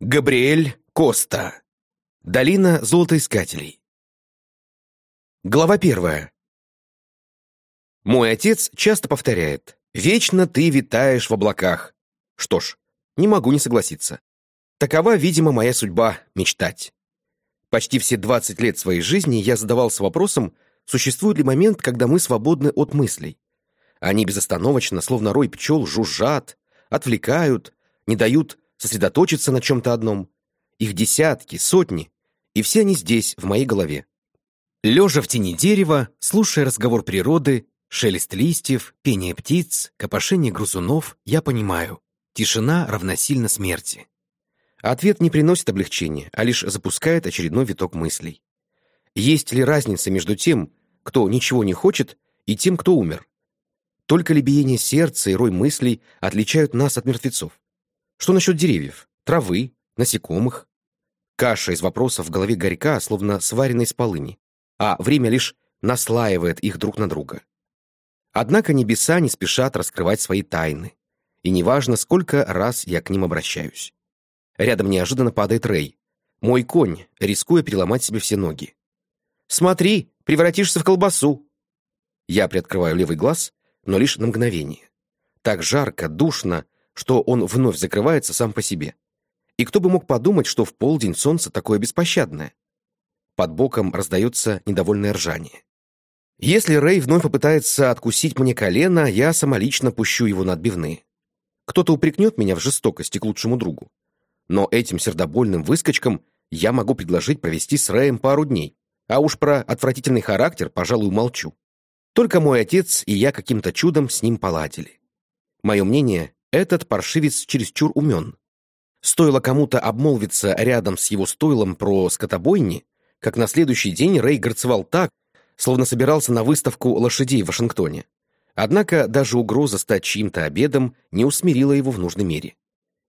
Габриэль Коста. Долина золотоискателей. Глава первая. Мой отец часто повторяет «Вечно ты витаешь в облаках». Что ж, не могу не согласиться. Такова, видимо, моя судьба — мечтать. Почти все 20 лет своей жизни я задавался вопросом, существует ли момент, когда мы свободны от мыслей. Они безостановочно, словно рой пчел, жужжат, отвлекают, не дают сосредоточиться на чем-то одном. Их десятки, сотни, и все они здесь, в моей голове. Лежа в тени дерева, слушая разговор природы, шелест листьев, пение птиц, копошение грузунов, я понимаю, тишина равносильно смерти. Ответ не приносит облегчения, а лишь запускает очередной виток мыслей. Есть ли разница между тем, кто ничего не хочет, и тем, кто умер? Только ли биение сердца и рой мыслей отличают нас от мертвецов? Что насчет деревьев, травы, насекомых? Каша из вопросов в голове горька, словно сваренной из полыни, а время лишь наслаивает их друг на друга. Однако небеса не спешат раскрывать свои тайны, и неважно, сколько раз я к ним обращаюсь. Рядом неожиданно падает Рэй. Мой конь, рискуя переломать себе все ноги. «Смотри, превратишься в колбасу!» Я приоткрываю левый глаз, но лишь на мгновение. Так жарко, душно, что он вновь закрывается сам по себе. И кто бы мог подумать, что в полдень солнце такое беспощадное? Под боком раздается недовольное ржание. Если Рэй вновь попытается откусить мне колено, я самолично пущу его на отбивные. Кто-то упрекнет меня в жестокости к лучшему другу. Но этим сердобольным выскочкам я могу предложить провести с Рэем пару дней, а уж про отвратительный характер, пожалуй, молчу. Только мой отец и я каким-то чудом с ним поладили. Мое мнение, этот паршивец чересчур умен. Стоило кому-то обмолвиться рядом с его стойлом про скотобойни, как на следующий день Рэй горцевал так, словно собирался на выставку лошадей в Вашингтоне. Однако даже угроза стать чьим-то обедом не усмирила его в нужной мере.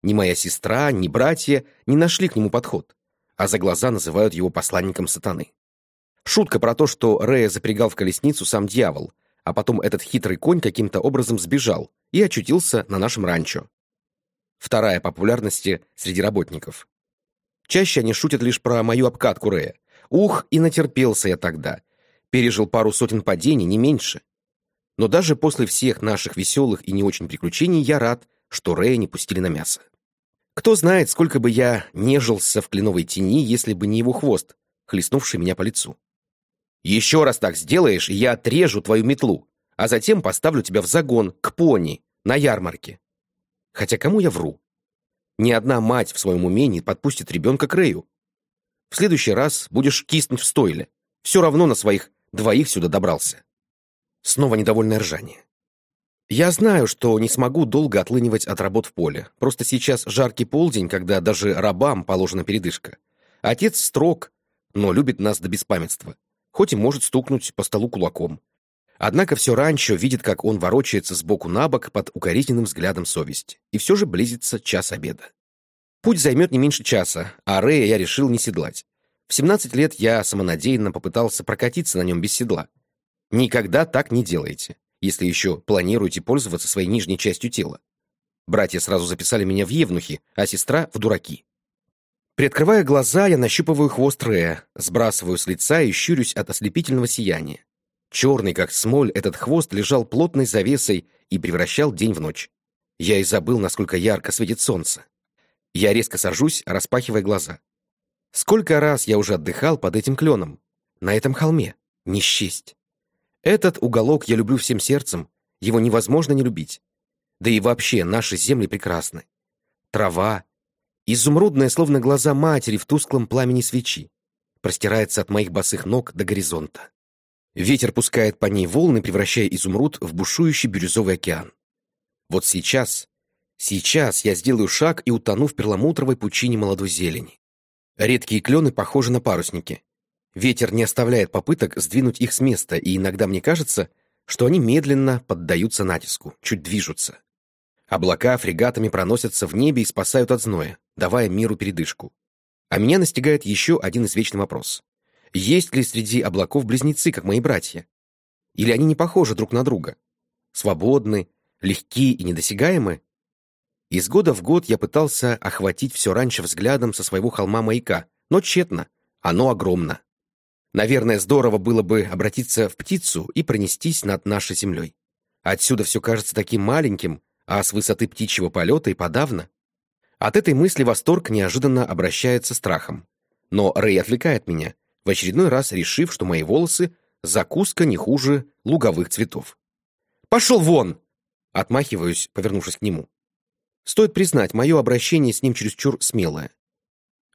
Ни моя сестра, ни братья не нашли к нему подход, а за глаза называют его посланником сатаны. Шутка про то, что Рэя запрягал в колесницу сам дьявол, а потом этот хитрый конь каким-то образом сбежал и очутился на нашем ранчо. Вторая популярности среди работников. Чаще они шутят лишь про мою обкатку Рэя. Ух, и натерпелся я тогда. Пережил пару сотен падений, не меньше. Но даже после всех наших веселых и не очень приключений я рад, что Рэя не пустили на мясо. Кто знает, сколько бы я нежился в кленовой тени, если бы не его хвост, хлестнувший меня по лицу. Еще раз так сделаешь, я отрежу твою метлу, а затем поставлю тебя в загон, к пони, на ярмарке. Хотя кому я вру? Ни одна мать в своем умении подпустит ребенка к Рэю. В следующий раз будешь киснуть в стойле. Все равно на своих двоих сюда добрался. Снова недовольное ржание. Я знаю, что не смогу долго отлынивать от работ в поле. Просто сейчас жаркий полдень, когда даже рабам положена передышка. Отец строг, но любит нас до беспамятства хоть и может стукнуть по столу кулаком. Однако все раньше видит, как он ворочается сбоку на бок под укоризненным взглядом совести. И все же близится час обеда. Путь займет не меньше часа, а Рэя я решил не седлать. В 17 лет я самонадеянно попытался прокатиться на нем без седла. Никогда так не делайте, если еще планируете пользоваться своей нижней частью тела. Братья сразу записали меня в евнухи, а сестра — в дураки. Приоткрывая глаза, я нащупываю хвост Рея, сбрасываю с лица и щурюсь от ослепительного сияния. Черный, как смоль, этот хвост лежал плотной завесой и превращал день в ночь. Я и забыл, насколько ярко светит солнце. Я резко сажусь, распахивая глаза. Сколько раз я уже отдыхал под этим кленом? На этом холме. Не счесть. Этот уголок я люблю всем сердцем, его невозможно не любить. Да и вообще, наши земли прекрасны. Трава, изумрудная, словно глаза матери в тусклом пламени свечи, простирается от моих босых ног до горизонта. Ветер пускает по ней волны, превращая изумруд в бушующий бирюзовый океан. Вот сейчас, сейчас я сделаю шаг и утону в перламутровой пучине молодой зелени. Редкие клены похожи на парусники. Ветер не оставляет попыток сдвинуть их с места, и иногда мне кажется, что они медленно поддаются натиску, чуть движутся. Облака фрегатами проносятся в небе и спасают от зноя, давая миру передышку. А меня настигает еще один извечный вопрос. Есть ли среди облаков близнецы, как мои братья? Или они не похожи друг на друга? Свободны, легкие и недосягаемы? Из года в год я пытался охватить все раньше взглядом со своего холма маяка, но тщетно. Оно огромно. Наверное, здорово было бы обратиться в птицу и пронестись над нашей землей. Отсюда все кажется таким маленьким, а с высоты птичьего полета и подавно. От этой мысли восторг неожиданно обращается страхом. Но Рэй отвлекает меня, в очередной раз решив, что мои волосы — закуска не хуже луговых цветов. «Пошел вон!» — отмахиваюсь, повернувшись к нему. Стоит признать, мое обращение с ним чересчур смелое.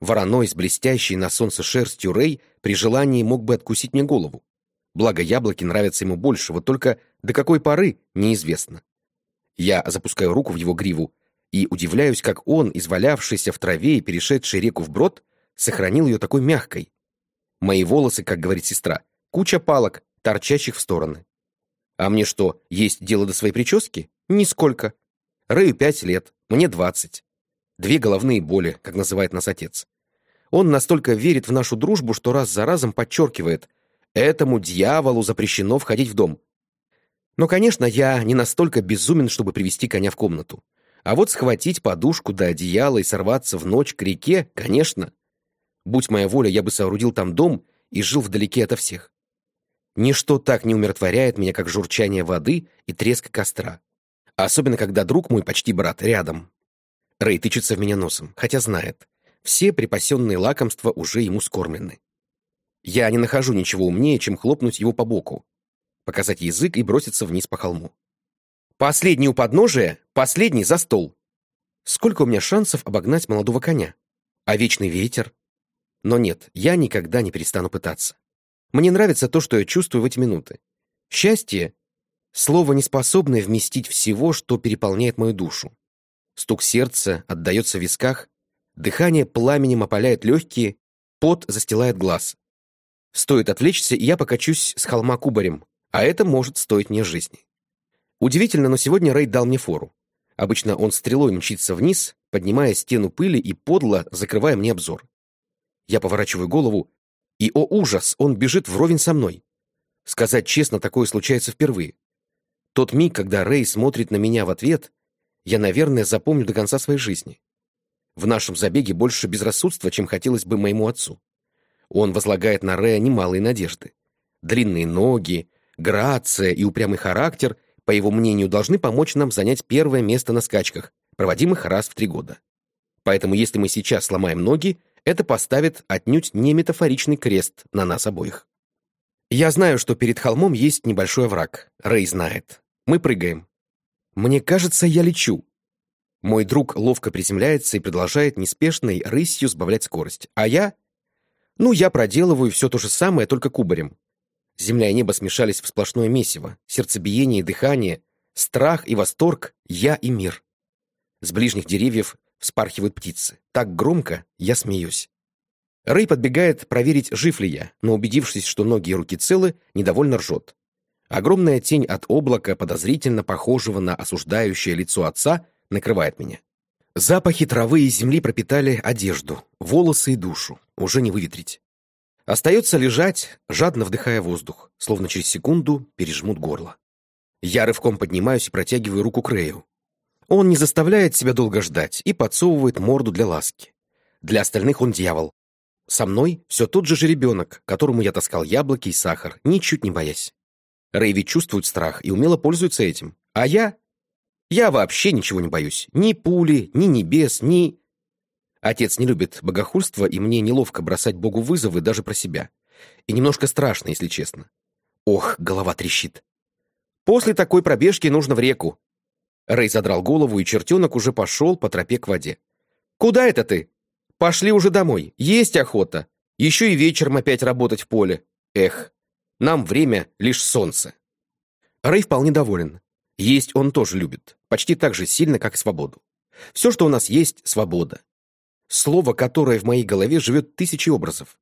Вороной с блестящей на солнце шерстью Рэй при желании мог бы откусить мне голову. Благо, яблоки нравятся ему больше, вот только до какой поры — неизвестно. Я запускаю руку в его гриву и удивляюсь, как он, извалявшийся в траве и перешедший реку вброд, сохранил ее такой мягкой. Мои волосы, как говорит сестра, куча палок, торчащих в стороны. А мне что, есть дело до своей прически? Нисколько. Рэю пять лет, мне двадцать. Две головные боли, как называет нас отец. Он настолько верит в нашу дружбу, что раз за разом подчеркивает, этому дьяволу запрещено входить в дом. Но, конечно, я не настолько безумен, чтобы привести коня в комнату. А вот схватить подушку до одеяла и сорваться в ночь к реке, конечно. Будь моя воля, я бы соорудил там дом и жил вдалеке ото всех. Ничто так не умиротворяет меня, как журчание воды и треск костра. Особенно, когда друг мой, почти брат, рядом. Рэй тычется в меня носом, хотя знает. Все припасенные лакомства уже ему скормлены. Я не нахожу ничего умнее, чем хлопнуть его по боку, показать язык и броситься вниз по холму. Последний у подножия, последний за стол. Сколько у меня шансов обогнать молодого коня? А вечный ветер? Но нет, я никогда не перестану пытаться. Мне нравится то, что я чувствую в эти минуты. Счастье Слово, не способное вместить всего, что переполняет мою душу. Стук сердца отдается в висках, дыхание пламенем опаляет легкие, пот застилает глаз. Стоит отвлечься, и я покачусь с холма кубарем, а это может стоить мне жизни. Удивительно, но сегодня Рейд дал мне фору. Обычно он стрелой мчится вниз, поднимая стену пыли и подло закрывая мне обзор. Я поворачиваю голову, и, о ужас, он бежит вровень со мной. Сказать честно, такое случается впервые. Тот миг, когда Рэй смотрит на меня в ответ, я, наверное, запомню до конца своей жизни. В нашем забеге больше безрассудства, чем хотелось бы моему отцу. Он возлагает на Рэя немалые надежды. Длинные ноги, грация и упрямый характер, по его мнению, должны помочь нам занять первое место на скачках, проводимых раз в три года. Поэтому если мы сейчас сломаем ноги, это поставит отнюдь не метафоричный крест на нас обоих. Я знаю, что перед холмом есть небольшой враг. Рэй знает. Мы прыгаем. Мне кажется, я лечу. Мой друг ловко приземляется и продолжает неспешной рысью сбавлять скорость. А я? Ну, я проделываю все то же самое, только кубарем. Земля и небо смешались в сплошное месиво. Сердцебиение и дыхание, страх и восторг, я и мир. С ближних деревьев вспархивают птицы. Так громко я смеюсь. Рэй подбегает проверить, жив ли я, но убедившись, что ноги и руки целы, недовольно ржет. Огромная тень от облака, подозрительно похожего на осуждающее лицо отца, накрывает меня. Запахи травы и земли пропитали одежду, волосы и душу. Уже не выветрить. Остается лежать, жадно вдыхая воздух, словно через секунду пережмут горло. Я рывком поднимаюсь и протягиваю руку к Рэю. Он не заставляет себя долго ждать и подсовывает морду для ласки. Для остальных он дьявол. Со мной все тот же жеребенок, которому я таскал яблоки и сахар, ничуть не боясь. Рэйви чувствует страх и умело пользуется этим. А я? Я вообще ничего не боюсь. Ни пули, ни небес, ни... Отец не любит богохульства, и мне неловко бросать Богу вызовы даже про себя. И немножко страшно, если честно. Ох, голова трещит. После такой пробежки нужно в реку. Рэй задрал голову, и чертенок уже пошел по тропе к воде. «Куда это ты? Пошли уже домой. Есть охота. Еще и вечером опять работать в поле. Эх, нам время лишь солнце. Рэй вполне доволен. Есть он тоже любит, почти так же сильно, как свободу. Все, что у нас есть, свобода. Слово, которое в моей голове живет тысячи образов.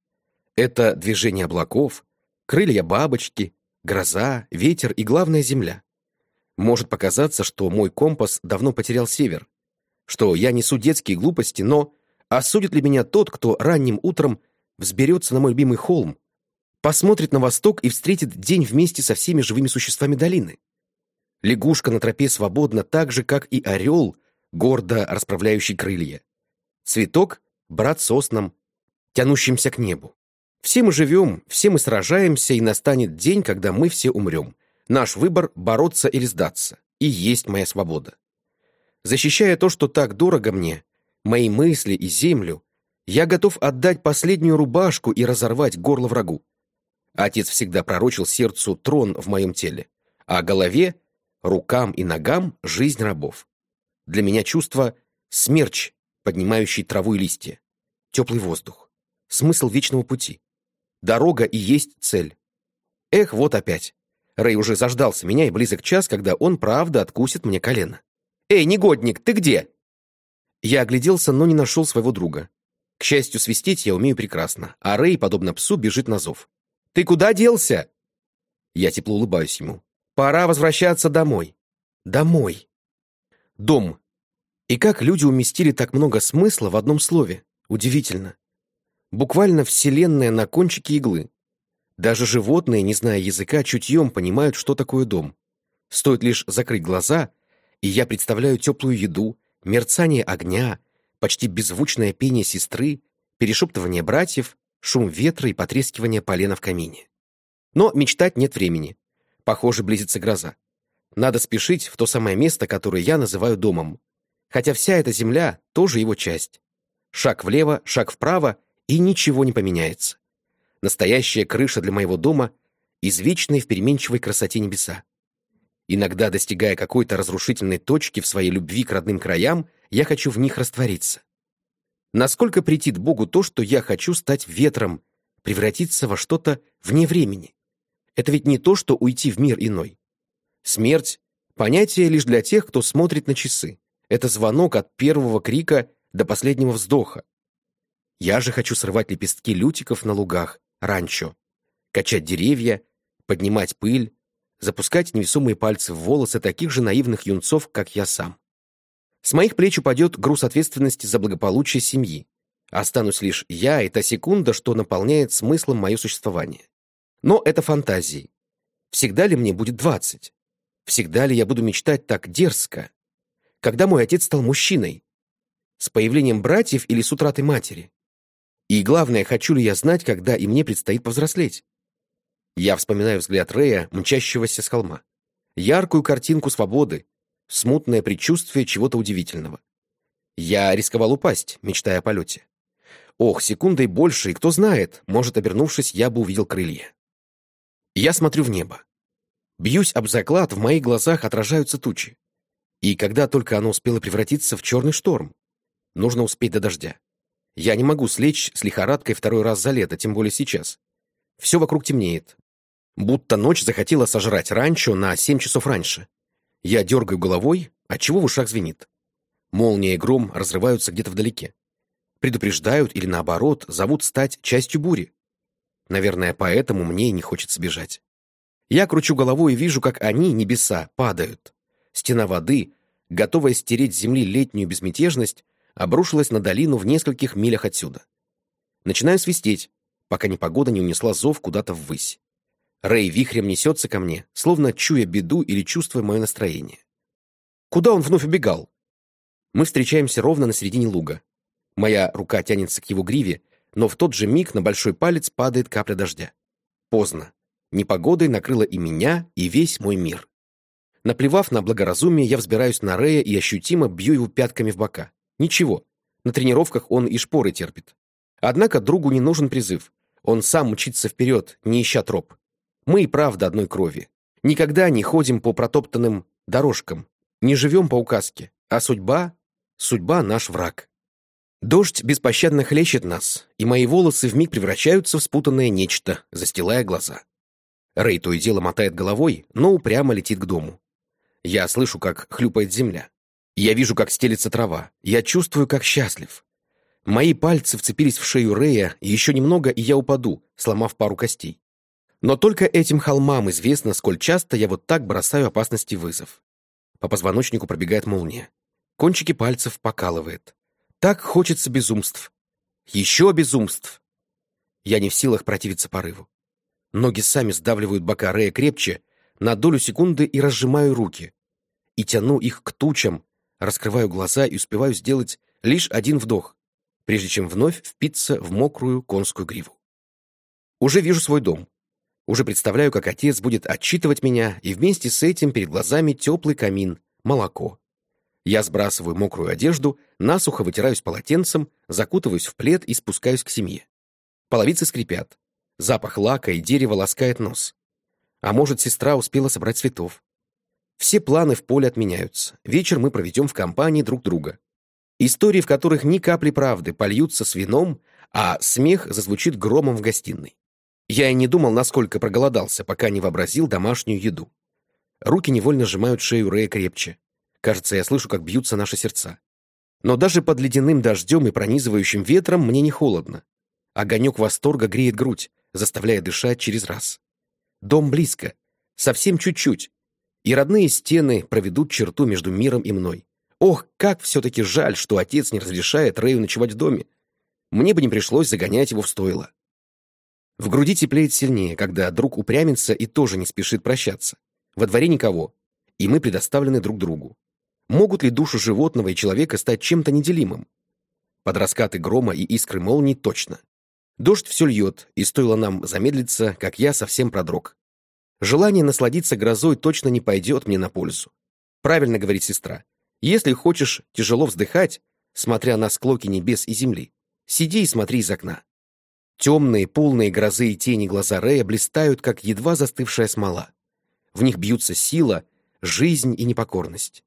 Это движение облаков, крылья бабочки, гроза, ветер и, главное, земля. Может показаться, что мой компас давно потерял север, что я несу детские глупости, но осудит ли меня тот, кто ранним утром взберется на мой любимый холм, посмотрит на восток и встретит день вместе со всеми живыми существами долины. Лягушка на тропе свободна так же, как и орел гордо расправляющий крылья. Цветок — брат соснам, тянущимся к небу. Все мы живем, все мы сражаемся, и настанет день, когда мы все умрем. Наш выбор — бороться или сдаться. И есть моя свобода. Защищая то, что так дорого мне, мои мысли и землю, я готов отдать последнюю рубашку и разорвать горло врагу. Отец всегда пророчил сердцу трон в моем теле, а голове, рукам и ногам — жизнь рабов. Для меня чувство — смерч, поднимающий траву и листья, теплый воздух, смысл вечного пути. Дорога и есть цель. Эх, вот опять. Рэй уже заждался меня, и близок час, когда он правда откусит мне колено. «Эй, негодник, ты где?» Я огляделся, но не нашел своего друга. К счастью, свистеть я умею прекрасно, а Рэй, подобно псу, бежит на зов. «Ты куда делся?» Я тепло улыбаюсь ему. «Пора возвращаться домой». «Домой». «Дом». И как люди уместили так много смысла в одном слове? Удивительно. Буквально вселенная на кончике иглы. Даже животные, не зная языка, чутьем понимают, что такое дом. Стоит лишь закрыть глаза, и я представляю теплую еду, мерцание огня, почти беззвучное пение сестры, перешептывание братьев, шум ветра и потрескивание полена в камине. Но мечтать нет времени. Похоже, близится гроза. Надо спешить в то самое место, которое я называю домом. Хотя вся эта земля тоже его часть. Шаг влево, шаг вправо — и ничего не поменяется. Настоящая крыша для моего дома — извечной в переменчивой красоте небеса. Иногда, достигая какой-то разрушительной точки в своей любви к родным краям, я хочу в них раствориться. Насколько претит Богу то, что я хочу стать ветром, превратиться во что-то вне времени? Это ведь не то, что уйти в мир иной. Смерть — понятие лишь для тех, кто смотрит на часы. Это звонок от первого крика до последнего вздоха. Я же хочу срывать лепестки лютиков на лугах, ранчо, качать деревья, поднимать пыль, запускать невесомые пальцы в волосы таких же наивных юнцов, как я сам. С моих плеч упадет груз ответственности за благополучие семьи. Останусь лишь я и та секунда, что наполняет смыслом мое существование. Но это фантазии. Всегда ли мне будет двадцать? Всегда ли я буду мечтать так дерзко? Когда мой отец стал мужчиной? С появлением братьев или с утратой матери? И главное, хочу ли я знать, когда и мне предстоит повзрослеть? Я вспоминаю взгляд Рея, мчащегося с холма. Яркую картинку свободы, смутное предчувствие чего-то удивительного. Я рисковал упасть, мечтая о полете. Ох, секундой больше, и кто знает, может, обернувшись, я бы увидел крылья. Я смотрю в небо. Бьюсь об заклад, в моих глазах отражаются тучи. И когда только оно успело превратиться в черный шторм, нужно успеть до дождя. Я не могу слечь с лихорадкой второй раз за лето, тем более сейчас. Все вокруг темнеет. Будто ночь захотела сожрать ранчо на семь часов раньше. Я дергаю головой, отчего в ушах звенит. Молния и гром разрываются где-то вдалеке. Предупреждают или, наоборот, зовут стать частью бури. Наверное, поэтому мне не хочется бежать. Я кручу головой и вижу, как они, небеса, падают. Стена воды, готовая стереть с земли летнюю безмятежность, обрушилась на долину в нескольких милях отсюда. Начинаю свистеть, пока непогода не унесла зов куда-то ввысь. Рэй вихрем несется ко мне, словно чуя беду или чувствуя мое настроение. Куда он вновь убегал? Мы встречаемся ровно на середине луга. Моя рука тянется к его гриве, но в тот же миг на большой палец падает капля дождя. Поздно. Непогодой накрыла и меня, и весь мой мир. Наплевав на благоразумие, я взбираюсь на Рэя и ощутимо бью его пятками в бока. Ничего, на тренировках он и шпоры терпит. Однако другу не нужен призыв. Он сам мчится вперед, не ища троп. Мы и правда одной крови. Никогда не ходим по протоптанным дорожкам, не живем по указке, а судьба, судьба наш враг. Дождь беспощадно хлещет нас, и мои волосы вмиг превращаются в спутанное нечто, застилая глаза. Рэй то и дело мотает головой, но упрямо летит к дому. Я слышу, как хлюпает земля. Я вижу, как стелится трава. Я чувствую, как счастлив. Мои пальцы вцепились в шею Рея, еще немного, и я упаду, сломав пару костей. Но только этим холмам известно, сколь часто я вот так бросаю опасности вызов. По позвоночнику пробегает молния. Кончики пальцев покалывает. Так хочется безумств. Еще безумств. Я не в силах противиться порыву. Ноги сами сдавливают бока Рея крепче, на долю секунды и разжимаю руки. И тяну их к тучам, Раскрываю глаза и успеваю сделать лишь один вдох, прежде чем вновь впиться в мокрую конскую гриву. Уже вижу свой дом. Уже представляю, как отец будет отчитывать меня, и вместе с этим перед глазами теплый камин, молоко. Я сбрасываю мокрую одежду, насухо вытираюсь полотенцем, закутываюсь в плед и спускаюсь к семье. Половицы скрипят. Запах лака и дерева ласкает нос. А может, сестра успела собрать цветов. Все планы в поле отменяются. Вечер мы проведем в компании друг друга. Истории, в которых ни капли правды, польются с вином, а смех зазвучит громом в гостиной. Я и не думал, насколько проголодался, пока не вообразил домашнюю еду. Руки невольно сжимают шею Рэя крепче. Кажется, я слышу, как бьются наши сердца. Но даже под ледяным дождем и пронизывающим ветром мне не холодно. Огонек восторга греет грудь, заставляя дышать через раз. Дом близко, совсем чуть-чуть, и родные стены проведут черту между миром и мной. Ох, как все-таки жаль, что отец не разрешает Рэю ночевать в доме. Мне бы не пришлось загонять его в стойло. В груди теплеет сильнее, когда друг упрямится и тоже не спешит прощаться. Во дворе никого, и мы предоставлены друг другу. Могут ли душу животного и человека стать чем-то неделимым? Под раскаты грома и искры молний точно. Дождь все льет, и стоило нам замедлиться, как я совсем продрог. Желание насладиться грозой точно не пойдет мне на пользу. Правильно говорит сестра. Если хочешь тяжело вздыхать, смотря на склоки небес и земли, сиди и смотри из окна. Темные, полные грозы и тени глаза Рея блистают, как едва застывшая смола. В них бьются сила, жизнь и непокорность.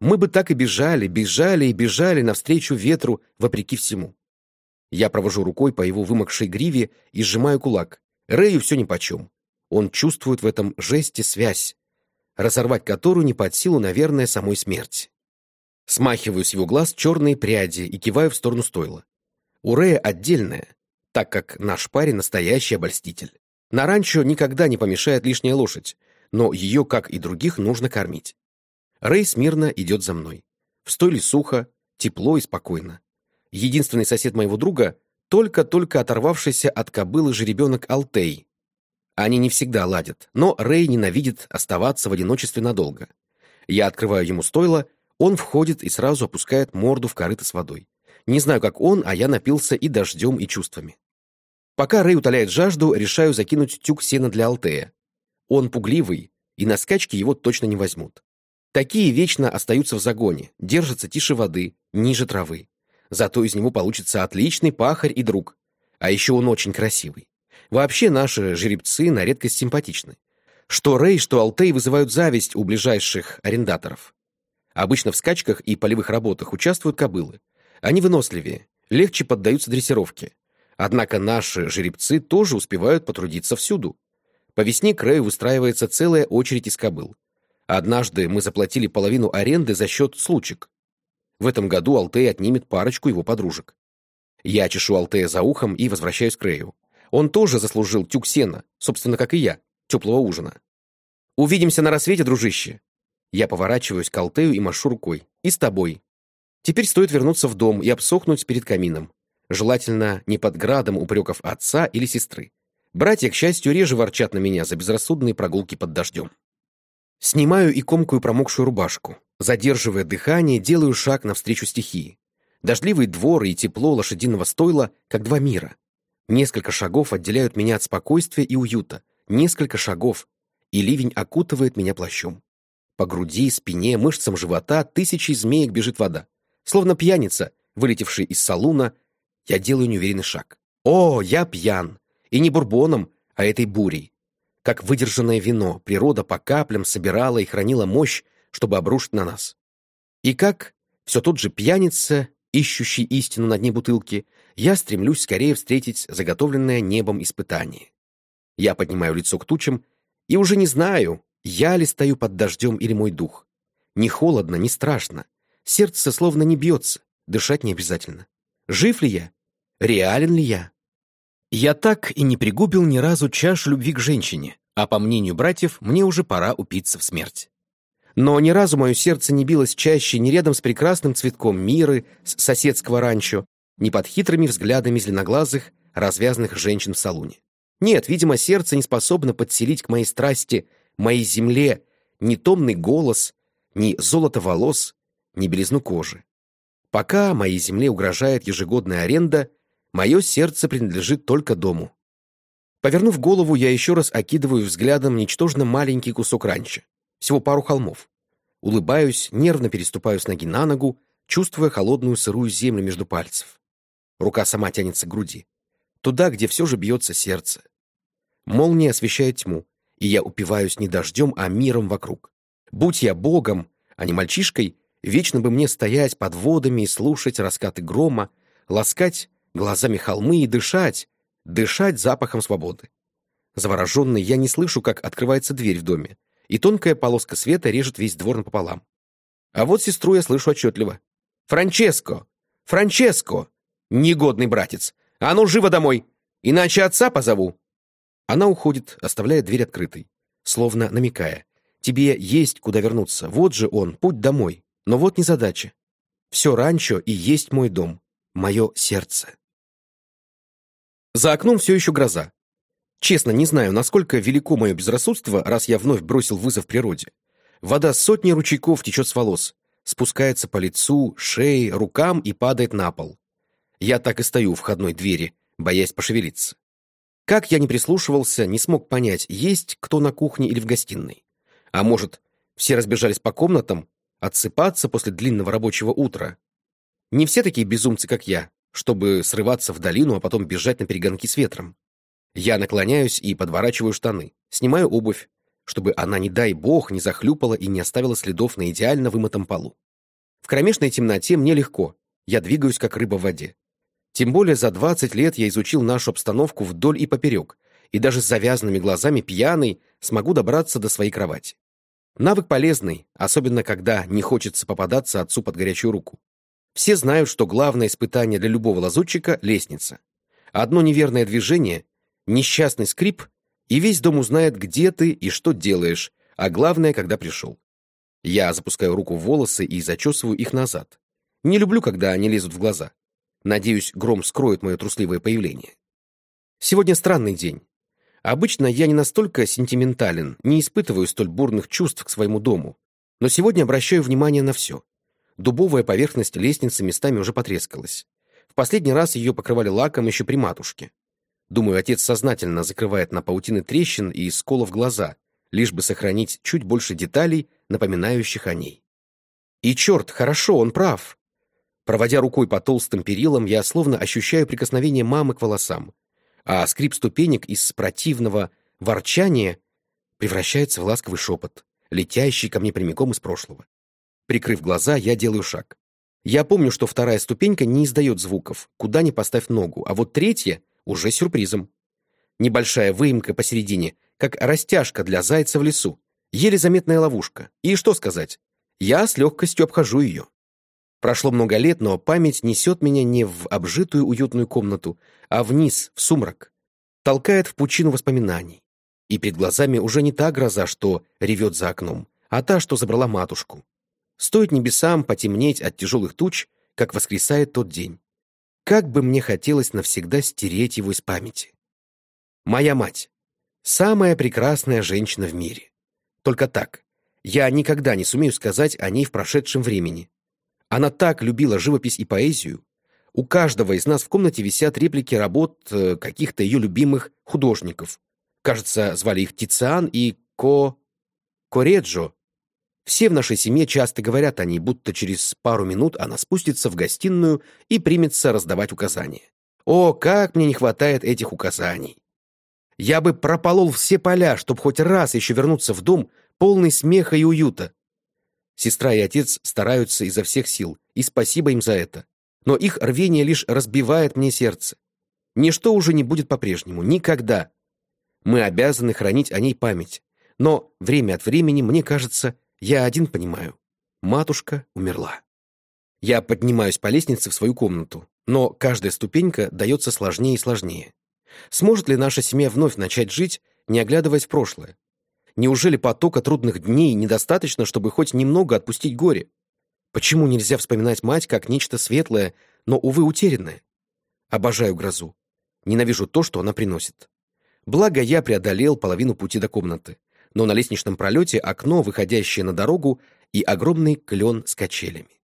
Мы бы так и бежали, бежали и бежали навстречу ветру, вопреки всему. Я провожу рукой по его вымокшей гриве и сжимаю кулак. Рэю все нипочем. Он чувствует в этом жесте связь, разорвать которую не под силу, наверное, самой смерти. Смахиваю с его глаз черные пряди и киваю в сторону стойла. У Рэя отдельная, так как наш парень настоящий обольститель. На ранчо никогда не помешает лишняя лошадь, но ее, как и других, нужно кормить. Рэй смирно идет за мной. В стойле сухо, тепло и спокойно. Единственный сосед моего друга — только-только оторвавшийся от кобылы жеребенок Алтей. Они не всегда ладят, но Рэй ненавидит оставаться в одиночестве надолго. Я открываю ему стойло, он входит и сразу опускает морду в корыто с водой. Не знаю, как он, а я напился и дождем, и чувствами. Пока Рэй утоляет жажду, решаю закинуть тюк сена для Алтея. Он пугливый, и на скачки его точно не возьмут. Такие вечно остаются в загоне, держатся тише воды, ниже травы. Зато из него получится отличный пахарь и друг. А еще он очень красивый. Вообще наши жеребцы на редкость симпатичны. Что Рэй, что Алтей вызывают зависть у ближайших арендаторов. Обычно в скачках и полевых работах участвуют кобылы. Они выносливее, легче поддаются дрессировке. Однако наши жеребцы тоже успевают потрудиться всюду. По весне к Рэю выстраивается целая очередь из кобыл. Однажды мы заплатили половину аренды за счет случек. В этом году Алтей отнимет парочку его подружек. Я чешу Алтея за ухом и возвращаюсь к Рэю. Он тоже заслужил тюк сена, собственно, как и я, теплого ужина. Увидимся на рассвете, дружище. Я поворачиваюсь к Алтею и машу рукой. И с тобой. Теперь стоит вернуться в дом и обсохнуть перед камином. Желательно не под градом упреков отца или сестры. Братья, к счастью, реже ворчат на меня за безрассудные прогулки под дождем. Снимаю и комкую промокшую рубашку. Задерживая дыхание, делаю шаг навстречу стихии. Дождливый двор и тепло лошадиного стойла, как два мира. Несколько шагов отделяют меня от спокойствия и уюта. Несколько шагов, и ливень окутывает меня плащом. По груди, спине, мышцам живота тысячи змеек бежит вода. Словно пьяница, вылетевший из салуна, я делаю неуверенный шаг. О, я пьян! И не бурбоном, а этой бурей. Как выдержанное вино, природа по каплям собирала и хранила мощь, чтобы обрушить на нас. И как все тот же пьяница, ищущий истину на дне бутылки, я стремлюсь скорее встретить заготовленное небом испытание. Я поднимаю лицо к тучам и уже не знаю, я ли стою под дождем или мой дух. Не холодно, не страшно. Сердце словно не бьется, дышать не обязательно. Жив ли я? Реален ли я? Я так и не пригубил ни разу чашу любви к женщине, а по мнению братьев, мне уже пора упиться в смерть. Но ни разу мое сердце не билось чаще ни рядом с прекрасным цветком миры с соседского ранчо, ни под хитрыми взглядами зеленоглазых, развязанных женщин в салуне. Нет, видимо, сердце не способно подселить к моей страсти, моей земле, ни томный голос, ни золото волос, ни белизну кожи. Пока моей земле угрожает ежегодная аренда, мое сердце принадлежит только дому. Повернув голову, я еще раз окидываю взглядом ничтожно маленький кусок ранчо, всего пару холмов. Улыбаюсь, нервно переступаю с ноги на ногу, чувствуя холодную сырую землю между пальцев. Рука сама тянется к груди. Туда, где все же бьется сердце. Молния освещает тьму, и я упиваюсь не дождем, а миром вокруг. Будь я богом, а не мальчишкой, вечно бы мне стоять под водами и слушать раскаты грома, ласкать глазами холмы и дышать, дышать запахом свободы. Завороженный, я не слышу, как открывается дверь в доме, и тонкая полоска света режет весь двор напополам. А вот сестру я слышу отчетливо. «Франческо! Франческо! Негодный братец! А ну, живо домой! Иначе отца позову!» Она уходит, оставляя дверь открытой, словно намекая. «Тебе есть куда вернуться. Вот же он, путь домой. Но вот незадача. Все ранчо и есть мой дом, мое сердце». За окном все еще гроза. Честно, не знаю, насколько велико мое безрассудство, раз я вновь бросил вызов природе. Вода сотни ручейков течет с волос, спускается по лицу, шее, рукам и падает на пол. Я так и стою у входной двери, боясь пошевелиться. Как я не прислушивался, не смог понять, есть кто на кухне или в гостиной. А может, все разбежались по комнатам, отсыпаться после длинного рабочего утра. Не все такие безумцы, как я, чтобы срываться в долину, а потом бежать на перегонки с ветром. Я наклоняюсь и подворачиваю штаны, снимаю обувь, чтобы она, не дай бог, не захлюпала и не оставила следов на идеально вымытом полу. В кромешной темноте мне легко, я двигаюсь как рыба в воде. Тем более за 20 лет я изучил нашу обстановку вдоль и поперек, и даже с завязанными глазами пьяный смогу добраться до своей кровати. Навык полезный, особенно когда не хочется попадаться отцу под горячую руку. Все знают, что главное испытание для любого лазутчика — лестница. Одно неверное движение, несчастный скрип, и весь дом узнает, где ты и что делаешь, а главное, когда пришел. Я запускаю руку в волосы и зачесываю их назад. Не люблю, когда они лезут в глаза. Надеюсь, гром скроет мое трусливое появление. Сегодня странный день. Обычно я не настолько сентиментален, не испытываю столь бурных чувств к своему дому. Но сегодня обращаю внимание на все. Дубовая поверхность лестницы местами уже потрескалась. В последний раз ее покрывали лаком еще при матушке. Думаю, отец сознательно закрывает на паутины трещин и сколов глаза, лишь бы сохранить чуть больше деталей, напоминающих о ней. И черт, хорошо, он прав. Проводя рукой по толстым перилам, я словно ощущаю прикосновение мамы к волосам, а скрип ступенек из противного ворчания превращается в ласковый шепот, летящий ко мне прямиком из прошлого. Прикрыв глаза, я делаю шаг. Я помню, что вторая ступенька не издает звуков, куда ни поставь ногу, а вот третья уже сюрпризом. Небольшая выемка посередине, как растяжка для зайца в лесу, еле заметная ловушка. И что сказать? Я с легкостью обхожу ее. Прошло много лет, но память несет меня не в обжитую уютную комнату, а вниз, в сумрак. Толкает в пучину воспоминаний. И перед глазами уже не та гроза, что ревет за окном, а та, что забрала матушку. Стоит небесам потемнеть от тяжелых туч, как воскресает тот день. Как бы мне хотелось навсегда стереть его из памяти. Моя мать. Самая прекрасная женщина в мире. Только так. Я никогда не сумею сказать о ней в прошедшем времени. Она так любила живопись и поэзию. У каждого из нас в комнате висят реплики работ э, каких-то ее любимых художников. Кажется, звали их Тициан и Ко... Кореджо, все в нашей семье часто говорят о ней, будто через пару минут она спустится в гостиную и примется раздавать указания. О, как мне не хватает этих указаний! Я бы прополол все поля, чтобы хоть раз еще вернуться в дом, полный смеха и уюта. Сестра и отец стараются изо всех сил, и спасибо им за это. Но их рвение лишь разбивает мне сердце. Ничто уже не будет по-прежнему, никогда. Мы обязаны хранить о ней память. Но время от времени, мне кажется, я один понимаю. Матушка умерла. Я поднимаюсь по лестнице в свою комнату, но каждая ступенька дается сложнее и сложнее. Сможет ли наша семья вновь начать жить, не оглядываясь в прошлое? Неужели потока трудных дней недостаточно, чтобы хоть немного отпустить горе? Почему нельзя вспоминать мать как нечто светлое, но, увы, утерянное? Обожаю грозу. Ненавижу то, что она приносит. Благо, я преодолел половину пути до комнаты но на лестничном пролете окно, выходящее на дорогу, и огромный клен с качелями.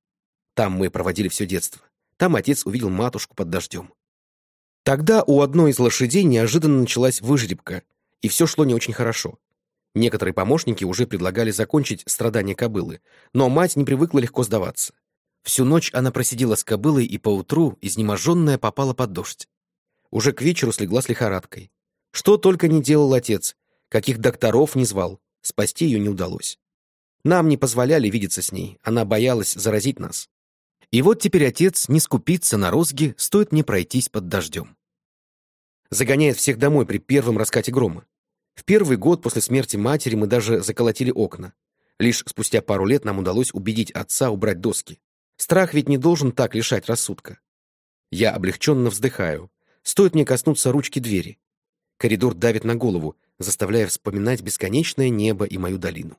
Там мы проводили все детство. Там отец увидел матушку под дождем. Тогда у одной из лошадей неожиданно началась выжребка, и все шло не очень хорошо. Некоторые помощники уже предлагали закончить страдания кобылы, но мать не привыкла легко сдаваться. Всю ночь она просидела с кобылой и поутру, изнеможенная, попала под дождь. Уже к вечеру слегла с лихорадкой. Что только не делал отец, каких докторов не звал, спасти ее не удалось. Нам не позволяли видеться с ней, она боялась заразить нас. И вот теперь отец не скупится на розги, стоит мне пройтись под дождем. Загоняет всех домой при первом раскате грома. В первый год после смерти матери мы даже заколотили окна. Лишь спустя пару лет нам удалось убедить отца убрать доски. Страх ведь не должен так лишать рассудка. Я облегченно вздыхаю. Стоит мне коснуться ручки двери. Коридор давит на голову, заставляя вспоминать бесконечное небо и мою долину.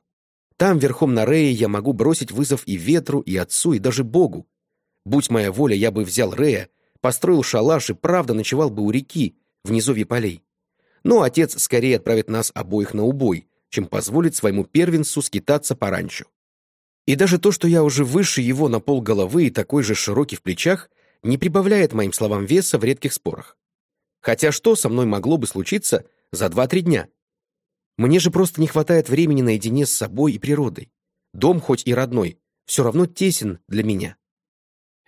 Там, верхом на Рее, я могу бросить вызов и ветру, и отцу, и даже Богу. Будь моя воля, я бы взял Рея, построил шалаш и правда ночевал бы у реки, в низовье полей. Но отец скорее отправит нас обоих на убой, чем позволит своему первенцу скитаться по ранчо. И даже то, что я уже выше его на пол головы и такой же широкий в плечах, не прибавляет моим словам веса в редких спорах. Хотя что со мной могло бы случиться за два-три дня? Мне же просто не хватает времени наедине с собой и природой. Дом, хоть и родной, все равно тесен для меня.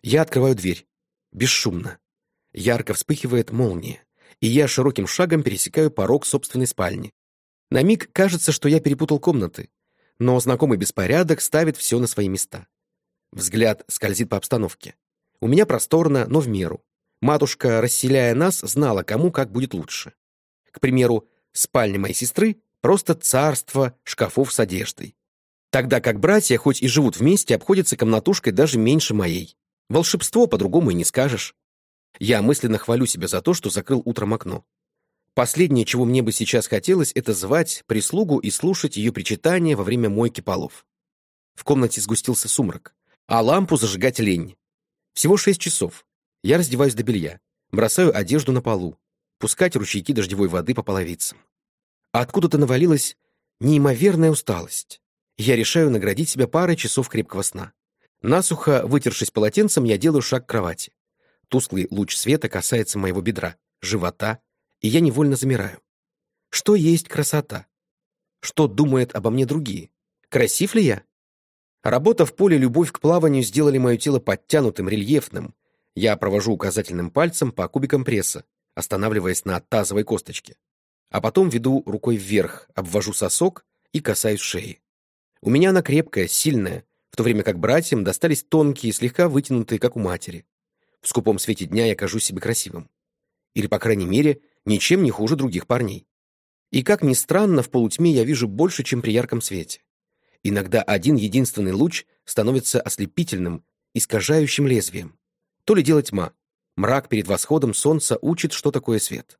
Я открываю дверь. Бесшумно. Ярко вспыхивает молния, и я широким шагом пересекаю порог собственной спальни. На миг кажется, что я перепутал комнаты, но знакомый беспорядок ставит все на свои места. Взгляд скользит по обстановке. У меня просторно, но в меру. Матушка, расселяя нас, знала, кому как будет лучше. К примеру, спальня моей сестры — просто царство шкафов с одеждой. Тогда как братья, хоть и живут вместе, обходятся комнатушкой даже меньше моей. Волшебство по-другому и не скажешь. Я мысленно хвалю себя за то, что закрыл утром окно. Последнее, чего мне бы сейчас хотелось, это звать прислугу и слушать ее причитания во время мойки полов. В комнате сгустился сумрак, а лампу зажигать лень. Всего шесть часов. Я раздеваюсь до белья, бросаю одежду на полу, пускать ручейки дождевой воды по половицам. А откуда-то навалилась неимоверная усталость. Я решаю наградить себя парой часов крепкого сна. Насухо, вытершись полотенцем, я делаю шаг к кровати. Тусклый луч света касается моего бедра, живота, и я невольно замираю. Что есть красота? Что думают обо мне другие? Красив ли я? Работа в поле «Любовь к плаванию» сделали мое тело подтянутым, рельефным. Я провожу указательным пальцем по кубикам пресса, останавливаясь на тазовой косточке. А потом веду рукой вверх, обвожу сосок и касаюсь шеи. У меня она крепкая, сильная, в то время как братьям достались тонкие, слегка вытянутые, как у матери. В скупом свете дня я кажусь себе красивым. Или, по крайней мере, ничем не хуже других парней. И, как ни странно, в полутьме я вижу больше, чем при ярком свете. Иногда один единственный луч становится ослепительным, искажающим лезвием. То ли дело тьма. Мрак перед восходом солнца учит, что такое свет.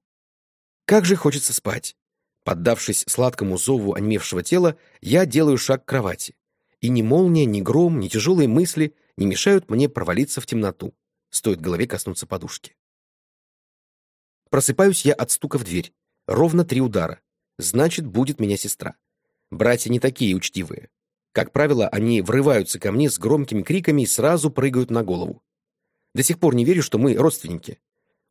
Как же хочется спать. Поддавшись сладкому зову онемевшего тела, я делаю шаг к кровати и ни молния, ни гром, ни тяжелые мысли не мешают мне провалиться в темноту, стоит голове коснуться подушки. Просыпаюсь я от стука в дверь. Ровно три удара. Значит, будет меня сестра. Братья не такие учтивые. Как правило, они врываются ко мне с громкими криками и сразу прыгают на голову. До сих пор не верю, что мы родственники.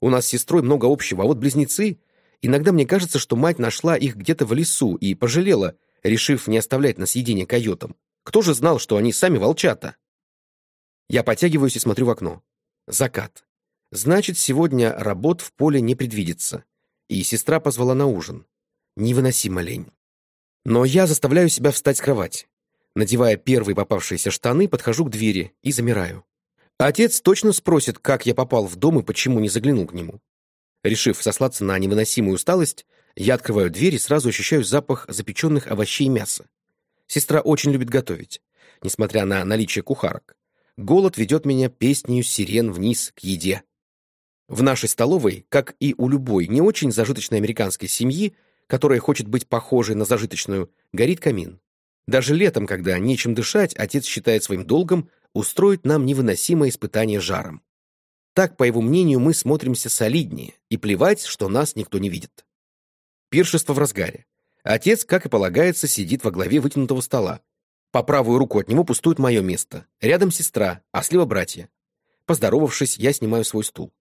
У нас с сестрой много общего, а вот близнецы... Иногда мне кажется, что мать нашла их где-то в лесу и пожалела, решив не оставлять на съедение койотам. Кто же знал, что они сами волчата? Я потягиваюсь и смотрю в окно. Закат. Значит, сегодня работ в поле не предвидится. И сестра позвала на ужин. Невыносимо лень. Но я заставляю себя встать с кровати. Надевая первые попавшиеся штаны, подхожу к двери и замираю. Отец точно спросит, как я попал в дом и почему не заглянул к нему. Решив сослаться на невыносимую усталость, я открываю дверь и сразу ощущаю запах запеченных овощей и мяса. Сестра очень любит готовить, несмотря на наличие кухарок. Голод ведет меня песнью сирен вниз к еде. В нашей столовой, как и у любой не очень зажиточной американской семьи, которая хочет быть похожей на зажиточную, горит камин. Даже летом, когда нечем дышать, отец считает своим долгом устроить нам невыносимое испытание жаром. Так, по его мнению, мы смотримся солиднее, и плевать, что нас никто не видит. Пиршество в разгаре. Отец, как и полагается, сидит во главе вытянутого стола. По правую руку от него пустует мое место. Рядом сестра, а слева братья. Поздоровавшись, я снимаю свой стул.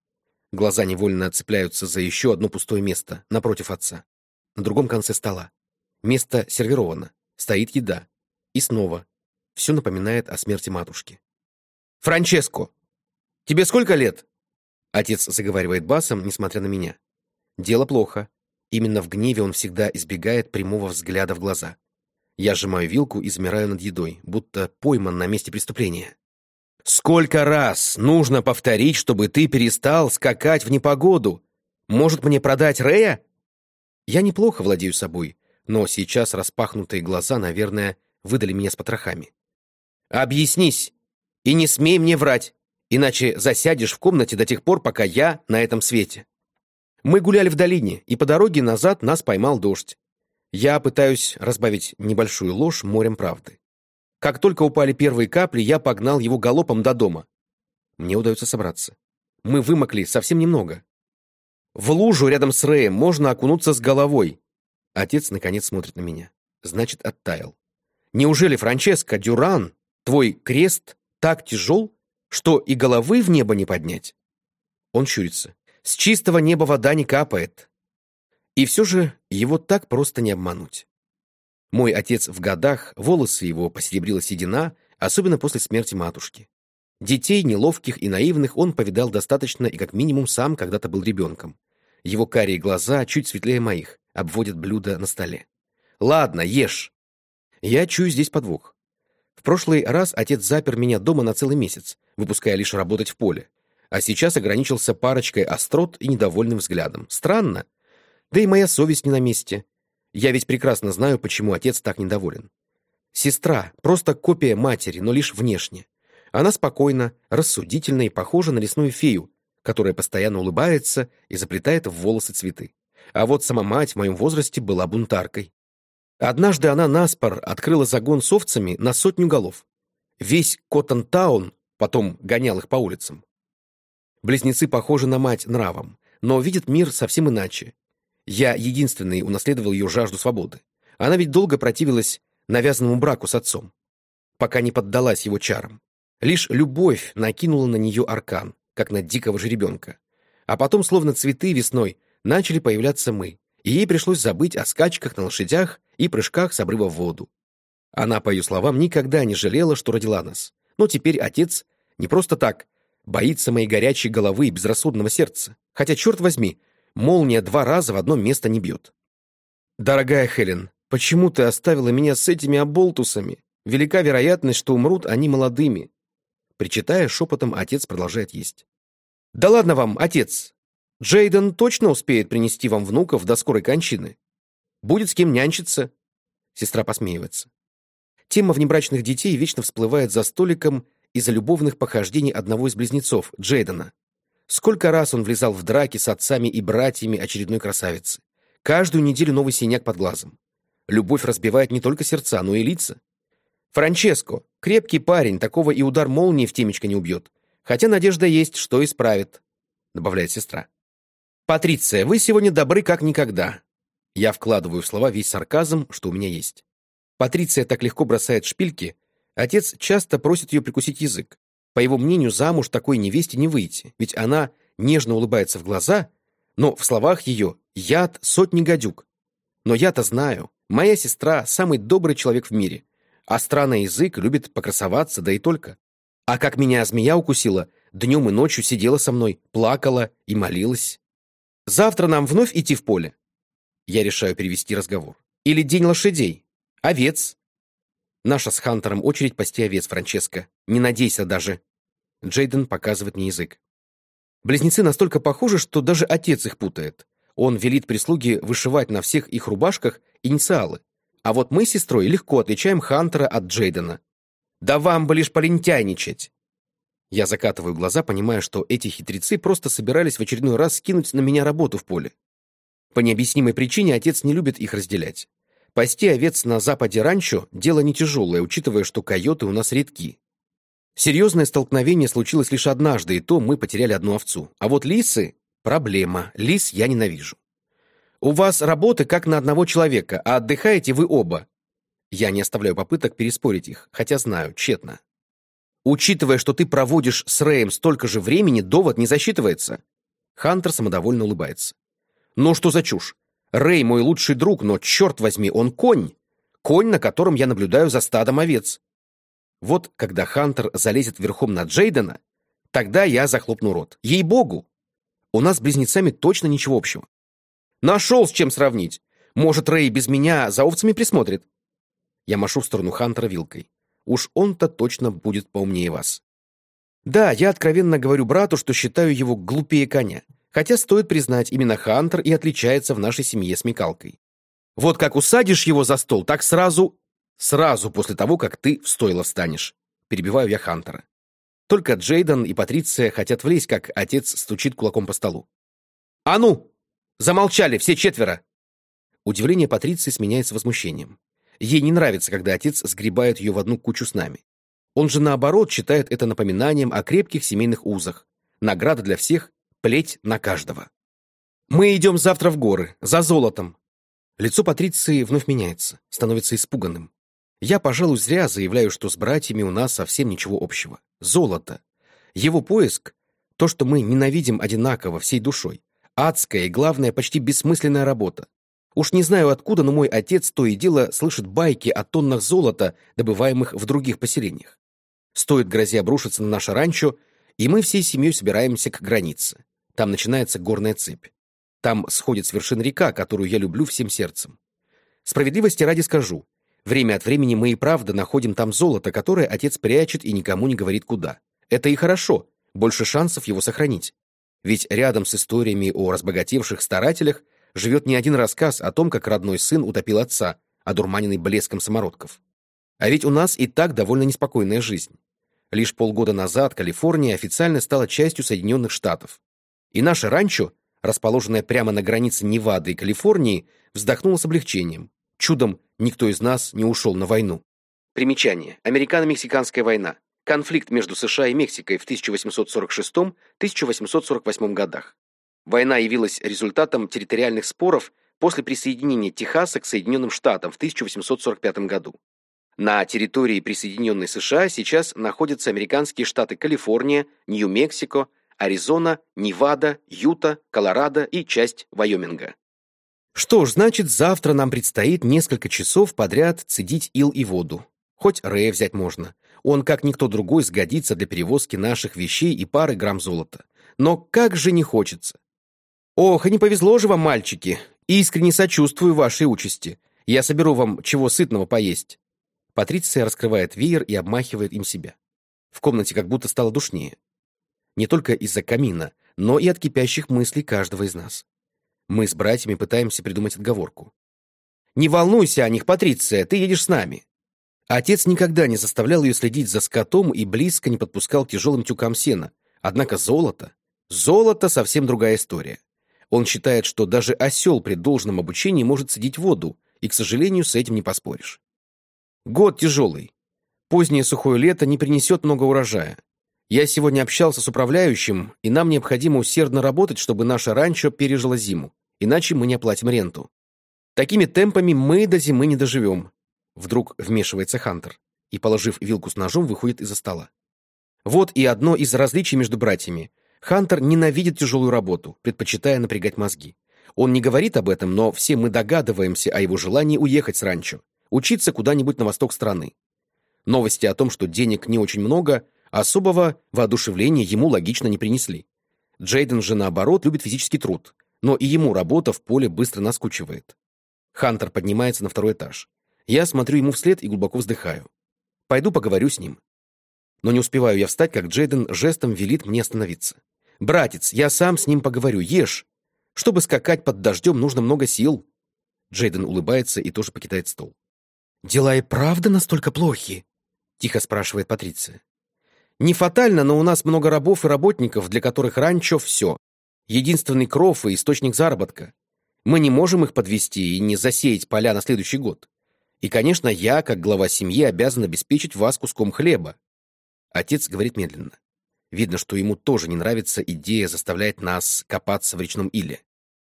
Глаза невольно цепляются за еще одно пустое место, напротив отца. На другом конце стола. Место сервировано. Стоит еда. И снова. Все напоминает о смерти матушки. «Франческо! Тебе сколько лет?» Отец заговаривает басом, несмотря на меня. Дело плохо. Именно в гневе он всегда избегает прямого взгляда в глаза. Я сжимаю вилку и замираю над едой, будто пойман на месте преступления. «Сколько раз нужно повторить, чтобы ты перестал скакать в непогоду? Может, мне продать Рея?» Я неплохо владею собой, но сейчас распахнутые глаза, наверное, выдали меня с потрохами. «Объяснись и не смей мне врать, иначе засядешь в комнате до тех пор, пока я на этом свете». Мы гуляли в долине, и по дороге назад нас поймал дождь. Я пытаюсь разбавить небольшую ложь морем правды. Как только упали первые капли, я погнал его галопом до дома. Мне удается собраться. Мы вымокли совсем немного. В лужу рядом с Рэем можно окунуться с головой. Отец, наконец, смотрит на меня. Значит, оттаял. Неужели, Франческо, Дюран, твой крест так тяжел, что и головы в небо не поднять? Он щурится. С чистого неба вода не капает. И все же его так просто не обмануть. Мой отец в годах, волосы его посеребрила седина, особенно после смерти матушки. Детей, неловких и наивных, он повидал достаточно и как минимум сам когда-то был ребенком. Его карие глаза, чуть светлее моих, обводят блюдо на столе. «Ладно, ешь!» Я чую здесь подвох. В прошлый раз отец запер меня дома на целый месяц, выпуская лишь работать в поле а сейчас ограничился парочкой острот и недовольным взглядом. Странно. Да и моя совесть не на месте. Я ведь прекрасно знаю, почему отец так недоволен. Сестра — просто копия матери, но лишь внешне. Она спокойна, рассудительна и похожа на лесную фею, которая постоянно улыбается и заплетает в волосы цветы. А вот сама мать в моем возрасте была бунтаркой. Однажды она наспор открыла загон с овцами на сотню голов. Весь Коттон-таун потом гонял их по улицам. Близнецы похожи на мать нравом, но видят мир совсем иначе. Я единственный унаследовал ее жажду свободы. Она ведь долго противилась навязанному браку с отцом, пока не поддалась его чарам. Лишь любовь накинула на нее аркан, как на дикого жеребенка. А потом, словно цветы весной, начали появляться мы, и ей пришлось забыть о скачках на лошадях и прыжках с обрыва в воду. Она, по ее словам, никогда не жалела, что родила нас. Но теперь отец не просто так боится моей горячей головы и безрассудного сердца. Хотя, черт возьми, молния два раза в одно место не бьет. «Дорогая Хелен, почему ты оставила меня с этими оболтусами? Велика вероятность, что умрут они молодыми». Причитая шепотом, отец продолжает есть. «Да ладно вам, отец! Джейден точно успеет принести вам внуков до скорой кончины. Будет с кем нянчиться». Сестра посмеивается. Тема внебрачных детей вечно всплывает за столиком из-за любовных похождений одного из близнецов, Джейдена. Сколько раз он влезал в драки с отцами и братьями очередной красавицы. Каждую неделю новый синяк под глазом. Любовь разбивает не только сердца, но и лица. Франческо, крепкий парень, такого и удар молнии в темечко не убьет. Хотя надежда есть, что исправит, добавляет сестра. Патриция, вы сегодня добры как никогда. Я вкладываю в слова весь сарказм, что у меня есть. Патриция так легко бросает шпильки, Отец часто просит ее прикусить язык. По его мнению, замуж такой невесте не выйти, ведь она нежно улыбается в глаза, но в словах ее яд сотни гадюк. Но я-то знаю, моя сестра — самый добрый человек в мире, а странный язык любит покрасоваться, да и только. А как меня змея укусила, днем и ночью сидела со мной, плакала и молилась. Завтра нам вновь идти в поле. Я решаю перевести разговор. Или день лошадей, овец, Наша с Хантером очередь пасти овец, Франческо. Не надейся даже. Джейден показывает мне язык. Близнецы настолько похожи, что даже отец их путает. Он велит прислуге вышивать на всех их рубашках инициалы. А вот мы с сестрой легко отличаем Хантера от Джейдена. Да вам бы лишь полентяйничать. Я закатываю глаза, понимая, что эти хитрецы просто собирались в очередной раз скинуть на меня работу в поле. По необъяснимой причине отец не любит их разделять. Пасти овец на западе ранчо – дело не тяжелое, учитывая, что койоты у нас редки. Серьезное столкновение случилось лишь однажды, и то мы потеряли одну овцу. А вот лисы – проблема. Лис я ненавижу. У вас работы как на одного человека, а отдыхаете вы оба. Я не оставляю попыток переспорить их, хотя знаю, тщетно. Учитывая, что ты проводишь с Рэем столько же времени, довод не засчитывается. Хантер самодовольно улыбается. Ну что за чушь? Рэй мой лучший друг, но, черт возьми, он конь. Конь, на котором я наблюдаю за стадом овец. Вот когда Хантер залезет верхом на Джейдена, тогда я захлопну рот. Ей-богу! У нас с близнецами точно ничего общего. Нашел с чем сравнить. Может, Рэй без меня за овцами присмотрит? Я машу в сторону Хантера вилкой. Уж он-то точно будет поумнее вас. Да, я откровенно говорю брату, что считаю его глупее коня. Хотя стоит признать, именно Хантер и отличается в нашей семье смекалкой. Вот как усадишь его за стол, так сразу... Сразу после того, как ты в стойло встанешь. Перебиваю я Хантера. Только Джейден и Патриция хотят влезть, как отец стучит кулаком по столу. «А ну! Замолчали, все четверо!» Удивление Патриции сменяется возмущением. Ей не нравится, когда отец сгребает ее в одну кучу с нами. Он же, наоборот, считает это напоминанием о крепких семейных узах. Награда для всех — плеть на каждого. «Мы идем завтра в горы, за золотом». Лицо Патриции вновь меняется, становится испуганным. Я, пожалуй, зря заявляю, что с братьями у нас совсем ничего общего. Золото. Его поиск — то, что мы ненавидим одинаково, всей душой. Адская и, главное, почти бессмысленная работа. Уж не знаю откуда, но мой отец то и дело слышит байки о тоннах золота, добываемых в других поселениях. Стоит грозе обрушиться на наше ранчо, и мы всей семьей собираемся к границе. Там начинается горная цепь. Там сходит с вершин река, которую я люблю всем сердцем. Справедливости ради скажу, Время от времени мы и правда находим там золото, которое отец прячет и никому не говорит куда. Это и хорошо, больше шансов его сохранить. Ведь рядом с историями о разбогатевших старателях живет не один рассказ о том, как родной сын утопил отца, одурманенный блеском самородков. А ведь у нас и так довольно неспокойная жизнь. Лишь полгода назад Калифорния официально стала частью Соединенных Штатов. И наше ранчо, расположенное прямо на границе Невады и Калифорнии, вздохнуло с облегчением. Чудом никто из нас не ушел на войну. Примечание. Американо-Мексиканская война. Конфликт между США и Мексикой в 1846-1848 годах. Война явилась результатом территориальных споров после присоединения Техаса к Соединенным Штатам в 1845 году. На территории присоединенной США сейчас находятся американские штаты Калифорния, Нью-Мексико, Аризона, Невада, Юта, Колорадо и часть Вайоминга. Что ж, значит, завтра нам предстоит несколько часов подряд цедить ил и воду. Хоть Рэя взять можно. Он, как никто другой, сгодится для перевозки наших вещей и пары грамм золота. Но как же не хочется. Ох, и не повезло же вам, мальчики. Искренне сочувствую вашей участи. Я соберу вам чего сытного поесть. Патриция раскрывает веер и обмахивает им себя. В комнате как будто стало душнее. Не только из-за камина, но и от кипящих мыслей каждого из нас. Мы с братьями пытаемся придумать отговорку. «Не волнуйся о них, Патриция, ты едешь с нами». Отец никогда не заставлял ее следить за скотом и близко не подпускал к тяжелым тюкам сена. Однако золото... Золото — совсем другая история. Он считает, что даже осел при должном обучении может сидеть воду, и, к сожалению, с этим не поспоришь. Год тяжелый. Позднее сухое лето не принесет много урожая. Я сегодня общался с управляющим, и нам необходимо усердно работать, чтобы наше ранчо пережило зиму, иначе мы не оплатим ренту. Такими темпами мы до зимы не доживем. Вдруг вмешивается Хантер и, положив вилку с ножом, выходит из-за стола. Вот и одно из различий между братьями. Хантер ненавидит тяжелую работу, предпочитая напрягать мозги. Он не говорит об этом, но все мы догадываемся о его желании уехать с ранчо, учиться куда-нибудь на восток страны. Новости о том, что денег не очень много, Особого воодушевления ему логично не принесли. Джейден же, наоборот, любит физический труд, но и ему работа в поле быстро наскучивает. Хантер поднимается на второй этаж. Я смотрю ему вслед и глубоко вздыхаю. Пойду поговорю с ним. Но не успеваю я встать, как Джейден жестом велит мне остановиться. «Братец, я сам с ним поговорю, ешь. Чтобы скакать под дождем, нужно много сил». Джейден улыбается и тоже покидает стол. «Дела и правда настолько плохи?» — тихо спрашивает Патриция. Не фатально, но у нас много рабов и работников, для которых ранчо — все. Единственный кров и источник заработка. Мы не можем их подвести и не засеять поля на следующий год. И, конечно, я, как глава семьи, обязан обеспечить вас куском хлеба. Отец говорит медленно. Видно, что ему тоже не нравится идея заставлять нас копаться в речном иле.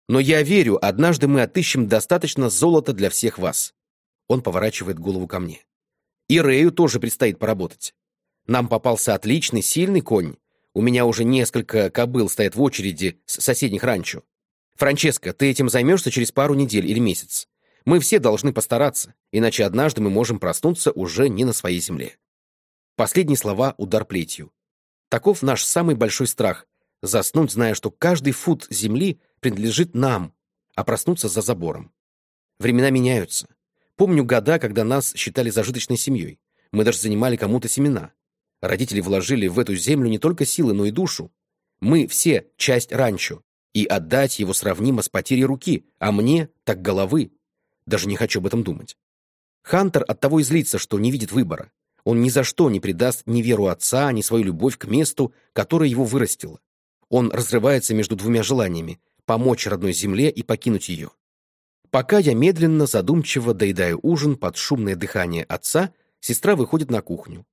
Но я верю, однажды мы отыщем достаточно золота для всех вас. Он поворачивает голову ко мне. И Рэю тоже предстоит поработать. Нам попался отличный, сильный конь. У меня уже несколько кобыл стоят в очереди с соседних ранчо. Франческо, ты этим займешься через пару недель или месяц. Мы все должны постараться, иначе однажды мы можем проснуться уже не на своей земле. Последние слова — удар плетью. Таков наш самый большой страх — заснуть, зная, что каждый фут земли принадлежит нам, а проснуться за забором. Времена меняются. Помню года, когда нас считали зажиточной семьей. Мы даже занимали кому-то семена. Родители вложили в эту землю не только силы, но и душу. Мы все часть ранчо, и отдать его сравнимо с потерей руки, а мне так головы. Даже не хочу об этом думать. Хантер оттого и злится, что не видит выбора. Он ни за что не предаст ни веру отца, ни свою любовь к месту, которое его вырастило. Он разрывается между двумя желаниями — помочь родной земле и покинуть ее. Пока я медленно, задумчиво доедаю ужин под шумное дыхание отца, сестра выходит на кухню.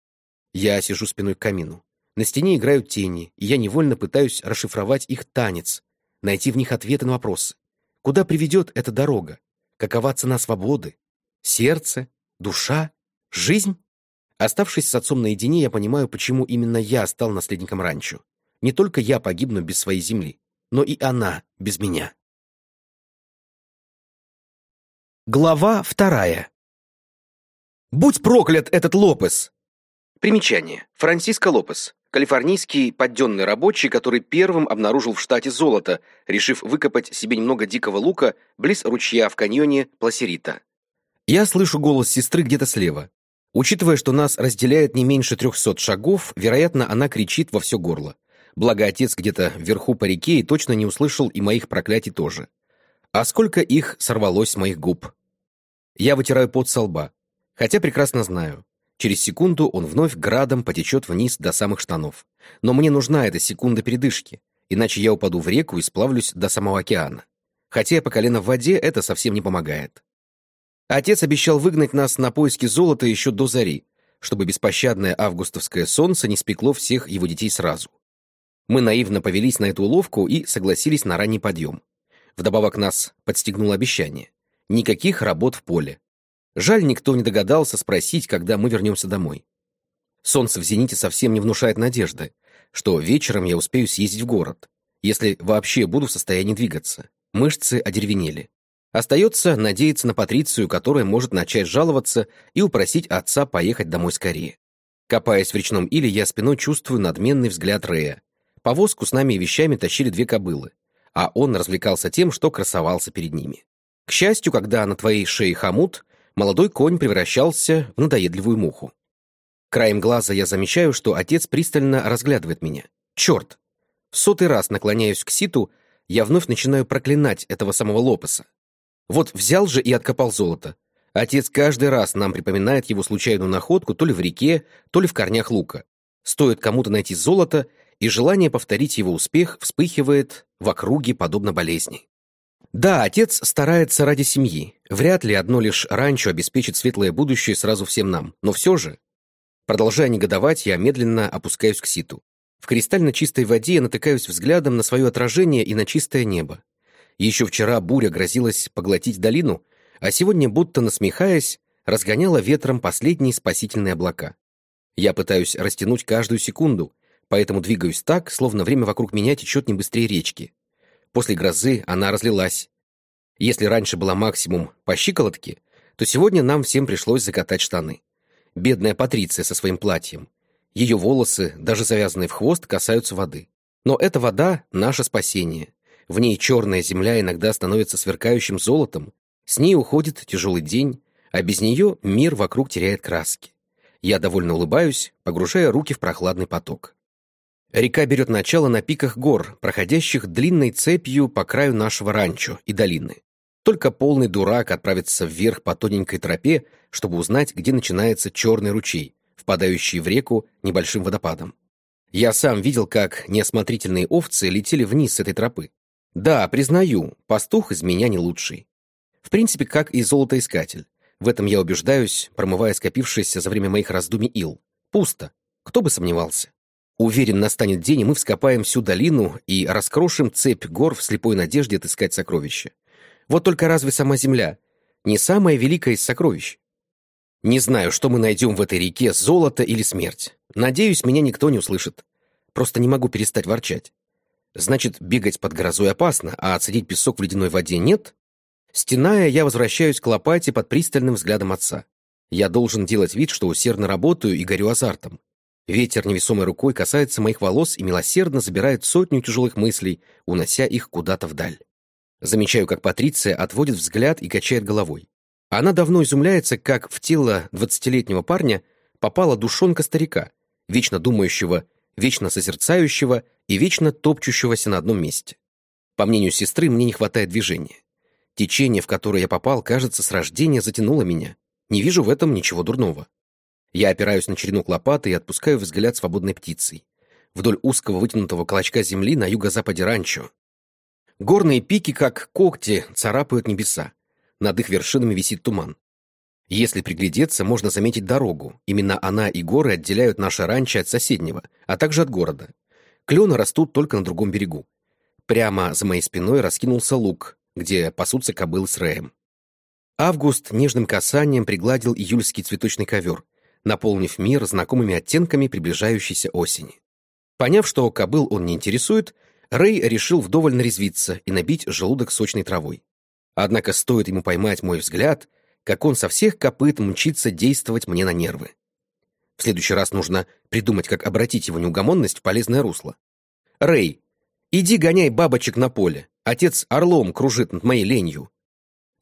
Я сижу спиной к камину. На стене играют тени, и я невольно пытаюсь расшифровать их танец, найти в них ответы на вопросы. Куда приведет эта дорога? Какова цена свободы? Сердце? Душа? Жизнь? Оставшись с отцом наедине, я понимаю, почему именно я стал наследником ранчо. Не только я погибну без своей земли, но и она без меня. Глава вторая. «Будь проклят этот Лопес!» Примечание. Франсиско Лопес. Калифорнийский подденный рабочий, который первым обнаружил в штате золото, решив выкопать себе немного дикого лука близ ручья в каньоне Пласерита. Я слышу голос сестры где-то слева. Учитывая, что нас разделяет не меньше трехсот шагов, вероятно, она кричит во все горло. Благо, отец где-то вверху по реке и точно не услышал и моих проклятий тоже. А сколько их сорвалось с моих губ. Я вытираю пот со лба. Хотя прекрасно знаю. Через секунду он вновь градом потечет вниз до самых штанов. Но мне нужна эта секунда передышки, иначе я упаду в реку и сплавлюсь до самого океана. Хотя я по колено в воде, это совсем не помогает. Отец обещал выгнать нас на поиски золота еще до зари, чтобы беспощадное августовское солнце не спекло всех его детей сразу. Мы наивно повелись на эту уловку и согласились на ранний подъем. Вдобавок нас подстегнуло обещание. Никаких работ в поле. Жаль, никто не догадался спросить, когда мы вернемся домой. Солнце в зените совсем не внушает надежды, что вечером я успею съездить в город, если вообще буду в состоянии двигаться. Мышцы одеревенели. Остается надеяться на Патрицию, которая может начать жаловаться и упросить отца поехать домой скорее. Копаясь в речном иле, я спиной чувствую надменный взгляд Рея. Повозку с нами и вещами тащили две кобылы, а он развлекался тем, что красовался перед ними. К счастью, когда на твоей шее хомут, молодой конь превращался в надоедливую муху. Краем глаза я замечаю, что отец пристально разглядывает меня. Черт! В сотый раз наклоняюсь к ситу, я вновь начинаю проклинать этого самого Лопеса. Вот взял же и откопал золото. Отец каждый раз нам припоминает его случайную находку то ли в реке, то ли в корнях лука. Стоит кому-то найти золото, и желание повторить его успех вспыхивает в округе подобно болезни. Да, отец старается ради семьи. Вряд ли одно лишь ранчо обеспечит светлое будущее сразу всем нам. Но все же... Продолжая негодовать, я медленно опускаюсь к ситу. В кристально чистой воде я натыкаюсь взглядом на свое отражение и на чистое небо. Еще вчера буря грозилась поглотить долину, а сегодня, будто насмехаясь, разгоняла ветром последние спасительные облака. Я пытаюсь растянуть каждую секунду, поэтому двигаюсь так, словно время вокруг меня течет не быстрее речки. После грозы она разлилась. Если раньше была максимум по щиколотке, то сегодня нам всем пришлось закатать штаны. Бедная Патриция со своим платьем. Ее волосы, даже завязанные в хвост, касаются воды. Но эта вода — наше спасение. В ней черная земля иногда становится сверкающим золотом, с ней уходит тяжелый день, а без нее мир вокруг теряет краски. Я довольно улыбаюсь, погружая руки в прохладный поток. Река берет начало на пиках гор, проходящих длинной цепью по краю нашего ранчо и долины. Только полный дурак отправится вверх по тоненькой тропе, чтобы узнать, где начинается черный ручей, впадающий в реку небольшим водопадом. Я сам видел, как неосмотрительные овцы летели вниз с этой тропы. Да, признаю, пастух из меня не лучший. В принципе, как и золотоискатель. В этом я убеждаюсь, промывая скопившийся за время моих раздумий ил. Пусто. Кто бы сомневался. Уверен, настанет день, и мы вскопаем всю долину и раскрошим цепь гор в слепой надежде отыскать сокровища. Вот только разве сама Земля не самая великая из сокровищ? Не знаю, что мы найдем в этой реке, золото или смерть. Надеюсь, меня никто не услышит. Просто не могу перестать ворчать. Значит, бегать под грозой опасно, а отсадить песок в ледяной воде нет? Стеная, я возвращаюсь к лопате под пристальным взглядом отца. Я должен делать вид, что усердно работаю и горю азартом. Ветер невесомой рукой касается моих волос и милосердно забирает сотню тяжелых мыслей, унося их куда-то вдаль. Замечаю, как Патриция отводит взгляд и качает головой. Она давно изумляется, как в тело двадцатилетнего парня попала душонка старика, вечно думающего, вечно созерцающего и вечно топчущегося на одном месте. По мнению сестры, мне не хватает движения. Течение, в которое я попал, кажется, с рождения затянуло меня. Не вижу в этом ничего дурного. Я опираюсь на черенок лопаты и отпускаю взгляд свободной птицей. Вдоль узкого вытянутого клочка земли на юго-западе ранчо. Горные пики, как когти, царапают небеса. Над их вершинами висит туман. Если приглядеться, можно заметить дорогу. Именно она и горы отделяют наше ранчо от соседнего, а также от города. Клены растут только на другом берегу. Прямо за моей спиной раскинулся луг, где пасутся кобылы с Рэем. Август нежным касанием пригладил июльский цветочный ковер, наполнив мир знакомыми оттенками приближающейся осени. Поняв, что кобыл он не интересует, Рэй решил вдоволь нарезвиться и набить желудок сочной травой. Однако стоит ему поймать мой взгляд, как он со всех копыт мчится действовать мне на нервы. В следующий раз нужно придумать, как обратить его неугомонность в полезное русло. «Рэй, иди гоняй бабочек на поле. Отец орлом кружит над моей ленью».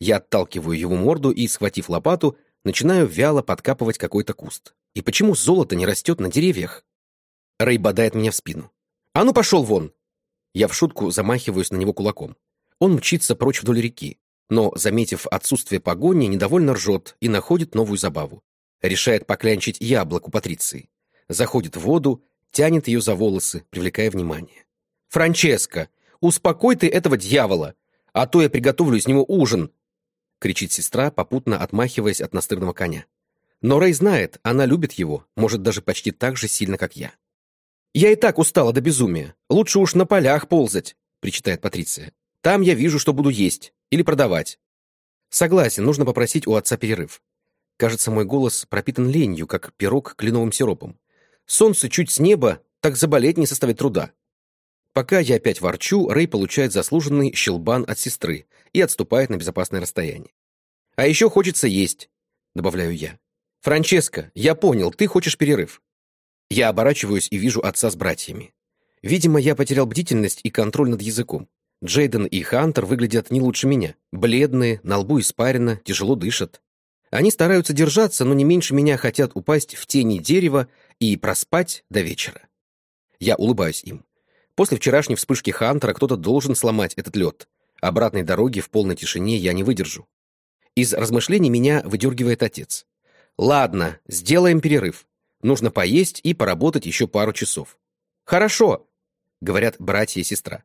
Я отталкиваю его морду и, схватив лопату, начинаю вяло подкапывать какой-то куст. И почему золото не растет на деревьях? Рэй бодает меня в спину. «А ну пошел вон!» Я в шутку замахиваюсь на него кулаком. Он мчится прочь вдоль реки но, заметив отсутствие погони, недовольно ржет и находит новую забаву. Решает поклянчить яблоку Патриции. Заходит в воду, тянет ее за волосы, привлекая внимание. «Франческо, успокой ты этого дьявола, а то я приготовлю из него ужин!» кричит сестра, попутно отмахиваясь от настырного коня. Но Рэй знает, она любит его, может, даже почти так же сильно, как я. «Я и так устала до безумия. Лучше уж на полях ползать», — причитает Патриция. «Там я вижу, что буду есть. Или продавать. Согласен, нужно попросить у отца перерыв. Кажется, мой голос пропитан ленью, как пирог кленовым сиропом. Солнце чуть с неба, так заболеть не составит труда. Пока я опять ворчу, Рэй получает заслуженный щелбан от сестры и отступает на безопасное расстояние. «А еще хочется есть», — добавляю я. «Франческо, я понял, ты хочешь перерыв». Я оборачиваюсь и вижу отца с братьями. Видимо, я потерял бдительность и контроль над языком. Джейден и Хантер выглядят не лучше меня. Бледные, на лбу испарено, тяжело дышат. Они стараются держаться, но не меньше меня хотят упасть в тени дерева и проспать до вечера. Я улыбаюсь им. После вчерашней вспышки Хантера кто-то должен сломать этот лед. Обратной дороги в полной тишине я не выдержу. Из размышлений меня выдергивает отец. «Ладно, сделаем перерыв. Нужно поесть и поработать еще пару часов». «Хорошо», — говорят братья и сестра.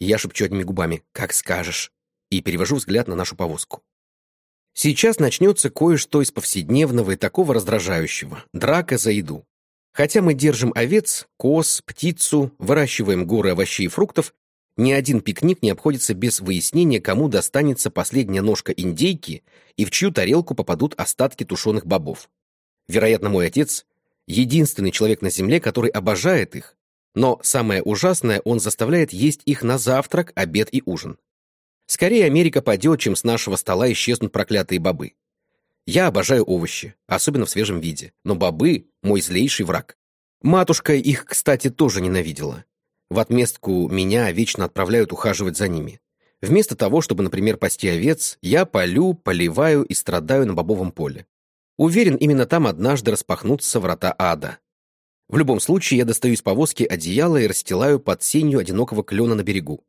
Я шепчу одними губами «как скажешь» и перевожу взгляд на нашу повозку. Сейчас начнется кое-что из повседневного и такого раздражающего – драка за еду. Хотя мы держим овец, коз, птицу, выращиваем горы овощей и фруктов, ни один пикник не обходится без выяснения, кому достанется последняя ножка индейки и в чью тарелку попадут остатки тушеных бобов. Вероятно, мой отец – единственный человек на земле, который обожает их, но самое ужасное, он заставляет есть их на завтрак, обед и ужин. Скорее Америка падет, чем с нашего стола исчезнут проклятые бобы. Я обожаю овощи, особенно в свежем виде, но бобы – мой злейший враг. Матушка их, кстати, тоже ненавидела. В отместку меня вечно отправляют ухаживать за ними. Вместо того, чтобы, например, пасти овец, я полю, поливаю и страдаю на бобовом поле. Уверен, именно там однажды распахнутся врата ада. В любом случае, я достаю из повозки одеяло и расстилаю под сенью одинокого клена на берегу.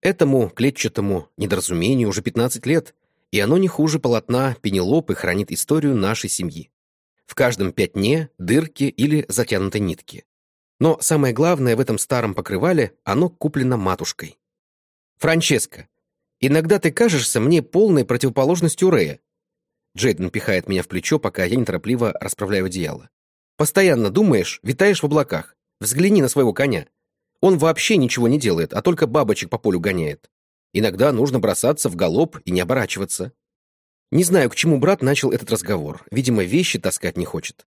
Этому клетчатому недоразумению уже 15 лет, и оно не хуже полотна Пенелопы хранит историю нашей семьи. В каждом пятне дырки или затянутой нитки. Но самое главное в этом старом покрывале, оно куплено матушкой. «Франческо, иногда ты кажешься мне полной противоположностью Рея». Джейден пихает меня в плечо, пока я неторопливо расправляю одеяло. Постоянно думаешь, витаешь в облаках. Взгляни на своего коня. Он вообще ничего не делает, а только бабочек по полю гоняет. Иногда нужно бросаться в галоп и не оборачиваться. Не знаю, к чему брат начал этот разговор. Видимо, вещи таскать не хочет.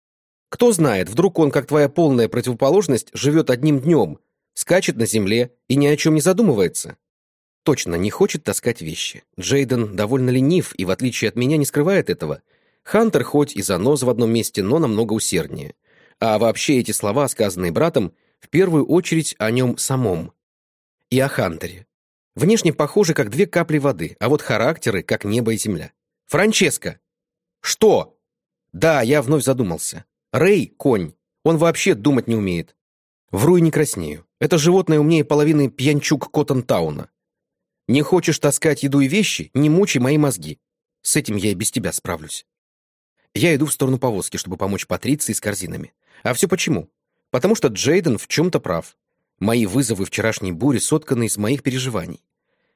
Кто знает, вдруг он, как твоя полная противоположность, живет одним днем, скачет на земле и ни о чем не задумывается. Точно, не хочет таскать вещи. Джейден довольно ленив и, в отличие от меня, не скрывает этого. Хантер хоть и занос в одном месте, но намного усерднее. А вообще эти слова, сказанные братом, в первую очередь о нем самом. И о Хантере. Внешне похожи, как две капли воды, а вот характеры, как небо и земля. «Франческо!» «Что?» «Да, я вновь задумался. Рэй — конь. Он вообще думать не умеет. Вру и не краснею. Это животное умнее половины пьянчук Коттон-тауна. Не хочешь таскать еду и вещи? Не мучай мои мозги. С этим я и без тебя справлюсь. Я иду в сторону повозки, чтобы помочь Патриции с корзинами. А все почему? Потому что Джейден в чем-то прав. Мои вызовы вчерашней бури сотканы из моих переживаний.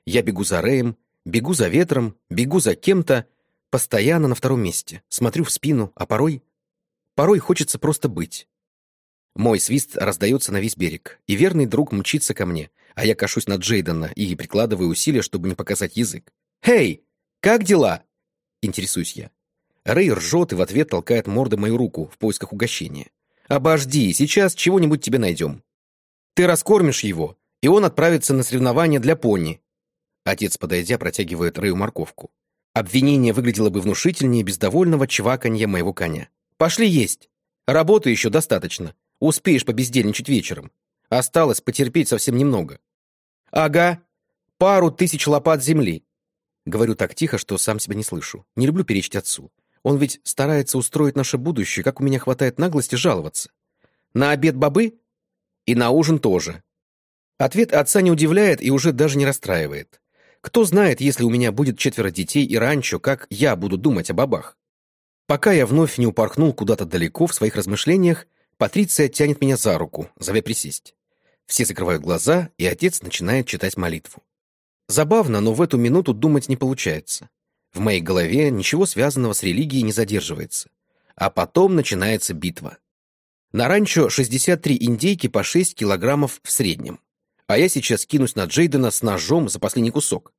Я бегу за Рэем, бегу за ветром, бегу за кем-то, Постоянно на втором месте. Смотрю в спину, а порой... Порой хочется просто быть. Мой свист раздается на весь берег, и верный друг мчится ко мне, а я кашусь на Джейдена и прикладываю усилия, чтобы не показать язык. «Хей! Как дела?» Интересуюсь я. Рэй ржет и в ответ толкает мордой мою руку в поисках угощения. «Обожди, сейчас чего-нибудь тебе найдем. Ты раскормишь его, и он отправится на соревнования для пони». Отец, подойдя, протягивает Рэю морковку. Обвинение выглядело бы внушительнее без довольного чваканья моего коня. «Пошли есть! Работы еще достаточно. Успеешь побездельничать вечером. Осталось потерпеть совсем немного». «Ага, пару тысяч лопат земли». Говорю так тихо, что сам себя не слышу. Не люблю перечить отцу. Он ведь старается устроить наше будущее, как у меня хватает наглости жаловаться. На обед бобы? И на ужин тоже. Ответ отца не удивляет и уже даже не расстраивает. Кто знает, если у меня будет четверо детей и ранчо, как я буду думать о бабах. Пока я вновь не упорхнул куда-то далеко в своих размышлениях, Патриция тянет меня за руку, зовя присесть. Все закрывают глаза, и отец начинает читать молитву. Забавно, но в эту минуту думать не получается. В моей голове ничего связанного с религией не задерживается. А потом начинается битва. На ранчо 63 индейки по 6 килограммов в среднем а я сейчас кинусь на Джейдена с ножом за последний кусок.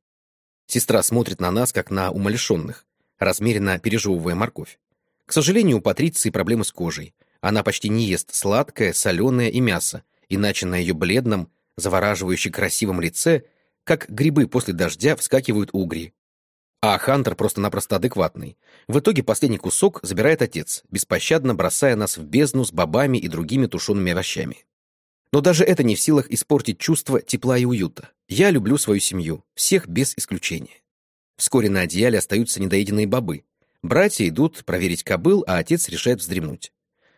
Сестра смотрит на нас, как на умалишенных, размеренно пережевывая морковь. К сожалению, у Патриции проблемы с кожей. Она почти не ест сладкое, соленое и мясо, иначе на ее бледном, завораживающе красивом лице, как грибы после дождя, вскакивают угри. А Хантер просто-напросто адекватный. В итоге последний кусок забирает отец, беспощадно бросая нас в бездну с бобами и другими тушеными овощами. Но даже это не в силах испортить чувство тепла и уюта. Я люблю свою семью, всех без исключения. Вскоре на одеяле остаются недоеденные бобы. Братья идут проверить кобыл, а отец решает вздремнуть.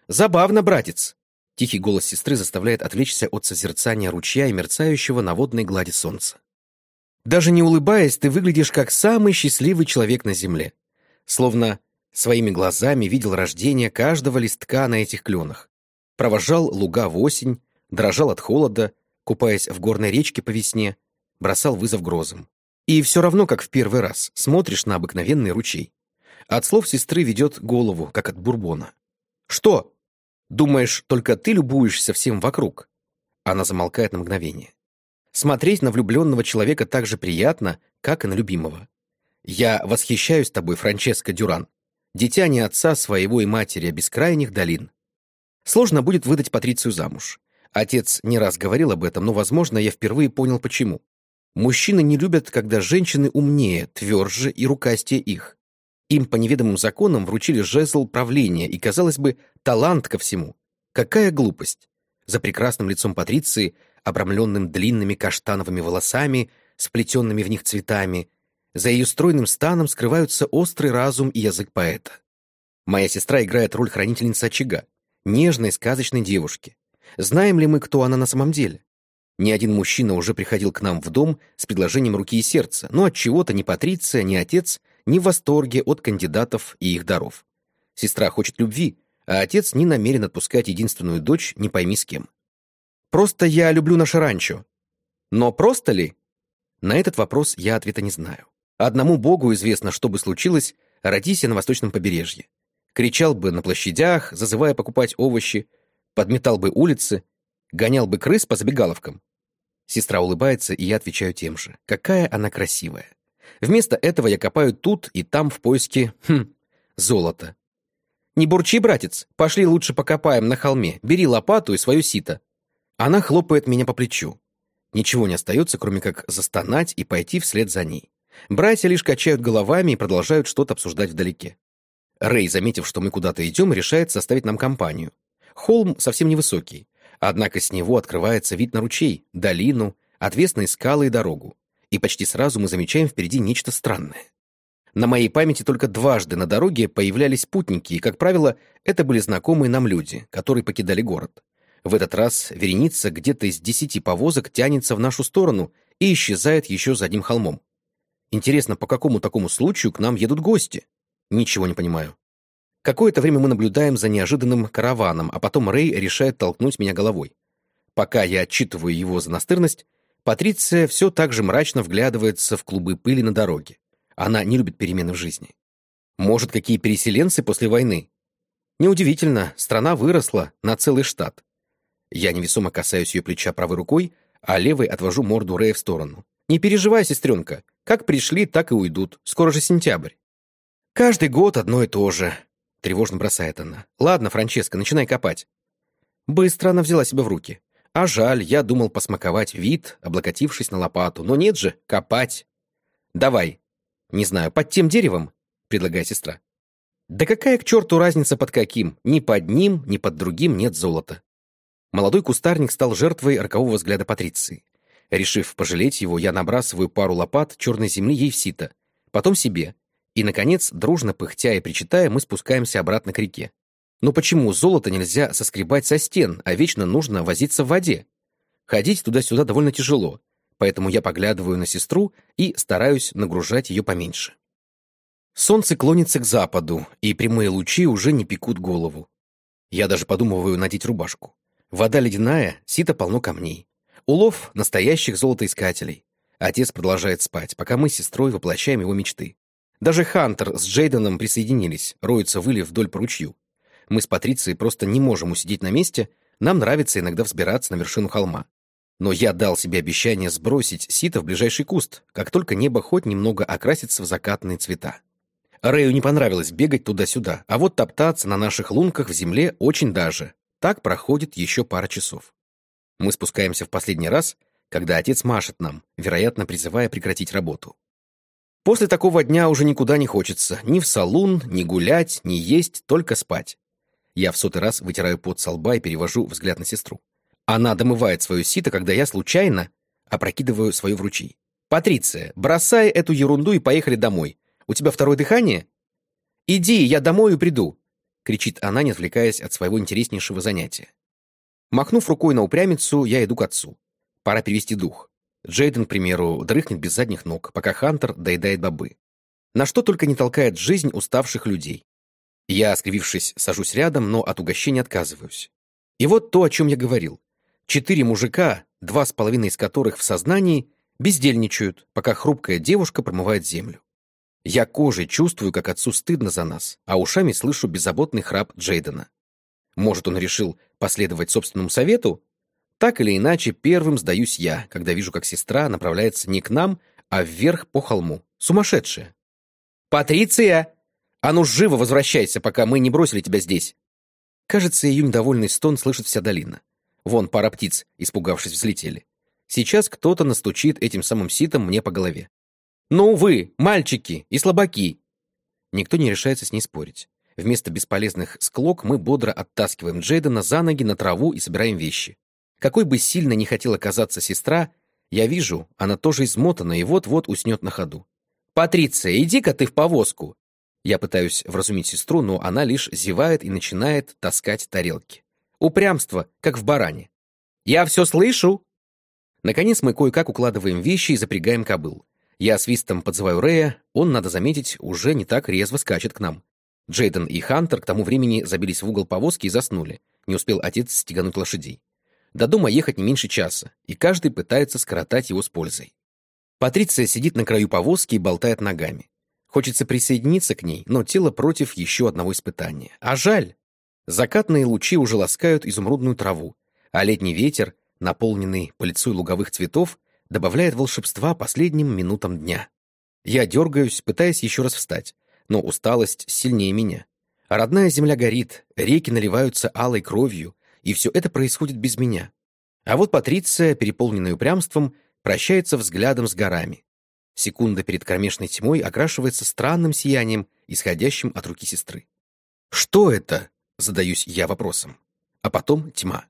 «Забавно, братец!» Тихий голос сестры заставляет отвлечься от созерцания ручья и мерцающего на водной глади солнца. Даже не улыбаясь, ты выглядишь как самый счастливый человек на земле. Словно своими глазами видел рождение каждого листка на этих кленах. Провожал луга в осень, дрожал от холода, купаясь в горной речке по весне, бросал вызов грозам. И все равно, как в первый раз, смотришь на обыкновенный ручей. От слов сестры ведет голову, как от бурбона. «Что? Думаешь, только ты любуешься всем вокруг?» Она замолкает на мгновение. Смотреть на влюбленного человека так же приятно, как и на любимого. Я восхищаюсь тобой, Франческо Дюран. Дитя не отца своего и матери, а бескрайних долин. Сложно будет выдать Патрицию замуж. Отец не раз говорил об этом, но, возможно, я впервые понял, почему. Мужчины не любят, когда женщины умнее, тверже и рукастее их. Им по неведомым законам вручили жезл правления и, казалось бы, талант ко всему. Какая глупость! За прекрасным лицом Патриции, обрамленным длинными каштановыми волосами, сплетенными в них цветами, за ее стройным станом скрываются острый разум и язык поэта. Моя сестра играет роль хранительницы очага, нежной сказочной девушки. Знаем ли мы, кто она на самом деле? Ни один мужчина уже приходил к нам в дом с предложением руки и сердца, но от чего-то ни Патриция, ни отец не в восторге от кандидатов и их даров. Сестра хочет любви, а отец не намерен отпускать единственную дочь не пойми с кем. Просто я люблю наше ранчо. Но просто ли? На этот вопрос я ответа не знаю. Одному богу известно, что бы случилось, родись я на восточном побережье. Кричал бы на площадях, зазывая покупать овощи, подметал бы улицы, гонял бы крыс по забегаловкам. Сестра улыбается, и я отвечаю тем же. Какая она красивая. Вместо этого я копаю тут и там в поиске, хм, золота. «Не бурчи, братец, пошли лучше покопаем на холме, бери лопату и свое сито». Она хлопает меня по плечу. Ничего не остается, кроме как застонать и пойти вслед за ней. Братья лишь качают головами и продолжают что-то обсуждать вдалеке. Рэй, заметив, что мы куда-то идем, решает составить нам компанию. Холм совсем невысокий, однако с него открывается вид на ручей, долину, отвесные скалы и дорогу. И почти сразу мы замечаем впереди нечто странное. На моей памяти только дважды на дороге появлялись путники, и, как правило, это были знакомые нам люди, которые покидали город. В этот раз вереница где-то из десяти повозок тянется в нашу сторону и исчезает еще за одним холмом. Интересно, по какому такому случаю к нам едут гости? Ничего не понимаю. Какое-то время мы наблюдаем за неожиданным караваном, а потом Рэй решает толкнуть меня головой. Пока я отчитываю его за настырность, Патриция все так же мрачно вглядывается в клубы пыли на дороге. Она не любит перемены в жизни. Может, какие переселенцы после войны? Неудивительно, страна выросла на целый штат. Я невесомо касаюсь ее плеча правой рукой, а левой отвожу морду Рэя в сторону. «Не переживай, сестренка. Как пришли, так и уйдут. Скоро же сентябрь». «Каждый год одно и то же», — тревожно бросает она. «Ладно, Франческа, начинай копать». Быстро она взяла себя в руки. А жаль, я думал посмаковать вид, облокотившись на лопату. Но нет же, копать. «Давай». «Не знаю, под тем деревом?» — предлагает сестра. «Да какая к черту разница под каким? Ни под ним, ни под другим нет золота». Молодой кустарник стал жертвой рокового взгляда Патриции. Решив пожалеть его, я набрасываю пару лопат черной земли ей в сито, потом себе. И, наконец, дружно пыхтя и причитая, мы спускаемся обратно к реке. Но почему золото нельзя соскребать со стен, а вечно нужно возиться в воде? Ходить туда-сюда довольно тяжело, поэтому я поглядываю на сестру и стараюсь нагружать ее поменьше. Солнце клонится к западу, и прямые лучи уже не пекут голову. Я даже подумываю надеть рубашку. Вода ледяная, сито полно камней. Улов настоящих золотоискателей. Отец продолжает спать, пока мы с сестрой воплощаем его мечты. Даже Хантер с Джейденом присоединились, роются выли вдоль по ручью. Мы с Патрицией просто не можем усидеть на месте, нам нравится иногда взбираться на вершину холма. Но я дал себе обещание сбросить сито в ближайший куст, как только небо хоть немного окрасится в закатные цвета. Рэю не понравилось бегать туда-сюда, а вот топтаться на наших лунках в земле очень даже. Так проходит еще пара часов. Мы спускаемся в последний раз, когда отец машет нам, вероятно, призывая прекратить работу. После такого дня уже никуда не хочется, ни в салун, ни гулять, ни есть, только спать. Я в сотый раз вытираю пот со лба и перевожу взгляд на сестру. Она домывает свое сито, когда я случайно опрокидываю свою в ручей. «Патриция, бросай эту ерунду и поехали домой. У тебя второе дыхание?» «Иди, я домой и приду», — кричит она, не отвлекаясь от своего интереснейшего занятия. Махнув рукой на упрямицу, я иду к отцу. Пора перевести дух. Джейден, к примеру, дрыхнет без задних ног, пока Хантер доедает бобы. На что только не толкает жизнь уставших людей. Я, скривившись, сажусь рядом, но от угощения отказываюсь. И вот то, о чем я говорил. Четыре мужика, два с половиной из которых в сознании, бездельничают, пока хрупкая девушка промывает землю. Я кожей чувствую, как отцу стыдно за нас, а ушами слышу беззаботный храп Джейдена. Может, он решил последовать собственному совету? Так или иначе, первым сдаюсь я, когда вижу, как сестра направляется не к нам, а вверх по холму. Сумасшедшая. «Патриция! А ну живо возвращайся, пока мы не бросили тебя здесь!» Кажется, ее недовольный стон слышит вся долина. Вон пара птиц, испугавшись, взлетели. Сейчас кто-то настучит этим самым ситом мне по голове. «Ну вы, мальчики и слабаки!» Никто не решается с ней спорить. Вместо бесполезных склок мы бодро оттаскиваем Джейдена за ноги на траву и собираем вещи. Какой бы сильно не хотела казаться сестра, я вижу, она тоже измотана и вот-вот уснет на ходу. «Патриция, иди-ка ты в повозку!» Я пытаюсь вразумить сестру, но она лишь зевает и начинает таскать тарелки. Упрямство, как в баране. «Я все слышу!» Наконец мы кое-как укладываем вещи и запрягаем кобыл. Я свистом подзываю Рея, он, надо заметить, уже не так резво скачет к нам. Джейден и Хантер к тому времени забились в угол повозки и заснули. Не успел отец стегануть лошадей. До дома ехать не меньше часа, и каждый пытается скоротать его с пользой. Патриция сидит на краю повозки и болтает ногами. Хочется присоединиться к ней, но тело против еще одного испытания. А жаль! Закатные лучи уже ласкают изумрудную траву, а летний ветер, наполненный по лицу луговых цветов, добавляет волшебства последним минутам дня. Я дергаюсь, пытаясь еще раз встать, но усталость сильнее меня. Родная земля горит, реки наливаются алой кровью, и все это происходит без меня. А вот Патриция, переполненная упрямством, прощается взглядом с горами. Секунда перед кромешной тьмой окрашивается странным сиянием, исходящим от руки сестры. «Что это?» — задаюсь я вопросом. А потом тьма.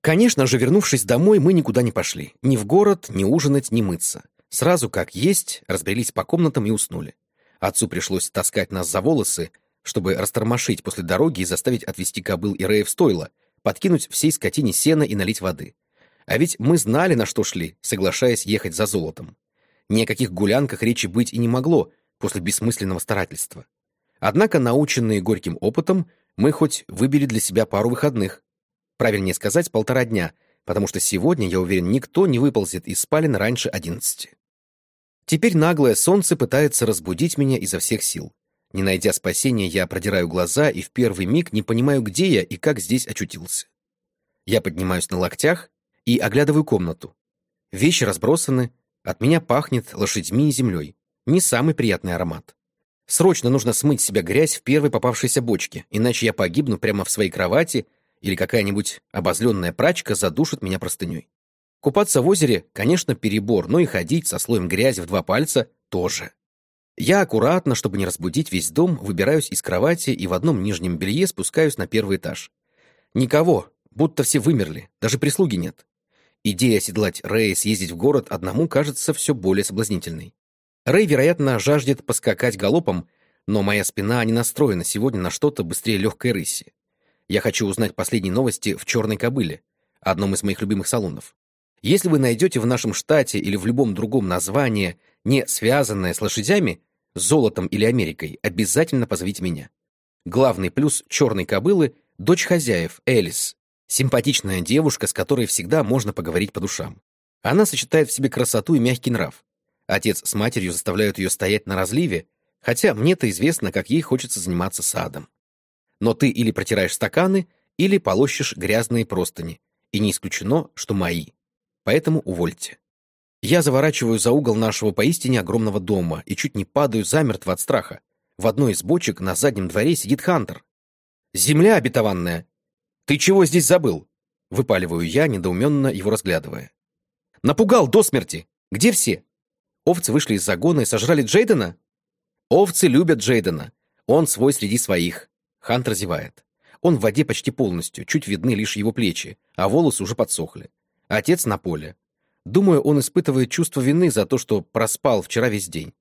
Конечно же, вернувшись домой, мы никуда не пошли. Ни в город, ни ужинать, ни мыться. Сразу как есть, разбрелись по комнатам и уснули. Отцу пришлось таскать нас за волосы, чтобы растормошить после дороги и заставить отвезти кобыл и Рея в стойло, подкинуть всей скотине сена и налить воды. А ведь мы знали, на что шли, соглашаясь ехать за золотом. Ни о каких гулянках речи быть и не могло после бессмысленного старательства. Однако, наученные горьким опытом, мы хоть выбили для себя пару выходных. Правильнее сказать, полтора дня, потому что сегодня, я уверен, никто не выползет из спален раньше одиннадцати. Теперь наглое солнце пытается разбудить меня изо всех сил. Не найдя спасения, я продираю глаза и в первый миг не понимаю, где я и как здесь очутился. Я поднимаюсь на локтях и оглядываю комнату. Вещи разбросаны, от меня пахнет лошадьми и землей. Не самый приятный аромат. Срочно нужно смыть с себя грязь в первой попавшейся бочке, иначе я погибну прямо в своей кровати или какая-нибудь обозленная прачка задушит меня простыней. Купаться в озере, конечно, перебор, но и ходить со слоем грязи в два пальца тоже. Я аккуратно, чтобы не разбудить весь дом, выбираюсь из кровати и в одном нижнем белье спускаюсь на первый этаж. Никого, будто все вымерли, даже прислуги нет. Идея оседлать Рэя съездить в город одному кажется все более соблазнительной. Рэй, вероятно, жаждет поскакать галопом, но моя спина не настроена сегодня на что-то быстрее легкой рыси. Я хочу узнать последние новости в «Черной кобыле», одном из моих любимых салонов. Если вы найдете в нашем штате или в любом другом названии, не связанное с лошадями, золотом или Америкой, обязательно позовите меня. Главный плюс черной кобылы — дочь хозяев, Элис. Симпатичная девушка, с которой всегда можно поговорить по душам. Она сочетает в себе красоту и мягкий нрав. Отец с матерью заставляют ее стоять на разливе, хотя мне-то известно, как ей хочется заниматься садом. Но ты или протираешь стаканы, или полощешь грязные простыни, и не исключено, что мои. Поэтому увольте. Я заворачиваю за угол нашего поистине огромного дома и чуть не падаю замертво от страха. В одной из бочек на заднем дворе сидит Хантер. «Земля обетованная! Ты чего здесь забыл?» Выпаливаю я, недоуменно его разглядывая. «Напугал до смерти! Где все? Овцы вышли из загона и сожрали Джейдена?» «Овцы любят Джейдена. Он свой среди своих». Хантер зевает. Он в воде почти полностью, чуть видны лишь его плечи, а волосы уже подсохли. Отец на поле. Думаю, он испытывает чувство вины за то, что проспал вчера весь день.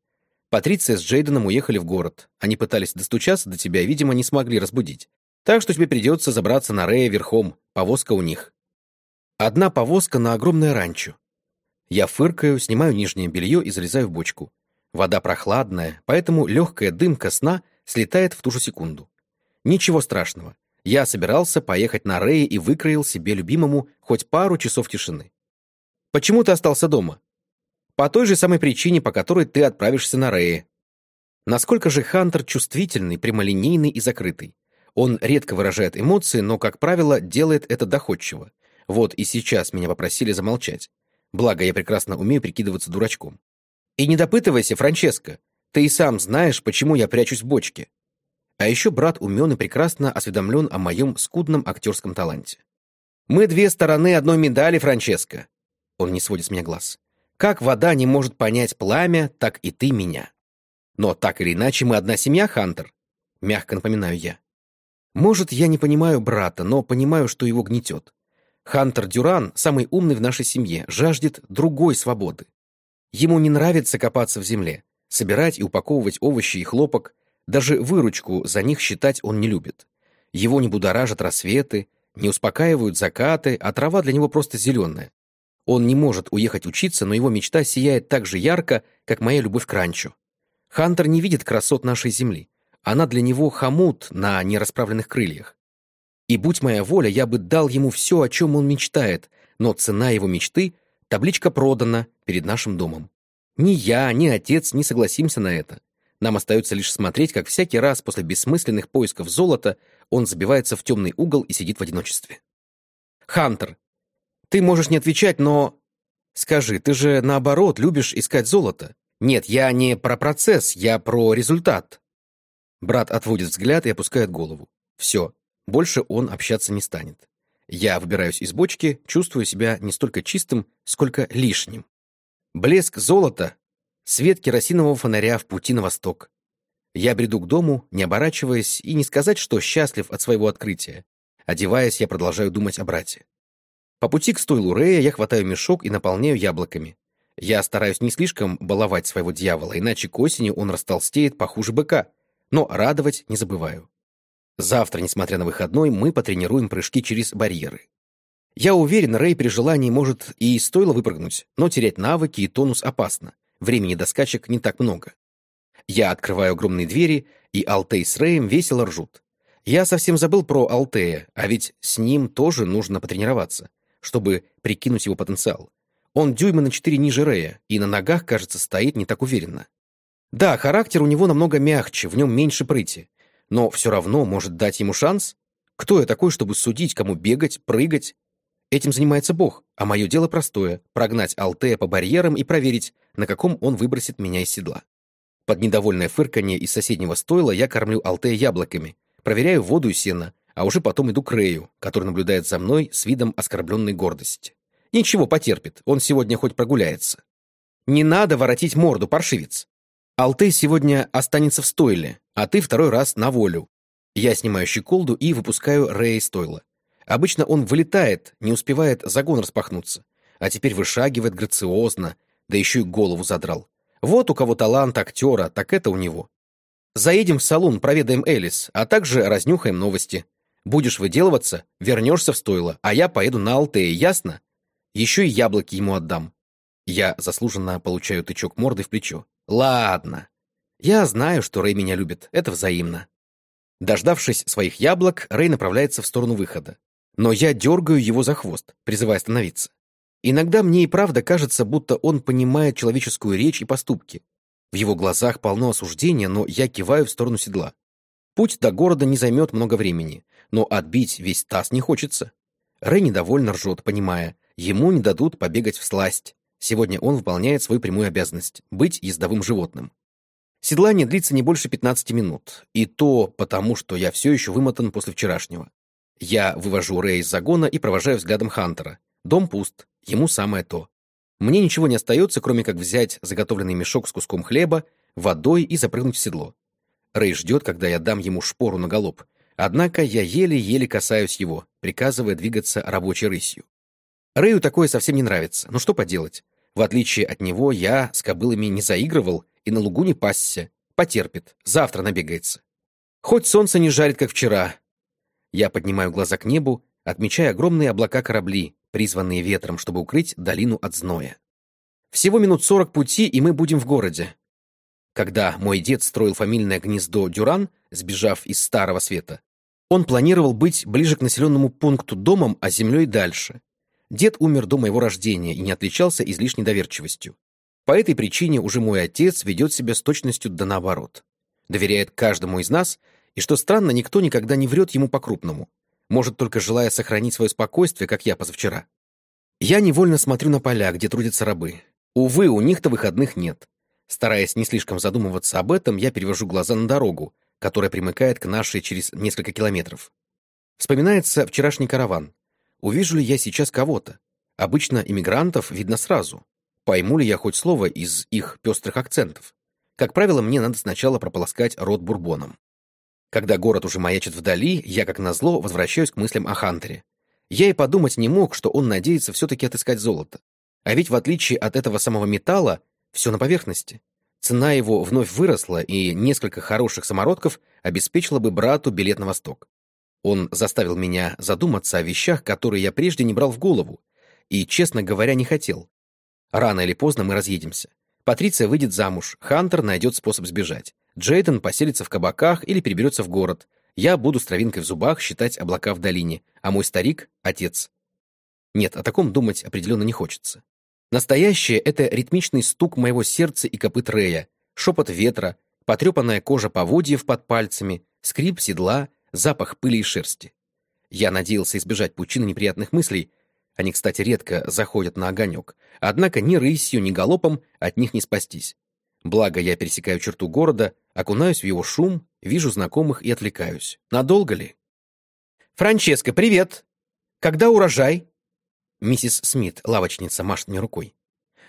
Патриция с Джейденом уехали в город. Они пытались достучаться до тебя видимо, не смогли разбудить. Так что тебе придется забраться на Рея верхом. Повозка у них. Одна повозка на огромное ранчо. Я фыркаю, снимаю нижнее белье и залезаю в бочку. Вода прохладная, поэтому легкая дымка сна слетает в ту же секунду. Ничего страшного. Я собирался поехать на Рея и выкроил себе любимому хоть пару часов тишины. Почему ты остался дома? По той же самой причине, по которой ты отправишься на Рея. Насколько же Хантер чувствительный, прямолинейный и закрытый. Он редко выражает эмоции, но, как правило, делает это доходчиво. Вот и сейчас меня попросили замолчать. Благо, я прекрасно умею прикидываться дурачком. И не допытывайся, Франческо. Ты и сам знаешь, почему я прячусь в бочке. А еще брат умен и прекрасно осведомлен о моем скудном актерском таланте. Мы две стороны одной медали, Франческо. Он не сводит с меня глаз. Как вода не может понять пламя, так и ты меня. Но так или иначе мы одна семья, Хантер. Мягко напоминаю я. Может, я не понимаю брата, но понимаю, что его гнетет. Хантер Дюран, самый умный в нашей семье, жаждет другой свободы. Ему не нравится копаться в земле, собирать и упаковывать овощи и хлопок, даже выручку за них считать он не любит. Его не будоражат рассветы, не успокаивают закаты, а трава для него просто зеленая. Он не может уехать учиться, но его мечта сияет так же ярко, как моя любовь к ранчо. Хантер не видит красот нашей земли. Она для него хомут на нерасправленных крыльях. И будь моя воля, я бы дал ему все, о чем он мечтает, но цена его мечты — табличка продана перед нашим домом. Ни я, ни отец не согласимся на это. Нам остается лишь смотреть, как всякий раз после бессмысленных поисков золота он забивается в темный угол и сидит в одиночестве. «Хантер, ты можешь не отвечать, но... Скажи, ты же, наоборот, любишь искать золото. Нет, я не про процесс, я про результат. Брат отводит взгляд и опускает голову. Все, больше он общаться не станет. Я выбираюсь из бочки, чувствую себя не столько чистым, сколько лишним. Блеск золота, свет керосинового фонаря в пути на восток. Я бреду к дому, не оборачиваясь, и не сказать, что счастлив от своего открытия. Одеваясь, я продолжаю думать о брате. По пути к стойлу Рея я хватаю мешок и наполняю яблоками. Я стараюсь не слишком баловать своего дьявола, иначе к осени он растолстеет похуже быка. Но радовать не забываю. Завтра, несмотря на выходной, мы потренируем прыжки через барьеры. Я уверен, Рэй при желании может и стоило выпрыгнуть, но терять навыки и тонус опасно. Времени до скачек не так много. Я открываю огромные двери, и Алтей с Рэем весело ржут. Я совсем забыл про Алтея, а ведь с ним тоже нужно потренироваться, чтобы прикинуть его потенциал. Он дюйма на четыре ниже Рэя, и на ногах, кажется, стоит не так уверенно. Да, характер у него намного мягче, в нем меньше прыти. Но все равно может дать ему шанс? Кто я такой, чтобы судить, кому бегать, прыгать? Этим занимается Бог, а мое дело простое — прогнать Алтея по барьерам и проверить, на каком он выбросит меня из седла. Под недовольное фырканье из соседнего стойла я кормлю Алтея яблоками, проверяю воду и сено, а уже потом иду к Рею, который наблюдает за мной с видом оскорбленной гордости. Ничего, потерпит, он сегодня хоть прогуляется. Не надо воротить морду, паршивец. Алтей сегодня останется в стойле, а ты второй раз на волю. Я снимаю щеколду и выпускаю Рэя из стойла. Обычно он вылетает, не успевает загон распахнуться, а теперь вышагивает грациозно, да еще и голову задрал. Вот у кого талант актера, так это у него. Заедем в салон, проведаем Элис, а также разнюхаем новости. Будешь выделываться, вернешься в стойло, а я поеду на Алтея, ясно? Еще и яблоки ему отдам. Я заслуженно получаю тычок морды в плечо. Ладно. Я знаю, что Рэй меня любит. Это взаимно. Дождавшись своих яблок, Рэй направляется в сторону выхода. Но я дергаю его за хвост, призывая остановиться. Иногда мне и правда кажется, будто он понимает человеческую речь и поступки. В его глазах полно осуждения, но я киваю в сторону седла. Путь до города не займет много времени, но отбить весь таз не хочется. Рэй недовольно ржет, понимая, Ему не дадут побегать в сласть. Сегодня он выполняет свою прямую обязанность — быть ездовым животным. Седлание длится не больше 15 минут, и то потому, что я все еще вымотан после вчерашнего. Я вывожу Рэя из загона и провожаю взглядом Хантера. Дом пуст, ему самое то. Мне ничего не остается, кроме как взять заготовленный мешок с куском хлеба, водой и запрыгнуть в седло. Рэй ждет, когда я дам ему шпору на галоп. Однако я еле-еле касаюсь его, приказывая двигаться рабочей рысью. Рэю такое совсем не нравится, но что поделать. В отличие от него, я с кобылами не заигрывал и на лугу не пасся. Потерпит, завтра набегается. Хоть солнце не жарит, как вчера. Я поднимаю глаза к небу, отмечая огромные облака корабли, призванные ветром, чтобы укрыть долину от зноя. Всего минут сорок пути, и мы будем в городе. Когда мой дед строил фамильное гнездо Дюран, сбежав из Старого Света, он планировал быть ближе к населенному пункту домом, а землей дальше. Дед умер до моего рождения и не отличался излишней доверчивостью. По этой причине уже мой отец ведет себя с точностью да наоборот. Доверяет каждому из нас, и, что странно, никто никогда не врет ему по-крупному. Может, только желая сохранить свое спокойствие, как я позавчера. Я невольно смотрю на поля, где трудятся рабы. Увы, у них-то выходных нет. Стараясь не слишком задумываться об этом, я перевожу глаза на дорогу, которая примыкает к нашей через несколько километров. Вспоминается вчерашний караван. Увижу ли я сейчас кого-то? Обычно иммигрантов видно сразу. Пойму ли я хоть слово из их пестрых акцентов? Как правило, мне надо сначала прополоскать рот бурбоном. Когда город уже маячит вдали, я, как назло, возвращаюсь к мыслям о Хантере. Я и подумать не мог, что он надеется все-таки отыскать золото. А ведь в отличие от этого самого металла, все на поверхности. Цена его вновь выросла, и несколько хороших самородков обеспечила бы брату билет на восток. Он заставил меня задуматься о вещах, которые я прежде не брал в голову, и, честно говоря, не хотел. Рано или поздно мы разъедемся. Патриция выйдет замуж, Хантер найдет способ сбежать. Джейден поселится в кабаках или переберется в город. Я буду с травинкой в зубах считать облака в долине, а мой старик — отец. Нет, о таком думать определенно не хочется. Настоящее — это ритмичный стук моего сердца и копыт Рея, шепот ветра, потрепанная кожа поводьев под пальцами, скрип седла запах пыли и шерсти. Я надеялся избежать пучины неприятных мыслей, они, кстати, редко заходят на огонек, однако ни рысью, ни галопом от них не спастись. Благо, я пересекаю черту города, окунаюсь в его шум, вижу знакомых и отвлекаюсь. Надолго ли? «Франческо, привет! Когда урожай?» Миссис Смит, лавочница, машет мне рукой.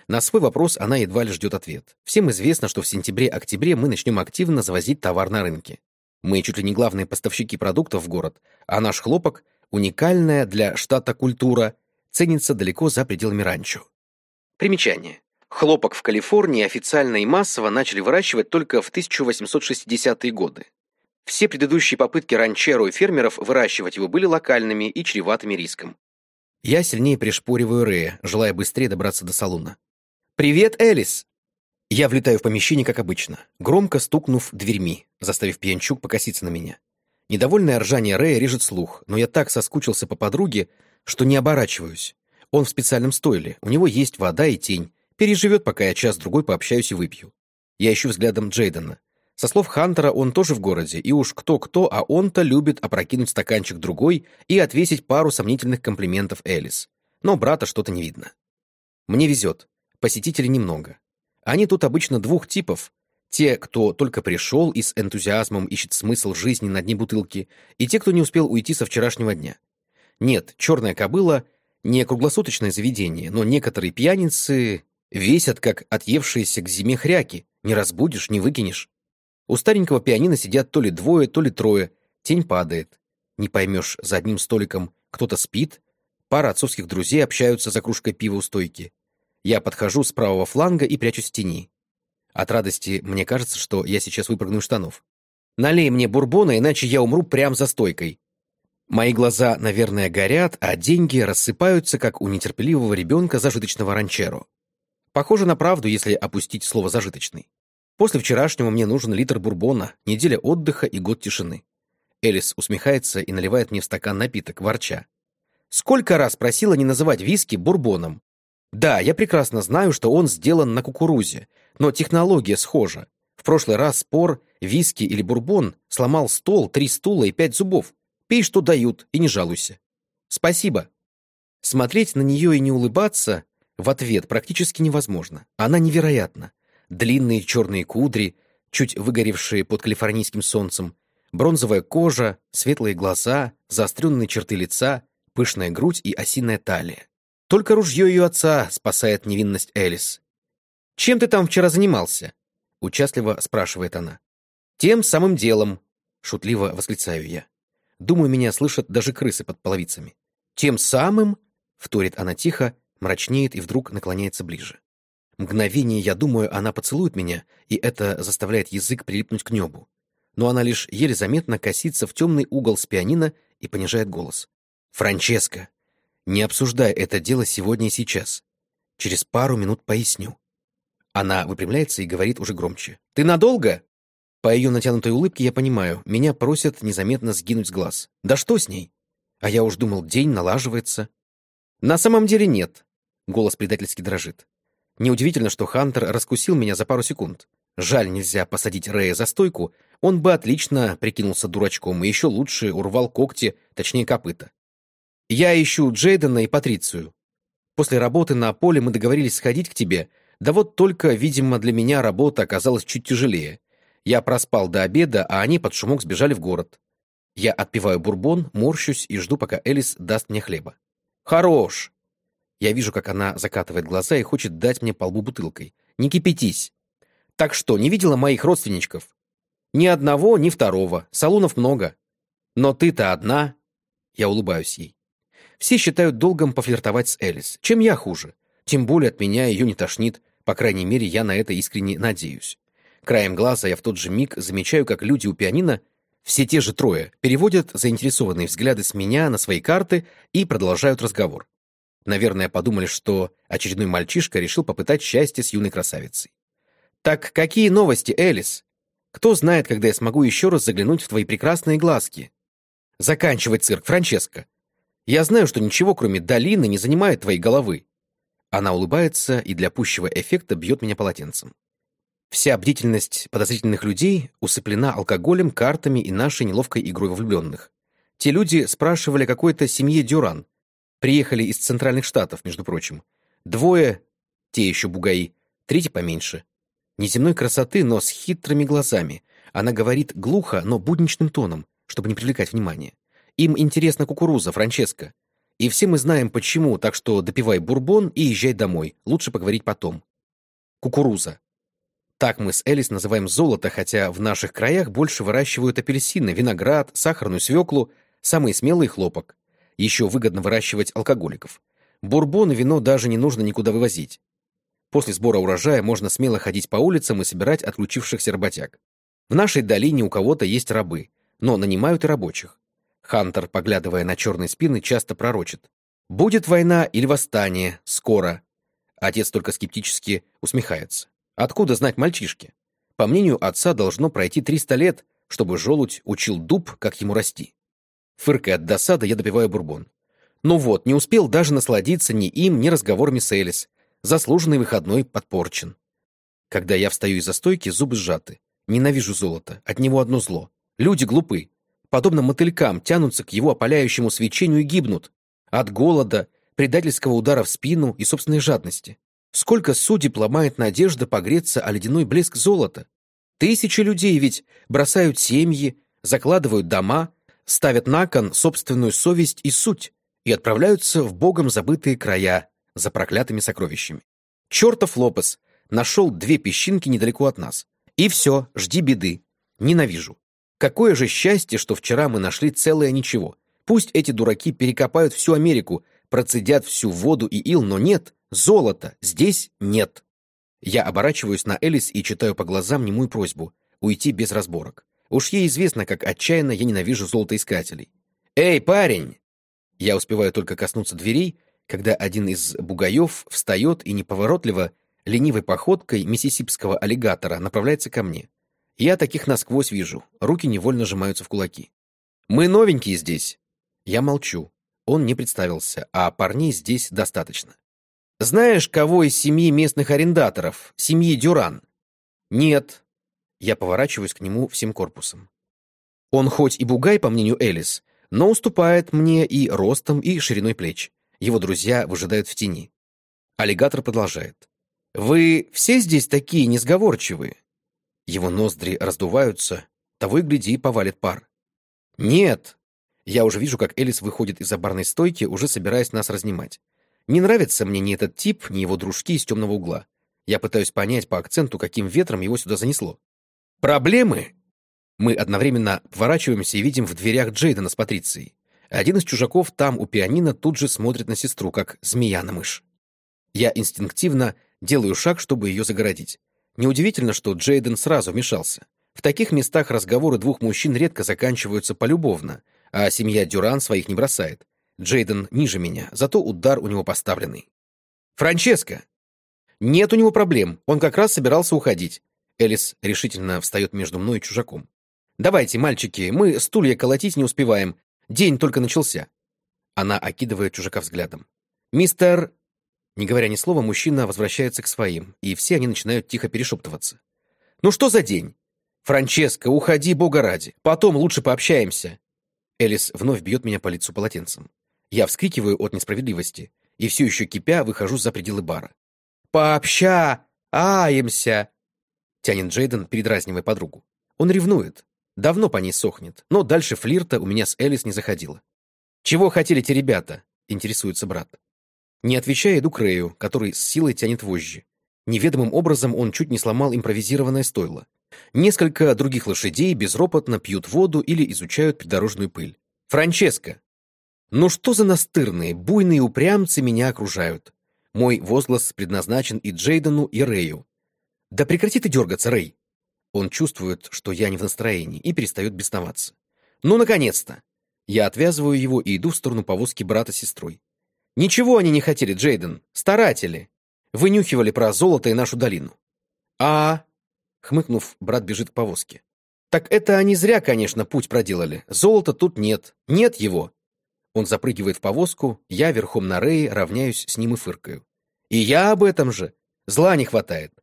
На свой вопрос она едва ли ждет ответ. Всем известно, что в сентябре-октябре мы начнем активно завозить товар на рынке. Мы чуть ли не главные поставщики продуктов в город, а наш хлопок, уникальная для штата культура, ценится далеко за пределами ранчо. Примечание. Хлопок в Калифорнии официально и массово начали выращивать только в 1860-е годы. Все предыдущие попытки ранчеро и фермеров выращивать его были локальными и чреватыми риском. Я сильнее пришпориваю Рэя, желая быстрее добраться до салуна. «Привет, Элис!» Я влетаю в помещение, как обычно, громко стукнув дверьми, заставив пьянчук покоситься на меня. Недовольное ржание Рэя режет слух, но я так соскучился по подруге, что не оборачиваюсь. Он в специальном стойле, у него есть вода и тень, Переживет, пока я час-другой пообщаюсь и выпью. Я ищу взглядом Джейдена. Со слов Хантера, он тоже в городе, и уж кто-кто, а он-то любит опрокинуть стаканчик другой и отвесить пару сомнительных комплиментов Элис. Но брата что-то не видно. Мне везет. Посетителей немного. Они тут обычно двух типов. Те, кто только пришел и с энтузиазмом ищет смысл жизни на дне бутылки, и те, кто не успел уйти со вчерашнего дня. Нет, черная кобыла — не круглосуточное заведение, но некоторые пьяницы Весят, как отъевшиеся к зиме хряки. Не разбудишь, не выкинешь. У старенького пианино сидят то ли двое, то ли трое. Тень падает. Не поймешь, за одним столиком кто-то спит, пара отцовских друзей общаются за кружкой пива у стойки. Я подхожу с правого фланга и прячусь в тени. От радости мне кажется, что я сейчас выпрыгну из штанов. Налей мне бурбона, иначе я умру прямо за стойкой. Мои глаза, наверное, горят, а деньги рассыпаются, как у нетерпеливого ребенка зажиточного ранчеро. Похоже на правду, если опустить слово «зажиточный». После вчерашнего мне нужен литр бурбона, неделя отдыха и год тишины. Элис усмехается и наливает мне в стакан напиток, ворча. Сколько раз просила не называть виски бурбоном? Да, я прекрасно знаю, что он сделан на кукурузе, но технология схожа. В прошлый раз спор, виски или бурбон сломал стол, три стула и пять зубов. Пей, что дают, и не жалуйся. Спасибо. Смотреть на нее и не улыбаться в ответ практически невозможно. Она невероятна. Длинные черные кудри, чуть выгоревшие под калифорнийским солнцем, бронзовая кожа, светлые глаза, заостренные черты лица, пышная грудь и осиная талия. Только ружье ее отца спасает невинность Элис. «Чем ты там вчера занимался?» — участливо спрашивает она. «Тем самым делом», — шутливо восклицаю я. Думаю, меня слышат даже крысы под половицами. «Тем самым?» — вторит она тихо, мрачнеет и вдруг наклоняется ближе. Мгновение, я думаю, она поцелует меня, и это заставляет язык прилипнуть к небу. Но она лишь еле заметно косится в темный угол с пианино и понижает голос. «Франческо, не обсуждай это дело сегодня и сейчас. Через пару минут поясню». Она выпрямляется и говорит уже громче. «Ты надолго?» По ее натянутой улыбке я понимаю, меня просят незаметно сгинуть с глаз. «Да что с ней?» А я уж думал, день налаживается. На самом деле нет. Голос предательски дрожит. Неудивительно, что Хантер раскусил меня за пару секунд. Жаль, нельзя посадить Рэя за стойку, он бы отлично прикинулся дурачком и еще лучше урвал когти, точнее копыта. Я ищу Джейдена и Патрицию. После работы на поле мы договорились сходить к тебе, да вот только, видимо, для меня работа оказалась чуть тяжелее. Я проспал до обеда, а они под шумок сбежали в город. Я отпиваю бурбон, морщусь и жду, пока Элис даст мне хлеба. «Хорош!» Я вижу, как она закатывает глаза и хочет дать мне по лбу бутылкой. «Не кипятись!» «Так что, не видела моих родственничков?» «Ни одного, ни второго. Салунов много. Но ты-то одна!» Я улыбаюсь ей. Все считают долгом пофлиртовать с Элис. Чем я хуже? Тем более от меня ее не тошнит. По крайней мере, я на это искренне надеюсь. Краем глаза я в тот же миг замечаю, как люди у пианино, все те же трое, переводят заинтересованные взгляды с меня на свои карты и продолжают разговор. Наверное, подумали, что очередной мальчишка решил попытать счастье с юной красавицей. «Так какие новости, Элис? Кто знает, когда я смогу еще раз заглянуть в твои прекрасные глазки?» «Заканчивай цирк, Франческо. Я знаю, что ничего, кроме долины, не занимает твоей головы». Она улыбается и для пущего эффекта бьет меня полотенцем. Вся бдительность подозрительных людей усыплена алкоголем, картами и нашей неловкой игрой влюбленных. Те люди спрашивали какой-то семье Дюран, Приехали из центральных штатов, между прочим. Двое, те еще бугаи, третий поменьше. Неземной красоты, но с хитрыми глазами. Она говорит глухо, но будничным тоном, чтобы не привлекать внимания. Им интересна кукуруза, Франческо. И все мы знаем почему, так что допивай бурбон и езжай домой. Лучше поговорить потом. Кукуруза. Так мы с Элис называем золото, хотя в наших краях больше выращивают апельсины, виноград, сахарную свеклу, самый смелый хлопок. Еще выгодно выращивать алкоголиков. Бурбон и вино даже не нужно никуда вывозить. После сбора урожая можно смело ходить по улицам и собирать отключившихся работяг. В нашей долине у кого-то есть рабы, но нанимают и рабочих. Хантер, поглядывая на черные спины, часто пророчит. «Будет война или восстание, скоро». Отец только скептически усмехается. Откуда знать мальчишке? По мнению отца, должно пройти 300 лет, чтобы желудь учил дуб, как ему расти. Фыркая от досады, я допиваю бурбон. Ну вот, не успел даже насладиться ни им, ни разговорами с Элис. Заслуженный выходной подпорчен. Когда я встаю из-за стойки, зубы сжаты. Ненавижу золото, от него одно зло. Люди глупы. Подобно мотылькам тянутся к его опаляющему свечению и гибнут. От голода, предательского удара в спину и собственной жадности. Сколько судеб ломает надежда погреться о ледяной блеск золота? Тысячи людей ведь бросают семьи, закладывают дома, ставят на кон собственную совесть и суть и отправляются в богом забытые края за проклятыми сокровищами. Чертов Лопес нашел две песчинки недалеко от нас. И все, жди беды. Ненавижу. Какое же счастье, что вчера мы нашли целое ничего. Пусть эти дураки перекопают всю Америку, процедят всю воду и ил, но нет, золота здесь нет. Я оборачиваюсь на Элис и читаю по глазам немую просьбу — уйти без разборок. Уж ей известно, как отчаянно я ненавижу золотоискателей. «Эй, парень!» Я успеваю только коснуться дверей, когда один из бугаев встает и неповоротливо, ленивой походкой миссисипского аллигатора направляется ко мне. Я таких насквозь вижу, руки невольно сжимаются в кулаки. «Мы новенькие здесь!» Я молчу. Он не представился, а парней здесь достаточно. «Знаешь, кого из семьи местных арендаторов? Семьи Дюран?» «Нет». Я поворачиваюсь к нему всем корпусом. Он хоть и бугай, по мнению Элис, но уступает мне и ростом, и шириной плеч. Его друзья выжидают в тени. Аллигатор продолжает. «Вы все здесь такие несговорчивые?» Его ноздри раздуваются, того и гляди, повалит пар. «Нет, я уже вижу, как Элис выходит из-за барной стойки, уже собираясь нас разнимать. Не нравится мне ни этот тип, ни его дружки из темного угла. Я пытаюсь понять по акценту, каким ветром его сюда занесло. Проблемы? Мы одновременно поворачиваемся и видим в дверях Джейдена с Патрицией. Один из чужаков там у пианино тут же смотрит на сестру, как змея на мышь. Я инстинктивно делаю шаг, чтобы ее загородить. Неудивительно, что Джейден сразу вмешался. В таких местах разговоры двух мужчин редко заканчиваются полюбовно, а семья Дюран своих не бросает. Джейден ниже меня, зато удар у него поставленный. «Франческо!» «Нет у него проблем, он как раз собирался уходить». Элис решительно встает между мной и чужаком. «Давайте, мальчики, мы стулья колотить не успеваем. День только начался». Она окидывает чужака взглядом. «Мистер...» Не говоря ни слова, мужчина возвращается к своим, и все они начинают тихо перешептываться. «Ну что за день? Франческо, уходи, бога ради. Потом лучше пообщаемся. Элис вновь бьет меня по лицу полотенцем. Я вскрикиваю от несправедливости и все еще кипя выхожу за пределы бара. «Пообща! Аемся!» тянет Джейден, передразнивая подругу. Он ревнует. Давно по ней сохнет, но дальше флирта у меня с Элис не заходило. «Чего хотели те ребята?» — интересуется брат. Не отвечая, иду к Рэю, который с силой тянет вожжи. Неведомым образом он чуть не сломал импровизированное стойло. Несколько других лошадей безропотно пьют воду или изучают придорожную пыль. Франческо! Ну что за настырные, буйные упрямцы меня окружают? Мой возглас предназначен и Джейдену, и Рэю. Да прекрати ты дергаться, Рэй! Он чувствует, что я не в настроении, и перестает бесноваться. Ну, наконец-то! Я отвязываю его и иду в сторону повозки брата с сестрой. Ничего они не хотели, Джейден. Старатели. Вынюхивали про золото и нашу долину. А, Хмыкнув, брат бежит к повозке. «Так это они зря, конечно, путь проделали. Золота тут нет. Нет его!» Он запрыгивает в повозку, я верхом на Рее равняюсь с ним и фыркаю. «И я об этом же! Зла не хватает!»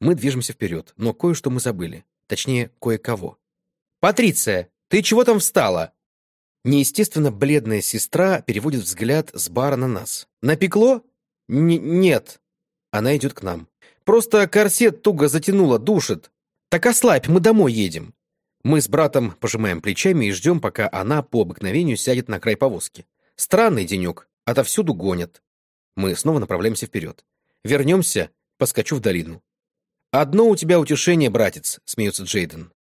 Мы движемся вперед, но кое-что мы забыли. Точнее, кое-кого. «Патриция, ты чего там встала?» Неестественно бледная сестра переводит взгляд с бара на нас. «Напекло?» Н «Нет». Она идет к нам. Просто корсет туго затянуло, душит. Так ослабь, мы домой едем. Мы с братом пожимаем плечами и ждем, пока она по обыкновению сядет на край повозки. Странный денек, отовсюду гонят. Мы снова направляемся вперед. Вернемся, поскочу в долину. «Одно у тебя утешение, братец», — смеется Джейден.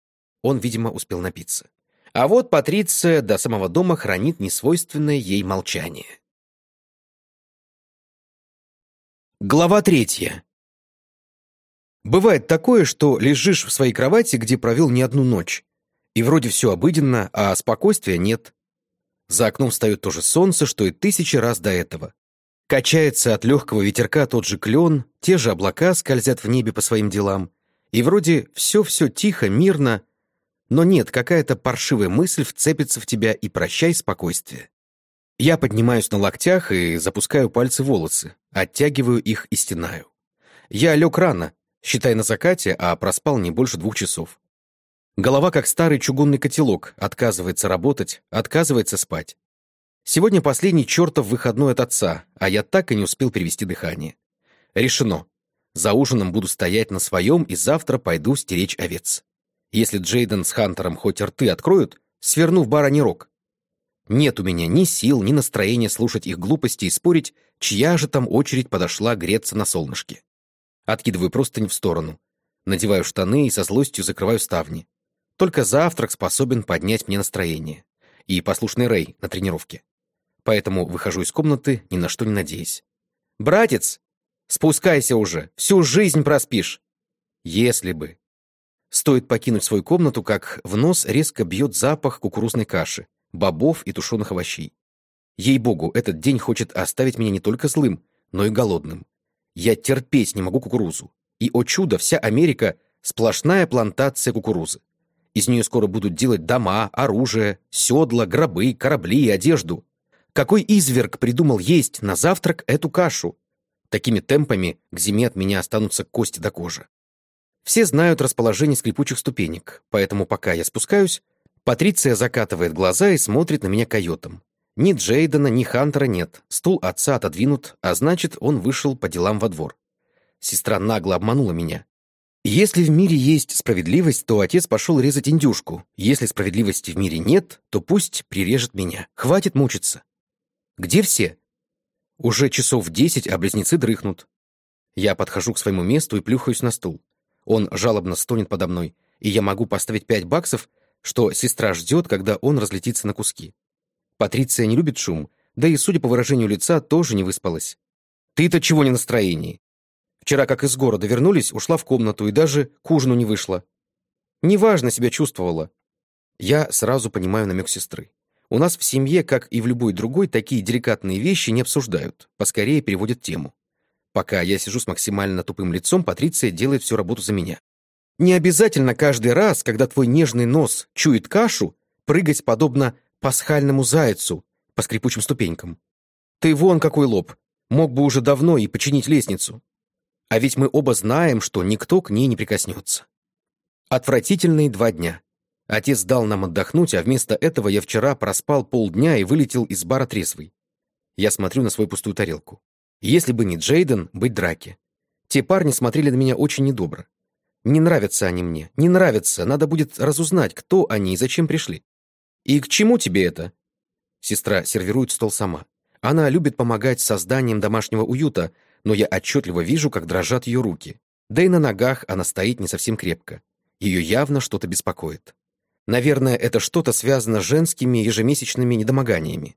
Он, видимо, успел напиться. А вот Патриция до самого дома хранит несвойственное ей молчание. Глава третья. Бывает такое, что лежишь в своей кровати, где провел не одну ночь, и вроде все обыденно, а спокойствия нет. За окном встает то же солнце, что и тысячи раз до этого. Качается от легкого ветерка тот же клен, те же облака скользят в небе по своим делам. И вроде все-все тихо, мирно, но нет, какая-то паршивая мысль вцепится в тебя и прощай спокойствие. Я поднимаюсь на локтях и запускаю пальцы в волосы, оттягиваю их и стенаю. Я лег рано, считай на закате, а проспал не больше двух часов. Голова, как старый чугунный котелок, отказывается работать, отказывается спать. Сегодня последний чертов выходной от отца, а я так и не успел перевести дыхание. Решено. За ужином буду стоять на своем и завтра пойду стеречь овец. Если Джейден с Хантером хоть рты откроют, сверну в бараний рог. Нет у меня ни сил, ни настроения слушать их глупости и спорить, чья же там очередь подошла греться на солнышке. Откидываю простынь в сторону. Надеваю штаны и со злостью закрываю ставни. Только завтрак способен поднять мне настроение. И послушный Рэй на тренировке. Поэтому выхожу из комнаты, ни на что не надеясь. «Братец, спускайся уже, всю жизнь проспишь!» Если бы. Стоит покинуть свою комнату, как в нос резко бьет запах кукурузной каши, бобов и тушеных овощей. Ей-богу, этот день хочет оставить меня не только злым, но и голодным. Я терпеть не могу кукурузу. И, о чудо, вся Америка — сплошная плантация кукурузы. Из нее скоро будут делать дома, оружие, седла, гробы, корабли и одежду. Какой изверг придумал есть на завтрак эту кашу? Такими темпами к зиме от меня останутся кости до кожи. Все знают расположение скрипучих ступенек, поэтому пока я спускаюсь, Патриция закатывает глаза и смотрит на меня койотом. Ни Джейдена, ни Хантера нет, стул отца отодвинут, а значит, он вышел по делам во двор. Сестра нагло обманула меня. Если в мире есть справедливость, то отец пошел резать индюшку. Если справедливости в мире нет, то пусть прирежет меня. Хватит мучиться. Где все? Уже часов десять, а близнецы дрыхнут. Я подхожу к своему месту и плюхаюсь на стул. Он жалобно стонет подо мной, и я могу поставить пять баксов, что сестра ждет, когда он разлетится на куски. Патриция не любит шум, да и, судя по выражению лица, тоже не выспалась. «Ты-то чего не настроении?» Вчера, как из города вернулись, ушла в комнату и даже к ужину не вышла. Неважно себя чувствовала. Я сразу понимаю намек сестры. У нас в семье, как и в любой другой, такие деликатные вещи не обсуждают, поскорее переводят тему. Пока я сижу с максимально тупым лицом, Патриция делает всю работу за меня. Не обязательно каждый раз, когда твой нежный нос чует кашу, прыгать подобно пасхальному зайцу по скрипучим ступенькам. Ты вон какой лоб, мог бы уже давно и починить лестницу. А ведь мы оба знаем, что никто к ней не прикоснется. Отвратительные два дня. Отец дал нам отдохнуть, а вместо этого я вчера проспал полдня и вылетел из бара трезвый. Я смотрю на свою пустую тарелку. Если бы не Джейден, быть драки. Те парни смотрели на меня очень недобро. Не нравятся они мне, не нравятся, надо будет разузнать, кто они и зачем пришли. И к чему тебе это? Сестра сервирует стол сама. Она любит помогать с созданием домашнего уюта, но я отчетливо вижу, как дрожат ее руки. Да и на ногах она стоит не совсем крепко. Ее явно что-то беспокоит. Наверное, это что-то связано с женскими ежемесячными недомоганиями.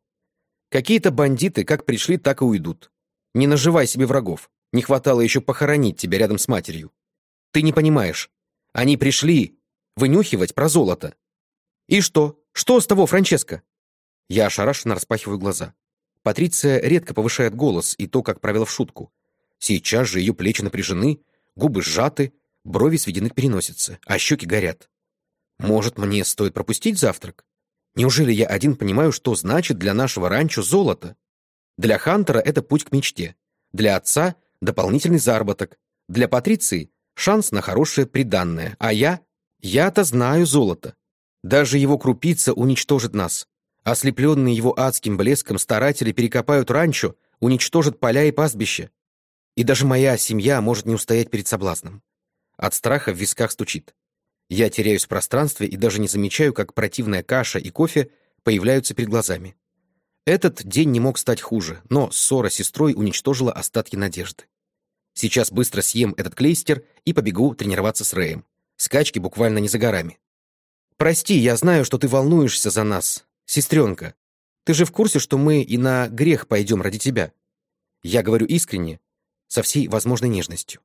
Какие-то бандиты как пришли, так и уйдут. Не наживай себе врагов. Не хватало еще похоронить тебя рядом с матерью. Ты не понимаешь. Они пришли вынюхивать про золото. И что? Что с того, Франческо? Я ошарашенно распахиваю глаза. Патриция редко повышает голос, и то, как правило, в шутку. Сейчас же ее плечи напряжены, губы сжаты, брови сведены к переносице, а щеки горят. Может, мне стоит пропустить завтрак? Неужели я один понимаю, что значит для нашего ранчо золото? Для Хантера это путь к мечте. Для отца — дополнительный заработок. Для Патриции — шанс на хорошее приданное. А я? Я-то знаю золото. Даже его крупица уничтожит нас. Ослепленные его адским блеском старатели перекопают ранчо, уничтожат поля и пастбища. И даже моя семья может не устоять перед соблазном. От страха в висках стучит. Я теряюсь в пространстве и даже не замечаю, как противная каша и кофе появляются перед глазами. Этот день не мог стать хуже, но ссора с сестрой уничтожила остатки надежды. Сейчас быстро съем этот клейстер и побегу тренироваться с Рэем. Скачки буквально не за горами. «Прости, я знаю, что ты волнуешься за нас. Сестренка, ты же в курсе, что мы и на грех пойдем ради тебя?» Я говорю искренне, со всей возможной нежностью.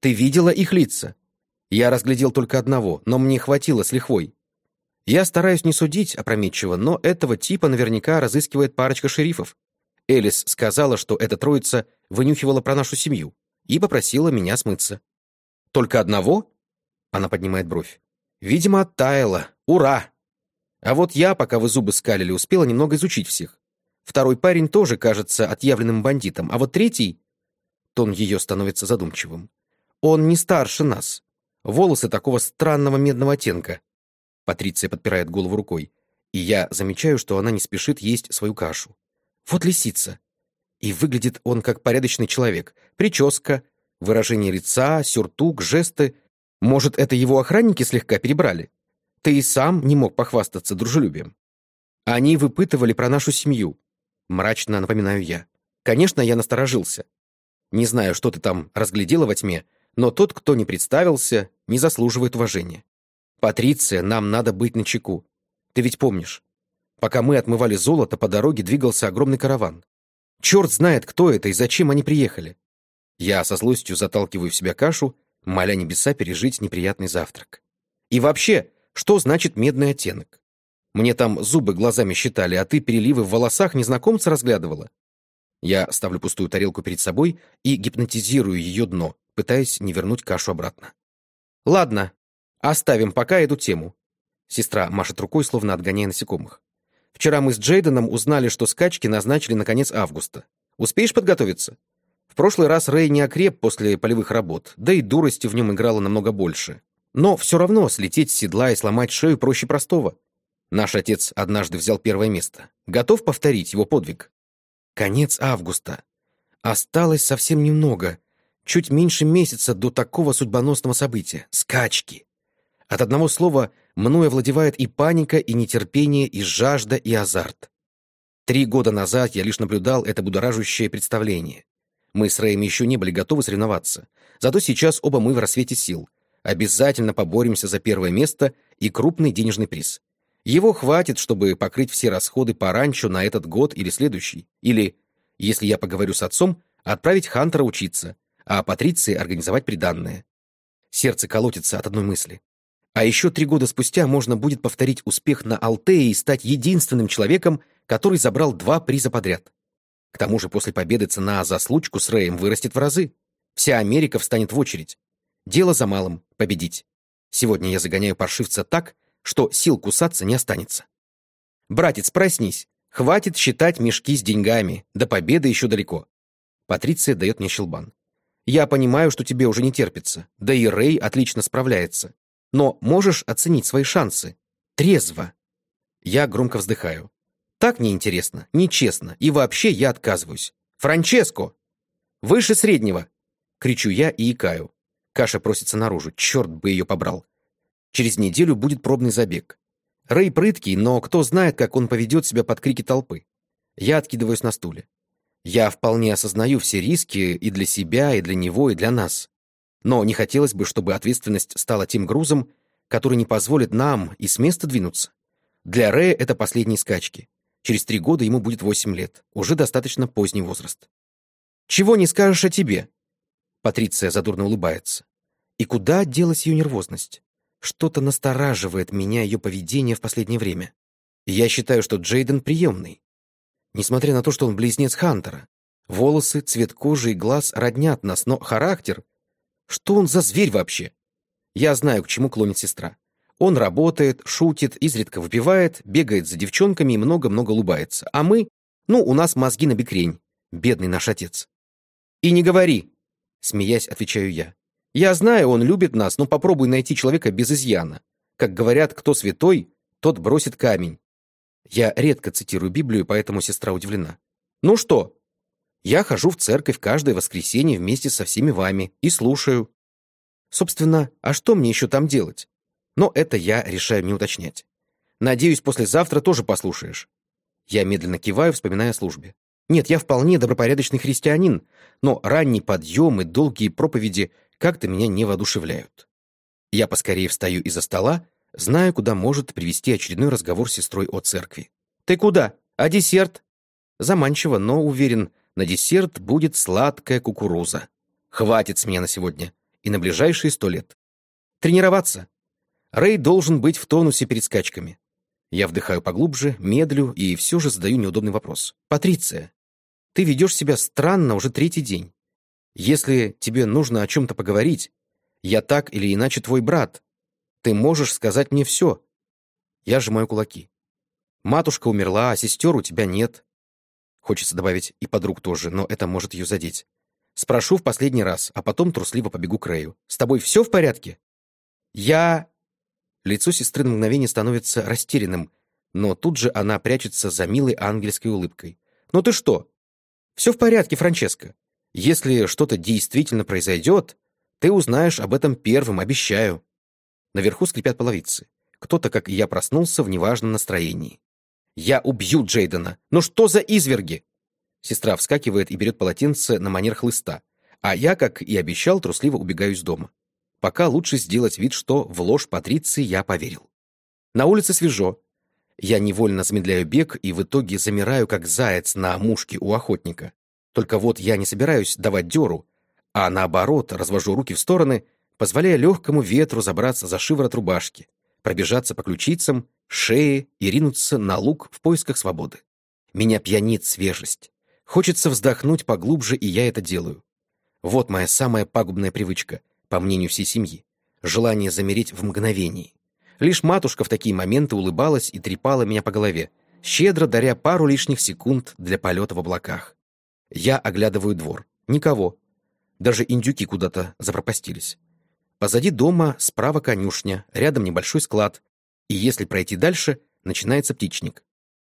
«Ты видела их лица?» Я разглядел только одного, но мне хватило с лихвой. Я стараюсь не судить опрометчиво, но этого типа наверняка разыскивает парочка шерифов. Элис сказала, что эта троица вынюхивала про нашу семью и попросила меня смыться. «Только одного?» Она поднимает бровь. «Видимо, оттаяла. Ура!» А вот я, пока вы зубы скалили, успела немного изучить всех. Второй парень тоже кажется отъявленным бандитом, а вот третий... Тон ее становится задумчивым. Он не старше нас. Волосы такого странного медного оттенка. Патриция подпирает голову рукой. И я замечаю, что она не спешит есть свою кашу. Вот лисица. И выглядит он как порядочный человек. Прическа, выражение лица, сюртук, жесты. Может, это его охранники слегка перебрали? Ты и сам не мог похвастаться дружелюбием. Они выпытывали про нашу семью. Мрачно напоминаю я. Конечно, я насторожился. Не знаю, что ты там разглядела во тьме, но тот, кто не представился, не заслуживает уважения. Патриция, нам надо быть начеку. Ты ведь помнишь, пока мы отмывали золото, по дороге двигался огромный караван. Черт знает, кто это и зачем они приехали. Я со злостью заталкиваю в себя кашу, моля небеса пережить неприятный завтрак. И вообще, что значит медный оттенок? Мне там зубы глазами считали, а ты переливы в волосах незнакомца разглядывала. Я ставлю пустую тарелку перед собой и гипнотизирую ее дно, пытаясь не вернуть кашу обратно. Ладно, оставим пока эту тему. Сестра машет рукой, словно отгоняя насекомых. Вчера мы с Джейденом узнали, что скачки назначили на конец августа. Успеешь подготовиться? В прошлый раз Рэй не окреп после полевых работ, да и дурости в нем играло намного больше. Но все равно слететь с седла и сломать шею проще простого. Наш отец однажды взял первое место. Готов повторить его подвиг? Конец августа. Осталось совсем немного. Чуть меньше месяца до такого судьбоносного события — скачки. От одного слова мною овладевает и паника, и нетерпение, и жажда, и азарт. Три года назад я лишь наблюдал это будоражащее представление. Мы с Рэем еще не были готовы соревноваться. Зато сейчас оба мы в рассвете сил. Обязательно поборемся за первое место и крупный денежный приз. Его хватит, чтобы покрыть все расходы по ранчо на этот год или следующий. Или, если я поговорю с отцом, отправить Хантера учиться, а Патриции организовать приданное. Сердце колотится от одной мысли. А еще три года спустя можно будет повторить успех на Алтее и стать единственным человеком, который забрал два приза подряд. К тому же после победы цена за случку с Рэем вырастет в разы. Вся Америка встанет в очередь. Дело за малым — победить. Сегодня я загоняю паршивца так, что сил кусаться не останется. «Братец, проснись. Хватит считать мешки с деньгами. До победы еще далеко». Патриция дает мне щелбан. «Я понимаю, что тебе уже не терпится. Да и Рэй отлично справляется но можешь оценить свои шансы. Трезво. Я громко вздыхаю. Так неинтересно, нечестно, и вообще я отказываюсь. Франческо! Выше среднего! Кричу я и икаю. Каша просится наружу, черт бы ее побрал. Через неделю будет пробный забег. Рэй прыткий, но кто знает, как он поведет себя под крики толпы. Я откидываюсь на стуле. Я вполне осознаю все риски и для себя, и для него, и для нас. Но не хотелось бы, чтобы ответственность стала тем грузом, который не позволит нам и с места двинуться. Для Рэя это последние скачки. Через три года ему будет восемь лет. Уже достаточно поздний возраст. «Чего не скажешь о тебе?» Патриция задурно улыбается. И куда делась ее нервозность? Что-то настораживает меня ее поведение в последнее время. я считаю, что Джейден приемный. Несмотря на то, что он близнец Хантера. Волосы, цвет кожи и глаз роднят нас, но характер что он за зверь вообще? Я знаю, к чему клонит сестра. Он работает, шутит, изредка выпивает, бегает за девчонками и много-много улыбается. А мы? Ну, у нас мозги на бекрень. Бедный наш отец. И не говори, смеясь, отвечаю я. Я знаю, он любит нас, но попробуй найти человека без изъяна. Как говорят, кто святой, тот бросит камень. Я редко цитирую Библию, поэтому сестра удивлена. Ну что? Я хожу в церковь каждое воскресенье вместе со всеми вами и слушаю. Собственно, а что мне еще там делать? Но это я решаю не уточнять. Надеюсь, послезавтра тоже послушаешь. Я медленно киваю, вспоминая о службе. Нет, я вполне добропорядочный христианин, но ранний подъем и долгие проповеди как-то меня не воодушевляют. Я поскорее встаю из-за стола, знаю, куда может привести очередной разговор с сестрой о церкви. «Ты куда? А десерт?» Заманчиво, но уверен, на десерт будет сладкая кукуруза. Хватит с меня на сегодня и на ближайшие сто лет. Тренироваться. Рэй должен быть в тонусе перед скачками. Я вдыхаю поглубже, медлю и все же задаю неудобный вопрос. «Патриция, ты ведешь себя странно уже третий день. Если тебе нужно о чем-то поговорить, я так или иначе твой брат. Ты можешь сказать мне все. Я сжимаю кулаки. Матушка умерла, а сестер у тебя нет. Хочется добавить и подруг тоже, но это может ее задеть. Спрошу в последний раз, а потом трусливо побегу к Рэю. С тобой все в порядке? Я... Лицо сестры на мгновение становится растерянным, но тут же она прячется за милой ангельской улыбкой. «Ну ты что? Все в порядке, Франческо. Если что-то действительно произойдет, ты узнаешь об этом первым, обещаю». Наверху скрипят половицы. Кто-то, как и я, проснулся в неважном настроении. «Я убью Джейдена! Ну что за изверги?» Сестра вскакивает и берет полотенце на манер хлыста, а я, как и обещал, трусливо убегаю из дома. Пока лучше сделать вид, что в ложь Патриции я поверил. На улице свежо, я невольно замедляю бег и в итоге замираю, как заяц на мушке у охотника. Только вот я не собираюсь давать дёру, а наоборот развожу руки в стороны, позволяя легкому ветру забраться за шиворот рубашки, пробежаться по ключицам, шее и ринуться на луг в поисках свободы. Меня пьянит свежесть. Хочется вздохнуть поглубже, и я это делаю. Вот моя самая пагубная привычка, по мнению всей семьи. Желание замереть в мгновении. Лишь матушка в такие моменты улыбалась и трепала меня по голове, щедро даря пару лишних секунд для полета в облаках. Я оглядываю двор. Никого. Даже индюки куда-то запропастились. Позади дома справа конюшня, рядом небольшой склад, и если пройти дальше, начинается птичник.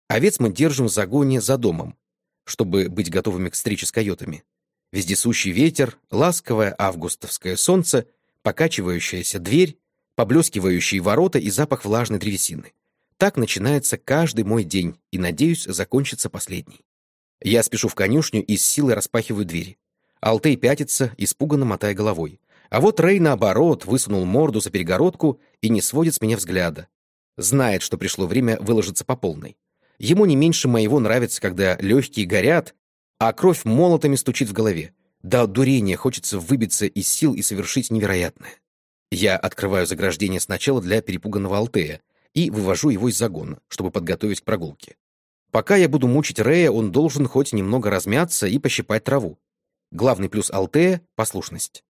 Овец мы держим в загоне за домом, чтобы быть готовыми к встрече с койотами. Вездесущий ветер, ласковое августовское солнце, покачивающаяся дверь поблескивающие ворота и запах влажной древесины. Так начинается каждый мой день, и, надеюсь, закончится последний. Я спешу в конюшню и с силой распахиваю двери. Алтей пятится, испуганно мотая головой. А вот Рэй, наоборот, высунул морду за перегородку и не сводит с меня взгляда. Знает, что пришло время выложиться по полной. Ему не меньше моего нравится, когда легкие горят, а кровь молотами стучит в голове. До дурения хочется выбиться из сил и совершить невероятное. Я открываю заграждение сначала для перепуганного Алтея и вывожу его из загона, чтобы подготовить к прогулке. Пока я буду мучить Рея, он должен хоть немного размяться и пощипать траву. Главный плюс Алтея — послушность.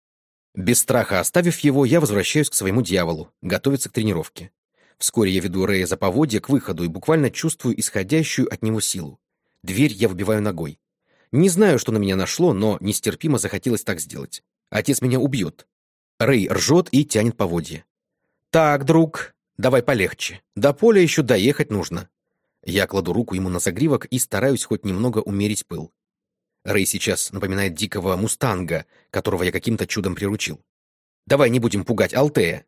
Без страха оставив его, я возвращаюсь к своему дьяволу, готовиться к тренировке. Вскоре я веду Рея за поводья к выходу и буквально чувствую исходящую от него силу. Дверь я выбиваю ногой. Не знаю, что на меня нашло, но нестерпимо захотелось так сделать. Отец меня убьет. Рэй ржет и тянет поводья. «Так, друг, давай полегче. До поля еще доехать нужно». Я кладу руку ему на загривок и стараюсь хоть немного умерить пыл. Рэй сейчас напоминает дикого мустанга, которого я каким-то чудом приручил. «Давай не будем пугать Алтея».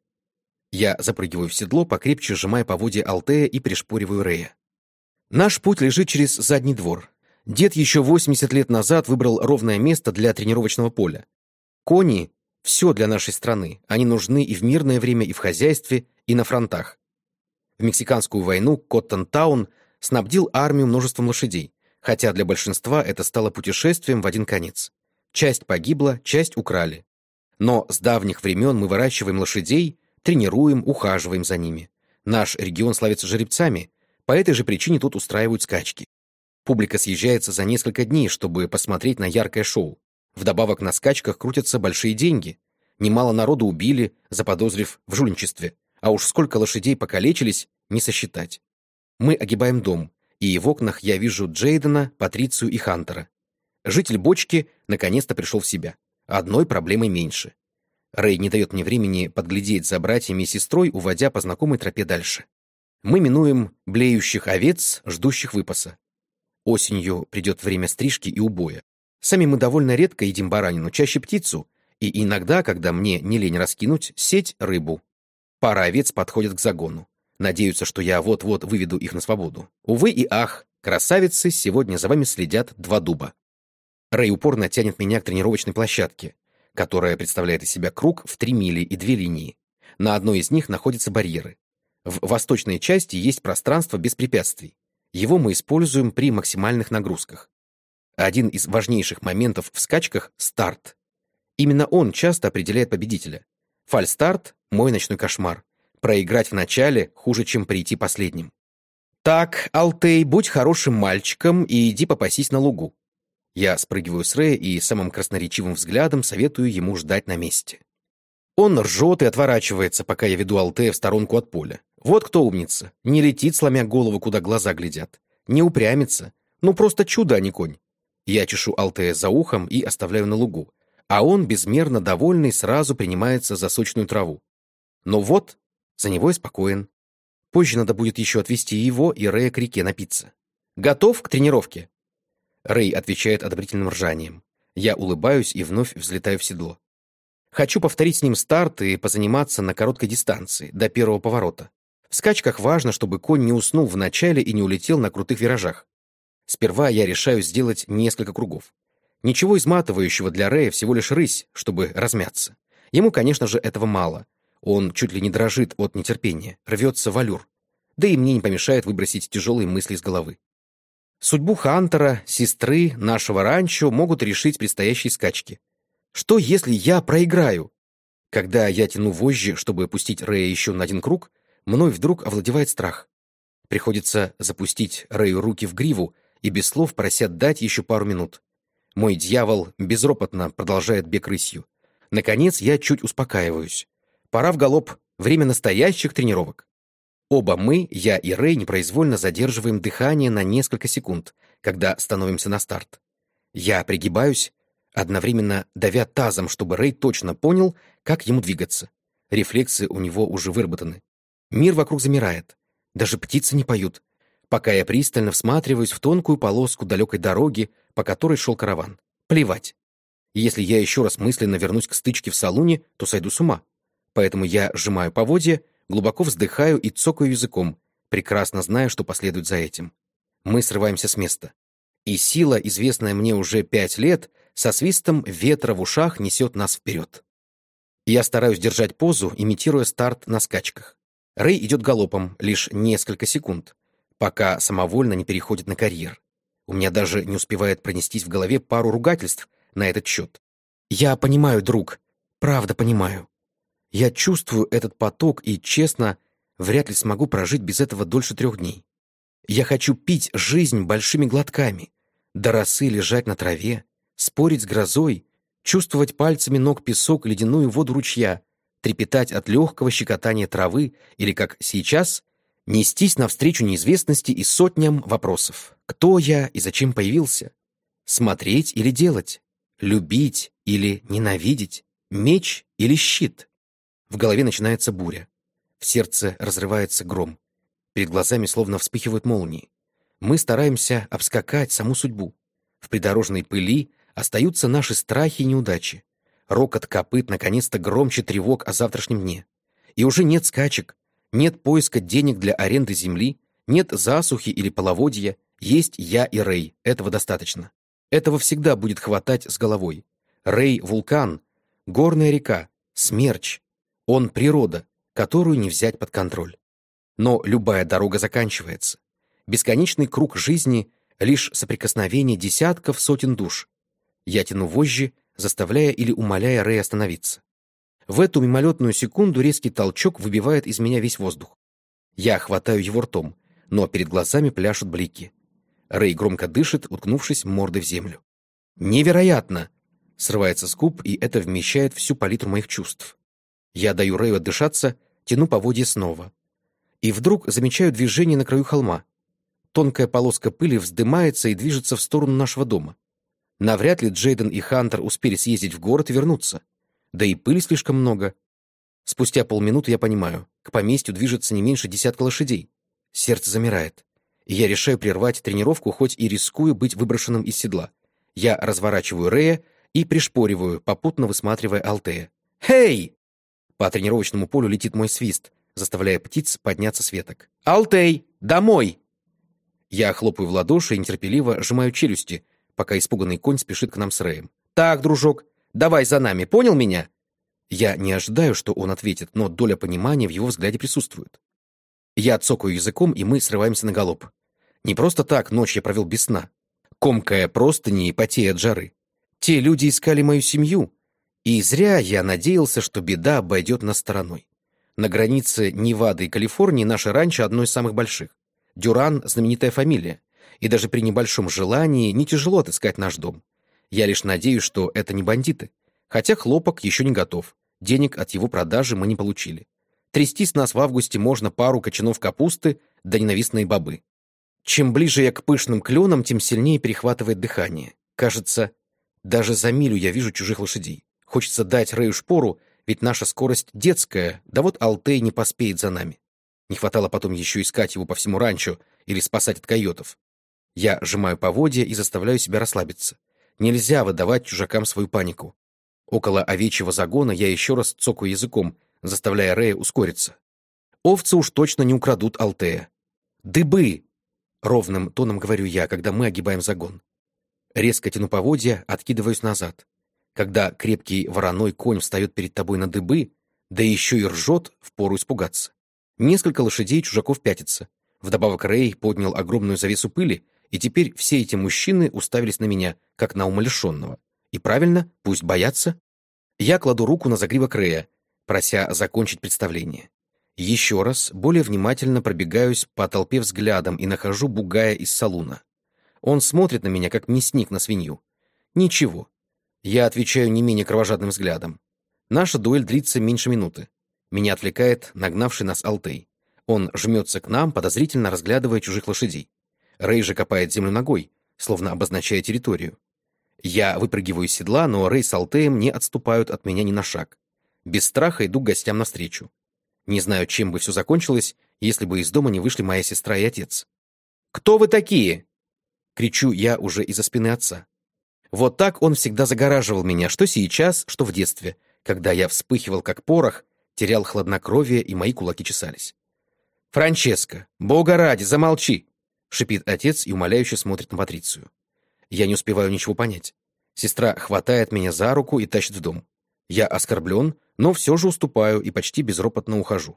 Я запрыгиваю в седло, покрепче сжимая поводья Алтея и пришпориваю Рэя. Наш путь лежит через задний двор. Дед еще 80 лет назад выбрал ровное место для тренировочного поля. Кони все для нашей страны. Они нужны и в мирное время, и в хозяйстве, и на фронтах. В Мексиканскую войну Коттон-таун снабдил армию множеством лошадей, хотя для большинства это стало путешествием в один конец. Часть погибла, часть украли. Но с давних времен мы выращиваем лошадей, тренируем, ухаживаем за ними. Наш регион славится жеребцами, по этой же причине тут устраивают скачки. Публика съезжается за несколько дней, чтобы посмотреть на яркое шоу. Вдобавок на скачках крутятся большие деньги. Немало народу убили, заподозрив в жульничестве. А уж сколько лошадей покалечились, не сосчитать. Мы огибаем дом, и в окнах я вижу Джейдена, Патрицию и Хантера. Житель бочки наконец-то пришел в себя. Одной проблемой меньше. Рэй не дает мне времени подглядеть за братьями и сестрой, уводя по знакомой тропе дальше. Мы минуем блеющих овец, ждущих выпаса. Осенью придет время стрижки и убоя. Сами мы довольно редко едим баранину, чаще птицу, и иногда, когда мне не лень раскинуть, сеть рыбу. Пара овец подходит к загону. Надеются, что я вот-вот выведу их на свободу. Увы и ах, красавицы, сегодня за вами следят два дуба. Рэй упорно тянет меня к тренировочной площадке, которая представляет из себя круг в три мили и две линии. На одной из них находятся барьеры. В восточной части есть пространство без препятствий. Его мы используем при максимальных нагрузках. Один из важнейших моментов в скачках — старт. Именно он часто определяет победителя. Фальстарт — мой ночной кошмар. Проиграть в начале хуже, чем прийти последним. «Так, Алтей, будь хорошим мальчиком и иди попасись на лугу». Я спрыгиваю с Рэя и самым красноречивым взглядом советую ему ждать на месте. Он ржет и отворачивается, пока я веду Алтея в сторонку от поля. Вот кто умница. Не летит, сломя голову, куда глаза глядят. Не упрямится. Ну, просто чудо, а не конь. Я чешу Алтея за ухом и оставляю на лугу, а он, безмерно довольный, сразу принимается за сочную траву. Но вот, за него и спокоен. Позже надо будет еще отвезти его и Рэя к реке напиться. Готов к тренировке? Рэй отвечает одобрительным ржанием. Я улыбаюсь и вновь взлетаю в седло. Хочу повторить с ним старт и позаниматься на короткой дистанции, до первого поворота. В скачках важно, чтобы конь не уснул в начале и не улетел на крутых виражах. Сперва я решаю сделать несколько кругов. Ничего изматывающего для Рэя, всего лишь рысь, чтобы размяться. Ему, конечно же, этого мало. Он чуть ли не дрожит от нетерпения, рвется в аллюр. Да и мне не помешает выбросить тяжелые мысли из головы. Судьбу Хантера, сестры, нашего ранчо могут решить предстоящие скачки. Что, если я проиграю? Когда я тяну вожжи, чтобы пустить Рэя еще на один круг, мной вдруг овладевает страх. Приходится запустить Рэю руки в гриву и без слов просят дать еще пару минут. Мой дьявол безропотно продолжает бег рысью. Наконец я чуть успокаиваюсь. Пора в галоп, время настоящих тренировок. Оба мы, я и Рэй, непроизвольно задерживаем дыхание на несколько секунд, когда становимся на старт. Я пригибаюсь, одновременно давя тазом, чтобы Рэй точно понял, как ему двигаться. Рефлексы у него уже выработаны. Мир вокруг замирает. Даже птицы не поют, пока я пристально всматриваюсь в тонкую полоску далекой дороги, по которой шел караван. Плевать. Если я еще раз мысленно вернусь к стычке в салуне, то сойду с ума. Поэтому я сжимаю поводья, глубоко вздыхаю и цокаю языком, прекрасно зная, что последует за этим. Мы срываемся с места. И сила, известная мне уже пять лет, со свистом ветра в ушах несет нас вперед. Я стараюсь держать позу, имитируя старт на скачках. Рэй идет галопом лишь несколько секунд, пока самовольно не переходит на карьер. У меня даже не успевает пронестись в голове пару ругательств на этот счет. Я понимаю, друг, правда понимаю. Я чувствую этот поток и, честно, вряд ли смогу прожить без этого дольше трех дней. Я хочу пить жизнь большими глотками, до росы лежать на траве, спорить с грозой, чувствовать пальцами ног песок ледяную воду ручья, трепетать от легкого щекотания травы или, как сейчас, Нестись навстречу неизвестности и сотням вопросов. Кто я и зачем появился? Смотреть или делать? Любить или ненавидеть? Меч или щит? В голове начинается буря. В сердце разрывается гром. Перед глазами словно вспыхивают молнии. Мы стараемся обскакать саму судьбу. В придорожной пыли остаются наши страхи и неудачи. Рокот копыт наконец-то громче тревог о завтрашнем дне. И уже нет скачек, нет поиска денег для аренды земли, нет засухи или половодья, есть я и Рэй, этого достаточно. Этого всегда будет хватать с головой. Рэй — вулкан, горная река, смерч. Он — природа, которую не взять под контроль. Но любая дорога заканчивается. Бесконечный круг жизни — лишь соприкосновение десятков сотен душ. Я тяну вожжи, заставляя или умоляя Рэй остановиться. В эту мимолетную секунду резкий толчок выбивает из меня весь воздух. Я хватаю его ртом, но перед глазами пляшут блики. Рэй громко дышит, уткнувшись мордой в землю. «Невероятно!» — срывается с губ, и это вмещает всю палитру моих чувств. Я даю Рэю отдышаться, тяну поводья снова. И вдруг замечаю движение на краю холма. Тонкая полоска пыли вздымается и движется в сторону нашего дома. Навряд ли Джейден и Хантер успели съездить в город и вернуться да и пыли слишком много. Спустя полминуты я понимаю, к поместью движется не меньше десятка лошадей. Сердце замирает, и я решаю прервать тренировку, хоть и рискую быть выброшенным из седла. Я разворачиваю Рея и пришпориваю, попутно высматривая Алтея. «Хей!» По тренировочному полю летит мой свист, заставляя птиц подняться с веток. «Алтей! Домой!» Я хлопаю в ладоши и нетерпеливо сжимаю челюсти, пока испуганный конь спешит к нам с Рэем. «Так, дружок, давай за нами, понял меня?» Я не ожидаю, что он ответит, но доля понимания в его взгляде присутствует. Я цокаю языком, и мы срываемся на галоп. Не просто так ночь я провел без сна. Комкая простыни и потея от жары. Те люди искали мою семью, и зря я надеялся, что беда обойдет нас стороной. На границе Невады и Калифорнии наше ранчо одно из самых больших. Дюран — знаменитая фамилия, и даже при небольшом желании не тяжело отыскать наш дом. Я лишь надеюсь, что это не бандиты. Хотя хлопок еще не готов. Денег от его продажи мы не получили. Трясти с нас в августе можно пару кочанов капусты да ненавистные бобы. Чем ближе я к пышным кленам, тем сильнее перехватывает дыхание. Кажется, даже за милю я вижу чужих лошадей. Хочется дать Рэю шпору, ведь наша скорость детская, да вот Алтей не поспеет за нами. Не хватало потом еще искать его по всему ранчо или спасать от койотов. Я сжимаю поводья и заставляю себя расслабиться. Нельзя выдавать чужакам свою панику. Около овечьего загона я еще раз цокаю языком, заставляя Рэя ускориться. Овцы уж точно не украдут Алтея. «Дыбы!» — ровным тоном говорю я, когда мы огибаем загон. Резко тяну поводья, откидываюсь назад. Когда крепкий вороной конь встает перед тобой на дыбы, да еще и ржет, впору испугаться. Несколько лошадей чужаков пятится. Вдобавок Рэй поднял огромную завесу пыли, и теперь все эти мужчины уставились на меня, как на умалишенного. И правильно, пусть боятся. Я кладу руку на загривок Рэя, прося закончить представление. Еще раз, более внимательно пробегаюсь по толпе взглядом и нахожу бугая из салуна. Он смотрит на меня, как мясник на свинью. Ничего. Я отвечаю не менее кровожадным взглядом. Наша дуэль длится меньше минуты. Меня отвлекает нагнавший нас Алтей. Он жмется к нам, подозрительно разглядывая чужих лошадей. Рэй же копает землю ногой, словно обозначая территорию. Я выпрыгиваю из седла, но Рэй с Алтеем не отступают от меня ни на шаг. Без страха иду к гостям навстречу. Не знаю, чем бы все закончилось, если бы из дома не вышли моя сестра и отец. «Кто вы такие?» — кричу я уже из-за спины отца. Вот так он всегда загораживал меня, что сейчас, что в детстве, когда я вспыхивал как порох терял хладнокровие, и мои кулаки чесались. «Франческо, бога ради, замолчи!» — шипит отец и умоляюще смотрит на Патрицию. Я не успеваю ничего понять. Сестра хватает меня за руку и тащит в дом. Я оскорблен, но все же уступаю и почти безропотно ухожу.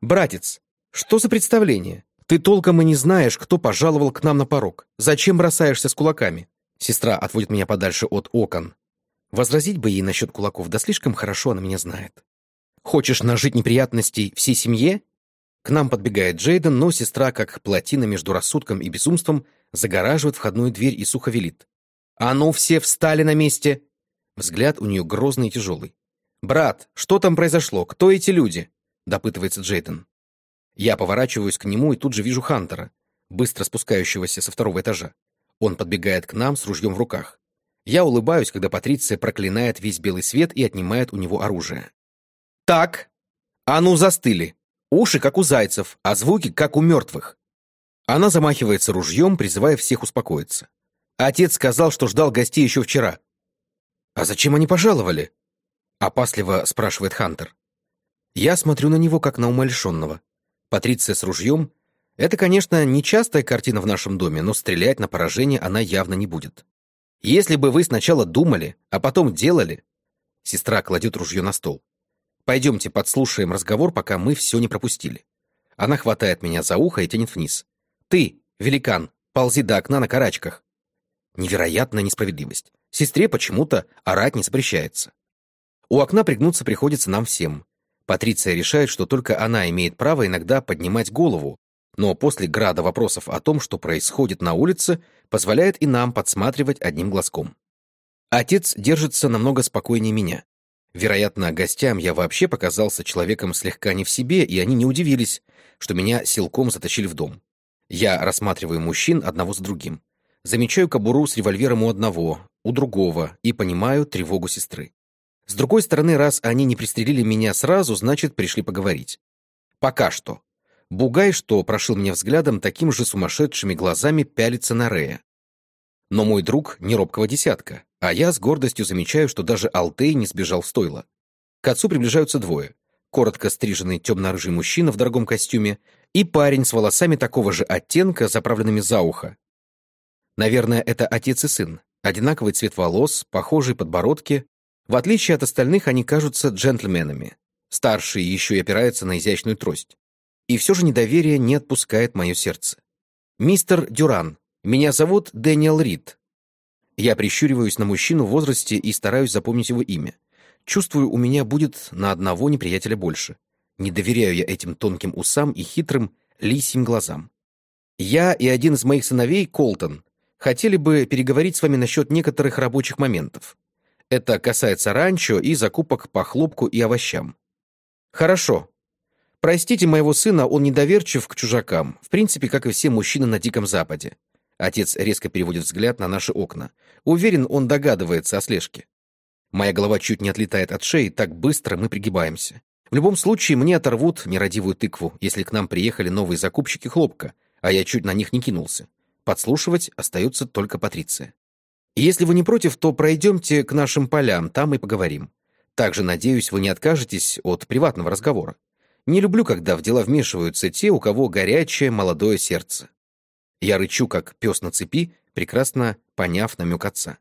«Братец, что за представление? Ты толком и не знаешь, кто пожаловал к нам на порог. Зачем бросаешься с кулаками?» Сестра отводит меня подальше от окон. Возразить бы ей насчет кулаков, да слишком хорошо она меня знает. Хочешь нажить неприятностей всей семье? К нам подбегает Джейден, но сестра, как плотина между рассудком и безумством, загораживает входную дверь и сухо велит. «А ну, все встали на месте!» Взгляд у нее грозный и тяжелый. «Брат, что там произошло? Кто эти люди?» — допытывается Джейден. Я поворачиваюсь к нему и тут же вижу Хантера, быстро спускающегося со второго этажа. Он подбегает к нам с ружьем в руках. Я улыбаюсь, когда Патриция проклинает весь белый свет и отнимает у него оружие. «Так! А ну, застыли! Уши, как у зайцев, а звуки, как у мертвых!» Она замахивается ружьем, призывая всех успокоиться. Отец сказал, что ждал гостей еще вчера. «А зачем они пожаловали?» — опасливо спрашивает Хантер. Я смотрю на него, как на умалишенного. Патриция с ружьем — это, конечно, нечастая картина в нашем доме, но стрелять на поражение она явно не будет. Если бы вы сначала думали, а потом делали... Сестра кладет ружье на стол. Пойдемте подслушаем разговор, пока мы все не пропустили. Она хватает меня за ухо и тянет вниз. Ты, великан, ползи до окна на карачках. Невероятная несправедливость. Сестре почему-то орать не запрещается. У окна пригнуться приходится нам всем. Патриция решает, что только она имеет право иногда поднимать голову, но после града вопросов о том, что происходит на улице, позволяет и нам подсматривать одним глазком. Отец держится намного спокойнее меня. Вероятно, гостям я вообще показался человеком слегка не в себе, и они не удивились, что меня силком затащили в дом. Я рассматриваю мужчин одного с другим. Замечаю кобуру с револьвером у одного, у другого, и понимаю тревогу сестры. С другой стороны, раз они не пристрелили меня сразу, значит, пришли поговорить. Пока что. Бугай, что прошил меня взглядом, таким же сумасшедшими глазами пялится на Рея. Но мой друг не робкого десятка, а я с гордостью замечаю, что даже Алтей не сбежал в стойло. К отцу приближаются двое. Коротко стриженный темно-рыжий мужчина в дорогом костюме и парень с волосами такого же оттенка, заправленными за ухо. Наверное, это отец и сын. Одинаковый цвет волос, похожие подбородки. В отличие от остальных, они кажутся джентльменами. Старший еще и опирается на изящную трость. И все же недоверие не отпускает мое сердце. «Мистер Дюран, меня зовут Дэниел Рид». Я прищуриваюсь на мужчину в возрасте и стараюсь запомнить его имя. Чувствую, у меня будет на одного неприятеля больше. Не доверяю я этим тонким усам и хитрым лисьим глазам. Я и один из моих сыновей, Колтон, хотели бы переговорить с вами насчет некоторых рабочих моментов. Это касается ранчо и закупок по хлопку и овощам. Хорошо. Простите моего сына, он недоверчив к чужакам, в принципе, как и все мужчины на Диком Западе. Отец резко переводит взгляд на наши окна. Уверен, он догадывается о слежке. Моя голова чуть не отлетает от шеи, так быстро мы пригибаемся. В любом случае, мне оторвут нерадивую тыкву, если к нам приехали новые закупщики хлопка, а я чуть на них не кинулся. Подслушивать остается только Патриция. если вы не против, то пройдемте к нашим полям, там и поговорим. Также, надеюсь, вы не откажетесь от приватного разговора. Не люблю, когда в дела вмешиваются те, у кого горячее молодое сердце. Я рычу, как пес на цепи, прекрасно поняв намек отца.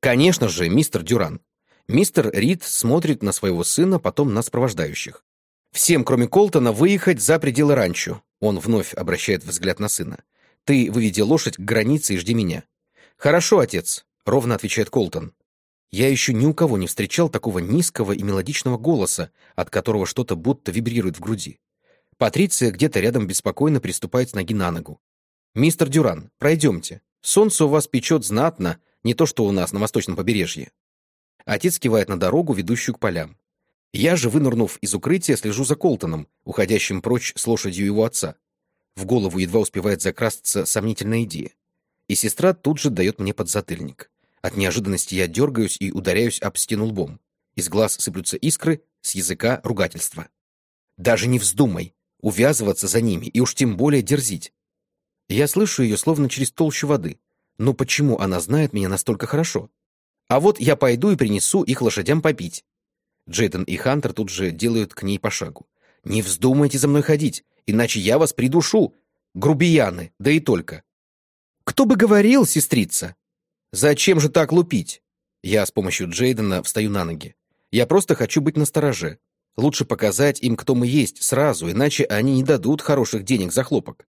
Конечно же, мистер Дюран, Мистер Рид смотрит на своего сына, потом на сопровождающих. «Всем, кроме Колтона, выехать за пределы ранчо». Он вновь обращает взгляд на сына. «Ты выведи лошадь к границе и жди меня». «Хорошо, отец», — ровно отвечает Колтон. Я еще ни у кого не встречал такого низкого и мелодичного голоса, от которого что-то будто вибрирует в груди. Патриция где-то рядом беспокойно приступает с ноги на ногу. «Мистер Дюран, пройдемте. Солнце у вас печет знатно, не то что у нас на восточном побережье». Отец кивает на дорогу, ведущую к полям. Я же, вынырнув из укрытия, слежу за Колтоном, уходящим прочь с лошадью его отца. В голову едва успевает закрасться сомнительная идея. И сестра тут же дает мне подзатыльник. От неожиданности я дергаюсь и ударяюсь об стену лбом. Из глаз сыплются искры, с языка ругательства. Даже не вздумай увязываться за ними и уж тем более дерзить. Я слышу ее словно через толщу воды. Но почему она знает меня настолько хорошо? А вот я пойду и принесу их лошадям попить. Джейден и Хантер тут же делают к ней по шагу. Не вздумайте за мной ходить, иначе я вас придушу. Грубияны, да и только. Кто бы говорил, сестрица? Зачем же так лупить? Я с помощью Джейдена встаю на ноги. Я просто хочу быть настороже. Лучше показать им, кто мы есть, сразу, иначе они не дадут хороших денег за хлопок.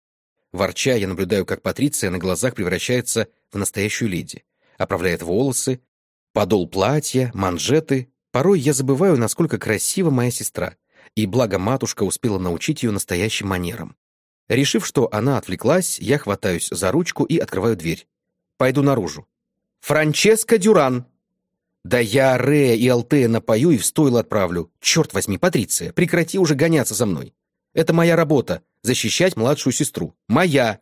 Ворча, я наблюдаю, как Патриция на глазах превращается в настоящую леди. Оправляет волосы, Подол платья, манжеты. Порой я забываю, насколько красива моя сестра, и благо матушка успела научить ее настоящим манерам. Решив, что она отвлеклась, я хватаюсь за ручку и открываю дверь. Пойду наружу. «Франческо Дюран!» «Да я Рея и Алтея напою и в стойло отправлю. Черт возьми, Патриция, прекрати уже гоняться за мной. Это моя работа — защищать младшую сестру. Моя!»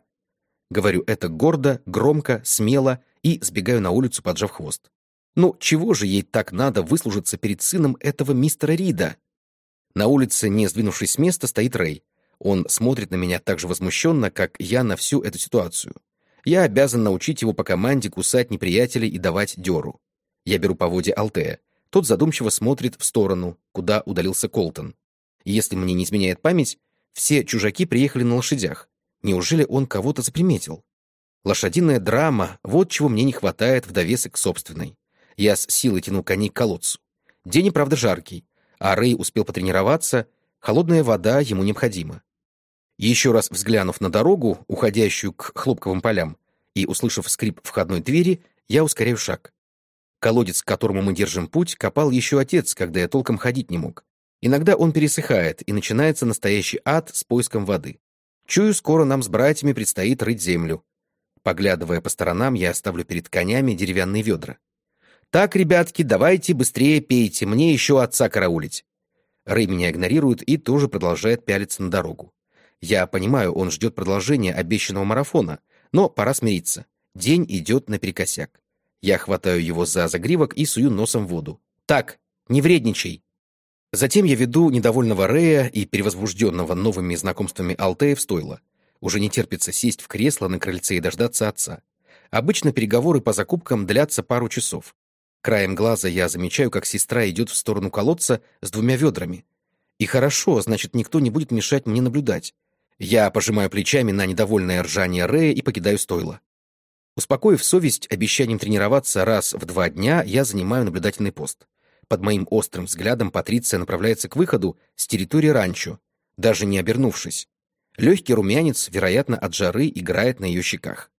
Говорю это гордо, громко, смело и сбегаю на улицу, поджав хвост. Ну, чего же ей так надо выслужиться перед сыном этого мистера Рида? На улице, не сдвинувшись с места, стоит Рэй. Он смотрит на меня так же возмущенно, как я на всю эту ситуацию. Я обязан научить его по команде кусать неприятелей и давать дёру. Я беру поводья Алтея. Тот задумчиво смотрит в сторону, куда удалился Колтон. Если мне не изменяет память, все чужаки приехали на лошадях. Неужели он кого-то заприметил? Лошадиная драма — вот чего мне не хватает в довесок собственной. Я с силой тянул коней к колодцу. День и правда жаркий, а Рэй успел потренироваться, холодная вода ему необходима. Еще раз взглянув на дорогу, уходящую к хлопковым полям, и услышав скрип входной двери, я ускоряю шаг. Колодец, к которому мы держим путь, копал еще отец, когда я толком ходить не мог. Иногда он пересыхает, и начинается настоящий ад с поиском воды. Чую, скоро нам с братьями предстоит рыть землю. Поглядывая по сторонам, я оставлю перед конями деревянные ведра. «Так, ребятки, давайте быстрее пейте, мне еще отца караулить». Рэй меня игнорирует и тоже продолжает пялиться на дорогу. Я понимаю, он ждет продолжения обещанного марафона, но пора смириться. День идет наперекосяк. Я хватаю его за загривок и сую носом воду. «Так, не вредничай!» Затем я веду недовольного Рэя и перевозбужденного новыми знакомствами Алтея в стойло. Уже не терпится сесть в кресло на крыльце и дождаться отца. Обычно переговоры по закупкам длятся пару часов. Краем глаза я замечаю, как сестра идет в сторону колодца с двумя ведрами. И хорошо, значит, никто не будет мешать мне наблюдать. Я пожимаю плечами на недовольное ржание Рэя и покидаю стойло. Успокоив совесть обещанием тренироваться раз в два дня, я занимаю наблюдательный пост. Под моим острым взглядом Патриция направляется к выходу с территории ранчо, даже не обернувшись. Легкий румянец, вероятно, от жары играет на ее щеках.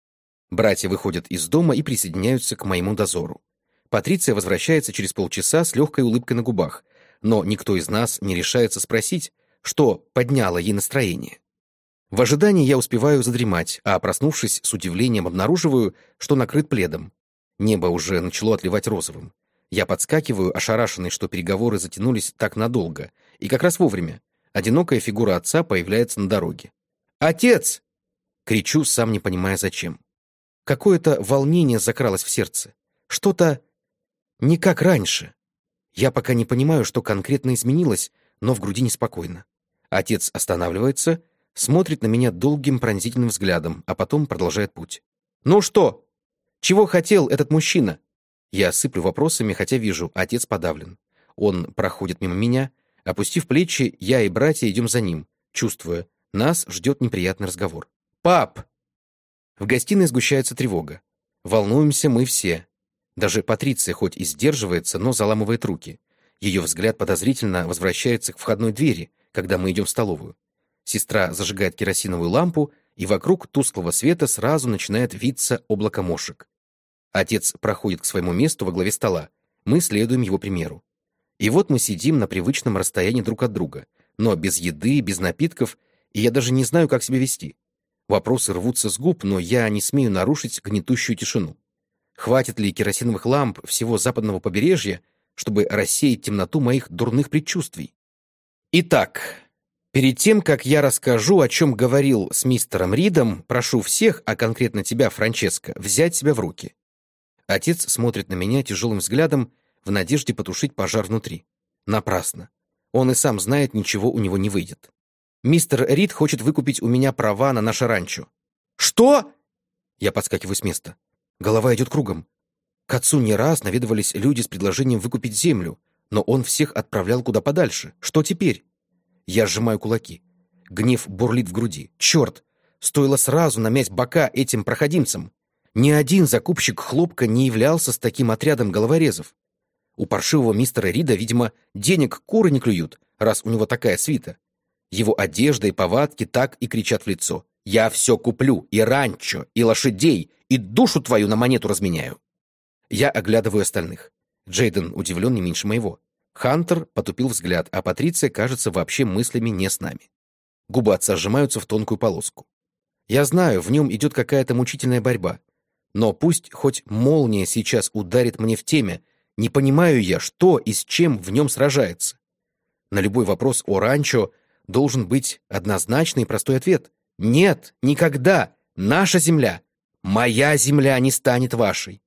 Братья выходят из дома и присоединяются к моему дозору. Патриция возвращается через полчаса с легкой улыбкой на губах, но никто из нас не решается спросить, что подняло ей настроение. В ожидании я успеваю задремать, а, проснувшись, с удивлением обнаруживаю, что накрыт пледом. Небо уже начало отливать розовым. Я подскакиваю, ошарашенный, что переговоры затянулись так надолго, и как раз вовремя. Одинокая фигура отца появляется на дороге. «Отец!» — кричу, сам не понимая зачем. Какое-то волнение закралось в сердце. Что-то не как раньше. Я пока не понимаю, что конкретно изменилось, но в груди неспокойно. Отец останавливается, смотрит на меня долгим пронзительным взглядом, а потом продолжает путь. «Ну что? Чего хотел этот мужчина?» Я сыплю вопросами, хотя вижу, отец подавлен. Он проходит мимо меня. Опустив плечи, я и братья идем за ним, чувствуя, нас ждет неприятный разговор. «Пап!» В гостиной сгущается тревога. Волнуемся мы все. Даже Патриция хоть и сдерживается, но заламывает руки. Ее взгляд подозрительно возвращается к входной двери, когда мы идем в столовую. Сестра зажигает керосиновую лампу, и вокруг тусклого света сразу начинает виться облако мошек. Отец проходит к своему месту во главе стола. Мы следуем его примеру. И вот мы сидим на привычном расстоянии друг от друга, но без еды, без напитков, и я даже не знаю, как себя вести. Вопросы рвутся с губ, но я не смею нарушить гнетущую тишину. Хватит ли керосиновых ламп всего западного побережья, чтобы рассеять темноту моих дурных предчувствий? Итак, перед тем, как я расскажу, о чем говорил с мистером Ридом, прошу всех, а конкретно тебя, Франческо, взять себя в руки. Отец смотрит на меня тяжелым взглядом в надежде потушить пожар внутри. Напрасно. Он и сам знает, ничего у него не выйдет. Мистер Рид хочет выкупить у меня права на наше ранчо. Что? Я подскакиваю с места. Голова идет кругом. К отцу не раз наведывались люди с предложением выкупить землю, но он всех отправлял куда подальше. Что теперь? Я сжимаю кулаки. Гнев бурлит в груди. Черт! Стоило сразу намять бока этим проходимцам. Ни один закупщик хлопка не являлся с таким отрядом головорезов. У паршивого мистера Рида, видимо, денег куры не клюют, раз у него такая свита. Его одежда и повадки так и кричат в лицо. «Я все куплю, и ранчо, и лошадей, и душу твою на монету разменяю!» Я оглядываю остальных. Джейден удивлен не меньше моего. Хантер потупил взгляд, а Патриция, кажется, вообще мыслями не с нами. Губы отца сжимаются в тонкую полоску. Я знаю, в нем идет какая-то мучительная борьба. Но пусть хоть молния сейчас ударит мне в теме, не понимаю я, что и с чем в нем сражается. На любой вопрос о ранчо должен быть однозначный и простой ответ. Нет, никогда. Наша земля. Моя земля не станет вашей.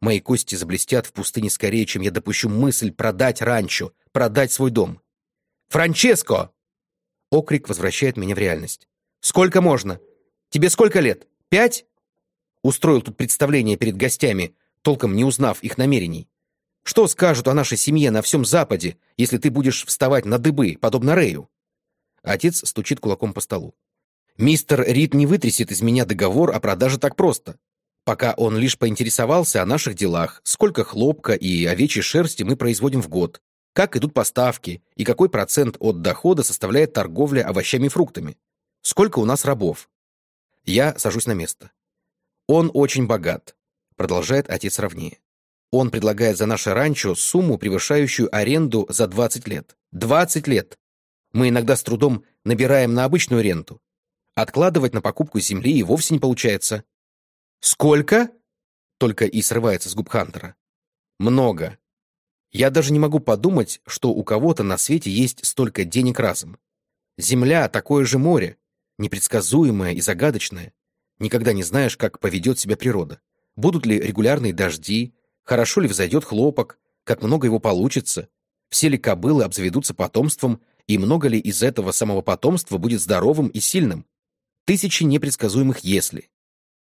Мои кости заблестят в пустыне скорее, чем я допущу мысль продать ранчо, продать свой дом. «Франческо!» Окрик возвращает меня в реальность. «Сколько можно? Тебе сколько лет? Пять?» Устроил тут представление перед гостями, толком не узнав их намерений. Что скажут о нашей семье на всем Западе, если ты будешь вставать на дыбы, подобно Рэю?» Отец стучит кулаком по столу. «Мистер Рид не вытрясет из меня договор о продаже так просто. Пока он лишь поинтересовался о наших делах, сколько хлопка и овечьей шерсти мы производим в год, как идут поставки и какой процент от дохода составляет торговля овощами и фруктами, сколько у нас рабов. Я сажусь на место. Он очень богат, продолжает отец ровнее. Он предлагает за наше ранчо сумму, превышающую аренду за 20 лет. 20 лет! Мы иногда с трудом набираем на обычную ренту. Откладывать на покупку земли и вовсе не получается. «Сколько?» Только и срывается с губ Хантера. «Много. Я даже не могу подумать, что у кого-то на свете есть столько денег разом. Земля — такое же море, непредсказуемое и загадочное. Никогда не знаешь, как поведет себя природа. Будут ли регулярные дожди, хорошо ли взойдет хлопок, как много его получится, все ли кобылы обзаведутся потомством, и много ли из этого самого потомства будет здоровым и сильным. Тысячи непредсказуемых «если».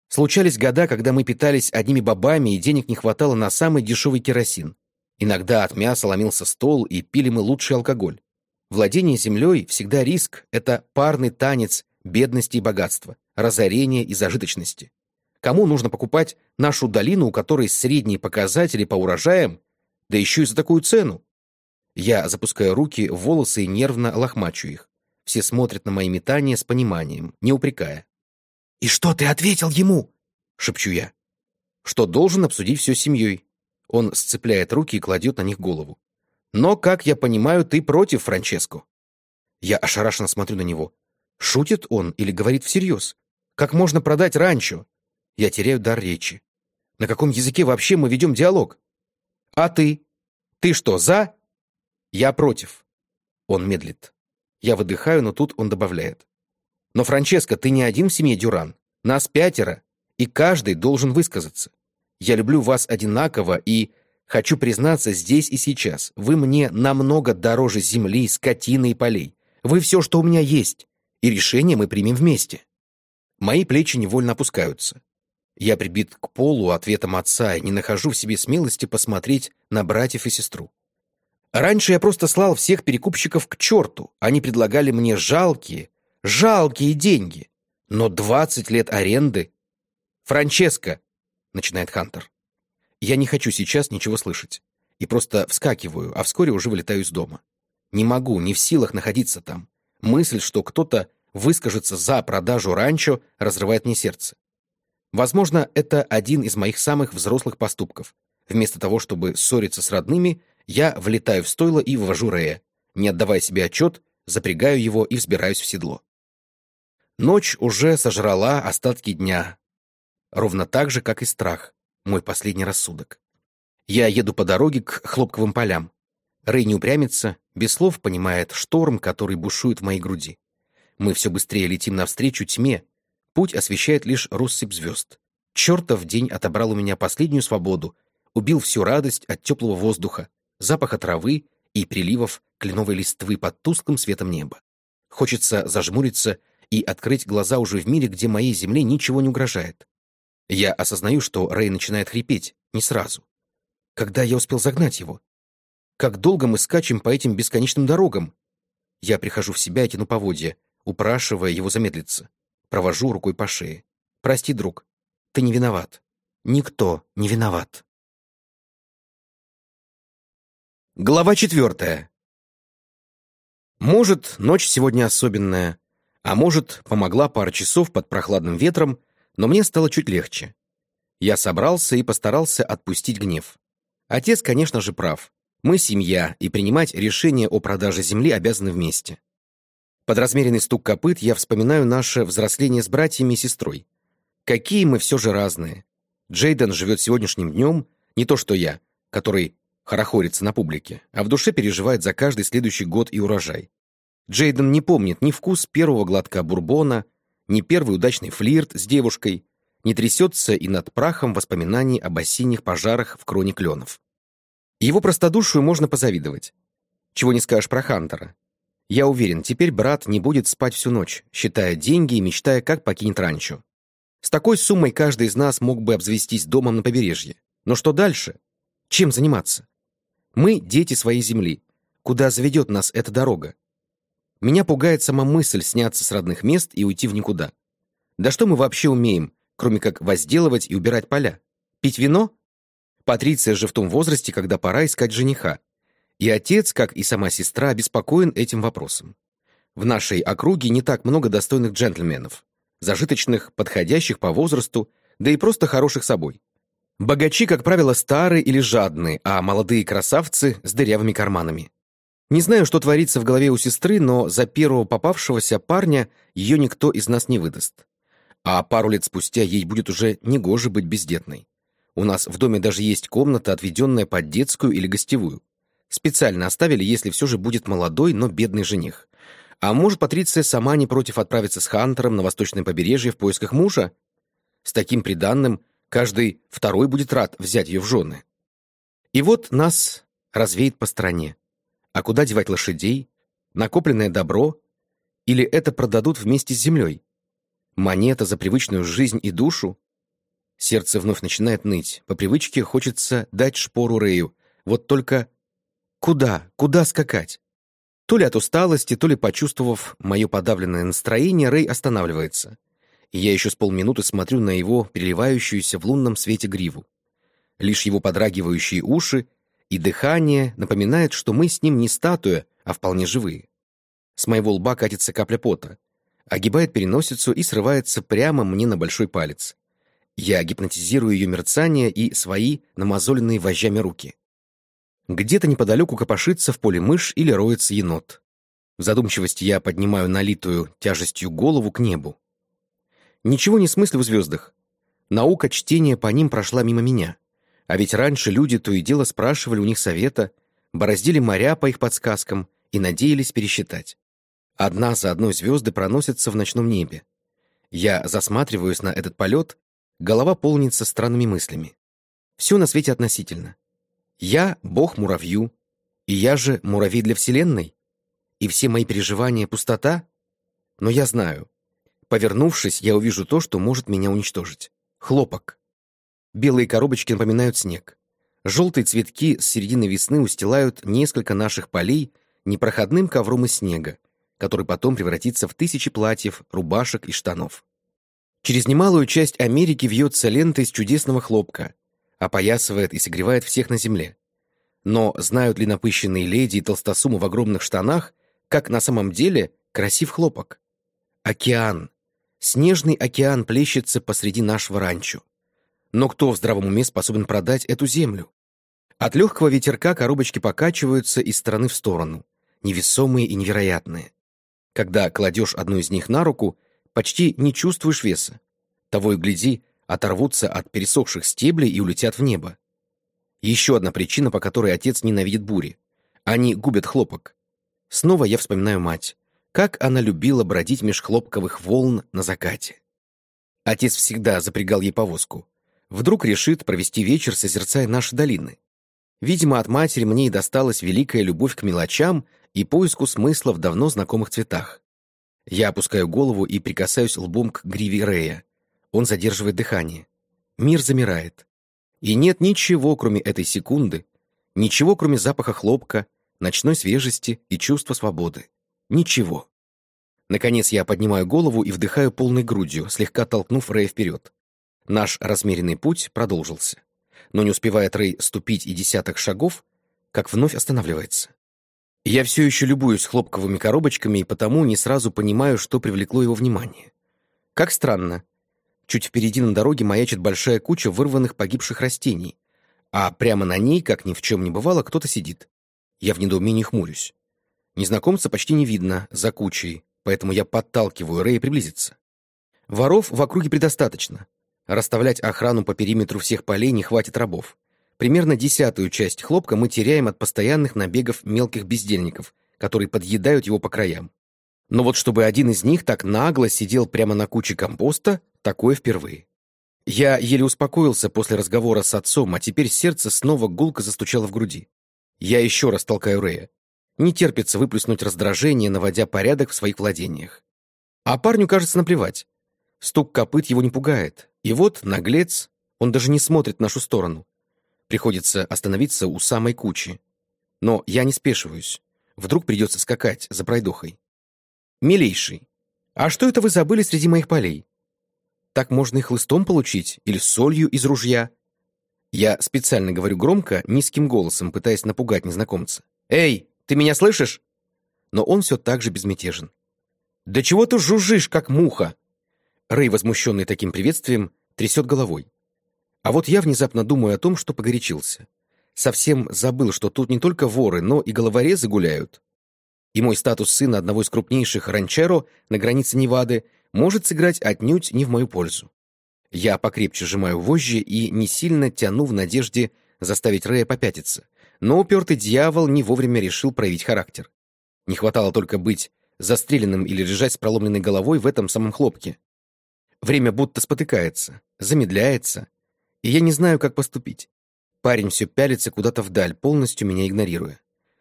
Случались года, когда мы питались одними бобами, и денег не хватало на самый дешевый керосин. Иногда от мяса ломился стол, и пили мы лучший алкоголь. Владение землей всегда риск — это парный танец бедности и богатства, разорения и зажиточности. Кому нужно покупать нашу долину, у которой средние показатели по урожаям, да еще и за такую цену? Я запускаю руки волосы и нервно лохмачу их. Все смотрят на мои метания с пониманием, не упрекая. «И что ты ответил ему?» — шепчу я. «Что должен обсудить все с семьей». Он сцепляет руки и кладет на них голову. «Но, как я понимаю, ты против, Франческо?» Я ошарашенно смотрю на него. Шутит он или говорит всерьез? Как можно продать ранчо? Я теряю дар речи. На каком языке вообще мы ведем диалог? А ты? Ты что, за? Я против. Он медлит. Я выдыхаю, но тут он добавляет. Но, Франческо, ты не один в семье Дюран. Нас пятеро, и каждый должен высказаться. Я люблю вас одинаково и хочу признаться здесь и сейчас. Вы мне намного дороже земли, скотины и полей. Вы все, что у меня есть, и решение мы примем вместе. Мои плечи невольно опускаются. Я прибит к полу ответом отца и не нахожу в себе смелости посмотреть на братьев и сестру. Раньше я просто слал всех перекупщиков к черту. Они предлагали мне жалкие, Жалкие деньги. Но двадцать лет аренды... «Франческо!» — начинает Хантер. Я не хочу сейчас ничего слышать. И просто вскакиваю, а вскоре уже вылетаю из дома. Не могу, не в силах находиться там. Мысль, что кто-то выскажется за продажу ранчо, разрывает мне сердце. Возможно, это один из моих самых взрослых поступков. Вместо того, чтобы ссориться с родными, я влетаю в стойло и вывожу Рея. Не отдавая себе отчет, запрягаю его и взбираюсь в седло. Ночь уже сожрала остатки дня. Ровно так же, как и страх, мой последний рассудок. Я еду по дороге к хлопковым полям. Рэй не упрямится, без слов понимает шторм, который бушует в моей груди. Мы все быстрее летим навстречу тьме. Путь освещает лишь россыпь звезд. Чертов день отобрал у меня последнюю свободу, убил всю радость от теплого воздуха, запаха травы и приливов кленовой листвы под тусклым светом неба. Хочется зажмуриться и открыть глаза уже в мире, где моей земле ничего не угрожает. Я осознаю, что Рэй начинает хрипеть, не сразу. Когда я успел загнать его? Как долго мы скачем по этим бесконечным дорогам? Я прихожу в себя и тяну поводья, упрашивая его замедлиться. Провожу рукой по шее. «Прости, друг, ты не виноват. Никто не виноват». Глава четвертая. Может, ночь сегодня особенная, а может, помогла пара часов под прохладным ветром, но мне стало чуть легче. Я собрался и постарался отпустить гнев. Отец, конечно же, прав. Мы семья, и принимать решение о продаже земли обязаны вместе. Под размеренный стук копыт я вспоминаю наше взросление с братьями и сестрой. Какие мы все же разные. Джейден живет сегодняшним днем, не то что я, который хорохорится на публике, а в душе переживает за каждый следующий год и урожай. Джейден не помнит ни вкус первого глотка бурбона, ни первый удачный флирт с девушкой, не трясется и над прахом воспоминаний об осенних пожарах в кроне кленов. Его простодушию можно позавидовать. Чего не скажешь про Хантера. Я уверен, теперь брат не будет спать всю ночь, считая деньги и мечтая, как покинет ранчо. С такой суммой каждый из нас мог бы обзавестись домом на побережье. Но что дальше? Чем заниматься? Мы — дети своей земли. Куда заведет нас эта дорога? Меня пугает сама мысль сняться с родных мест и уйти в никуда. Да что мы вообще умеем, кроме как возделывать и убирать поля? Пить вино? Патриция же в том возрасте, когда пора искать жениха. И отец, как и сама сестра, обеспокоен этим вопросом. В нашей округе не так много достойных джентльменов, зажиточных, подходящих по возрасту, да и просто хороших собой. Богачи, как правило, старые или жадные, а молодые красавцы с дырявыми карманами. Не знаю, что творится в голове у сестры, но за первого попавшегося парня ее никто из нас не выдаст. А пару лет спустя ей будет уже негоже быть бездетной. У нас в доме даже есть комната, отведенная под детскую или гостевую. Специально оставили, если все же будет молодой, но бедный жених. А может, Патриция сама не против отправиться с Хантером на восточное побережье в поисках мужа? С таким приданным каждый второй будет рад взять ее в жены. И вот нас развеет по стране. А куда девать лошадей? Накопленное добро? Или это продадут вместе с землей? Монета за привычную жизнь и душу? Сердце вновь начинает ныть. По привычке хочется дать шпору Рэю. Вот только куда, куда скакать? То ли от усталости, то ли почувствовав мое подавленное настроение, Рэй останавливается. И я еще с полминуты смотрю на его переливающуюся в лунном свете гриву. Лишь его подрагивающие уши и дыхание напоминают, что мы с ним не статуя, а вполне живые. С моего лба катится капля пота, огибает переносицу и срывается прямо мне на большой палец. Я гипнотизирую ее мерцание и свои намазоленные вожжами руки. Где-то неподалеку копошится в поле мышь или роется енот. В задумчивости я поднимаю налитую тяжестью голову к небу. Ничего не смыслю в звездах. Наука чтения по ним прошла мимо меня. А ведь раньше люди то и дело спрашивали у них совета, бороздили моря по их подсказкам и надеялись пересчитать. Одна за одной звезды проносятся в ночном небе. Я засматриваюсь на этот полет Голова полнится странными мыслями. Все на свете относительно. Я — бог муравью, и я же муравей для Вселенной. И все мои переживания — пустота. Но я знаю. Повернувшись, я увижу то, что может меня уничтожить. Хлопок. Белые коробочки напоминают снег. Желтые цветки с середины весны устилают несколько наших полей непроходным ковром из снега, который потом превратится в тысячи платьев, рубашек и штанов. Через немалую часть Америки вьется лента из чудесного хлопка, опоясывает и согревает всех на земле. Но знают ли напыщенные леди и толстосумы в огромных штанах, как на самом деле красив хлопок? Океан. Снежный океан плещется посреди нашего ранчо. Но кто в здравом уме способен продать эту землю? От легкого ветерка коробочки покачиваются из стороны в сторону, невесомые и невероятные. Когда кладешь одну из них на руку, Почти не чувствуешь веса. Того и гляди, оторвутся от пересохших стеблей и улетят в небо. Еще одна причина, по которой отец ненавидит бури. Они губят хлопок. Снова я вспоминаю мать. Как она любила бродить меж хлопковых волн на закате. Отец всегда запрягал ей повозку. Вдруг решит провести вечер, созерцая наши долины. Видимо, от матери мне и досталась великая любовь к мелочам и поиску смысла в давно знакомых цветах. Я опускаю голову и прикасаюсь лбом к гриве Рея. Он задерживает дыхание. Мир замирает. И нет ничего, кроме этой секунды, ничего, кроме запаха хлопка, ночной свежести и чувства свободы. Ничего. Наконец я поднимаю голову и вдыхаю полной грудью, слегка толкнув Рэя вперед. Наш размеренный путь продолжился. Но не успевает Рэй ступить и десяток шагов, как вновь останавливается. Я все еще любуюсь хлопковыми коробочками и потому не сразу понимаю, что привлекло его внимание. Как странно. Чуть впереди на дороге маячит большая куча вырванных погибших растений, а прямо на ней, как ни в чем не бывало, кто-то сидит. Я в недоумении хмурюсь. Незнакомца почти не видно за кучей, поэтому я подталкиваю Рэя приблизиться. Воров в округе предостаточно. Расставлять охрану по периметру всех полей не хватит рабов. Примерно десятую часть хлопка мы теряем от постоянных набегов мелких бездельников, которые подъедают его по краям. Но вот чтобы один из них так нагло сидел прямо на куче компоста, такое впервые. Я еле успокоился после разговора с отцом, а теперь сердце снова гулко застучало в груди. Я еще раз толкаю Рея. Не терпится выплеснуть раздражение, наводя порядок в своих владениях. А парню, кажется, наплевать. Стук копыт его не пугает. И вот, наглец, он даже не смотрит в нашу сторону. Приходится остановиться у самой кучи. Но я не спешиваюсь. Вдруг придется скакать за пройдохой. «Милейший, а что это вы забыли среди моих полей? Так можно и хлыстом получить, или солью из ружья?» Я специально говорю громко, низким голосом, пытаясь напугать незнакомца. «Эй, ты меня слышишь?» Но он все так же безмятежен. «Да чего ты жужжишь, как муха?» Рэй, возмущенный таким приветствием, трясет головой. А вот я внезапно думаю о том, что погорячился. Совсем забыл, что тут не только воры, но и головорезы гуляют. И мой статус сына одного из крупнейших ранчеро на границе Невады может сыграть отнюдь не в мою пользу. Я покрепче сжимаю вожжи и не сильно тяну в надежде заставить Рэя попятиться. Но упертый дьявол не вовремя решил проявить характер. Не хватало только быть застреленным или лежать с проломленной головой в этом самом хлопке. Время будто спотыкается, замедляется, и я не знаю, как поступить. Парень все пялится куда-то вдаль, полностью меня игнорируя.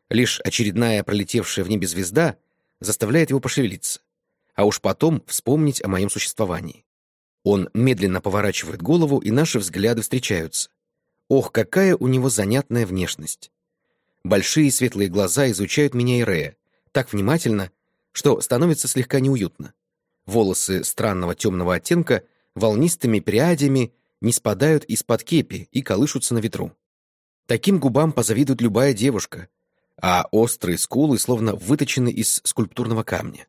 Лишь очередная пролетевшая в небе звезда заставляет его пошевелиться, а уж потом вспомнить о моем существовании. Он медленно поворачивает голову, и наши взгляды встречаются. Ох, какая у него занятная внешность. Большие светлые глаза изучают меня и Рея, так внимательно, что становится слегка неуютно. Волосы странного темного оттенка волнистыми прядями не спадают из-под кепи и колышутся на ветру. Таким губам позавидует любая девушка, а острые скулы словно выточены из скульптурного камня.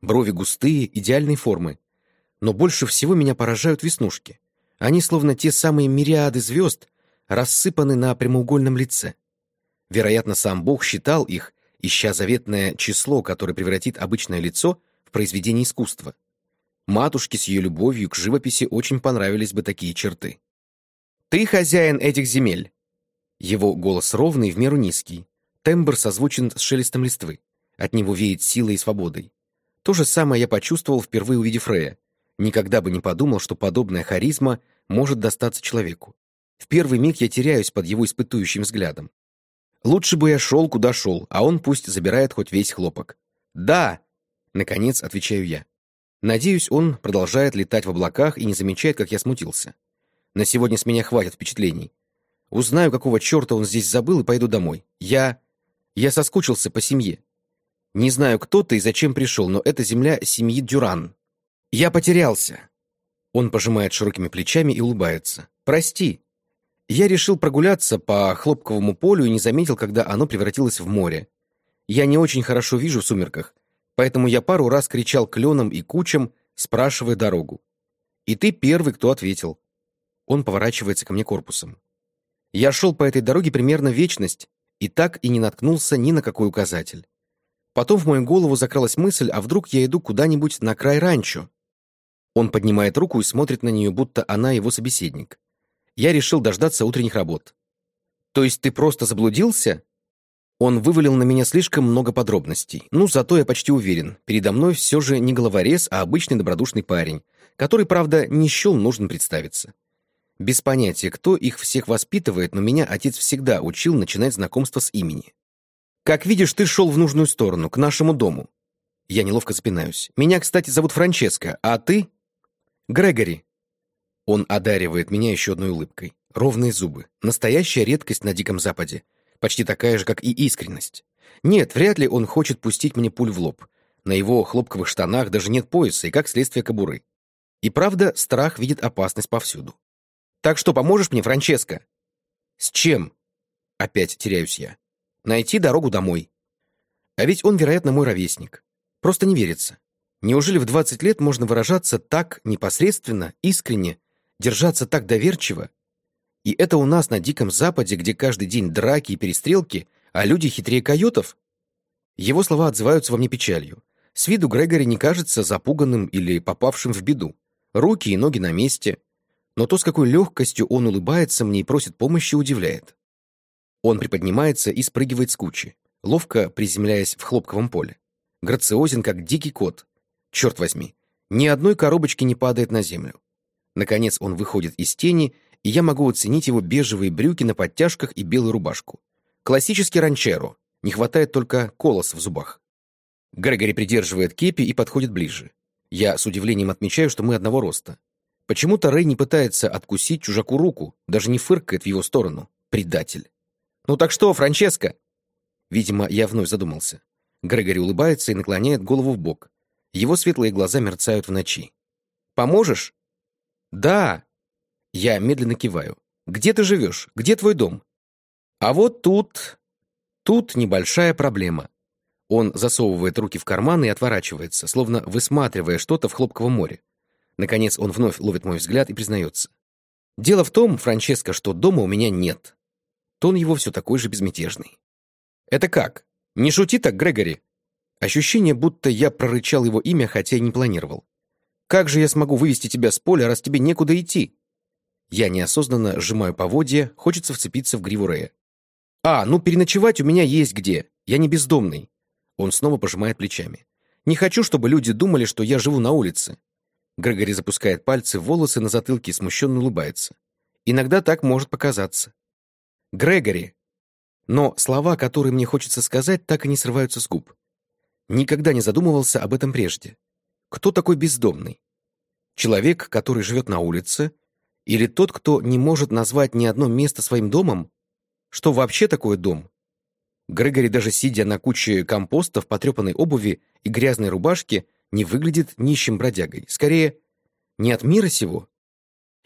Брови густые, идеальной формы. Но больше всего меня поражают веснушки. Они словно те самые мириады звезд, рассыпаны на прямоугольном лице. Вероятно, сам Бог считал их, ища заветное число, которое превратит обычное лицо в произведение искусства. Матушке с ее любовью к живописи очень понравились бы такие черты. «Ты хозяин этих земель!» Его голос ровный, в меру низкий. Тембр созвучен с шелестом листвы. От него веет силой и свободой. То же самое я почувствовал, впервые увидев Рея. Никогда бы не подумал, что подобная харизма может достаться человеку. В первый миг я теряюсь под его испытующим взглядом. Лучше бы я шел, куда шел, а он пусть забирает хоть весь хлопок. «Да!» — наконец отвечаю я. Надеюсь, он продолжает летать в облаках и не замечает, как я смутился. На сегодня с меня хватит впечатлений. Узнаю, какого черта он здесь забыл, и пойду домой. Я... Я соскучился по семье. Не знаю, кто ты и зачем пришел, но это земля семьи Дюран. Я потерялся. Он пожимает широкими плечами и улыбается. Прости. Я решил прогуляться по хлопковому полю и не заметил, когда оно превратилось в море. Я не очень хорошо вижу в сумерках, поэтому я пару раз кричал кленам и кучам, спрашивая дорогу. И ты первый, кто ответил. Он поворачивается ко мне корпусом. Я шел по этой дороге примерно вечность, и так и не наткнулся ни на какой указатель. Потом в мою голову закралась мысль, а вдруг я иду куда-нибудь на край ранчо. Он поднимает руку и смотрит на нее, будто она его собеседник. Я решил дождаться утренних работ. «То есть ты просто заблудился?» Он вывалил на меня слишком много подробностей. Ну, зато я почти уверен, передо мной все же не головорез, а обычный добродушный парень, который, правда, не счел нужным представиться. Без понятия, кто их всех воспитывает, но меня отец всегда учил начинать знакомство с имени. «Как видишь, ты шел в нужную сторону, к нашему дому». Я неловко запинаюсь. «Меня, кстати, зовут Франческо, а ты?» «Грегори». Он одаривает меня еще одной улыбкой. Ровные зубы. Настоящая редкость на Диком Западе почти такая же, как и искренность. Нет, вряд ли он хочет пустить мне пуль в лоб. На его хлопковых штанах даже нет пояса и, как следствие, кобуры. И правда, страх видит опасность повсюду. «Так что, поможешь мне, Франческо?» «С чем?» Опять теряюсь я. «Найти дорогу домой». А ведь он, вероятно, мой ровесник. Просто не верится. Неужели в 20 лет можно выражаться так непосредственно, искренне, держаться так доверчиво, и это у нас на Диком Западе, где каждый день драки и перестрелки, а люди хитрее койотов? Его слова отзываются во мне печалью. С виду Грегори не кажется запуганным или попавшим в беду. Руки и ноги на месте. Но то, с какой легкостью он улыбается мне и просит помощи, удивляет. Он приподнимается и спрыгивает с кучи, ловко приземляясь в хлопковом поле. Грациозен, как дикий кот. Черт возьми, ни одной коробочки не падает на землю. Наконец он выходит из тени и я могу оценить его бежевые брюки на подтяжках и белую рубашку. Классический ранчеро. Не хватает только колос в зубах. Грегори придерживает кепи и подходит ближе. Я с удивлением отмечаю, что мы одного роста. Почему-то Рэй не пытается откусить чужаку руку, даже не фыркает в его сторону. Предатель. «Ну так что, Франческо?» Видимо, я вновь задумался. Грегори улыбается и наклоняет голову в бок. Его светлые глаза мерцают в ночи. «Поможешь?» «Да!» Я медленно киваю. «Где ты живешь? Где твой дом?» «А вот тут...» Тут небольшая проблема. Он засовывает руки в карман и отворачивается, словно высматривая что-то в хлопковом море. Наконец он вновь ловит мой взгляд и признается. «Дело в том, Франческо, что дома у меня нет». Тон его все такой же безмятежный. «Это как? Не шути так, Грегори!» Ощущение, будто я прорычал его имя, хотя и не планировал. «Как же я смогу вывести тебя с поля, раз тебе некуда идти?» Я неосознанно сжимаю поводья, хочется вцепиться в гриву Рея. «А, ну переночевать у меня есть где. Я не бездомный». Он снова пожимает плечами. «Не хочу, чтобы люди думали, что я живу на улице». Грегори запускает пальцы в волосы на затылке и смущенно улыбается. «Иногда так может показаться». «Грегори!» Но слова, которые мне хочется сказать, так и не срываются с губ. Никогда не задумывался об этом прежде. Кто такой бездомный? Человек, который живет на улице, или тот, кто не может назвать ни одно место своим домом? Что вообще такое дом? Грегори, даже сидя на куче компоста в потрепанной обуви и грязной рубашке, не выглядит нищим бродягой. Скорее, не от мира сего.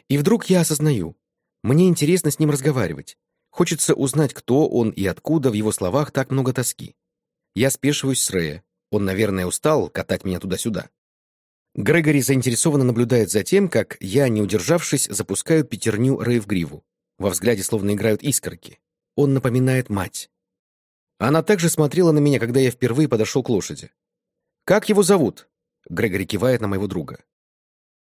И вдруг я осознаю, мне интересно с ним разговаривать. Хочется узнать, кто он и откуда в его словах так много тоски. Я спешиваюсь с Рэя. Он, наверное, устал катать меня туда-сюда. Грегори заинтересованно наблюдает за тем, как я, не удержавшись, запускаю пятерню Рэя в гриву. Во взгляде словно играют искорки. Он напоминает мать. Она также смотрела на меня, когда я впервые подошел к лошади. «Как его зовут?» Грегори кивает на моего друга.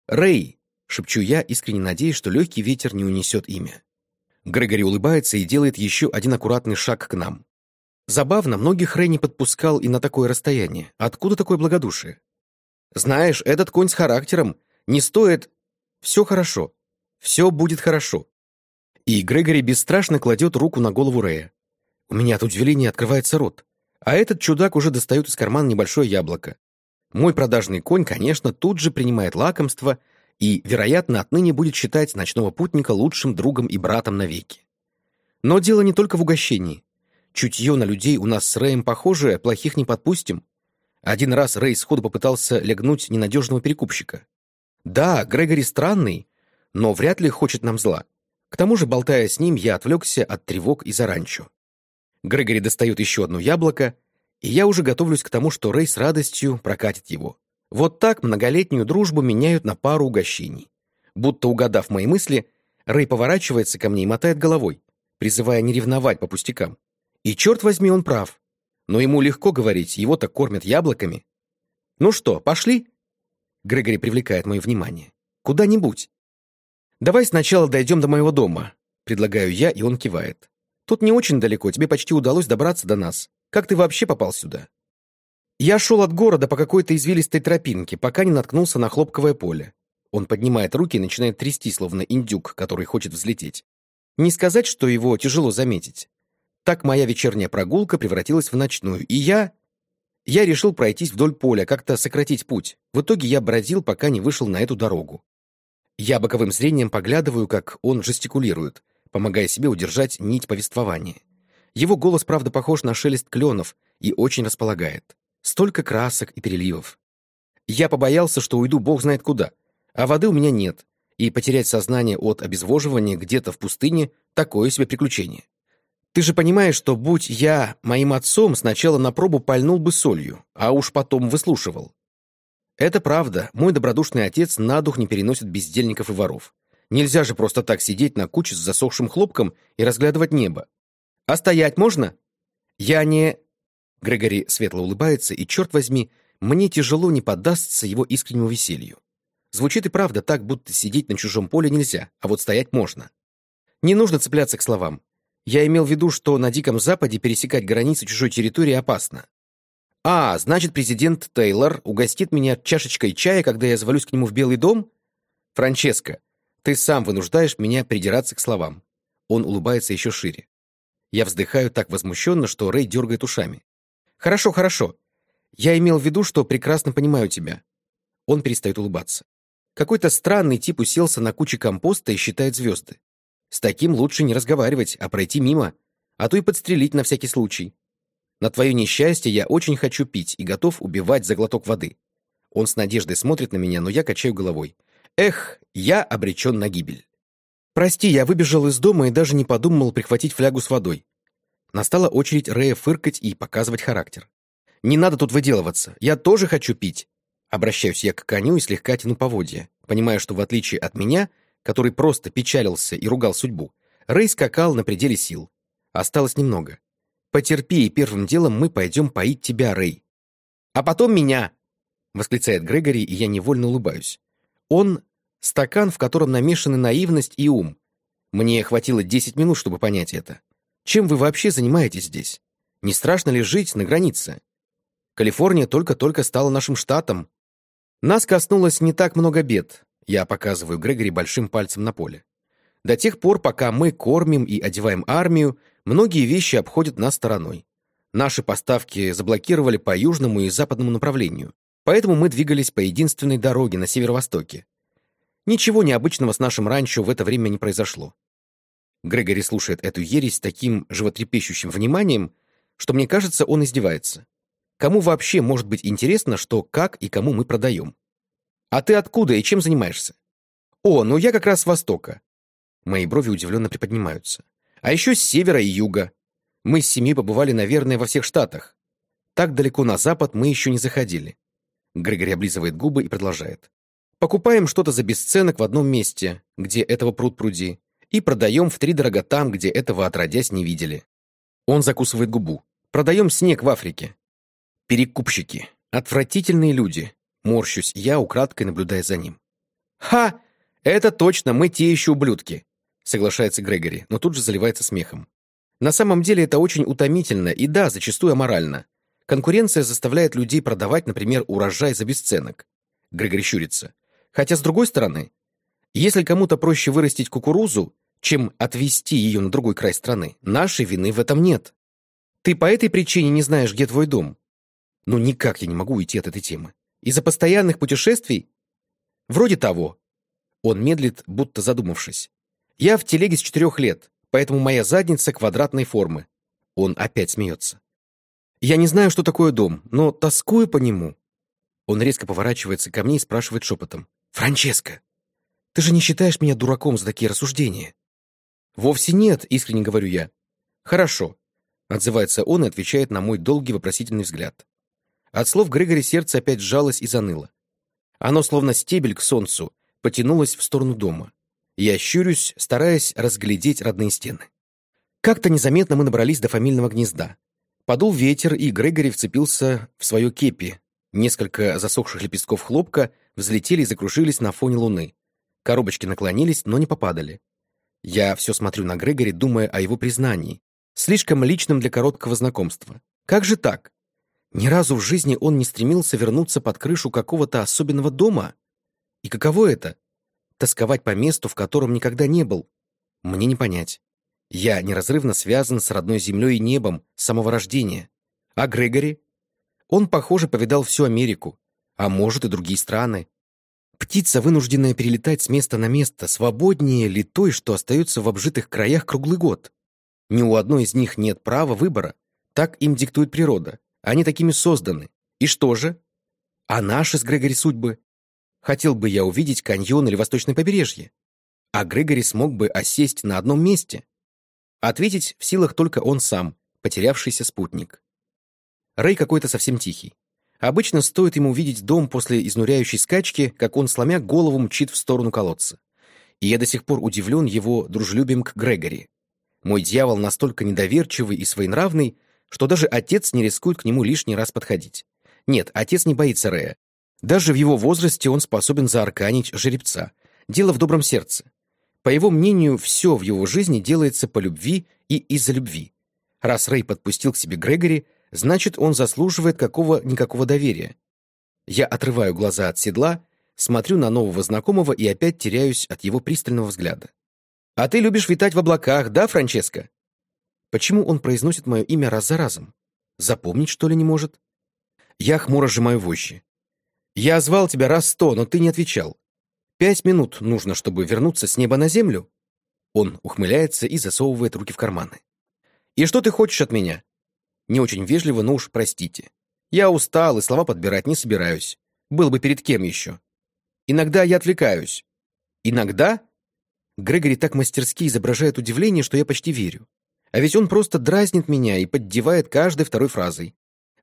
«Рэй!» — шепчу я, искренне надеясь, что легкий ветер не унесет имя. Грегори улыбается и делает еще один аккуратный шаг к нам. Забавно, многих Рэй не подпускал и на такое расстояние. Откуда такое благодушие? «Знаешь, этот конь с характером. Не стоит...» «Все хорошо. Все будет хорошо». И Грегори бесстрашно кладет руку на голову Рэя. У меня от удивления открывается рот. А этот чудак уже достает из кармана небольшое яблоко. Мой продажный конь, конечно, тут же принимает лакомство и, вероятно, отныне будет считать ночного путника лучшим другом и братом навеки. Но дело не только в угощении. Чутье на людей у нас с Рэем похожее, плохих не подпустим. Один раз Рэй сходу попытался легнуть ненадежного перекупщика. Да, Грегори странный, но вряд ли хочет нам зла. К тому же, болтая с ним, я отвлекся от тревог из-за ранчо. Грегори достает еще одно яблоко, и я уже готовлюсь к тому, что Рэй с радостью прокатит его. Вот так многолетнюю дружбу меняют на пару угощений. Будто угадав мои мысли, Рэй поворачивается ко мне и мотает головой, призывая не ревновать по пустякам. И черт возьми, он прав. Но ему легко говорить, его так кормят яблоками. «Ну что, пошли?» Грегори привлекает мое внимание. «Куда-нибудь». «Давай сначала дойдем до моего дома», — предлагаю я, и он кивает. Тут не очень далеко, тебе почти удалось добраться до нас. Как ты вообще попал сюда?» Я шел от города по какой-то извилистой тропинке, пока не наткнулся на хлопковое поле. Он поднимает руки и начинает трясти, словно индюк, который хочет взлететь. Не сказать, что его тяжело заметить. Так моя вечерняя прогулка превратилась в ночную, и я... Я решил пройтись вдоль поля, как-то сократить путь. В итоге я бродил, пока не вышел на эту дорогу. Я боковым зрением поглядываю, как он жестикулирует помогая себе удержать нить повествования. Его голос, правда, похож на шелест кленов и очень располагает. Столько красок и переливов. Я побоялся, что уйду бог знает куда, а воды у меня нет, и потерять сознание от обезвоживания где-то в пустыне — такое себе приключение. Ты же понимаешь, что будь я моим отцом, сначала на пробу пальнул бы солью, а уж потом выслушивал. Это правда, мой добродушный отец на дух не переносит бездельников и воров. Нельзя же просто так сидеть на куче с засохшим хлопком и разглядывать небо. А стоять можно? Я не... Грегори светло улыбается, и, черт возьми, мне тяжело не поддастся его искреннему веселью. Звучит и правда так, будто сидеть на чужом поле нельзя, а вот стоять можно. Не нужно цепляться к словам. Я имел в виду, что на Диком Западе пересекать границы чужой территории опасно. А, значит, президент Тейлор угостит меня чашечкой чая, когда я завалюсь к нему в Белый дом? Франческо, ты сам вынуждаешь меня придираться к словам. Он улыбается еще шире. Я вздыхаю так возмущенно, что Рэй дергает ушами. Хорошо, хорошо. Я имел в виду, что прекрасно понимаю тебя. Он перестает улыбаться. Какой-то странный тип уселся на куче компоста и считает звезды. С таким лучше не разговаривать, а пройти мимо, а то и подстрелить на всякий случай. На твое несчастье я очень хочу пить и готов убивать за глоток воды. Он с надеждой смотрит на меня, но я качаю головой. Эх, я обречен на гибель. Прости, я выбежал из дома и даже не подумал прихватить флягу с водой. Настала очередь Рэя фыркать и показывать характер. «Не надо тут выделываться, я тоже хочу пить!» Обращаюсь я к коню и слегка тяну поводья, понимая, что в отличие от меня, который просто печалился и ругал судьбу, Рэй скакал на пределе сил. Осталось немного. «Потерпи, и первым делом мы пойдем поить тебя, Рэй». «А потом меня!» — восклицает Грегори, и я невольно улыбаюсь. Он — стакан, в котором намешаны наивность и ум. Мне хватило 10 минут, чтобы понять это. Чем вы вообще занимаетесь здесь? Не страшно ли жить на границе? Калифорния только-только стала нашим штатом. Нас коснулось не так много бед, я показываю Грегори большим пальцем на поле. До тех пор, пока мы кормим и одеваем армию, многие вещи обходят нас стороной. Наши поставки заблокировали по южному и западному направлению. Поэтому мы двигались по единственной дороге на северо-востоке. Ничего необычного с нашим ранчо в это время не произошло. Грегори слушает эту ересь с таким животрепещущим вниманием, что мне кажется, он издевается. Кому вообще может быть интересно, что, как и кому мы продаем? А ты откуда и чем занимаешься? О, ну я как раз с Востока. Мои брови удивленно приподнимаются. А еще с севера и юга. Мы с семьей побывали, наверное, во всех штатах. Так далеко на запад мы еще не заходили. Грегори облизывает губы и продолжает. Покупаем что-то за бесценок в одном месте, где этого пруд пруди, и продаем в три дорога там, где этого отродясь не видели. Он закусывает губу. Продаем снег в Африке. Перекупщики. Отвратительные люди. Морщусь я, украдкой наблюдая за ним. «Ха! Это точно, мы те еще ублюдки!» Соглашается Грегори, но тут же заливается смехом. На самом деле это очень утомительно и, да, зачастую аморально. Конкуренция заставляет людей продавать, например, урожай за бесценок. Грегори щурится. Хотя, с другой стороны, если кому-то проще вырастить кукурузу, чем отвезти ее на другой край страны, нашей вины в этом нет. Ты по этой причине не знаешь, где твой дом. Ну, никак я не могу уйти от этой темы. Из-за постоянных путешествий? Вроде того. Он медлит, будто задумавшись. Я в телеге с четырех лет, поэтому моя задница квадратной формы. Он опять смеется. Я не знаю, что такое дом, но тоскую по нему. Он резко поворачивается ко мне и спрашивает шепотом. «Франческо, ты же не считаешь меня дураком за такие рассуждения?» «Вовсе нет», — искренне говорю я. «Хорошо», — отзывается он и отвечает на мой долгий вопросительный взгляд. От слов Грегори сердце опять сжалось и заныло. Оно, словно стебель к солнцу, потянулось в сторону дома. Я щурюсь, стараясь разглядеть родные стены. Как-то незаметно мы набрались до фамильного гнезда. Подул ветер, и Грегори вцепился в свое кепи. Несколько засохших лепестков хлопка взлетели и закружились на фоне луны. Коробочки наклонились, но не попадали. Я все смотрю на Грегори, думая о его признании. Слишком личным для короткого знакомства. Как же так? Ни разу в жизни он не стремился вернуться под крышу какого-то особенного дома. И каково это? Тосковать по месту, в котором никогда не был. Мне не понять. Я неразрывно связан с родной землей и небом с самого рождения. А Грегори? Он, похоже, повидал всю Америку, а может и другие страны. Птица, вынужденная перелетать с места на место, свободнее ли той, что остается в обжитых краях круглый год? Ни у одной из них нет права выбора. Так им диктует природа. Они такими созданы. И что же? А наши с Грегори судьбы? Хотел бы я увидеть каньон или восточное побережье. А Грегори смог бы осесть на одном месте. Ответить в силах только он сам, потерявшийся спутник. Рэй какой-то совсем тихий. Обычно стоит ему увидеть дом после изнуряющей скачки, как он, сломя голову, мчит в сторону колодца. И я до сих пор удивлен его дружелюбием к Грегори. Мой дьявол настолько недоверчивый и своенравный, что даже отец не рискует к нему лишний раз подходить. Нет, отец не боится Рэя. Даже в его возрасте он способен заарканить жеребца. Дело в добром сердце. По его мнению, все в его жизни делается по любви и из-за любви. Раз Рэй подпустил к себе Грегори, значит, он заслуживает какого-никакого доверия. Я отрываю глаза от седла, смотрю на нового знакомого и опять теряюсь от его пристального взгляда. «А ты любишь витать в облаках, да, Франческо?» Почему он произносит мое имя раз за разом? Запомнить, что ли, не может? Я хмуро сжимаю вощи. «Я звал тебя раз сто, но ты не отвечал. Пять минут нужно, чтобы вернуться с неба на землю?» Он ухмыляется и засовывает руки в карманы. «И что ты хочешь от меня?» Не очень вежливо, но уж простите. Я устал и слова подбирать не собираюсь. Был бы перед кем еще. Иногда я отвлекаюсь. Иногда? Грегори так мастерски изображает удивление, что я почти верю. А ведь он просто дразнит меня и поддевает каждой второй фразой.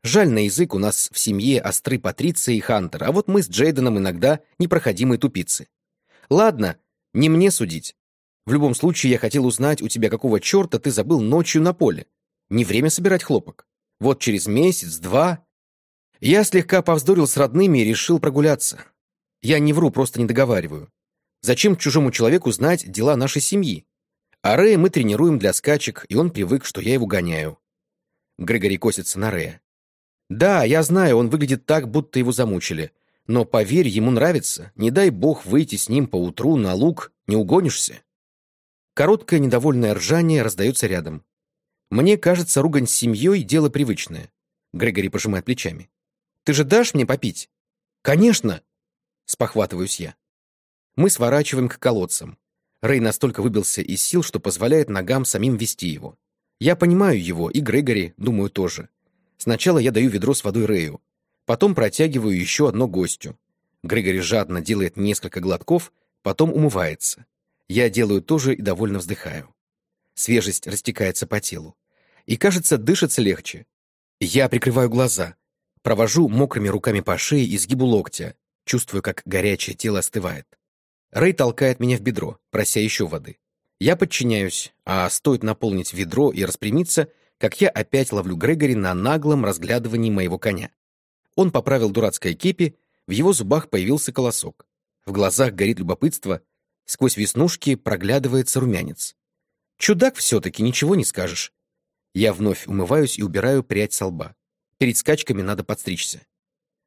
Жаль, на язык у нас в семье остры Патриция и Хантер, а вот мы с Джейденом иногда непроходимые тупицы. Ладно, не мне судить. В любом случае, я хотел узнать у тебя, какого черта ты забыл ночью на поле. Не время собирать хлопок. Вот через месяц, два... Я слегка повздорил с родными и решил прогуляться. Я не вру, просто не договариваю. Зачем чужому человеку знать дела нашей семьи? А Рэя мы тренируем для скачек, и он привык, что я его гоняю. Грегори косится на Рэя. Да, я знаю, он выглядит так, будто его замучили. Но поверь, ему нравится. Не дай бог выйти с ним поутру на луг, не угонишься. Короткое недовольное ржание раздается рядом. Мне кажется, ругань с семьей — дело привычное. Грегори пожимает плечами. Ты же дашь мне попить? Конечно! Спохватываюсь я. Мы сворачиваем к колодцам. Рэй настолько выбился из сил, что позволяет ногам самим вести его. Я понимаю его, и Грегори, думаю, тоже. Сначала я даю ведро с водой Рэю. Потом протягиваю еще одно гостю. Грегори жадно делает несколько глотков, потом умывается. Я делаю то же и довольно вздыхаю. Свежесть растекается по телу. И, кажется, дышится легче. Я прикрываю глаза, провожу мокрыми руками по шее и сгибу локтя, чувствую, как горячее тело остывает. Рэй толкает меня в бедро, прося еще воды. Я подчиняюсь, а стоит наполнить ведро и распрямиться, как я опять ловлю Грегори на наглом разглядывании моего коня. Он поправил дурацкое кепи, в его зубах появился колосок. В глазах горит любопытство, сквозь веснушки проглядывается румянец. Чудак все-таки, ничего не скажешь. Я вновь умываюсь и убираю прядь со лба. Перед скачками надо подстричься.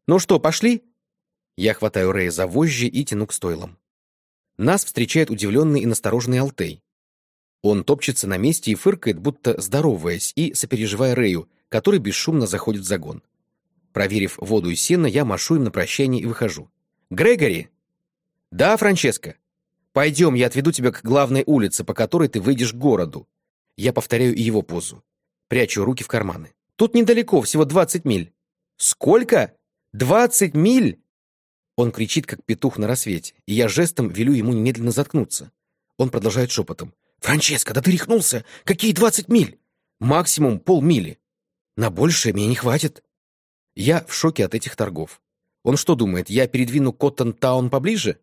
«Ну что, пошли?» Я хватаю Рэя за вожжи и тяну к стойлам. Нас встречает удивленный и настороженный Алтей. Он топчется на месте и фыркает, будто здороваясь и сопереживая Рэю, который бесшумно заходит в загон. Проверив воду и сено, я машу им на прощание и выхожу. «Грегори!» «Да, Франческо. Пойдем, я отведу тебя к главной улице, по которой ты выйдешь к городу». Я повторяю его позу. Прячу руки в карманы. «Тут недалеко, всего двадцать миль». «Сколько? Двадцать миль?» Он кричит, как петух на рассвете, и я жестом велю ему немедленно заткнуться. Он продолжает шепотом. «Франческо, да ты рехнулся! Какие двадцать миль? Максимум полмили. На большее мне не хватит». Я в шоке от этих торгов. Он что думает, я передвину Коттон-таун поближе?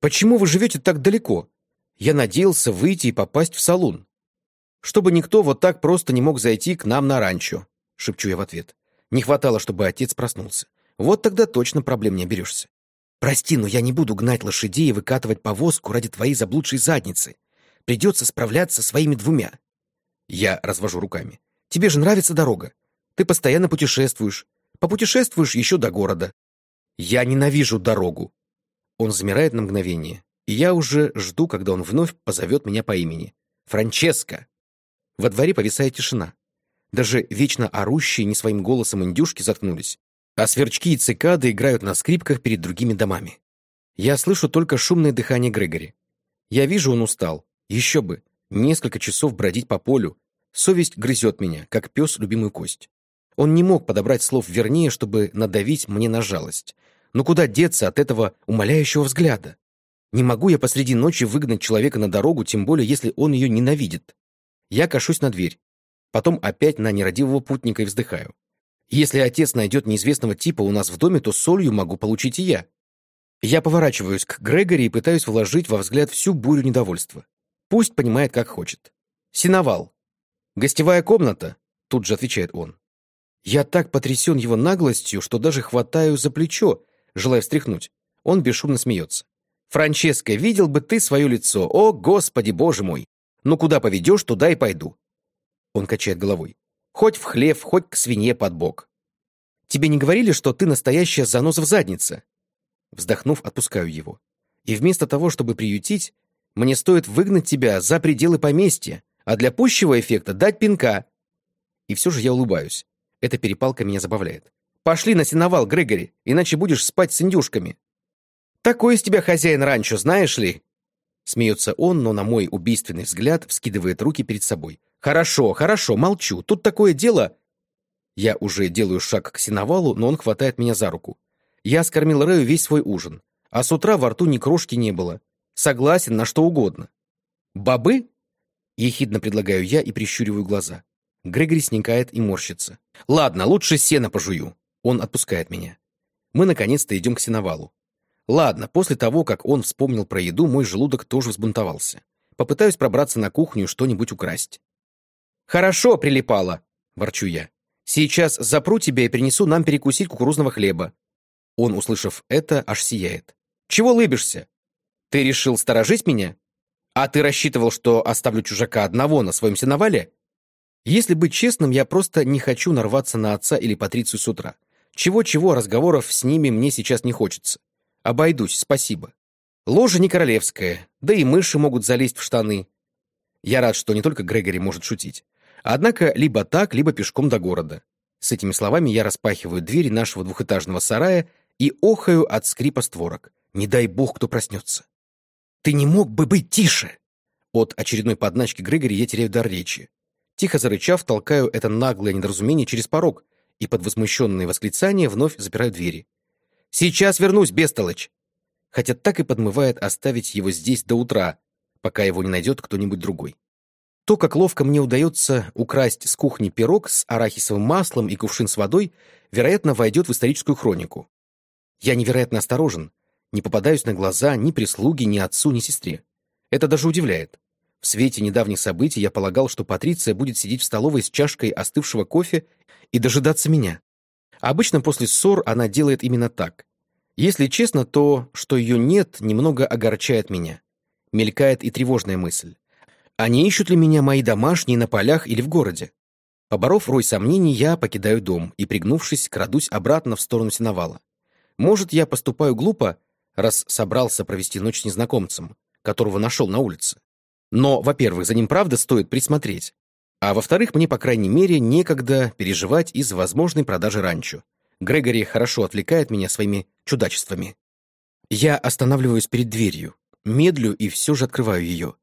Почему вы живете так далеко? Я надеялся выйти и попасть в салон. Чтобы никто вот так просто не мог зайти к нам на ранчо, шепчу я в ответ. Не хватало, чтобы отец проснулся. Вот тогда точно проблем не оберешься. Прости, но я не буду гнать лошадей и выкатывать повозку ради твоей заблудшей задницы. Придется справляться своими двумя. Я развожу руками. Тебе же нравится дорога. Ты постоянно путешествуешь. Попутешествуешь еще до города. Я ненавижу дорогу. Он замирает на мгновение, и я уже жду, когда он вновь позовет меня по имени. Франческо. Во дворе повисает тишина. Даже вечно орущие не своим голосом индюшки заткнулись, а сверчки и цикады играют на скрипках перед другими домами. Я слышу только шумное дыхание Грегори. Я вижу, он устал. Еще бы. Несколько часов бродить по полю. Совесть грызет меня, как пес любимую кость. Он не мог подобрать слов вернее, чтобы надавить мне на жалость. Но куда деться от этого умоляющего взгляда? Не могу я посреди ночи выгнать человека на дорогу, тем более, если он ее ненавидит. Я кашусь на дверь. Потом опять на нерадивого путника и вздыхаю. Если отец найдет неизвестного типа у нас в доме, то солью могу получить и я. Я поворачиваюсь к Грегори и пытаюсь вложить во взгляд всю бурю недовольства. Пусть понимает, как хочет. Синовал. «Гостевая комната?» — тут же отвечает он. Я так потрясен его наглостью, что даже хватаю за плечо, желая встряхнуть. Он бесшумно смеется. «Франческо, видел бы ты свое лицо! О, Господи, Боже мой! Ну куда поведешь, туда и пойду!» Он качает головой. «Хоть в хлев, хоть к свинье под бок!» «Тебе не говорили, что ты настоящая заноза в заднице?» Вздохнув, отпускаю его. «И вместо того, чтобы приютить, мне стоит выгнать тебя за пределы поместья, а для пущего эффекта дать пинка!» И все же я улыбаюсь. Эта перепалка меня забавляет. «Пошли на сеновал, Грегори, иначе будешь спать с индюшками». «Такой из тебя хозяин ранчо, знаешь ли?» Смеется он, но на мой убийственный взгляд вскидывает руки перед собой. «Хорошо, хорошо, молчу. Тут такое дело...» Я уже делаю шаг к сеновалу, но он хватает меня за руку. Я скормил Рэю весь свой ужин, а с утра во рту ни крошки не было. Согласен на что угодно. «Бобы?» Ехидно предлагаю я и прищуриваю глаза. Грегори сникает и морщится. «Ладно, лучше сено пожую». Он отпускает меня. Мы наконец-то идем к сеновалу. Ладно, после того, как он вспомнил про еду, мой желудок тоже взбунтовался. Попытаюсь пробраться на кухню и что-нибудь украсть. «Хорошо, прилипало!» — ворчу я. «Сейчас запру тебя и принесу нам перекусить кукурузного хлеба». Он, услышав это, аж сияет. «Чего лыбишься? Ты решил сторожить меня? А ты рассчитывал, что оставлю чужака одного на своем сеновале?» Если быть честным, я просто не хочу нарваться на отца или Патрицию с утра. Чего-чего, разговоров с ними мне сейчас не хочется. Обойдусь, спасибо. Ложа не королевская, да и мыши могут залезть в штаны. Я рад, что не только Грегори может шутить. Однако либо так, либо пешком до города. С этими словами я распахиваю двери нашего двухэтажного сарая и охаю от скрипа створок. Не дай бог, кто проснется. «Ты не мог бы быть тише!» От очередной подначки Грегори я теряю дар речи. Тихо зарычав, толкаю это наглое недоразумение через порог и под возмущенные восклицания вновь запираю двери. «Сейчас вернусь, бестолочь!» Хотя так и подмывает оставить его здесь до утра, пока его не найдет кто-нибудь другой. То, как ловко мне удается украсть с кухни пирог с арахисовым маслом и кувшин с водой, вероятно, войдет в историческую хронику. Я невероятно осторожен, не попадаюсь на глаза ни прислуги, ни отцу, ни сестре. Это даже удивляет. В свете недавних событий я полагал, что Патриция будет сидеть в столовой с чашкой остывшего кофе и дожидаться меня. Обычно после ссор она делает именно так. Если честно, то, что ее нет, немного огорчает меня. Мелькает и тревожная мысль. А не ищут ли меня мои домашние на полях или в городе? Поборов рой сомнений, я покидаю дом и, пригнувшись, крадусь обратно в сторону сеновала. Может, я поступаю глупо, раз собрался провести ночь с незнакомцем, которого нашел на улице. Но, во-первых, за ним правда стоит присмотреть. А во-вторых, мне, по крайней мере, некогда переживать из возможной продажи ранчо. Грегори хорошо отвлекает меня своими чудачествами. Я останавливаюсь перед дверью, медлю и все же открываю ее.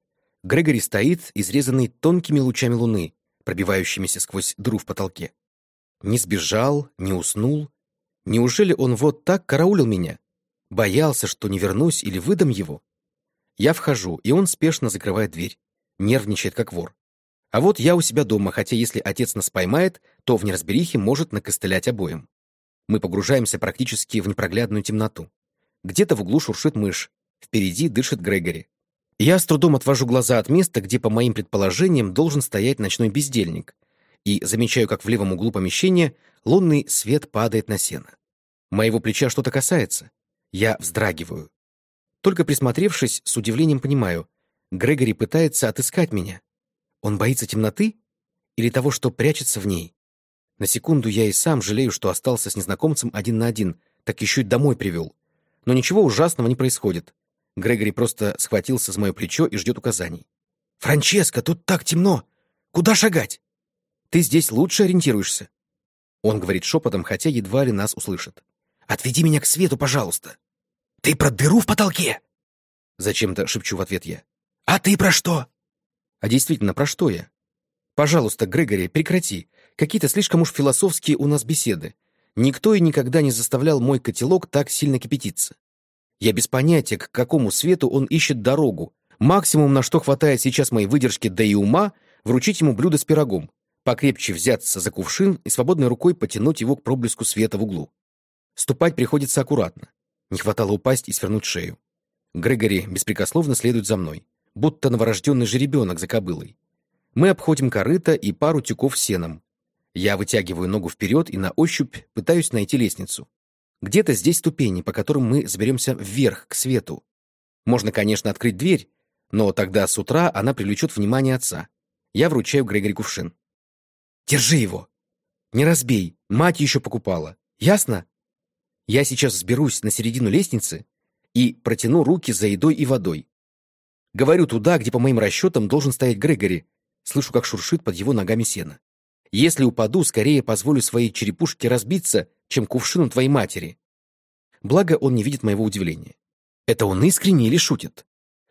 Грегори стоит, изрезанный тонкими лучами луны, пробивающимися сквозь дыру в потолке. Не сбежал, не уснул. Неужели он вот так караулил меня? Боялся, что не вернусь или выдам его? Я вхожу, и он спешно закрывает дверь. Нервничает, как вор. А вот я у себя дома, хотя если отец нас поймает, то в неразберихе может накостылять обоим. Мы погружаемся практически в непроглядную темноту. Где-то в углу шуршит мышь. Впереди дышит Грегори. Я с трудом отвожу глаза от места, где, по моим предположениям, должен стоять ночной бездельник, и замечаю, как в левом углу помещения лунный свет падает на сено. Моего плеча что-то касается. Я вздрагиваю. Только присмотревшись, с удивлением понимаю, Грегори пытается отыскать меня. Он боится темноты? Или того, что прячется в ней? На секунду я и сам жалею, что остался с незнакомцем один на один, так еще и домой привел. Но ничего ужасного не происходит. Грегори просто схватился за мое плечо и ждет указаний. «Франческо, тут так темно! Куда шагать? Ты здесь лучше ориентируешься?» Он говорит шепотом, хотя едва ли нас услышит. «Отведи меня к свету, пожалуйста!» «Ты про дыру в потолке?» Зачем-то шепчу в ответ я. «А ты про что?» «А действительно, про что я?» «Пожалуйста, Грегори, прекрати. Какие-то слишком уж философские у нас беседы. Никто и никогда не заставлял мой котелок так сильно кипятиться. Я без понятия, к какому свету он ищет дорогу. Максимум, на что хватает сейчас моей выдержки, да и ума, вручить ему блюдо с пирогом, покрепче взяться за кувшин и свободной рукой потянуть его к проблеску света в углу. Ступать приходится аккуратно. Не хватало упасть и свернуть шею. Грегори беспрекословно следует за мной, будто новорожденный жеребенок за кобылой. Мы обходим корыто и пару тюков сеном. Я вытягиваю ногу вперед и на ощупь пытаюсь найти лестницу. Где-то здесь ступени, по которым мы заберемся вверх, к свету. Можно, конечно, открыть дверь, но тогда с утра она привлечет внимание отца. Я вручаю Грегори кувшин. «Держи его! Не разбей, мать еще покупала. Ясно? Я сейчас взберусь на середину лестницы и протяну руки за едой и водой. Говорю туда, где, по моим расчетам, должен стоять Грегори. Слышу, как шуршит под его ногами сено. Если упаду, скорее позволю своей черепушке разбиться, чем кувшину твоей матери. Благо, он не видит моего удивления. Это он искренне или шутит?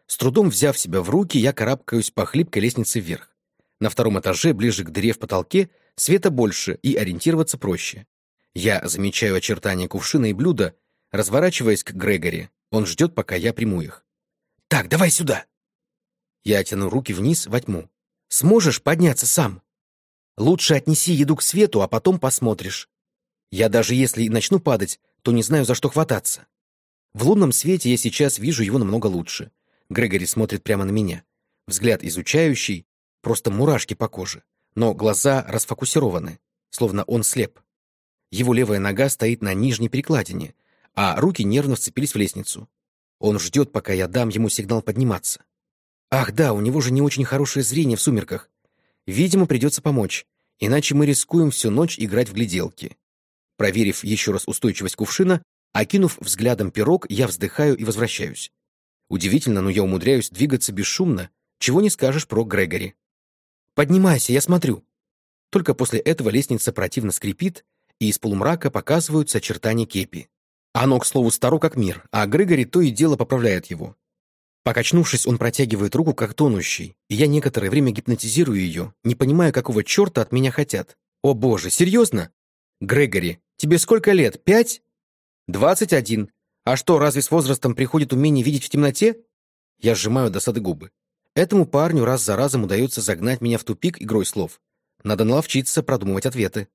С трудом взяв себя в руки, я карабкаюсь по хлипкой лестнице вверх. На втором этаже, ближе к дыре в потолке, света больше и ориентироваться проще. Я замечаю очертания кувшина и блюда, разворачиваясь к Грегори. Он ждет, пока я приму их. «Так, давай сюда!» Я тяну руки вниз во тьму. «Сможешь подняться сам?» «Лучше отнеси еду к свету, а потом посмотришь. Я даже если и начну падать, то не знаю, за что хвататься. В лунном свете я сейчас вижу его намного лучше. Грегори смотрит прямо на меня. Взгляд изучающий, просто мурашки по коже. Но глаза расфокусированы, словно он слеп. Его левая нога стоит на нижней перекладине, а руки нервно вцепились в лестницу. Он ждет, пока я дам ему сигнал подниматься. Ах да, у него же не очень хорошее зрение в сумерках. Видимо, придется помочь, иначе мы рискуем всю ночь играть в гляделки. Проверив еще раз устойчивость кувшина, окинув взглядом пирог, я вздыхаю и возвращаюсь. Удивительно, но я умудряюсь двигаться бесшумно, чего не скажешь про Грегори. «Поднимайся, я смотрю». Только после этого лестница противно скрипит, и из полумрака показываются очертания кепи. Оно, к слову, старо как мир, а Грегори то и дело поправляет его. Покачнувшись, он протягивает руку, как тонущий, и я некоторое время гипнотизирую ее, не понимая, какого черта от меня хотят. О боже, серьезно? Грегори, тебе сколько лет? Пять? Двадцать один. А что, разве с возрастом приходит умение видеть в темноте? Я сжимаю досады губы. Этому парню раз за разом удается загнать меня в тупик игрой слов. Надо наловчиться продумывать ответы.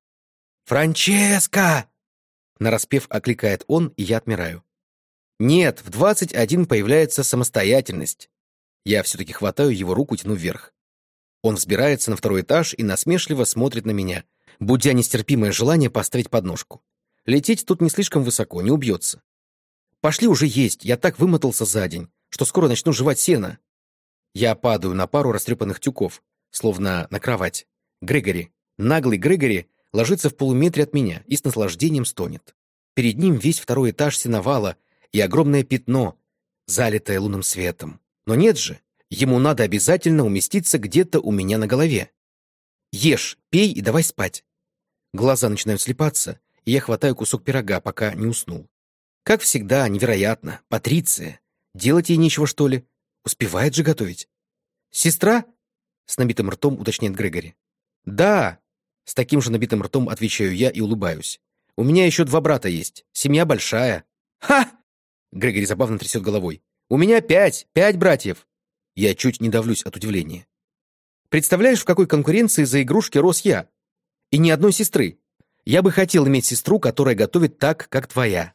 «Франческо!» Нараспев окликает он, и я отмираю. Нет, в двадцать один появляется самостоятельность. Я все-таки хватаю его руку, тяну вверх. Он взбирается на второй этаж и насмешливо смотрит на меня, будя нестерпимое желание поставить подножку. Лететь тут не слишком высоко, не убьется. Пошли уже есть, я так вымотался за день, что скоро начну жевать сено. Я падаю на пару растрепанных тюков, словно на кровать. Грегори, наглый Грегори, ложится в полуметре от меня и с наслаждением стонет. Перед ним весь второй этаж сеновала и огромное пятно, залитое лунным светом. Но нет же, ему надо обязательно уместиться где-то у меня на голове. Ешь, пей и давай спать. Глаза начинают слепаться, и я хватаю кусок пирога, пока не уснул. Как всегда, невероятно. Патриция. Делать ей нечего, что ли? Успевает же готовить. «Сестра?» — с набитым ртом уточняет Грегори. «Да!» — с таким же набитым ртом отвечаю я и улыбаюсь. «У меня еще два брата есть. Семья большая». «Ха!» — Грегори забавно трясет головой. «У меня пять! Пять братьев!» Я чуть не давлюсь от удивления. «Представляешь, в какой конкуренции за игрушки рос я? И ни одной сестры. Я бы хотел иметь сестру, которая готовит так, как твоя.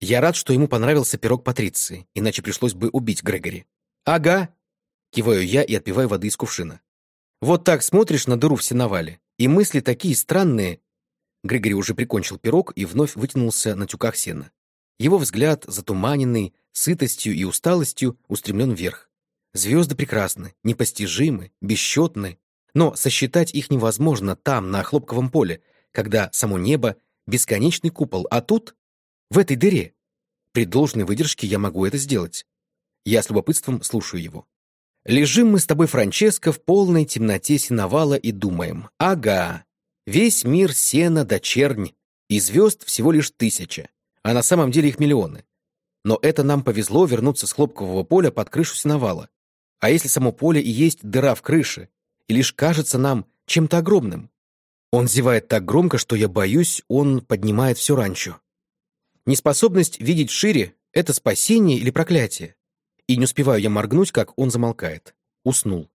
Я рад, что ему понравился пирог Патриции, иначе пришлось бы убить Грегори. «Ага», — киваю я и отпиваю воды из кувшина. «Вот так смотришь на дыру в сеновале, и мысли такие странные». Грегори уже прикончил пирог и вновь вытянулся на тюках сена. Его взгляд, затуманенный, сытостью и усталостью, устремлен вверх. Звезды прекрасны, непостижимы, бесчетны, но сосчитать их невозможно там, на хлопковом поле, когда само небо — бесконечный купол, а тут в этой дыре. При должной выдержке я могу это сделать. Я с любопытством слушаю его. Лежим мы с тобой, Франческо, в полной темноте синовала и думаем. Ага, весь мир сена до чернь, и звезд всего лишь тысяча, а на самом деле их миллионы. Но это нам повезло вернуться с хлопкового поля под крышу синовала. А если само поле и есть дыра в крыше, и лишь кажется нам чем-то огромным? Он зевает так громко, что я боюсь, он поднимает все ранчо. Неспособность видеть шире — это спасение или проклятие? И не успеваю я моргнуть, как он замолкает. Уснул.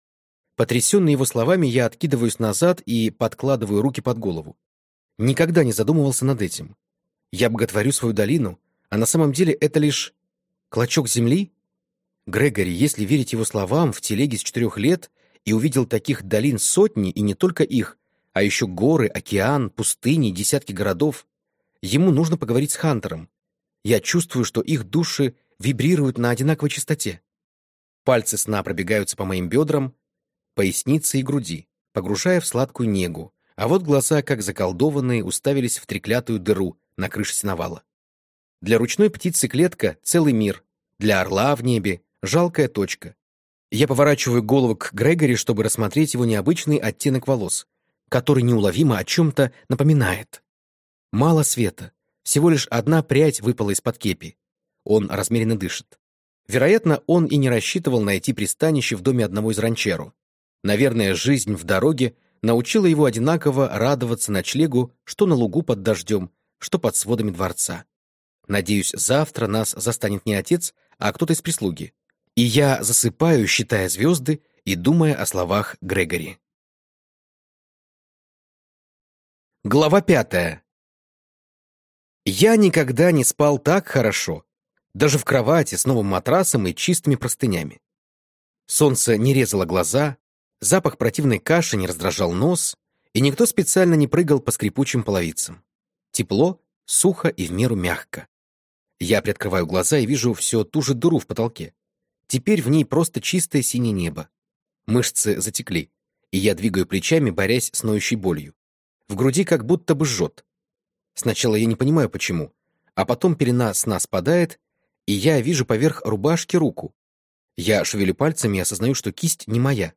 Потрясенный его словами, я откидываюсь назад и подкладываю руки под голову. Никогда не задумывался над этим. Я боготворю свою долину, а на самом деле это лишь клочок земли? Грегори, если верить его словам, в телеге с четырех лет и увидел таких долин сотни, и не только их, а еще горы, океан, пустыни, десятки городов. Ему нужно поговорить с Хантером. Я чувствую, что их души вибрируют на одинаковой частоте. Пальцы сна пробегаются по моим бедрам, пояснице и груди, погружая в сладкую негу, а вот глаза, как заколдованные, уставились в треклятую дыру на крыше сеновала. Для ручной птицы клетка — целый мир, для орла в небе — жалкая точка. Я поворачиваю голову к Грегори, чтобы рассмотреть его необычный оттенок волос, который неуловимо о чем-то напоминает. Мало света. Всего лишь одна прядь выпала из-под кепи. Он размеренно дышит. Вероятно, он и не рассчитывал найти пристанище в доме одного из ранчеру. Наверное, жизнь в дороге научила его одинаково радоваться ночлегу, что на лугу под дождем, что под сводами дворца. Надеюсь, завтра нас застанет не отец, а кто-то из прислуги. И я засыпаю, считая звезды и думая о словах Грегори. Глава пятая. Я никогда не спал так хорошо, даже в кровати с новым матрасом и чистыми простынями. Солнце не резало глаза, запах противной каши не раздражал нос, и никто специально не прыгал по скрипучим половицам. Тепло, сухо и в меру мягко. Я приоткрываю глаза и вижу все ту же дыру в потолке. Теперь в ней просто чистое синее небо. Мышцы затекли, и я двигаю плечами, борясь с ноющей болью. В груди как будто бы жжет. Сначала я не понимаю, почему, а потом пелена сна спадает, и я вижу поверх рубашки руку. Я шевелю пальцами и осознаю, что кисть не моя.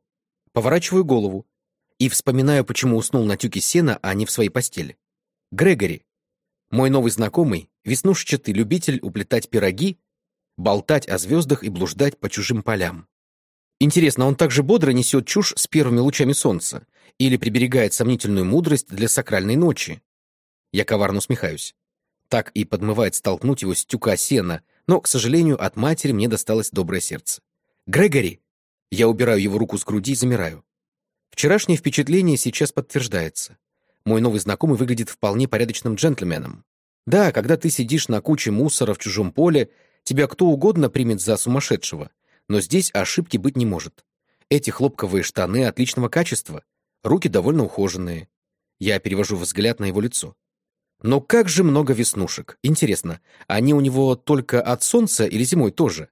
Поворачиваю голову и вспоминаю, почему уснул на тюке сена, а не в своей постели. Грегори, мой новый знакомый, веснушчатый любитель уплетать пироги, болтать о звездах и блуждать по чужим полям. Интересно, он также бодро несет чушь с первыми лучами солнца или приберегает сомнительную мудрость для сакральной ночи? Я коварно усмехаюсь. Так и подмывает столкнуть его с тюка сена, но, к сожалению, от матери мне досталось доброе сердце. «Грегори!» Я убираю его руку с груди и замираю. Вчерашнее впечатление сейчас подтверждается. Мой новый знакомый выглядит вполне порядочным джентльменом. Да, когда ты сидишь на куче мусора в чужом поле, тебя кто угодно примет за сумасшедшего. Но здесь ошибки быть не может. Эти хлопковые штаны отличного качества, руки довольно ухоженные. Я перевожу взгляд на его лицо. Но как же много веснушек. Интересно, они у него только от солнца или зимой тоже?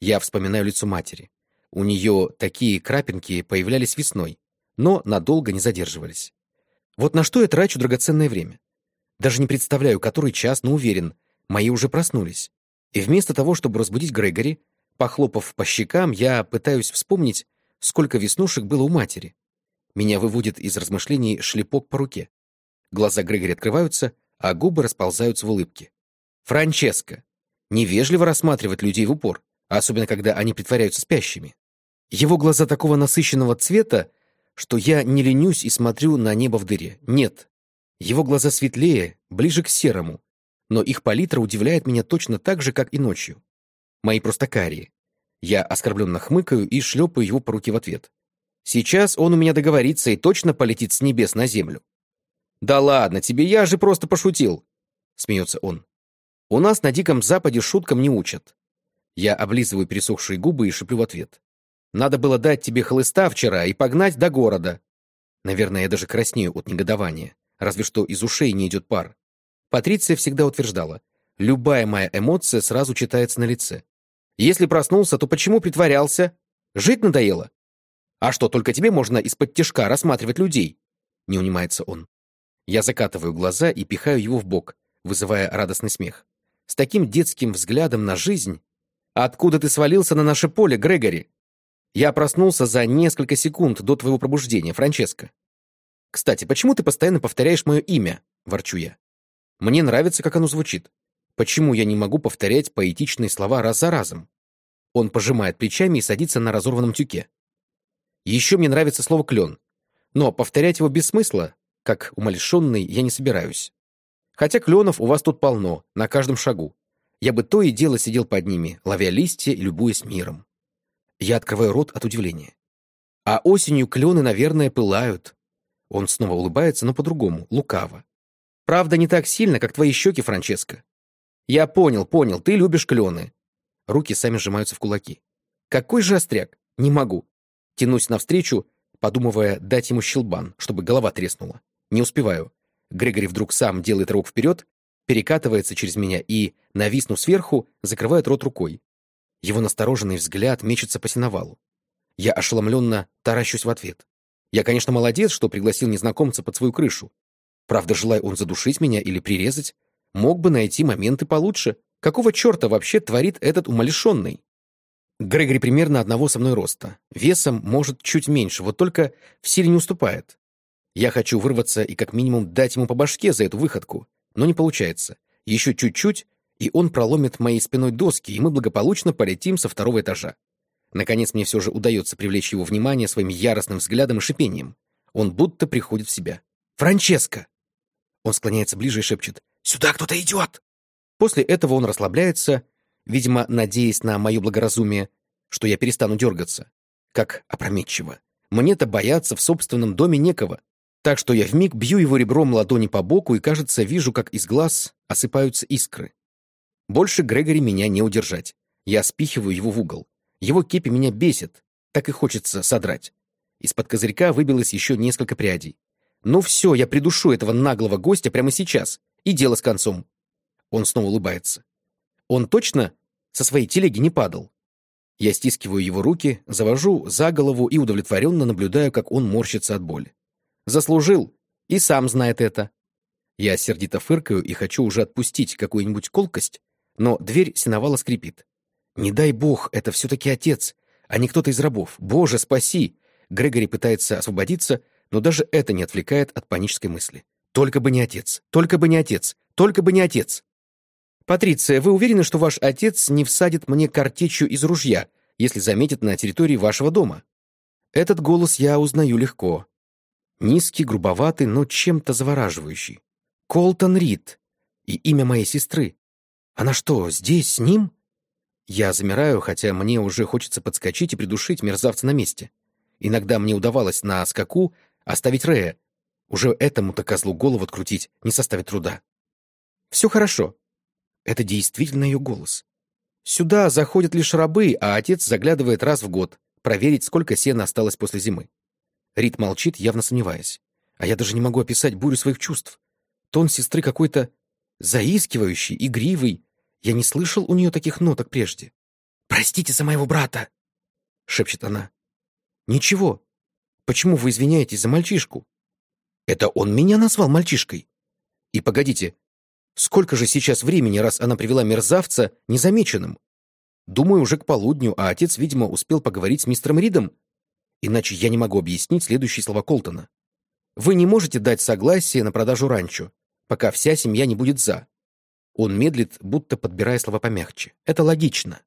Я вспоминаю лицо матери. У нее такие крапинки появлялись весной, но надолго не задерживались. Вот на что я трачу драгоценное время. Даже не представляю, который час, но уверен, мои уже проснулись. И вместо того, чтобы разбудить Грегори, похлопав по щекам, я пытаюсь вспомнить, сколько веснушек было у матери. Меня выводит из размышлений шлепок по руке. Глаза Грегори открываются, а губы расползаются в улыбке. Франческо. Невежливо рассматривать людей в упор, особенно когда они притворяются спящими. Его глаза такого насыщенного цвета, что я не ленюсь и смотрю на небо в дыре. Нет. Его глаза светлее, ближе к серому, но их палитра удивляет меня точно так же, как и ночью. Мои просто карие. Я оскорбленно хмыкаю и шлепаю его по руке в ответ. Сейчас он у меня договорится и точно полетит с небес на землю. «Да ладно тебе, я же просто пошутил!» — смеется он. «У нас на Диком Западе шуткам не учат». Я облизываю пересохшие губы и шеплю в ответ. Надо было дать тебе хлыста вчера и погнать до города. Наверное, я даже краснею от негодования. Разве что из ушей не идет пар. Патриция всегда утверждала, любая моя эмоция сразу читается на лице. Если проснулся, то почему притворялся? Жить надоело? А что, только тебе можно из-под тяжка рассматривать людей? Не унимается он. Я закатываю глаза и пихаю его в бок, вызывая радостный смех. С таким детским взглядом на жизнь... Откуда ты свалился на наше поле, Грегори? Я проснулся за несколько секунд до твоего пробуждения, Франческо. Кстати, почему ты постоянно повторяешь мое имя? Ворчу я. Мне нравится, как оно звучит. Почему я не могу повторять поэтичные слова раз за разом? Он пожимает плечами и садится на разорванном тюке. Еще мне нравится слово «клен». Но повторять его без смысла, как умалишенный, я не собираюсь. Хотя кленов у вас тут полно, на каждом шагу. Я бы то и дело сидел под ними, ловя листья и любуясь миром. Я открываю рот от удивления. А осенью клены, наверное, пылают. Он снова улыбается, но по-другому, лукаво. Правда, не так сильно, как твои щеки, Франческо. Я понял, понял, ты любишь клены. Руки сами сжимаются в кулаки. Какой же остряк? Не могу. Тянусь навстречу, подумывая дать ему щелбан, чтобы голова треснула. Не успеваю. Грегори вдруг сам делает рог вперед, перекатывается через меня и, нависнув сверху, закрывает рот рукой. Его настороженный взгляд мечется по сеновалу. Я ошеломленно таращусь в ответ. Я, конечно, молодец, что пригласил незнакомца под свою крышу. Правда, желая он задушить меня или прирезать, мог бы найти моменты получше. Какого черта вообще творит этот умалишенный? Грегори примерно одного со мной роста. Весом, может, чуть меньше, вот только в силе не уступает. Я хочу вырваться и как минимум дать ему по башке за эту выходку, но не получается. Еще чуть-чуть, и он проломит моей спиной доски, и мы благополучно полетим со второго этажа. Наконец мне все же удается привлечь его внимание своим яростным взглядом и шипением. Он будто приходит в себя. «Франческо!» Он склоняется ближе и шепчет. «Сюда кто-то идет!» После этого он расслабляется, видимо, надеясь на мое благоразумие, что я перестану дергаться. Как опрометчиво. Мне-то бояться в собственном доме некого. Так что я вмиг бью его ребром ладони по боку и, кажется, вижу, как из глаз осыпаются искры. Больше Грегори меня не удержать. Я спихиваю его в угол. Его кепи меня бесит. Так и хочется содрать. Из-под козырька выбилось еще несколько прядей. «Ну все, я придушу этого наглого гостя прямо сейчас. И дело с концом». Он снова улыбается. «Он точно со своей телеги не падал?» Я стискиваю его руки, завожу за голову и удовлетворенно наблюдаю, как он морщится от боли. «Заслужил. И сам знает это». Я сердито фыркаю и хочу уже отпустить какую-нибудь колкость, но дверь синовала скрипит. «Не дай бог, это все-таки отец, а не кто-то из рабов. Боже, спаси!» Грегори пытается освободиться, но даже это не отвлекает от панической мысли. «Только бы не отец! Только бы не отец! Только бы не отец!» «Патриция, вы уверены, что ваш отец не всадит мне картечью из ружья, если заметит на территории вашего дома?» Этот голос я узнаю легко. Низкий, грубоватый, но чем-то завораживающий. Колтон Рид. И имя моей сестры. Она что, здесь, с ним? Я замираю, хотя мне уже хочется подскочить и придушить мерзавца на месте. Иногда мне удавалось на скаку оставить Рея. Уже этому-то козлу голову открутить не составит труда. Все хорошо. Это действительно ее голос. Сюда заходят лишь рабы, а отец заглядывает раз в год, проверить, сколько сена осталось после зимы. Рит молчит, явно сомневаясь. А я даже не могу описать бурю своих чувств. Тон сестры какой-то заискивающий, игривый. Я не слышал у нее таких ноток прежде. «Простите за моего брата!» — шепчет она. «Ничего. Почему вы извиняетесь за мальчишку?» «Это он меня назвал мальчишкой?» «И погодите, сколько же сейчас времени, раз она привела мерзавца незамеченным?» «Думаю, уже к полудню, а отец, видимо, успел поговорить с мистером Ридом Иначе я не могу объяснить следующие слова Колтона. Вы не можете дать согласие на продажу ранчо, пока вся семья не будет «за». Он медлит, будто подбирая слова помягче. Это логично.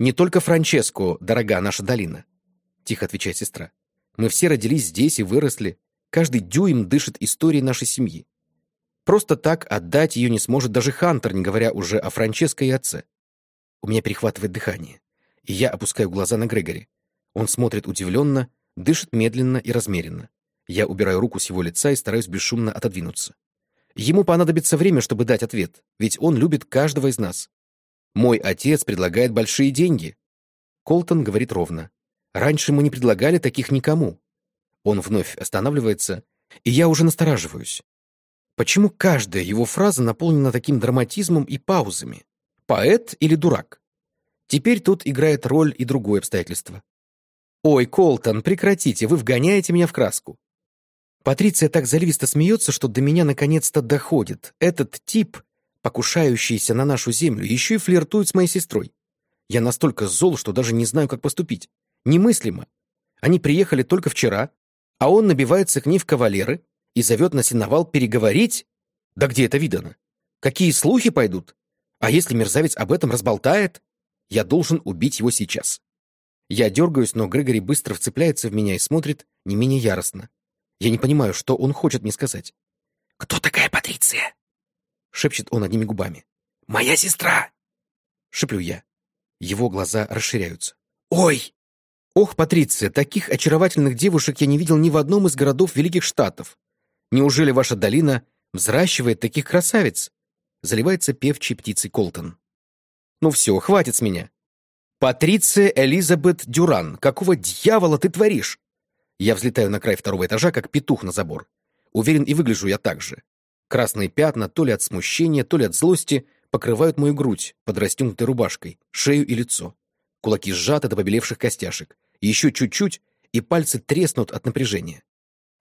«Не только Франческо, дорога наша долина», — тихо отвечает сестра. «Мы все родились здесь и выросли. Каждый дюйм дышит историей нашей семьи. Просто так отдать ее не сможет даже Хантер, не говоря уже о Франческо и отце. У меня перехватывает дыхание, и я опускаю глаза на Грегори. Он смотрит удивленно, дышит медленно и размеренно. Я убираю руку с его лица и стараюсь бесшумно отодвинуться. Ему понадобится время, чтобы дать ответ, ведь он любит каждого из нас. Мой отец предлагает большие деньги. Колтон говорит ровно. Раньше мы не предлагали таких никому. Он вновь останавливается, и я уже настораживаюсь. Почему каждая его фраза наполнена таким драматизмом и паузами? Поэт или дурак? Теперь тут играет роль и другое обстоятельство. «Ой, Колтон, прекратите, вы вгоняете меня в краску». Патриция так заливисто смеется, что до меня наконец-то доходит. Этот тип, покушающийся на нашу землю, еще и флиртует с моей сестрой. Я настолько зол, что даже не знаю, как поступить. Немыслимо. Они приехали только вчера, а он набивается к ней в кавалеры и зовет на сеновал переговорить? Да где это видано? Какие слухи пойдут? А если мерзавец об этом разболтает? Я должен убить его сейчас. Я дергаюсь, но Грегори быстро вцепляется в меня и смотрит не менее яростно. Я не понимаю, что он хочет мне сказать. «Кто такая Патриция?» Шепчет он одними губами. «Моя сестра!» Шеплю я. Его глаза расширяются. «Ой!» «Ох, Патриция, таких очаровательных девушек я не видел ни в одном из городов Великих Штатов. Неужели ваша долина взращивает таких красавиц?» Заливается певчей птицей Колтон. «Ну все, хватит с меня. «Патриция Элизабет Дюран, какого дьявола ты творишь?» Я взлетаю на край второго этажа, как петух на забор. Уверен, и выгляжу я так же. Красные пятна, то ли от смущения, то ли от злости, покрывают мою грудь под расстегнутой рубашкой, шею и лицо. Кулаки сжаты до побелевших костяшек. Еще чуть-чуть, и пальцы треснут от напряжения.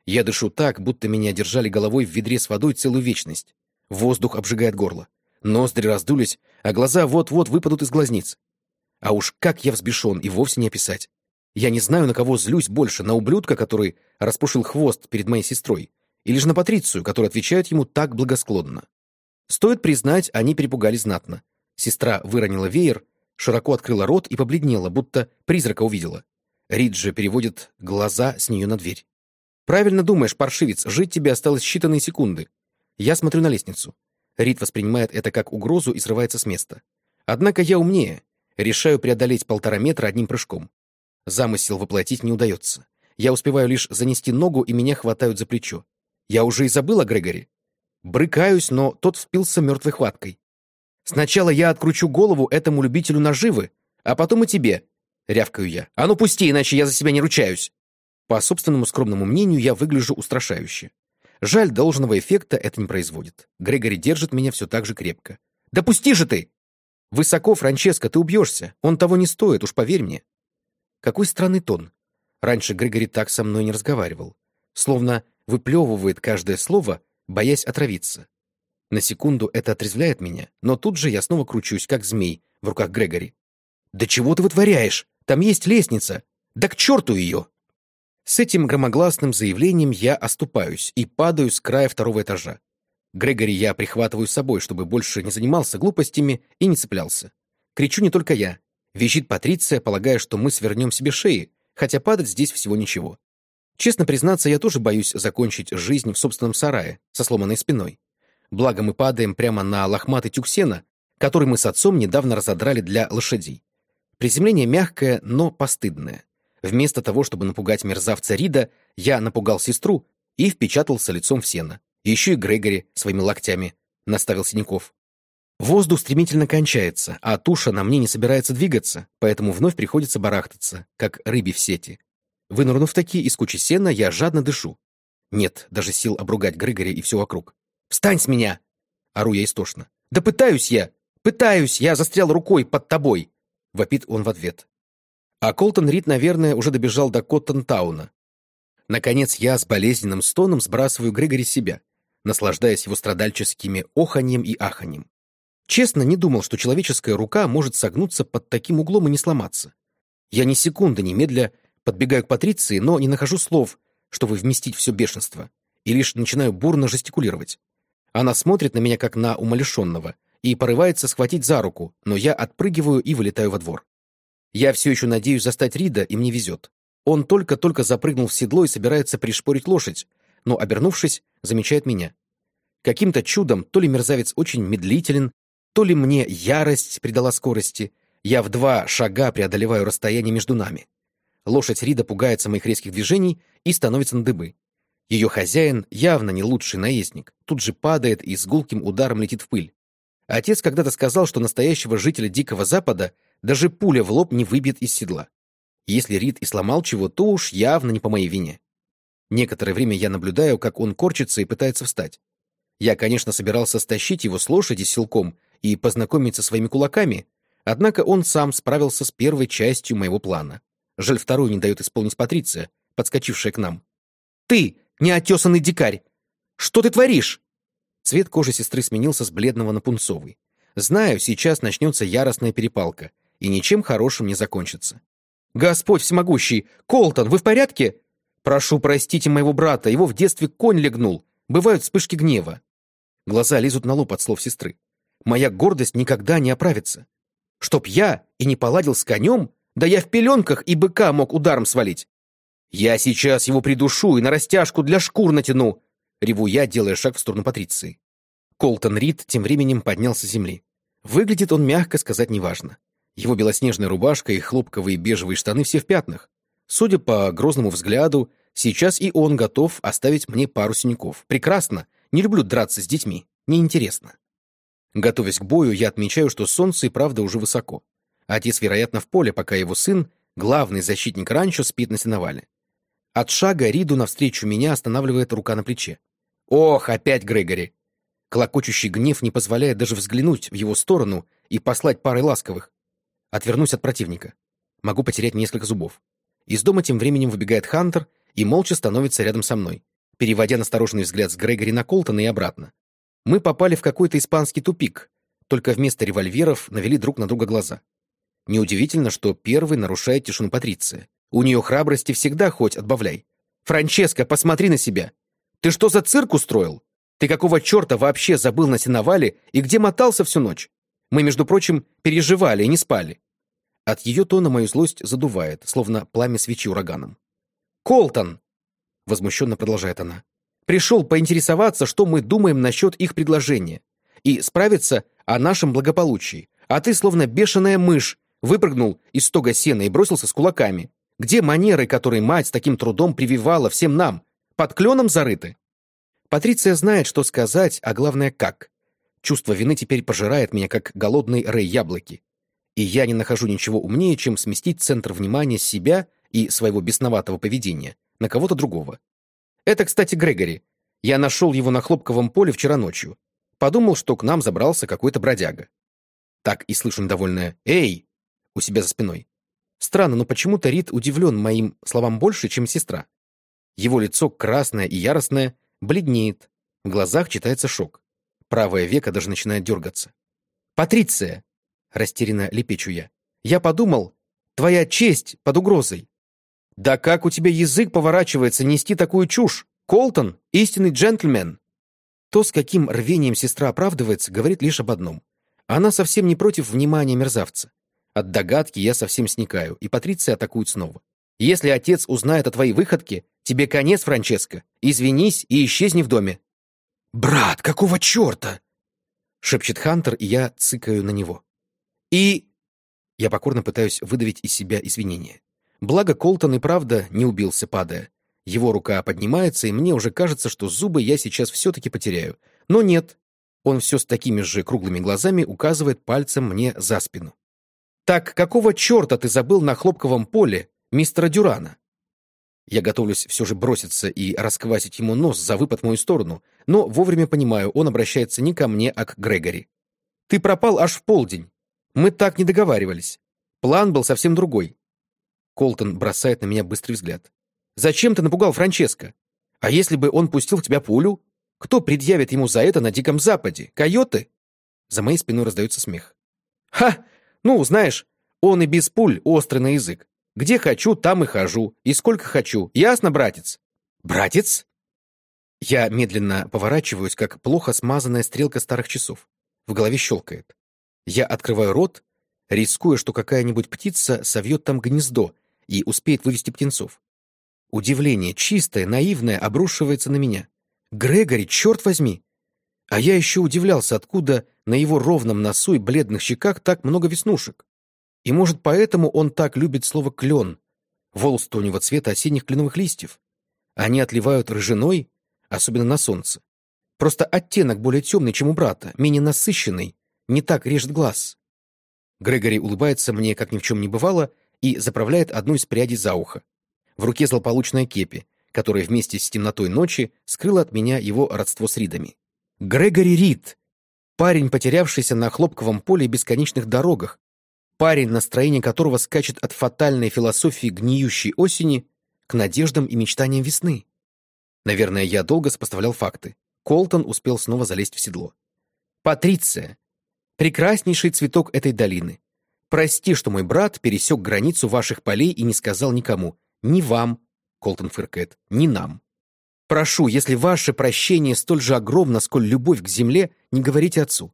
Я дышу так, будто меня держали головой в ведре с водой целую вечность. Воздух обжигает горло. Ноздри раздулись, а глаза вот-вот выпадут из глазниц. А уж как я взбешен, и вовсе не описать. Я не знаю, на кого злюсь больше, на ублюдка, который распушил хвост перед моей сестрой, или же на Патрицию, которая отвечает ему так благосклонно. Стоит признать, они перепугались знатно. Сестра выронила веер, широко открыла рот и побледнела, будто призрака увидела. Риджи переводит глаза с нее на дверь. «Правильно думаешь, паршивец, жить тебе осталось считанные секунды. Я смотрю на лестницу. Рид воспринимает это как угрозу и срывается с места. Однако я умнее. Решаю преодолеть полтора метра одним прыжком. Замысел воплотить не удается. Я успеваю лишь занести ногу, и меня хватают за плечо. Я уже и забыл о Грегоре. Брыкаюсь, но тот впился мертвой хваткой. Сначала я откручу голову этому любителю наживы, а потом и тебе, — рявкаю я. А ну пусти, иначе я за себя не ручаюсь. По собственному скромному мнению, я выгляжу устрашающе. Жаль, должного эффекта это не производит. Грегори держит меня все так же крепко. «Да пусти же ты!» Высоко, Франческо, ты убьешься. Он того не стоит, уж поверь мне. Какой странный тон. Раньше Григори так со мной не разговаривал. Словно выплевывает каждое слово, боясь отравиться. На секунду это отрезвляет меня, но тут же я снова кручусь, как змей, в руках Грегори. «Да чего ты вытворяешь? Там есть лестница! Да к черту ее!» С этим громогласным заявлением я оступаюсь и падаю с края второго этажа. Грегори я прихватываю с собой, чтобы больше не занимался глупостями и не цеплялся. Кричу не только я. Визжит Патриция, полагая, что мы свернем себе шеи, хотя падать здесь всего ничего. Честно признаться, я тоже боюсь закончить жизнь в собственном сарае, со сломанной спиной. Благо мы падаем прямо на лохматый тюк сена, который мы с отцом недавно разодрали для лошадей. Приземление мягкое, но постыдное. Вместо того, чтобы напугать мерзавца Рида, я напугал сестру и впечатался лицом в сено. Еще и Грегори своими локтями наставил синяков. Воздух стремительно кончается, а туша на мне не собирается двигаться, поэтому вновь приходится барахтаться, как рыбе в сети. Вынырнув таки из кучи сена, я жадно дышу. Нет даже сил обругать Грегори и все вокруг. «Встань с меня!» Ору я истошно. «Да пытаюсь я! Пытаюсь! Я застрял рукой под тобой!» Вопит он в ответ. А Колтон Рид, наверное, уже добежал до Коттон-тауна. Наконец я с болезненным стоном сбрасываю Грегори себя, наслаждаясь его страдальческими оханьем и аханьем. Честно, не думал, что человеческая рука может согнуться под таким углом и не сломаться. Я ни секунды немедля подбегаю к Патриции, но не нахожу слов, чтобы вместить все бешенство, и лишь начинаю бурно жестикулировать. Она смотрит на меня как на умалишенного и порывается схватить за руку, но я отпрыгиваю и вылетаю во двор. Я все еще надеюсь застать Рида, и мне везет. Он только-только запрыгнул в седло и собирается пришпорить лошадь, но, обернувшись, замечает меня. Каким-то чудом то ли мерзавец очень медлителен, то ли мне ярость придала скорости. Я в два шага преодолеваю расстояние между нами. Лошадь Рида пугается моих резких движений и становится на дыбы. Ее хозяин явно не лучший наездник, тут же падает и с гулким ударом летит в пыль. Отец когда-то сказал, что настоящего жителя Дикого Запада даже пуля в лоб не выбьет из седла. Если Рид и сломал чего, то уж явно не по моей вине. Некоторое время я наблюдаю, как он корчится и пытается встать. Я, конечно, собирался стащить его с лошади силком и познакомиться своими кулаками, однако он сам справился с первой частью моего плана. Жаль, вторую не дает исполнить Патриция, подскочившая к нам. «Ты, неотесанный дикарь! Что ты творишь?» Цвет кожи сестры сменился с бледного на пунцовый. Знаю, сейчас начнется яростная перепалка, и ничем хорошим не закончится. «Господь всемогущий! Колтон, вы в порядке?» «Прошу, простите моего брата, его в детстве конь легнул. Бывают вспышки гнева. Глаза лезут на лоб от слов сестры. Моя гордость никогда не оправится. Чтоб я и не поладил с конем, да я в пеленках и быка мог ударом свалить. Я сейчас его придушу и на растяжку для шкур натяну, реву я, делая шаг в сторону Патриции. Колтон Рид тем временем поднялся с земли. Выглядит он, мягко сказать, неважно. Его белоснежная рубашка и хлопковые бежевые штаны все в пятнах. Судя по грозному взгляду, сейчас и он готов оставить мне пару синяков. Прекрасно, не люблю драться с детьми. Неинтересно. Готовясь к бою, я отмечаю, что солнце и правда уже высоко. Отец, вероятно, в поле, пока его сын, главный защитник ранчо, спит на сеновале. От шага Риду навстречу меня останавливает рука на плече. «Ох, опять Грегори!» Клокочущий гнев не позволяет даже взглянуть в его сторону и послать парой ласковых. Отвернусь от противника. Могу потерять несколько зубов. Из дома тем временем выбегает Хантер и молча становится рядом со мной переводя настороженный взгляд с Грегори на Колтона и обратно. Мы попали в какой-то испанский тупик, только вместо револьверов навели друг на друга глаза. Неудивительно, что первый нарушает тишину Патриция. У нее храбрости всегда хоть отбавляй. «Франческо, посмотри на себя! Ты что за цирк устроил? Ты какого черта вообще забыл на сеновале и где мотался всю ночь? Мы, между прочим, переживали и не спали». От ее тона мою злость задувает, словно пламя свечи ураганом. «Колтон!» — возмущенно продолжает она. «Пришел поинтересоваться, что мы думаем насчет их предложения, и справиться о нашем благополучии. А ты, словно бешеная мышь, выпрыгнул из стога сена и бросился с кулаками. Где манеры, которые мать с таким трудом прививала всем нам? Под кленом зарыты?» Патриция знает, что сказать, а главное, как. Чувство вины теперь пожирает меня, как голодный рэй яблоки. И я не нахожу ничего умнее, чем сместить центр внимания с себя и своего бесноватого поведения на кого-то другого. Это, кстати, Грегори. Я нашел его на хлопковом поле вчера ночью. Подумал, что к нам забрался какой-то бродяга. Так и слышу недовольное «Эй!» у себя за спиной. Странно, но почему-то Рид удивлен моим словам больше, чем сестра. Его лицо красное и яростное, бледнеет. В глазах читается шок. Правое веко даже начинает дергаться. «Патриция!» — растерянно лепечу я. «Я подумал, твоя честь под угрозой. «Да как у тебя язык поворачивается нести такую чушь? Колтон — истинный джентльмен!» То, с каким рвением сестра оправдывается, говорит лишь об одном. Она совсем не против внимания мерзавца. От догадки я совсем сникаю, и Патриция атакует снова. Если отец узнает о твоей выходке, тебе конец, Франческо. Извинись и исчезни в доме. «Брат, какого черта?» — шепчет Хантер, и я цыкаю на него. «И...» Я покорно пытаюсь выдавить из себя извинения. Благо Колтон и правда не убился, падая. Его рука поднимается, и мне уже кажется, что зубы я сейчас все-таки потеряю. Но нет. Он все с такими же круглыми глазами указывает пальцем мне за спину. «Так какого черта ты забыл на хлопковом поле мистера Дюрана?» Я готовлюсь все же броситься и расквасить ему нос за выпад в мою сторону, но вовремя понимаю, он обращается не ко мне, а к Грегори. «Ты пропал аж в полдень. Мы так не договаривались. План был совсем другой». Колтон бросает на меня быстрый взгляд. Зачем ты напугал Франческо? А если бы он пустил в тебя пулю? Кто предъявит ему за это на Диком Западе? Койоты?» За моей спиной раздается смех. «Ха! Ну, знаешь, он и без пуль острый на язык. Где хочу, там и хожу. И сколько хочу. Ясно, братец?» «Братец?» Я медленно поворачиваюсь, как плохо смазанная стрелка старых часов. В голове щелкает. Я открываю рот, рискуя, что какая-нибудь птица совьет там гнездо и успеет вывести птенцов. Удивление, чистое, наивное, обрушивается на меня. Грегори, черт возьми! А я еще удивлялся, откуда на его ровном носу и бледных щеках так много веснушек. И, может, поэтому он так любит слово «клен». Волос у него цвета осенних кленовых листьев. Они отливают рыжиной, особенно на солнце. Просто оттенок более темный, чем у брата, менее насыщенный, не так режет глаз. Грегори улыбается мне, как ни в чем не бывало, и заправляет одну из прядей за ухо. В руке злополучная кепи, которая вместе с темнотой ночи скрыла от меня его родство с Ридами. Грегори Рид! Парень, потерявшийся на хлопковом поле и бесконечных дорогах, парень, настроение которого скачет от фатальной философии гниющей осени к надеждам и мечтаниям весны. Наверное, я долго сопоставлял факты. Колтон успел снова залезть в седло. «Патриция! Прекраснейший цветок этой долины! Прости, что мой брат пересек границу ваших полей и не сказал никому. Ни вам, Колтон фыркает, ни нам. Прошу, если ваше прощение столь же огромно, сколь любовь к земле, не говорите отцу.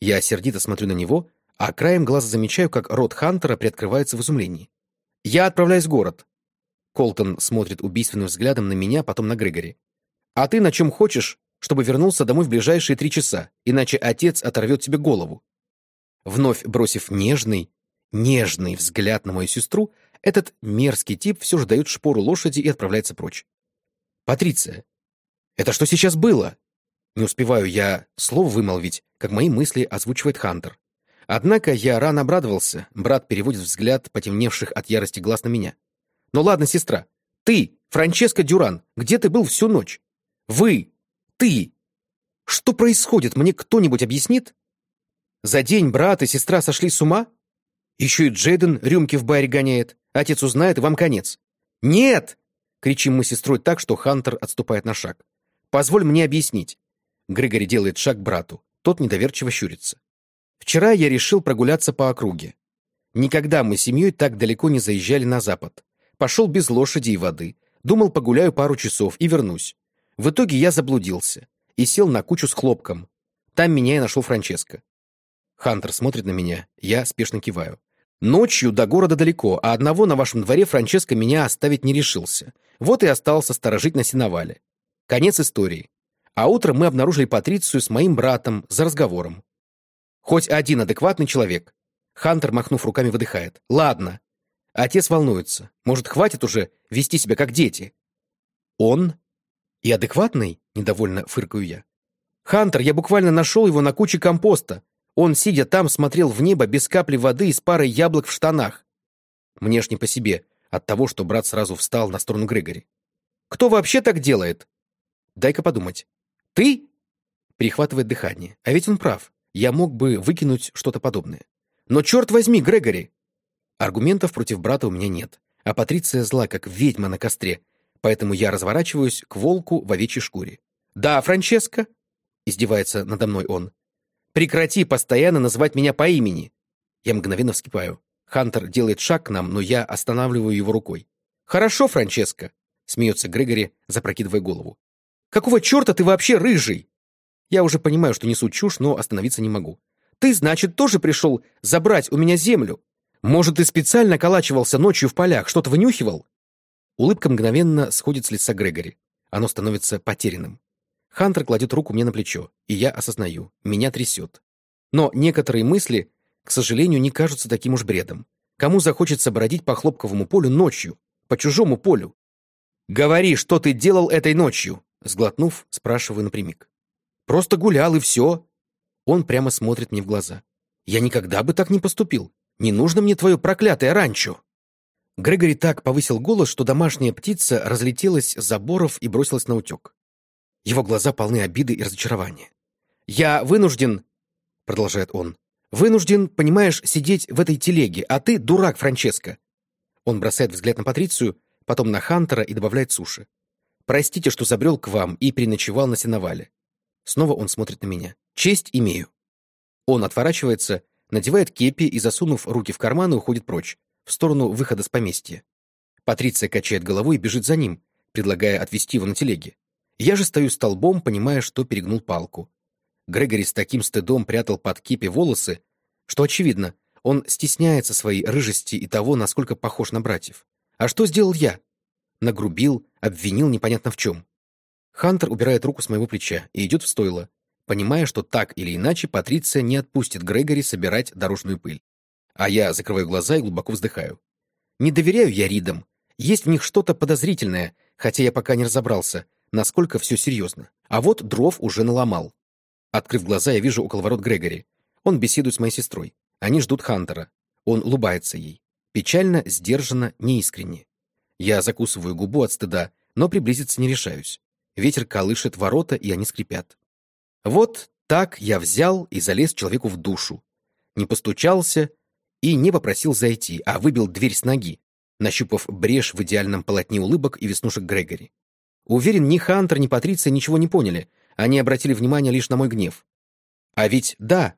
Я сердито смотрю на него, а краем глаза замечаю, как рот Хантера приоткрывается в изумлении. Я отправляюсь в город. Колтон смотрит убийственным взглядом на меня, потом на Грегори. А ты на чем хочешь, чтобы вернулся домой в ближайшие три часа, иначе отец оторвет тебе голову. Вновь бросив нежный, нежный взгляд на мою сестру, этот мерзкий тип все же дает шпору лошади и отправляется прочь. «Патриция, это что сейчас было?» Не успеваю я слово вымолвить, как мои мысли озвучивает Хантер. Однако я рано обрадовался, брат переводит взгляд потемневших от ярости глаз на меня. «Ну ладно, сестра, ты, Франческо Дюран, где ты был всю ночь? Вы, ты! Что происходит, мне кто-нибудь объяснит? За день брат и сестра сошли с ума? Еще и Джейден рюмки в баре гоняет. Отец узнает, и вам конец. «Нет!» — кричим мы сестрой так, что Хантер отступает на шаг. «Позволь мне объяснить». Грегори делает шаг брату. Тот недоверчиво щурится. «Вчера я решил прогуляться по округе. Никогда мы с семьей так далеко не заезжали на запад. Пошел без лошади и воды. Думал, погуляю пару часов и вернусь. В итоге я заблудился и сел на кучу с хлопком. Там меня и нашел Франческо. Хантер смотрит на меня, я спешно киваю. Ночью до города далеко, а одного на вашем дворе Франческо меня оставить не решился. Вот и остался сторожить на сеновале. Конец истории. А утром мы обнаружили Патрицию с моим братом за разговором. Хоть один адекватный человек. Хантер, махнув руками, выдыхает. Ладно. Отец волнуется. Может, хватит уже вести себя как дети? Он? И адекватный? Недовольно фыркаю я. Хантер, я буквально нашел его на куче компоста. Он, сидя там, смотрел в небо без капли воды и с парой яблок в штанах. Мне ж не по себе от того, что брат сразу встал на сторону Грегори. «Кто вообще так делает?» «Дай-ка подумать. Ты?» Перехватывает дыхание. А ведь он прав. Я мог бы выкинуть что-то подобное. «Но черт возьми, Грегори!» Аргументов против брата у меня нет. А Патриция зла, как ведьма на костре. Поэтому я разворачиваюсь к волку в овечьей шкуре. «Да, Франческо?» Издевается надо мной он. Прекрати постоянно называть меня по имени!» Я мгновенно вскипаю. Хантер делает шаг к нам, но я останавливаю его рукой. «Хорошо, Франческо!» — смеется Грегори, запрокидывая голову. «Какого черта ты вообще рыжий?» Я уже понимаю, что несу чушь, но остановиться не могу. Ты, значит, тоже пришел забрать у меня землю? Может, ты специально околачивался ночью в полях, что-то вынюхивал?» Улыбка мгновенно сходит с лица Грегори. Оно становится потерянным. Хантер кладет руку мне на плечо, и я осознаю, меня трясет. Но некоторые мысли, к сожалению, не кажутся таким уж бредом. Кому захочется бродить по хлопковому полю ночью, по чужому полю? «Говори, что ты делал этой ночью?» Сглотнув, спрашиваю напрямик. «Просто гулял, и все». Он прямо смотрит мне в глаза. «Я никогда бы так не поступил. Не нужно мне твое проклятое ранчо». Грегори так повысил голос, что домашняя птица разлетелась с заборов и бросилась на утек. Его глаза полны обиды и разочарования. «Я вынужден...» — продолжает он. «Вынужден, понимаешь, сидеть в этой телеге, а ты дурак, Франческо!» Он бросает взгляд на Патрицию, потом на Хантера и добавляет суши. «Простите, что забрел к вам и переночевал на сеновале». Снова он смотрит на меня. «Честь имею». Он отворачивается, надевает кепи и, засунув руки в карманы, уходит прочь, в сторону выхода с поместья. Патриция качает головой и бежит за ним, предлагая отвезти его на телеге. Я же стою столбом, понимая, что перегнул палку. Грегори с таким стыдом прятал под кипи волосы, что, очевидно, он стесняется своей рыжести и того, насколько похож на братьев. А что сделал я? Нагрубил, обвинил непонятно в чем. Хантер убирает руку с моего плеча и идет в стойло, понимая, что так или иначе Патриция не отпустит Грегори собирать дорожную пыль. А я закрываю глаза и глубоко вздыхаю. Не доверяю я Ридам. Есть в них что-то подозрительное, хотя я пока не разобрался, насколько все серьезно. А вот дров уже наломал. Открыв глаза, я вижу около ворот Грегори. Он беседует с моей сестрой. Они ждут Хантера. Он улыбается ей. Печально, сдержанно, неискренне. Я закусываю губу от стыда, но приблизиться не решаюсь. Ветер колышет ворота, и они скрипят. Вот так я взял и залез человеку в душу. Не постучался и не попросил зайти, а выбил дверь с ноги, нащупав брешь в идеальном полотне улыбок и веснушек Грегори. Уверен, ни Хантер, ни Патриция ничего не поняли. Они обратили внимание лишь на мой гнев. А ведь да,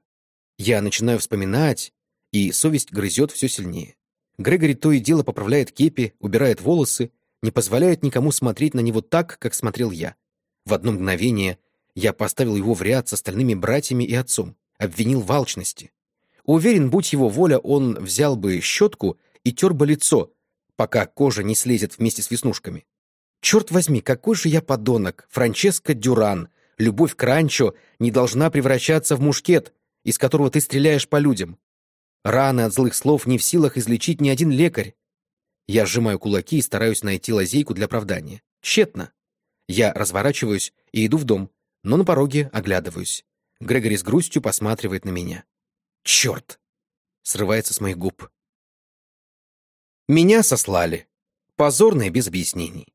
я начинаю вспоминать, и совесть грызет все сильнее. Грегори то и дело поправляет кепи, убирает волосы, не позволяет никому смотреть на него так, как смотрел я. В одно мгновение я поставил его в ряд с остальными братьями и отцом, обвинил в алчности. Уверен, будь его воля, он взял бы щетку и тер бы лицо, пока кожа не слезет вместе с веснушками. Черт возьми, какой же я подонок, Франческо Дюран. Любовь к ранчо не должна превращаться в мушкет, из которого ты стреляешь по людям. Раны от злых слов не в силах излечить ни один лекарь. Я сжимаю кулаки и стараюсь найти лазейку для оправдания. Тщетно. Я разворачиваюсь и иду в дом, но на пороге оглядываюсь. Грегори с грустью посматривает на меня. «Черт!» — срывается с моих губ. Меня сослали. Позорно и без объяснений.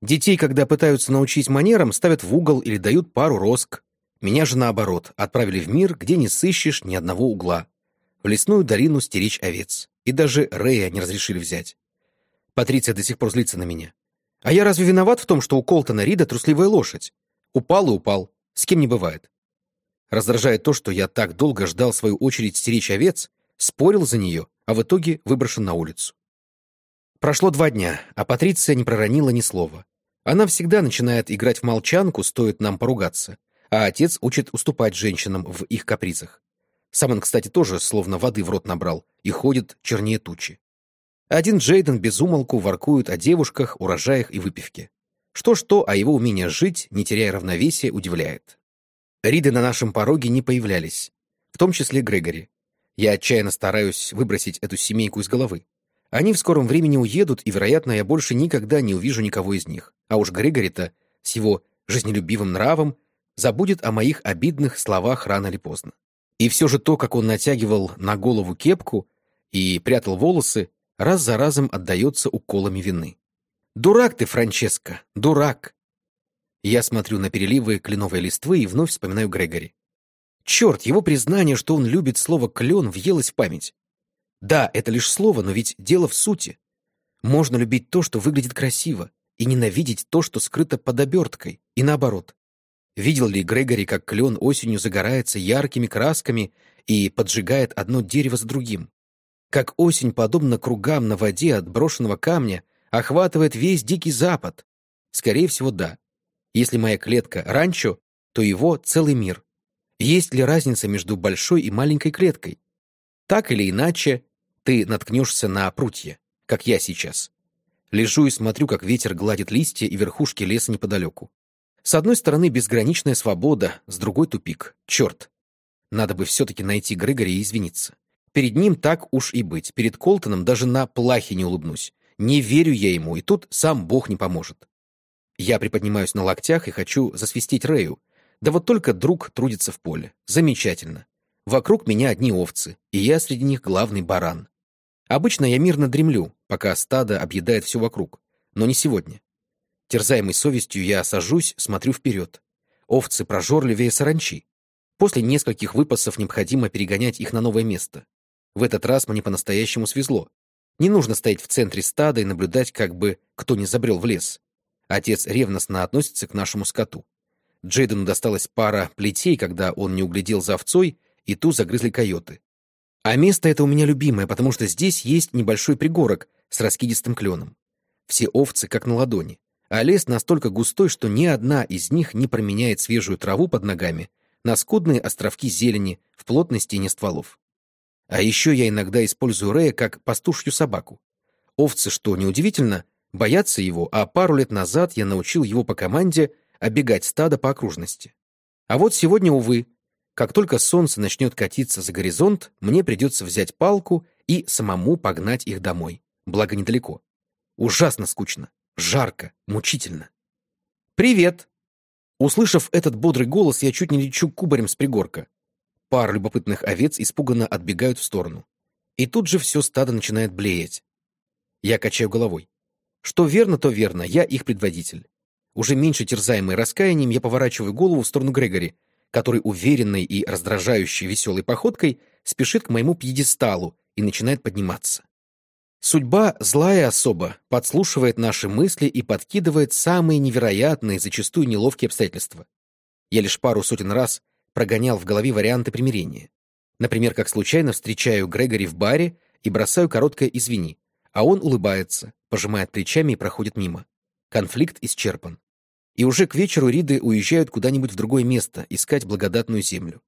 Детей, когда пытаются научить манерам, ставят в угол или дают пару роск. Меня же, наоборот, отправили в мир, где не сыщешь ни одного угла. В лесную долину стеречь овец. И даже Рея не разрешили взять. Патриция до сих пор злится на меня. А я разве виноват в том, что у Колтона Рида трусливая лошадь? Упал и упал. С кем не бывает. Раздражает то, что я так долго ждал свою очередь стеречь овец, спорил за нее, а в итоге выброшен на улицу. Прошло два дня, а Патриция не проронила ни слова. Она всегда начинает играть в молчанку, стоит нам поругаться, а отец учит уступать женщинам в их капризах. Сам он, кстати, тоже словно воды в рот набрал и ходит чернее тучи. Один Джейден безумолку воркует о девушках, урожаях и выпивке. Что-что, а его умение жить, не теряя равновесия, удивляет. Риды на нашем пороге не появлялись, в том числе Грегори. Я отчаянно стараюсь выбросить эту семейку из головы. Они в скором времени уедут, и, вероятно, я больше никогда не увижу никого из них. А уж Грегори-то с его жизнелюбивым нравом забудет о моих обидных словах рано или поздно. И все же то, как он натягивал на голову кепку и прятал волосы, раз за разом отдается уколами вины. «Дурак ты, Франческо, дурак!» Я смотрю на переливы кленовой листвы и вновь вспоминаю Грегори. Черт, его признание, что он любит слово «клен», въелось в память. Да, это лишь слово, но ведь дело в сути. Можно любить то, что выглядит красиво, и ненавидеть то, что скрыто под оберткой, и наоборот. Видел ли Грегори, как клен осенью загорается яркими красками и поджигает одно дерево за другим? Как осень, подобно кругам на воде от брошенного камня, охватывает весь Дикий Запад? Скорее всего, да. Если моя клетка ранчо, то его целый мир. Есть ли разница между большой и маленькой клеткой? Так или иначе, ты наткнешься на прутья, как я сейчас. Лежу и смотрю, как ветер гладит листья и верхушки леса неподалеку. С одной стороны безграничная свобода, с другой тупик. Черт. Надо бы все-таки найти Грегори и извиниться. Перед ним так уж и быть. Перед Колтоном даже на плахе не улыбнусь. Не верю я ему, и тут сам Бог не поможет. Я приподнимаюсь на локтях и хочу засвистеть Рэю. Да вот только друг трудится в поле. Замечательно. Вокруг меня одни овцы, и я среди них главный баран. Обычно я мирно дремлю, пока стадо объедает все вокруг. Но не сегодня. Терзаемый совестью я сажусь, смотрю вперед. Овцы прожорливее саранчи. После нескольких выпасов необходимо перегонять их на новое место. В этот раз мне по-настоящему свезло. Не нужно стоять в центре стада и наблюдать, как бы кто не забрел в лес. Отец ревностно относится к нашему скоту. Джейдену досталась пара плетей, когда он не углядел за овцой, и ту загрызли койоты. А место это у меня любимое, потому что здесь есть небольшой пригорок с раскидистым кленом. Все овцы как на ладони, а лес настолько густой, что ни одна из них не променяет свежую траву под ногами на скудные островки зелени в плотной стене стволов. А еще я иногда использую Рея как пастушью собаку. Овцы, что неудивительно, боятся его, а пару лет назад я научил его по команде оббегать стадо по окружности. А вот сегодня, увы, как только солнце начнет катиться за горизонт, мне придется взять палку и самому погнать их домой. Благо недалеко. Ужасно скучно, жарко, мучительно. «Привет!» Услышав этот бодрый голос, я чуть не лечу кубарем с пригорка. Пара любопытных овец испуганно отбегают в сторону. И тут же все стадо начинает блеять. Я качаю головой. Что верно, то верно, я их предводитель. Уже меньше терзаемый раскаянием, я поворачиваю голову в сторону Грегори, который уверенной и раздражающей веселой походкой спешит к моему пьедесталу и начинает подниматься. Судьба злая особа, подслушивает наши мысли и подкидывает самые невероятные, зачастую неловкие обстоятельства. Я лишь пару сотен раз прогонял в голове варианты примирения. Например, как случайно встречаю Грегори в баре и бросаю короткое «извини», а он улыбается, пожимает плечами и проходит мимо. Конфликт исчерпан. И уже к вечеру Риды уезжают куда-нибудь в другое место, искать благодатную землю.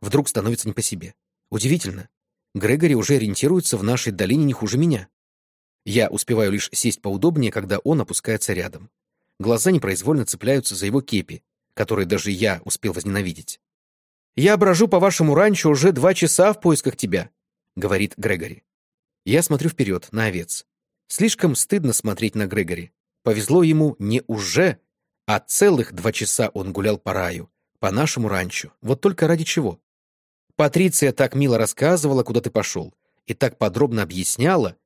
Вдруг становится не по себе. Удивительно. Грегори уже ориентируется в нашей долине не хуже меня. Я успеваю лишь сесть поудобнее, когда он опускается рядом. Глаза непроизвольно цепляются за его кепи, которые даже я успел возненавидеть. «Я брожу по вашему ранчо уже два часа в поисках тебя», — говорит Грегори. Я смотрю вперед, на овец. Слишком стыдно смотреть на Грегори. Повезло ему не уже, а целых два часа он гулял по раю, по нашему ранчо. Вот только ради чего? Патриция так мило рассказывала, куда ты пошел, и так подробно объясняла.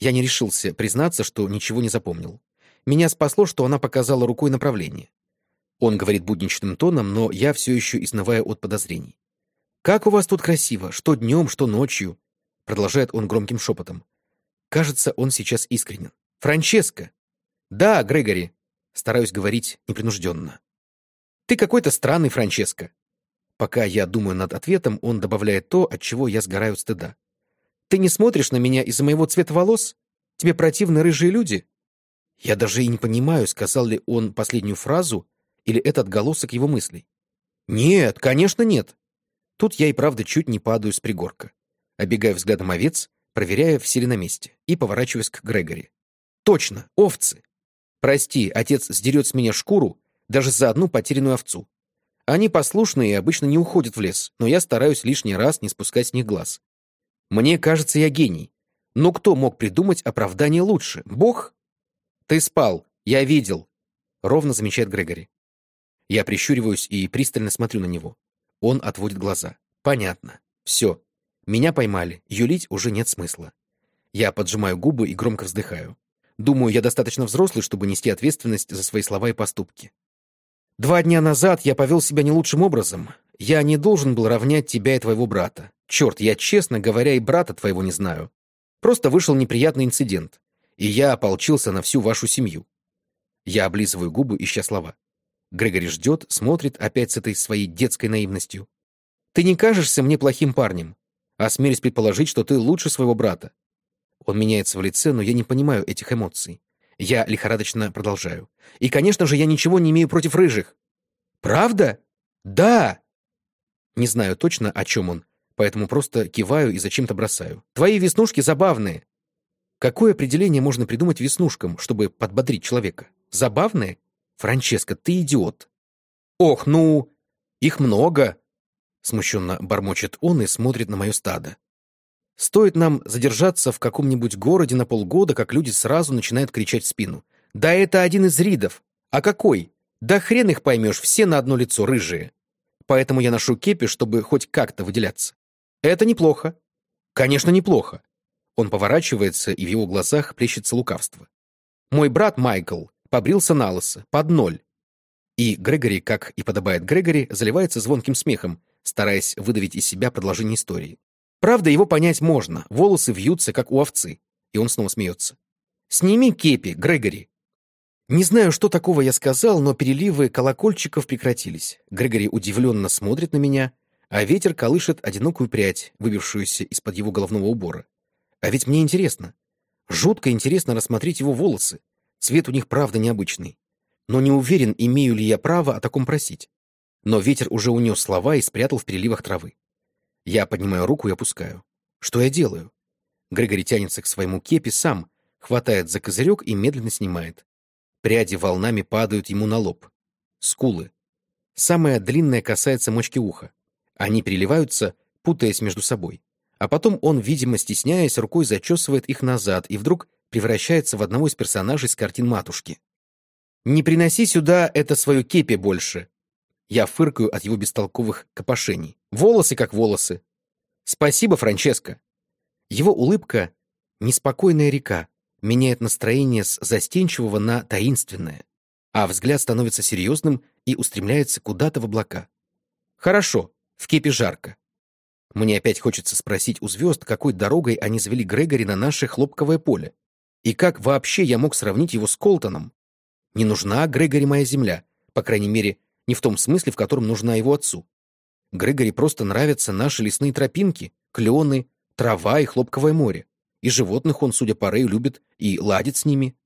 Я не решился признаться, что ничего не запомнил. Меня спасло, что она показала рукой направление. Он говорит будничным тоном, но я все еще изнываю от подозрений. «Как у вас тут красиво, что днем, что ночью», — продолжает он громким шепотом. Кажется, он сейчас искренен. «Франческо!» «Да, Грегори!» Стараюсь говорить непринужденно. «Ты какой-то странный, Франческо». Пока я думаю над ответом, он добавляет то, от чего я сгораю от стыда. «Ты не смотришь на меня из-за моего цвета волос? Тебе противны рыжие люди?» Я даже и не понимаю, сказал ли он последнюю фразу, или это отголосок его мыслей. «Нет, конечно, нет». Тут я и правда чуть не падаю с пригорка. Обегаю взглядом овец, проверяя, все ли на месте, и поворачиваюсь к Грегори. «Точно, овцы! Прости, отец сдерет с меня шкуру даже за одну потерянную овцу. Они послушные и обычно не уходят в лес, но я стараюсь лишний раз не спускать с них глаз. Мне кажется, я гений. Но кто мог придумать оправдание лучше? Бог? Ты спал, я видел, — ровно замечает Грегори. Я прищуриваюсь и пристально смотрю на него. Он отводит глаза. Понятно. Все. Меня поймали, юлить уже нет смысла. Я поджимаю губы и громко вздыхаю. Думаю, я достаточно взрослый, чтобы нести ответственность за свои слова и поступки. Два дня назад я повел себя не лучшим образом. Я не должен был равнять тебя и твоего брата. Черт, я, честно говоря, и брата твоего не знаю. Просто вышел неприятный инцидент, и я ополчился на всю вашу семью. Я облизываю губы, ища слова. Грегори ждет, смотрит опять с этой своей детской наивностью. Ты не кажешься мне плохим парнем. Осмелюсь предположить, что ты лучше своего брата. Он меняется в лице, но я не понимаю этих эмоций. Я лихорадочно продолжаю. И, конечно же, я ничего не имею против рыжих. Правда? «Да!» Не знаю точно, о чем он, поэтому просто киваю и зачем-то бросаю. «Твои веснушки забавные!» Какое определение можно придумать веснушкам, чтобы подбодрить человека? Забавные? Франческо, ты идиот. Ох, ну, их много. Смущенно бормочет он и смотрит на мое стадо. Стоит нам задержаться в каком-нибудь городе на полгода, как люди сразу начинают кричать в спину. Да это один из ридов. А какой? Да хрен их поймешь, все на одно лицо рыжие. Поэтому я ношу кепи, чтобы хоть как-то выделяться. Это неплохо. Конечно, неплохо. Он поворачивается, и в его глазах плещется лукавство. «Мой брат Майкл побрился на лысо, под ноль». И Грегори, как и подобает Грегори, заливается звонким смехом, стараясь выдавить из себя продолжение истории. Правда, его понять можно, волосы вьются, как у овцы. И он снова смеется. «Сними кепи, Грегори!» Не знаю, что такого я сказал, но переливы колокольчиков прекратились. Грегори удивленно смотрит на меня, а ветер колышет одинокую прядь, выбившуюся из-под его головного убора. А ведь мне интересно. Жутко интересно рассмотреть его волосы. Цвет у них правда необычный. Но не уверен, имею ли я право о таком просить. Но ветер уже унес слова и спрятал в переливах травы. Я поднимаю руку и опускаю. Что я делаю? Грегори тянется к своему кепи сам, хватает за козырек и медленно снимает. Пряди волнами падают ему на лоб. Скулы. Самая длинная касается мочки уха. Они переливаются, путаясь между собой а потом он, видимо, стесняясь, рукой зачесывает их назад и вдруг превращается в одного из персонажей с картин матушки. «Не приноси сюда это свое кепи больше!» Я фыркаю от его бестолковых копошений. Волосы как волосы. «Спасибо, Франческо!» Его улыбка — неспокойная река, меняет настроение с застенчивого на таинственное, а взгляд становится серьезным и устремляется куда-то в облака. «Хорошо, в кепе жарко. Мне опять хочется спросить у звезд, какой дорогой они завели Грегори на наше хлопковое поле. И как вообще я мог сравнить его с Колтоном? Не нужна Грегори моя земля, по крайней мере, не в том смысле, в котором нужна его отцу. Грегори просто нравятся наши лесные тропинки, клены, трава и хлопковое море. И животных он, судя по Рэю, любит и ладит с ними.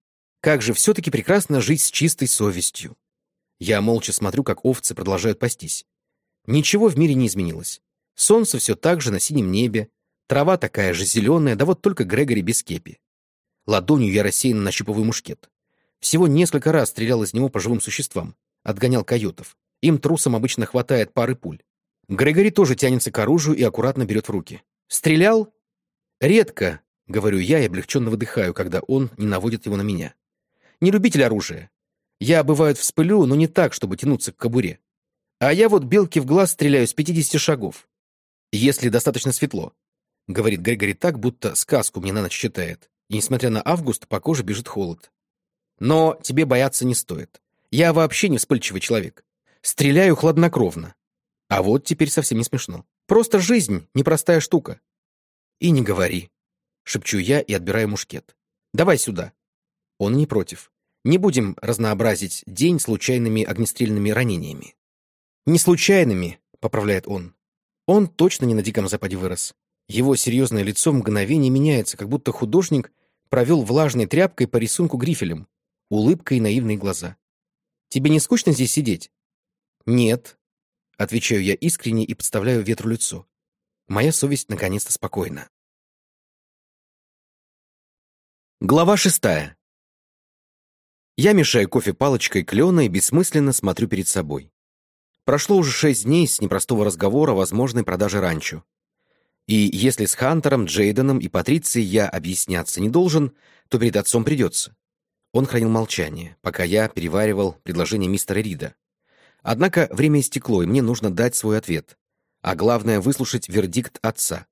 Как же все-таки прекрасно жить с чистой совестью. Я молча смотрю, как овцы продолжают пастись. Ничего в мире не изменилось. Солнце все так же на синем небе, трава такая же зеленая, да вот только Грегори без кепи. Ладонью я рассеянно нащупываю мушкет. Всего несколько раз стрелял из него по живым существам, отгонял койотов. Им трусам обычно хватает пары пуль. Грегори тоже тянется к оружию и аккуратно берет в руки. «Стрелял?» «Редко», — говорю я и облегченно выдыхаю, когда он не наводит его на меня. «Не любитель оружия. Я, бывает, вспылю, но не так, чтобы тянуться к кобуре. А я вот белки в глаз стреляю с 50 шагов если достаточно светло», — говорит Грегори так, будто сказку мне на ночь читает. И, несмотря на август, по коже бежит холод. «Но тебе бояться не стоит. Я вообще не вспыльчивый человек. Стреляю хладнокровно. А вот теперь совсем не смешно. Просто жизнь — непростая штука». «И не говори», — шепчу я и отбираю мушкет. «Давай сюда». Он не против. Не будем разнообразить день случайными огнестрельными ранениями. «Не случайными», — поправляет он, он точно не на Диком Западе вырос. Его серьезное лицо мгновение меняется, как будто художник провел влажной тряпкой по рисунку грифелем, улыбкой и наивные глаза. «Тебе не скучно здесь сидеть?» «Нет», — отвечаю я искренне и подставляю ветру лицо. Моя совесть наконец-то спокойна. Глава шестая. Я мешаю кофе палочкой клена и бессмысленно смотрю перед собой. Прошло уже шесть дней с непростого разговора о возможной продаже ранчо. И если с Хантером, Джейденом и Патрицией я объясняться не должен, то перед отцом придется. Он хранил молчание, пока я переваривал предложение мистера Рида. Однако время истекло, и мне нужно дать свой ответ. А главное — выслушать вердикт отца.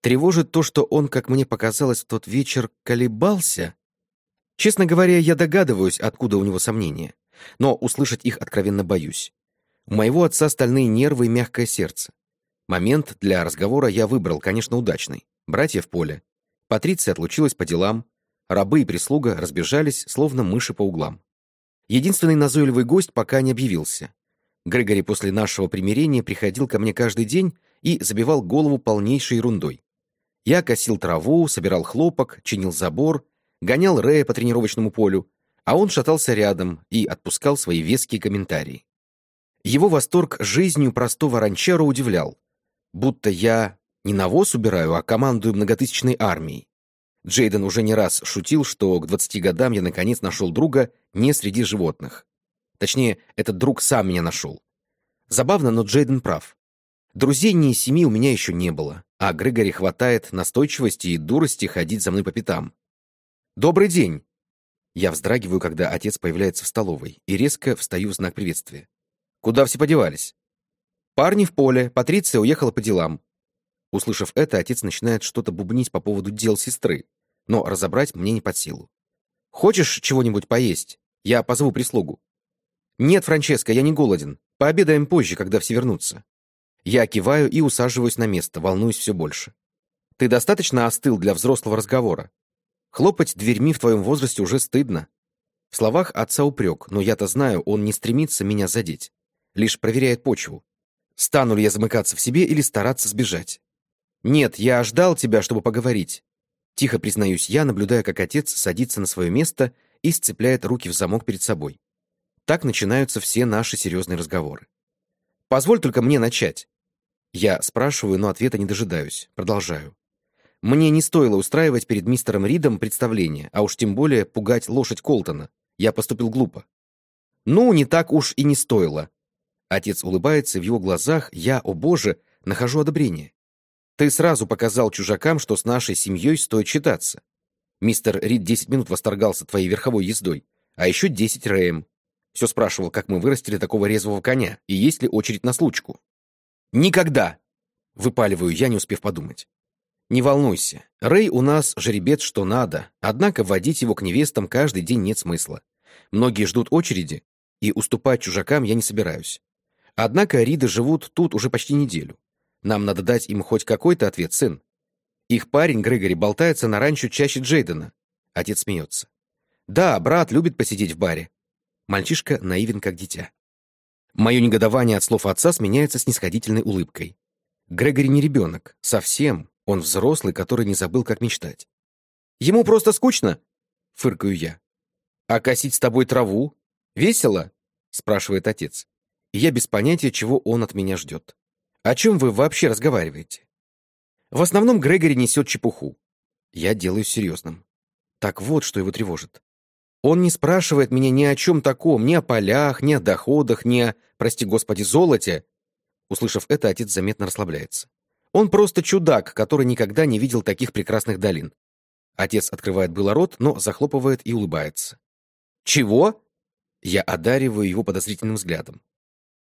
Тревожит то, что он, как мне показалось, в тот вечер колебался. Честно говоря, я догадываюсь, откуда у него сомнения. Но услышать их откровенно боюсь. У моего отца стальные нервы и мягкое сердце. Момент для разговора я выбрал, конечно, удачный. Братья в поле. Патриция отлучилась по делам. Рабы и прислуга разбежались, словно мыши по углам. Единственный назойливый гость пока не объявился. Грегори после нашего примирения приходил ко мне каждый день и забивал голову полнейшей ерундой. Я косил траву, собирал хлопок, чинил забор, гонял Рея по тренировочному полю, а он шатался рядом и отпускал свои веские комментарии. Его восторг жизнью простого ранчера удивлял. Будто я не навоз убираю, а командую многотысячной армией. Джейден уже не раз шутил, что к 20 годам я наконец нашел друга не среди животных. Точнее, этот друг сам меня нашел. Забавно, но Джейден прав. Друзей из семи у меня еще не было, а Грегори хватает настойчивости и дурости ходить за мной по пятам. «Добрый день!» Я вздрагиваю, когда отец появляется в столовой, и резко встаю в знак приветствия. «Куда все подевались?» «Парни в поле, Патриция уехала по делам». Услышав это, отец начинает что-то бубнить по поводу дел сестры, но разобрать мне не под силу. «Хочешь чего-нибудь поесть? Я позову прислугу». «Нет, Франческо, я не голоден. Пообедаем позже, когда все вернутся». Я киваю и усаживаюсь на место, волнуюсь все больше. «Ты достаточно остыл для взрослого разговора? Хлопать дверьми в твоем возрасте уже стыдно». В словах отца упрек, но я-то знаю, он не стремится меня задеть. Лишь проверяет почву. Стану ли я замыкаться в себе или стараться сбежать? «Нет, я ждал тебя, чтобы поговорить». Тихо признаюсь я, наблюдая, как отец садится на свое место и сцепляет руки в замок перед собой. Так начинаются все наши серьезные разговоры. Позволь только мне начать. Я спрашиваю, но ответа не дожидаюсь. Продолжаю. Мне не стоило устраивать перед мистером Ридом представление, а уж тем более пугать лошадь Колтона. Я поступил глупо. Ну, не так уж и не стоило. Отец улыбается, в его глазах я, о боже, нахожу одобрение. Ты сразу показал чужакам, что с нашей семьей стоит считаться. Мистер Рид десять минут восторгался твоей верховой ездой, а еще десять Рэем. Все спрашивал, как мы вырастили такого резвого коня, и есть ли очередь на случку. «Никогда!» — выпаливаю я, не успев подумать. «Не волнуйся, Рэй у нас жеребец что надо, однако вводить его к невестам каждый день нет смысла. Многие ждут очереди, и уступать чужакам я не собираюсь. Однако Риды живут тут уже почти неделю. Нам надо дать им хоть какой-то ответ, сын. Их парень, Грегори, болтается на ранчо чаще Джейдена. Отец смеется. Да, брат любит посидеть в баре. Мальчишка наивен, как дитя. Мое негодование от слов отца сменяется снисходительной улыбкой. Грегори не ребенок. Совсем. Он взрослый, который не забыл, как мечтать. «Ему просто скучно!» — фыркаю я. «А косить с тобой траву? Весело?» — спрашивает отец. И я без понятия, чего он от меня ждет. «О чем вы вообще разговариваете?» В основном Грегори несет чепуху. Я делаю серьезным. Так вот, что его тревожит. Он не спрашивает меня ни о чем таком, ни о полях, ни о доходах, ни о, прости господи, золоте. Услышав это, отец заметно расслабляется. Он просто чудак, который никогда не видел таких прекрасных долин. Отец открывает было рот, но захлопывает и улыбается. «Чего?» Я одариваю его подозрительным взглядом.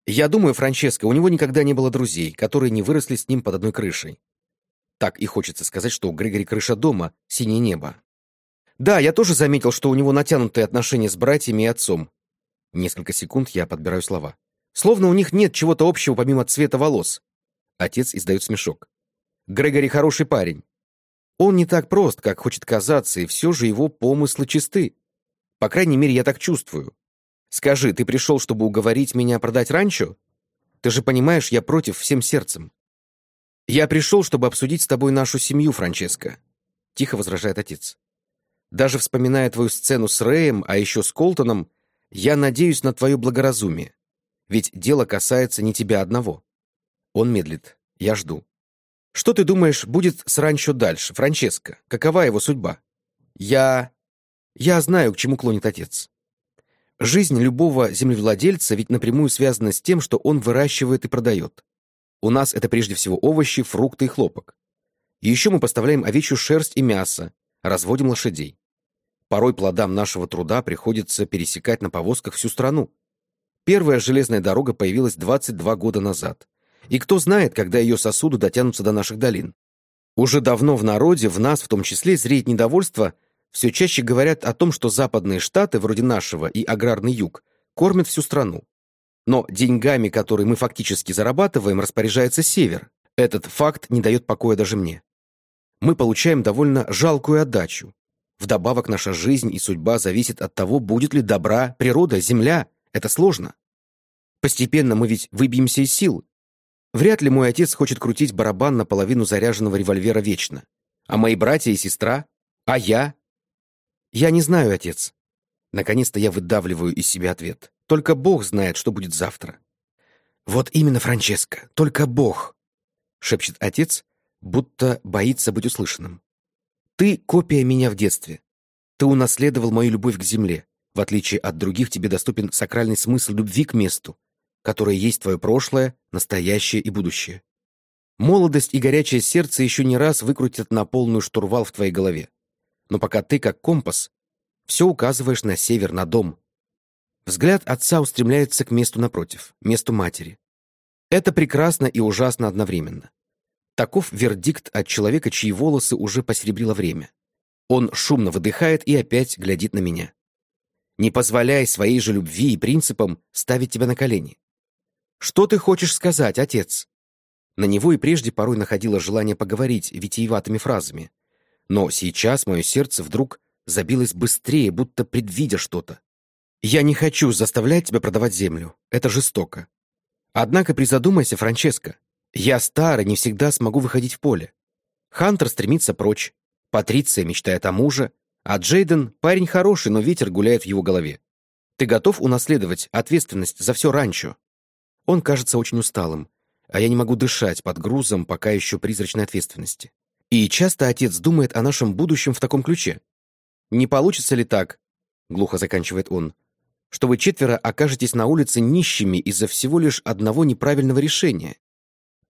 «Я думаю, Франческо, у него никогда не было друзей, которые не выросли с ним под одной крышей. Так и хочется сказать, что у Грегори крыша дома, синее небо, да, я тоже заметил, что у него натянутые отношения с братьями и отцом. Несколько секунд я подбираю слова. Словно у них нет чего-то общего помимо цвета волос. Отец издает смешок. Грегори хороший парень. Он не так прост, как хочет казаться, и все же его помыслы чисты. По крайней мере, я так чувствую. Скажи, ты пришел, чтобы уговорить меня продать ранчо? Ты же понимаешь, я против всем сердцем. Я пришел, чтобы обсудить с тобой нашу семью, Франческо. Тихо возражает отец. Даже вспоминая твою сцену с Рэем, а еще с Колтоном, я надеюсь на твое благоразумие. Ведь дело касается не тебя одного. Он медлит. Я жду. Что ты думаешь, будет с ранчо дальше, Франческо? Какова его судьба? Я... Я знаю, к чему клонит отец. Жизнь любого землевладельца ведь напрямую связана с тем, что он выращивает и продает. У нас это прежде всего овощи, фрукты и хлопок. И еще мы поставляем овечью шерсть и мясо, разводим лошадей. Порой плодам нашего труда приходится пересекать на повозках всю страну. Первая железная дорога появилась 22 года назад. И кто знает, когда ее сосуды дотянутся до наших долин. Уже давно в народе, в нас в том числе, зреет недовольство, все чаще говорят о том, что западные штаты, вроде нашего, и аграрный юг, кормят всю страну. Но деньгами, которые мы фактически зарабатываем, распоряжается север. Этот факт не дает покоя даже мне. Мы получаем довольно жалкую отдачу, Вдобавок наша жизнь и судьба зависят от того, будет ли добра природа, земля. Это сложно. Постепенно мы ведь выбьемся из сил. Вряд ли мой отец хочет крутить барабан на половину заряженного револьвера вечно. А мои братья и сестра? А я? Я не знаю, отец. Наконец-то я выдавливаю из себя ответ. Только Бог знает, что будет завтра. Вот именно, Франческо, только Бог, шепчет отец, будто боится быть услышанным. Ты копия меня в детстве. Ты унаследовал мою любовь к земле. В отличие от других, тебе доступен сакральный смысл любви к месту, которое есть твое прошлое, настоящее и будущее. Молодость и горячее сердце еще не раз выкрутят на полную штурвал в твоей голове. Но пока ты, как компас, все указываешь на север, на дом. Взгляд отца устремляется к месту напротив, месту матери. Это прекрасно и ужасно одновременно. Таков вердикт от человека, чьи волосы уже посеребрило время. Он шумно выдыхает и опять глядит на меня. Не позволяй своей же любви и принципам ставить тебя на колени. Что ты хочешь сказать, отец? На него и прежде порой находило желание поговорить витиеватыми фразами. Но сейчас мое сердце вдруг забилось быстрее, будто предвидя что-то. Я не хочу заставлять тебя продавать землю. Это жестоко. Однако призадумайся, Франческо. Я старый, не всегда смогу выходить в поле. Хантер стремится прочь. Патриция мечтает о муже. А Джейден — парень хороший, но ветер гуляет в его голове. Ты готов унаследовать ответственность за все ранчо? Он кажется очень усталым, а я не могу дышать под грузом пока еще призрачной ответственности. И часто отец думает о нашем будущем в таком ключе. «Не получится ли так?» — глухо заканчивает он что вы четверо окажетесь на улице нищими из-за всего лишь одного неправильного решения.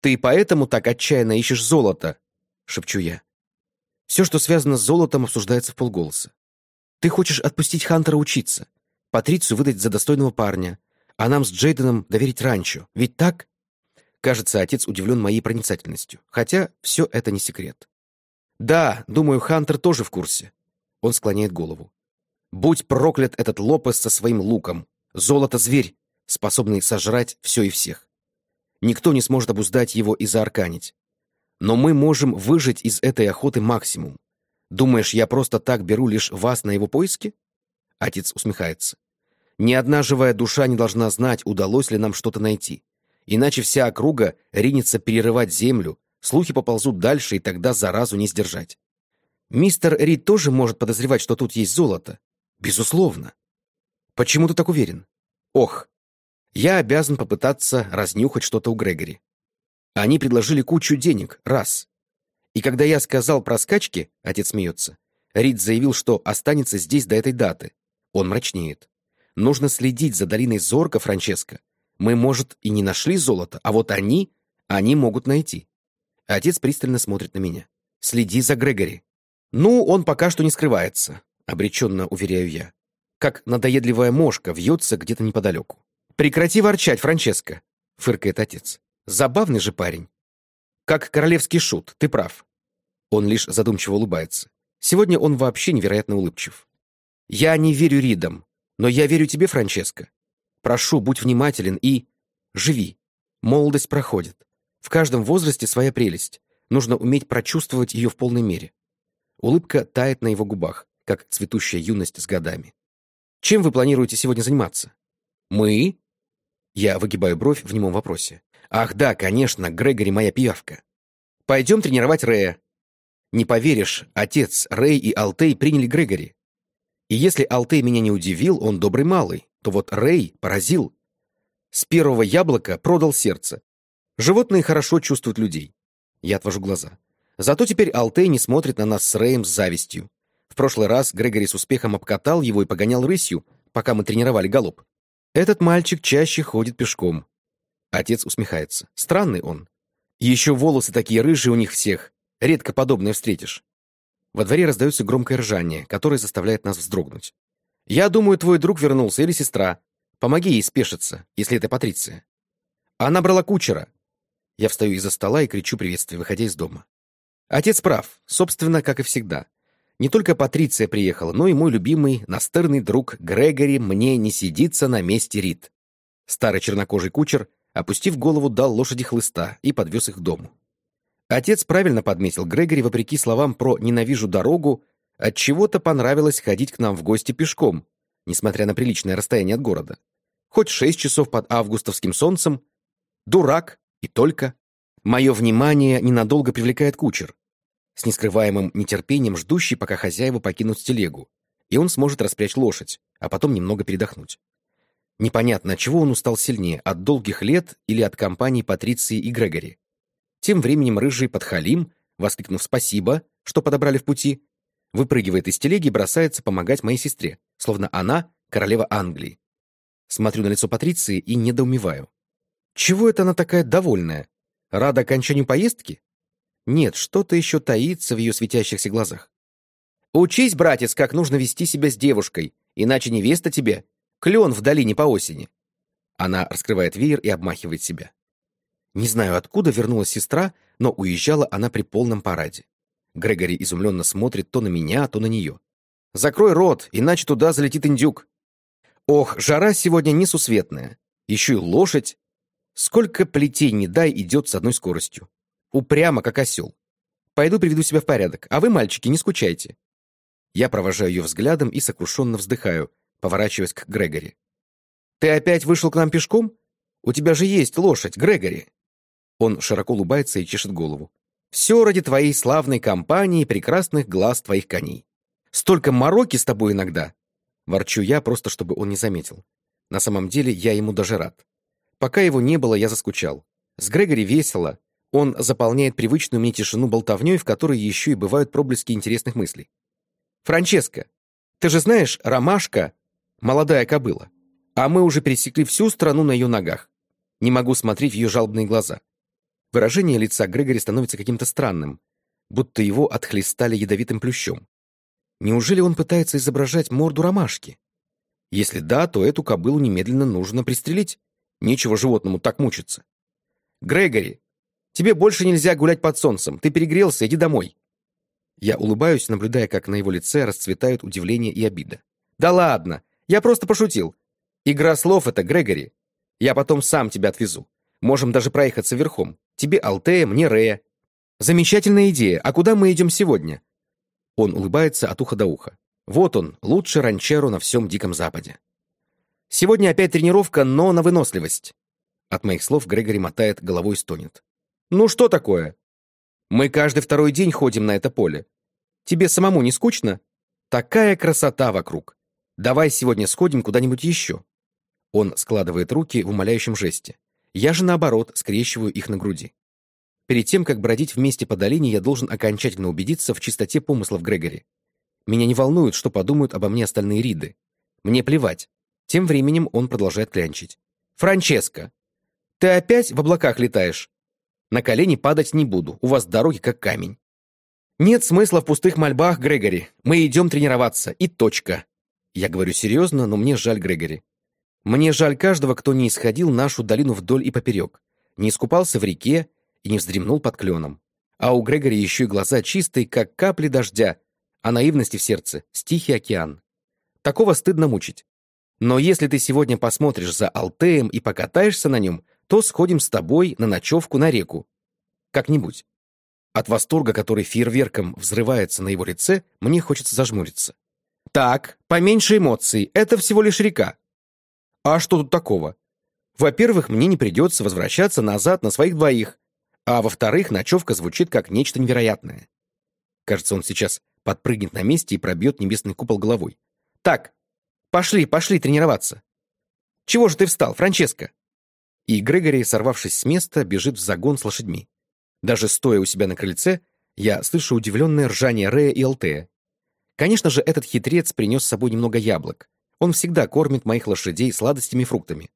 Ты поэтому так отчаянно ищешь золото, шепчу я. Все, что связано с золотом, обсуждается в полголоса. Ты хочешь отпустить Хантера учиться, Патрицию выдать за достойного парня, а нам с Джейденом доверить ранчо. Ведь так? Кажется, отец удивлен моей проницательностью, хотя все это не секрет. Да, думаю, Хантер тоже в курсе. Он склоняет голову. Будь проклят этот Лопес со своим луком. Золото-зверь, способный сожрать все и всех. Никто не сможет обуздать его и заарканить. Но мы можем выжить из этой охоты максимум. Думаешь, я просто так беру лишь вас на его поиски? Отец усмехается. Ни одна живая душа не должна знать, удалось ли нам что-то найти. Иначе вся округа ринется перерывать землю, слухи поползут дальше, и тогда заразу не сдержать. Мистер Рид тоже может подозревать, что тут есть золото, Безусловно. Почему ты так уверен? Ох, я обязан попытаться разнюхать что-то у Грегори. Они предложили кучу денег, раз. И когда я сказал про скачки, отец смеется, Рид заявил, что останется здесь до этой даты. Он мрачнеет. Нужно следить за долиной Зорка, Франческо. Мы, может, и не нашли золото, а вот они, они могут найти. Отец пристально смотрит на меня. Следи за Грегори. Ну, он пока что не скрывается. — обреченно уверяю я. Как надоедливая мошка вьется где-то неподалеку. «Прекрати ворчать, Франческо!» — фыркает отец. «Забавный же парень!» «Как королевский шут, ты прав!» Он лишь задумчиво улыбается. Сегодня он вообще невероятно улыбчив. «Я не верю Ридам, но я верю тебе, Франческо. Прошу, будь внимателен и... живи. Молодость проходит. В каждом возрасте своя прелесть. Нужно уметь прочувствовать ее в полной мере. Улыбка тает на его губах как цветущая юность с годами. Чем вы планируете сегодня заниматься? Мы? Я выгибаю бровь в немом вопросе. Ах да, конечно, Грегори моя пиявка. Пойдем тренировать Рэя. Не поверишь, отец, Рэй и Алтей приняли Грегори. И если Алтей меня не удивил, он добрый малый, то вот Рэй поразил. С первого яблока продал сердце. Животные хорошо чувствуют людей. Я отвожу глаза. Зато теперь Алтей не смотрит на нас с Рэем с завистью. В прошлый раз Грегори с успехом обкатал его и погонял рысью, пока мы тренировали галоп. Этот мальчик чаще ходит пешком. Отец усмехается. Странный он. Еще волосы такие рыжие у них всех. Редко подобное встретишь. Во дворе раздается громкое ржание, которое заставляет нас вздрогнуть. «Я думаю, твой друг вернулся или сестра. Помоги ей спешиться, если это Патриция». Она брала кучера. Я встаю из-за стола и кричу приветствие, выходя из дома. Отец прав, собственно, как и всегда. Не только Патриция приехала, но и мой любимый, настырный друг Грегори мне не сидится на месте Рид. Старый чернокожий кучер, опустив голову, дал лошади хлыста и подвез их к дому. Отец правильно подметил Грегори, вопреки словам про «ненавижу дорогу», от чего то понравилось ходить к нам в гости пешком, несмотря на приличное расстояние от города. Хоть шесть часов под августовским солнцем. Дурак и только. Мое внимание ненадолго привлекает кучер с нескрываемым нетерпением ждущий, пока хозяева покинут телегу, и он сможет распрячь лошадь, а потом немного передохнуть. Непонятно, от чего он устал сильнее, от долгих лет или от компании Патриции и Грегори. Тем временем рыжий подхалим, воскликнув «спасибо», что подобрали в пути, выпрыгивает из телеги и бросается помогать моей сестре, словно она королева Англии. Смотрю на лицо Патриции и недоумеваю. Чего это она такая довольная? Рада окончанию поездки? Нет, что-то еще таится в ее светящихся глазах. Учись, братец, как нужно вести себя с девушкой, иначе невеста тебе — клен в долине по осени. Она раскрывает веер и обмахивает себя. Не знаю, откуда вернулась сестра, но уезжала она при полном параде. Грегори изумленно смотрит то на меня, то на нее. «Закрой рот, иначе туда залетит индюк!» Ох, жара сегодня несусветная. Еще и лошадь. Сколько плетей не дай идет с одной скоростью. Упрямо, как осел. Пойду приведу себя в порядок, а вы, мальчики, не скучайте. Я провожаю ее взглядом и сокрушенно вздыхаю, поворачиваясь к Грегори. «Ты опять вышел к нам пешком? У тебя же есть лошадь, Грегори!» Он широко улыбается и чешет голову. «Все ради твоей славной компании и прекрасных глаз твоих коней. Столько мороки с тобой иногда!» Ворчу я, просто чтобы он не заметил. На самом деле я ему даже рад. Пока его не было, я заскучал. С Грегори весело. Он заполняет привычную мне тишину болтовней, в которой еще и бывают проблески интересных мыслей. «Франческо, ты же знаешь, Ромашка — молодая кобыла, а мы уже пересекли всю страну на ее ногах. Не могу смотреть в ее жалобные глаза. Выражение лица Грегори становится каким-то странным, будто его отхлестали ядовитым плющом. Неужели он пытается изображать морду ромашки? Если да, то эту кобылу немедленно нужно пристрелить. Нечего животному так мучиться. «Грегори, тебе больше нельзя гулять под солнцем. Ты перегрелся, иди домой». Я улыбаюсь, наблюдая, как на его лице расцветают удивление и обида. «Да ладно! Я просто пошутил. Игра слов — это Грегори. Я потом сам тебя отвезу. Можем даже проехаться верхом. Тебе Алтея, мне Рея. Замечательная идея. А куда мы идем сегодня?» Он улыбается от уха до уха. Вот он, лучший ранчеро на всем Диком Западе. Сегодня опять тренировка, но на выносливость. От моих слов Грегори мотает головой и стонет. «Ну что такое? Мы каждый второй день ходим на это поле. Тебе самому не скучно? Такая красота вокруг. Давай сегодня сходим куда-нибудь еще». Он складывает руки в умоляющем жесте. Я же, наоборот, скрещиваю их на груди. Перед тем, как бродить вместе по долине, я должен окончательно убедиться в чистоте помыслов Грегори. Меня не волнует, что подумают обо мне остальные Риды. Мне плевать. Тем временем он продолжает клянчить. «Франческо, ты опять в облаках летаешь? На колени падать не буду, у вас дороги как камень. Нет смысла в пустых мольбах, Грегори. Мы идем тренироваться, и точка. Я говорю серьезно, но мне жаль Грегори. Мне жаль каждого, кто не исходил нашу долину вдоль и поперек, не искупался в реке и не вздремнул под кленом. А у Грегори еще и глаза чистые, как капли дождя, а наивности в сердце — стихий океан. Такого стыдно мучить. Но если ты сегодня посмотришь за Алтеем и покатаешься на нем, то сходим с тобой на ночевку на реку. Как-нибудь. От восторга, который фейерверком взрывается на его лице, мне хочется зажмуриться. Так, поменьше эмоций, это всего лишь река. А что тут такого? Во-первых, мне не придется возвращаться назад на своих двоих, а во-вторых, ночевка звучит как нечто невероятное. Кажется, он сейчас подпрыгнет на месте и пробьет небесный купол головой. Так, пошли, пошли тренироваться. Чего же ты встал, Франческо? и Грегори, сорвавшись с места, бежит в загон с лошадьми. Даже стоя у себя на крыльце, я слышу удивленное ржание Рея и Алтея. Конечно же, этот хитрец принес с собой немного яблок. Он всегда кормит моих лошадей сладостями и фруктами.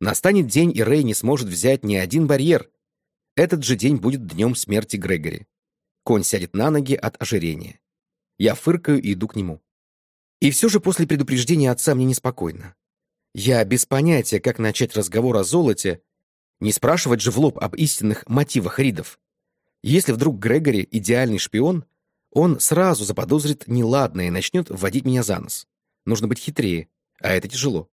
Настанет день, и Рэй не сможет взять ни один барьер. Этот же день будет днем смерти Грегори. Конь сядет на ноги от ожирения. Я фыркаю и иду к нему. И все же после предупреждения отца мне неспокойно. Я без понятия, как начать разговор о золоте, не спрашивать же в лоб об истинных мотивах Ридов. Если вдруг Грегори идеальный шпион, он сразу заподозрит неладное и начнет вводить меня за нос. Нужно быть хитрее, а это тяжело.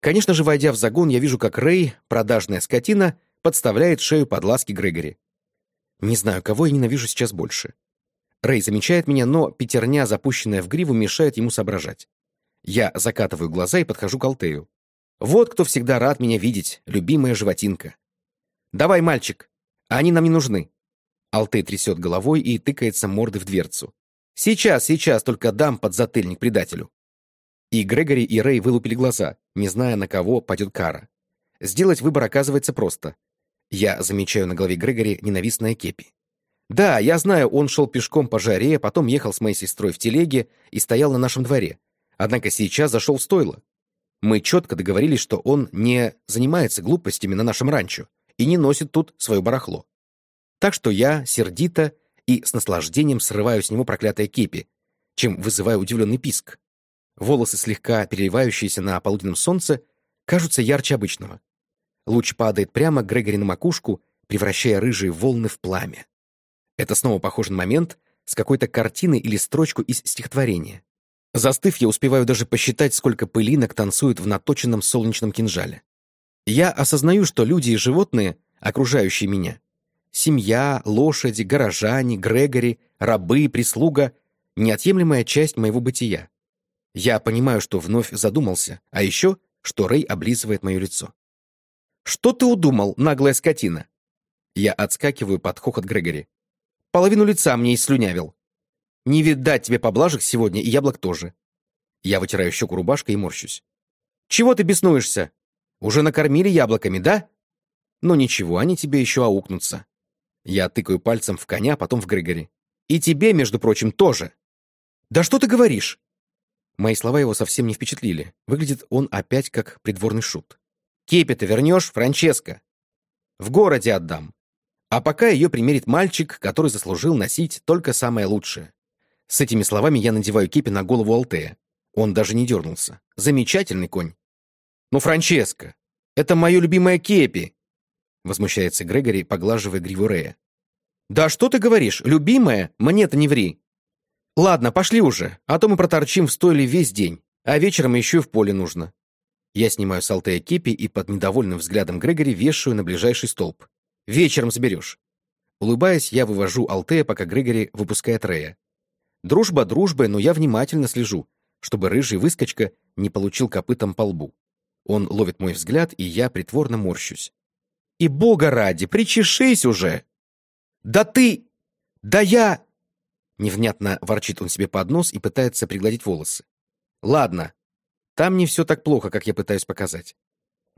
Конечно же, войдя в загон, я вижу, как Рэй, продажная скотина, подставляет шею под ласки Грегори. Не знаю, кого я ненавижу сейчас больше. Рэй замечает меня, но пятерня, запущенная в гриву, мешает ему соображать. Я закатываю глаза и подхожу к Алтею. Вот кто всегда рад меня видеть, любимая животинка. «Давай, мальчик, они нам не нужны». Алтей трясет головой и тыкается мордой в дверцу. «Сейчас, сейчас, только дам под затыльник предателю». И Грегори и Рэй вылупили глаза. не зная, на кого падет кара. Сделать выбор оказывается просто. Я замечаю на голове Грегори ненавистное кепи. Да, я знаю, он шел пешком по жаре, потом ехал с моей сестрой в телеге и стоял на нашем дворе. Однако сейчас зашел в стойло. Мы четко договорились, что он не занимается глупостями на нашем ранчо и не носит тут свое барахло. Так что я сердито и с наслаждением срываю с него проклятое кепи, чем вызываю удивленный писк. Волосы, слегка переливающиеся на полуденном солнце, кажутся ярче обычного. Луч падает прямо Грегори на макушку, превращая рыжие волны в пламя. Это снова похоже на момент с какой-то картины или строчку из стихотворения. Застыв, я успеваю даже посчитать, сколько пылинок танцует в наточенном солнечном кинжале. Я осознаю, что люди и животные, окружающие меня, семья, лошади, горожане, Грегори, рабы, прислуга — неотъемлемая часть моего бытия. Я понимаю, что вновь задумался, а еще, что Рэй облизывает мое лицо. «Что ты удумал, наглая скотина?» Я отскакиваю под хохот Грегори. «Половину лица мне слюнявил. Не видать тебе поблажек сегодня, и яблок тоже». Я вытираю щеку рубашкой и морщусь. «Чего ты беснуешься? Уже накормили яблоками, да? Ну ничего, они тебе еще аукнутся». Я тыкаю пальцем в коня, потом в Грегори. «И тебе, между прочим, тоже». «Да что ты говоришь?» Мои слова его совсем не впечатлили. Выглядит он опять как придворный шут. «Кепи ты вернешь, Франческо?» «В городе отдам. А пока ее примерит мальчик, который заслужил носить только самое лучшее». С этими словами я надеваю кепи на голову Алтея. Он даже не дернулся. Замечательный конь. «Ну, Франческо, это мое любимое кепи!» Возмущается Грегори, поглаживая гриву Рея. «Да что ты говоришь, любимая? Мне-то не ври!» «Ладно, пошли уже, а то мы проторчим в стойле весь день, а вечером еще и в поле нужно». Я снимаю с Алтея кепи и под недовольным взглядом Грегори вешаю на ближайший столб. «Вечером заберешь». Улыбаясь, я вывожу Алтея, пока Грегори выпускает Рея. Дружба дружбой, но я внимательно слежу, чтобы рыжий выскочка не получил копытом по лбу. Он ловит мой взгляд, и я притворно морщусь. «И бога ради, причешись уже!» «Да ты! Да я!» Невнятно ворчит он себе под нос и пытается пригладить волосы. «Ладно, там не все так плохо, как я пытаюсь показать».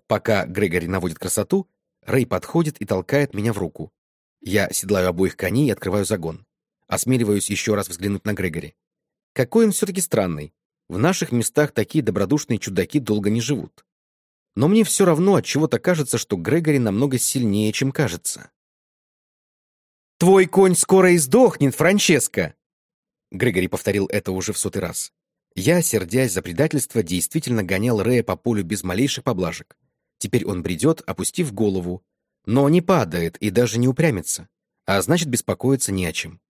Пока Грегори наводит красоту, Рэй подходит и толкает меня в руку. Я седлаю обоих коней и открываю загон. Осмеливаюсь еще раз взглянуть на Грегори. Какой он все-таки странный. В наших местах такие добродушные чудаки долго не живут. Но мне все равно от чего то кажется, что Грегори намного сильнее, чем кажется. «Твой конь скоро издохнет, Франческо!» Грегори повторил это уже в сотый раз. Я, сердясь за предательство, действительно гонял Рея по полю без малейших поблажек. Теперь он бредет, опустив голову, но не падает и даже не упрямится, а значит, беспокоиться не о чем.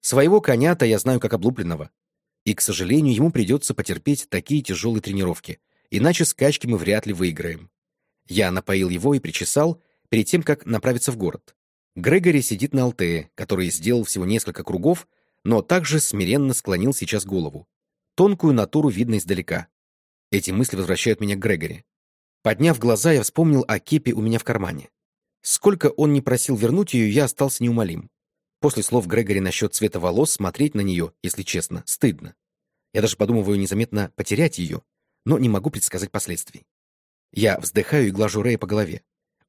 Своего коня-то я знаю как облупленного. И, к сожалению, ему придется потерпеть такие тяжелые тренировки, иначе скачки мы вряд ли выиграем. Я напоил его и причесал перед тем, как направиться в город. Грегори сидит на Алтее, который сделал всего несколько кругов, но также смиренно склонил сейчас голову. Тонкую натуру видно издалека. Эти мысли возвращают меня к Грегори. Подняв глаза, я вспомнил о кепе у меня в кармане. Сколько он не просил вернуть ее, я остался неумолим. После слов Грегори насчет цвета волос смотреть на нее, если честно, стыдно. Я даже подумываю незаметно потерять ее, но не могу предсказать последствий. Я вздыхаю и глажу Рэя по голове.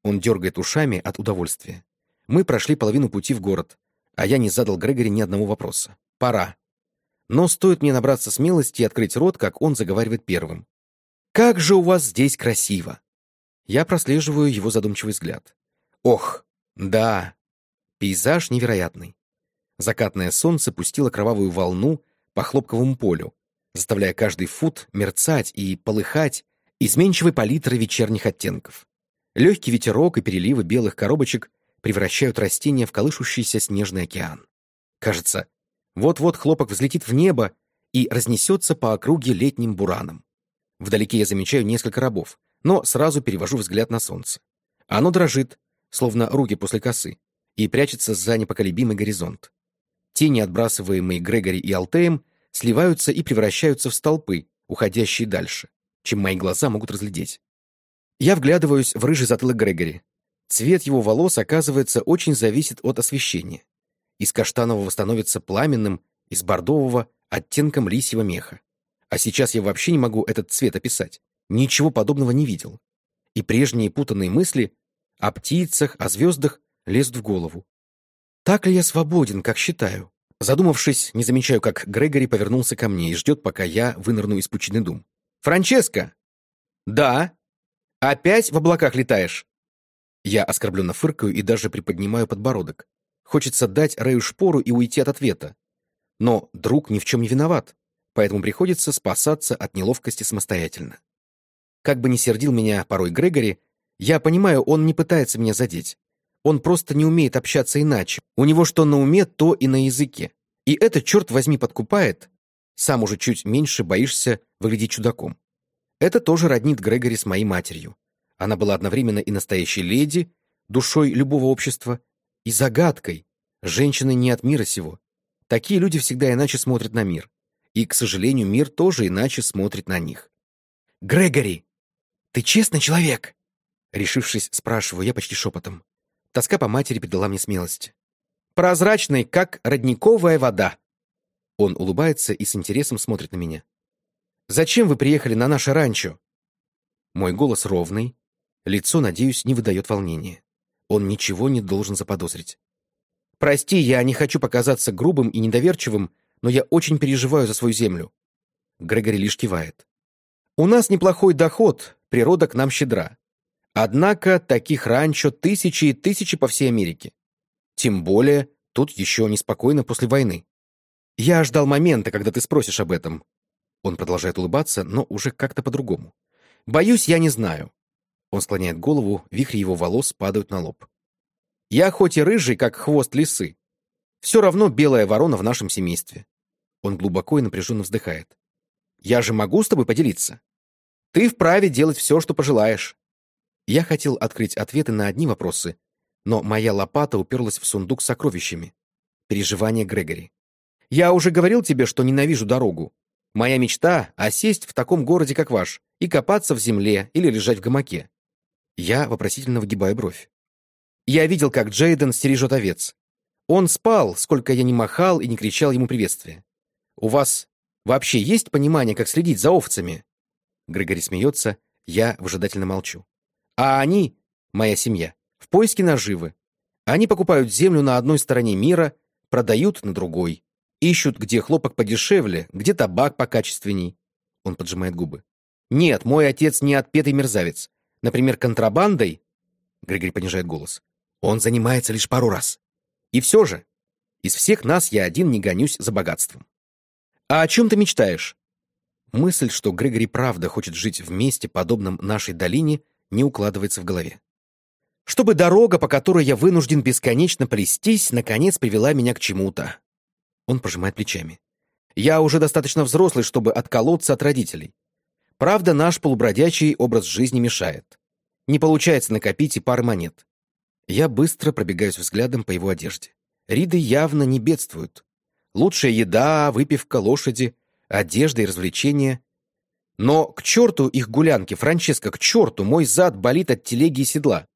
Он дергает ушами от удовольствия. Мы прошли половину пути в город, а я не задал Грегори ни одного вопроса. Пора. Но стоит мне набраться смелости и открыть рот, как он заговаривает первым. «Как же у вас здесь красиво!» Я прослеживаю его задумчивый взгляд. «Ох, да, пейзаж невероятный. Закатное солнце пустило кровавую волну по хлопковому полю, заставляя каждый фут мерцать и полыхать изменчивой палитрой вечерних оттенков. Легкий ветерок и переливы белых коробочек превращают растения в колышущийся снежный океан. Кажется, вот-вот хлопок взлетит в небо и разнесется по округе летним бураном. Вдалеке я замечаю несколько рабов, но сразу перевожу взгляд на солнце. Оно дрожит, словно руки после косы, и прячется за непоколебимый горизонт. Тени, отбрасываемые Грегори и Алтеем, сливаются и превращаются в столпы, уходящие дальше, чем мои глаза могут разглядеть. Я вглядываюсь в рыжий затылок Грегори, Цвет его волос, оказывается, очень зависит от освещения. Из каштанового становится пламенным, из бордового — оттенком лисьего меха. А сейчас я вообще не могу этот цвет описать. ничего подобного не видел. И прежние путанные мысли о птицах, о звездах лезут в голову. Так ли я свободен, как считаю? Задумавшись, не замечаю, как Грегори повернулся ко мне и ждет, пока я вынырну из пучины дум. «Франческо!» «Да!» «Опять в облаках летаешь?» Я оскорбленно фыркаю и даже приподнимаю подбородок. Хочется дать Рэю шпору и уйти от ответа. Но друг ни в чем не виноват, поэтому приходится спасаться от неловкости самостоятельно. Как бы ни сердил меня порой Грегори, я понимаю, он не пытается меня задеть. Он просто не умеет общаться иначе. У него что на уме, то и на языке. И это, черт возьми, подкупает. Сам уже чуть меньше боишься выглядеть чудаком. Это тоже роднит Грегори с моей матерью. Она была одновременно и настоящей леди, душой любого общества, и загадкой, женщиной не от мира сего. Такие люди всегда иначе смотрят на мир. И, к сожалению, мир тоже иначе смотрит на них. «Грегори, ты честный человек?» Решившись, спрашиваю я почти шепотом. Тоска по матери придала мне смелость. «Прозрачный, как родниковая вода!» Он улыбается и с интересом смотрит на меня. «Зачем вы приехали на наше ранчо?» Мой голос ровный, лицо, надеюсь, не выдает волнения. Он ничего не должен заподозрить. «Прости, я не хочу показаться грубым и недоверчивым, но я очень переживаю за свою землю». Грегори лишь кивает. «У нас неплохой доход, природа к нам щедра. Однако таких ранчо тысячи и тысячи по всей Америке. Тем более, тут еще неспокойно после войны. Я ждал момента, когда ты спросишь об этом. Он продолжает улыбаться, но уже как-то по-другому. Боюсь, я не знаю. Он склоняет голову, вихри его волос падают на лоб. Я хоть и рыжий, как хвост лисы, все равно белая ворона в нашем семействе. Он глубоко и напряженно вздыхает. Я же могу с тобой поделиться? Ты вправе делать все, что пожелаешь. Я хотел открыть ответы на одни вопросы, но моя лопата уперлась в сундук с сокровищами. Переживания Грегори. «Я уже говорил тебе, что ненавижу дорогу. Моя мечта — осесть в таком городе, как ваш, и копаться в земле или лежать в гамаке». Я вопросительно выгибаю бровь. Я видел, как Джейден стережет овец. Он спал, сколько я не махал и не кричал ему приветствия. «У вас вообще есть понимание, как следить за овцами?» Грегори смеется, я выжидательно молчу. А они, моя семья, в поиске наживы. Они покупают землю на одной стороне мира, продают на другой. Ищут, где хлопок подешевле, где табак покачественней. Он поджимает губы. Нет, мой отец не отпетый мерзавец. Например, контрабандой... Григорий понижает голос. Он занимается лишь пару раз. И все же, из всех нас я один не гонюсь за богатством. А о чем ты мечтаешь? Мысль, что Грегори правда хочет жить в месте, подобном нашей долине, не укладывается в голове. Чтобы дорога, по которой я вынужден бесконечно плестись, наконец привела меня к чему-то. Он пожимает плечами. Я уже достаточно взрослый, чтобы отколоться от родителей. Правда, наш полубродячий образ жизни мешает. Не получается накопить и пары монет. Я быстро пробегаюсь взглядом по его одежде. Риды явно не бедствуют. Лучшая еда, выпивка, лошади, одежда и развлечения. Но к черту их гулянки, Франческо, к черту, мой зад болит от телеги и седла.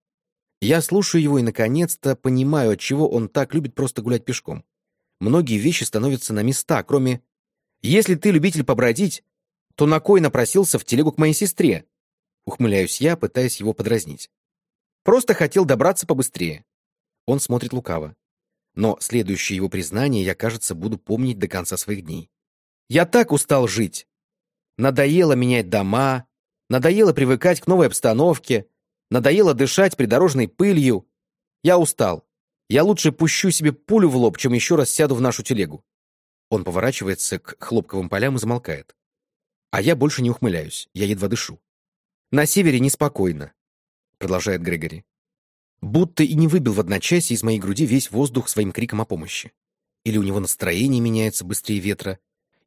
Я слушаю его и, наконец-то, понимаю, от чего он так любит просто гулять пешком. Многие вещи становятся на места, кроме... Если ты любитель побродить, то на кой напросился в телегу к моей сестре? Ухмыляюсь я, пытаясь его подразнить. Просто хотел добраться побыстрее. Он смотрит лукаво. Но следующее его признание я, кажется, буду помнить до конца своих дней. Я так устал жить. Надоело менять дома, надоело привыкать к новой обстановке, надоело дышать придорожной пылью. Я устал. Я лучше пущу себе пулю в лоб, чем еще раз сяду в нашу телегу. Он поворачивается к хлопковым полям и замолкает. А я больше не ухмыляюсь, я едва дышу. На севере неспокойно, продолжает Грегори. Будто и не выбил в одночасье из моей груди весь воздух своим криком о помощи. Или у него настроение меняется быстрее ветра,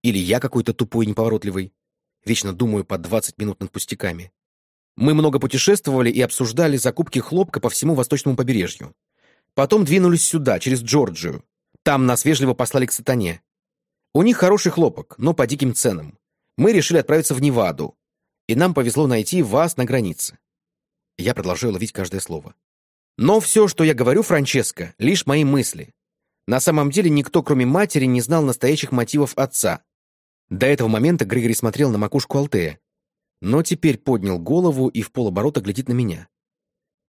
или я какой-то тупой неповоротливый. Вечно думаю по 20 минут над пустяками. Мы много путешествовали и обсуждали закупки хлопка по всему восточному побережью. Потом двинулись сюда, через Джорджию. Там нас вежливо послали к сатане. У них хороший хлопок, но по диким ценам. Мы решили отправиться в Неваду. И нам повезло найти вас на границе. Я продолжаю ловить каждое слово. Но все, что я говорю, Франческо, лишь мои мысли. На самом деле никто, кроме матери, не знал настоящих мотивов отца. До этого момента Григорий смотрел на макушку Алтея. но теперь поднял голову и в полоборота глядит на меня.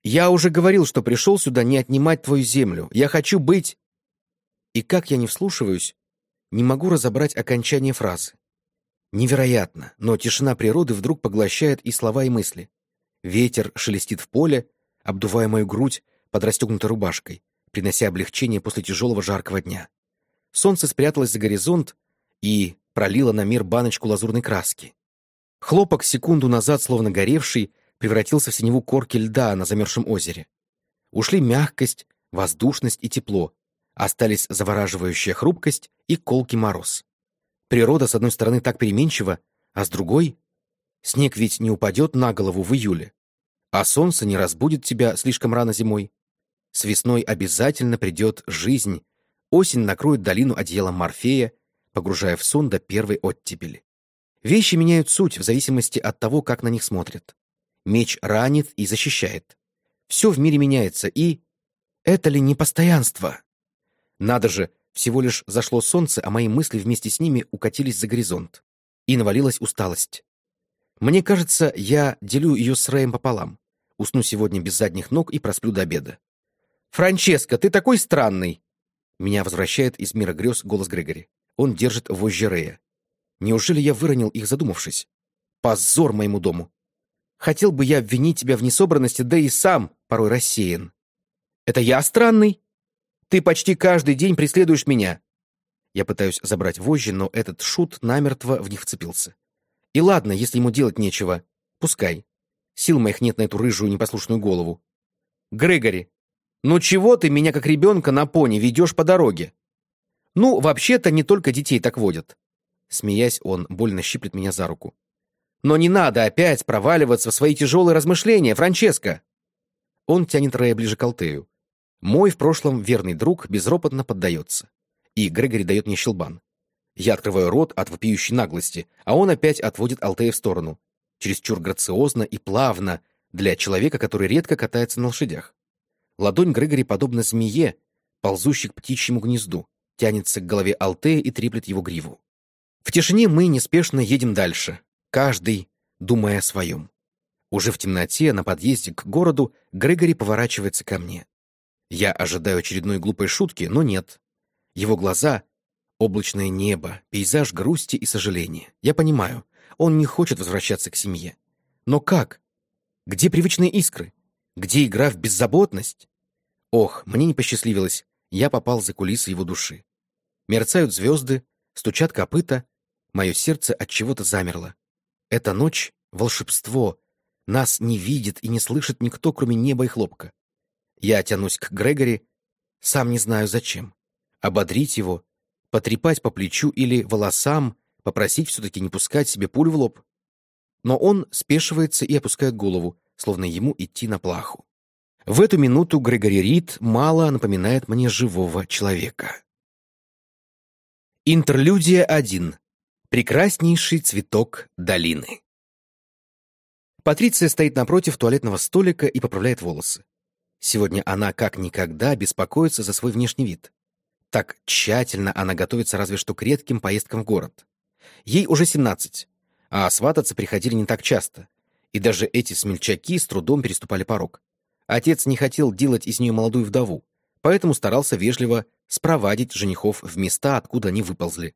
«Я уже говорил, что пришел сюда не отнимать твою землю. Я хочу быть...» И как я не вслушиваюсь, не могу разобрать окончание фразы. Невероятно, но тишина природы вдруг поглощает и слова, и мысли. Ветер шелестит в поле, обдувая мою грудь под расстегнутой рубашкой, принося облегчение после тяжелого жаркого дня. Солнце спряталось за горизонт и пролило на мир баночку лазурной краски. Хлопок, секунду назад словно горевший, превратился в синеву корки льда на замерзшем озере. Ушли мягкость, воздушность и тепло, остались завораживающая хрупкость и колкий мороз. Природа, с одной стороны, так переменчива, а с другой... Снег ведь не упадет на голову в июле, а солнце не разбудит тебя слишком рано зимой. С весной обязательно придет жизнь, осень накроет долину одеялом Морфея, погружая в сон до первой оттепели. Вещи меняют суть в зависимости от того, как на них смотрят. Меч ранит и защищает. Все в мире меняется, и... Это ли не постоянство? Надо же, всего лишь зашло солнце, а мои мысли вместе с ними укатились за горизонт. И навалилась усталость. Мне кажется, я делю ее с Рэем пополам. Усну сегодня без задних ног и просплю до обеда. «Франческо, ты такой странный!» Меня возвращает из мира грез голос Грегори. Он держит вожжи Рэя. Неужели я выронил их, задумавшись? Позор моему дому! Хотел бы я обвинить тебя в несобранности, да и сам порой рассеян. Это я странный? Ты почти каждый день преследуешь меня. Я пытаюсь забрать вожжи, но этот шут намертво в них вцепился. И ладно, если ему делать нечего. Пускай. Сил моих нет на эту рыжую непослушную голову. Грегори, ну чего ты меня как ребенка на пони ведешь по дороге? Ну, вообще-то не только детей так водят. Смеясь, он больно щиплет меня за руку. Но не надо опять проваливаться в свои тяжелые размышления, Франческо. Он тянет Рэя ближе к Алтею. Мой в прошлом верный друг безропотно поддается. И Грегори дает мне щелбан. Я открываю рот от вопиющей наглости, а он опять отводит Алтея в сторону. Чересчур грациозно и плавно для человека, который редко катается на лошадях. Ладонь Грегори подобна змее, ползущей к птичьему гнезду, тянется к голове Алтея и треплет его гриву. В тишине мы неспешно едем дальше, каждый думая о своем. Уже в темноте, на подъезде к городу, Грегори поворачивается ко мне. Я ожидаю очередной глупой шутки, но нет. Его глаза — облачное небо, пейзаж грусти и сожаления. Я понимаю, он не хочет возвращаться к семье. Но как? Где привычные искры? Где игра в беззаботность? Ох, мне не посчастливилось. Я попал за кулисы его души. Мерцают звезды, стучат копыта. Мое сердце от чего-то замерло. Эта ночь — волшебство. Нас не видит и не слышит никто, кроме неба и хлопка. Я тянусь к Грегори, сам не знаю зачем. Ободрить его, потрепать по плечу или волосам, попросить все-таки не пускать себе пулю в лоб. Но он спешивается и опускает голову, словно ему идти на плаху. В эту минуту Грегори Рид мало напоминает мне живого человека. Интерлюдия 1. Прекраснейший цветок долины. Патриция стоит напротив туалетного столика и поправляет волосы. Сегодня она как никогда беспокоится за свой внешний вид. Так тщательно она готовится разве что к редким поездкам в город. Ей уже 17, а свататься приходили не так часто. И даже эти смельчаки с трудом переступали порог. Отец не хотел делать из нее молодую вдову, поэтому старался вежливо спровадить женихов в места, откуда они выползли.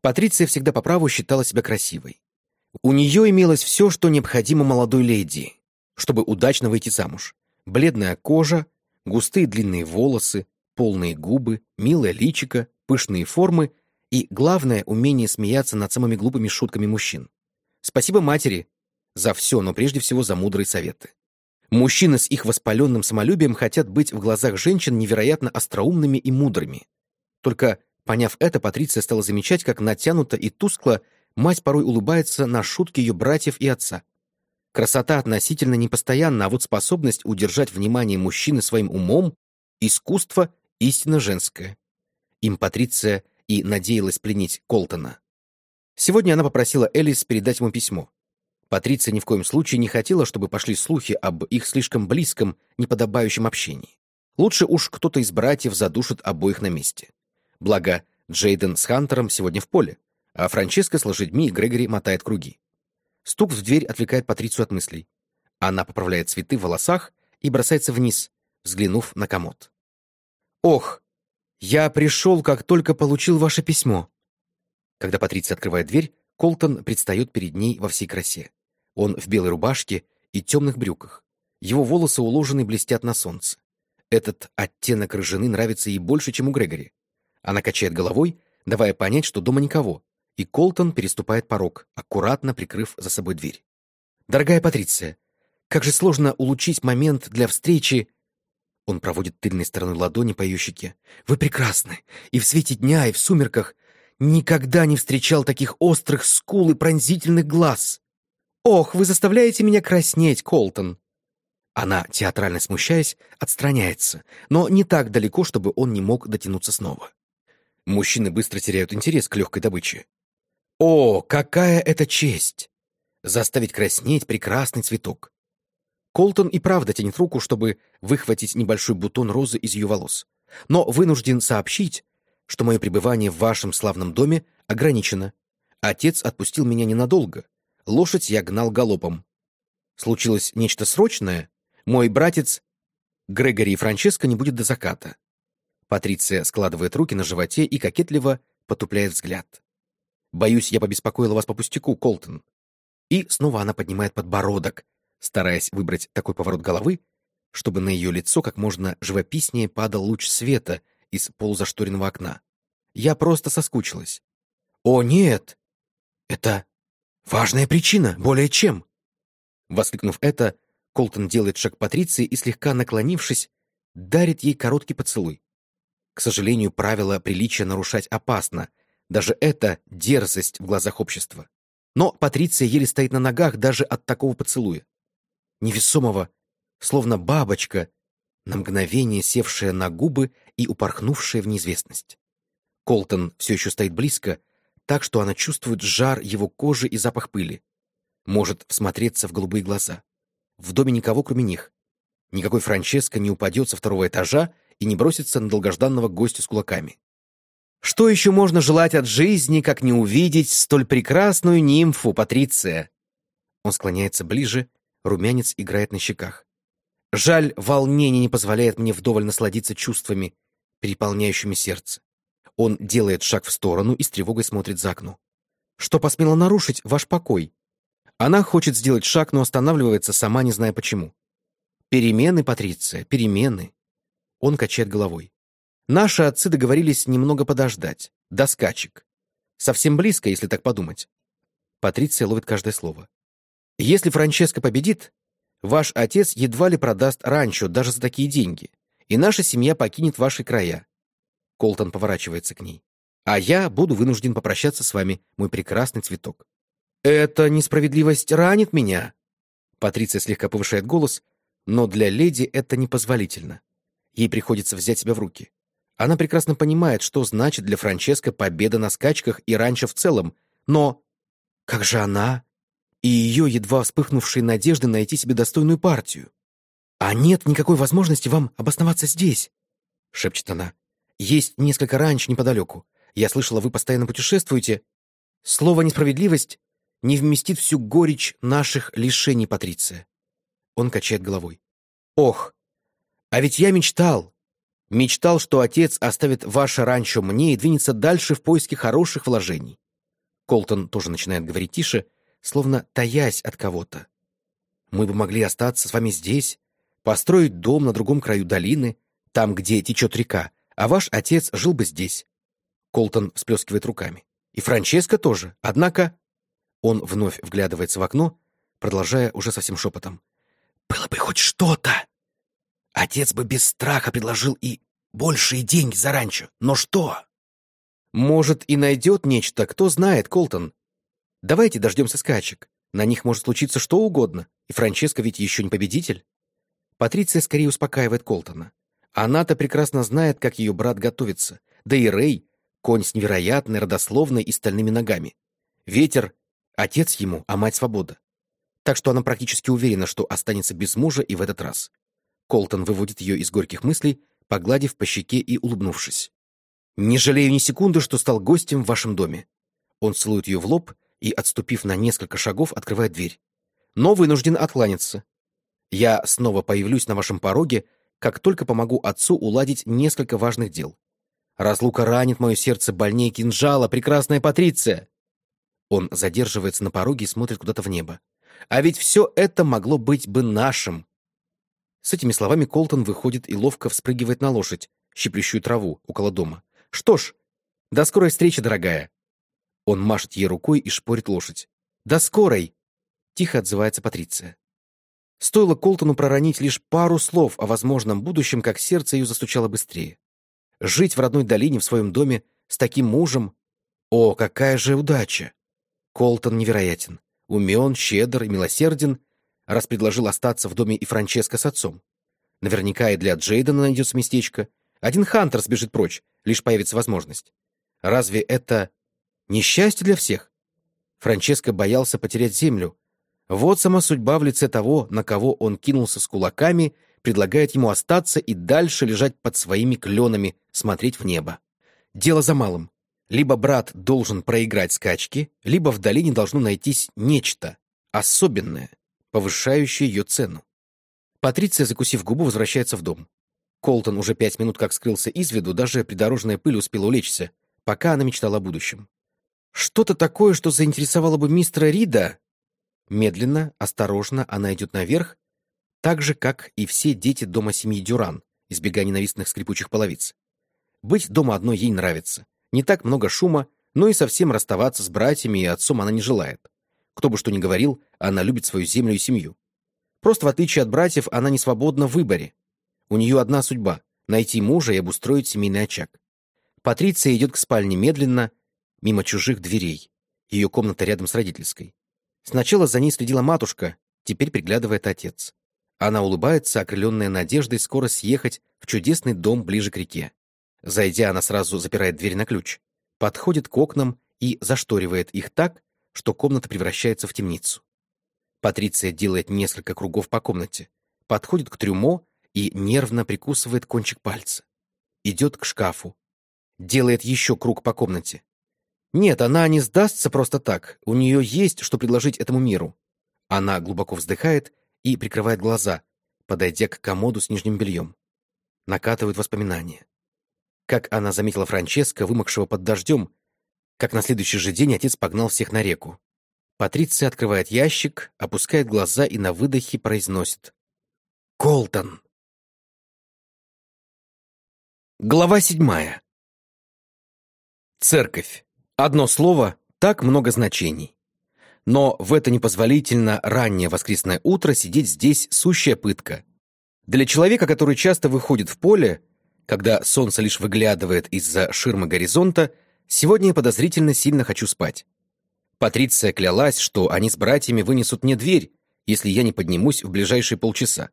Патриция всегда по праву считала себя красивой. У нее имелось все, что необходимо молодой леди, чтобы удачно выйти замуж. Бледная кожа, густые длинные волосы, полные губы, милое личико, пышные формы и, главное, умение смеяться над самыми глупыми шутками мужчин. Спасибо матери за все, но прежде всего за мудрые советы. Мужчины с их воспаленным самолюбием хотят быть в глазах женщин невероятно остроумными и мудрыми. Только, поняв это, Патриция стала замечать, как натянуто и тускло мать порой улыбается на шутки ее братьев и отца. Красота относительно непостоянна, а вот способность удержать внимание мужчины своим умом — искусство истинно женское. Им Патриция и надеялась пленить Колтона. Сегодня она попросила Элис передать ему письмо. Патриция ни в коем случае не хотела, чтобы пошли слухи об их слишком близком, неподобающем общении. Лучше уж кто-то из братьев задушит обоих на месте. Благо, Джейден с Хантером сегодня в поле, а Франческа с лошадьми и Грегори мотает круги. Стук в дверь отвлекает Патрицию от мыслей. Она поправляет цветы в волосах и бросается вниз, взглянув на комод. «Ох, я пришел, как только получил ваше письмо». Когда Патриция открывает дверь, Колтон предстает перед ней во всей красе. Он в белой рубашке и темных брюках. Его волосы уложены и блестят на солнце. Этот оттенок рыжины нравится ей больше, чем у Грегори. Она качает головой, давая понять, что дома никого, и Колтон переступает порог, аккуратно прикрыв за собой дверь. «Дорогая Патриция, как же сложно улучшить момент для встречи...» Он проводит тыльной стороной ладони по ее щеке. «Вы прекрасны, и в свете дня, и в сумерках. Никогда не встречал таких острых скул и пронзительных глаз. Ох, вы заставляете меня краснеть, Колтон!» Она, театрально смущаясь, отстраняется, но не так далеко, чтобы он не мог дотянуться снова. Мужчины быстро теряют интерес к легкой добыче. О, какая это честь! Заставить краснеть прекрасный цветок. Колтон и правда тянет руку, чтобы выхватить небольшой бутон розы из ее волос. Но вынужден сообщить, что мое пребывание в вашем славном доме ограничено. Отец отпустил меня ненадолго. Лошадь я гнал галопом. Случилось нечто срочное? Мой братец Грегори и Франческо не будет до заката. Патриция складывает руки на животе и кокетливо потупляет взгляд. «Боюсь, я побеспокоила вас по пустяку, Колтон». И снова она поднимает подбородок, стараясь выбрать такой поворот головы, чтобы на ее лицо как можно живописнее падал луч света из полузашторенного окна. Я просто соскучилась. «О, нет! Это важная причина, более чем!» Воскликнув это, Колтон делает шаг Патриции и, слегка наклонившись, дарит ей короткий поцелуй. К сожалению, правила приличия нарушать опасно. Даже это дерзость в глазах общества. Но Патриция еле стоит на ногах даже от такого поцелуя. Невесомого, словно бабочка, на мгновение севшая на губы и упорхнувшая в неизвестность. Колтон все еще стоит близко, так что она чувствует жар его кожи и запах пыли. Может всмотреться в голубые глаза. В доме никого, кроме них. Никакой Франческо не упадет со второго этажа и не бросится на долгожданного гостя с кулаками. Что еще можно желать от жизни, как не увидеть столь прекрасную нимфу, Патриция? Он склоняется ближе, румянец играет на щеках. Жаль, волнение не позволяет мне вдоволь насладиться чувствами, переполняющими сердце. Он делает шаг в сторону и с тревогой смотрит за окно. Что посмело нарушить ваш покой? Она хочет сделать шаг, но останавливается, сама не зная почему. Перемены, Патриция, перемены. Он качает головой. Наши отцы договорились немного подождать, до скачек. Совсем близко, если так подумать. Патриция ловит каждое слово. Если Франческо победит, ваш отец едва ли продаст ранчо даже за такие деньги, и наша семья покинет ваши края. Колтон поворачивается к ней. А я буду вынужден попрощаться с вами, мой прекрасный цветок. «Эта несправедливость ранит меня!» Патриция слегка повышает голос, но для леди это непозволительно. Ей приходится взять себя в руки. Она прекрасно понимает, что значит для Франческо победа на скачках и раньше в целом, но как же она и ее едва вспыхнувшие надежды найти себе достойную партию? «А нет никакой возможности вам обосноваться здесь», — шепчет она. «Есть несколько ранч неподалеку. Я слышала, вы постоянно путешествуете. Слово «несправедливость» не вместит всю горечь наших лишений, Патриция. Он качает головой. Ох, а ведь я мечтал. Мечтал, что отец оставит ваше ранчо мне и двинется дальше в поиске хороших вложений. Колтон тоже начинает говорить тише, словно таясь от кого-то. Мы бы могли остаться с вами здесь, построить дом на другом краю долины, там, где течет река, а ваш отец жил бы здесь. Колтон всплескивает руками. И Франческо тоже. Однако... Он вновь вглядывается в окно, продолжая уже совсем шепотом. «Было бы хоть что-то! Отец бы без страха предложил и большие деньги за ранчо, но что?» «Может, и найдет нечто, кто знает, Колтон. Давайте дождемся скачек. На них может случиться что угодно, и Франческо ведь еще не победитель». Патриция скорее успокаивает Колтона. Она-то прекрасно знает, как ее брат готовится. Да и Рэй — конь с невероятной, родословной и стальными ногами. Ветер Отец ему, а мать свобода. Так что она практически уверена, что останется без мужа и в этот раз. Колтон выводит ее из горьких мыслей, погладив по щеке и улыбнувшись. «Не жалею ни секунды, что стал гостем в вашем доме». Он целует ее в лоб и, отступив на несколько шагов, открывает дверь. Но вынужден откланяться. Я снова появлюсь на вашем пороге, как только помогу отцу уладить несколько важных дел. Разлука ранит мое сердце больнее кинжала, прекрасная Патриция!» Он задерживается на пороге и смотрит куда-то в небо. «А ведь все это могло быть бы нашим!» С этими словами Колтон выходит и ловко вспрыгивает на лошадь, щиплющую траву около дома. «Что ж, до скорой встречи, дорогая!» Он машет ей рукой и шпорит лошадь. «До скорой!» — тихо отзывается Патриция. Стоило Колтону проронить лишь пару слов о возможном будущем, как сердце ее застучало быстрее. Жить в родной долине в своем доме с таким мужем? О, какая же удача! Колтон невероятен, умен, щедр и милосерден, раз предложил остаться в доме и Франческо с отцом. Наверняка и для Джейдена найдется местечко. Один Хантер сбежит прочь, лишь появится возможность. Разве это несчастье для всех? Франческо боялся потерять землю. Вот сама судьба в лице того, на кого он кинулся с кулаками предлагает ему остаться и дальше лежать под своими кленами, смотреть в небо. Дело за малым. Либо брат должен проиграть скачки, либо в долине должно найтись нечто особенное, повышающее ее цену. Патриция, закусив губу, возвращается в дом. Колтон уже пять минут как скрылся из виду, даже придорожная пыль успела улечься, пока она мечтала о будущем. Что-то такое, что заинтересовало бы мистера Рида? Медленно, осторожно она идет наверх так же, как и все дети дома семьи Дюран, избегая ненавистных скрипучих половиц. Быть дома одной ей нравится. Не так много шума, но и совсем расставаться с братьями и отцом она не желает. Кто бы что ни говорил, она любит свою землю и семью. Просто в отличие от братьев, она не свободна в выборе. У нее одна судьба — найти мужа и обустроить семейный очаг. Патриция идет к спальне медленно, мимо чужих дверей. Ее комната рядом с родительской. Сначала за ней следила матушка, теперь приглядывает отец. Она улыбается, окрыленная надеждой скоро съехать в чудесный дом ближе к реке. Зайдя, она сразу запирает дверь на ключ, подходит к окнам и зашторивает их так, что комната превращается в темницу. Патриция делает несколько кругов по комнате, подходит к трюмо и нервно прикусывает кончик пальца. Идет к шкафу. Делает еще круг по комнате. Нет, она не сдастся просто так. У нее есть, что предложить этому миру. Она глубоко вздыхает и прикрывает глаза, подойдя к комоду с нижним бельем. Накатывают воспоминания. Как она заметила Франческо, вымокшего под дождем, как на следующий же день отец погнал всех на реку. Патриция открывает ящик, опускает глаза и на выдохе произносит. «Колтон!» Глава седьмая. Церковь. Одно слово, так много значений. Но в это непозволительно раннее воскресное утро сидеть здесь — сущая пытка. Для человека, который часто выходит в поле, когда солнце лишь выглядывает из-за ширмы горизонта, сегодня я подозрительно сильно хочу спать. Патриция клялась, что они с братьями вынесут мне дверь, если я не поднимусь в ближайшие полчаса.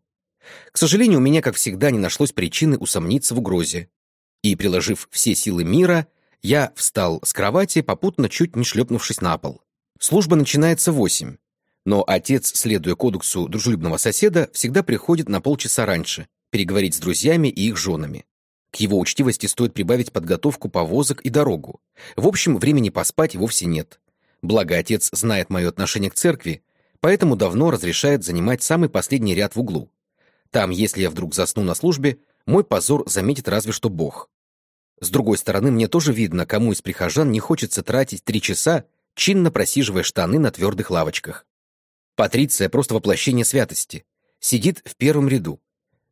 К сожалению, у меня, как всегда, не нашлось причины усомниться в угрозе. И, приложив все силы мира, я встал с кровати, попутно чуть не шлепнувшись на пол. Служба начинается в восемь, но отец, следуя кодексу дружелюбного соседа, всегда приходит на полчаса раньше, переговорить с друзьями и их женами. К его учтивости стоит прибавить подготовку повозок и дорогу. В общем, времени поспать вовсе нет. Благо, отец знает мое отношение к церкви, поэтому давно разрешает занимать самый последний ряд в углу. Там, если я вдруг засну на службе, мой позор заметит разве что Бог. С другой стороны, мне тоже видно, кому из прихожан не хочется тратить три часа чинно просиживая штаны на твердых лавочках. Патриция просто воплощение святости. Сидит в первом ряду.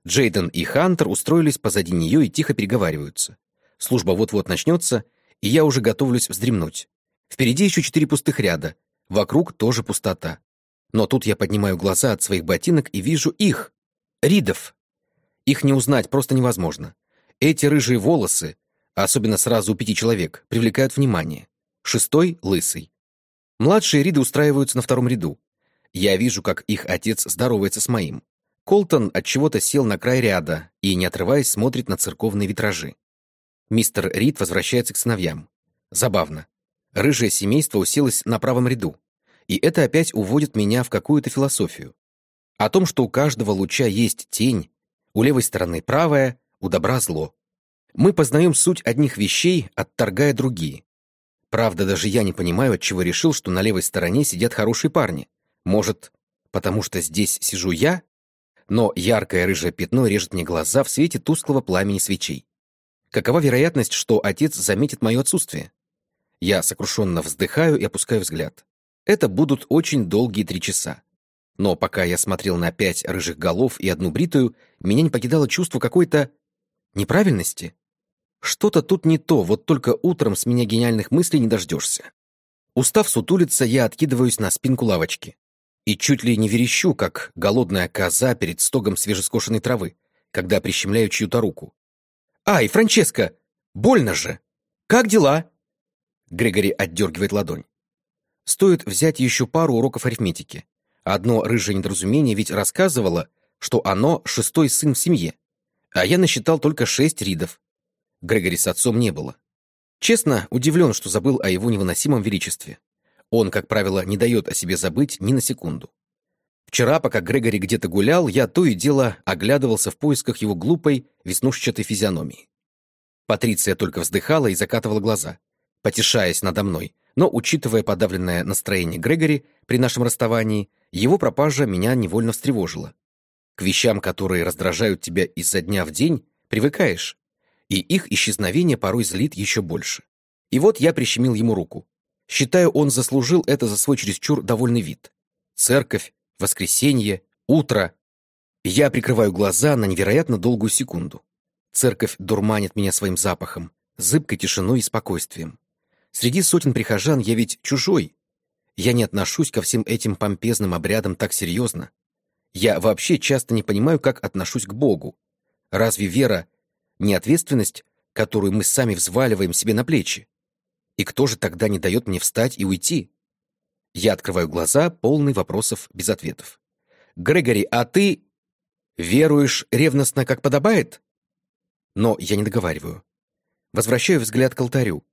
Джейден и Хантер устроились позади нее и тихо переговариваются. Служба вот-вот начнется, и я уже готовлюсь вздремнуть. Впереди еще четыре пустых ряда. Вокруг тоже пустота. Но тут я поднимаю глаза от своих ботинок и вижу их. Ридов. Их не узнать просто невозможно. Эти рыжие волосы, особенно сразу у пяти человек, привлекают внимание шестой — лысый. Младшие Риды устраиваются на втором ряду. Я вижу, как их отец здоровается с моим. Колтон от чего-то сел на край ряда и, не отрываясь, смотрит на церковные витражи. Мистер Рид возвращается к сыновьям. Забавно. Рыжее семейство уселось на правом ряду. И это опять уводит меня в какую-то философию. О том, что у каждого луча есть тень, у левой стороны правая, у добра зло. Мы познаем суть одних вещей, отторгая другие. Правда, даже я не понимаю, от чего решил, что на левой стороне сидят хорошие парни. Может, потому что здесь сижу я? Но яркое рыжее пятно режет мне глаза в свете тусклого пламени свечей. Какова вероятность, что отец заметит мое отсутствие? Я сокрушенно вздыхаю и опускаю взгляд. Это будут очень долгие три часа. Но пока я смотрел на пять рыжих голов и одну бритую, меня не покидало чувство какой-то неправильности. Что-то тут не то, вот только утром с меня гениальных мыслей не дождешься. Устав сутулиться, я откидываюсь на спинку лавочки. И чуть ли не верещу, как голодная коза перед стогом свежескошенной травы, когда прищемляю чью-то руку. «Ай, Франческо! Больно же! Как дела?» Грегори отдергивает ладонь. Стоит взять еще пару уроков арифметики. Одно рыжее недоразумение ведь рассказывало, что оно шестой сын в семье, а я насчитал только шесть ридов. Грегори с отцом не было. Честно, удивлен, что забыл о его невыносимом величестве. Он, как правило, не дает о себе забыть ни на секунду. Вчера, пока Грегори где-то гулял, я то и дело оглядывался в поисках его глупой, веснушчатой физиономии. Патриция только вздыхала и закатывала глаза, потешаясь надо мной, но, учитывая подавленное настроение Грегори при нашем расставании, его пропажа меня невольно встревожила. К вещам, которые раздражают тебя изо дня в день, привыкаешь, и их исчезновение порой злит еще больше. И вот я прищемил ему руку. Считаю, он заслужил это за свой чересчур довольный вид. Церковь, воскресенье, утро. Я прикрываю глаза на невероятно долгую секунду. Церковь дурманит меня своим запахом, зыбкой тишиной и спокойствием. Среди сотен прихожан я ведь чужой. Я не отношусь ко всем этим помпезным обрядам так серьезно. Я вообще часто не понимаю, как отношусь к Богу. Разве вера не ответственность, которую мы сами взваливаем себе на плечи? И кто же тогда не дает мне встать и уйти? Я открываю глаза, полный вопросов без ответов. «Грегори, а ты веруешь ревностно, как подобает?» Но я не договариваю. Возвращаю взгляд к алтарю.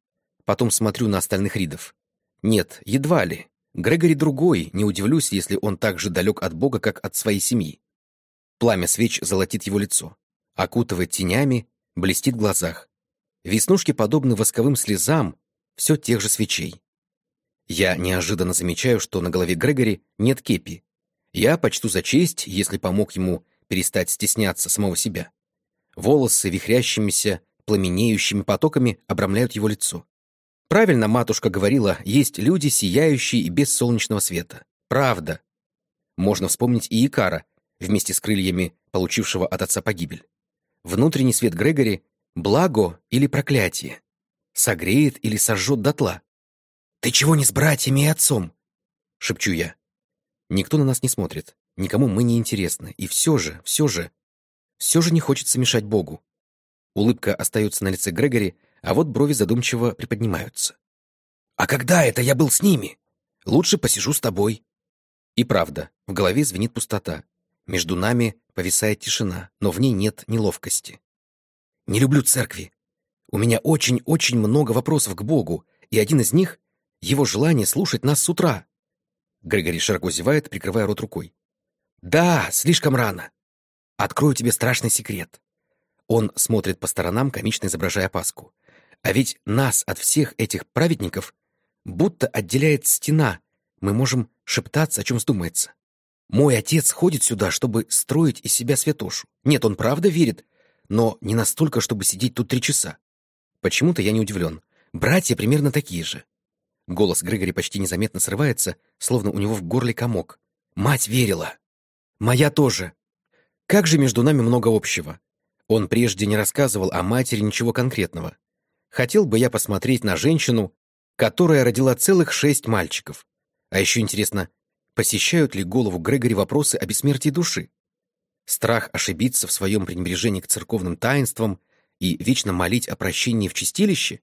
Потом смотрю на остальных ридов. Нет, едва ли. Грегори другой, не удивлюсь, если он так же далек от Бога, как от своей семьи. Пламя свеч золотит его лицо, окутывает тенями, блестит в глазах. Веснушки подобны восковым слезам все тех же свечей. Я неожиданно замечаю, что на голове Грегори нет кепи. Я почту за честь, если помог ему перестать стесняться самого себя. Волосы вихрящимися, пламенеющими потоками обрамляют его лицо. Правильно матушка говорила, есть люди, сияющие и без солнечного света. Правда. Можно вспомнить и Икара, вместе с крыльями, получившего от отца погибель. Внутренний свет Грегори — благо или проклятие. Согреет или сожжет дотла. «Ты чего не с братьями и отцом?» — шепчу я. Никто на нас не смотрит, никому мы не интересны, и все же, все же, все же не хочется мешать Богу. Улыбка остается на лице Грегори, а вот брови задумчиво приподнимаются. «А когда это я был с ними? Лучше посижу с тобой». И правда, в голове звенит пустота. Между нами повисает тишина, но в ней нет неловкости. «Не люблю церкви. У меня очень-очень много вопросов к Богу, и один из них его желание слушать нас с утра. Грегори широко зевает, прикрывая рот рукой. Да, слишком рано. Открою тебе страшный секрет. Он смотрит по сторонам, комично изображая опаску. А ведь нас от всех этих праведников будто отделяет стена. Мы можем шептаться, о чем вздумается. Мой отец ходит сюда, чтобы строить из себя святошу. Нет, он правда верит, но не настолько, чтобы сидеть тут три часа. Почему-то я не удивлен. Братья примерно такие же. Голос Грегори почти незаметно срывается, словно у него в горле комок. «Мать верила!» «Моя тоже!» Как же между нами много общего. Он прежде не рассказывал о матери ничего конкретного. Хотел бы я посмотреть на женщину, которая родила целых шесть мальчиков. А еще интересно, посещают ли голову Грегори вопросы о бессмертии души? Страх ошибиться в своем пренебрежении к церковным таинствам и вечно молить о прощении в чистилище?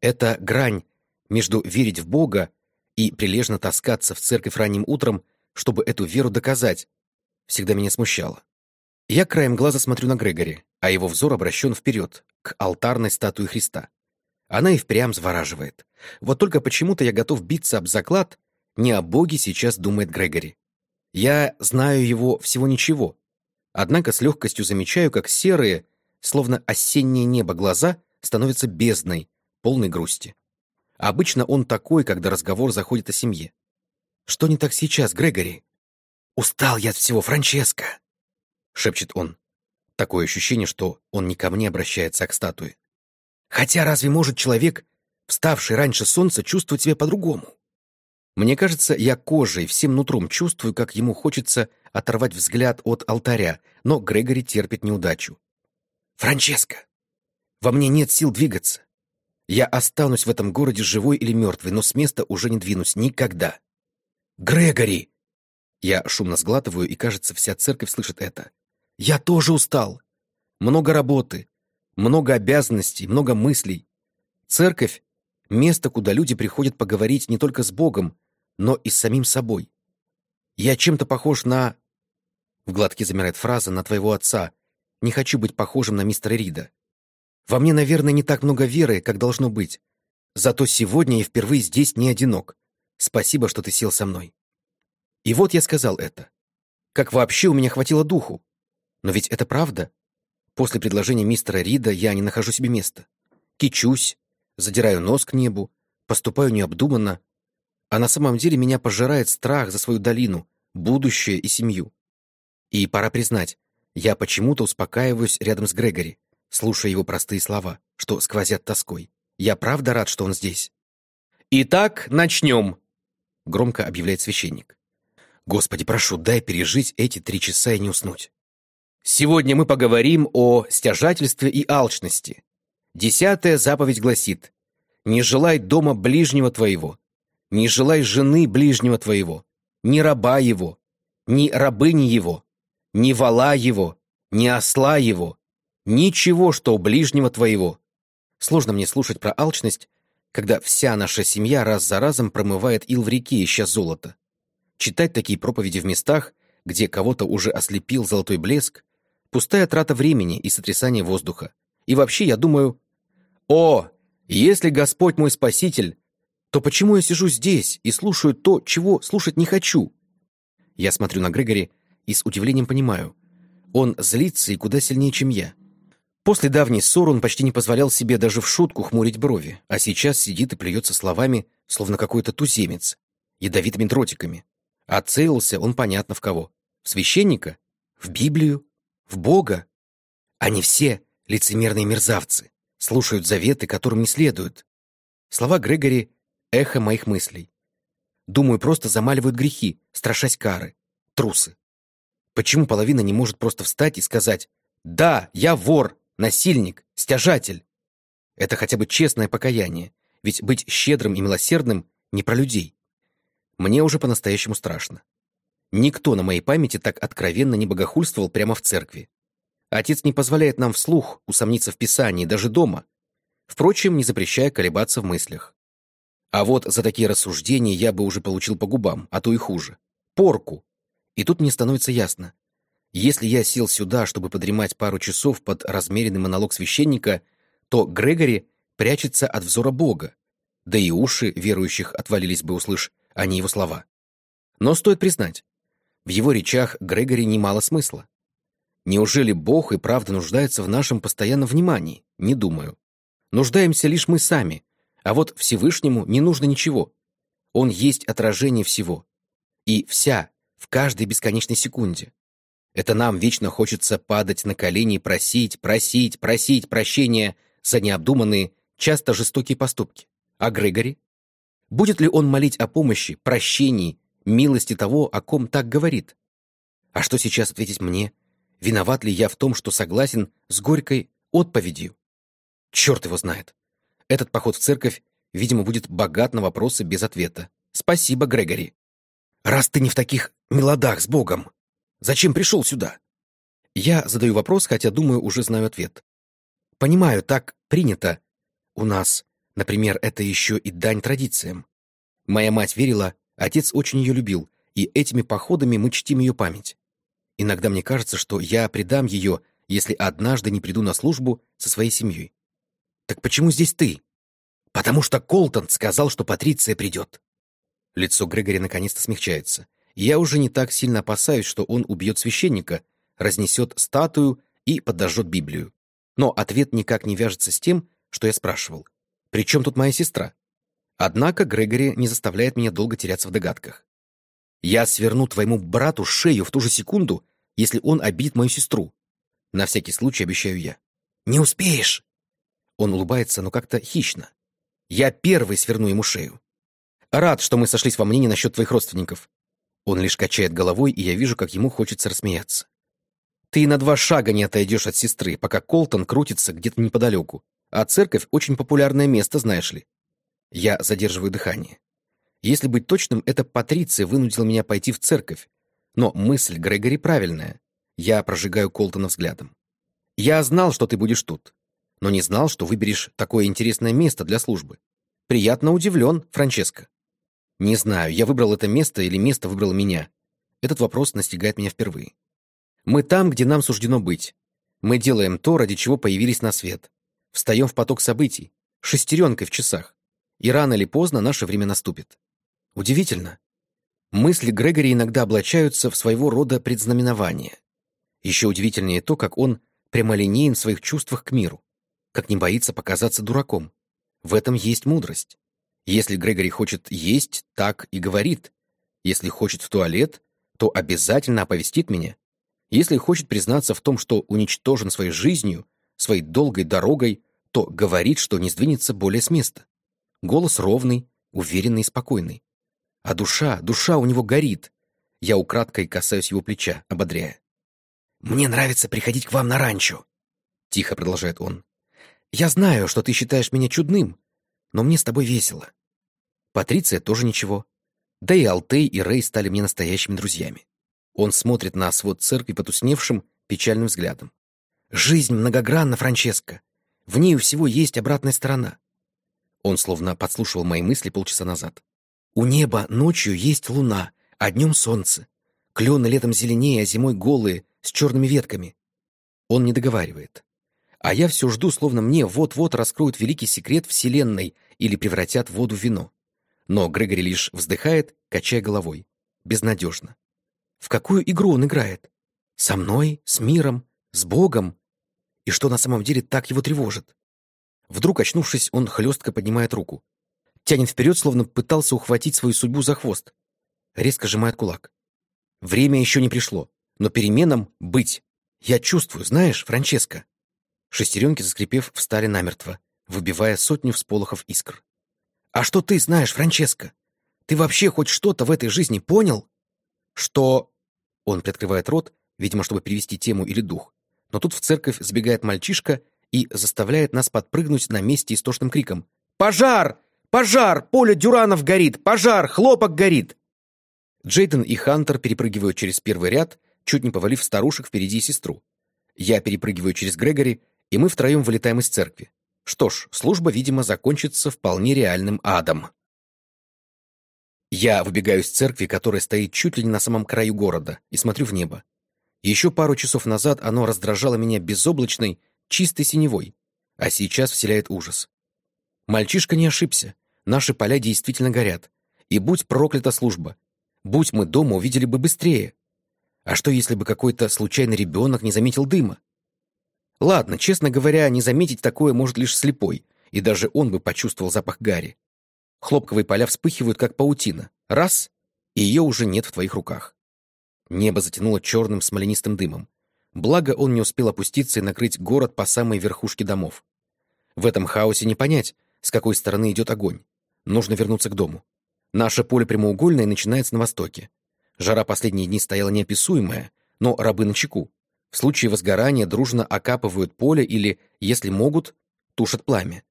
Это грань между верить в Бога и прилежно таскаться в церковь ранним утром, чтобы эту веру доказать, всегда меня смущало. Я краем глаза смотрю на Грегори, а его взор обращен вперед, к алтарной статуе Христа. Она и впрямь завораживает. Вот только почему-то я готов биться об заклад, не о Боге сейчас думает Грегори. Я знаю его всего ничего. Однако с легкостью замечаю, как серые, словно осеннее небо глаза, становятся бездной, полной грусти. Обычно он такой, когда разговор заходит о семье. Что не так сейчас, Грегори? Устал я от всего, Франческо, шепчет он. Такое ощущение, что он не ко мне обращается, а к статуе. Хотя разве может человек, вставший раньше солнца, чувствовать себя по-другому? Мне кажется, я кожей, всем нутром чувствую, как ему хочется оторвать взгляд от алтаря, но Грегори терпит неудачу. «Франческо, во мне нет сил двигаться. Я останусь в этом городе живой или мертвый, но с места уже не двинусь никогда. Грегори!» Я шумно сглатываю, и, кажется, вся церковь слышит это. «Я тоже устал. Много работы, много обязанностей, много мыслей. Церковь — место, куда люди приходят поговорить не только с Богом, но и с самим собой. Я чем-то похож на... В глотке замирает фраза «на твоего отца». Не хочу быть похожим на мистера Рида. Во мне, наверное, не так много веры, как должно быть. Зато сегодня я впервые здесь не одинок. Спасибо, что ты сел со мной. И вот я сказал это. Как вообще у меня хватило духу? Но ведь это правда. После предложения мистера Рида я не нахожу себе места. Кичусь, задираю нос к небу, поступаю необдуманно, а на самом деле меня пожирает страх за свою долину, будущее и семью. И пора признать, я почему-то успокаиваюсь рядом с Грегори, слушая его простые слова, что сквозят тоской. Я правда рад, что он здесь. «Итак, начнем!» — громко объявляет священник. «Господи, прошу, дай пережить эти три часа и не уснуть». Сегодня мы поговорим о стяжательстве и алчности. Десятая заповедь гласит «Не желай дома ближнего твоего, не желай жены ближнего твоего, ни раба его, ни рабыни его, ни вала его, ни осла его, ничего, что у ближнего твоего». Сложно мне слушать про алчность, когда вся наша семья раз за разом промывает ил в реке, ища золото. Читать такие проповеди в местах, где кого-то уже ослепил золотой блеск, Пустая трата времени и сотрясание воздуха. И вообще, я думаю, «О, если Господь мой Спаситель, то почему я сижу здесь и слушаю то, чего слушать не хочу?» Я смотрю на Грегори и с удивлением понимаю. Он злится и куда сильнее, чем я. После давней ссоры он почти не позволял себе даже в шутку хмурить брови, а сейчас сидит и плюется словами, словно какой-то туземец, ядовитыми дротиками. А он понятно в кого. В священника? В Библию? в Бога. Они все лицемерные мерзавцы, слушают заветы, которым не следуют. Слова Грегори — эхо моих мыслей. Думаю, просто замаливают грехи, страшась кары. Трусы. Почему половина не может просто встать и сказать «Да, я вор, насильник, стяжатель»? Это хотя бы честное покаяние, ведь быть щедрым и милосердным не про людей. Мне уже по-настоящему страшно. Никто на моей памяти так откровенно не богохульствовал прямо в церкви. Отец не позволяет нам вслух усомниться в Писании даже дома, впрочем, не запрещая колебаться в мыслях. А вот за такие рассуждения я бы уже получил по губам, а то и хуже. Порку. И тут мне становится ясно. Если я сел сюда, чтобы подремать пару часов под размеренный монолог священника, то Грегори прячется от взора Бога, да и уши верующих отвалились бы, услышь, а не его слова. Но стоит признать, в его речах Грегори немало смысла. Неужели Бог и правда нуждается в нашем постоянном внимании? Не думаю. Нуждаемся лишь мы сами, а вот Всевышнему не нужно ничего. Он есть отражение всего. И вся, в каждой бесконечной секунде. Это нам вечно хочется падать на колени и просить, просить, просить прощения за необдуманные, часто жестокие поступки. А Грегори? Будет ли он молить о помощи, прощении милости того, о ком так говорит. А что сейчас ответить мне? Виноват ли я в том, что согласен с горькой отповедью? Черт его знает. Этот поход в церковь, видимо, будет богат на вопросы без ответа. Спасибо, Грегори. Раз ты не в таких мелодах с Богом, зачем пришел сюда? Я задаю вопрос, хотя, думаю, уже знаю ответ. Понимаю, так принято. У нас, например, это еще и дань традициям. Моя мать верила, Отец очень ее любил, и этими походами мы чтим ее память. Иногда мне кажется, что я предам ее, если однажды не приду на службу со своей семьей. Так почему здесь ты? Потому что Колтон сказал, что Патриция придет. Лицо Грегори наконец-то смягчается. Я уже не так сильно опасаюсь, что он убьет священника, разнесет статую и подожжет Библию. Но ответ никак не вяжется с тем, что я спрашивал. «При чем тут моя сестра?» Однако Грегори не заставляет меня долго теряться в догадках. Я сверну твоему брату шею в ту же секунду, если он обидит мою сестру. На всякий случай обещаю я. Не успеешь! Он улыбается, но как-то хищно. Я первый сверну ему шею. Рад, что мы сошлись во мнении насчет твоих родственников. Он лишь качает головой, и я вижу, как ему хочется рассмеяться. Ты на два шага не отойдешь от сестры, пока Колтон крутится где-то неподалеку. А церковь — очень популярное место, знаешь ли. Я задерживаю дыхание. Если быть точным, это Патриция вынудила меня пойти в церковь. Но мысль Грегори правильная. Я прожигаю Колтона взглядом. Я знал, что ты будешь тут, но не знал, что выберешь такое интересное место для службы. Приятно удивлен, Франческо. Не знаю, я выбрал это место или место выбрало меня. Этот вопрос настигает меня впервые. Мы там, где нам суждено быть. Мы делаем то, ради чего появились на свет. Встаем в поток событий, шестеренкой в часах. И рано или поздно наше время наступит. Удивительно. Мысли Грегори иногда облачаются в своего рода предзнаменование. Еще удивительнее то, как он прямолинеен в своих чувствах к миру, как не боится показаться дураком. В этом есть мудрость. Если Грегори хочет есть, так и говорит. Если хочет в туалет, то обязательно оповестит меня. Если хочет признаться в том, что уничтожен своей жизнью, своей долгой дорогой, то говорит, что не сдвинется более с места. Голос ровный, уверенный и спокойный. А душа, душа у него горит. Я украдкой касаюсь его плеча, ободряя. «Мне нравится приходить к вам на ранчо», — тихо продолжает он. «Я знаю, что ты считаешь меня чудным, но мне с тобой весело. Патриция тоже ничего. Да и Алтей и Рэй стали мне настоящими друзьями. Он смотрит на свод церкви потусневшим, печальным взглядом. «Жизнь многогранна, Франческо. В ней у всего есть обратная сторона». Он словно подслушивал мои мысли полчаса назад. «У неба ночью есть луна, а днем солнце. Клены летом зеленее, а зимой голые, с черными ветками. Он не договаривает. А я все жду, словно мне вот-вот раскроют великий секрет Вселенной или превратят воду в вино. Но Грегори лишь вздыхает, качая головой. Безнадежно. В какую игру он играет? Со мной? С миром? С Богом? И что на самом деле так его тревожит? Вдруг, очнувшись, он хлестко поднимает руку. Тянет вперед, словно пытался ухватить свою судьбу за хвост. Резко сжимает кулак. Время еще не пришло. Но переменам быть. Я чувствую, знаешь, Франческо. Шестеренки, заскрипев, встали намертво, выбивая сотню всполохов искр. А что ты знаешь, Франческо? Ты вообще хоть что-то в этой жизни понял? Что... Он приоткрывает рот, видимо, чтобы перевести тему или дух. Но тут в церковь сбегает мальчишка и заставляет нас подпрыгнуть на месте истошным криком. «Пожар! Пожар! Поле дюранов горит! Пожар! Хлопок горит!» Джейден и Хантер перепрыгивают через первый ряд чуть не повалив старушек впереди сестру. Я перепрыгиваю через Грегори, и мы втроем вылетаем из церкви. Что ж, служба, видимо, закончится вполне реальным адом. Я выбегаю из церкви, которая стоит чуть ли не на самом краю города, и смотрю в небо. Еще пару часов назад оно раздражало меня безоблачной, чистой синевой, а сейчас вселяет ужас. Мальчишка не ошибся. Наши поля действительно горят. И будь проклята служба. Будь мы дома, увидели бы быстрее. А что, если бы какой-то случайный ребенок не заметил дыма? Ладно, честно говоря, не заметить такое может лишь слепой, и даже он бы почувствовал запах гари. Хлопковые поля вспыхивают, как паутина. Раз — и ее уже нет в твоих руках. Небо затянуло черным смоленистым дымом. Благо, он не успел опуститься и накрыть город по самой верхушке домов. В этом хаосе не понять, с какой стороны идет огонь. Нужно вернуться к дому. Наше поле прямоугольное начинается на востоке. Жара последние дни стояла неописуемая, но рабы на чеку. В случае возгорания дружно окапывают поле или, если могут, тушат пламя.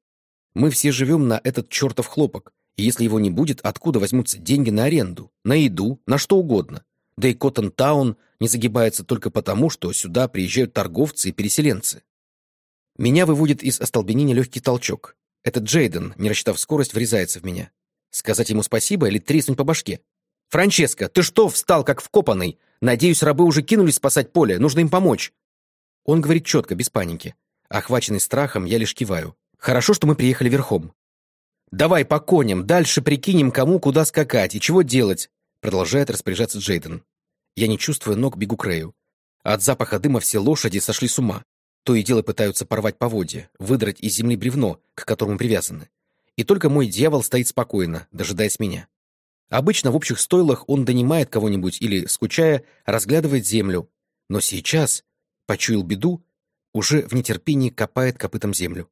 Мы все живем на этот чертов хлопок, и если его не будет, откуда возьмутся деньги на аренду, на еду, на что угодно? Да и Коттон-таун не загибается только потому, что сюда приезжают торговцы и переселенцы. Меня выводит из остолбенения легкий толчок. Этот Джейден, не рассчитав скорость, врезается в меня. Сказать ему спасибо или треснуть по башке? «Франческо, ты что встал, как вкопанный? Надеюсь, рабы уже кинулись спасать поле, нужно им помочь». Он говорит четко, без паники. Охваченный страхом, я лишь киваю. «Хорошо, что мы приехали верхом». «Давай по коням, дальше прикинем, кому куда скакать и чего делать», продолжает распоряжаться Джейден. Я не чувствую ног, бегу к Рэю. От запаха дыма все лошади сошли с ума. То и дело пытаются порвать поводья, выдрать из земли бревно, к которому привязаны. и только мой дьявол стоит спокойно, дожидаясь меня. Обычно в общих стойлах он донимает кого-нибудь или, скучая, разглядывает землю, но сейчас, почуял беду, уже в нетерпении копает копытом землю.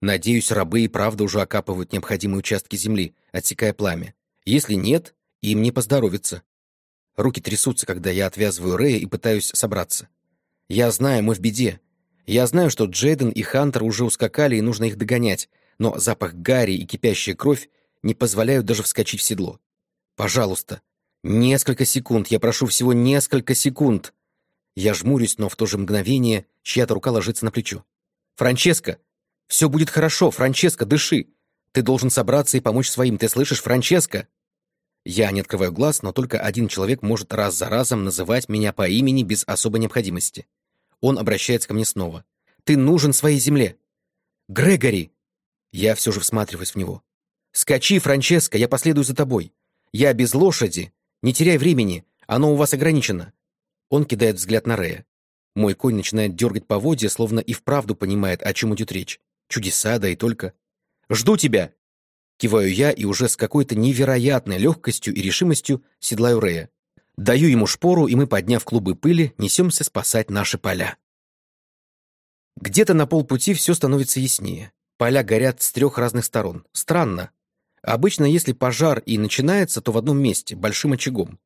Надеюсь, рабы и правда уже окапывают необходимые участки земли, отсекая пламя. Если нет, им не поздоровится. Руки трясутся, когда я отвязываю Рэя и пытаюсь собраться. Я знаю, мы в беде. Я знаю, что Джейден и Хантер уже ускакали, и нужно их догонять, но запах гари и кипящая кровь не позволяют даже вскочить в седло. Пожалуйста, несколько секунд, я прошу всего несколько секунд. Я жмурюсь, но в то же мгновение чья-то рука ложится на плечо. «Франческо! Все будет хорошо, Франческо, дыши! Ты должен собраться и помочь своим, ты слышишь, Франческо?» Я не открываю глаз, но только один человек может раз за разом называть меня по имени без особой необходимости. Он обращается ко мне снова. «Ты нужен своей земле!» «Грегори!» Я все же всматриваюсь в него. «Скачи, Франческо, я последую за тобой. Я без лошади. Не теряй времени, оно у вас ограничено». Он кидает взгляд на Рея. Мой конь начинает дергать поводья, словно и вправду понимает, о чем идет речь. Чудеса, да и только. «Жду тебя!» Киваю я и уже с какой-то невероятной легкостью и решимостью седлаю Рея. Даю ему шпору, и мы, подняв клубы пыли, несемся спасать наши поля. Где-то на полпути все становится яснее. Поля горят с трех разных сторон. Странно. Обычно, если пожар и начинается, то в одном месте, большим очагом.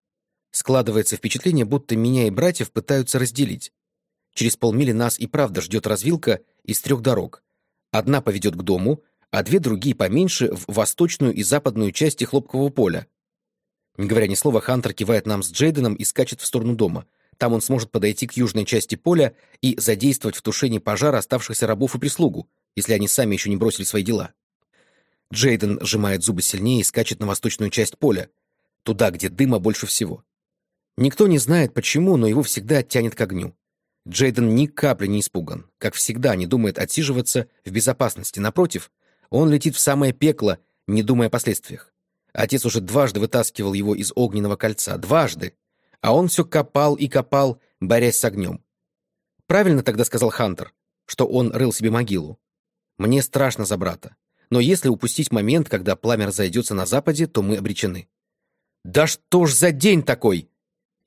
Складывается впечатление, будто меня и братьев пытаются разделить. Через полмили нас и правда ждет развилка из трех дорог. Одна поведет к дому, а две другие поменьше в восточную и западную части хлопкового поля. Не говоря ни слова, Хантер кивает нам с Джейденом и скачет в сторону дома. Там он сможет подойти к южной части поля и задействовать в тушении пожара оставшихся рабов и прислугу, если они сами еще не бросили свои дела. Джейден сжимает зубы сильнее и скачет на восточную часть поля, туда, где дыма больше всего. Никто не знает почему, но его всегда тянет к огню. Джейден ни капли не испуган. Как всегда, не думает отсиживаться в безопасности. Напротив, он летит в самое пекло, не думая о последствиях. Отец уже дважды вытаскивал его из огненного кольца. Дважды. А он все копал и копал, борясь с огнем. Правильно тогда сказал Хантер, что он рыл себе могилу. Мне страшно за брата. Но если упустить момент, когда пламя разойдется на западе, то мы обречены. «Да что ж за день такой!»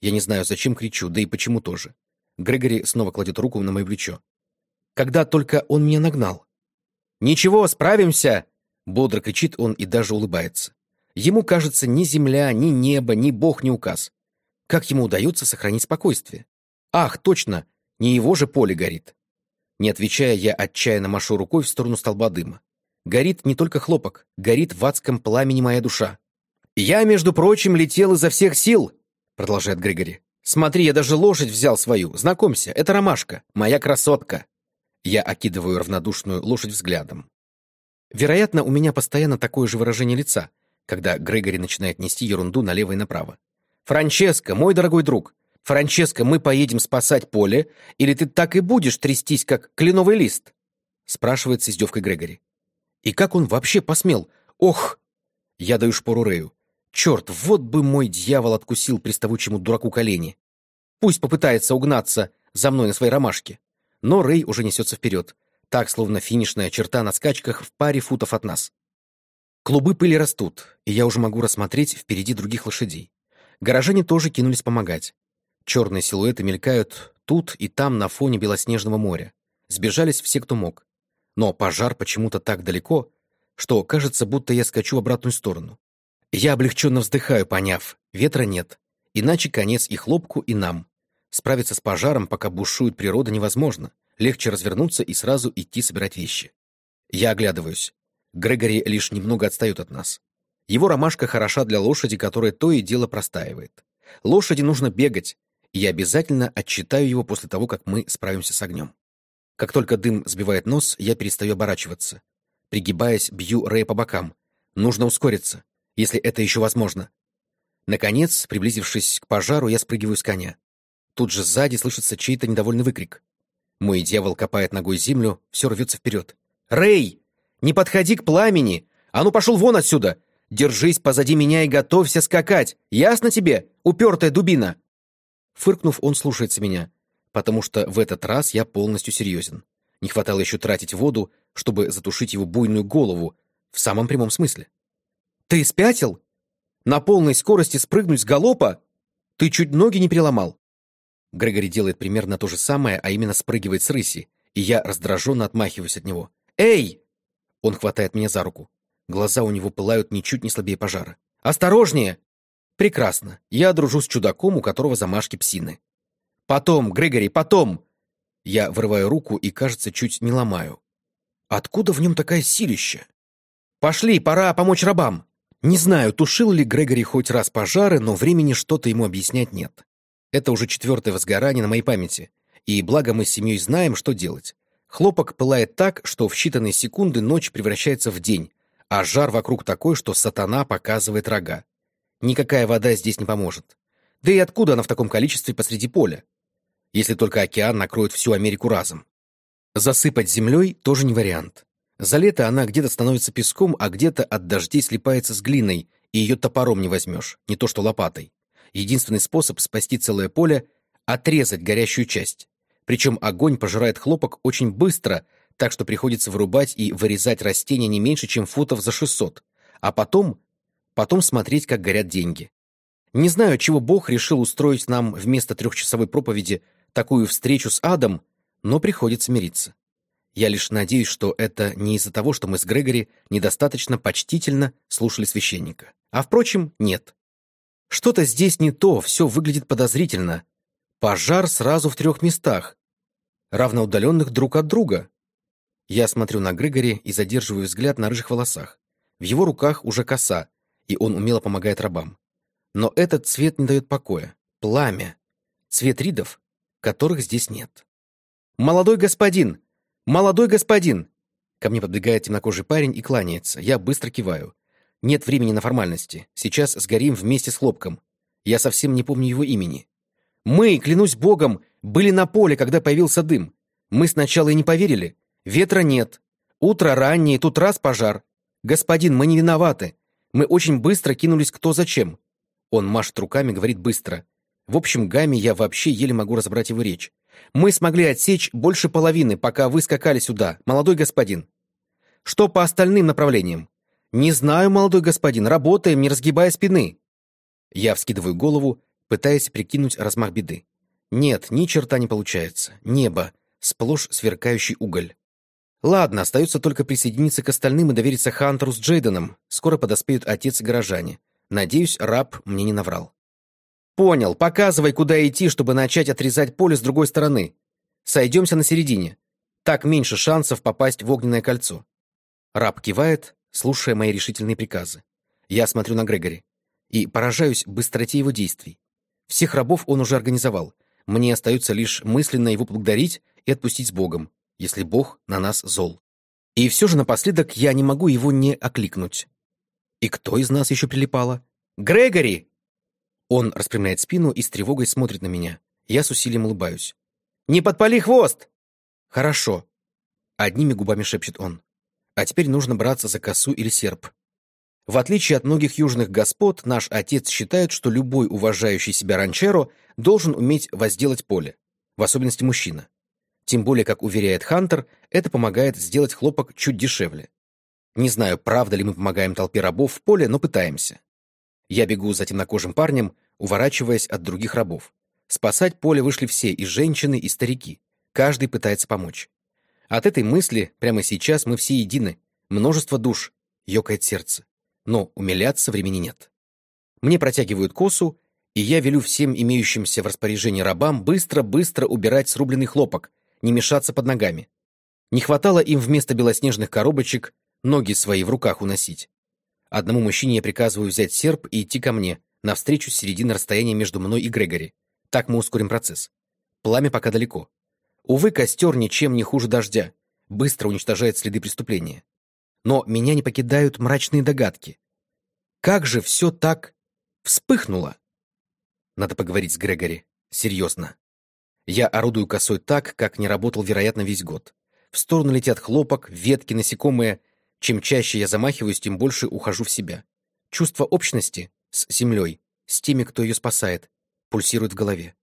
Я не знаю, зачем кричу, да и почему тоже. Грегори снова кладет руку на мое плечо. Когда только он меня нагнал. «Ничего, справимся!» Бодро кричит он и даже улыбается. Ему кажется, ни земля, ни небо, ни бог не указ. Как ему удается сохранить спокойствие? Ах, точно, не его же поле горит. Не отвечая, я отчаянно машу рукой в сторону столба дыма. Горит не только хлопок, горит в адском пламени моя душа. «Я, между прочим, летел изо всех сил», — продолжает Григори. «Смотри, я даже лошадь взял свою. Знакомься, это Ромашка, моя красотка». Я окидываю равнодушную лошадь взглядом. Вероятно, у меня постоянно такое же выражение лица, когда Грегори начинает нести ерунду налево и направо. «Франческо, мой дорогой друг! Франческо, мы поедем спасать поле, или ты так и будешь трястись, как кленовый лист?» спрашивает с издевкой Грегори. И как он вообще посмел? Ох! Я даю шпору Рэю. Черт, вот бы мой дьявол откусил приставучему дураку колени. Пусть попытается угнаться за мной на своей ромашке. Но Рэй уже несется вперед, так, словно финишная черта на скачках в паре футов от нас. Клубы пыли растут, и я уже могу рассмотреть впереди других лошадей. Горожане тоже кинулись помогать. Черные силуэты мелькают тут и там на фоне белоснежного моря. Сбежались все, кто мог. Но пожар почему-то так далеко, что кажется, будто я скачу в обратную сторону. Я облегченно вздыхаю, поняв, ветра нет, иначе конец и хлопку, и нам. Справиться с пожаром, пока бушует природа, невозможно. Легче развернуться и сразу идти собирать вещи. Я оглядываюсь. Грегори лишь немного отстает от нас. Его ромашка хороша для лошади, которая то и дело простаивает. Лошади нужно бегать, и я обязательно отчитаю его после того, как мы справимся с огнем. Как только дым сбивает нос, я перестаю оборачиваться. Пригибаясь, бью Рэя по бокам. Нужно ускориться, если это еще возможно. Наконец, приблизившись к пожару, я спрыгиваю с коня. Тут же сзади слышится чей-то недовольный выкрик. Мой дьявол копает ногой землю, все рвется вперед. «Рэй! Не подходи к пламени! А ну пошел вон отсюда! Держись позади меня и готовься скакать! Ясно тебе, упертая дубина?» Фыркнув, он слушается меня, потому что в этот раз я полностью серьезен. Не хватало еще тратить воду, чтобы затушить его буйную голову, В самом прямом смысле. «Ты спятил? На полной скорости спрыгнуть с галопа? Ты чуть ноги не переломал!» Грегори делает примерно то же самое, а именно спрыгивает с рыси, и я раздраженно отмахиваюсь от него. «Эй!» Он хватает меня за руку. Глаза у него пылают ничуть не слабее пожара. «Осторожнее!» «Прекрасно. Я дружу с чудаком, у которого замашки псины». «Потом, Грегори, потом!» Я вырываю руку и, кажется, чуть не ломаю. Откуда в нем такая силища? «Пошли, пора помочь рабам!» Не знаю, тушил ли Грегори хоть раз пожары, но времени что-то ему объяснять нет. Это уже четвертое возгорание на моей памяти, и благо мы с семьей знаем, что делать. Хлопок пылает так, что в считанные секунды ночь превращается в день, а жар вокруг такой, что сатана показывает рога. Никакая вода здесь не поможет. Да и откуда она в таком количестве посреди поля? Если только океан накроет всю Америку разом. Засыпать землей тоже не вариант. За лето она где-то становится песком, а где-то от дождей слипается с глиной, и ее топором не возьмешь, не то что лопатой. Единственный способ спасти целое поле — отрезать горящую часть. Причем огонь пожирает хлопок очень быстро, так что приходится вырубать и вырезать растения не меньше, чем футов за 600, а потом, потом смотреть, как горят деньги. Не знаю, чего Бог решил устроить нам вместо трехчасовой проповеди такую встречу с адом, но приходится мириться. Я лишь надеюсь, что это не из-за того, что мы с Грегори недостаточно почтительно слушали священника. А впрочем, нет. Что-то здесь не то, все выглядит подозрительно. Пожар сразу в трех местах, равноудаленных друг от друга. Я смотрю на Грегори и задерживаю взгляд на рыжих волосах. В его руках уже коса, и он умело помогает рабам. Но этот цвет не дает покоя. Пламя. Цвет ридов, которых здесь нет. «Молодой господин! Молодой господин!» Ко мне подбегает темнокожий парень и кланяется. Я быстро киваю. Нет времени на формальности. Сейчас сгорим вместе с хлопком. Я совсем не помню его имени. Мы, клянусь богом, были на поле, когда появился дым. Мы сначала и не поверили. Ветра нет. Утро раннее, тут раз пожар. Господин, мы не виноваты. Мы очень быстро кинулись кто зачем. Он машет руками, говорит быстро. В общем гамме я вообще еле могу разобрать его речь. Мы смогли отсечь больше половины, пока вы скакали сюда, молодой господин. Что по остальным направлениям? «Не знаю, молодой господин, работаем, не разгибая спины». Я вскидываю голову, пытаясь прикинуть размах беды. Нет, ни черта не получается. Небо, сплошь сверкающий уголь. Ладно, остается только присоединиться к остальным и довериться Хантеру с Джейденом. Скоро подоспеют отец и горожане. Надеюсь, раб мне не наврал. Понял, показывай, куда идти, чтобы начать отрезать поле с другой стороны. Сойдемся на середине. Так меньше шансов попасть в огненное кольцо. Раб кивает, слушая мои решительные приказы. Я смотрю на Грегори и поражаюсь быстроте его действий. Всех рабов он уже организовал. Мне остается лишь мысленно его благодарить и отпустить с Богом, если Бог на нас зол. И все же напоследок я не могу его не окликнуть. И кто из нас еще прилипало? «Грегори!» Он распрямляет спину и с тревогой смотрит на меня. Я с усилием улыбаюсь. «Не подпали хвост!» «Хорошо», — одними губами шепчет он. А теперь нужно браться за косу или серп. В отличие от многих южных господ, наш отец считает, что любой уважающий себя ранчеро должен уметь возделать поле, в особенности мужчина. Тем более, как уверяет Хантер, это помогает сделать хлопок чуть дешевле. Не знаю, правда ли мы помогаем толпе рабов в поле, но пытаемся. Я бегу за темнокожим парнем, уворачиваясь от других рабов. Спасать поле вышли все, и женщины, и старики. Каждый пытается помочь. От этой мысли прямо сейчас мы все едины. Множество душ. Ёкает сердце. Но умиляться времени нет. Мне протягивают косу, и я велю всем имеющимся в распоряжении рабам быстро-быстро убирать срубленный хлопок, не мешаться под ногами. Не хватало им вместо белоснежных коробочек ноги свои в руках уносить. Одному мужчине я приказываю взять серп и идти ко мне, навстречу с середины расстояния между мной и Грегори. Так мы ускорим процесс. Пламя пока далеко. Увы, костер ничем не хуже дождя, быстро уничтожает следы преступления. Но меня не покидают мрачные догадки. Как же все так вспыхнуло? Надо поговорить с Грегори. Серьезно. Я орудую косой так, как не работал, вероятно, весь год. В сторону летят хлопок, ветки, насекомые. Чем чаще я замахиваюсь, тем больше ухожу в себя. Чувство общности с землей, с теми, кто ее спасает, пульсирует в голове.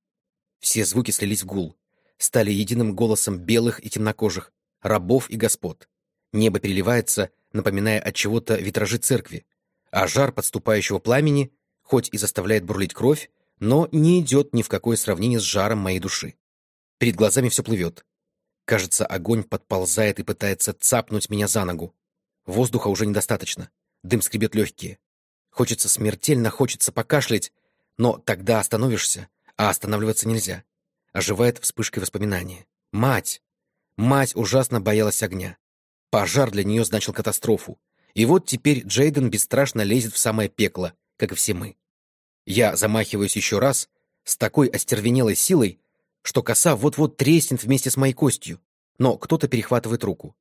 Все звуки слились в гул стали единым голосом белых и темнокожих, рабов и господ. Небо переливается напоминая от чего-то витражи церкви, а жар подступающего пламени, хоть и заставляет бурлить кровь, но не идет ни в какое сравнение с жаром моей души. Перед глазами все плывет. Кажется, огонь подползает и пытается цапнуть меня за ногу. Воздуха уже недостаточно. Дым скребет легкие. Хочется смертельно, хочется покашлять, но тогда остановишься, а останавливаться нельзя. Оживает вспышкой воспоминания. Мать! Мать ужасно боялась огня. Пожар для нее значил катастрофу. И вот теперь Джейден бесстрашно лезет в самое пекло, как и все мы. Я замахиваюсь еще раз, с такой остервенелой силой, что коса вот-вот треснет вместе с моей костью. Но кто-то перехватывает руку.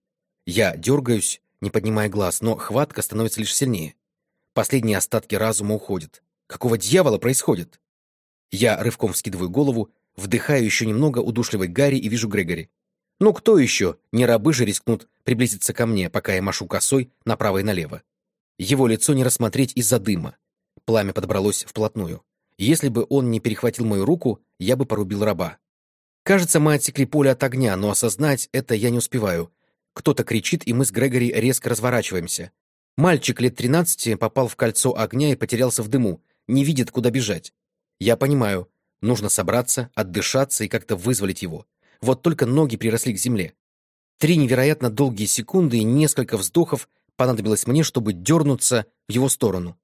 Я дергаюсь, не поднимая глаз, но хватка становится лишь сильнее. Последние остатки разума уходят. Какого дьявола происходит? Я рывком вскидываю голову, вдыхаю еще немного удушливой Гарри и вижу Грегори. Ну кто еще, не рабы же рискнут приблизиться ко мне, пока я машу косой направо и налево. Его лицо не рассмотреть из-за дыма. Пламя подобралось вплотную. Если бы он не перехватил мою руку, я бы порубил раба. Кажется, мы отсекли поле от огня, но осознать это я не успеваю. Кто-то кричит, и мы с Грегори резко разворачиваемся. Мальчик лет тринадцати попал в кольцо огня и потерялся в дыму, не видит, куда бежать. Я понимаю, нужно собраться, отдышаться и как-то вызволить его. Вот только ноги приросли к земле. Три невероятно долгие секунды и несколько вздохов понадобилось мне, чтобы дернуться в его сторону.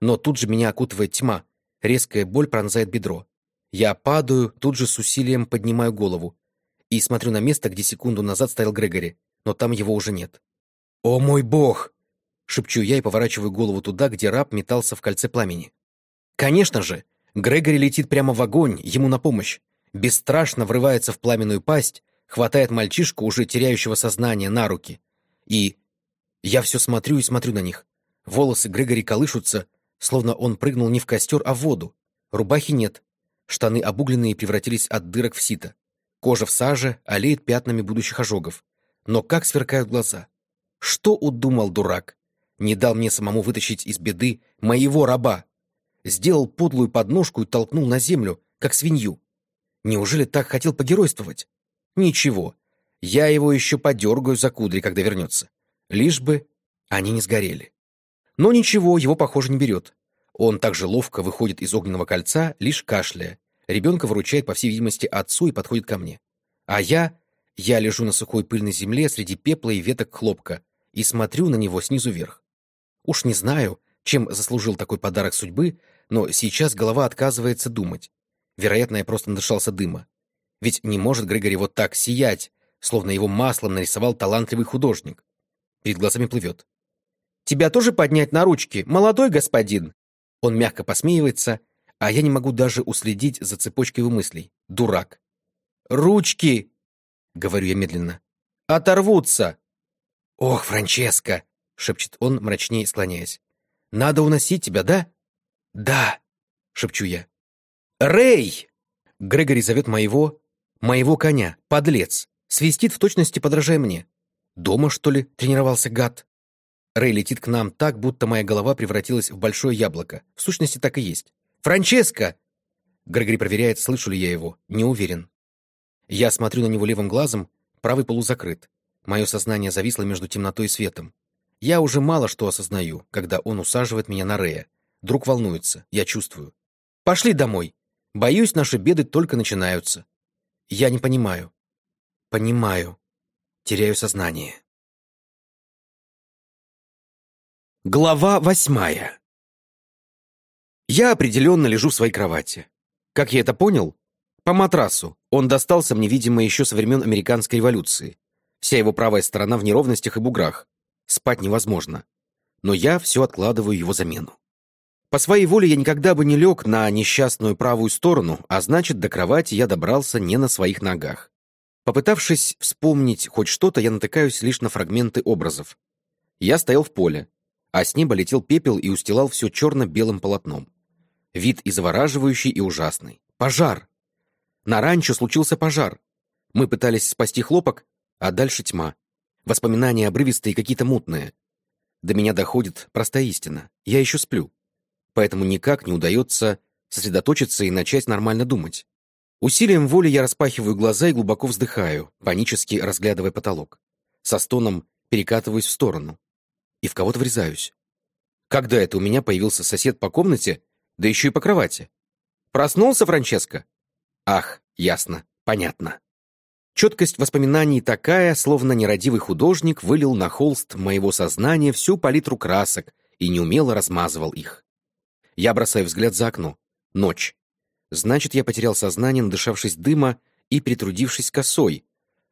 Но тут же меня окутывает тьма, резкая боль пронзает бедро. Я падаю, тут же с усилием поднимаю голову и смотрю на место, где секунду назад стоял Грегори, но там его уже нет. «О мой бог!» — шепчу я и поворачиваю голову туда, где раб метался в кольце пламени. Конечно же, Грегори летит прямо в огонь, ему на помощь бесстрашно врывается в пламенную пасть, хватает мальчишку, уже теряющего сознание, на руки. И я все смотрю и смотрю на них. Волосы Грегори колышутся, словно он прыгнул не в костер, а в воду. Рубахи нет. Штаны обугленные превратились от дырок в сито. Кожа в саже олеет пятнами будущих ожогов. Но как сверкают глаза. Что удумал дурак? Не дал мне самому вытащить из беды моего раба. Сделал подлую подножку и толкнул на землю, как свинью. Неужели так хотел погеройствовать? Ничего. Я его еще подергаю за кудри, когда вернется. Лишь бы они не сгорели. Но ничего, его, похоже, не берет. Он также ловко выходит из огненного кольца, лишь кашляя. Ребенка выручает, по всей видимости, отцу и подходит ко мне. А я... Я лежу на сухой пыльной земле среди пепла и веток хлопка и смотрю на него снизу вверх. Уж не знаю, чем заслужил такой подарок судьбы, но сейчас голова отказывается думать. Вероятно, я просто надышался дыма. Ведь не может Григорий вот так сиять, словно его маслом нарисовал талантливый художник. Перед глазами плывет. «Тебя тоже поднять на ручки, молодой господин?» Он мягко посмеивается, а я не могу даже уследить за цепочкой его мыслей. Дурак. «Ручки!» — говорю я медленно. «Оторвутся!» «Ох, Франческо!» — шепчет он, мрачнее склоняясь. «Надо уносить тебя, да?» «Да!» — шепчу я. «Рэй!» Грегори зовет моего... моего коня, подлец. Свистит в точности, подражая мне. Дома, что ли, тренировался гад? Рэй летит к нам так, будто моя голова превратилась в большое яблоко. В сущности, так и есть. «Франческо!» Грегори проверяет, слышу ли я его. Не уверен. Я смотрю на него левым глазом, правый полузакрыт. Мое сознание зависло между темнотой и светом. Я уже мало что осознаю, когда он усаживает меня на Рэя. Друг волнуется, я чувствую. «Пошли домой!» Боюсь, наши беды только начинаются. Я не понимаю. Понимаю. Теряю сознание. Глава восьмая. Я определенно лежу в своей кровати. Как я это понял? По матрасу. Он достался мне, видимо, еще со времен американской революции. Вся его правая сторона в неровностях и буграх. Спать невозможно. Но я все откладываю его замену. По своей воле я никогда бы не лег на несчастную правую сторону, а значит, до кровати я добрался не на своих ногах. Попытавшись вспомнить хоть что-то, я натыкаюсь лишь на фрагменты образов. Я стоял в поле, а с неба летел пепел и устилал все черно-белым полотном. Вид и завораживающий, и ужасный. Пожар! На ранчо случился пожар. Мы пытались спасти хлопок, а дальше тьма. Воспоминания обрывистые какие-то мутные. До меня доходит простая истина. Я еще сплю поэтому никак не удается сосредоточиться и начать нормально думать. Усилием воли я распахиваю глаза и глубоко вздыхаю, панически разглядывая потолок. Со стоном перекатываюсь в сторону. и в кого-то врезаюсь. Когда это у меня появился сосед по комнате, да еще и по кровати? Проснулся Франческо? Ах, ясно, понятно. Четкость воспоминаний такая, словно нерадивый художник вылил на холст моего сознания всю палитру красок и неумело размазывал их. Я бросаю взгляд за окно. Ночь. Значит, я потерял сознание, надышавшись дыма и притрудившись косой.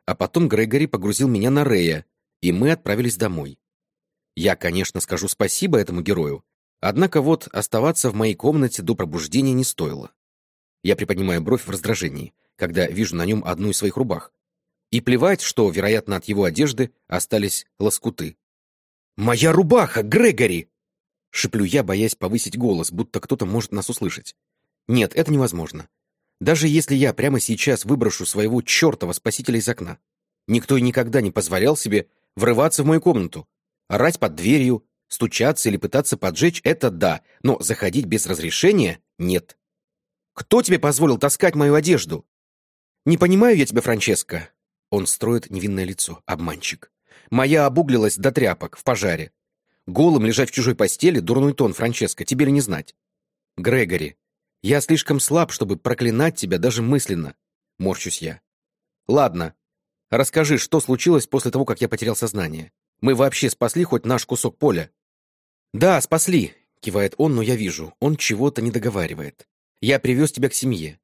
А потом Грегори погрузил меня на Рея, и мы отправились домой. Я, конечно, скажу спасибо этому герою, однако вот оставаться в моей комнате до пробуждения не стоило. Я приподнимаю бровь в раздражении, когда вижу на нем одну из своих рубах. И плевать, что, вероятно, от его одежды остались лоскуты. «Моя рубаха, Грегори!» Шиплю я, боясь повысить голос, будто кто-то может нас услышать. Нет, это невозможно. Даже если я прямо сейчас выброшу своего чертова спасителя из окна. Никто и никогда не позволял себе врываться в мою комнату. Орать под дверью, стучаться или пытаться поджечь — это да, но заходить без разрешения — нет. Кто тебе позволил таскать мою одежду? Не понимаю я тебя, Франческо. Он строит невинное лицо, обманщик. Моя обуглилась до тряпок в пожаре. Голым лежать в чужой постели — дурной тон, Франческо, тебе ли не знать? Грегори, я слишком слаб, чтобы проклинать тебя даже мысленно. Морщусь я. Ладно, расскажи, что случилось после того, как я потерял сознание. Мы вообще спасли хоть наш кусок поля? Да, спасли, кивает он, но я вижу, он чего-то не договаривает. Я привез тебя к семье.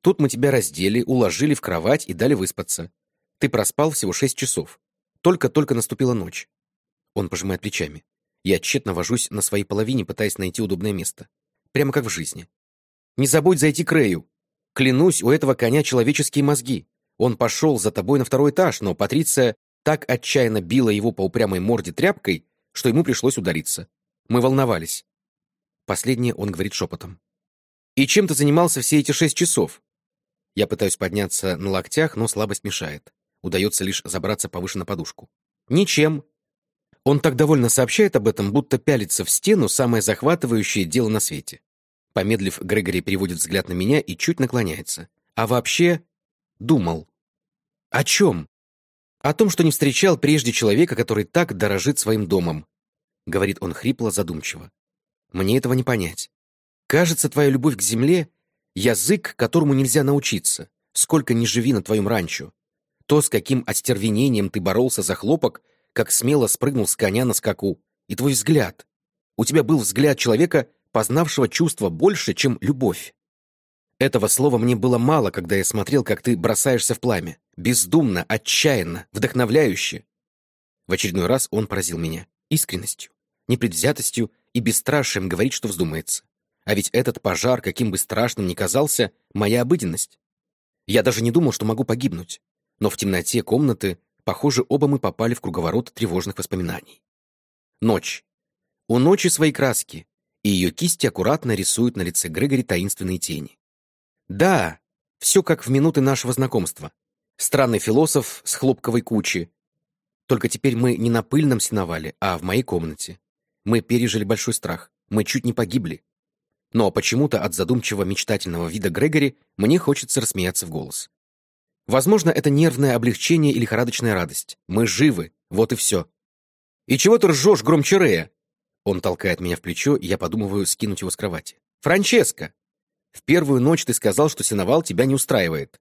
Тут мы тебя раздели, уложили в кровать и дали выспаться. Ты проспал всего шесть часов. Только-только наступила ночь. Он пожимает плечами. Я тщетно вожусь на своей половине, пытаясь найти удобное место. Прямо как в жизни. Не забудь зайти к Рэю. Клянусь, у этого коня человеческие мозги. Он пошел за тобой на второй этаж, но Патриция так отчаянно била его по упрямой морде тряпкой, что ему пришлось удариться. Мы волновались. Последнее он говорит шепотом. «И чем ты занимался все эти шесть часов?» Я пытаюсь подняться на локтях, но слабость мешает. Удается лишь забраться повыше на подушку. «Ничем». Он так довольно сообщает об этом, будто пялится в стену самое захватывающее дело на свете. Помедлив, Грегори переводит взгляд на меня и чуть наклоняется. А вообще... думал. О чем? О том, что не встречал прежде человека, который так дорожит своим домом. Говорит он хрипло, задумчиво. Мне этого не понять. Кажется, твоя любовь к земле — язык, которому нельзя научиться, сколько ни живи на твоем ранчо. То, с каким остервенением ты боролся за хлопок, как смело спрыгнул с коня на скаку. И твой взгляд. У тебя был взгляд человека, познавшего чувство больше, чем любовь. Этого слова мне было мало, когда я смотрел, как ты бросаешься в пламя. Бездумно, отчаянно, вдохновляюще. В очередной раз он поразил меня искренностью, непредвзятостью и бесстрашием говорить, что вздумается. А ведь этот пожар, каким бы страшным ни казался, моя обыденность. Я даже не думал, что могу погибнуть. Но в темноте комнаты, похоже, оба мы попали в круговорот тревожных воспоминаний. Ночь. У ночи свои краски, и ее кисти аккуратно рисуют на лице Грегори таинственные тени. Да, все как в минуты нашего знакомства. Странный философ с хлопковой кучи. Только теперь мы не на пыльном сеновале, а в моей комнате. Мы пережили большой страх. Мы чуть не погибли. Но почему-то от задумчивого мечтательного вида Грегори мне хочется рассмеяться в голос. Возможно, это нервное облегчение или лихорадочная радость. Мы живы, вот и все. «И чего ты ржешь громче Рея?» Он толкает меня в плечо, и я подумываю скинуть его с кровати. «Франческо! В первую ночь ты сказал, что сеновал тебя не устраивает».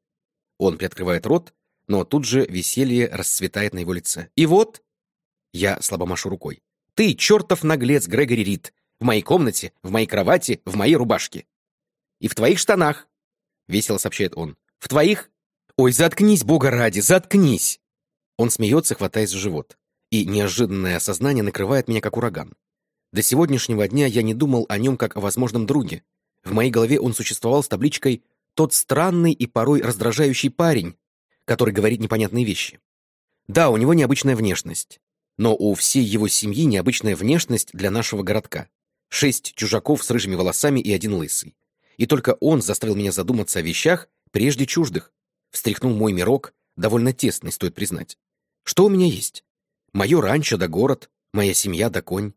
Он приоткрывает рот, но тут же веселье расцветает на его лице. «И вот...» Я слабо машу рукой. «Ты, чертов наглец, Грегори Рид! В моей комнате, в моей кровати, в моей рубашке!» «И в твоих штанах!» — весело сообщает он. «В твоих...» «Ой, заткнись, бога ради, заткнись!» Он смеется, хватаясь за живот. И неожиданное осознание накрывает меня, как ураган. До сегодняшнего дня я не думал о нем как о возможном друге. В моей голове он существовал с табличкой «Тот странный и порой раздражающий парень, который говорит непонятные вещи». Да, у него необычная внешность. Но у всей его семьи необычная внешность для нашего городка. Шесть чужаков с рыжими волосами и один лысый. И только он заставил меня задуматься о вещах, прежде чуждых. Встряхнул мой мирок, довольно тесный, стоит признать. Что у меня есть? Мое ранчо да город, моя семья да конь.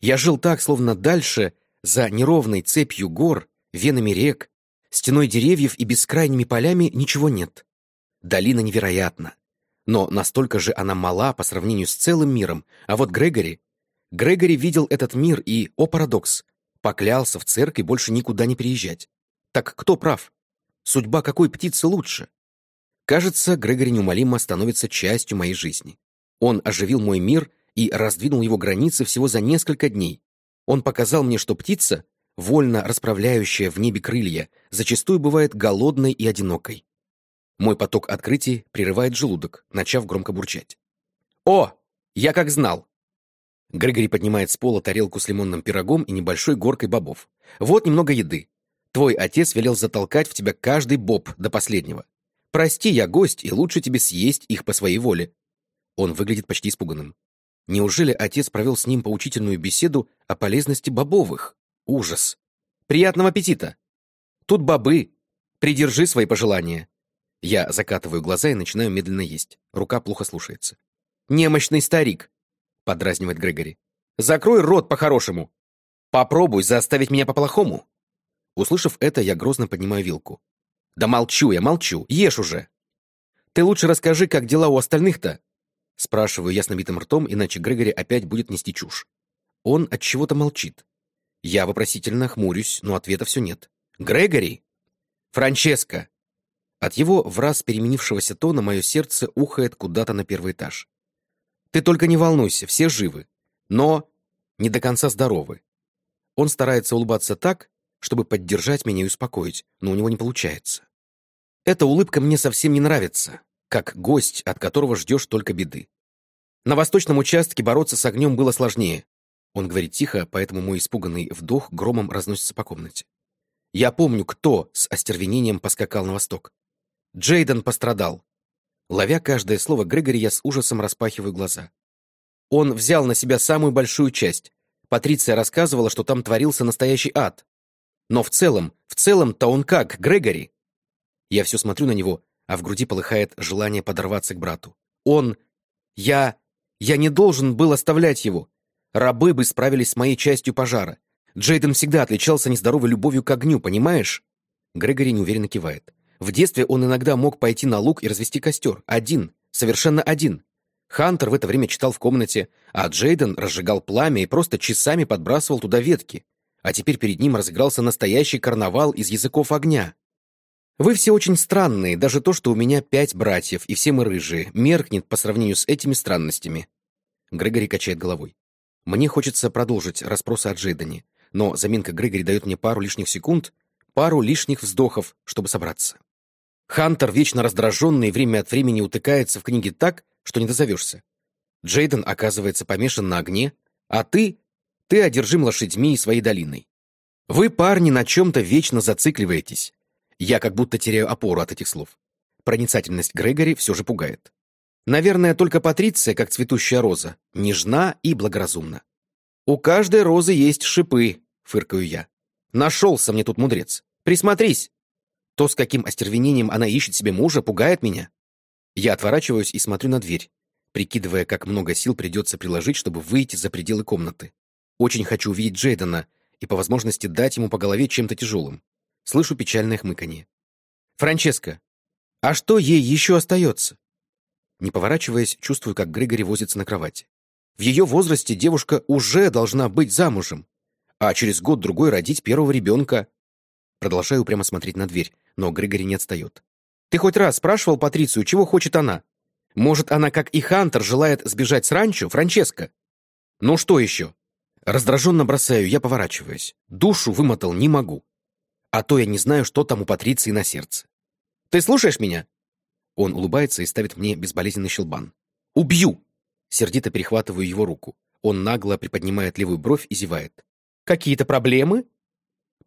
Я жил так, словно дальше, за неровной цепью гор, венами рек, стеной деревьев и бескрайними полями ничего нет. Долина невероятна. Но настолько же она мала по сравнению с целым миром, а вот Грегори Грегори видел этот мир и, о парадокс, поклялся в церкви больше никуда не переезжать. Так кто прав? Судьба какой птицы лучше? Кажется, Грегори неумолимо становится частью моей жизни. Он оживил мой мир и раздвинул его границы всего за несколько дней. Он показал мне, что птица, вольно расправляющая в небе крылья, зачастую бывает голодной и одинокой. Мой поток открытий прерывает желудок, начав громко бурчать. «О, я как знал!» Грегори поднимает с пола тарелку с лимонным пирогом и небольшой горкой бобов. «Вот немного еды. Твой отец велел затолкать в тебя каждый боб до последнего. Прости, я гость, и лучше тебе съесть их по своей воле». Он выглядит почти испуганным. Неужели отец провел с ним поучительную беседу о полезности бобовых? Ужас! Приятного аппетита! Тут бобы. Придержи свои пожелания. Я закатываю глаза и начинаю медленно есть. Рука плохо слушается. «Немощный старик», — подразнивает Грегори. «Закрой рот по-хорошему. Попробуй заставить меня по-плохому». Услышав это, я грозно поднимаю вилку. «Да молчу я, молчу. Ешь уже!» «Ты лучше расскажи, как дела у остальных-то?» Спрашиваю я с набитым ртом, иначе Грегори опять будет нести чушь. Он от чего-то молчит. Я вопросительно хмурюсь, но ответа все нет. «Грегори?» «Франческо!» От его враз переменившегося тона мое сердце ухает куда-то на первый этаж. «Ты только не волнуйся, все живы, но не до конца здоровы». Он старается улыбаться так, чтобы поддержать меня и успокоить, но у него не получается. Эта улыбка мне совсем не нравится, как гость, от которого ждешь только беды. На восточном участке бороться с огнем было сложнее. Он говорит тихо, поэтому мой испуганный вдох громом разносится по комнате. Я помню, кто с остервенением поскакал на восток. Джейден пострадал. Ловя каждое слово Грегори, я с ужасом распахиваю глаза. Он взял на себя самую большую часть. Патриция рассказывала, что там творился настоящий ад. Но в целом, в целом-то он как, Грегори? Я все смотрю на него, а в груди полыхает желание подорваться к брату. Он... Я... Я не должен был оставлять его. Рабы бы справились с моей частью пожара. Джейден всегда отличался нездоровой любовью к огню, понимаешь? Грегори неуверенно кивает. В детстве он иногда мог пойти на луг и развести костер. Один. Совершенно один. Хантер в это время читал в комнате, а Джейден разжигал пламя и просто часами подбрасывал туда ветки. А теперь перед ним разыгрался настоящий карнавал из языков огня. Вы все очень странные, даже то, что у меня пять братьев, и все мы рыжие, меркнет по сравнению с этими странностями. Грегори качает головой. Мне хочется продолжить расспросы о Джейдене, но заминка Грегори дает мне пару лишних секунд, пару лишних вздохов, чтобы собраться. Хантер, вечно раздраженный, время от времени утыкается в книге так, что не дозовешься. Джейден оказывается помешан на огне, а ты... ты одержим лошадьми и своей долиной. Вы, парни, на чем-то вечно зацикливаетесь. Я как будто теряю опору от этих слов. Проницательность Грегори все же пугает. Наверное, только Патриция, как цветущая роза, нежна и благоразумна. «У каждой розы есть шипы», — фыркаю я. «Нашелся мне тут мудрец. Присмотрись!» То, с каким остервенением она ищет себе мужа, пугает меня. Я отворачиваюсь и смотрю на дверь, прикидывая, как много сил придется приложить, чтобы выйти за пределы комнаты. Очень хочу увидеть Джейдена и по возможности дать ему по голове чем-то тяжелым. Слышу печальное хмыканье. «Франческа, а что ей еще остается?» Не поворачиваясь, чувствую, как Григори возится на кровати. В ее возрасте девушка уже должна быть замужем, а через год-другой родить первого ребенка. Продолжаю прямо смотреть на дверь, но Григори не отстает. «Ты хоть раз спрашивал Патрицию, чего хочет она? Может, она, как и Хантер, желает сбежать с ранчо, Франческо? Ну что еще?» Раздраженно бросаю, я поворачиваюсь. Душу вымотал не могу. А то я не знаю, что там у Патриции на сердце. «Ты слушаешь меня?» Он улыбается и ставит мне безболезненный щелбан. «Убью!» Сердито перехватываю его руку. Он нагло приподнимает левую бровь и зевает. «Какие-то проблемы?»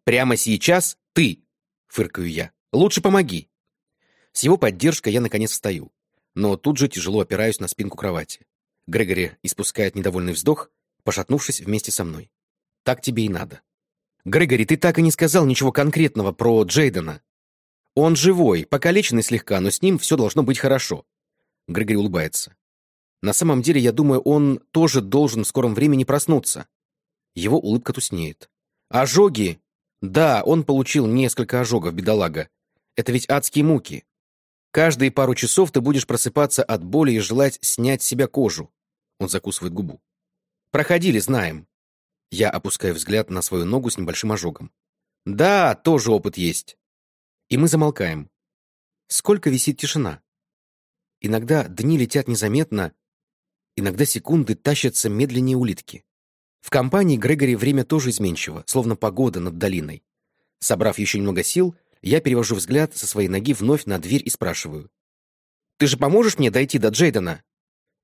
«Прямо сейчас ты!» — фыркаю я. «Лучше помоги!» С его поддержкой я наконец встаю, но тут же тяжело опираюсь на спинку кровати. Грегори испускает недовольный вздох, пошатнувшись вместе со мной. «Так тебе и надо». «Грегори, ты так и не сказал ничего конкретного про Джейдена». «Он живой, покалеченный слегка, но с ним все должно быть хорошо». Грегори улыбается. «На самом деле, я думаю, он тоже должен в скором времени проснуться». Его улыбка туснеет. «Ожоги да, он получил несколько ожогов, бедолага. Это ведь адские муки. Каждые пару часов ты будешь просыпаться от боли и желать снять с себя кожу. Он закусывает губу. Проходили, знаем. Я опускаю взгляд на свою ногу с небольшим ожогом. Да, тоже опыт есть. И мы замолкаем. Сколько висит тишина? Иногда дни летят незаметно, иногда секунды тащатся медленнее улитки. В компании Грегори время тоже изменчиво, словно погода над долиной. Собрав еще немного сил, я перевожу взгляд со своей ноги вновь на дверь и спрашиваю. «Ты же поможешь мне дойти до Джейдена?»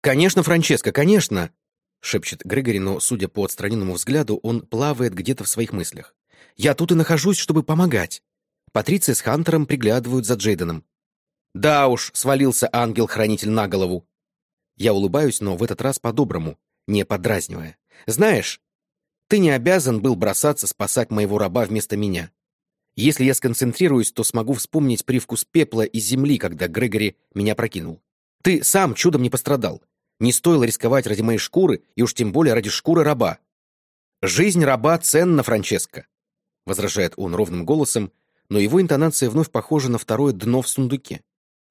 «Конечно, Франческо, конечно!» — шепчет Грегори, но, судя по отстраненному взгляду, он плавает где-то в своих мыслях. «Я тут и нахожусь, чтобы помогать. Патриция с Хантером приглядывают за Джейденом. Да уж, свалился ангел-хранитель на голову. Я улыбаюсь, но в этот раз по-доброму, не подразнивая. Знаешь, ты не обязан был бросаться спасать моего раба вместо меня. Если я сконцентрируюсь, то смогу вспомнить привкус пепла и земли, когда Грегори меня прокинул. Ты сам чудом не пострадал. Не стоило рисковать ради моей шкуры, и уж тем более ради шкуры раба. «Жизнь раба ценна, Франческо», — возражает он ровным голосом, но его интонация вновь похожа на второе дно в сундуке.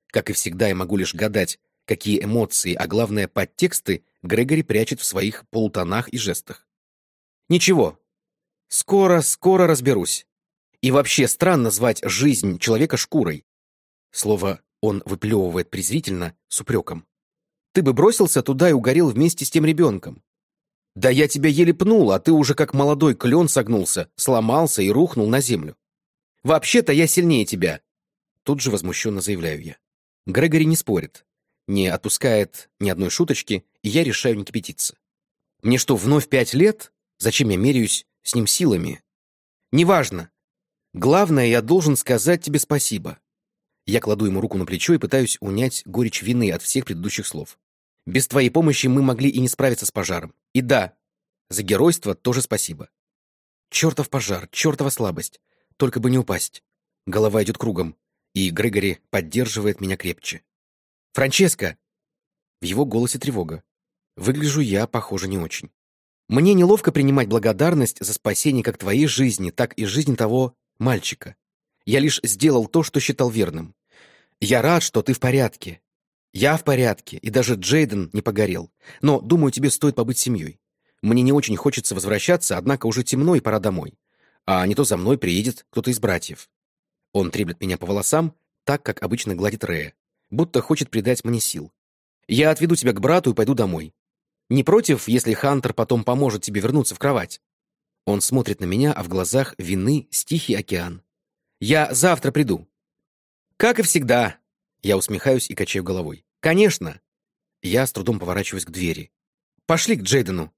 Как и всегда, я могу лишь гадать, какие эмоции, а главное, подтексты Грегори прячет в своих полутонах и жестах. Ничего. Скоро, скоро разберусь. И вообще странно звать жизнь человека шкурой. Слово он выплевывает презрительно, с упреком. Ты бы бросился туда и угорел вместе с тем ребенком. Да я тебя еле пнул, а ты уже как молодой клен согнулся, сломался и рухнул на землю. Вообще-то я сильнее тебя. Тут же возмущенно заявляю я. Грегори не спорит, не отпускает ни одной шуточки, и я решаю не кипятиться. Мне что, вновь пять лет? Зачем я меряюсь с ним силами? Неважно. Главное, я должен сказать тебе спасибо. Я кладу ему руку на плечо и пытаюсь унять горечь вины от всех предыдущих слов. Без твоей помощи мы могли и не справиться с пожаром. И да, за геройство тоже спасибо. Чертов пожар, чертова слабость. Только бы не упасть. Голова идет кругом, и Грегори поддерживает меня крепче. «Франческо!» В его голосе тревога. Выгляжу я, похоже, не очень. Мне неловко принимать благодарность за спасение как твоей жизни, так и жизни того мальчика. Я лишь сделал то, что считал верным. Я рад, что ты в порядке. Я в порядке, и даже Джейден не погорел. Но, думаю, тебе стоит побыть семьей. Мне не очень хочется возвращаться, однако уже темно и пора домой. А не то за мной приедет кто-то из братьев. Он треплет меня по волосам, так, как обычно гладит Рея, будто хочет придать мне сил. Я отведу тебя к брату и пойду домой. Не против, если Хантер потом поможет тебе вернуться в кровать? Он смотрит на меня, а в глазах вины стихий океан. Я завтра приду. Как и всегда. Я усмехаюсь и качаю головой. Конечно. Я с трудом поворачиваюсь к двери. Пошли к Джейдену.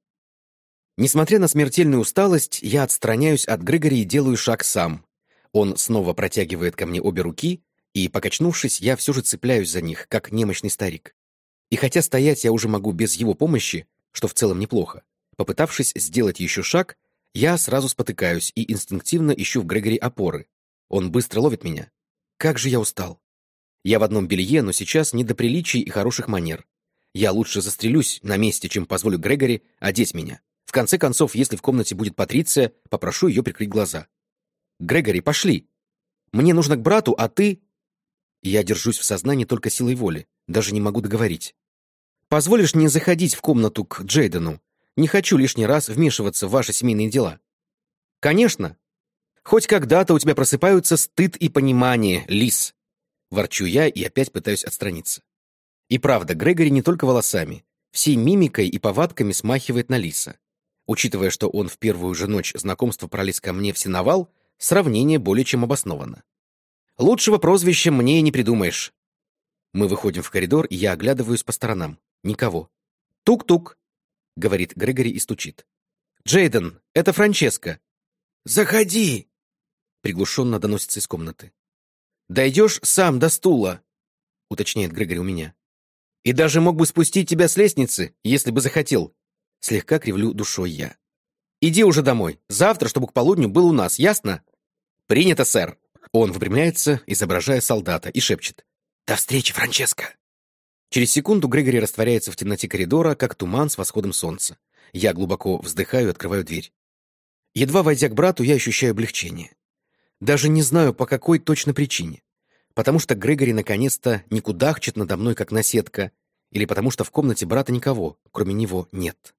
Несмотря на смертельную усталость, я отстраняюсь от Грегори и делаю шаг сам. Он снова протягивает ко мне обе руки, и, покачнувшись, я все же цепляюсь за них, как немощный старик. И хотя стоять я уже могу без его помощи, что в целом неплохо, попытавшись сделать еще шаг, я сразу спотыкаюсь и инстинктивно ищу в Грегори опоры. Он быстро ловит меня. Как же я устал. Я в одном белье, но сейчас не до приличий и хороших манер. Я лучше застрелюсь на месте, чем позволю Грегори одеть меня. В конце концов, если в комнате будет Патриция, попрошу ее прикрыть глаза. «Грегори, пошли! Мне нужно к брату, а ты...» Я держусь в сознании только силой воли, даже не могу договорить. «Позволишь мне заходить в комнату к Джейдену? Не хочу лишний раз вмешиваться в ваши семейные дела». «Конечно. Хоть когда-то у тебя просыпаются стыд и понимание, лис». Ворчу я и опять пытаюсь отстраниться. И правда, Грегори не только волосами, всей мимикой и повадками смахивает на лиса. Учитывая, что он в первую же ночь знакомства пролез ко мне в сеновал, сравнение более чем обосновано. Лучшего прозвища мне и не придумаешь. Мы выходим в коридор, и я оглядываюсь по сторонам. Никого. «Тук-тук», — говорит Грегори и стучит. «Джейден, это Франческо». «Заходи!» — приглушенно доносится из комнаты. «Дойдешь сам до стула», — уточняет Грегори у меня. «И даже мог бы спустить тебя с лестницы, если бы захотел. Слегка кривлю душой я. «Иди уже домой. Завтра, чтобы к полудню был у нас, ясно?» «Принято, сэр!» Он выпрямляется, изображая солдата, и шепчет. «До встречи, Франческо!» Через секунду Грегори растворяется в темноте коридора, как туман с восходом солнца. Я глубоко вздыхаю и открываю дверь. Едва войдя к брату, я ощущаю облегчение. Даже не знаю, по какой точно причине. Потому что Грегори наконец-то не кудахчет надо мной, как наседка, или потому что в комнате брата никого, кроме него, нет.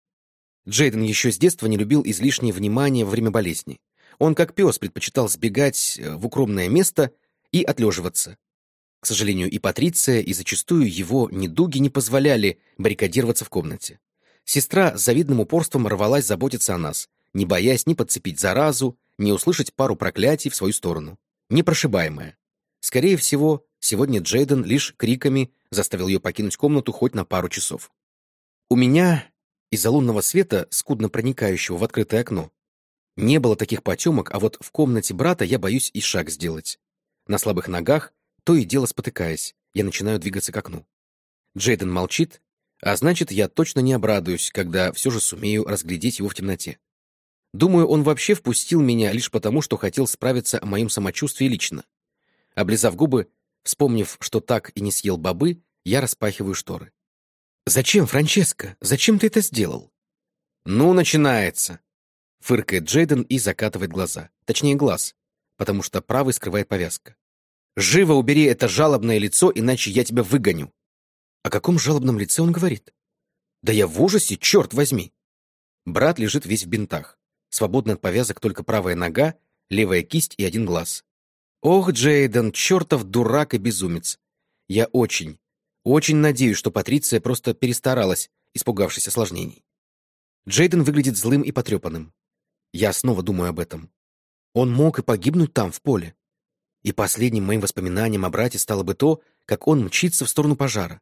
Джейден еще с детства не любил излишнее внимание во время болезни. Он, как пес, предпочитал сбегать э, в укромное место и отлеживаться. К сожалению, и Патриция, и зачастую его недуги не позволяли баррикадироваться в комнате. Сестра с завидным упорством рвалась заботиться о нас, не боясь ни подцепить заразу, ни услышать пару проклятий в свою сторону. Непрошибаемая. Скорее всего, сегодня Джейден лишь криками заставил ее покинуть комнату хоть на пару часов. У меня, из-за лунного света, скудно проникающего в открытое окно, не было таких потемок, а вот в комнате брата я боюсь и шаг сделать. На слабых ногах, то и дело спотыкаясь, я начинаю двигаться к окну. Джейден молчит, а значит, я точно не обрадуюсь, когда все же сумею разглядеть его в темноте. Думаю, он вообще впустил меня лишь потому, что хотел справиться о моем самочувствии лично. Облизав губы, вспомнив, что так и не съел бобы, я распахиваю шторы. «Зачем, Франческо? Зачем ты это сделал?» «Ну, начинается!» Фыркает Джейден и закатывает глаза. Точнее, глаз, потому что правый скрывает повязка. «Живо убери это жалобное лицо, иначе я тебя выгоню!» О каком жалобном лице он говорит? «Да я в ужасе, черт возьми!» Брат лежит весь в бинтах. Свободна от повязок только правая нога, левая кисть и один глаз. Ох, Джейден, чертов дурак и безумец. Я очень, очень надеюсь, что Патриция просто перестаралась, испугавшись осложнений. Джейден выглядит злым и потрепанным. Я снова думаю об этом. Он мог и погибнуть там, в поле. И последним моим воспоминанием о брате стало бы то, как он мчится в сторону пожара.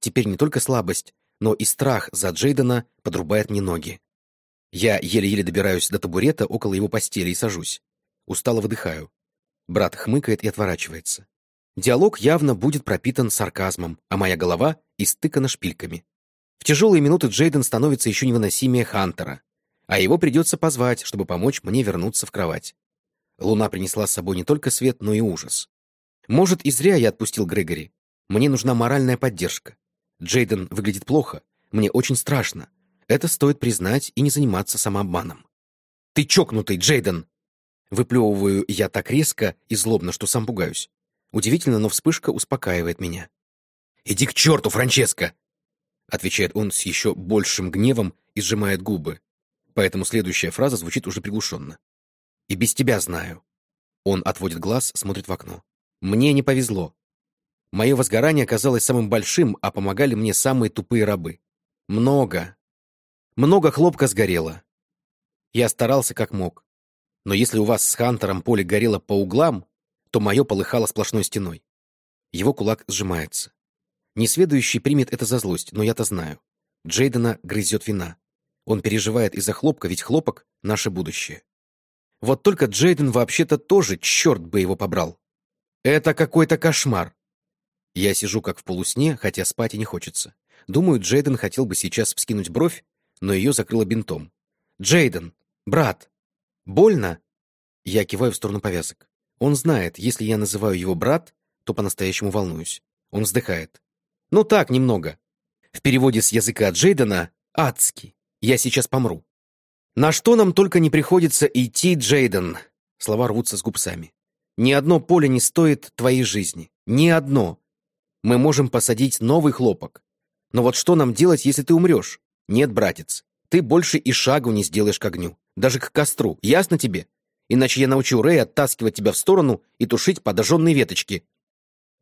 Теперь не только слабость, но и страх за Джейдена подрубает мне ноги. Я еле-еле добираюсь до табурета около его постели и сажусь. Устало выдыхаю. Брат хмыкает и отворачивается. Диалог явно будет пропитан сарказмом, а моя голова истыкана шпильками. В тяжелые минуты Джейден становится еще невыносимее Хантера, а его придется позвать, чтобы помочь мне вернуться в кровать. Луна принесла с собой не только свет, но и ужас. Может, и зря я отпустил Грегори. Мне нужна моральная поддержка. Джейден выглядит плохо. Мне очень страшно. Это стоит признать и не заниматься самообманом. «Ты чокнутый, Джейден!» Выплевываю я так резко и злобно, что сам пугаюсь. Удивительно, но вспышка успокаивает меня. «Иди к черту, Франческо!» Отвечает он с еще большим гневом и сжимает губы. Поэтому следующая фраза звучит уже приглушенно. «И без тебя знаю». Он отводит глаз, смотрит в окно. «Мне не повезло. Мое возгорание оказалось самым большим, а помогали мне самые тупые рабы. Много, много хлопка сгорело. Я старался как мог. Но если у вас с Хантером поле горело по углам, то мое полыхало сплошной стеной. Его кулак сжимается. Несведущий примет это за злость, но я-то знаю. Джейдена грызет вина. Он переживает из-за хлопка, ведь хлопок — наше будущее. Вот только Джейден вообще-то тоже, черт бы его побрал. Это какой-то кошмар. Я сижу как в полусне, хотя спать и не хочется. Думаю, Джейден хотел бы сейчас вскинуть бровь, но ее закрыло бинтом. «Джейден! Брат! Больно?» Я киваю в сторону повязок. Он знает, если я называю его брат, то по-настоящему волнуюсь. Он вздыхает. «Ну так, немного. В переводе с языка Джейдена «адски». Я сейчас помру. «На что нам только не приходится идти, Джейден?» Слова рвутся с губ сами. «Ни одно поле не стоит твоей жизни. Ни одно. Мы можем посадить новый хлопок. Но вот что нам делать, если ты умрешь? Нет, братец, ты больше и шагу не сделаешь к огню, даже к костру, ясно тебе? Иначе я научу Рэя оттаскивать тебя в сторону и тушить подожженные веточки.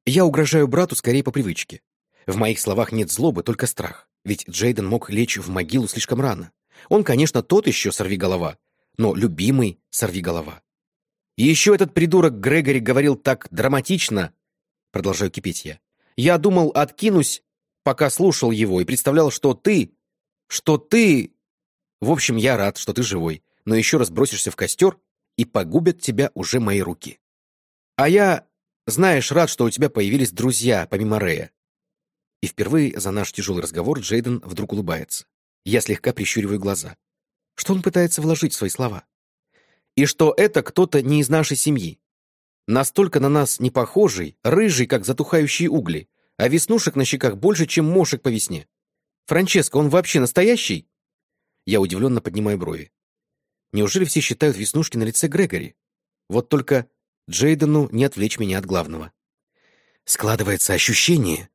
Я угрожаю брату скорее по привычке. В моих словах нет злобы, только страх. Ведь Джейден мог лечь в могилу слишком рано. Он, конечно, тот еще сорвиголова, но любимый сорвиголова. И еще этот придурок Грегори говорил так драматично, продолжаю кипеть я. Я думал, откинусь, пока слушал его, и представлял, что ты, что ты... В общем, я рад, что ты живой, но еще раз бросишься в костер, и погубят тебя уже мои руки. А я, знаешь, рад, что у тебя появились друзья, помимо Рея. И впервые за наш тяжелый разговор Джейден вдруг улыбается. Я слегка прищуриваю глаза. Что он пытается вложить в свои слова? И что это кто-то не из нашей семьи. Настолько на нас не похожий, рыжий, как затухающие угли, а веснушек на щеках больше, чем мошек по весне. Франческо, он вообще настоящий?» Я удивленно поднимаю брови. Неужели все считают веснушки на лице Грегори? Вот только Джейдену не отвлечь меня от главного. Складывается ощущение,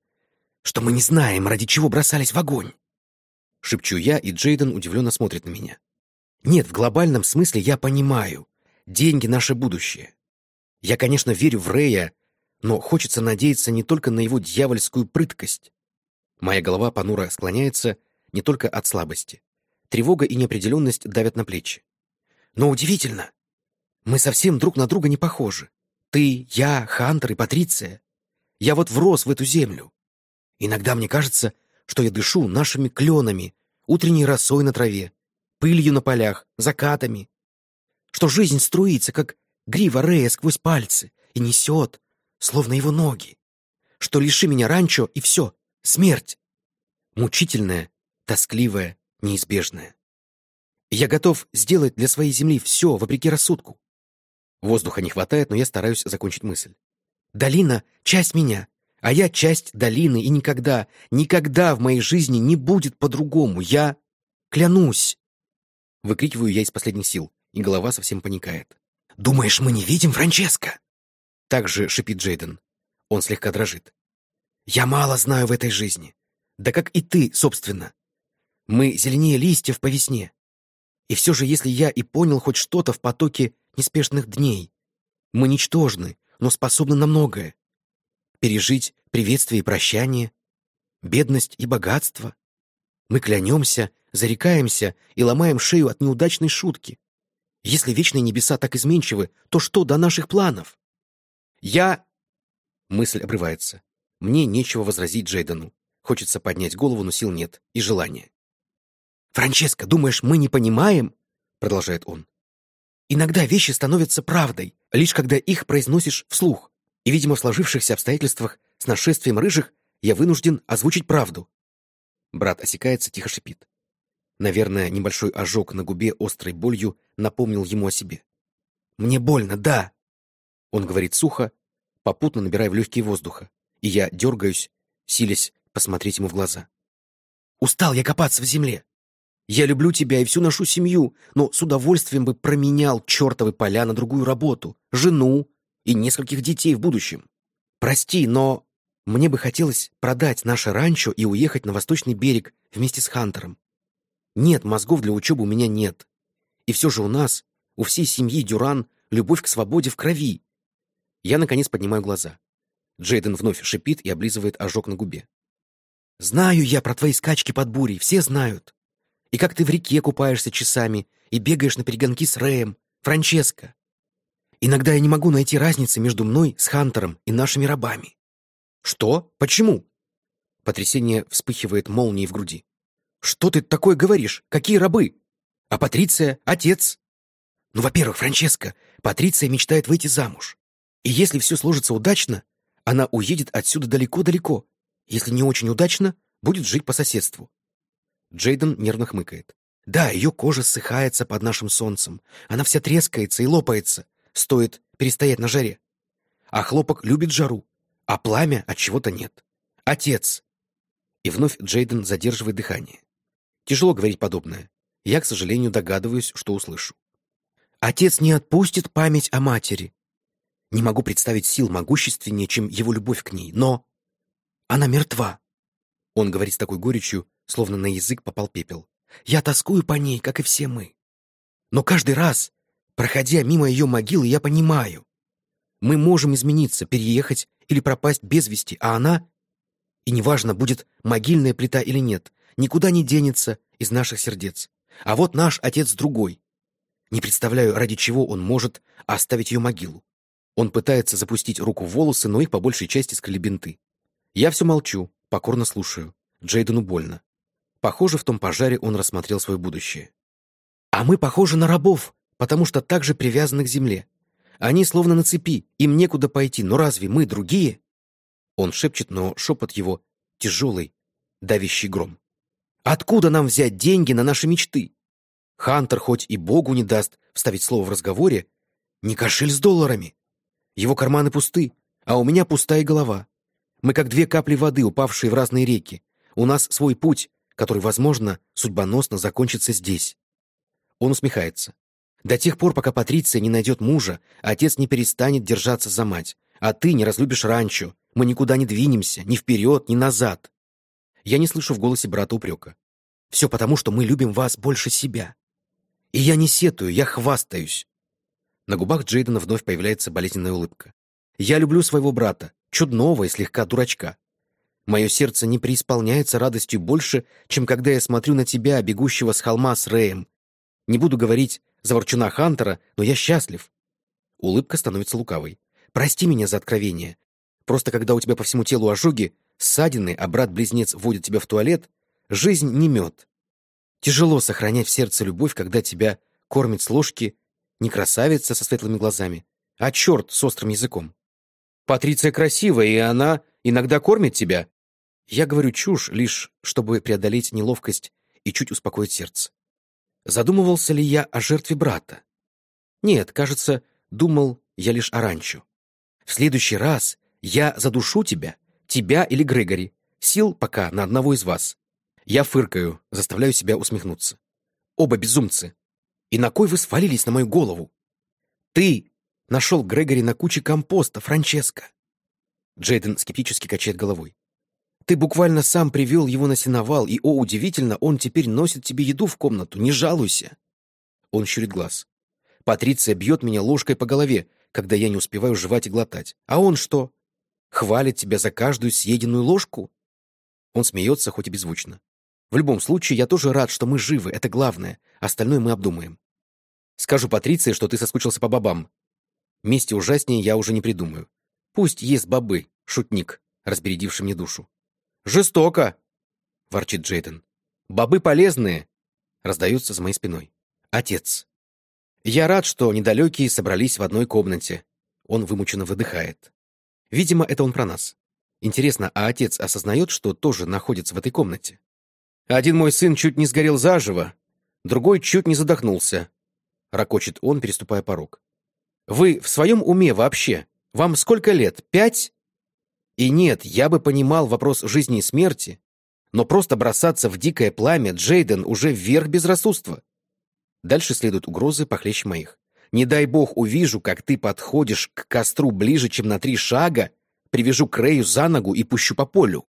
что мы не знаем, ради чего бросались в огонь. Шепчу я, и Джейден удивленно смотрит на меня. Нет, в глобальном смысле я понимаю. Деньги — наше будущее. Я, конечно, верю в Рэя, но хочется надеяться не только на его дьявольскую прыткость. Моя голова понуро склоняется не только от слабости. Тревога и неопределенность давят на плечи. Но удивительно. Мы совсем друг на друга не похожи. Ты, я, Хантер и Патриция. Я вот врос в эту землю. Иногда мне кажется, что я дышу нашими кленами, утренней росой на траве, пылью на полях, закатами. Что жизнь струится, как грива Рея сквозь пальцы, и несет, словно его ноги. Что лиши меня ранчо, и все, смерть. Мучительная, тоскливая, неизбежная. Я готов сделать для своей земли все, вопреки рассудку. Воздуха не хватает, но я стараюсь закончить мысль. Долина — часть меня, а я часть долины, и никогда, никогда в моей жизни не будет по-другому. Я клянусь. Выкрикиваю я из последних сил, и голова совсем паникает. «Думаешь, мы не видим Франческо?» Так же шипит Джейден. Он слегка дрожит. «Я мало знаю в этой жизни. Да как и ты, собственно. Мы зеленее листьев по весне. И все же, если я и понял хоть что-то в потоке неспешных дней, мы ничтожны, но способны на многое. Пережить приветствие и прощание, бедность и богатство. Мы клянемся, зарекаемся и ломаем шею от неудачной шутки. Если вечные небеса так изменчивы, то что до наших планов? Я... Мысль обрывается. Мне нечего возразить Джейдену. Хочется поднять голову, но сил нет. И желания. «Франческо, думаешь, мы не понимаем?» Продолжает он. «Иногда вещи становятся правдой, лишь когда их произносишь вслух. И, видимо, в сложившихся обстоятельствах с нашествием рыжих я вынужден озвучить правду». Брат осекается, тихо шипит. Наверное, небольшой ожог на губе острой болью напомнил ему о себе. «Мне больно, да!» Он говорит сухо, попутно набирая в легкие воздуха, и я дергаюсь, силясь посмотреть ему в глаза. «Устал я копаться в земле. Я люблю тебя и всю нашу семью, но с удовольствием бы променял чертовы поля на другую работу, жену и нескольких детей в будущем. Прости, но мне бы хотелось продать наше ранчо и уехать на восточный берег вместе с Хантером. Нет, мозгов для учебы у меня нет. И все же у нас, у всей семьи Дюран, любовь к свободе в крови. Я, наконец, поднимаю глаза. Джейден вновь шипит и облизывает ожог на губе. «Знаю я про твои скачки под бурей, все знают. И как ты в реке купаешься часами и бегаешь на перегонки с Рэем, Франческо. Иногда я не могу найти разницы между мной с Хантером и нашими рабами». «Что? Почему?» Потрясение вспыхивает молнией в груди. «Что ты такое говоришь? Какие рабы? А Патриция? Отец?» «Ну, во-первых, Франческо, Патриция мечтает выйти замуж. И если все сложится удачно, она уедет отсюда далеко-далеко. Если не очень удачно, будет жить по соседству. Джейден нервно хмыкает. Да, ее кожа ссыхается под нашим солнцем. Она вся трескается и лопается. Стоит перестоять на жаре. А хлопок любит жару, а пламя от чего-то нет. Отец. И вновь Джейден задерживает дыхание. Тяжело говорить подобное. Я, к сожалению, догадываюсь, что услышу. Отец не отпустит память о матери. Не могу представить сил могущественнее, чем его любовь к ней, но... Она мертва. Он говорит с такой горечью, словно на язык попал пепел. Я тоскую по ней, как и все мы. Но каждый раз, проходя мимо ее могилы, я понимаю. Мы можем измениться, переехать или пропасть без вести, а она... И неважно, будет могильная плита или нет, никуда не денется из наших сердец. А вот наш отец другой. Не представляю, ради чего он может оставить ее могилу. Он пытается запустить руку в волосы, но их по большей части скрыли бинты. Я все молчу, покорно слушаю. Джейдену больно. Похоже, в том пожаре он рассмотрел свое будущее. «А мы похожи на рабов, потому что так же привязаны к земле. Они словно на цепи, им некуда пойти, но разве мы другие?» Он шепчет, но шепот его тяжелый, давящий гром. «Откуда нам взять деньги на наши мечты? Хантер хоть и Богу не даст вставить слово в разговоре, не кошель с долларами. Его карманы пусты, а у меня пустая голова. Мы как две капли воды, упавшие в разные реки. У нас свой путь, который, возможно, судьбоносно закончится здесь. Он усмехается. До тех пор, пока Патриция не найдет мужа, отец не перестанет держаться за мать, а ты не разлюбишь ранчо, мы никуда не двинемся, ни вперед, ни назад. Я не слышу в голосе брата упрека. Все потому, что мы любим вас больше себя. И я не сетую, я хвастаюсь. На губах Джейдена вновь появляется болезненная улыбка. Я люблю своего брата, чудного и слегка дурачка. Мое сердце не преисполняется радостью больше, чем когда я смотрю на тебя, бегущего с холма с Рэем. Не буду говорить за ворчуна Хантера, но я счастлив. Улыбка становится лукавой. Прости меня за откровение. Просто когда у тебя по всему телу ожоги, ссадины, а брат-близнец водит тебя в туалет, жизнь не мед. Тяжело сохранять в сердце любовь, когда тебя кормит с ложки не красавица со светлыми глазами, а черт с острым языком. Патриция красивая, и она иногда кормит тебя. Я говорю чушь, лишь чтобы преодолеть неловкость и чуть успокоить сердце. Задумывался ли я о жертве брата? Нет, кажется, думал я лишь о ранчо. В следующий раз я задушу тебя, тебя или Грегори. Сил пока на одного из вас. Я фыркаю, заставляю себя усмехнуться. Оба безумцы. И на кой вы свалились на мою голову? Ты нашел Грегори на куче компоста, Франческо. Джейден скептически качает головой. Ты буквально сам привел его на сеновал, и, о, удивительно, он теперь носит тебе еду в комнату, не жалуйся. Он щурит глаз. Патриция бьет меня ложкой по голове, когда я не успеваю жевать и глотать. А он что? Хвалит тебя за каждую съеденную ложку? Он смеется, хоть и беззвучно. В любом случае, я тоже рад, что мы живы, это главное. Остальное мы обдумаем. Скажу Патриции, что ты соскучился по бабам. Мести ужаснее я уже не придумаю. Пусть ест бобы, шутник, разбередивший мне душу. «Жестоко!» — ворчит Джейден. «Бобы полезные!» — раздаются за моей спиной. «Отец!» Я рад, что недалекие собрались в одной комнате. Он вымученно выдыхает. Видимо, это он про нас. Интересно, а отец осознает, что тоже находится в этой комнате? Один мой сын чуть не сгорел заживо, другой чуть не задохнулся. Рокочет он, переступая порог. Вы в своем уме вообще? Вам сколько лет? Пять? И нет, я бы понимал вопрос жизни и смерти, но просто бросаться в дикое пламя Джейден уже вверх безрассудства. Дальше следуют угрозы похлеще моих. Не дай бог увижу, как ты подходишь к костру ближе, чем на три шага, привяжу к за ногу и пущу по полю.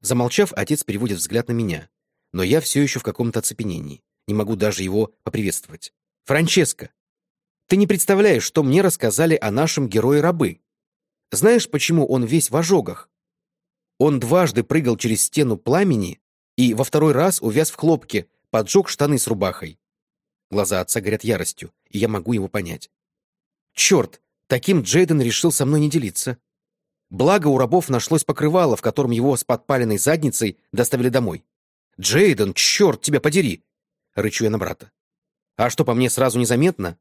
Замолчав, отец переводит взгляд на меня, но я все еще в каком-то оцепенении. Не могу даже его поприветствовать. «Франческо, ты не представляешь, что мне рассказали о нашем герое-рабы. Знаешь, почему он весь в ожогах? Он дважды прыгал через стену пламени и во второй раз увяз в хлопке, поджег штаны с рубахой. Глаза отца горят яростью, и я могу его понять. Черт, таким Джейден решил со мной не делиться. Благо у рабов нашлось покрывало, в котором его с подпаленной задницей доставили домой. «Джейден, черт тебя подери!» — рычу я на брата. «А что, по мне сразу незаметно?»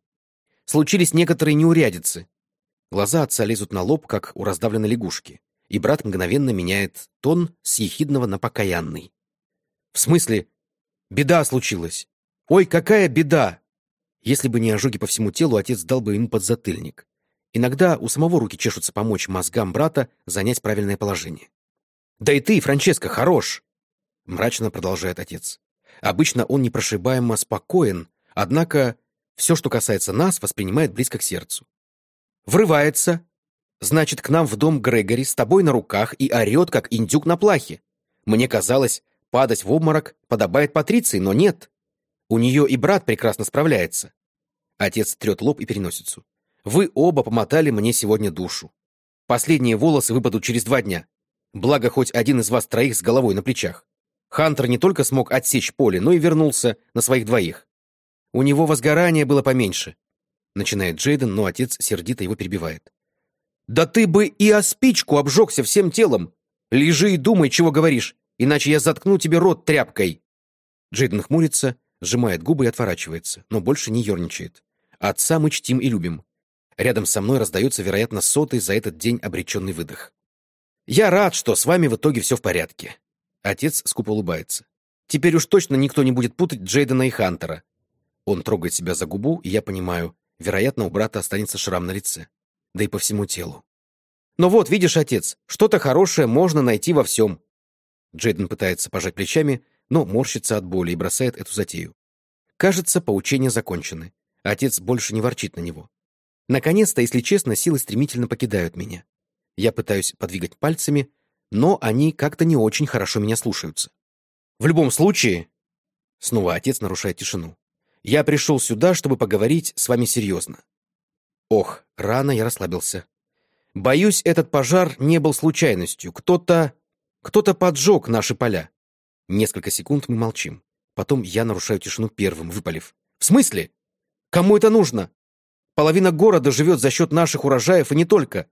Случились некоторые неурядицы. Глаза отца лезут на лоб, как у раздавленной лягушки, и брат мгновенно меняет тон с ехидного на покаянный. «В смысле? Беда случилась! Ой, какая беда!» Если бы не ожоги по всему телу, отец дал бы ему подзатыльник. Иногда у самого руки чешутся помочь мозгам брата занять правильное положение. «Да и ты, Франческо, хорош!» — мрачно продолжает отец. Обычно он непрошибаемо спокоен, однако все, что касается нас, воспринимает близко к сердцу. Врывается. Значит, к нам в дом Грегори с тобой на руках и орет, как индюк на плахе. Мне казалось, падать в обморок подобает Патриции, но нет. У нее и брат прекрасно справляется. Отец трет лоб и переносицу. Вы оба помотали мне сегодня душу. Последние волосы выпадут через два дня. Благо, хоть один из вас троих с головой на плечах. Хантер не только смог отсечь поле, но и вернулся на своих двоих. У него возгорание было поменьше. Начинает Джейден, но отец сердито его перебивает. «Да ты бы и о спичку обжегся всем телом! Лежи и думай, чего говоришь, иначе я заткну тебе рот тряпкой!» Джейден хмурится, сжимает губы и отворачивается, но больше не ерничает. Отца мы чтим и любим. Рядом со мной раздается, вероятно, сотый за этот день обреченный выдох. «Я рад, что с вами в итоге все в порядке». Отец скупо улыбается. «Теперь уж точно никто не будет путать Джейдена и Хантера». Он трогает себя за губу, и я понимаю, Вероятно, у брата останется шрам на лице. Да и по всему телу. «Но вот, видишь, отец, что-то хорошее можно найти во всем». Джейден пытается пожать плечами, но морщится от боли и бросает эту затею. Кажется, поучения закончены. Отец больше не ворчит на него. Наконец-то, если честно, силы стремительно покидают меня. Я пытаюсь подвигать пальцами, но они как-то не очень хорошо меня слушаются. В любом случае, Снова отец нарушает тишину. «Я пришел сюда, чтобы поговорить с вами серьезно». Ох, рано я расслабился. Боюсь, этот пожар не был случайностью. Кто-то... кто-то поджег наши поля. Несколько секунд мы молчим. Потом я нарушаю тишину первым, выпалив. «В смысле? Кому это нужно? Половина города живет за счет наших урожаев и не только».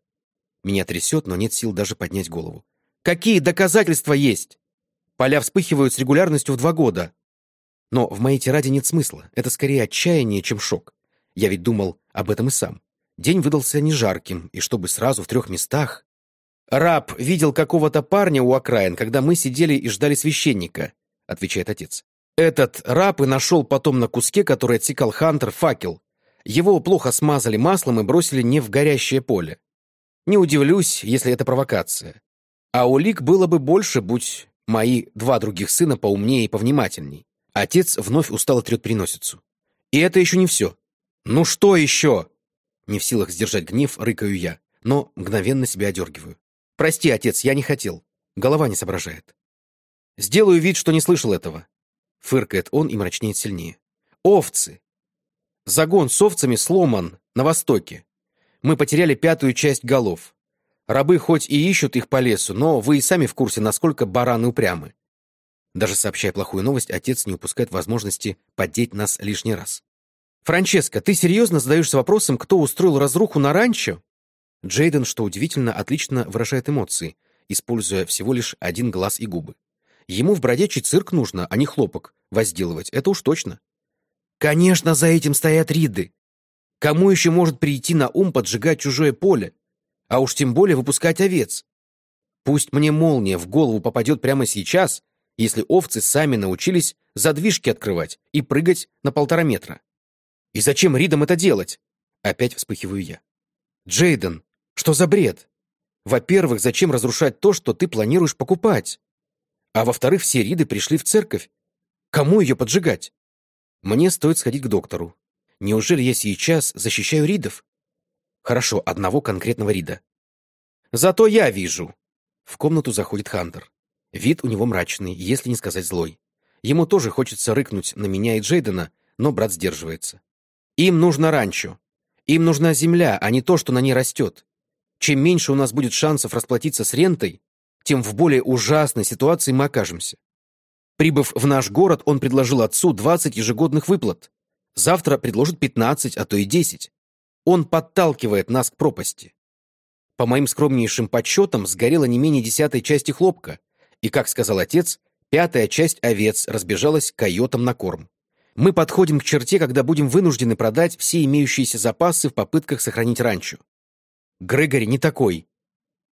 Меня трясет, но нет сил даже поднять голову. «Какие доказательства есть? Поля вспыхивают с регулярностью в два года. Но в моей тираде нет смысла. Это скорее отчаяние, чем шок. Я ведь думал об этом и сам. День выдался не жарким, и чтобы сразу в трех местах... «Раб видел какого-то парня у окраин, когда мы сидели и ждали священника», — отвечает отец. «Этот раб и нашел потом на куске, который отсекал Хантер, факел. Его плохо смазали маслом и бросили не в горящее поле. Не удивлюсь, если это провокация. А улик было бы больше, будь мои два других сына поумнее и повнимательней. Отец вновь устало трет переносицу. И это еще не все. «Ну что еще?» Не в силах сдержать гнев, рыкаю я, но мгновенно себя одергиваю. «Прости, отец, я не хотел. Голова не соображает». «Сделаю вид, что не слышал этого». Фыркает он и мрачнеет сильнее. «Овцы! Загон с овцами сломан на востоке. Мы потеряли пятую часть голов. Рабы хоть и ищут их по лесу, но вы и сами в курсе, насколько бараны упрямы. Даже сообщая плохую новость, отец не упускает возможности поддеть нас лишний раз. «Франческо, ты серьезно задаешься вопросом, кто устроил разруху на ранчо?» Джейден, что удивительно, отлично выражает эмоции, используя всего лишь один глаз и губы. Ему в бродячий цирк нужно, а не хлопок, возделывать, это уж точно. Конечно, за этим стоят риды. Кому еще может прийти на ум поджигать чужое поле? а уж тем более выпускать овец. Пусть мне молния в голову попадет прямо сейчас, если овцы сами научились задвижки открывать и прыгать на полтора метра. И зачем Ридам это делать? Опять вспыхиваю я. Джейден, что за бред? Во-первых, зачем разрушать то, что ты планируешь покупать? А во-вторых, все Риды пришли в церковь. Кому ее поджигать? Мне стоит сходить к доктору. Неужели я сейчас защищаю Ридов? Хорошо, одного конкретного Рида. Зато я вижу. В комнату заходит Хантер. Вид у него мрачный, если не сказать злой. Ему тоже хочется рыкнуть на меня и Джейдена, но брат сдерживается. Им нужно ранчо. Им нужна земля, а не то, что на ней растет. Чем меньше у нас будет шансов расплатиться с рентой, тем в более ужасной ситуации мы окажемся. Прибыв в наш город, он предложил отцу 20 ежегодных выплат. Завтра предложит 15, а то и 10. Он подталкивает нас к пропасти. По моим скромнейшим подсчетам, сгорела не менее десятой части хлопка, и, как сказал отец, пятая часть овец разбежалась койотам на корм. Мы подходим к черте, когда будем вынуждены продать все имеющиеся запасы в попытках сохранить ранчо. Грегори не такой.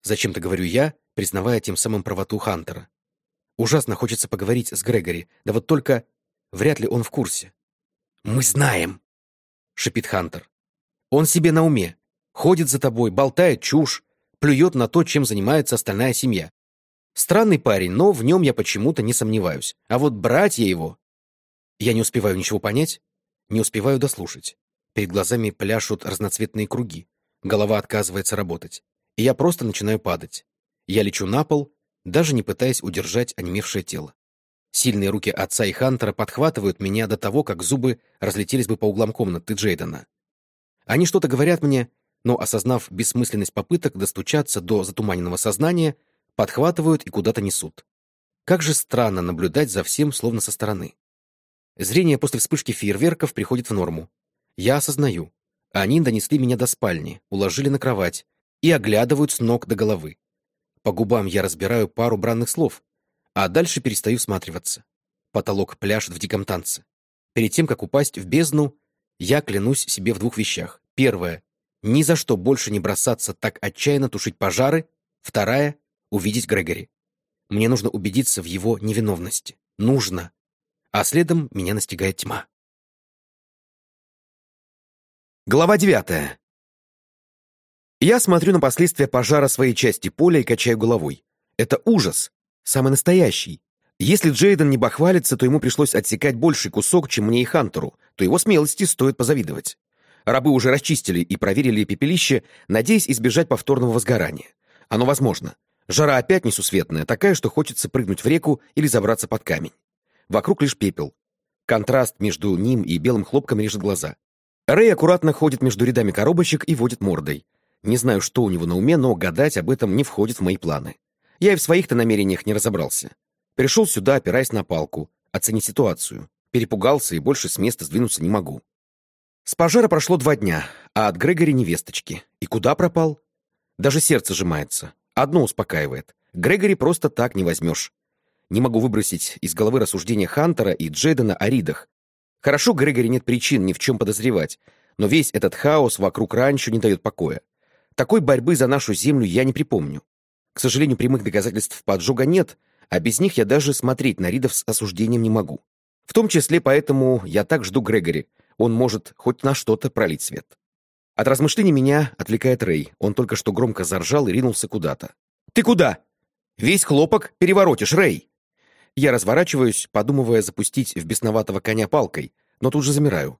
Зачем-то говорю я, признавая тем самым правоту Хантера. Ужасно хочется поговорить с Грегори, да вот только вряд ли он в курсе. «Мы знаем!» — шипит Хантер. Он себе на уме. Ходит за тобой, болтает чушь, плюет на то, чем занимается остальная семья. Странный парень, но в нем я почему-то не сомневаюсь. А вот братья его... Я не успеваю ничего понять, не успеваю дослушать. Перед глазами пляшут разноцветные круги. Голова отказывается работать. И я просто начинаю падать. Я лечу на пол, даже не пытаясь удержать онемевшее тело. Сильные руки отца и Хантера подхватывают меня до того, как зубы разлетелись бы по углам комнаты Джейдена. Они что-то говорят мне, но, осознав бессмысленность попыток достучаться до затуманенного сознания, подхватывают и куда-то несут. Как же странно наблюдать за всем, словно со стороны. Зрение после вспышки фейерверков приходит в норму. Я осознаю. Они донесли меня до спальни, уложили на кровать и оглядывают с ног до головы. По губам я разбираю пару бранных слов, а дальше перестаю всматриваться. Потолок пляшет в диком танце. Перед тем, как упасть в бездну, я клянусь себе в двух вещах. Первое — ни за что больше не бросаться так отчаянно тушить пожары. Вторая — увидеть Грегори. Мне нужно убедиться в его невиновности. Нужно. А следом меня настигает тьма. Глава девятая. Я смотрю на последствия пожара своей части поля и качаю головой. Это ужас. Самый настоящий. Если Джейден не бахвалится, то ему пришлось отсекать больший кусок, чем мне и Хантеру, то его смелости стоит позавидовать. Рабы уже расчистили и проверили пепелище, надеясь избежать повторного возгорания. Оно возможно. Жара опять несусветная, такая, что хочется прыгнуть в реку или забраться под камень. Вокруг лишь пепел. Контраст между ним и белым хлопком режет глаза. Рэй аккуратно ходит между рядами коробочек и водит мордой. Не знаю, что у него на уме, но гадать об этом не входит в мои планы. Я и в своих-то намерениях не разобрался. Пришел сюда, опираясь на палку, оценить ситуацию. Перепугался и больше с места сдвинуться не могу. С пожара прошло два дня, а от Грегори невесточки. И куда пропал? Даже сердце сжимается. Одно успокаивает. Грегори просто так не возьмешь. Не могу выбросить из головы рассуждения Хантера и Джейдена о Ридах. Хорошо, Грегори нет причин ни в чем подозревать, но весь этот хаос вокруг ранчо не дает покоя. Такой борьбы за нашу землю я не припомню. К сожалению, прямых доказательств поджога нет, а без них я даже смотреть на Ридов с осуждением не могу. В том числе поэтому я так жду Грегори. Он может хоть на что-то пролить свет. От размышлений меня отвлекает Рэй. Он только что громко заржал и ринулся куда-то. «Ты куда?» «Весь хлопок переворотишь, Рэй!» Я разворачиваюсь, подумывая запустить в бесноватого коня палкой, но тут же замираю.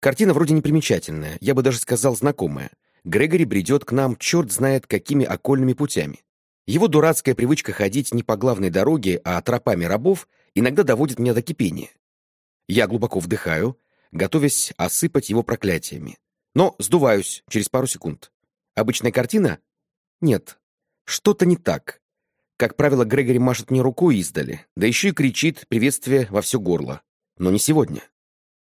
Картина вроде непримечательная, я бы даже сказал знакомая. Грегори бредет к нам черт знает какими окольными путями. Его дурацкая привычка ходить не по главной дороге, а тропами рабов иногда доводит меня до кипения. Я глубоко вдыхаю, готовясь осыпать его проклятиями. Но сдуваюсь через пару секунд. Обычная картина? Нет. Что-то не так. Как правило, Грегори машет мне рукой издали, да еще и кричит приветствие во все горло. Но не сегодня.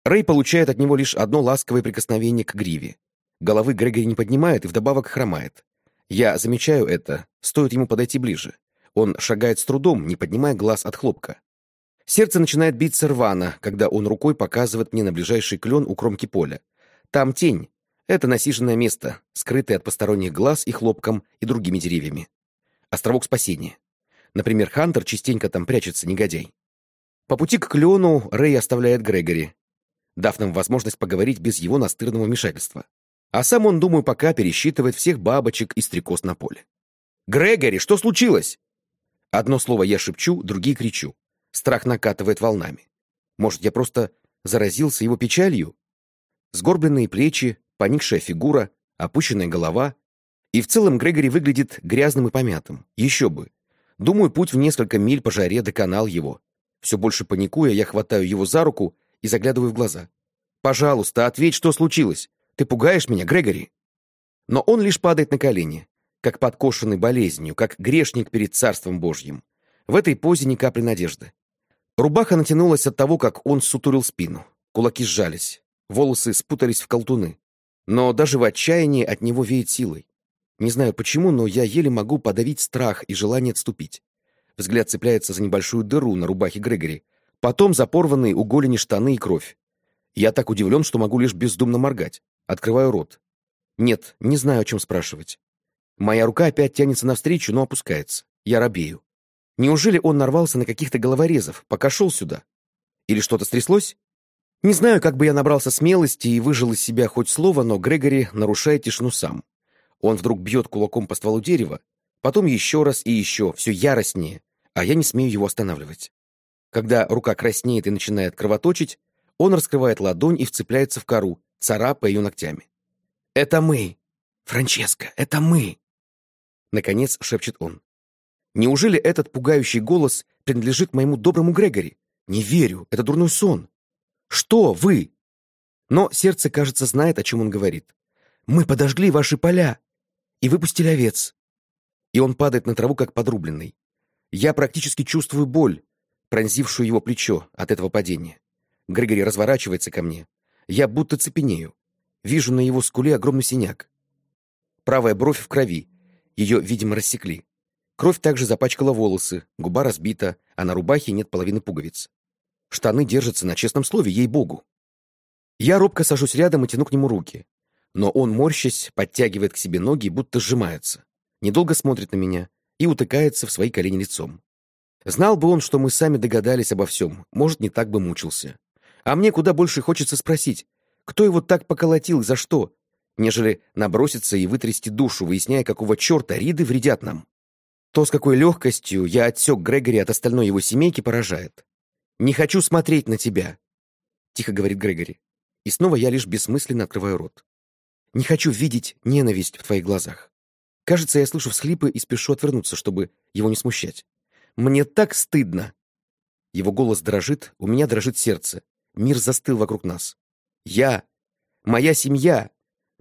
Рэй получает от него лишь одно ласковое прикосновение к гриве. Головы Грегори не поднимает и вдобавок хромает. Я замечаю это, стоит ему подойти ближе. Он шагает с трудом, не поднимая глаз от хлопка. Сердце начинает биться рвано, когда он рукой показывает мне на ближайший клен у кромки поля. Там тень. Это насиженное место, скрытое от посторонних глаз и хлопком, и другими деревьями. Островок спасения. Например, Хантер частенько там прячется, негодяй. По пути к клену Рэй оставляет Грегори, дав нам возможность поговорить без его настырного вмешательства. А сам он, думаю, пока пересчитывает всех бабочек и стрекоз на поле. «Грегори, что случилось?» Одно слово я шепчу, другие кричу. Страх накатывает волнами. Может, я просто заразился его печалью? Сгорбленные плечи, поникшая фигура, опущенная голова. И в целом Грегори выглядит грязным и помятым. Еще бы. Думаю, путь в несколько миль по жаре доконал его. Все больше паникуя, я хватаю его за руку и заглядываю в глаза. «Пожалуйста, ответь, что случилось. Ты пугаешь меня, Грегори?» Но он лишь падает на колени, как подкошенный болезнью, как грешник перед Царством Божьим. В этой позе ни капли надежды. Рубаха натянулась от того, как он сутурил спину. Кулаки сжались, волосы спутались в колтуны. Но даже в отчаянии от него веет силой. Не знаю почему, но я еле могу подавить страх и желание отступить. Взгляд цепляется за небольшую дыру на рубахе Грегори, потом за порванные у голени штаны и кровь. Я так удивлен, что могу лишь бездумно моргать. Открываю рот. Нет, не знаю, о чем спрашивать. Моя рука опять тянется навстречу, но опускается. Я робею. Неужели он нарвался на каких-то головорезов, пока шел сюда? Или что-то стряслось? Не знаю, как бы я набрался смелости и выжил из себя хоть слово, но Грегори нарушает тишину сам. Он вдруг бьет кулаком по стволу дерева, потом еще раз и еще, все яростнее, а я не смею его останавливать. Когда рука краснеет и начинает кровоточить, он раскрывает ладонь и вцепляется в кору, царапая ее ногтями. «Это мы! Франческо, это мы!» Наконец шепчет он. «Неужели этот пугающий голос принадлежит моему доброму Грегори? Не верю, это дурной сон. Что вы?» Но сердце, кажется, знает, о чем он говорит. «Мы подожгли ваши поля и выпустили овец. И он падает на траву, как подрубленный. Я практически чувствую боль, пронзившую его плечо от этого падения. Грегори разворачивается ко мне. Я будто цепенею. Вижу на его скуле огромный синяк. Правая бровь в крови. Ее, видимо, рассекли. Кровь также запачкала волосы, губа разбита, а на рубахе нет половины пуговиц. Штаны держатся на честном слове, ей-богу. Я робко сажусь рядом и тяну к нему руки но он, морщась, подтягивает к себе ноги, будто сжимается. Недолго смотрит на меня и утыкается в свои колени лицом. Знал бы он, что мы сами догадались обо всем, может, не так бы мучился. А мне куда больше хочется спросить, кто его так поколотил и за что, нежели наброситься и вытрясти душу, выясняя, какого черта Риды вредят нам. То, с какой легкостью я отсек Грегори от остальной его семейки, поражает. «Не хочу смотреть на тебя», — тихо говорит Грегори. И снова я лишь бессмысленно открываю рот. Не хочу видеть ненависть в твоих глазах. Кажется, я слышу всхлипы и спешу отвернуться, чтобы его не смущать. Мне так стыдно. Его голос дрожит, у меня дрожит сердце. Мир застыл вокруг нас. Я, моя семья,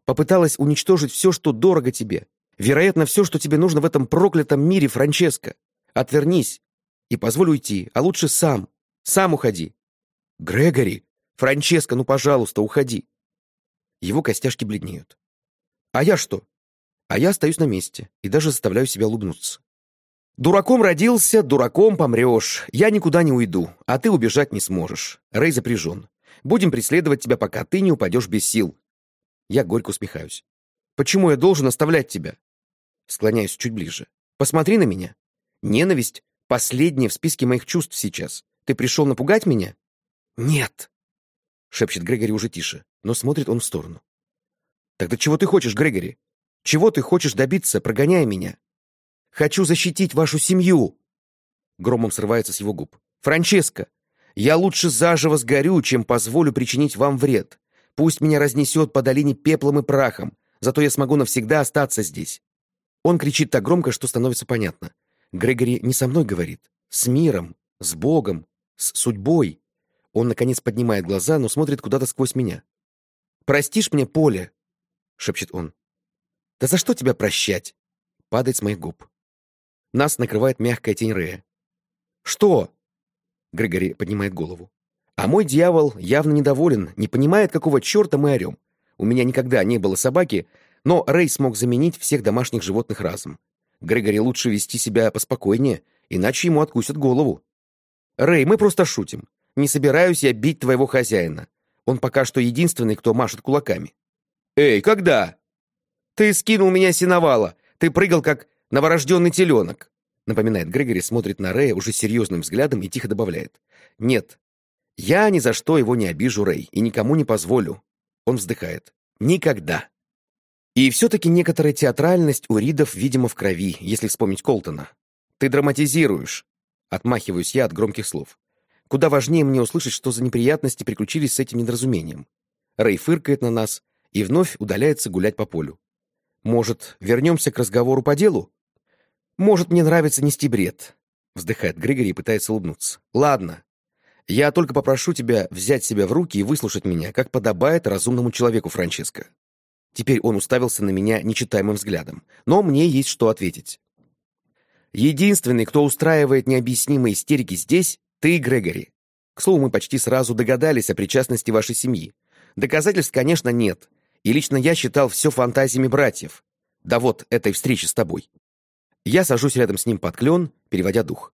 попыталась уничтожить все, что дорого тебе. Вероятно, все, что тебе нужно в этом проклятом мире, Франческо. Отвернись и позволь уйти, а лучше сам. Сам уходи. Грегори, Франческо, ну, пожалуйста, уходи. Его костяшки бледнеют. А я что? А я остаюсь на месте и даже заставляю себя улыбнуться. Дураком родился, дураком помрешь. Я никуда не уйду, а ты убежать не сможешь. Рэй запряжен. Будем преследовать тебя, пока ты не упадешь без сил. Я горько усмехаюсь. Почему я должен оставлять тебя? Склоняюсь чуть ближе. Посмотри на меня. Ненависть — последняя в списке моих чувств сейчас. Ты пришел напугать меня? Нет. Шепчет Грегори уже тише, но смотрит он в сторону. Тогда чего ты хочешь, Грегори? Чего ты хочешь добиться, прогоняя меня? Хочу защитить вашу семью!» Громом срывается с его губ. «Франческо, я лучше заживо сгорю, чем позволю причинить вам вред. Пусть меня разнесет по долине пеплом и прахом, зато я смогу навсегда остаться здесь». Он кричит так громко, что становится понятно. Грегори не со мной говорит. С миром, с Богом, с судьбой. Он, наконец, поднимает глаза, но смотрит куда-то сквозь меня. «Простишь мне, Поле?» — шепчет он. «Да за что тебя прощать?» — падает с моих губ. Нас накрывает мягкая тень Рея. «Что?» Григорий поднимает голову. «А мой дьявол явно недоволен, не понимает, какого черта мы орем. У меня никогда не было собаки, но Рэй смог заменить всех домашних животных разом. Григорий лучше вести себя поспокойнее, иначе ему откусят голову. Рэй, мы просто шутим. Не собираюсь я бить твоего хозяина. Он пока что единственный, кто машет кулаками. Эй, когда? Ты скинул меня синовала. Ты прыгал, как Новорожденный теленок!» Напоминает Грегори, смотрит на Рэя уже серьезным взглядом и тихо добавляет. «Нет, я ни за что его не обижу, Рэй, и никому не позволю». Он вздыхает. «Никогда». И все-таки некоторая театральность у Ридов, видимо, в крови, если вспомнить Колтона. «Ты драматизируешь», — отмахиваюсь я от громких слов. Куда важнее мне услышать, что за неприятности приключились с этим недоразумением. Рэй фыркает на нас и вновь удаляется гулять по полю. «Может, вернемся к разговору по делу?» «Может, мне нравится нести бред», — вздыхает Григорий и пытается улыбнуться. «Ладно. Я только попрошу тебя взять себя в руки и выслушать меня, как подобает разумному человеку, Франческо». Теперь он уставился на меня нечитаемым взглядом. Но мне есть что ответить. Единственный, кто устраивает необъяснимые истерики здесь, ты, Грегори. К слову, мы почти сразу догадались о причастности вашей семьи. Доказательств, конечно, нет. И лично я считал все фантазиями братьев. Да вот, этой встречи с тобой. Я сажусь рядом с ним под клен, переводя дух.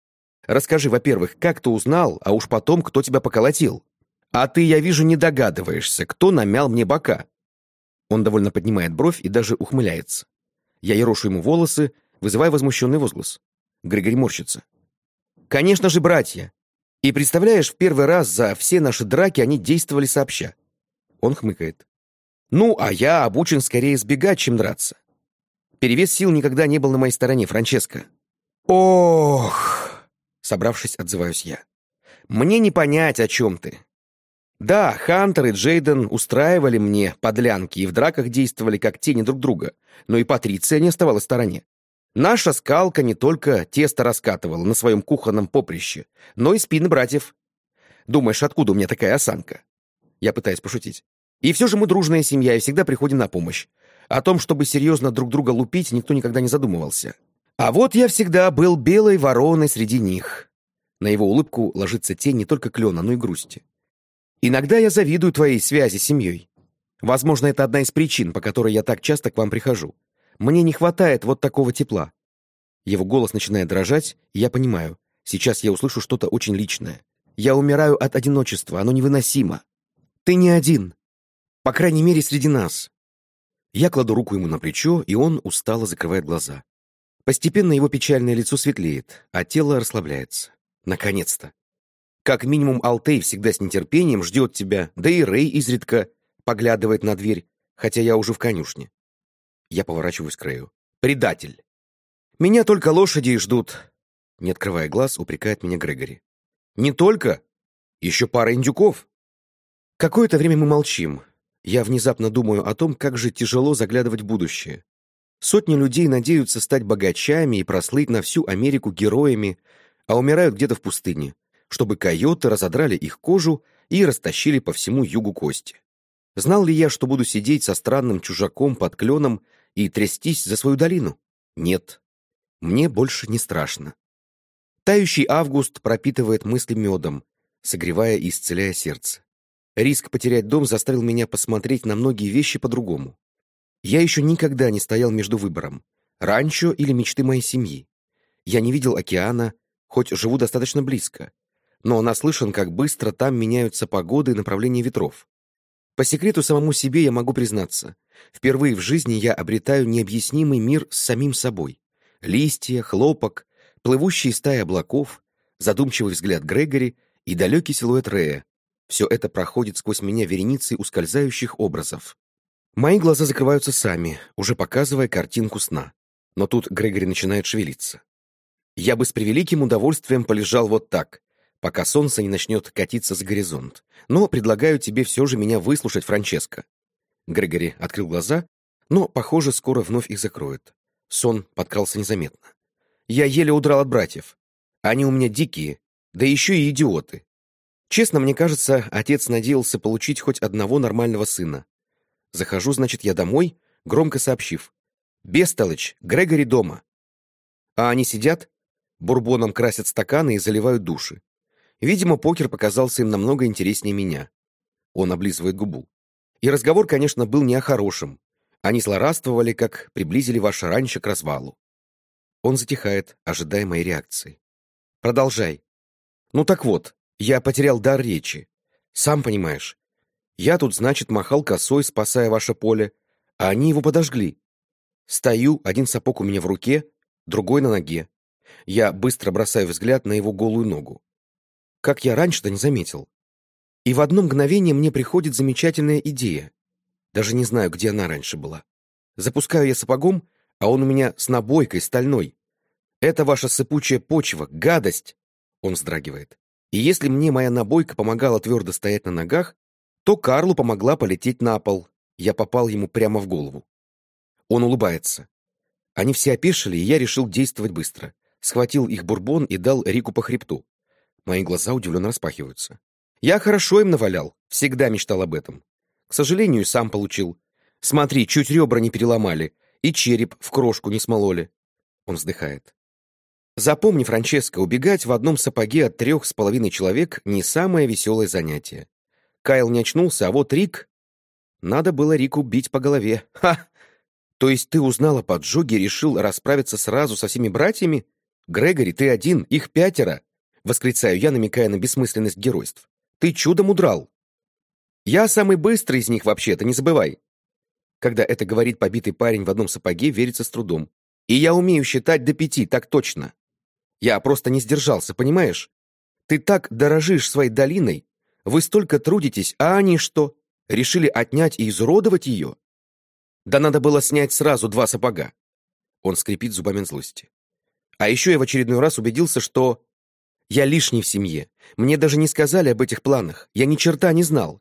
Расскажи, во-первых, как ты узнал, а уж потом, кто тебя поколотил? А ты, я вижу, не догадываешься, кто намял мне бока. Он довольно поднимает бровь и даже ухмыляется. Я ерошу ему волосы, вызывая возмущенный возглас. Григорий морщится. Конечно же, братья. И представляешь, в первый раз за все наши драки они действовали сообща. Он хмыкает. Ну, а я обучен скорее сбегать, чем драться. Перевес сил никогда не был на моей стороне, Франческо. Ох, собравшись, отзываюсь я. Мне не понять, о чем ты. Да, Хантер и Джейден устраивали мне подлянки и в драках действовали как тени друг друга, но и Патриция не оставалась в стороне. Наша скалка не только тесто раскатывала на своем кухонном поприще, но и спины братьев. Думаешь, откуда у меня такая осанка? Я пытаюсь пошутить. И все же мы дружная семья и всегда приходим на помощь. О том, чтобы серьезно друг друга лупить, никто никогда не задумывался. А вот я всегда был белой вороной среди них. На его улыбку ложится тень не только клена, но и грусти. Иногда я завидую твоей связи с семьей. Возможно, это одна из причин, по которой я так часто к вам прихожу. Мне не хватает вот такого тепла. Его голос начинает дрожать, и я понимаю, сейчас я услышу что-то очень личное. Я умираю от одиночества, оно невыносимо. Ты не один. По крайней мере, среди нас. Я кладу руку ему на плечо, и он устало закрывает глаза. Постепенно его печальное лицо светлеет, а тело расслабляется. Наконец-то. Как минимум, Алтей всегда с нетерпением ждет тебя, да и Рэй изредка поглядывает на дверь, хотя я уже в конюшне. Я поворачиваюсь к Рэю. «Предатель!» «Меня только лошади и ждут!» Не открывая глаз, упрекает меня Грегори. «Не только! Еще пара индюков!» Какое-то время мы молчим, я внезапно думаю о том, как же тяжело заглядывать в будущее. Сотни людей надеются стать богачами и прослыть на всю Америку героями, а умирают где-то в пустыне, чтобы койоты разодрали их кожу и растащили по всему югу кости. Знал ли я, что буду сидеть со странным чужаком под кленом и трястись за свою долину? Нет. Мне больше не страшно. Тающий август пропитывает мысли медом, согревая и исцеляя сердце. Риск потерять дом заставил меня посмотреть на многие вещи по-другому. Я еще никогда не стоял между выбором — ранчо или мечты моей семьи. Я не видел океана, хоть живу достаточно близко, но наслышан, как быстро там меняются погоды и направления ветров. По секрету самому себе я могу признаться. Впервые в жизни я обретаю необъяснимый мир с самим собой. Листья, хлопок, плывущие стаи облаков, задумчивый взгляд Грегори и далекий силуэт Рея. Все это проходит сквозь меня вереницей ускользающих образов. Мои глаза закрываются сами, уже показывая картинку сна. Но тут Грегори начинает шевелиться. Я бы с превеликим удовольствием полежал вот так, пока солнце не начнет катиться за горизонт. Но предлагаю тебе все же меня выслушать, Франческо. Грегори открыл глаза, но, похоже, скоро вновь их закроет. Сон подкрался незаметно. Я еле удрал от братьев. Они у меня дикие, да еще и идиоты. Честно, мне кажется, отец надеялся получить хоть одного нормального сына. Захожу, значит, я домой, громко сообщив. «Бестолочь, Грегори дома». А они сидят, бурбоном красят стаканы и заливают души. Видимо, покер показался им намного интереснее меня. Он облизывает губу. И разговор, конечно, был не о хорошем. Они злорадствовали, как приблизили ваше раньше к развалу. Он затихает, ожидая моей реакции. Продолжай. Ну так вот, я потерял дар речи. Сам понимаешь. Я тут, значит, махал косой, спасая ваше поле, а они его подожгли. Стою, один сапог у меня в руке, другой на ноге. Я быстро бросаю взгляд на его голую ногу как я раньше-то не заметил. И в одно мгновение мне приходит замечательная идея. Даже не знаю, где она раньше была. Запускаю я сапогом, а он у меня с набойкой стальной. Это ваша сыпучая почва, гадость!» Он вздрагивает. И если мне моя набойка помогала твердо стоять на ногах, то Карлу помогла полететь на пол. Я попал ему прямо в голову. Он улыбается. Они все опешили, и я решил действовать быстро. Схватил их бурбон и дал Рику по хребту. Мои глаза удивленно распахиваются. Я хорошо им навалял, всегда мечтал об этом. К сожалению, сам получил. Смотри, чуть ребра не переломали, и череп в крошку не смололи. Он вздыхает. Запомни, Франческо, убегать в одном сапоге от трех с половиной человек не самое веселое занятие. Кайл не очнулся, а вот Рик... Надо было Рику бить по голове. Ха! То есть ты узнал о поджоге и решил расправиться сразу со всеми братьями? Грегори, ты один, их пятеро. Восклицаю я, намекая на бессмысленность геройств. Ты чудом удрал. Я самый быстрый из них вообще-то, не забывай. Когда это говорит побитый парень в одном сапоге, верится с трудом. И я умею считать до пяти, так точно. Я просто не сдержался, понимаешь? Ты так дорожишь своей долиной, вы столько трудитесь, а они что? Решили отнять и изуродовать ее? Да надо было снять сразу два сапога. Он скрипит зубами злости. А еще я в очередной раз убедился, что я лишний в семье. Мне даже не сказали об этих планах. Я ни черта не знал.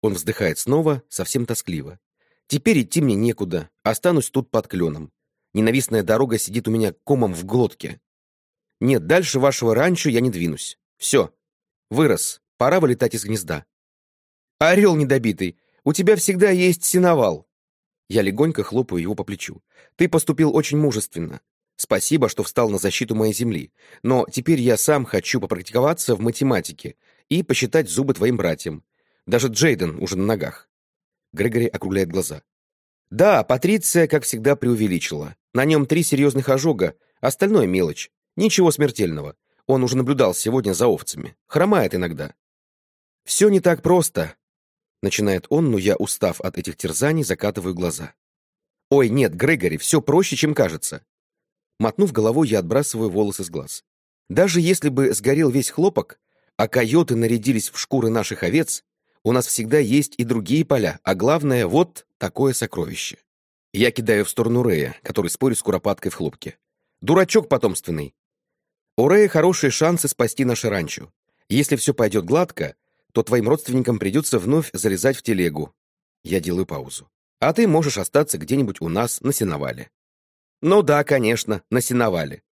Он вздыхает снова, совсем тоскливо. Теперь идти мне некуда. Останусь тут под кленом. Ненавистная дорога сидит у меня комом в глотке. Нет, дальше вашего ранчо я не двинусь. Все. Вырос. Пора вылетать из гнезда. Орел недобитый, у тебя всегда есть синовал. Я легонько хлопаю его по плечу. Ты поступил очень мужественно. Спасибо, что встал на защиту моей земли. Но теперь я сам хочу попрактиковаться в математике и посчитать зубы твоим братьям. Даже Джейден уже на ногах. Грегори округляет глаза. Да, Патриция, как всегда, преувеличила. На нем три серьезных ожога, остальное мелочь. Ничего смертельного. Он уже наблюдал сегодня за овцами. Хромает иногда. Все не так просто. Начинает он, но я, устав от этих терзаний, закатываю глаза. Ой, нет, Грегори, все проще, чем кажется. Мотнув головой, я отбрасываю волосы с глаз. Даже если бы сгорел весь хлопок, а койоты нарядились в шкуры наших овец, у нас всегда есть и другие поля, а главное, вот такое сокровище. Я кидаю в сторону Рея, который спорит с куропаткой в хлопке. Дурачок потомственный. У Рея хорошие шансы спасти наше ранчо. Если все пойдет гладко, то твоим родственникам придется вновь залезать в телегу. Я делаю паузу. А ты можешь остаться где-нибудь у нас на сеновале. «Ну да, конечно, на сеновале».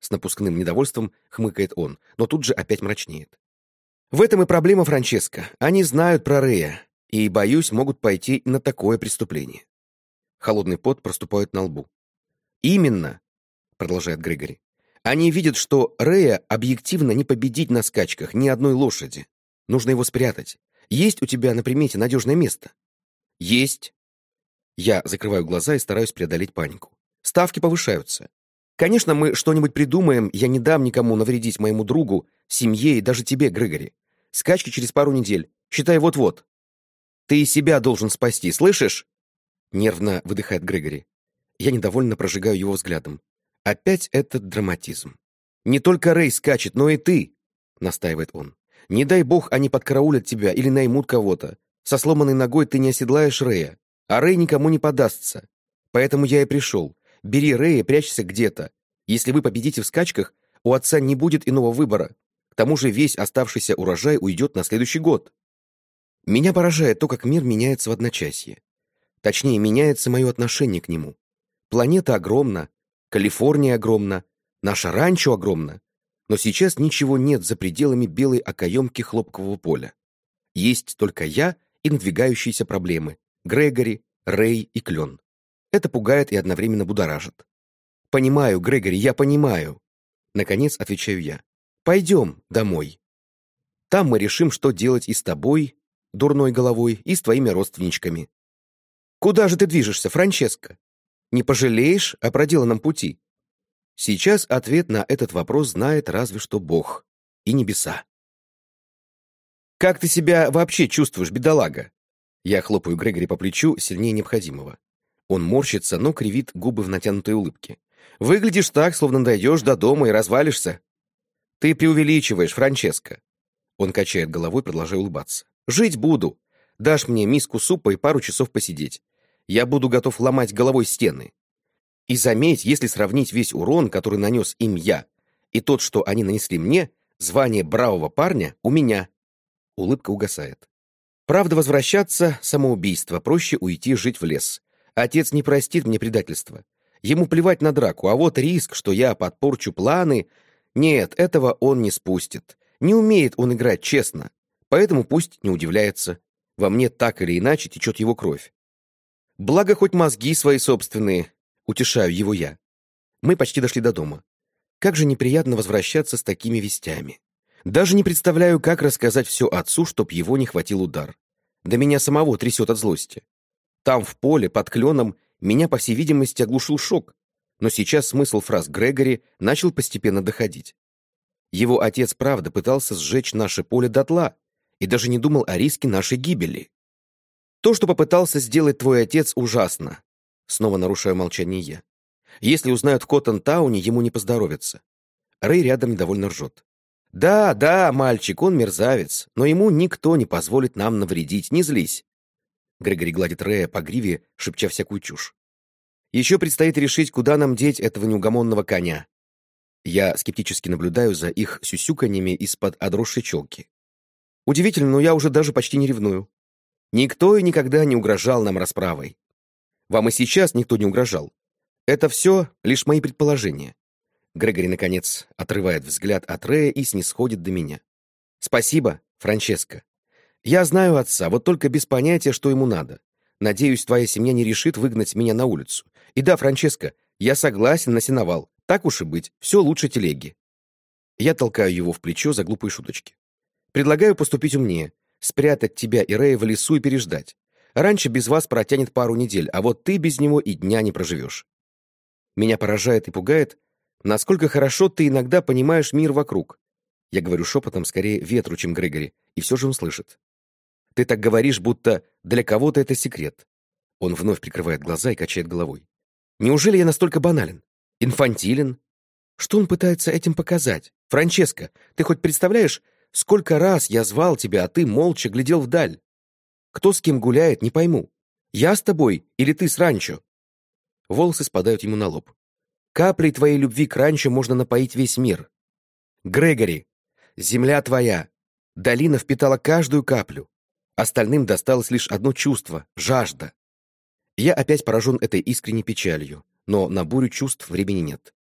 С напускным недовольством хмыкает он, но тут же опять мрачнеет. В этом и проблема, Франческо. Они знают про Рея, и, боюсь, могут пойти на такое преступление. Холодный пот проступает на лбу. «Именно», — продолжает Грегори, «они видят, что Рея объективно не победить на скачках ни одной лошади. Нужно его спрятать. Есть у тебя на примете надежное место?» «Есть». Я закрываю глаза и стараюсь преодолеть панику. Ставки повышаются. Конечно, мы что-нибудь придумаем, я не дам никому навредить моему другу, семье и даже тебе, Грегори. Скачки через пару недель. Считай вот-вот. Ты и себя должен спасти, слышишь? Нервно выдыхает Грегори. Я недовольно прожигаю его взглядом. Опять этот драматизм. Не только Рэй скачет, но и ты, настаивает он. Не дай бог они подкараулят тебя или наймут кого-то. Со сломанной ногой ты не оседлаешь Рэя, а Рэй никому не подастся. Поэтому я и пришел. Бери Рэя, прячься где-то. Если вы победите в скачках, у отца не будет иного выбора. К тому же весь оставшийся урожай уйдет на следующий год. Меня поражает то, как мир меняется в одночасье. Точнее, меняется мое отношение к нему. Планета огромна, Калифорния огромна, наша ранчо огромна, но сейчас ничего нет за пределами белой окоемки хлопкового поля. Есть только я и надвигающиеся проблемы — Грегори, Рэй и Клен. Это пугает и одновременно будоражит. «Понимаю, Грегори, я понимаю!» Наконец отвечаю я. «Пойдем домой. Там мы решим, что делать и с тобой, дурной головой, и с твоими родственничками. Куда же ты движешься, Франческо? Не пожалеешь о проделанном пути?» Сейчас ответ на этот вопрос знает разве что Бог и небеса. «Как ты себя вообще чувствуешь, бедолага?» Я хлопаю Грегори по плечу сильнее необходимого. Он морщится, но кривит губы в натянутой улыбке. «Выглядишь так, словно дойдешь до дома и развалишься». «Ты преувеличиваешь, Франческо». Он качает головой, продолжая улыбаться. «Жить буду. Дашь мне миску супа и пару часов посидеть. Я буду готов ломать головой стены. И заметь, если сравнить весь урон, который нанес им я, и тот, что они нанесли мне, звание бравого парня у меня». Улыбка угасает. Правда, возвращаться — самоубийство, проще уйти жить в лес. Отец не простит мне предательства. Ему плевать на драку, а вот риск, что я подпорчу планы... Нет, этого он не спустит. Не умеет он играть честно. Поэтому пусть не удивляется. Во мне так или иначе течет его кровь. Благо хоть мозги свои собственные. Утешаю его я. Мы почти дошли до дома. Как же неприятно возвращаться с такими вестями. Даже не представляю, как рассказать все отцу, чтоб его не хватил удар. Да меня самого трясет от злости. Там, в поле, под кленом, меня, по всей видимости, оглушил шок, но сейчас смысл фраз Грегори начал постепенно доходить. Его отец, правда, пытался сжечь наше поле дотла и даже не думал о риске нашей гибели. То, что попытался сделать твой отец, ужасно. Снова нарушаю молчание я. Если узнают в Коттон-тауне, ему не поздоровится. Рэй рядом недовольно ржет. «Да, да, мальчик, он мерзавец, но ему никто не позволит нам навредить, не злись. Грегори гладит Рея по гриве, шепча всякую чушь. «Еще предстоит решить, куда нам деть этого неугомонного коня». Я скептически наблюдаю за их сюсюканьями из-под отросшей челки. Удивительно, но я уже даже почти не ревную. Никто и никогда не угрожал нам расправой. Вам и сейчас никто не угрожал. Это все лишь мои предположения. Грегори, наконец, отрывает взгляд от Рея и снисходит до меня. «Спасибо, Франческо. Я знаю отца, вот только без понятия, что ему надо. Надеюсь, твоя семья не решит выгнать меня на улицу. И да, Франческо, я согласен на сеновал. Так уж и быть, все лучше телеги. Я толкаю его в плечо за глупые шуточки. Предлагаю поступить умнее, спрятать тебя и Рэя в лесу и переждать. Раньше без вас протянет пару недель, а вот ты без него и дня не проживешь. Меня поражает и пугает, насколько хорошо ты иногда понимаешь мир вокруг. Я говорю шепотом скорее ветру, чем Грегори, и все же он слышит. Ты так говоришь, будто для кого-то это секрет. Он вновь прикрывает глаза и качает головой. Неужели я настолько банален? Инфантилен? Что он пытается этим показать? Франческо, ты хоть представляешь, сколько раз я звал тебя, а ты молча глядел вдаль? Кто с кем гуляет, не пойму. Я с тобой или ты с ранчо? Волосы спадают ему на лоб. Каплей твоей любви к ранчо можно напоить весь мир. Грегори, земля твоя. Долина впитала каждую каплю. Остальным досталось лишь одно чувство — жажда. Я опять поражен этой искренней печалью, но на бурю чувств времени нет.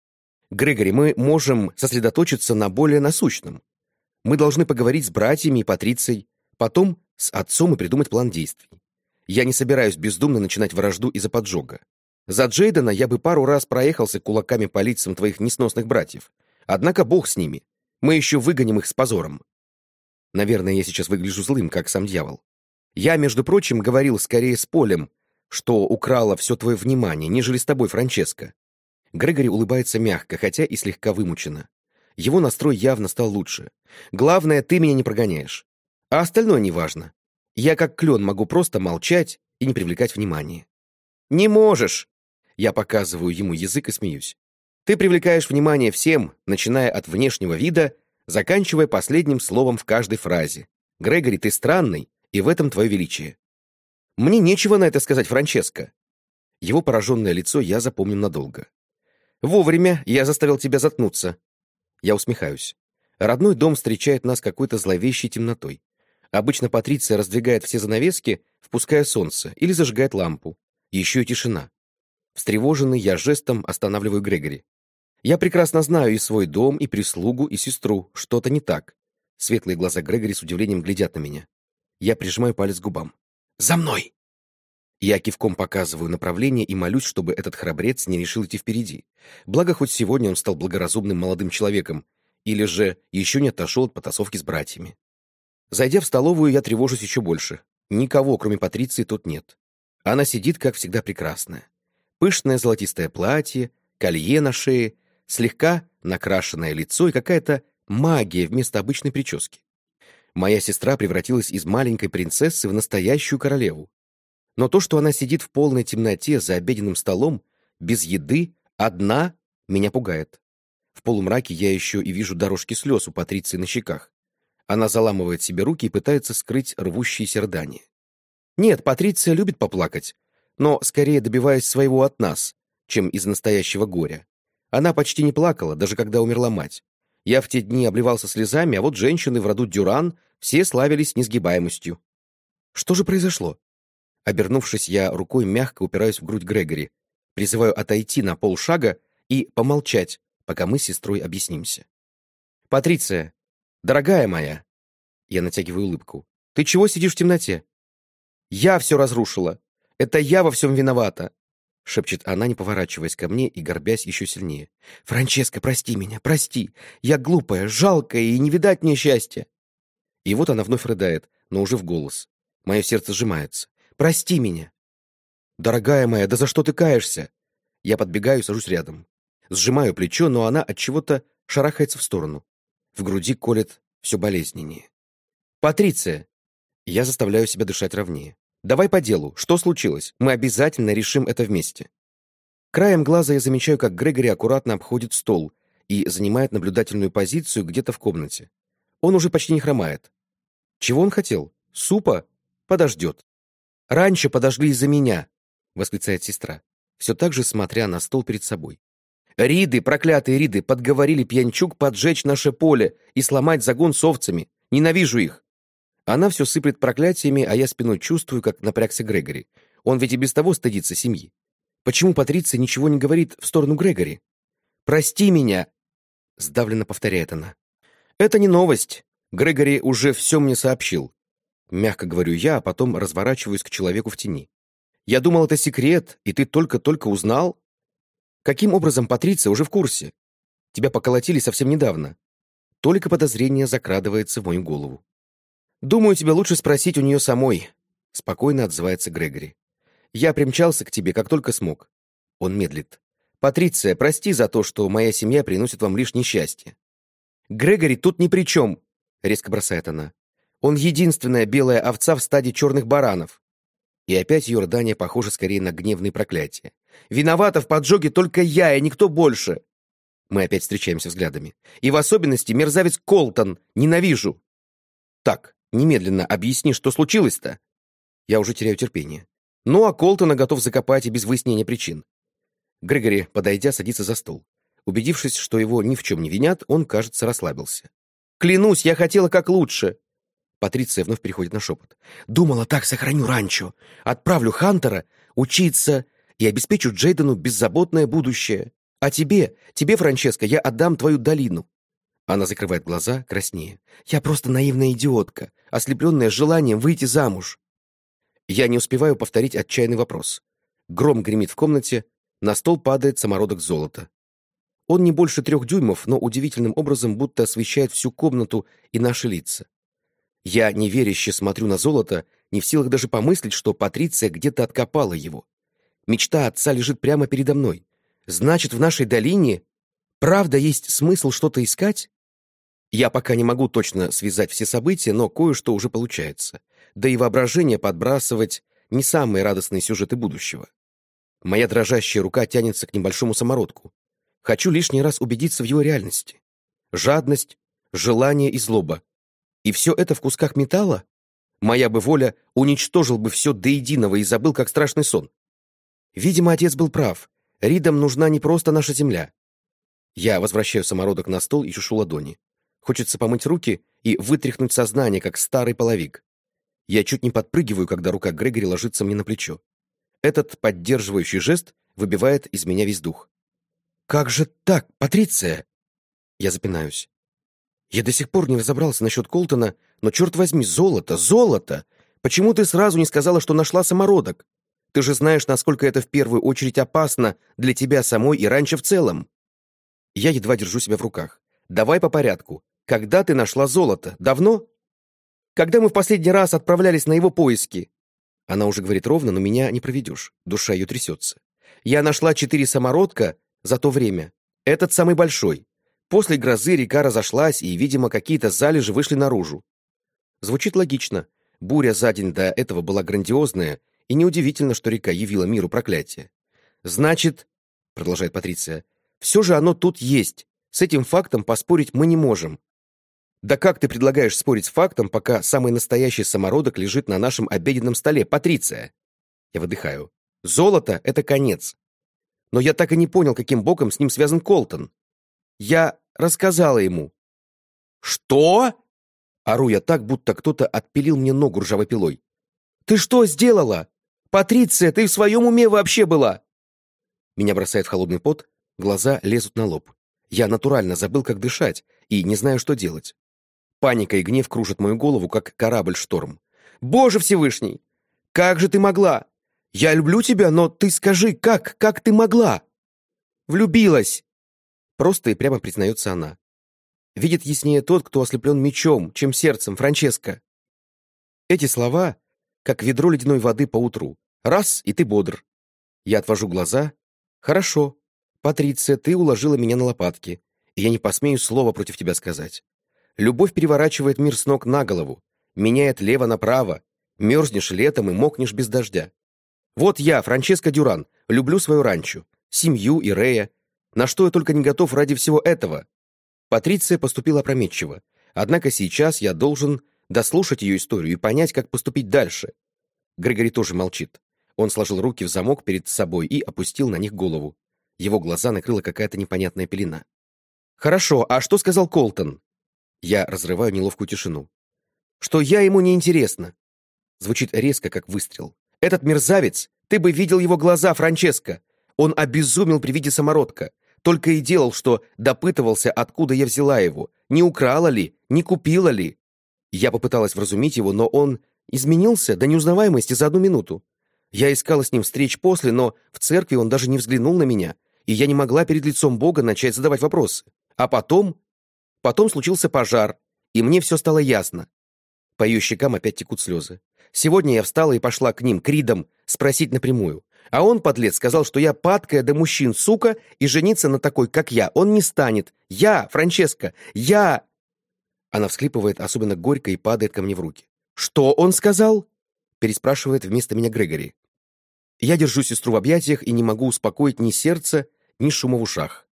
Грегори, мы можем сосредоточиться на более насущном. Мы должны поговорить с братьями и Патрицией, потом с отцом и придумать план действий. Я не собираюсь бездумно начинать вражду из-за поджога. За Джейдена я бы пару раз проехался кулаками по лицам твоих несносных братьев. Однако бог с ними. Мы еще выгоним их с позором. Наверное, я сейчас выгляжу злым, как сам дьявол. Я, между прочим, говорил скорее с Полем, что украла все твое внимание, нежели с тобой, Франческо. Грегори улыбается мягко, хотя и слегка вымученно. Его настрой явно стал лучше. Главное, ты меня не прогоняешь. А остальное неважно. Я как клен могу просто молчать и не привлекать внимания. «Не можешь!» Я показываю ему язык и смеюсь. Ты привлекаешь внимание всем, начиная от внешнего вида, заканчивая последним словом в каждой фразе. Грегори, ты странный, и в этом твое величие. Мне нечего на это сказать, Франческо. Его пораженное лицо я запомню надолго. Вовремя я заставил тебя заткнуться. Я усмехаюсь. Родной дом встречает нас какой-то зловещей темнотой. Обычно Патриция раздвигает все занавески, впуская солнце, или зажигает лампу. Еще и тишина. Встревоженный я жестом останавливаю Грегори. Я прекрасно знаю и свой дом, и прислугу, и сестру. Что-то не так. Светлые глаза Грегори с удивлением глядят на меня. Я прижимаю палец к губам. «За мной!» Я кивком показываю направление и молюсь, чтобы этот храбрец не решил идти впереди. Благо, хоть сегодня он стал благоразумным молодым человеком, или же еще не отошел от потасовки с братьями. Зайдя в столовую, я тревожусь еще больше. Никого, кроме Патриции, тут нет. Она сидит, как всегда, прекрасная. Пышное золотистое платье, колье на шее, слегка накрашенное лицо и какая-то магия вместо обычной прически. Моя сестра превратилась из маленькой принцессы в настоящую королеву. Но то, что она сидит в полной темноте за обеденным столом, без еды, одна, меня пугает. В полумраке я еще и вижу дорожки слез у Патриции на щеках. Она заламывает себе руки и пытается скрыть рвущиеся рыдания. Нет, Патриция любит поплакать, но скорее добиваясь своего от нас, чем из настоящего горя. Она почти не плакала, даже когда умерла мать. Я в те дни обливался слезами, а вот женщины в роду Дюран все славились несгибаемостью. Что же произошло? Обернувшись, я рукой мягко упираюсь в грудь Грегори, призываю отойти на полшага и помолчать, пока мы с сестрой объяснимся. «Патриция, дорогая моя!» Я натягиваю улыбку. «Ты чего сидишь в темноте?» «Я все разрушила! Это я во всем виновата!» Шепчет она, не поворачиваясь ко мне и горбясь еще сильнее. «Франческа, прости меня, прости! Я глупая, жалкая и не видать мне счастья!» И вот она вновь рыдает, но уже в голос. Мое сердце сжимается. «Прости меня!» «Дорогая моя, да за что ты каешься?» Я подбегаю, сажусь рядом. Сжимаю плечо, но она от чего-то шарахается в сторону. В груди колет все болезненнее. «Патриция!» Я заставляю себя дышать ровнее. Давай по делу. Что случилось? Мы обязательно решим это вместе. Краем глаза я замечаю, как Грегори аккуратно обходит стол и занимает наблюдательную позицию где-то в комнате. Он уже почти не хромает. Чего он хотел? Супа? Подождет. Раньше подожгли из-за меня, восклицает сестра, все так же смотря на стол перед собой. Риды, проклятые Риды, подговорили пьянчук поджечь наше поле и сломать загон с овцами. Ненавижу их. Она все сыплет проклятиями, а я спиной чувствую, как напрягся Грегори. Он ведь и без того стыдится семьи. Почему Патриция ничего не говорит в сторону Грегори? «Прости меня!» — сдавленно повторяет она. «Это не новость. Грегори уже все мне сообщил. Мягко говорю я, а потом разворачиваюсь к человеку в тени. Я думал, это секрет, и ты только-только узнал? Каким образом Патриция уже в курсе? Тебя поколотили совсем недавно. Только подозрение закрадывается в мою голову. «Думаю, тебе лучше спросить у нее самой», — спокойно отзывается Грегори. «Я примчался к тебе, как только смог». Он медлит. «Патриция, прости за то, что моя семья приносит вам лишь несчастье». «Грегори тут ни при чем», — резко бросает она. «Он единственная белая овца в стаде черных баранов». И опять ее рыдание похоже скорее на гневные проклятия. «Виновата в поджоге только я и никто больше!» Мы опять встречаемся взглядами. «И в особенности мерзавец Колтон! Ненавижу!» «Так, Немедленно объясни, что случилось-то. Я уже теряю терпение. Ну, а Колтона готов закопать и без выяснения причин. Грегори, подойдя, садится за стол. Убедившись, что его ни в чем не винят, он, кажется, расслабился. «Клянусь, я хотела как лучше!» Патриция вновь переходит на шепот. «Думала, так сохраню ранчо. Отправлю Хантера учиться и обеспечу Джейдену беззаботное будущее. А тебе, тебе, Франческо, я отдам твою долину». Она закрывает глаза, краснее. «Я просто наивная идиотка, ослепленная желанием выйти замуж». Я не успеваю повторить отчаянный вопрос. Гром гремит в комнате, на стол падает самородок золота. Он не больше трех дюймов, но удивительным образом будто освещает всю комнату и наши лица. Я неверяще смотрю на золото, не в силах даже помыслить, что Патриция где-то откопала его. Мечта отца лежит прямо передо мной. Значит, в нашей долине правда есть смысл что-то искать? Я пока не могу точно связать все события, но кое-что уже получается. Да и воображение подбрасывать не самые радостные сюжеты будущего. Моя дрожащая рука тянется к небольшому самородку. Хочу лишний раз убедиться в его реальности. Жадность, желание и злоба. И все это в кусках металла? Моя бы воля уничтожил бы все до единого и забыл, как страшный сон. Видимо, отец был прав. Ридам нужна не просто наша земля. Я возвращаю самородок на стол и чешу ладони. Хочется помыть руки и вытряхнуть сознание, как старый половик. Я чуть не подпрыгиваю, когда рука Грегори ложится мне на плечо. Этот поддерживающий жест выбивает из меня весь дух. «Как же так, Патриция?» Я запинаюсь. Я до сих пор не разобрался насчет Колтона, но, черт возьми, золото, золото! Почему ты сразу не сказала, что нашла самородок? Ты же знаешь, насколько это в первую очередь опасно для тебя самой и раньше в целом. Я едва держу себя в руках. Давай по порядку. Когда ты нашла золото? Давно? Когда мы в последний раз отправлялись на его поиски? Она уже говорит ровно, но меня не проведешь. Душа ее трясется. Я нашла четыре самородка за то время. Этот самый большой. После грозы река разошлась, и, видимо, какие-то залежи вышли наружу. Звучит логично. Буря за день до этого была грандиозная, и неудивительно, что река явила миру проклятие. «Значит, — продолжает Патриция, — все же оно тут есть. С этим фактом поспорить мы не можем. Да как ты предлагаешь спорить с фактом, пока самый настоящий самородок лежит на нашем обеденном столе, Патриция? Я выдыхаю. Золото — это конец. Но я так и не понял, каким боком с ним связан Колтон. Я рассказала ему. Что? Ору я так, будто кто-то отпилил мне ногу ржавой пилой. Ты что сделала? Патриция, ты в своем уме вообще была? Меня бросает холодный пот, глаза лезут на лоб. Я натурально забыл, как дышать, и не знаю, что делать. Паника и гнев кружат мою голову, как корабль-шторм. «Боже Всевышний! Как же ты могла? Я люблю тебя, но ты скажи, как, как ты могла?» «Влюбилась!» Просто и прямо признается она. Видит яснее тот, кто ослеплен мечом, чем сердцем, Франческо. Эти слова, как ведро ледяной воды по утру. Раз, и ты бодр. Я отвожу глаза. Хорошо. Патриция, ты уложила меня на лопатки, и я не посмею слова против тебя сказать. Любовь переворачивает мир с ног на голову, меняет лево направо, мерзнешь летом и мокнешь без дождя. Вот я, Франческо Дюран, люблю свою ранчо, семью и Рея, на что я только не готов ради всего этого. Патриция поступила опрометчиво, однако сейчас я должен дослушать ее историю и понять, как поступить дальше. Грегори тоже молчит. Он сложил руки в замок перед собой и опустил на них голову. Его глаза накрыла какая-то непонятная пелена. «Хорошо, а что сказал Колтон?» Я разрываю неловкую тишину. «Что я ему не интересно?» Звучит резко, как выстрел. «Этот мерзавец! Ты бы видел его глаза, Франческо! Он обезумел при виде самородка. Только и делал, что допытывался, откуда я взяла его. Не украла ли? Не купила ли?» Я попыталась вразумить его, но он изменился до неузнаваемости за одну минуту. Я искала с ним встреч после, но в церкви он даже не взглянул на меня, и я не могла перед лицом Бога начать задавать вопросы. А потом Потом случился пожар, и мне все стало ясно. По ее щекам опять текут слезы. Сегодня я встала и пошла к ним, к Ридам, спросить напрямую. А он, подлец, сказал, что я падкая до мужчин, сука, и жениться на такой, как я, он не станет. Я, Франческа, я... Она всхлипывает особенно горько и падает ко мне в руки. «Что он сказал?» переспрашивает вместо меня Грегори. Я держу сестру в объятиях и не могу успокоить ни сердце, ни шума в ушах.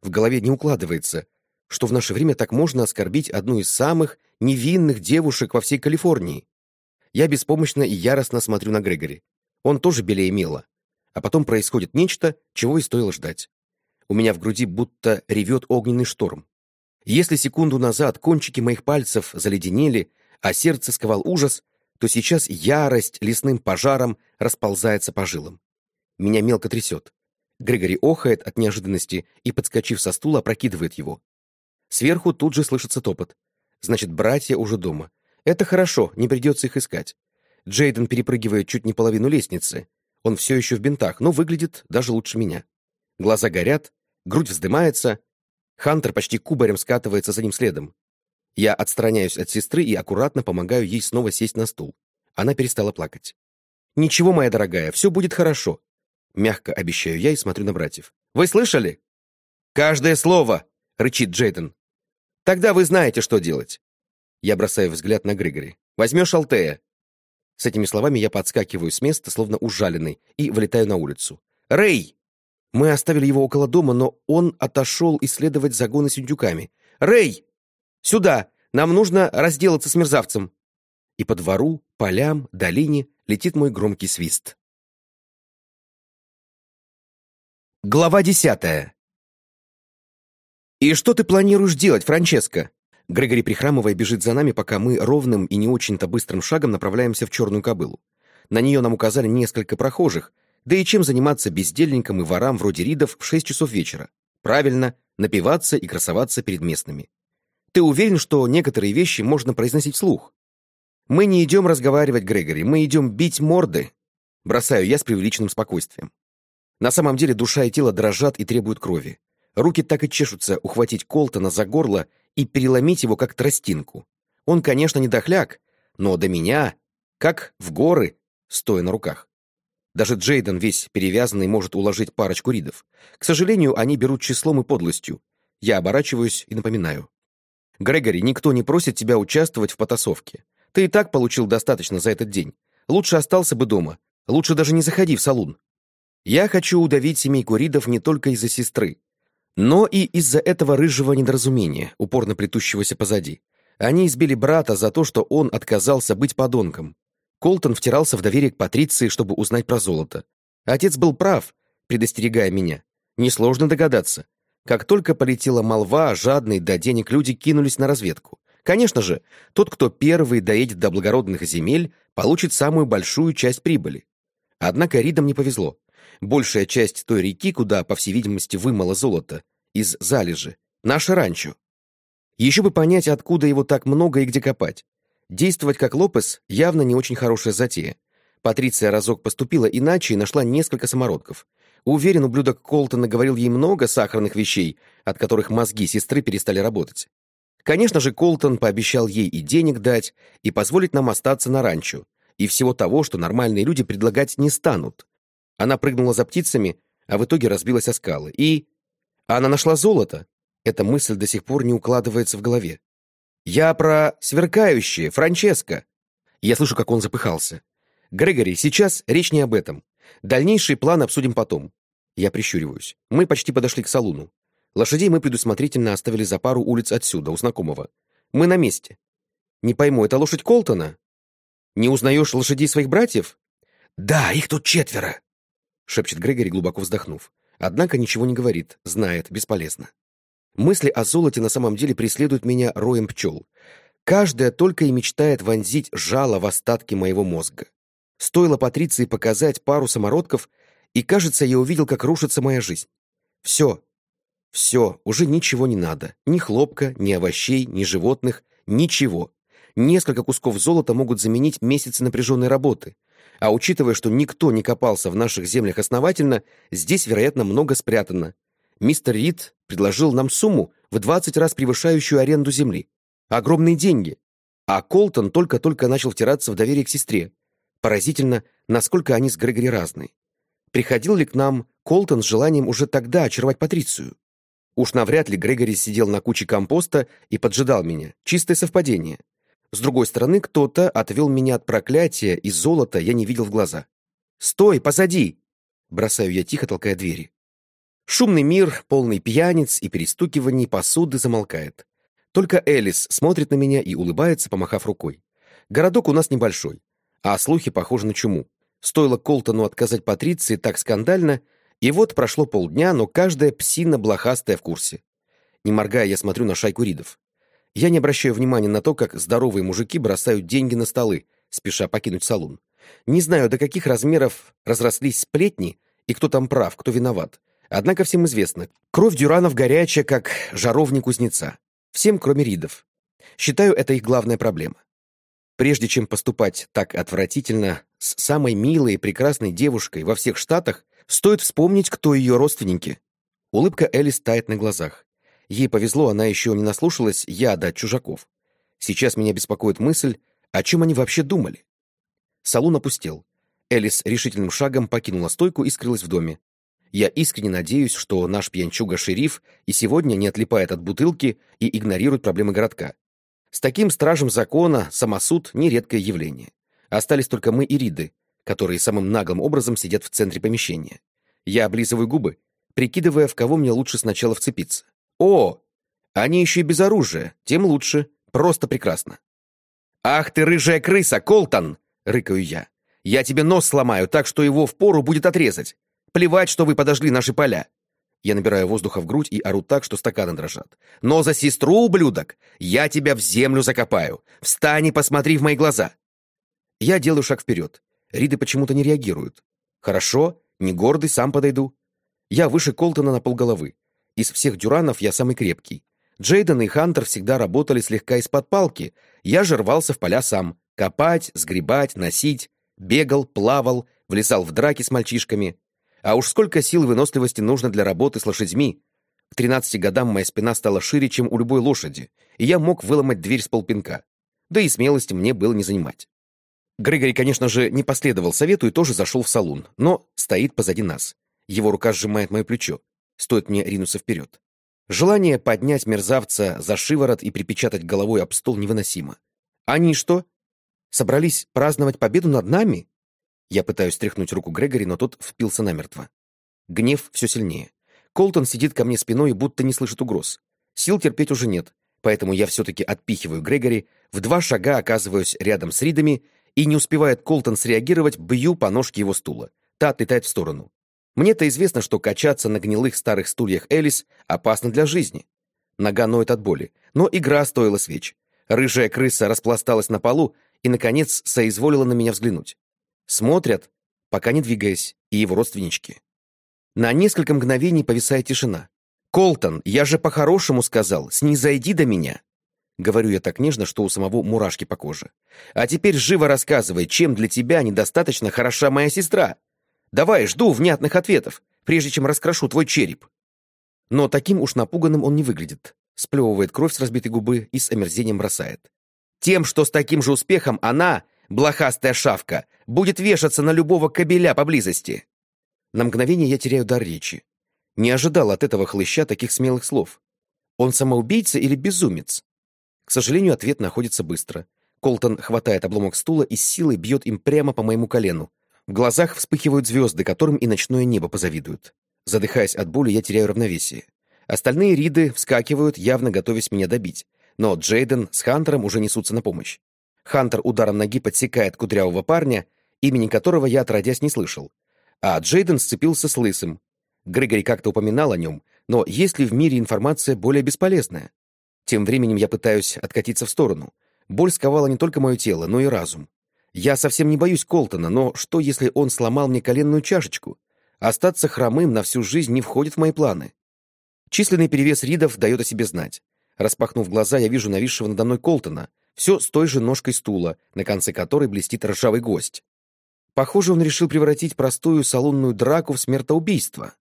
В голове не укладывается, что в наше время так можно оскорбить одну из самых невинных девушек во всей Калифорнии. Я беспомощно и яростно смотрю на Грегори. Он тоже белее мела. А потом происходит нечто, чего и стоило ждать. У меня в груди будто ревет огненный шторм. Если секунду назад кончики моих пальцев заледенели, а сердце сковал ужас, то сейчас ярость лесным пожаром расползается по жилам. Меня мелко трясет. Грегори охает от неожиданности и, подскочив со стула, опрокидывает его. Сверху тут же слышится топот. Значит, братья уже дома. Это хорошо, не придется их искать. Джейден перепрыгивает чуть не половину лестницы. Он все еще в бинтах, но выглядит даже лучше меня. Глаза горят, грудь вздымается. Хантер почти кубарем скатывается за ним следом. Я отстраняюсь от сестры и аккуратно помогаю ей снова сесть на стул. Она перестала плакать. «Ничего, моя дорогая, все будет хорошо», — мягко обещаю я и смотрю на братьев. «Вы слышали?» «Каждое слово!» — рычит Джейден. «Тогда вы знаете, что делать». Я бросаю взгляд на Григори. «Возьмешь Алтея?» С этими словами я подскакиваю с места, словно ужаленный, и вылетаю на улицу. «Рэй!» Мы оставили его около дома, но он отошел исследовать загоны с индюками. «Рэй! Сюда! Нам нужно разделаться с мерзавцем!» И по двору, полям, долине летит мой громкий свист. Глава десятая. «И что ты планируешь делать, Франческо?» Грегори, прихрамывая, бежит за нами, пока мы ровным и не очень-то быстрым шагом направляемся в черную кобылу. На нее нам указали несколько прохожих, да и чем заниматься бездельникам и ворам вроде Ридов в шесть часов вечера? Правильно, напиваться и красоваться перед местными. Ты уверен, что некоторые вещи можно произносить вслух? Мы не идем разговаривать, Грегори, мы идем бить морды. Бросаю я с преувеличенным спокойствием. На самом деле душа и тело дрожат и требуют крови. Руки так и чешутся ухватить Колтона за горло и переломить его как тростинку. Он, конечно, не дохляк, но до меня, как в горы, стоя на руках. Даже Джейден, весь перевязанный, может уложить парочку ридов. К сожалению, они берут числом и подлостью. Я оборачиваюсь и напоминаю. «Грегори, никто не просит тебя участвовать в потасовке. Ты и так получил достаточно за этот день. Лучше остался бы дома. Лучше даже не заходи в салун. Я хочу удавить семейку Ридов не только из-за сестры, но и из-за этого рыжего недоразумения, упорно плетущегося позади. Они избили брата за то, что он отказался быть подонком. Колтон втирался в доверие к Патриции, чтобы узнать про золото. Отец был прав, предостерегая меня. Несложно догадаться. Как только полетела молва, жадные до денег люди кинулись на разведку. Конечно же, тот, кто первый доедет до благородных земель, получит самую большую часть прибыли. Однако Ридам не повезло. Большая часть той реки, куда, по всей видимости, вымало золото, из залежи, наше ранчо. Еще бы понять, откуда его так много и где копать. Действовать как Лопес явно не очень хорошая затея. Патриция разок поступила иначе и нашла несколько самородков. Уверен, ублюдок Колтон наговорил ей много сахарных вещей, от которых мозги сестры перестали работать. Конечно же, Колтон пообещал ей и денег дать, и позволить нам остаться на ранчо, и всего того, что нормальные люди предлагать не станут. Она прыгнула за птицами, а в итоге разбилась о скалы. И... Она нашла золото. Эта мысль до сих пор не укладывается в голове. «Я про сверкающее, Франческо!» Я слышу, как он запыхался. «Грегори, сейчас речь не об этом. Дальнейший план обсудим потом». Я прищуриваюсь. Мы почти подошли к салуну. Лошадей мы предусмотрительно оставили за пару улиц отсюда, у знакомого. Мы на месте. Не пойму, это лошадь Колтона? Не узнаешь лошадей своих братьев? Да, их тут четверо. — шепчет Грегори, глубоко вздохнув. Однако ничего не говорит, знает, бесполезно. Мысли о золоте на самом деле преследуют меня роем пчел. Каждая только и мечтает вонзить жало в остатки моего мозга. Стоило Патриции показать пару самородков, и, кажется, я увидел, как рушится моя жизнь. Все. Все, уже ничего не надо. Ни хлопка, ни овощей, ни животных, ничего. Несколько кусков золота могут заменить месяцы напряженной работы. А учитывая, что никто не копался в наших землях основательно, здесь, вероятно, много спрятано. Мистер Рид предложил нам сумму в 20 раз превышающую аренду земли. Огромные деньги. А Колтон только-только начал втираться в доверие к сестре. Поразительно, насколько они с Грегори разные. Приходил ли к нам Колтон с желанием уже тогда очаровать Патрицию? Уж навряд ли Грегори сидел на куче компоста и поджидал меня. Чистое совпадение. С другой стороны, кто-то отвел меня от проклятия, и золота я не видел в глаза. «Стой, позади!» Бросаю я тихо, толкая двери. Шумный мир, полный пьяниц и перестукиваний посуды замолкает. Только Элис смотрит на меня и улыбается, помахав рукой. Городок у нас небольшой, а слухи похожи на чуму. Стоило Колтону отказать Патриции так скандально, и вот прошло полдня, но каждая псина блохастая в курсе. Не моргая, я смотрю на шайку ридов. Я не обращаю внимания на то, как здоровые мужики бросают деньги на столы, спеша покинуть салон. Не знаю, до каких размеров разрослись сплетни и кто там прав, кто виноват. Однако всем известно, кровь Дюранов горячая, как жаровня кузнеца. Всем, кроме Ридов. Считаю, это их главная проблема. Прежде чем поступать так отвратительно с самой милой и прекрасной девушкой во всех штатах, стоит вспомнить, кто ее родственники. Улыбка Элис тает на глазах. Ей повезло, она еще не наслушалась яда от чужаков. Сейчас меня беспокоит мысль, о чем они вообще думали. Салон опустел. Элис решительным шагом покинула стойку и скрылась в доме. Я искренне надеюсь, что наш пьянчуга-шериф и сегодня не отлипает от бутылки и игнорирует проблемы городка. С таким стражем закона самосуд — нередкое явление. Остались только мы и Риды, которые самым наглым образом сидят в центре помещения. Я облизываю губы, прикидывая, в кого мне лучше сначала вцепиться. О, они еще и без оружия, тем лучше, просто прекрасно. «Ах ты, рыжая крыса, Колтон!» — рыкаю я. «Я тебе нос сломаю, так что его впору будет отрезать. Плевать, что вы подожгли наши поля. Я набираю воздуха в грудь и ору так, что стаканы дрожат. «Но за сестру, ублюдок! Я тебя в землю закопаю! Встань и посмотри в мои глаза!» Я делаю шаг вперед. Риды почему-то не реагируют. «Хорошо, не гордый, сам подойду». Я выше Колтона на полголовы. Из всех дюранов я самый крепкий. Джейден и Хантер всегда работали слегка из-под палки. Я же рвался в поля сам. Копать, сгребать, носить. Бегал, плавал, влезал в драки с мальчишками. А уж сколько сил и выносливости нужно для работы с лошадьми. К 13 годам моя спина стала шире, чем у любой лошади, и я мог выломать дверь с полпинка. Да и смелости мне было не занимать. Грегори, конечно же, не последовал совету и тоже зашел в салон, но стоит позади нас. Его рука сжимает мое плечо. Стоит мне ринуться вперед. Желание поднять мерзавца за шиворот и припечатать головой об стол невыносимо. Они что? Собрались праздновать победу над нами? Я пытаюсь стряхнуть руку Грегори, но тот впился намертво. Гнев все сильнее. Колтон сидит ко мне спиной, будто не слышит угроз. Сил терпеть уже нет, поэтому я все-таки отпихиваю Грегори, в два шага оказываюсь рядом с Ридами, и не успевает Колтон среагировать, бью по ножке его стула. Та отлетает в сторону. Мне-то известно, что качаться на гнилых старых стульях Элис опасно для жизни. Нога ноет от боли, но игра стоила свеч. Рыжая крыса распласталась на полу и, наконец, соизволила на меня взглянуть. Смотрят, пока не двигаясь, и его родственнички. На несколько мгновений повисает тишина. «Колтон, я же по-хорошему сказал, снизойди до меня!» Говорю я так нежно, что у самого мурашки по коже. «А теперь живо рассказывай, чем для тебя недостаточно хороша моя сестра. Давай, жду внятных ответов, прежде чем раскрошу твой череп». Но таким уж напуганным он не выглядит. Сплевывает кровь с разбитой губы и с омерзением бросает. «Тем, что с таким же успехом она блохастая шавка, будет вешаться на любого кобеля поблизости. На мгновение я теряю дар речи. Не ожидал от этого хлыща таких смелых слов. Он самоубийца или безумец? К сожалению, ответ находится быстро. Колтон хватает обломок стула и с силой бьет им прямо по моему колену. В глазах вспыхивают звезды, которым и ночное небо позавидуют. Задыхаясь от боли, я теряю равновесие. Остальные риды вскакивают, явно готовясь меня добить. Но Джейден с Хантером уже несутся на помощь. Хантер ударом ноги подсекает кудрявого парня, имени которого я отродясь не слышал. А Джейден сцепился с Лысым. Грегори как-то упоминал о нем, но есть ли в мире информация более бесполезная? Тем временем я пытаюсь откатиться в сторону. Боль сковала не только мое тело, но и разум. Я совсем не боюсь Колтона, но что, если он сломал мне коленную чашечку? Остаться хромым на всю жизнь не входит в мои планы. Численный перевес Ридов дает о себе знать. Распахнув глаза, я вижу нависшего надо мной Колтона, все с той же ножкой стула, на конце которой блестит ржавый гость. Похоже, он решил превратить простую салонную драку в смертоубийство.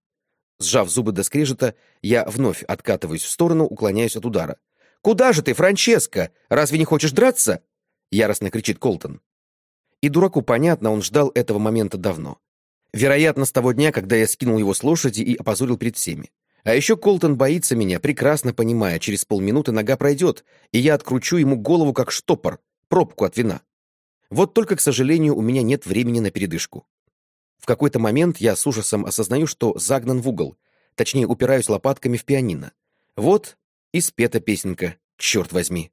Сжав зубы до скрежета, я вновь откатываюсь в сторону, уклоняюсь от удара. «Куда же ты, Франческо? Разве не хочешь драться?» Яростно кричит Колтон. И дураку понятно, он ждал этого момента давно. Вероятно, с того дня, когда я скинул его с лошади и опозорил перед всеми. А еще Колтон боится меня, прекрасно понимая, через полминуты нога пройдет, и я откручу ему голову как штопор, пробку от вина. Вот только, к сожалению, у меня нет времени на передышку. В какой-то момент я с ужасом осознаю, что загнан в угол, точнее, упираюсь лопатками в пианино. Вот и спета песенка, черт возьми.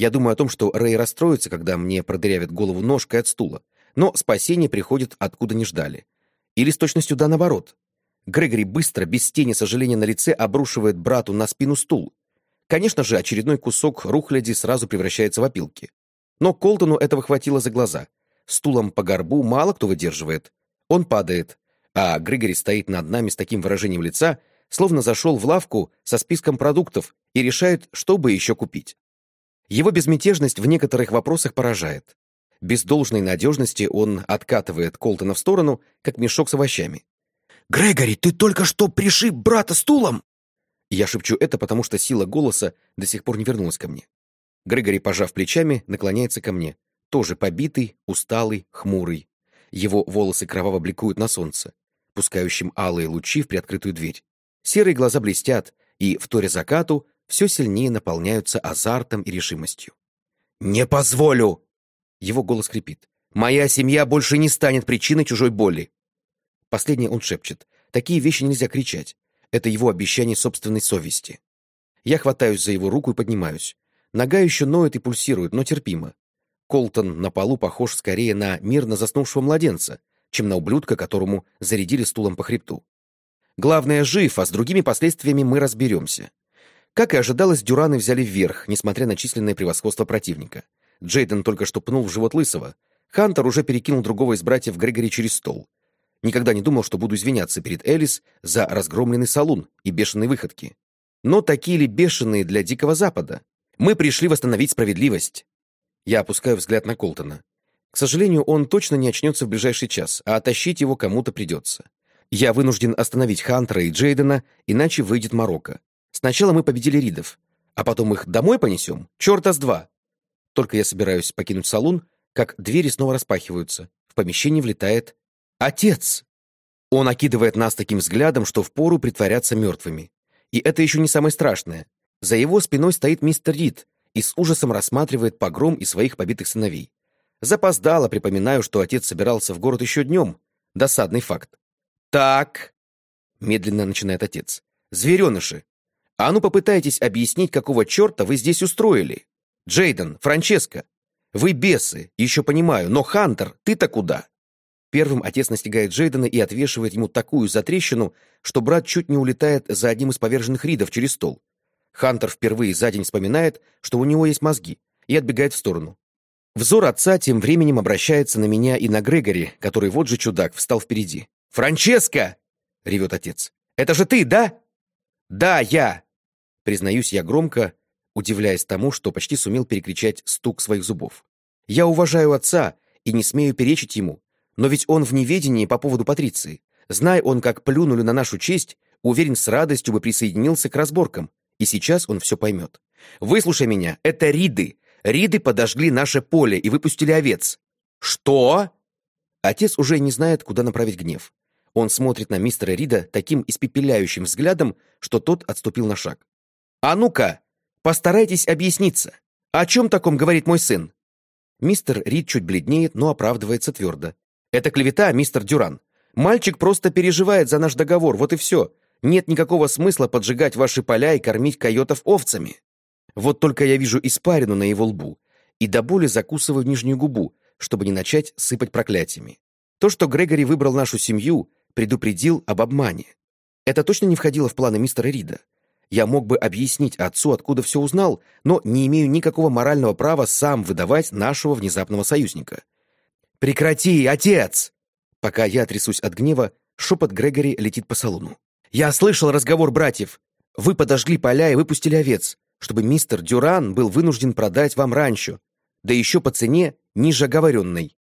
Я думаю о том, что Рэй расстроится, когда мне продырявят голову ножкой от стула, но спасение приходит откуда не ждали. Или с точностью да наоборот. Грегори быстро, без тени сожаления на лице, обрушивает брату на спину стул. Конечно же, очередной кусок рухляди сразу превращается в опилки. Но Колтону этого хватило за глаза. Стулом по горбу мало кто выдерживает. Он падает, а Грегори стоит над нами с таким выражением лица, словно зашел в лавку со списком продуктов и решает, что бы еще купить. Его безмятежность в некоторых вопросах поражает. Без должной надежности он откатывает Колтона в сторону, как мешок с овощами. «Грегори, ты только что пришиб брата стулом!» Я шепчу это, потому что сила голоса до сих пор не вернулась ко мне. Грегори, пожав плечами, наклоняется ко мне. Тоже побитый, усталый, хмурый. Его волосы кроваво бликуют на солнце, пускающим алые лучи в приоткрытую дверь. Серые глаза блестят, и, в торе закату, все сильнее наполняются азартом и решимостью. «Не позволю!» Его голос крепит. «Моя семья больше не станет причиной чужой боли!» Последнее он шепчет. Такие вещи нельзя кричать. Это его обещание собственной совести. Я хватаюсь за его руку и поднимаюсь. Нога еще ноет и пульсирует, но терпимо. Колтон на полу похож скорее на мирно заснувшего младенца, чем на ублюдка, которому зарядили стулом по хребту. Главное, жив, а с другими последствиями мы разберемся. Как и ожидалось, Дюраны взяли вверх, несмотря на численное превосходство противника. Джейден только что пнул в живот Лысого. Хантер уже перекинул другого из братьев Грегори через стол. Никогда не думал, что буду извиняться перед Элис за разгромленный салун и бешеные выходки. Но такие ли бешеные для Дикого Запада? Мы пришли восстановить справедливость. Я опускаю взгляд на Колтона. К сожалению, он точно не очнется в ближайший час, а тащить его кому-то придется. Я вынужден остановить Хантера и Джейдена, иначе выйдет Марокко. Сначала мы победили Ридов, а потом их домой понесем? Черта с два! Только я собираюсь покинуть салон, как двери снова распахиваются. В помещение влетает «Отец!» Он окидывает нас таким взглядом, что впору притворяться мертвыми. И это еще не самое страшное. За его спиной стоит мистер Рид и с ужасом рассматривает погром и своих побитых сыновей. Запоздало припоминаю, что отец собирался в город еще днем. Досадный факт. «Так», — медленно начинает отец, — «звереныши, а ну попытайтесь объяснить, какого черта вы здесь устроили. Джейден, Франческо, вы бесы, еще понимаю, но Хантер, ты-то куда?» Первым отец настигает Джейдена и отвешивает ему такую затрещину, что брат чуть не улетает за одним из поверженных ридов через стол. Хантер впервые за день вспоминает, что у него есть мозги, и отбегает в сторону. Взор отца тем временем обращается на меня и на Грегори, который вот же чудак встал впереди. «Франческо!» — ревет отец. «Это же ты, да?» «Да, я!» Признаюсь я громко, удивляясь тому, что почти сумел перекричать стук своих зубов. «Я уважаю отца и не смею перечить ему, но ведь он в неведении по поводу Патриции. Зная он, как плюнули на нашу честь, уверен, с радостью бы присоединился к разборкам. И сейчас он все поймет. Выслушай меня, это Риды. Риды подожгли наше поле и выпустили овец. Что? Отец уже не знает, куда направить гнев. Он смотрит на мистера Рида таким испепеляющим взглядом, что тот отступил на шаг. «А ну-ка, постарайтесь объясниться. О чем таком говорит мой сын?» Мистер Рид чуть бледнеет, но оправдывается твердо. Это клевета, мистер Дюран. Мальчик просто переживает за наш договор, вот и все. Нет никакого смысла поджигать ваши поля и кормить койотов овцами. Вот только я вижу испарину на его лбу и до боли закусываю нижнюю губу, чтобы не начать сыпать проклятиями. То, что Грегори выбрал нашу семью, предупредил об обмане. Это точно не входило в планы мистера Рида. Я мог бы объяснить отцу, откуда все узнал, но не имею никакого морального права сам выдавать нашего внезапного союзника. «Прекрати, отец!» Пока я трясусь от гнева, шепот Грегори летит по салону. «Я слышал разговор братьев. Вы подожгли поля и выпустили овец, чтобы мистер Дюран был вынужден продать вам ранчо, да еще по цене ниже оговоренной».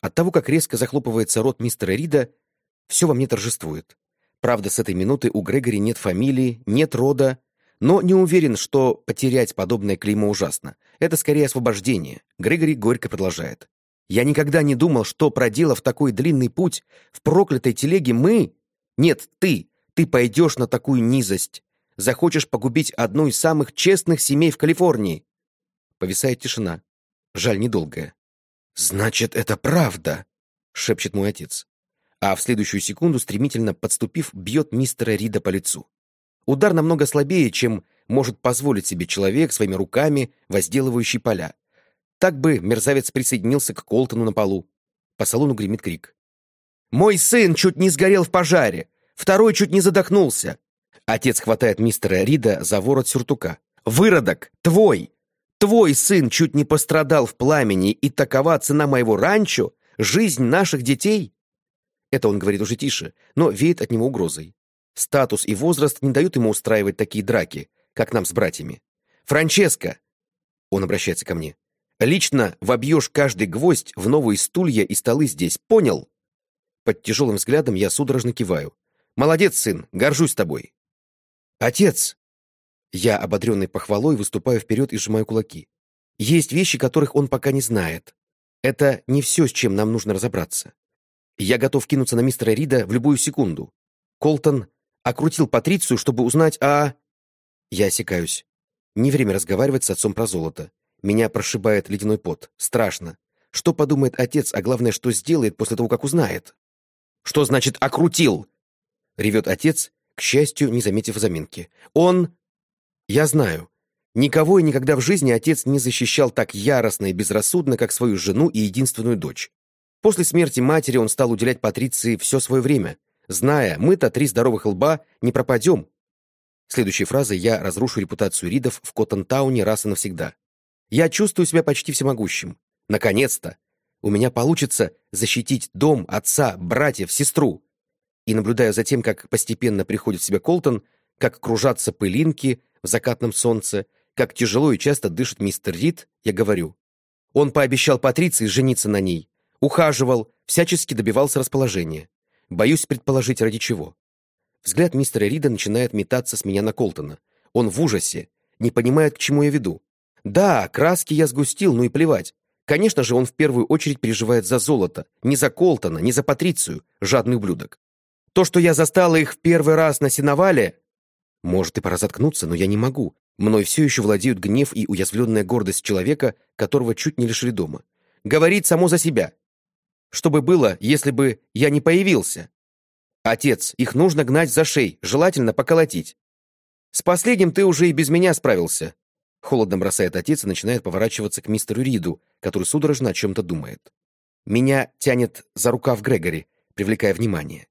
От того, как резко захлопывается рот мистера Рида, все во мне торжествует. Правда, с этой минуты у Грегори нет фамилии, нет рода, но не уверен, что потерять подобное клеймо ужасно. Это скорее освобождение. Грегори горько продолжает. Я никогда не думал, что, проделав такой длинный путь, в проклятой телеге мы... Нет, ты, ты пойдешь на такую низость. Захочешь погубить одну из самых честных семей в Калифорнии. Повисает тишина. Жаль, недолгая. «Значит, это правда!» — шепчет мой отец. А в следующую секунду, стремительно подступив, бьет мистера Рида по лицу. Удар намного слабее, чем может позволить себе человек своими руками, возделывающий поля. Так бы мерзавец присоединился к Колтону на полу. По салону гремит крик. «Мой сын чуть не сгорел в пожаре! Второй чуть не задохнулся!» Отец хватает мистера Рида за ворот сюртука. «Выродок! Твой! Твой сын чуть не пострадал в пламени, и такова цена моего ранчо? Жизнь наших детей?» Это он говорит уже тише, но веет от него угрозой. Статус и возраст не дают ему устраивать такие драки, как нам с братьями. «Франческо!» Он обращается ко мне. «Лично вобьешь каждый гвоздь в новые стулья и столы здесь, понял?» Под тяжелым взглядом я судорожно киваю. «Молодец, сын, горжусь тобой!» «Отец!» Я, ободренный похвалой, выступаю вперед и сжимаю кулаки. Есть вещи, которых он пока не знает. Это не все, с чем нам нужно разобраться. Я готов кинуться на мистера Рида в любую секунду. Колтон окрутил Патрицию, чтобы узнать о... Я осекаюсь. Не время разговаривать с отцом про золото. Меня прошибает ледяной пот. Страшно. Что подумает отец, а главное, что сделает после того, как узнает? «Что значит «окрутил»?» — ревет отец, к счастью, не заметив заминки. «Он...» «Я знаю. Никого и никогда в жизни отец не защищал так яростно и безрассудно, как свою жену и единственную дочь. После смерти матери он стал уделять Патриции все свое время, зная, мы-то три здоровых лба не пропадем. Следующей фразой я разрушу репутацию Ридов в Коттентауне раз и навсегда. Я чувствую себя почти всемогущим. Наконец-то! У меня получится защитить дом, отца, братьев, сестру. И наблюдая за тем, как постепенно приходит в себя Колтон, как кружатся пылинки в закатном солнце, как тяжело и часто дышит мистер Рид, я говорю. Он пообещал Патриции жениться на ней, ухаживал, всячески добивался расположения. Боюсь предположить, ради чего. Взгляд мистера Рида начинает метаться с меня на Колтона. Он в ужасе, не понимает, к чему я веду. Да, краски я сгустил, ну и плевать. Конечно же, он в первую очередь переживает за золото, не за Колтона, не за Патрицию, жадный ублюдок. То, что я застала их в первый раз на сеновале... Может, и пора заткнуться, но я не могу. Мной все еще владеют гнев и уязвленная гордость человека, которого чуть не лишили дома. Говорит само за себя. Что бы было, если бы я не появился? Отец, их нужно гнать за шей, желательно поколотить. С последним ты уже и без меня справился. Холодно бросает отец и начинает поворачиваться к мистеру Риду, который судорожно о чем-то думает. Меня тянет за рукав Грегори, привлекая внимание.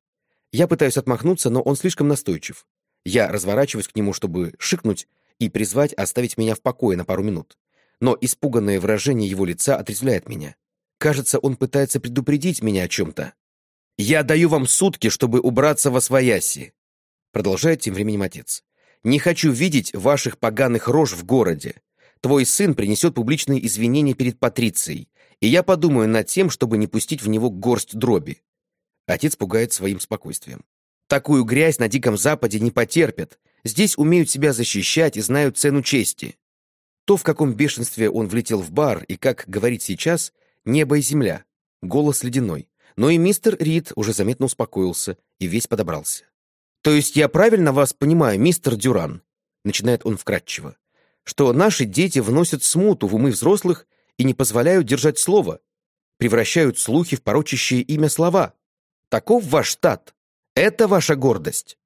Я пытаюсь отмахнуться, но он слишком настойчив. Я разворачиваюсь к нему, чтобы шикнуть и призвать оставить меня в покое на пару минут. Но испуганное выражение его лица отрезвляет меня. Кажется, он пытается предупредить меня о чем-то. «Я даю вам сутки, чтобы убраться во свояси», продолжает тем временем отец. «Не хочу видеть ваших поганых рож в городе. Твой сын принесет публичные извинения перед Патрицией, и я подумаю над тем, чтобы не пустить в него горсть дроби». Отец пугает своим спокойствием. Такую грязь на Диком Западе не потерпят. Здесь умеют себя защищать и знают цену чести. То, в каком бешенстве он влетел в бар, и, как говорит сейчас, небо и земля, голос ледяной. Но и мистер Рид уже заметно успокоился и весь подобрался. «То есть я правильно вас понимаю, мистер Дюран?» Начинает он вкратчиво. «Что наши дети вносят смуту в умы взрослых и не позволяют держать слово, превращают слухи в порочащие имя слова. Таков ваш штат. Это ваша гордость.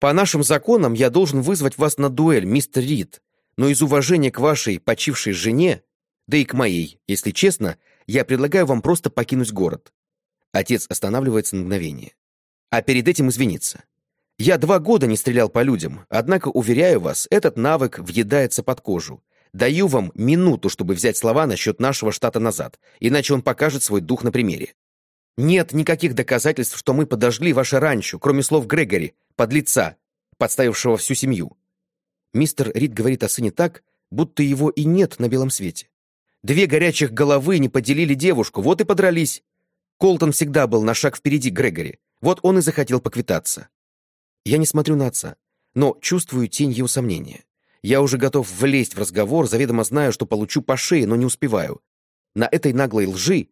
По нашим законам я должен вызвать вас на дуэль, мистер Рид, но из уважения к вашей почившей жене, да и к моей, если честно, я предлагаю вам просто покинуть город. Отец останавливается на мгновение. А перед этим извиниться. Я два года не стрелял по людям, однако, уверяю вас, этот навык въедается под кожу. Даю вам минуту, чтобы взять слова насчет нашего штата назад, иначе он покажет свой дух на примере. Нет никаких доказательств, что мы подожгли ваше ранчо, кроме слов Грегори, подлеца, подставившего всю семью. Мистер Рид говорит о сыне так, будто его и нет на белом свете. Две горячих головы не поделили девушку, вот и подрались. Колтон всегда был на шаг впереди Грегори, вот он и захотел поквитаться. Я не смотрю на отца, но чувствую тень его сомнения. Я уже готов влезть в разговор, заведомо знаю, что получу по шее, но не успеваю. На этой наглой лжи,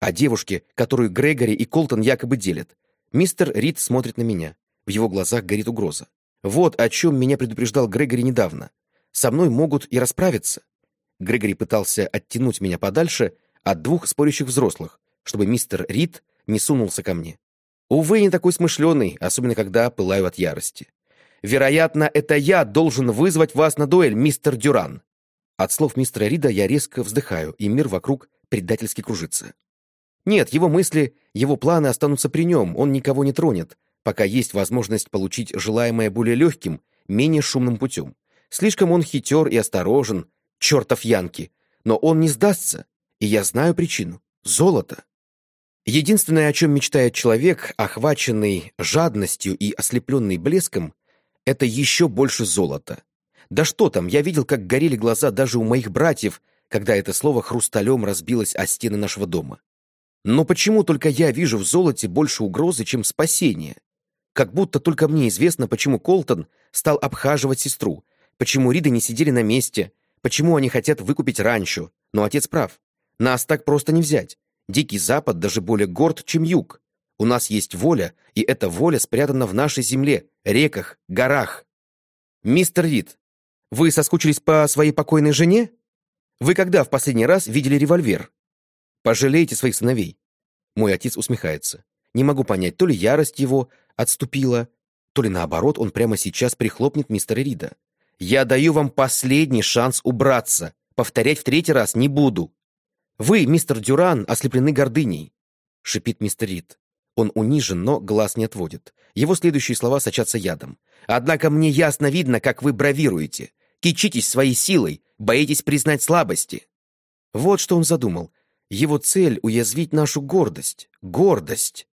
о девушке, которую Грегори и Колтон якобы делят, мистер Рид смотрит на меня. В его глазах горит угроза. Вот о чем меня предупреждал Грегори недавно. Со мной могут и расправиться. Грегори пытался оттянуть меня подальше от двух спорящих взрослых, чтобы мистер Рид не сунулся ко мне. Увы, не такой смышленый, особенно когда пылаю от ярости. Вероятно, это я должен вызвать вас на дуэль, мистер Дюран. От слов мистера Рида я резко вздыхаю, и мир вокруг предательски кружится. Нет, его мысли, его планы останутся при нем, он никого не тронет, пока есть возможность получить желаемое более легким, менее шумным путем. Слишком он хитер и осторожен, чертов Янки, но он не сдастся, и я знаю причину — золото. Единственное, о чем мечтает человек, охваченный жадностью и ослепленный блеском, это еще больше золота. Да что там, я видел, как горели глаза даже у моих братьев, когда это слово хрусталем разбилось о стены нашего дома. Но почему только я вижу в золоте больше угрозы, чем спасения? Как будто только мне известно, почему Колтон стал обхаживать сестру, почему Риды не сидели на месте, почему они хотят выкупить ранчо. Но отец прав. Нас так просто не взять. Дикий Запад даже более горд, чем Юг. У нас есть воля, и эта воля спрятана в нашей земле, реках, горах. Мистер Рид, вы соскучились по своей покойной жене? Вы когда в последний раз видели револьвер? Пожалейте своих сыновей. Мой отец усмехается. Не могу понять, то ли ярость его отступила, то ли наоборот, он прямо сейчас прихлопнет мистера Рида. Я даю вам последний шанс убраться. Повторять в третий раз не буду. Вы, мистер Дюран, ослеплены гордыней, шипит мистер Рид. Он унижен, но глаз не отводит. Его следующие слова сочатся ядом. «Однако мне ясно видно, как вы бравируете. Кичитесь своей силой, боитесь признать слабости». Вот что он задумал. Его цель — уязвить нашу гордость. Гордость.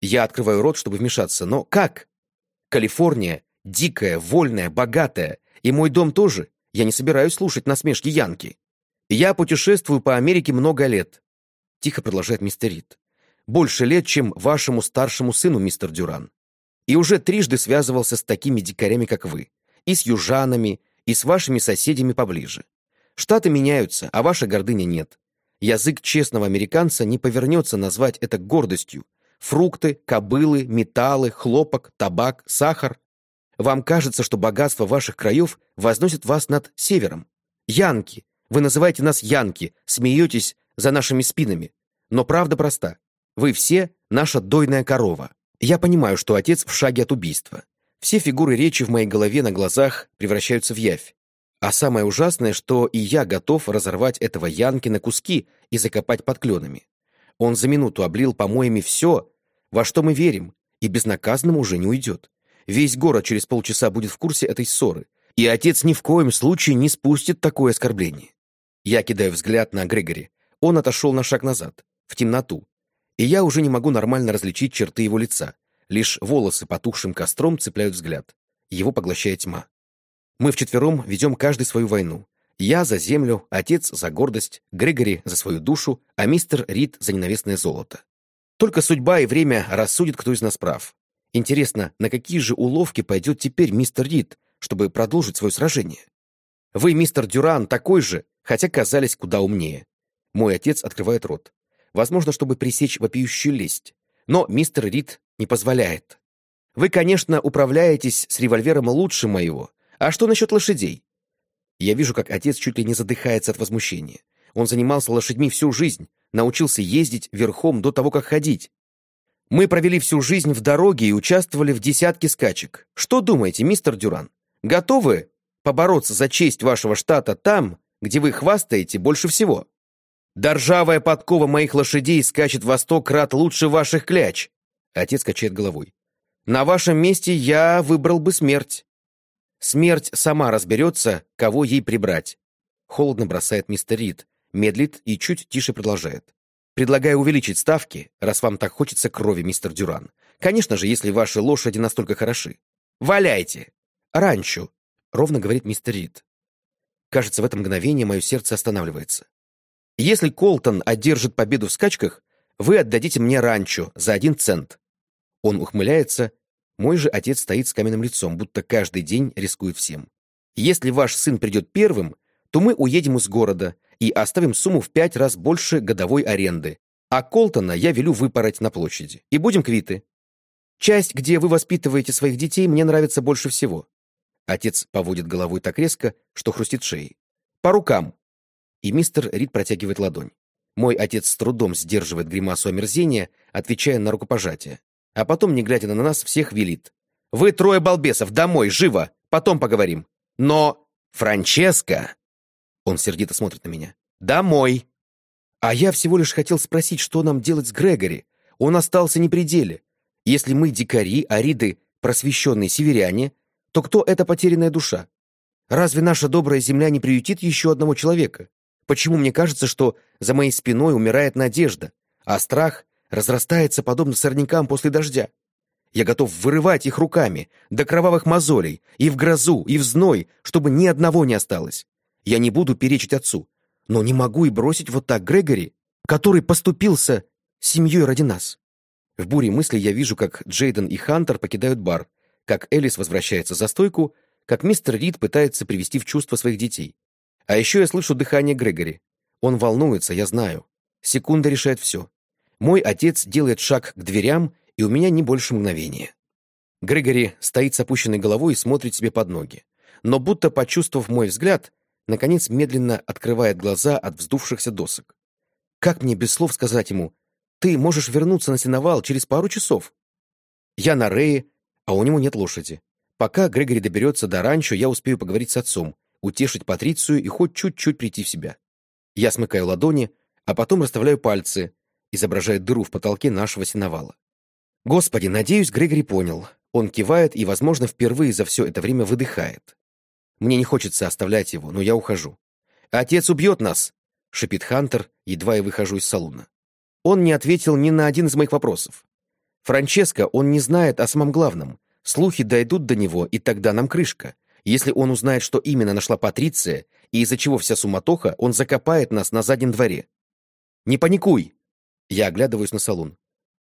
Я открываю рот, чтобы вмешаться, но как? Калифорния — дикая, вольная, богатая. И мой дом тоже. Я не собираюсь слушать насмешки Янки. Я путешествую по Америке много лет. Тихо продолжает мистер Рид больше лет, чем вашему старшему сыну, мистер Дюран. И уже трижды связывался с такими дикарями, как вы. И с южанами, и с вашими соседями поближе. Штаты меняются, а ваша гордыня нет. Язык честного американца не повернется назвать это гордостью. Фрукты, кобылы, металлы, хлопок, табак, сахар. Вам кажется, что богатство ваших краев возносит вас над севером. Янки. Вы называете нас Янки, смеетесь за нашими спинами. Но правда проста. Вы все наша дойная корова. Я понимаю, что отец в шаге от убийства. Все фигуры речи в моей голове на глазах превращаются в явь. А самое ужасное, что и я готов разорвать этого Янки на куски и закопать под кленами. Он за минуту облил помоями все, во что мы верим, и безнаказанным уже не уйдет. Весь город через полчаса будет в курсе этой ссоры, и отец ни в коем случае не спустит такое оскорбление. Я кидаю взгляд на Грегори. Он отошел на шаг назад, в темноту, и я уже не могу нормально различить черты его лица. Лишь волосы потухшим костром цепляют взгляд. Его поглощает тьма. Мы вчетвером ведем каждый свою войну. Я за землю, отец за гордость, Грегори за свою душу, а мистер Рид за ненавистное золото. Только судьба и время рассудит, кто из нас прав. Интересно, на какие же уловки пойдет теперь мистер Рид, чтобы продолжить свое сражение? Вы, мистер Дюран, такой же, хотя казались куда умнее. Мой отец открывает рот возможно, чтобы пресечь вопиющую лесть. Но мистер Рид не позволяет. Вы, конечно, управляетесь с револьвером лучше моего. А что насчет лошадей? Я вижу, как отец чуть ли не задыхается от возмущения. Он занимался лошадьми всю жизнь, научился ездить верхом до того, как ходить. Мы провели всю жизнь в дороге и участвовали в десятке скачек. Что думаете, мистер Дюран? Готовы побороться за честь вашего штата там, где вы хвастаете больше всего? Да ржавая подкова моих лошадей скачет во сто крат лучше ваших кляч. Отец качает головой. На вашем месте я выбрал бы смерть. Смерть сама разберется, кого ей прибрать. Холодно бросает мистер Рид, медлит и чуть тише продолжает. Предлагаю увеличить ставки, раз вам так хочется крови, мистер Дюран. Конечно же, если ваши лошади настолько хороши. Валяйте! Ранчо, ровно говорит мистер Рид. Кажется, в это мгновение мое сердце останавливается. Если Колтон одержит победу в скачках, вы отдадите мне ранчо за один цент. Он ухмыляется. Мой же отец стоит с каменным лицом, будто каждый день рискует всем. Если ваш сын придет первым, то мы уедем из города и оставим сумму в пять раз больше годовой аренды. А Колтона я велю выпороть на площади. И будем квиты. Часть, где вы воспитываете своих детей, мне нравится больше всего. Отец поводит головой так резко, что хрустит шеей. По рукам и мистер Рид протягивает ладонь. Мой отец с трудом сдерживает гримасу омерзения, отвечая на рукопожатие. А потом, не глядя на нас, всех велит. «Вы трое балбесов, домой, живо! Потом поговорим! Но... Франческо!» Он сердито смотрит на меня. «Домой!» А я всего лишь хотел спросить, что нам делать с Грегори. Он остался не при деле. Если мы дикари, а Риды — просвещенные северяне, то кто эта потерянная душа? Разве наша добрая земля не приютит еще одного человека? Почему мне кажется, что за моей спиной умирает надежда, а страх разрастается подобно сорнякам после дождя. Я готов вырывать их руками, до кровавых мозолей, и в грозу, и в зной, чтобы ни одного не осталось. Я не буду перечить отцу, но не могу и бросить вот так Грегори, который поступился семьей ради нас. В буре мыслей я вижу, как Джейден и Хантер покидают бар, как Элис возвращается за стойку, как мистер Рид пытается привести в чувство своих детей. А еще я слышу дыхание Грегори. Он волнуется, я знаю. Секунда решает все. Мой отец делает шаг к дверям, и у меня не больше мгновения. Грегори стоит с опущенной головой и смотрит себе под ноги. Но будто почувствовав мой взгляд, наконец медленно открывает глаза от вздувшихся досок. Как мне без слов сказать ему, ты можешь вернуться на сеновал через пару часов? Я на Рее, а у него нет лошади. Пока Грегори доберется до ранчо, я успею поговорить с отцом, утешить Патрицию и хоть чуть-чуть прийти в себя. Я смыкаю ладони, а потом расставляю пальцы, изображая дыру в потолке нашего сеновала. Господи, надеюсь, Грегори понял. Он кивает и, возможно, впервые за все это время выдыхает. Мне не хочется оставлять его, но я ухожу. «Отец убьет нас!» — шипит Хантер, едва я выхожу из салуна. Он не ответил ни на один из моих вопросов. Франческо, он не знает о самом главном. Слухи дойдут до него, и тогда нам крышка. Если он узнает, что именно нашла Патриция, и из-за чего вся суматоха, он закопает нас на заднем дворе. «Не паникуй!» Я оглядываюсь на салон.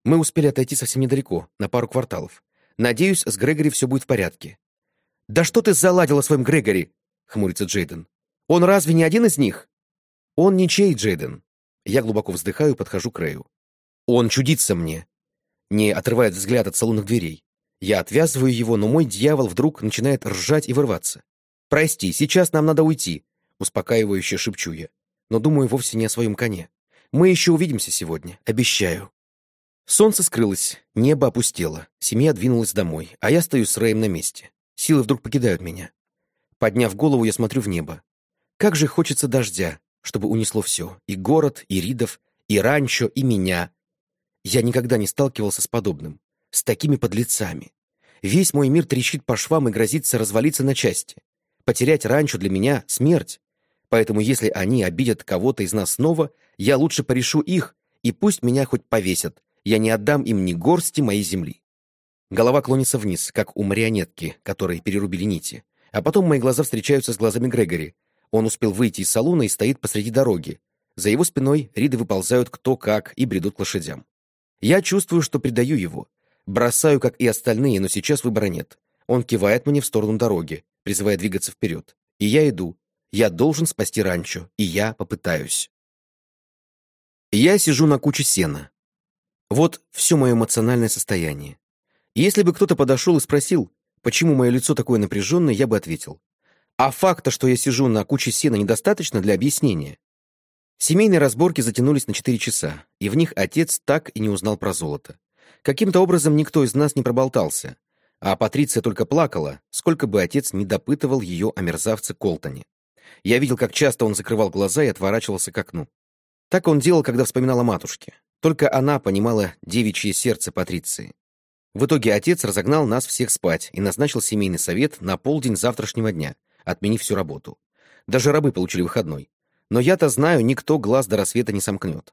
Мы успели отойти совсем недалеко, на пару кварталов. Надеюсь, с Грегори все будет в порядке. «Да что ты заладила своим Грегори?» — хмурится Джейден. «Он разве не один из них?» «Он ничей, Джейден». Я глубоко вздыхаю и подхожу к Рэю. «Он чудится мне!» Не отрывает взгляд от салонных дверей. Я отвязываю его, но мой дьявол вдруг начинает ржать и вырваться. «Прости, сейчас нам надо уйти», — успокаивающе шепчу я. Но думаю вовсе не о своем коне. Мы еще увидимся сегодня, обещаю. Солнце скрылось, небо опустело, семья двинулась домой, а я стою с Рэем на месте. Силы вдруг покидают меня. Подняв голову, я смотрю в небо. Как же хочется дождя, чтобы унесло все. И город, и Ридов, и ранчо, и меня. Я никогда не сталкивался с подобным с такими подлецами. Весь мой мир трещит по швам и грозится развалиться на части. Потерять ранчо для меня — смерть. Поэтому если они обидят кого-то из нас снова, я лучше порешу их, и пусть меня хоть повесят. Я не отдам им ни горсти моей земли. Голова клонится вниз, как у марионетки, которой перерубили нити. А потом мои глаза встречаются с глазами Грегори. Он успел выйти из салона и стоит посреди дороги. За его спиной Риды выползают кто как и бредут к лошадям. Я чувствую, что предаю его, Бросаю, как и остальные, но сейчас выбора нет. Он кивает мне в сторону дороги, призывая двигаться вперед. И я иду. Я должен спасти ранчо, и я попытаюсь. Я сижу на куче сена. Вот все мое эмоциональное состояние. Если бы кто-то подошел и спросил, почему мое лицо такое напряженное, я бы ответил. А факта, что я сижу на куче сена, недостаточно для объяснения. Семейные разборки затянулись на четыре часа, и в них отец так и не узнал про золото. Каким-то образом никто из нас не проболтался, а Патриция только плакала, сколько бы отец не допытывал ее о мерзавце Колтоне. Я видел, как часто он закрывал глаза и отворачивался к окну. Так он делал, когда вспоминал о матушке. Только она понимала девичье сердце Патриции. В итоге отец разогнал нас всех спать и назначил семейный совет на полдень завтрашнего дня, отменив всю работу. Даже рабы получили выходной. Но я-то знаю, никто глаз до рассвета не сомкнет.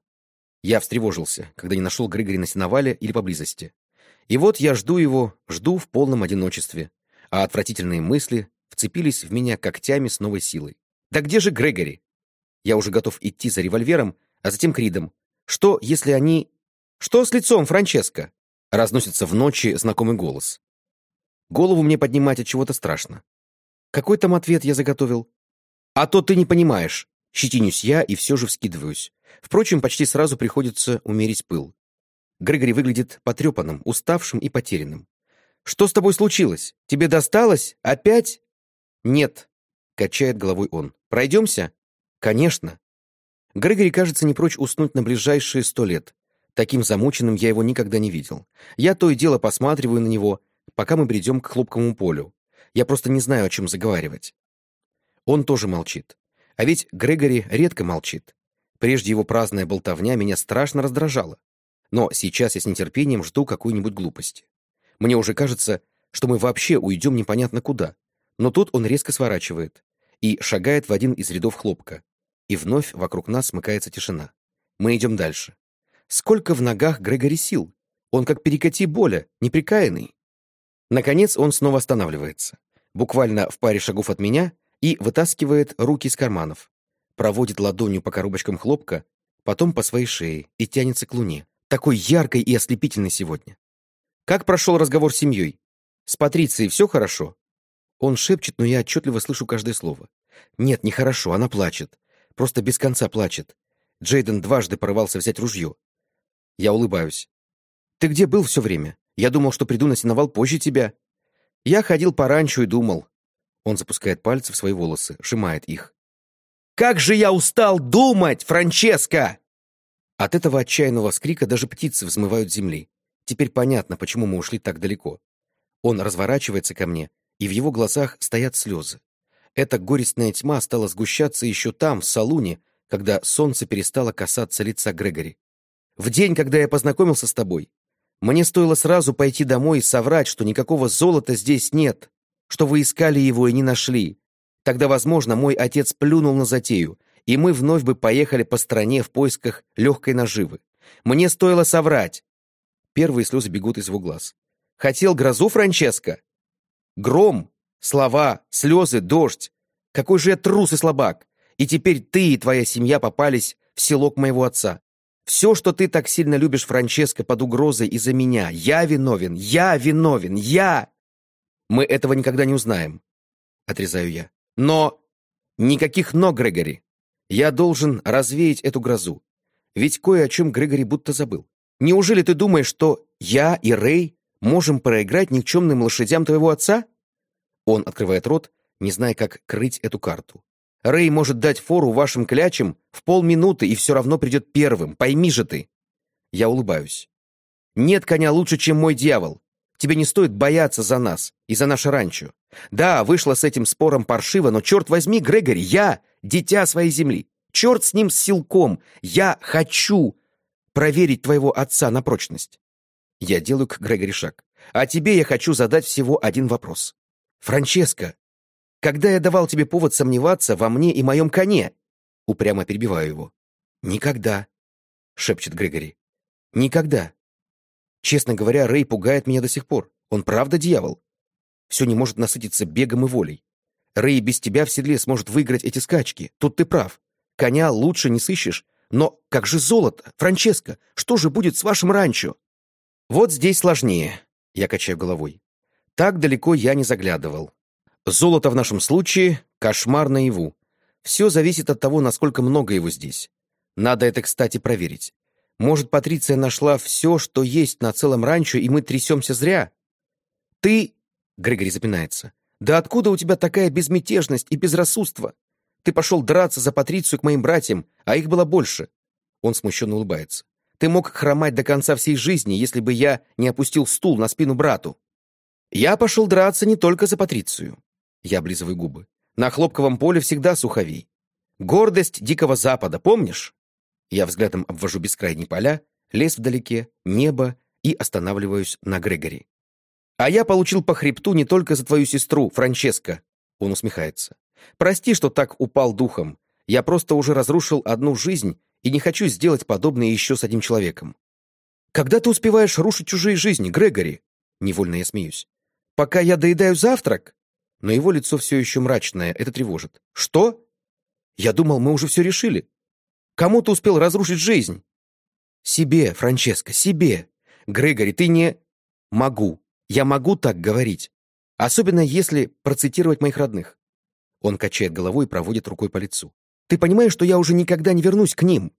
Я встревожился, когда не нашел Григори на сеновале или поблизости. И вот я жду его, жду в полном одиночестве, а отвратительные мысли вцепились в меня когтями с новой силой. «Да где же Грегори?» Я уже готов идти за револьвером, а затем к Ридам. «Что, если они...» «Что с лицом, Франческо?» Разносится в ночи знакомый голос. Голову мне поднимать от чего-то страшно. Какой там ответ я заготовил? «А то ты не понимаешь!» Щетинюсь я и все же вскидываюсь. Впрочем, почти сразу приходится умерить пыл. Грегори выглядит потрепанным, уставшим и потерянным. «Что с тобой случилось? Тебе досталось? Опять?» «Нет», — качает головой он. «Пройдемся?» «Конечно». Грегори, кажется, не прочь уснуть на ближайшие сто лет. Таким замученным я его никогда не видел. Я то и дело посматриваю на него, пока мы бредем к хлопковому полю. Я просто не знаю, о чем заговаривать. Он тоже молчит. А ведь Грегори редко молчит. Прежде его праздная болтовня меня страшно раздражала. Но сейчас я с нетерпением жду какой-нибудь глупости. Мне уже кажется, что мы вообще уйдем непонятно куда. Но тут он резко сворачивает и шагает в один из рядов хлопка. И вновь вокруг нас смыкается тишина. Мы идем дальше. Сколько в ногах Грегори сил? Он как перекати боля, неприкаянный. Наконец он снова останавливается, буквально в паре шагов от меня, и вытаскивает руки из карманов, проводит ладонью по коробочкам хлопка, потом по своей шее и тянется к луне, такой яркой и ослепительной сегодня. Как прошел разговор с семьей? С Патрицией все хорошо? Он шепчет, но я отчетливо слышу каждое слово. Нет, нехорошо, она плачет. Просто без конца плачет. Джейден дважды порывался взять ружье. Я улыбаюсь. «Ты где был все время? Я думал, что приду на сеновал позже тебя». Я ходил по ранчо и думал. Он запускает пальцы в свои волосы, сжимает их. «Как же я устал думать, Франческо!» От этого отчаянного скрика даже птицы взмывают земли. Теперь понятно, почему мы ушли так далеко. Он разворачивается ко мне, и в его глазах стоят слезы. Эта горестная тьма стала сгущаться еще там, в салуне, когда солнце перестало касаться лица Грегори. В день, когда я познакомился с тобой, мне стоило сразу пойти домой и соврать, что никакого золота здесь нет, что вы искали его и не нашли. Тогда, возможно, мой отец плюнул на затею, и мы вновь бы поехали по стране в поисках легкой наживы. Мне стоило соврать. Первые слезы бегут из его глаз. Хотел грозу, Франческо? Гром, слова, слезы, дождь. Какой же я трус и слабак. И теперь ты и твоя семья попались в селок моего отца. Все, что ты так сильно любишь, Франческо, под угрозой из-за меня. Я виновен, я виновен, я! Мы этого никогда не узнаем, отрезаю я. Но... Никаких «но», Грегори. Я должен развеять эту грозу. Ведь кое о чем Грегори будто забыл. Неужели ты думаешь, что я и Рэй можем проиграть никчемным лошадям твоего отца? Он открывает рот, не зная, как крыть эту карту. Рэй может дать фору вашим клячам в полминуты и все равно придет первым. Пойми же ты. Я улыбаюсь. Нет коня лучше, чем мой дьявол. Тебе не стоит бояться за нас и за наше ранчо. Да, вышло с этим спором паршиво, но черт возьми, Грегори, я — дитя своей земли. Черт с ним с силком. Я хочу проверить твоего отца на прочность. Я делаю к Грегори шаг. А тебе я хочу задать всего один вопрос. Франческо, когда я давал тебе повод сомневаться во мне и моем коне?» Упрямо перебиваю его. «Никогда», — шепчет Грегори. «Никогда. Честно говоря, Рэй пугает меня до сих пор. Он правда дьявол. Все не может насытиться бегом и волей. Рэй без тебя в седле сможет выиграть эти скачки. Тут ты прав. Коня лучше не сыщешь. Но как же золото? Франческо, что же будет с вашим ранчо? Вот здесь сложнее, я качаю головой. Так далеко я не заглядывал. Золото в нашем случае — кошмар наяву. Все зависит от того, насколько много его здесь. Надо это, кстати, проверить. Может, Патриция нашла все, что есть на целом ранчо, и мы трясемся зря? Ты... Грегори запинается. Да откуда у тебя такая безмятежность и безрассудство? Ты пошел драться за Патрицию к моим братьям, а их было больше. Он смущенно улыбается. Ты мог хромать до конца всей жизни, если бы я не опустил стул на спину брату. Я пошел драться не только за Патрицию. Я облизываю губы. На хлопковом поле всегда суховей. Гордость Дикого Запада, помнишь? Я взглядом обвожу бескрайние поля, лес вдалеке, небо и останавливаюсь на Грегори. «А я получил по хребту не только за твою сестру, Франческо!» Он усмехается. «Прости, что так упал духом. Я просто уже разрушил одну жизнь и не хочу сделать подобное еще с одним человеком». «Когда ты успеваешь рушить чужие жизни, Грегори?» Невольно я смеюсь. «Пока я доедаю завтрак?» Но его лицо все еще мрачное, это тревожит. «Что? Я думал, мы уже все решили. Кому ты успел разрушить жизнь?» «Себе, Франческо, себе. Грегори, ты не...» «Могу. Я могу так говорить. Особенно если процитировать моих родных». Он качает головой и проводит рукой по лицу. «Ты понимаешь, что я уже никогда не вернусь к ним?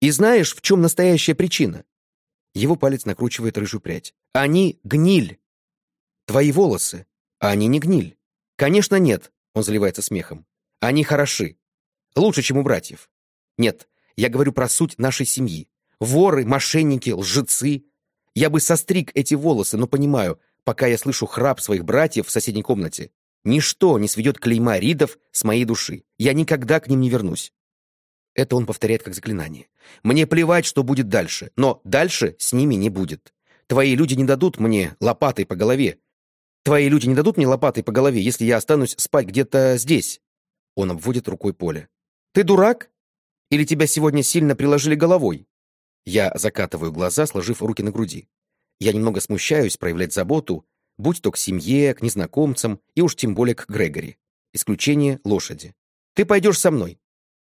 И знаешь, в чем настоящая причина?» Его палец накручивает рыжую прядь. «Они гниль. Твои волосы, а они не гниль. «Конечно нет», — он заливается смехом. «Они хороши. Лучше, чем у братьев. Нет, я говорю про суть нашей семьи. Воры, мошенники, лжецы. Я бы состриг эти волосы, но понимаю, пока я слышу храп своих братьев в соседней комнате, ничто не сведет клейма Ридов с моей души. Я никогда к ним не вернусь». Это он повторяет как заклинание. «Мне плевать, что будет дальше, но дальше с ними не будет. Твои люди не дадут мне лопатой по голове, Твои люди не дадут мне лопатой по голове, если я останусь спать где-то здесь?» Он обводит рукой поле. «Ты дурак? Или тебя сегодня сильно приложили головой?» Я закатываю глаза, сложив руки на груди. Я немного смущаюсь проявлять заботу, будь то к семье, к незнакомцам и уж тем более к Грегори. Исключение — лошади. Ты пойдешь со мной.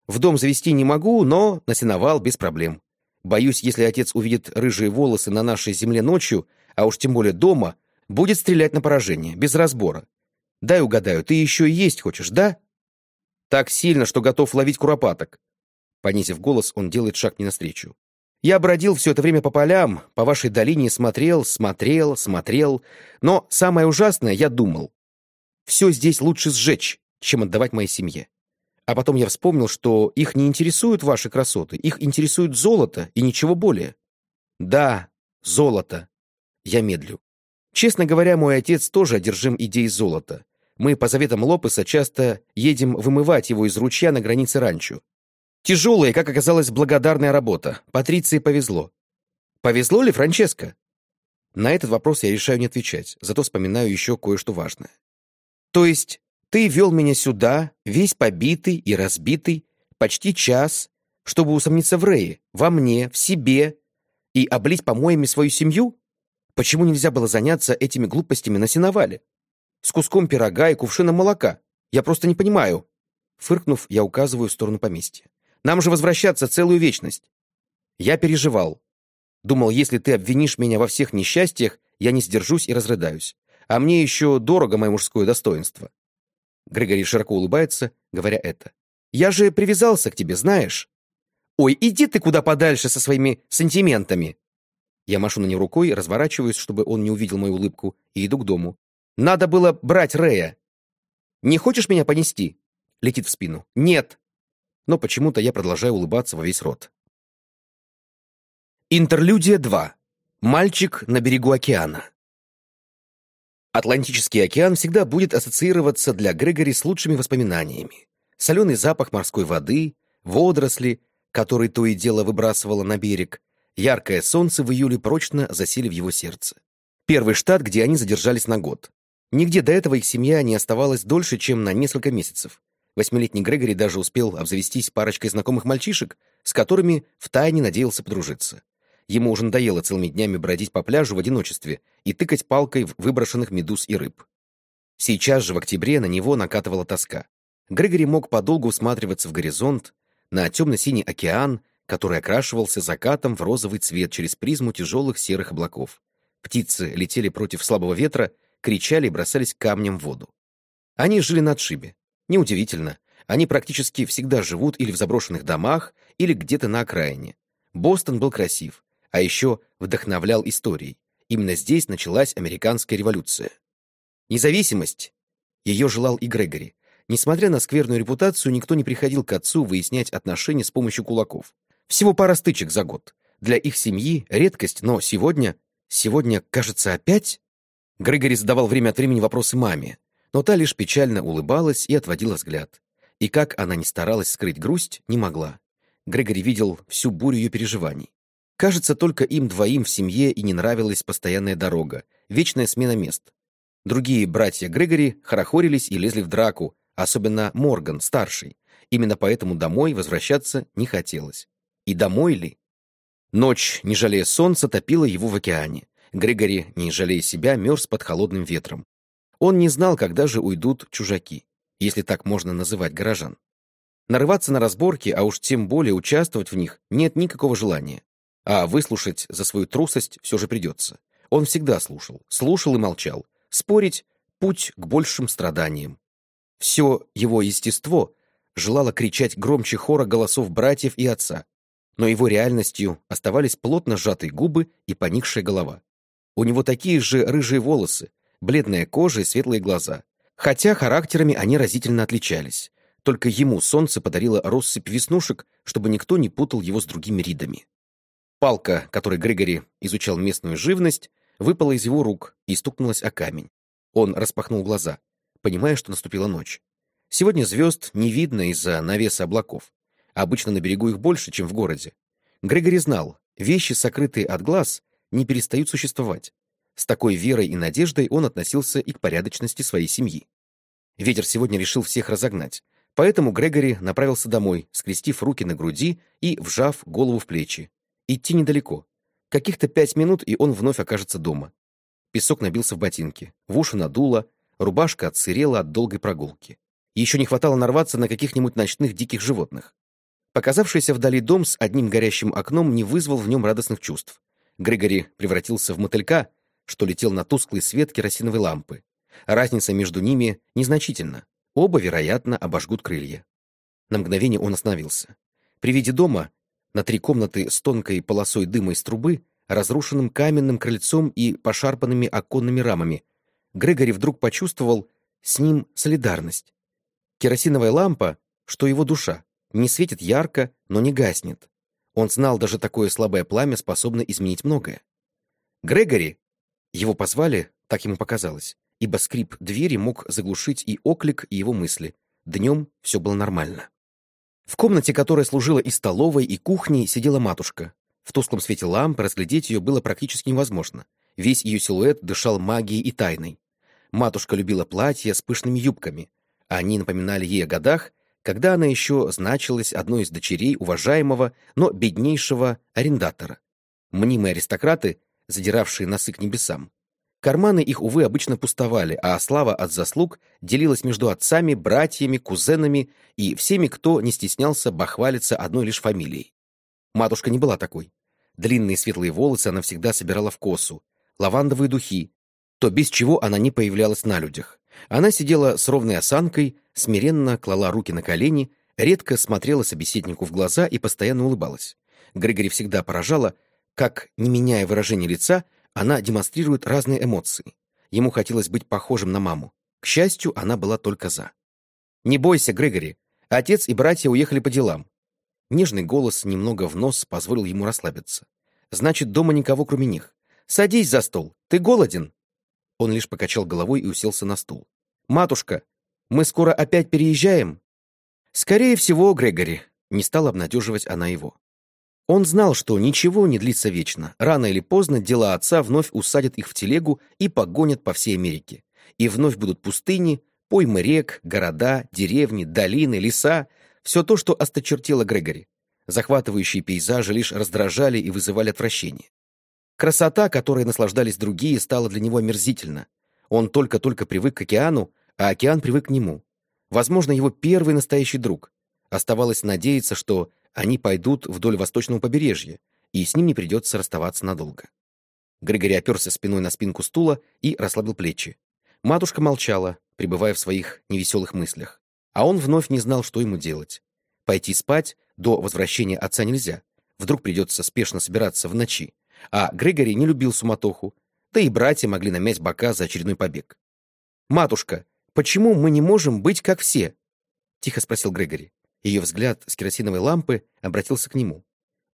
В дом завести не могу, но на сеновал без проблем. Боюсь, если отец увидит рыжие волосы на нашей земле ночью, а уж тем более дома, будет стрелять на поражение, без разбора. Дай угадаю, ты еще и есть хочешь, да? Так сильно, что готов ловить куропаток. Понизив голос, он делает шаг мне навстречу. Я бродил все это время по полям, по вашей долине смотрел, смотрел, смотрел. Но самое ужасное, я думал. Все здесь лучше сжечь, чем отдавать моей семье. А потом я вспомнил, что их не интересуют ваши красоты, их интересует золото и ничего более. Да, золото. Я медлю. Честно говоря, мой отец тоже одержим идеей золота. Мы по заветам Лопеса часто едем вымывать его из ручья на границе ранчо. Тяжелая, как оказалось, благодарная работа. Патриции повезло. Повезло ли Франческо? На этот вопрос я решаю не отвечать, зато вспоминаю еще кое-что важное. То есть ты вел меня сюда, весь побитый и разбитый, почти час, чтобы усомниться в Рее, во мне, в себе и облить помоями свою семью? Почему нельзя было заняться этими глупостями на сеновале? С куском пирога и кувшином молока? Я просто не понимаю. Фыркнув, я указываю в сторону поместья. Нам же возвращаться целую вечность. Я переживал. Думал, если ты обвинишь меня во всех несчастьях, я не сдержусь и разрыдаюсь. А мне еще дорого мое мужское достоинство. Григорий широко улыбается, говоря это. Я же привязался к тебе, знаешь? Ой, иди ты куда подальше со своими сантиментами. Я машу на него рукой, разворачиваюсь, чтобы он не увидел мою улыбку, и иду к дому. Надо было брать Рея. Не хочешь меня понести? Летит в спину. Нет но почему-то я продолжаю улыбаться во весь рот. Интерлюдия 2. Мальчик на берегу океана. Атлантический океан всегда будет ассоциироваться для Грегори с лучшими воспоминаниями. Соленый запах морской воды, водоросли, которые то и дело выбрасывало на берег, яркое солнце в июле прочно засели в его сердце. Первый штат, где они задержались на год. Нигде до этого их семья не оставалась дольше, чем на несколько месяцев. Восьмилетний Грегори даже успел обзавестись парочкой знакомых мальчишек, с которыми втайне надеялся подружиться. Ему уже надоело целыми днями бродить по пляжу в одиночестве и тыкать палкой в выброшенных медуз и рыб. Сейчас же, в октябре, на него накатывала тоска. Грегори мог подолгу всматриваться в горизонт, на темно-синий океан, который окрашивался закатом в розовый цвет через призму тяжелых серых облаков. Птицы летели против слабого ветра, кричали и бросались камнем в воду. Они жили на отшибе. Неудивительно, они практически всегда живут или в заброшенных домах, или где-то на окраине. Бостон был красив, а еще вдохновлял историей. Именно здесь началась американская революция. Независимость. Ее желал и Грегори. Несмотря на скверную репутацию, никто не приходил к отцу выяснять отношения с помощью кулаков. Всего пара стычек за год. Для их семьи редкость, но сегодня... Сегодня, кажется, опять? Грегори задавал время от времени вопросы маме но та лишь печально улыбалась и отводила взгляд. И как она ни старалась скрыть грусть, не могла. Грегори видел всю бурю ее переживаний. Кажется, только им двоим в семье и не нравилась постоянная дорога, вечная смена мест. Другие братья Грегори хорохорились и лезли в драку, особенно Морган, старший. Именно поэтому домой возвращаться не хотелось. И домой ли? Ночь, не жалея солнца, топила его в океане. Грегори, не жалея себя, мерз под холодным ветром. Он не знал, когда же уйдут чужаки, если так можно называть горожан. Нарываться на разборки, а уж тем более участвовать в них, нет никакого желания. А выслушать за свою трусость все же придется. Он всегда слушал, слушал и молчал. Спорить — путь к большим страданиям. Все его естество желало кричать громче хора голосов братьев и отца, но его реальностью оставались плотно сжатые губы и поникшая голова. У него такие же рыжие волосы, бледная кожа и светлые глаза. Хотя характерами они разительно отличались. Только ему солнце подарило россыпь веснушек, чтобы никто не путал его с другими ридами. Палка, которой Грегори изучал местную живность, выпала из его рук и стукнулась о камень. Он распахнул глаза, понимая, что наступила ночь. Сегодня звезд не видно из-за навеса облаков. Обычно на берегу их больше, чем в городе. Грегори знал, вещи, сокрытые от глаз, не перестают существовать. С такой верой и надеждой он относился и к порядочности своей семьи. Ветер сегодня решил всех разогнать, поэтому Грегори направился домой, скрестив руки на груди и вжав голову в плечи, Идти недалеко. Каких-то пять минут, и он вновь окажется дома. Песок набился в ботинки, в уши надуло, рубашка отсырела от долгой прогулки. Еще не хватало нарваться на каких-нибудь ночных диких животных. Показавшийся вдали дом с одним горящим окном не вызвал в нем радостных чувств. Грегори превратился в мотылька, что летел на тусклый свет керосиновой лампы. Разница между ними незначительна. Оба, вероятно, обожгут крылья. На мгновение он остановился. При виде дома, на три комнаты с тонкой полосой дыма из трубы, разрушенным каменным крыльцом и пошарпанными оконными рамами, Грегори вдруг почувствовал с ним солидарность. Керосиновая лампа, что его душа, не светит ярко, но не гаснет. Он знал, даже такое слабое пламя способно изменить многое. Грегори, его позвали, так ему показалось, ибо скрип двери мог заглушить и оклик, и его мысли. Днем все было нормально. В комнате, которая служила и столовой, и кухней, сидела матушка. В тусклом свете ламп разглядеть ее было практически невозможно. Весь ее силуэт дышал магией и тайной. Матушка любила платья с пышными юбками. Они напоминали ей о годах, когда она еще значилась одной из дочерей уважаемого, но беднейшего арендатора. Мнимые аристократы, задиравшие носы к небесам. Карманы их, увы, обычно пустовали, а слава от заслуг делилась между отцами, братьями, кузенами и всеми, кто не стеснялся бахвалиться одной лишь фамилией. Матушка не была такой. Длинные светлые волосы она всегда собирала в косу, лавандовые духи, то без чего она не появлялась на людях. Она сидела с ровной осанкой, смиренно клала руки на колени, редко смотрела собеседнику в глаза и постоянно улыбалась. Григорий всегда поражала, как, не меняя выражения лица, она демонстрирует разные эмоции. Ему хотелось быть похожим на маму. К счастью, она была только за. «Не бойся, Грегори. Отец и братья уехали по делам. Нежный голос немного в нос позволил ему расслабиться. «Значит, дома никого, кроме них. Садись за стол. Ты голоден?» Он лишь покачал головой и уселся на стул. «Матушка, мы скоро опять переезжаем?» «Скорее всего, Грегори», — не стала обнадеживать она его. Он знал, что ничего не длится вечно. Рано или поздно дела отца вновь усадят их в телегу и погонят по всей Америке. И вновь будут пустыни, поймы рек, города, деревни, долины, леса, все то, что осточертело Грегори. Захватывающие пейзажи лишь раздражали и вызывали отвращение. Красота, которой наслаждались другие, стала для него омерзительна. Он только-только привык к океану, а океан привык к нему. Возможно, его первый настоящий друг. Оставалось надеяться, что они пойдут вдоль восточного побережья, и с ним не придется расставаться надолго. Григорий оперся спиной на спинку стула и расслабил плечи. Матушка молчала, пребывая в своих невеселых мыслях. А он вновь не знал, что ему делать. Пойти спать до возвращения отца нельзя. Вдруг придется спешно собираться в ночи. А Грегори не любил суматоху, да и братья могли намять бока за очередной побег. «Матушка, почему мы не можем быть как все?» — тихо спросил Грегори. Ее взгляд с керосиновой лампы обратился к нему.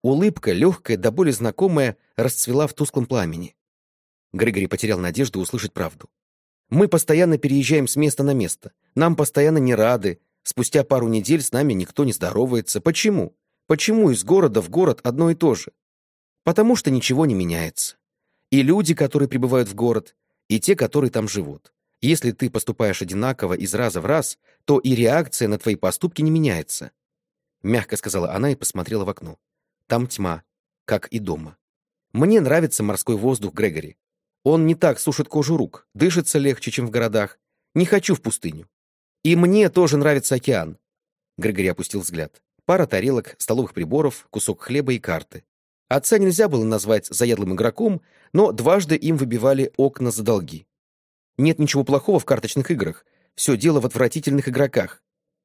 Улыбка, легкая, до боли знакомая, расцвела в тусклом пламени. Грегори потерял надежду услышать правду. Мы постоянно переезжаем с места на место. Нам постоянно не рады. Спустя пару недель с нами никто не здоровается. Почему? Почему из города в город одно и то же? Потому что ничего не меняется. И люди, которые прибывают в город, и те, которые там живут. Если ты поступаешь одинаково из раза в раз, то и реакция на твои поступки не меняется. Мягко сказала она и посмотрела в окно. Там тьма, как и дома. Мне нравится морской воздух, Грегори. Он не так сушит кожу рук, дышится легче, чем в городах. Не хочу в пустыню. И мне тоже нравится океан. Григорий опустил взгляд. Пара тарелок, столовых приборов, кусок хлеба и карты. Отца нельзя было назвать заядлым игроком, но дважды им выбивали окна за долги. Нет ничего плохого в карточных играх. Все дело в отвратительных игроках.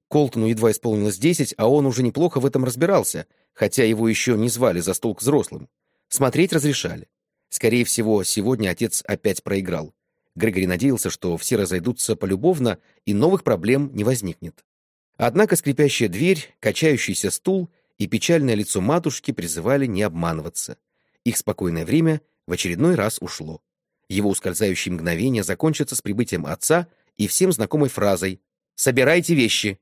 Колтону едва исполнилось десять, а он уже неплохо в этом разбирался, хотя его еще не звали за стол к взрослым. Смотреть разрешали. Скорее всего, сегодня отец опять проиграл. Григорий надеялся, что все разойдутся полюбовно и новых проблем не возникнет. Однако скрипящая дверь, качающийся стул и печальное лицо матушки призывали не обманываться. Их спокойное время в очередной раз ушло. Его ускользающие мгновения закончатся с прибытием отца и всем знакомой фразой «Собирайте вещи!».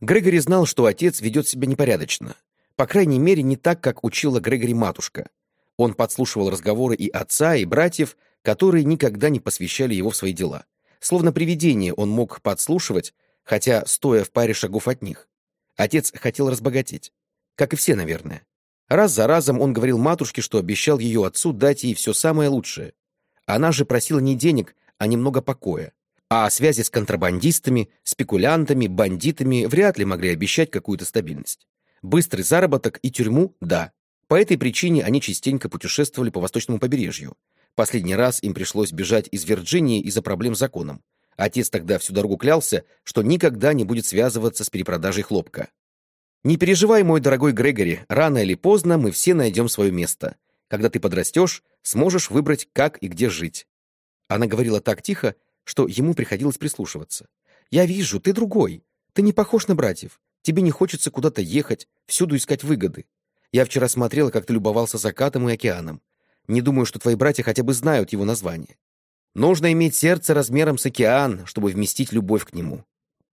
Грегори знал, что отец ведет себя непорядочно. По крайней мере, не так, как учила Грегори матушка. Он подслушивал разговоры и отца, и братьев, которые никогда не посвящали его в свои дела. Словно привидение он мог подслушивать, хотя стоя в паре шагов от них. Отец хотел разбогатеть. Как и все, наверное. Раз за разом он говорил матушке, что обещал ее отцу дать ей все самое лучшее. Она же просила не денег, а немного покоя. А о связи с контрабандистами, спекулянтами, бандитами вряд ли могли обещать какую-то стабильность. Быстрый заработок и тюрьму – да. По этой причине они частенько путешествовали по восточному побережью. Последний раз им пришлось бежать из Вирджинии из-за проблем с законом. Отец тогда всю дорогу клялся, что никогда не будет связываться с перепродажей хлопка. «Не переживай, мой дорогой Грегори, рано или поздно мы все найдем свое место. Когда ты подрастешь, сможешь выбрать, как и где жить». Она говорила так тихо, что ему приходилось прислушиваться. «Я вижу, ты другой. Ты не похож на братьев. Тебе не хочется куда-то ехать, всюду искать выгоды. Я вчера смотрела, как ты любовался закатом и океаном. Не думаю, что твои братья хотя бы знают его название. Нужно иметь сердце размером с океан, чтобы вместить любовь к нему».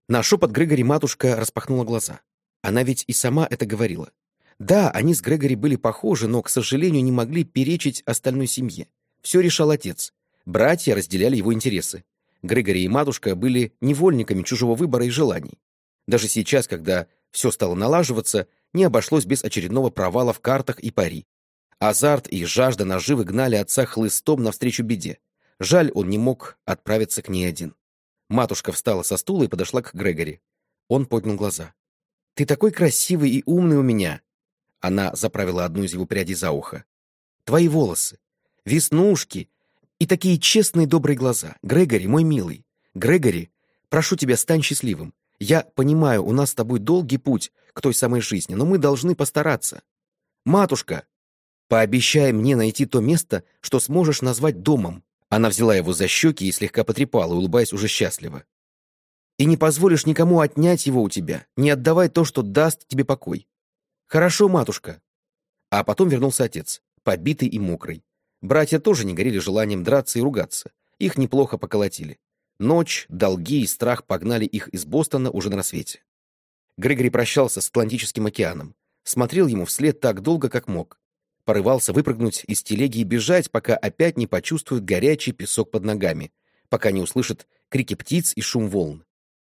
На шепот Грегори матушка распахнула глаза. Она ведь и сама это говорила. Да, они с Грегори были похожи, но, к сожалению, не могли перечить остальной семье. Все решал отец. Братья разделяли его интересы. Грегори и матушка были невольниками чужого выбора и желаний. Даже сейчас, когда все стало налаживаться, не обошлось без очередного провала в картах и пари. Азарт и жажда наживы гнали отца хлыстом навстречу беде. Жаль, он не мог отправиться к ней один. Матушка встала со стула и подошла к Грегори. Он поднял глаза. «Ты такой красивый и умный у меня!» Она заправила одну из его прядей за ухо. «Твои волосы, веснушки и такие честные добрые глаза. Грегори, мой милый. Грегори, прошу тебя, стань счастливым. Я понимаю, у нас с тобой долгий путь к той самой жизни, но мы должны постараться. Матушка, пообещай мне найти то место, что сможешь назвать домом». Она взяла его за щеки и слегка потрепала, улыбаясь уже счастливо. «И не позволишь никому отнять его у тебя, не отдавай то, что даст тебе покой. «Хорошо, матушка». А потом вернулся отец, побитый и мокрый. Братья тоже не горели желанием драться и ругаться. Их неплохо поколотили. Ночь, долги и страх погнали их из Бостона уже на рассвете. Грегори прощался с Атлантическим океаном. Смотрел ему вслед так долго, как мог. Порывался выпрыгнуть из телеги и бежать, пока опять не почувствует горячий песок под ногами, пока не услышит крики птиц и шум волн.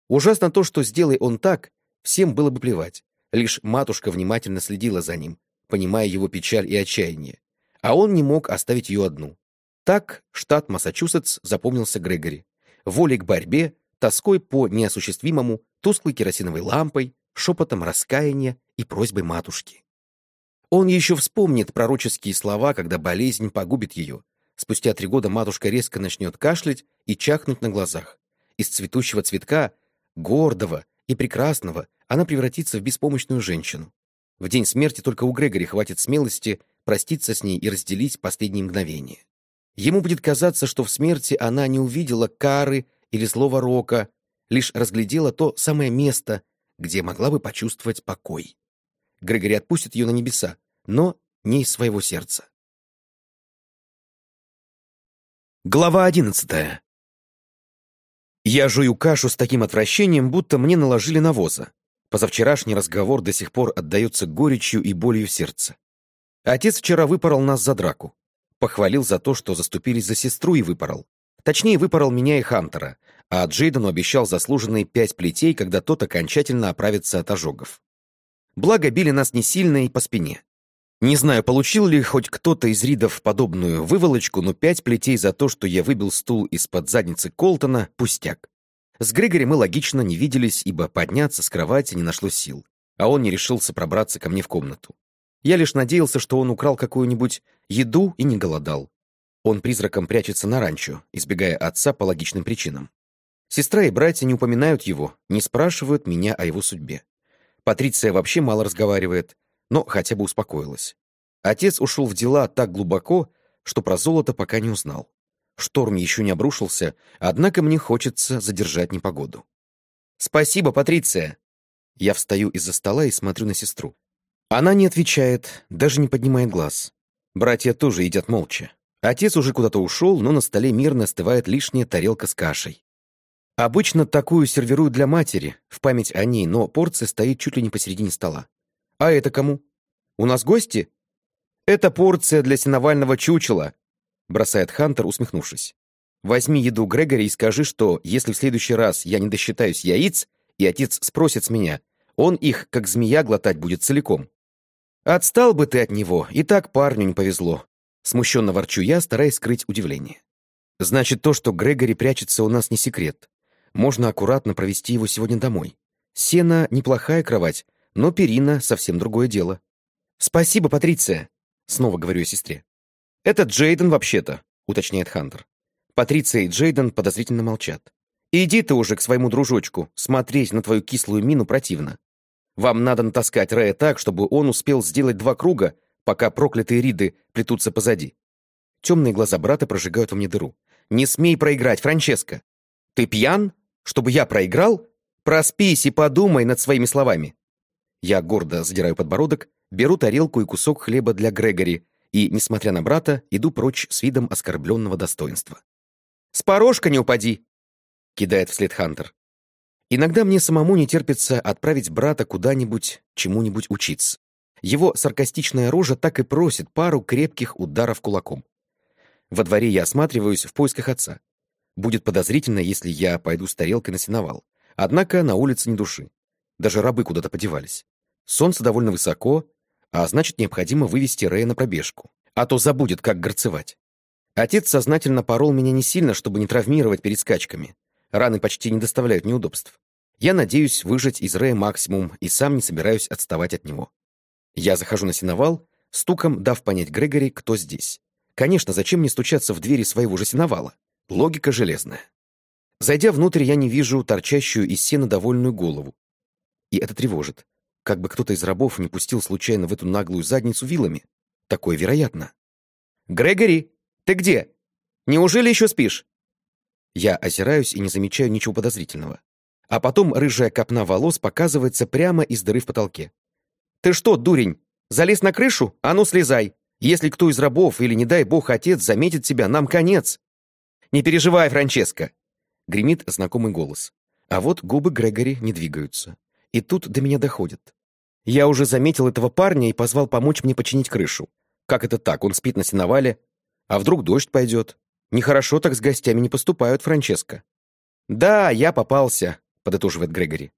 Ужасно то, что сделай он так, всем было бы плевать. Лишь матушка внимательно следила за ним, понимая его печаль и отчаяние. А он не мог оставить ее одну. Так штат Массачусетс запомнился Грегори. Волей к борьбе, тоской по неосуществимому, тусклой керосиновой лампой, шепотом раскаяния и просьбой матушки. Он еще вспомнит пророческие слова, когда болезнь погубит ее. Спустя три года матушка резко начнет кашлять и чахнуть на глазах. Из цветущего цветка, гордого и прекрасного, она превратится в беспомощную женщину. В день смерти только у Грегори хватит смелости проститься с ней и разделить последние мгновения. Ему будет казаться, что в смерти она не увидела кары или злого рока, лишь разглядела то самое место, где могла бы почувствовать покой. Грегори отпустит ее на небеса, но не из своего сердца. Глава одиннадцатая. Я жую кашу с таким отвращением, будто мне наложили навоза. Позавчерашний разговор до сих пор отдается горечью и болью в сердце. Отец вчера выпорол нас за драку. Похвалил за то, что заступились за сестру и выпорол. Точнее, выпорол меня и Хантера, а Джейдену обещал заслуженные пять плетей, когда тот окончательно оправится от ожогов. Благо, били нас не сильно и по спине. Не знаю, получил ли хоть кто-то из Ридов подобную выволочку, но пять плетей за то, что я выбил стул из-под задницы Колтона — пустяк. С Грегори мы логично не виделись, ибо подняться с кровати не нашлось сил, а он не решился пробраться ко мне в комнату. Я лишь надеялся, что он украл какую-нибудь еду и не голодал. Он призраком прячется на ранчо, избегая отца по логичным причинам. Сестра и братья не упоминают его, не спрашивают меня о его судьбе. Патриция вообще мало разговаривает, но хотя бы успокоилась. Отец ушел в дела так глубоко, что про золото пока не узнал. Шторм еще не обрушился, однако мне хочется задержать непогоду. «Спасибо, Патриция!» Я встаю из-за стола и смотрю на сестру. Она не отвечает, даже не поднимает глаз. Братья тоже едят молча. Отец уже куда-то ушел, но на столе мирно остывает лишняя тарелка с кашей. Обычно такую сервируют для матери, в память о ней, но порция стоит чуть ли не посередине стола. А это кому? У нас гости? Это порция для сеновального чучела, бросает Хантер, усмехнувшись. Возьми еду Грегори и скажи, что если в следующий раз я не досчитаюсь яиц, и отец спросит с меня, он их, как змея, глотать будет целиком. Отстал бы ты от него, и так парню не повезло. Смущенно ворчу я, стараясь скрыть удивление. Значит, то, что Грегори прячется, у нас не секрет. Можно аккуратно провести его сегодня домой. Сена — неплохая кровать, но перина — совсем другое дело. «Спасибо, Патриция», — снова говорю я сестре. «Это Джейден вообще-то», — уточняет Хантер. Патриция и Джейден подозрительно молчат. «Иди ты уже к своему дружочку, смотреть на твою кислую мину противно. Вам надо натаскать Рэя так, чтобы он успел сделать два круга, пока проклятые Риды плетутся позади». Темные глаза брата прожигают во мне дыру. «Не смей проиграть, Франческо! Ты пьян? Чтобы я проиграл? Проспись и подумай над своими словами!» Я гордо задираю подбородок, беру тарелку и кусок хлеба для Грегори и, несмотря на брата, иду прочь с видом оскорбленного достоинства. «С порожка не упади!» — кидает вслед Хантер. Иногда мне самому не терпится отправить брата куда-нибудь, чему-нибудь учиться. Его саркастичная рожа так и просит пару крепких ударов кулаком. Во дворе я осматриваюсь в поисках отца. Будет подозрительно, если я пойду с тарелкой на сеновал. Однако на улице ни души. Даже рабы куда-то подевались. Солнце довольно высоко, а значит, необходимо вывести Рэя на пробежку. А то забудет, как горцевать. Отец сознательно порол меня не сильно, чтобы не травмировать перед скачками. Раны почти не доставляют неудобств. Я надеюсь выжать из Рэя максимум и сам не собираюсь отставать от него. Я захожу на сеновал, стуком дав понять Грегори, кто здесь. Конечно, зачем мне стучаться в двери своего же сеновала? Логика железная. Зайдя внутрь, я не вижу торчащую из сена довольную голову. И это тревожит. Как бы кто-то из рабов не пустил случайно в эту наглую задницу вилами. Такое вероятно. «Грегори, ты где? Неужели еще спишь?» Я озираюсь и не замечаю ничего подозрительного. А потом рыжая копна волос показывается прямо из дыры в потолке. «Ты что, дурень, залез на крышу? А ну, слезай! Если кто из рабов или, не дай бог, отец заметит тебя, нам конец!» «Не переживай, Франческо!» — гремит знакомый голос. А вот губы Грегори не двигаются. И тут до меня доходит. Я уже заметил этого парня и позвал помочь мне починить крышу. Как это так? Он спит на сеновале. А вдруг дождь пойдет? Нехорошо так с гостями не поступают, Франческо. «Да, я попался», — подытоживает Грегори.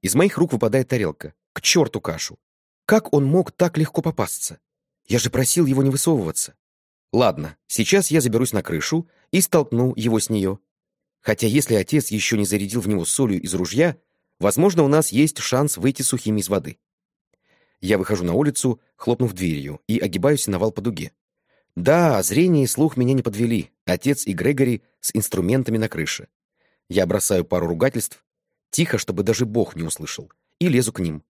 Из моих рук выпадает тарелка. К черту кашу. Как он мог так легко попасться? Я же просил его не высовываться. Ладно, сейчас я заберусь на крышу и столкну его с нее. Хотя если отец еще не зарядил в него солью из ружья, возможно, у нас есть шанс выйти сухими из воды. Я выхожу на улицу, хлопнув дверью, и огибаюсь на вал по дуге. Да, зрение и слух меня не подвели. Отец и Грегори с инструментами на крыше. Я бросаю пару ругательств, тихо, чтобы даже Бог не услышал, и лезу к ним.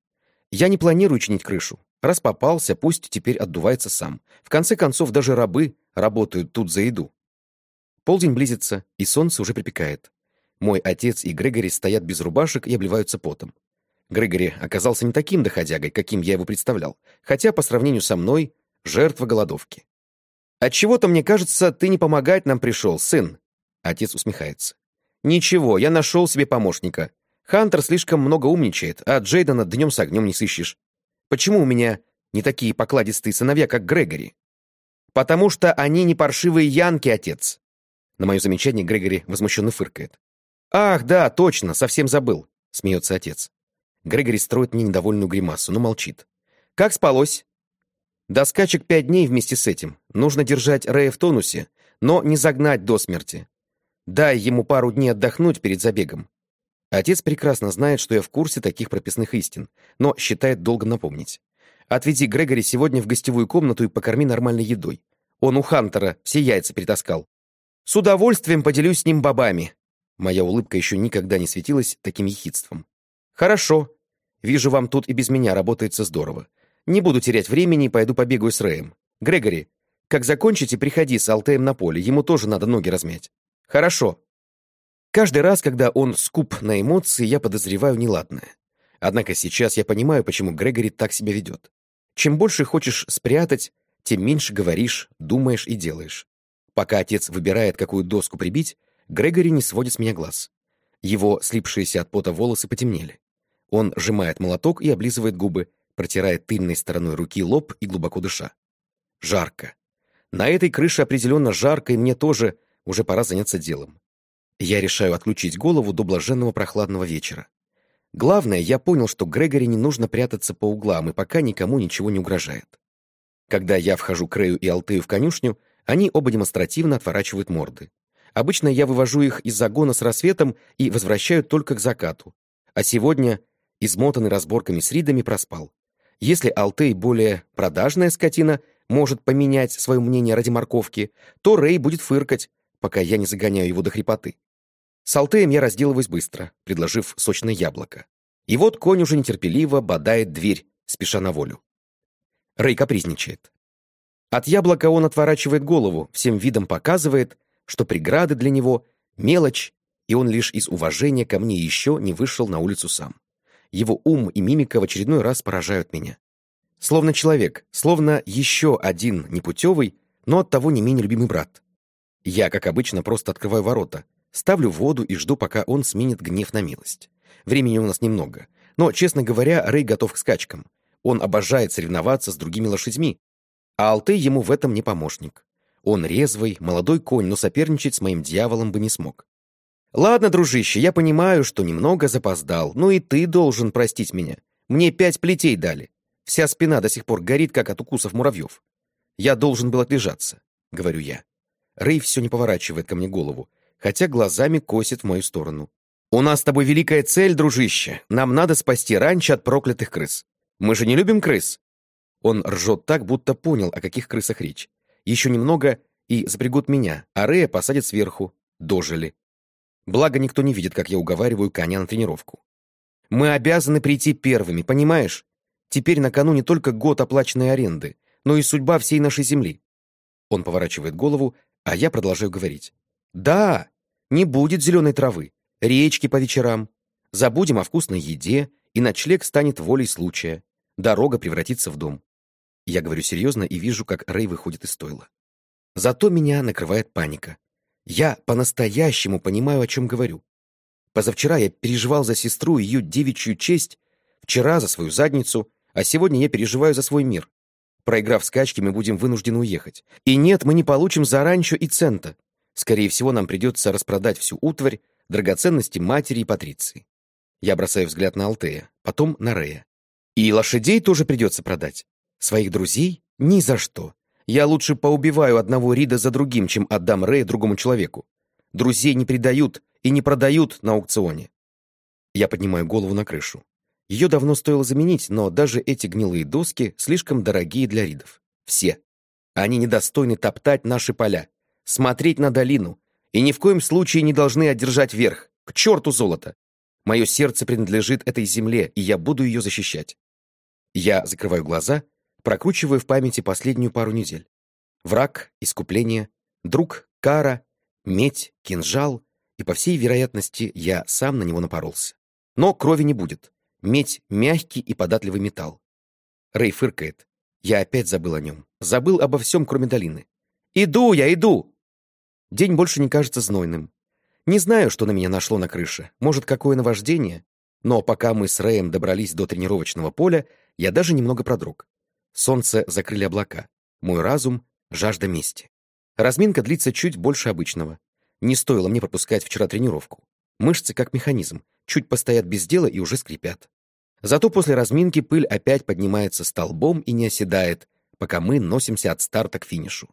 Я не планирую чинить крышу. Раз попался, пусть теперь отдувается сам. В конце концов, даже рабы работают тут за еду. Полдень близится, и солнце уже припекает. Мой отец и Грегори стоят без рубашек и обливаются потом. Грегори оказался не таким доходягой, каким я его представлял, хотя по сравнению со мной — жертва голодовки. «Отчего-то, мне кажется, ты не помогать нам пришел, сын!» Отец усмехается. «Ничего, я нашел себе помощника. Хантер слишком много умничает, а Джейдена днем с огнем не сыщешь. Почему у меня не такие покладистые сыновья, как Грегори?» «Потому что они не паршивые янки, отец!» На мое замечание Грегори возмущенно фыркает. «Ах, да, точно, совсем забыл», — смеется отец. Грегори строит мне недовольную гримасу, но молчит. «Как спалось?» «До скачек пять дней вместе с этим. Нужно держать Рэя в тонусе, но не загнать до смерти. Дай ему пару дней отдохнуть перед забегом». Отец прекрасно знает, что я в курсе таких прописных истин, но считает долго напомнить. «Отведи Грегори сегодня в гостевую комнату и покорми нормальной едой. Он у Хантера все яйца перетаскал. С удовольствием поделюсь с ним бобами». Моя улыбка еще никогда не светилась таким ехидством. «Хорошо. Вижу, вам тут и без меня работается здорово. Не буду терять времени и пойду побегаю с Рэем. Грегори, как закончите, приходи с Алтеем на поле, ему тоже надо ноги размять». «Хорошо». Каждый раз, когда он скуп на эмоции, я подозреваю неладное. Однако сейчас я понимаю, почему Грегори так себя ведет. Чем больше хочешь спрятать, тем меньше говоришь, думаешь и делаешь. Пока отец выбирает, какую доску прибить, Грегори не сводит с меня глаз. Его слипшиеся от пота волосы потемнели. Он сжимает молоток и облизывает губы, протирает тыльной стороной руки лоб и глубоко дыша. Жарко. На этой крыше определенно жарко, и мне тоже уже пора заняться делом. Я решаю отключить голову до блаженного прохладного вечера. Главное, я понял, что Грегори не нужно прятаться по углам, и пока никому ничего не угрожает. Когда я вхожу к Рэю и Алтею в конюшню, они оба демонстративно отворачивают морды. Обычно я вывожу их из загона с рассветом и возвращаю только к закату. А сегодня, измотанный разборками с Ридами, проспал. Если Алтей более продажная скотина, может поменять свое мнение ради морковки, то Рэй будет фыркать, пока я не загоняю его до хрипоты. С Алтеем я разделываюсь быстро, предложив сочное яблоко. И вот конь уже нетерпеливо бодает дверь, спеша на волю. Рэй капризничает. От яблока он отворачивает голову, всем видом показывает, что преграды для него — мелочь, и он лишь из уважения ко мне еще не вышел на улицу сам. Его ум и мимика в очередной раз поражают меня. Словно человек, словно еще один непутевый, но оттого не менее любимый брат. Я, как обычно, просто открываю ворота, ставлю воду и жду, пока он сменит гнев на милость. Времени у нас немного. Но, честно говоря, Рэй готов к скачкам. Он обожает соревноваться с другими лошадьми. А Алтей ему в этом не помощник. Он резвый, молодой конь, но соперничать с моим дьяволом бы не смог. Ладно, дружище, я понимаю, что немного запоздал, но и ты должен простить меня. Мне пять плетей дали. Вся спина до сих пор горит, как от укусов муравьев. Я должен был отлежаться, — говорю я. Рэй все не поворачивает ко мне голову, хотя глазами косит в мою сторону. «У нас с тобой великая цель, дружище. Нам надо спасти раньше от проклятых крыс. Мы же не любим крыс». Он ржет так, будто понял, о каких крысах речь. Еще немного и запрягут меня, а Рэя посадят сверху. Дожили. Благо, никто не видит, как я уговариваю коня на тренировку. Мы обязаны прийти первыми, понимаешь? Теперь на кону не только год оплаченной аренды, но и судьба всей нашей земли. Он поворачивает голову, а я продолжаю говорить. Да, не будет зеленой травы, речки по вечерам. Забудем о вкусной еде, и ночлег станет волей случая. Дорога превратится в дом. Я говорю серьезно и вижу, как Рэй выходит из стойла. Зато меня накрывает паника. Я по-настоящему понимаю, о чем говорю. Позавчера я переживал за сестру и ее девичью честь, вчера за свою задницу, а сегодня я переживаю за свой мир. Проиграв скачки, мы будем вынуждены уехать. И нет, мы не получим за ранчо и цента. Скорее всего, нам придется распродать всю утварь, драгоценности матери и патриции. Я бросаю взгляд на Алтея, потом на Рея. И лошадей тоже придется продать. Своих друзей? Ни за что. Я лучше поубиваю одного Рида за другим, чем отдам Рэя другому человеку. Друзей не предают и не продают на аукционе. Я поднимаю голову на крышу. Ее давно стоило заменить, но даже эти гнилые доски слишком дорогие для Ридов. Все. Они недостойны топтать наши поля, смотреть на долину, и ни в коем случае не должны одержать верх. К черту золото! Мое сердце принадлежит этой земле, и я буду ее защищать. Я закрываю глаза прокручивая в памяти последнюю пару недель. Враг, искупление, друг, кара, медь, кинжал, и, по всей вероятности, я сам на него напоролся. Но крови не будет. Медь — мягкий и податливый металл. Рэй фыркает. Я опять забыл о нем. Забыл обо всем, кроме долины. «Иду я, иду!» День больше не кажется знойным. Не знаю, что на меня нашло на крыше. Может, какое наваждение? Но пока мы с Рэем добрались до тренировочного поля, я даже немного продрог. Солнце закрыли облака. Мой разум — жажда мести. Разминка длится чуть больше обычного. Не стоило мне пропускать вчера тренировку. Мышцы как механизм. Чуть постоят без дела и уже скрипят. Зато после разминки пыль опять поднимается столбом и не оседает, пока мы носимся от старта к финишу.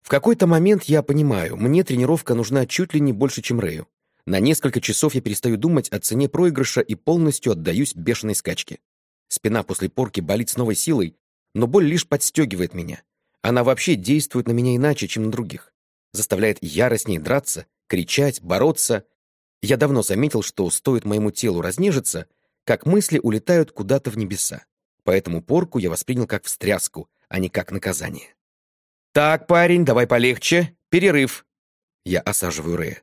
В какой-то момент я понимаю, мне тренировка нужна чуть ли не больше, чем Рэю. На несколько часов я перестаю думать о цене проигрыша и полностью отдаюсь бешеной скачке. Спина после порки болит с новой силой, но боль лишь подстегивает меня. Она вообще действует на меня иначе, чем на других. Заставляет яростнее драться, кричать, бороться. Я давно заметил, что стоит моему телу разнежиться, как мысли улетают куда-то в небеса. Поэтому порку я воспринял как встряску, а не как наказание. «Так, парень, давай полегче. Перерыв». Я осаживаю Рэя.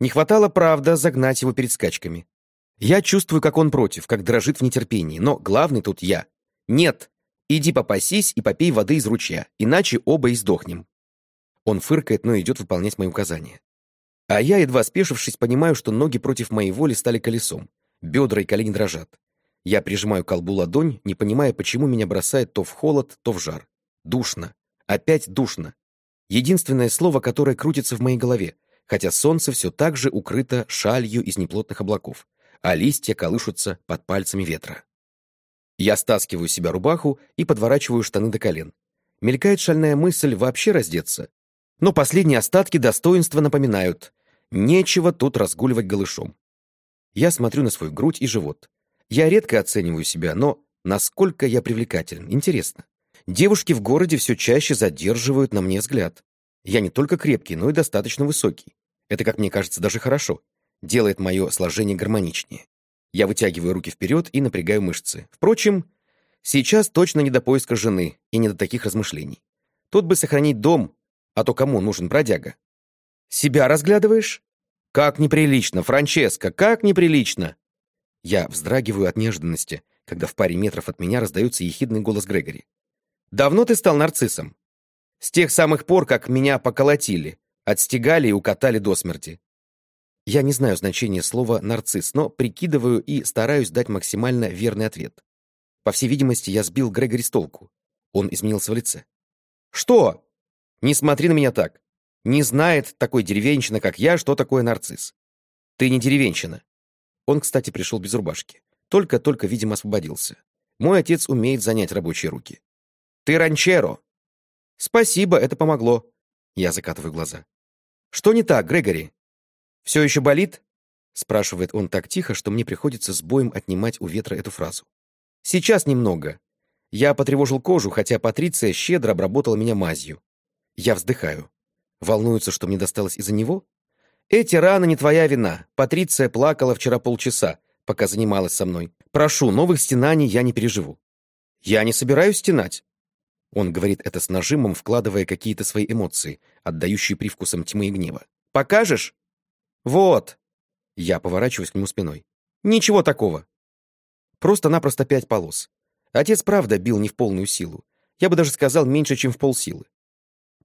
Не хватало, правда, загнать его перед скачками. Я чувствую, как он против, как дрожит в нетерпении, но главный тут я. Нет, Иди попасись и попей воды из ручья, иначе оба издохнем. Он фыркает, но идет выполнять мои указания. А я, едва спешившись, понимаю, что ноги против моей воли стали колесом. Бедра и колени дрожат. Я прижимаю колбу ладонь, не понимая, почему меня бросает то в холод, то в жар. Душно. Опять душно. Единственное слово, которое крутится в моей голове, хотя солнце все так же укрыто шалью из неплотных облаков. а листья колышутся под пальцами ветра. Я стаскиваю себя рубаху и подворачиваю штаны до колен. Мелькает шальная мысль вообще раздеться. Но последние остатки достоинства напоминают. Нечего тут разгуливать голышом. Я смотрю на свою грудь и живот. Я редко оцениваю себя, но насколько я привлекателен, интересно. Девушки в городе все чаще задерживают на мне взгляд. Я не только крепкий, но и достаточно высокий. Это, как мне кажется, даже хорошо. Делает мое сложение гармоничнее. Я вытягиваю руки вперед и напрягаю мышцы. Впрочем, сейчас точно не до поиска жены и не до таких размышлений. Тут бы сохранить дом, а то кому нужен бродяга? Себя разглядываешь? Как неприлично, Франческо, как неприлично! Я вздрагиваю от неожиданности, когда в паре метров от меня раздается ехидный голос Грегори. Давно ты стал нарциссом? С тех самых пор, как меня поколотили, отстегали и укатали до смерти. Я не знаю значения слова «нарцисс», но прикидываю и стараюсь дать максимально верный ответ. По всей видимости, я сбил Грегори с толку. Он изменился в лице. «Что? Не смотри на меня так. Не знает такой деревенщина, как я, что такое нарцисс. Ты не деревенщина». Он, кстати, пришел без рубашки. Только-только, видимо, освободился. Мой отец умеет занять рабочие руки. Ты ранчеро. Спасибо, это помогло. Я закатываю глаза. Что не так, Грегори? Все еще болит? Спрашивает он так тихо, что мне приходится с боем отнимать у ветра эту фразу. Сейчас немного. Я потревожил кожу, хотя Патриция щедро обработала меня мазью. Я вздыхаю. Волнуется, что мне досталось из-за него? Эти раны не твоя вина. Патриция плакала вчера полчаса, пока занималась со мной. Прошу, новых стенаний я не переживу. Я не собираюсь стенать. Он говорит это с нажимом, вкладывая какие-то свои эмоции, отдающие привкусом тьмы и гнева. «Покажешь?» «Вот!» Я поворачиваюсь к нему спиной. «Ничего такого!» Просто-напросто пять полос. Отец правда бил не в полную силу. Я бы даже сказал, меньше, чем в полсилы.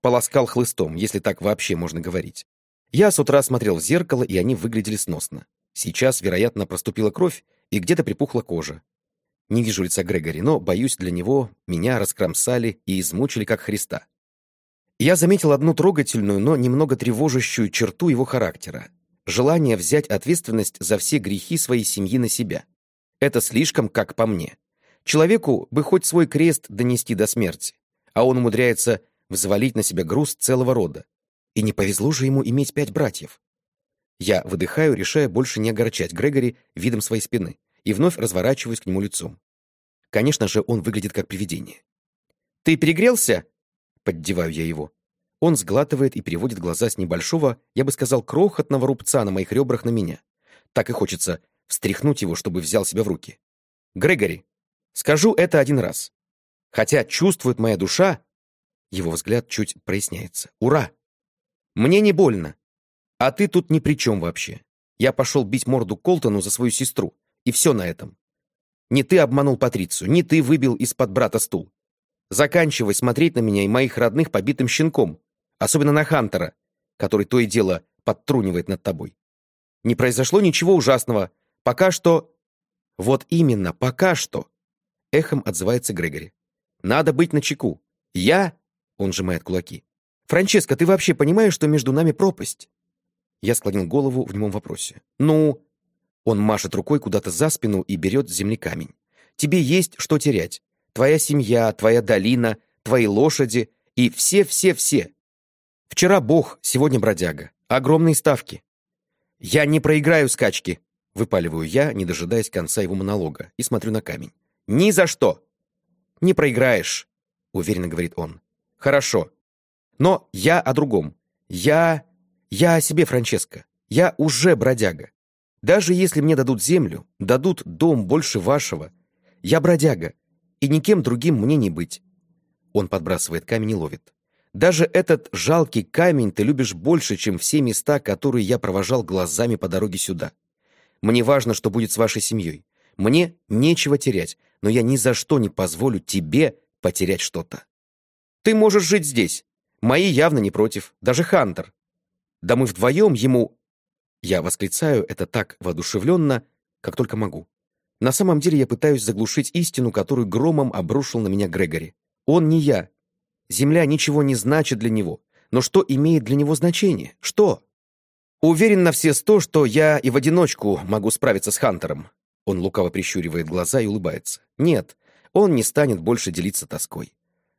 Полоскал хлыстом, если так вообще можно говорить. Я с утра смотрел в зеркало, и они выглядели сносно. Сейчас, вероятно, проступила кровь, и где-то припухла кожа. Не вижу лица Грегори, но, боюсь, для него меня раскромсали и измучили как Христа. Я заметил одну трогательную, но немного тревожащую черту его характера. Желание взять ответственность за все грехи своей семьи на себя. Это слишком, как по мне. Человеку бы хоть свой крест донести до смерти, а он умудряется взвалить на себя груз целого рода. И не повезло же ему иметь пять братьев. Я выдыхаю, решая больше не огорчать Грегори видом своей спины и вновь разворачиваюсь к нему лицом. Конечно же, он выглядит как привидение. «Ты перегрелся?» — поддеваю я его. Он сглатывает и переводит глаза с небольшого, я бы сказал, крохотного рубца на моих ребрах на меня. Так и хочется встряхнуть его, чтобы взял себя в руки. «Грегори, скажу это один раз. Хотя чувствует моя душа...» Его взгляд чуть проясняется. «Ура! Мне не больно. А ты тут ни при чем вообще. Я пошел бить морду Колтону за свою сестру. И все на этом. Не ты обманул Патрицию, не ты выбил из-под брата стул. Заканчивай смотреть на меня и моих родных побитым щенком, особенно на Хантера, который то и дело подтрунивает над тобой. Не произошло ничего ужасного. Пока что... Вот именно, пока что. Эхом отзывается Грегори. Надо быть начеку. Я... Он сжимает кулаки. «Франческо, ты вообще понимаешь, что между нами пропасть?» Я склонил голову в немом вопросе. «Ну...» Он машет рукой куда-то за спину и берет с земли камень. «Тебе есть что терять. Твоя семья, твоя долина, твои лошади и все-все-все. Вчера бог, сегодня бродяга. Огромные ставки. Я не проиграю скачки!» Выпаливаю я, не дожидаясь конца его монолога, и смотрю на камень. «Ни за что!» «Не проиграешь», — уверенно говорит он. «Хорошо. Но я о другом. Я... Я о себе, Франческо. Я уже бродяга. Даже если мне дадут землю, дадут дом больше вашего, я бродяга, и никем другим мне не быть. Он подбрасывает камень и ловит. Даже этот жалкий камень ты любишь больше, чем все места, которые я провожал глазами по дороге сюда. Мне важно, что будет с вашей семьей. Мне нечего терять, но я ни за что не позволю тебе потерять что-то. Ты можешь жить здесь. Мои явно не против, даже Хантер. Да мы вдвоем ему я восклицаю это так воодушевленно, как только могу. На самом деле я пытаюсь заглушить истину, которую громом обрушил на меня Грегори. Он не я. Земля ничего не значит для него. Но что имеет для него значение? Что? Уверен на все сто, что я и в одиночку могу справиться с Хантером. Он лукаво прищуривает глаза и улыбается. Нет, он не станет больше делиться тоской.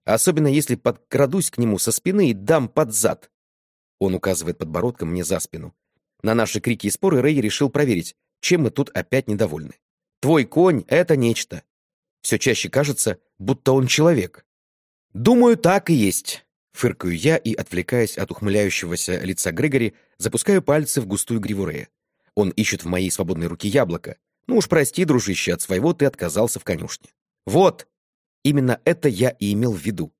Особенно если подкрадусь к нему со спины и дам под зад. Он указывает подбородком мне за спину. На наши крики и споры Рэй решил проверить, чем мы тут опять недовольны. Твой конь — это нечто. Все чаще кажется, будто он человек. Думаю, так и есть. Фыркаю я и, отвлекаясь от ухмыляющегося лица Грегори, запускаю пальцы в густую гриву Рэя. Он ищет в моей свободной руке яблоко. Ну уж прости, дружище, от своего ты отказался в конюшне. Вот! Именно это я и имел в виду.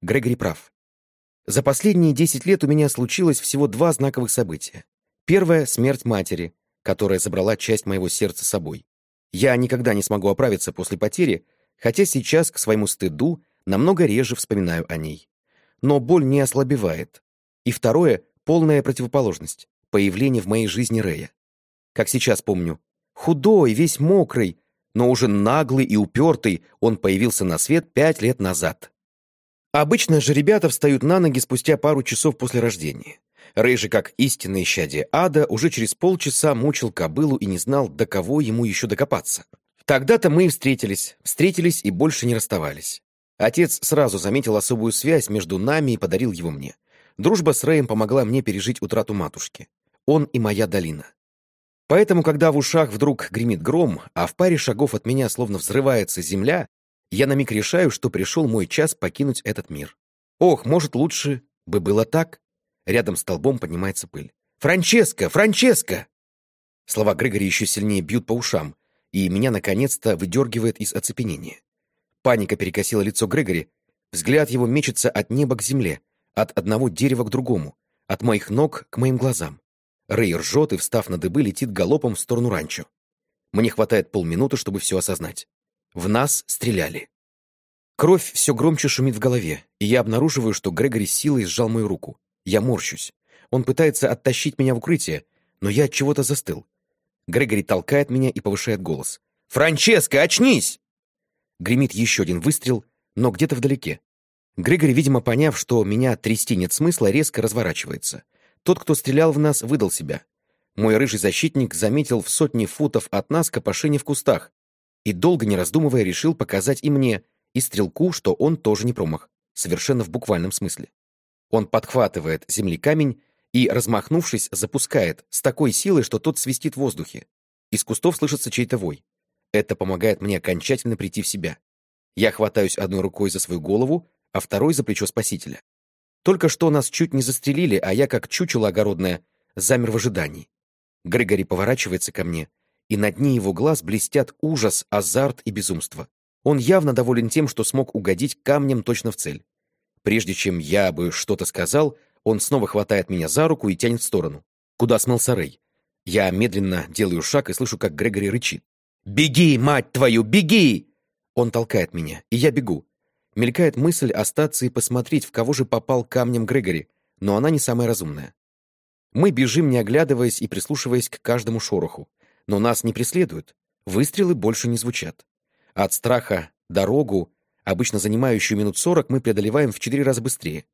Грегори прав. За последние десять лет у меня случилось всего два знаковых события. Первое — смерть матери, которая забрала часть моего сердца собой. Я никогда не смогу оправиться после потери, хотя сейчас, к своему стыду, намного реже вспоминаю о ней. Но боль не ослабевает. И второе — полная противоположность — появление в моей жизни Рея. Как сейчас помню, худой, весь мокрый, но уже наглый и упертый он появился на свет пять лет назад. Обычно же ребята встают на ноги спустя пару часов после рождения. Рэй же, как истинное исчадие ада, уже через полчаса мучил кобылу и не знал, до кого ему еще докопаться. Тогда-то мы и встретились, встретились и больше не расставались. Отец сразу заметил особую связь между нами и подарил его мне. Дружба с Рэем помогла мне пережить утрату матушки. Он и моя долина. Поэтому, когда в ушах вдруг гремит гром, а в паре шагов от меня словно взрывается земля, я на миг решаю, что пришел мой час покинуть этот мир. Ох, может, лучше бы было так? Рядом с столбом поднимается пыль. «Франческо! Франческо!» Слова Грегори еще сильнее бьют по ушам, и меня, наконец-то, выдергивает из оцепенения. Паника перекосила лицо Грегори, взгляд его мечется от неба к земле, от одного дерева к другому, от моих ног к моим глазам. Рэй ржет и, встав на дыбы, летит галопом в сторону ранчо. Мне хватает полминуты, чтобы все осознать. В нас стреляли. Кровь все громче шумит в голове, и я обнаруживаю, что Грегори силой сжал мою руку. Я морщусь. Он пытается оттащить меня в укрытие, но я от чего-то застыл. Грегори толкает меня и повышает голос. «Франческо, очнись!» Гремит еще один выстрел, но где-то вдалеке. Грегори, видимо, поняв, что меня трясти нет смысла, резко разворачивается. Тот, кто стрелял в нас, выдал себя. Мой рыжий защитник заметил в сотни футов от нас копошение в кустах и, долго не раздумывая, решил показать и мне, и стрелку, что он тоже не промах, совершенно в буквальном смысле. Он подхватывает земли камень и, размахнувшись, запускает с такой силой, что тот свистит в воздухе. Из кустов слышится чей-то вой. Это помогает мне окончательно прийти в себя. Я хватаюсь одной рукой за свою голову, а второй за плечо спасителя. Только что нас чуть не застрелили, а я, как чучело огородное, замер в ожидании. Грегори поворачивается ко мне, и на дне его глаз блестят ужас, азарт и безумство. Он явно доволен тем, что смог угодить камнем точно в цель. Прежде чем я бы что-то сказал, он снова хватает меня за руку и тянет в сторону. Куда смылся Рэй? Я медленно делаю шаг и слышу, как Грегори рычит. «Беги, мать твою, беги!» Он толкает меня, и я бегу. Мелькает мысль остаться и посмотреть, в кого же попал камнем Грегори, но она не самая разумная. Мы бежим, не оглядываясь и прислушиваясь к каждому шороху. Но нас не преследуют. Выстрелы больше не звучат. От страха дорогу Обычно занимающую минут сорок мы преодолеваем в четыре раза быстрее.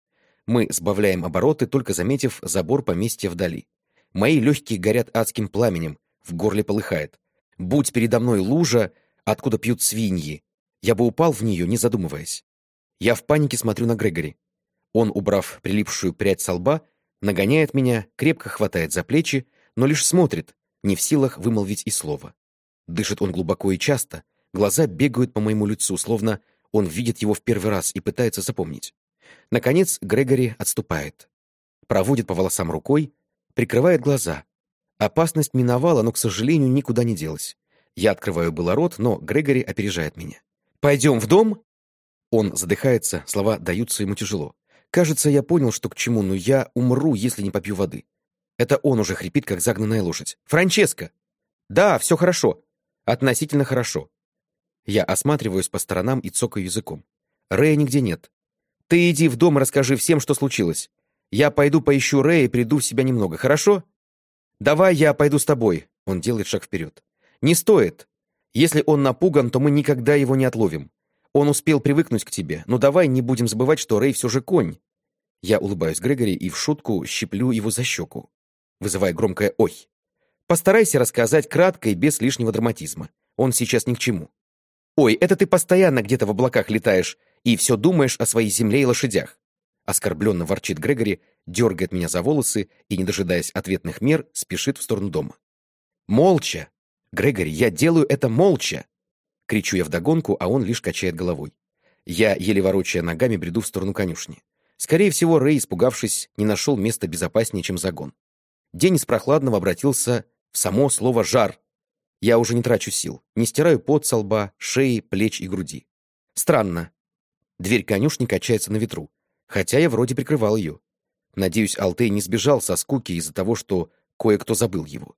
Мы сбавляем обороты, только заметив забор поместья вдали. Мои легкие горят адским пламенем, в горле полыхает. Будь передо мной лужа, откуда пьют свиньи, я бы упал в нее, не задумываясь. Я в панике смотрю на Грегори. Он, убрав прилипшую прядь со лба, нагоняет меня, крепко хватает за плечи, но лишь смотрит, не в силах вымолвить и слова. Дышит он глубоко и часто, глаза бегают по моему лицу, словно он видит его в первый раз и пытается запомнить. Наконец Грегори отступает. Проводит по волосам рукой, прикрывает глаза. Опасность миновала, но, к сожалению, никуда не делась. Я открываю было рот, но Грегори опережает меня. «Пойдем в дом?» Он задыхается, слова даются ему тяжело. Кажется, я понял, что к чему, но я умру, если не попью воды. Это он уже хрипит, как загнанная лошадь. «Франческо!» «Да, все хорошо. Относительно хорошо. Я осматриваюсь по сторонам и цокаю языком. Рэя нигде нет. Ты иди в дом и расскажи всем, что случилось. Я пойду поищу Рэя и приду в себя немного, хорошо? Давай я пойду с тобой. Он делает шаг вперед. Не стоит. Если он напуган, то мы никогда его не отловим. Он успел привыкнуть к тебе, но давай не будем забывать, что Рэй все же конь. Я улыбаюсь Грегори и в шутку щиплю его за щеку. вызывая громкое «Ой». Постарайся рассказать кратко и без лишнего драматизма. Он сейчас ни к чему. «Ой, это ты постоянно где-то в облаках летаешь и все думаешь о своей земле и лошадях». Оскорбленно ворчит Грегори, дергает меня за волосы и, не дожидаясь ответных мер, спешит в сторону дома. «Молча! Грегори, я делаю это молча!» Кричу я вдогонку, а он лишь качает головой. Я, еле ворочая ногами, бреду в сторону конюшни. Скорее всего, Рэй, испугавшись, не нашел места безопаснее, чем загон. День из прохладного обратился в само слово «жар». Я уже не трачу сил, не стираю пот со лба, шеи, плеч и груди. Странно. Дверь конюшни качается на ветру, хотя я вроде прикрывал ее. Надеюсь, Алтей не сбежал со скуки из-за того, что кое-кто забыл его.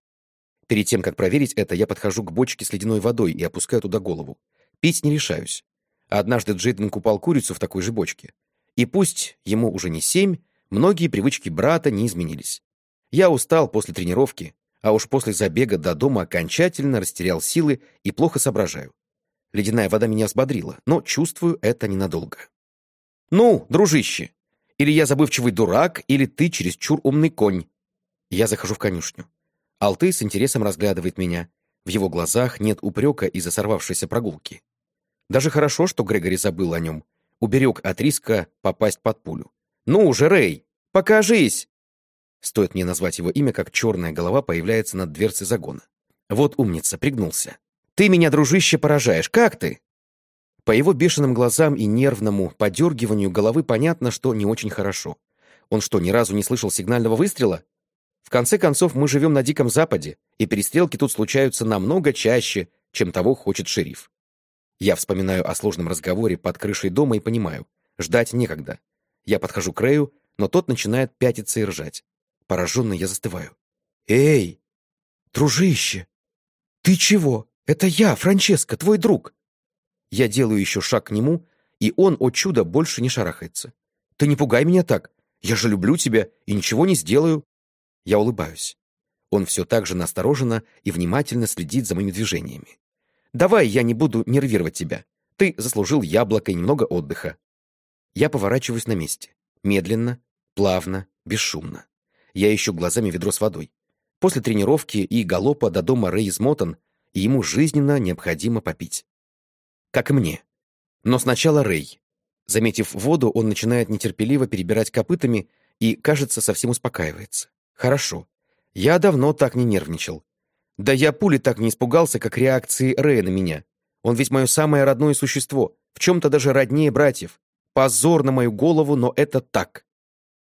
Перед тем, как проверить это, я подхожу к бочке с ледяной водой и опускаю туда голову. Пить не решаюсь. Однажды Джейден купал курицу в такой же бочке. И пусть ему уже не семь, многие привычки брата не изменились. Я устал после тренировки, а уж после забега до дома окончательно растерял силы и плохо соображаю. Ледяная вода меня взбодрила, но чувствую это ненадолго. «Ну, дружище, или я забывчивый дурак, или ты чересчур умный конь». Я захожу в конюшню. Алты с интересом разглядывает меня. В его глазах нет упрека из-за сорвавшейся прогулки. Даже хорошо, что Грегори забыл о нем. Уберег от риска попасть под пулю. «Ну уже, Рэй, покажись!» Стоит мне назвать его имя, как черная голова появляется над дверцей загона. Вот умница, пригнулся. «Ты меня, дружище, поражаешь. Как ты?» По его бешеным глазам и нервному подергиванию головы понятно, что не очень хорошо. Он что, ни разу не слышал сигнального выстрела? В конце концов, мы живем на Диком Западе, и перестрелки тут случаются намного чаще, чем того хочет шериф. Я вспоминаю о сложном разговоре под крышей дома и понимаю, ждать некогда. Я подхожу к Рэю, но тот начинает пятиться и ржать. Пораженно я застываю. «Эй, дружище! Ты чего? Это я, Франческо, твой друг!» Я делаю еще шаг к нему, и он, о чудо, больше не шарахается. «Ты не пугай меня так! Я же люблю тебя и ничего не сделаю!» Я улыбаюсь. Он все так же настороженно и внимательно следит за моими движениями. «Давай я не буду нервировать тебя. Ты заслужил яблоко и немного отдыха». Я поворачиваюсь на месте. Медленно, плавно, бесшумно. Я ищу глазами ведро с водой. После тренировки и галопа до дома Рэй измотан, и ему жизненно необходимо попить. Как и мне. Но сначала Рэй. Заметив воду, он начинает нетерпеливо перебирать копытами и, кажется, совсем успокаивается. Хорошо. Я давно так не нервничал. Да я пули так не испугался, как реакции Рэя на меня. Он ведь мое самое родное существо, в чем-то даже роднее братьев. Позор на мою голову, но это так.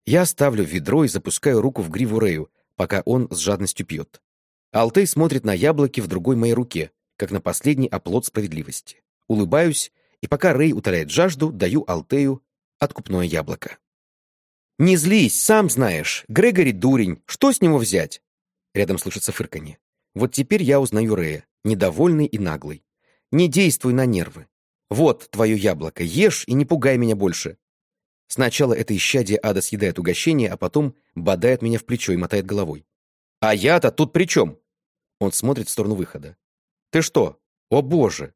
Я ставлю ведро и запускаю руку в гриву Рэю, пока он с жадностью пьет. Алтей смотрит на яблоки в другой моей руке, как на последний оплот справедливости. Улыбаюсь, и пока Рэй утоляет жажду, даю Алтею откупное яблоко. «Не злись, сам знаешь. Грегори дурень. Что с него взять?» Рядом слышится фырканье. Вот теперь я узнаю Рэя, недовольный и наглый. «Не действуй на нервы. Вот твое яблоко. Ешь и не пугай меня больше. Сначала это исчадие ада съедает угощение, а потом бодает меня в плечо и мотает головой. «А я-то тут при чем?» Он смотрит в сторону выхода. «Ты что? О боже!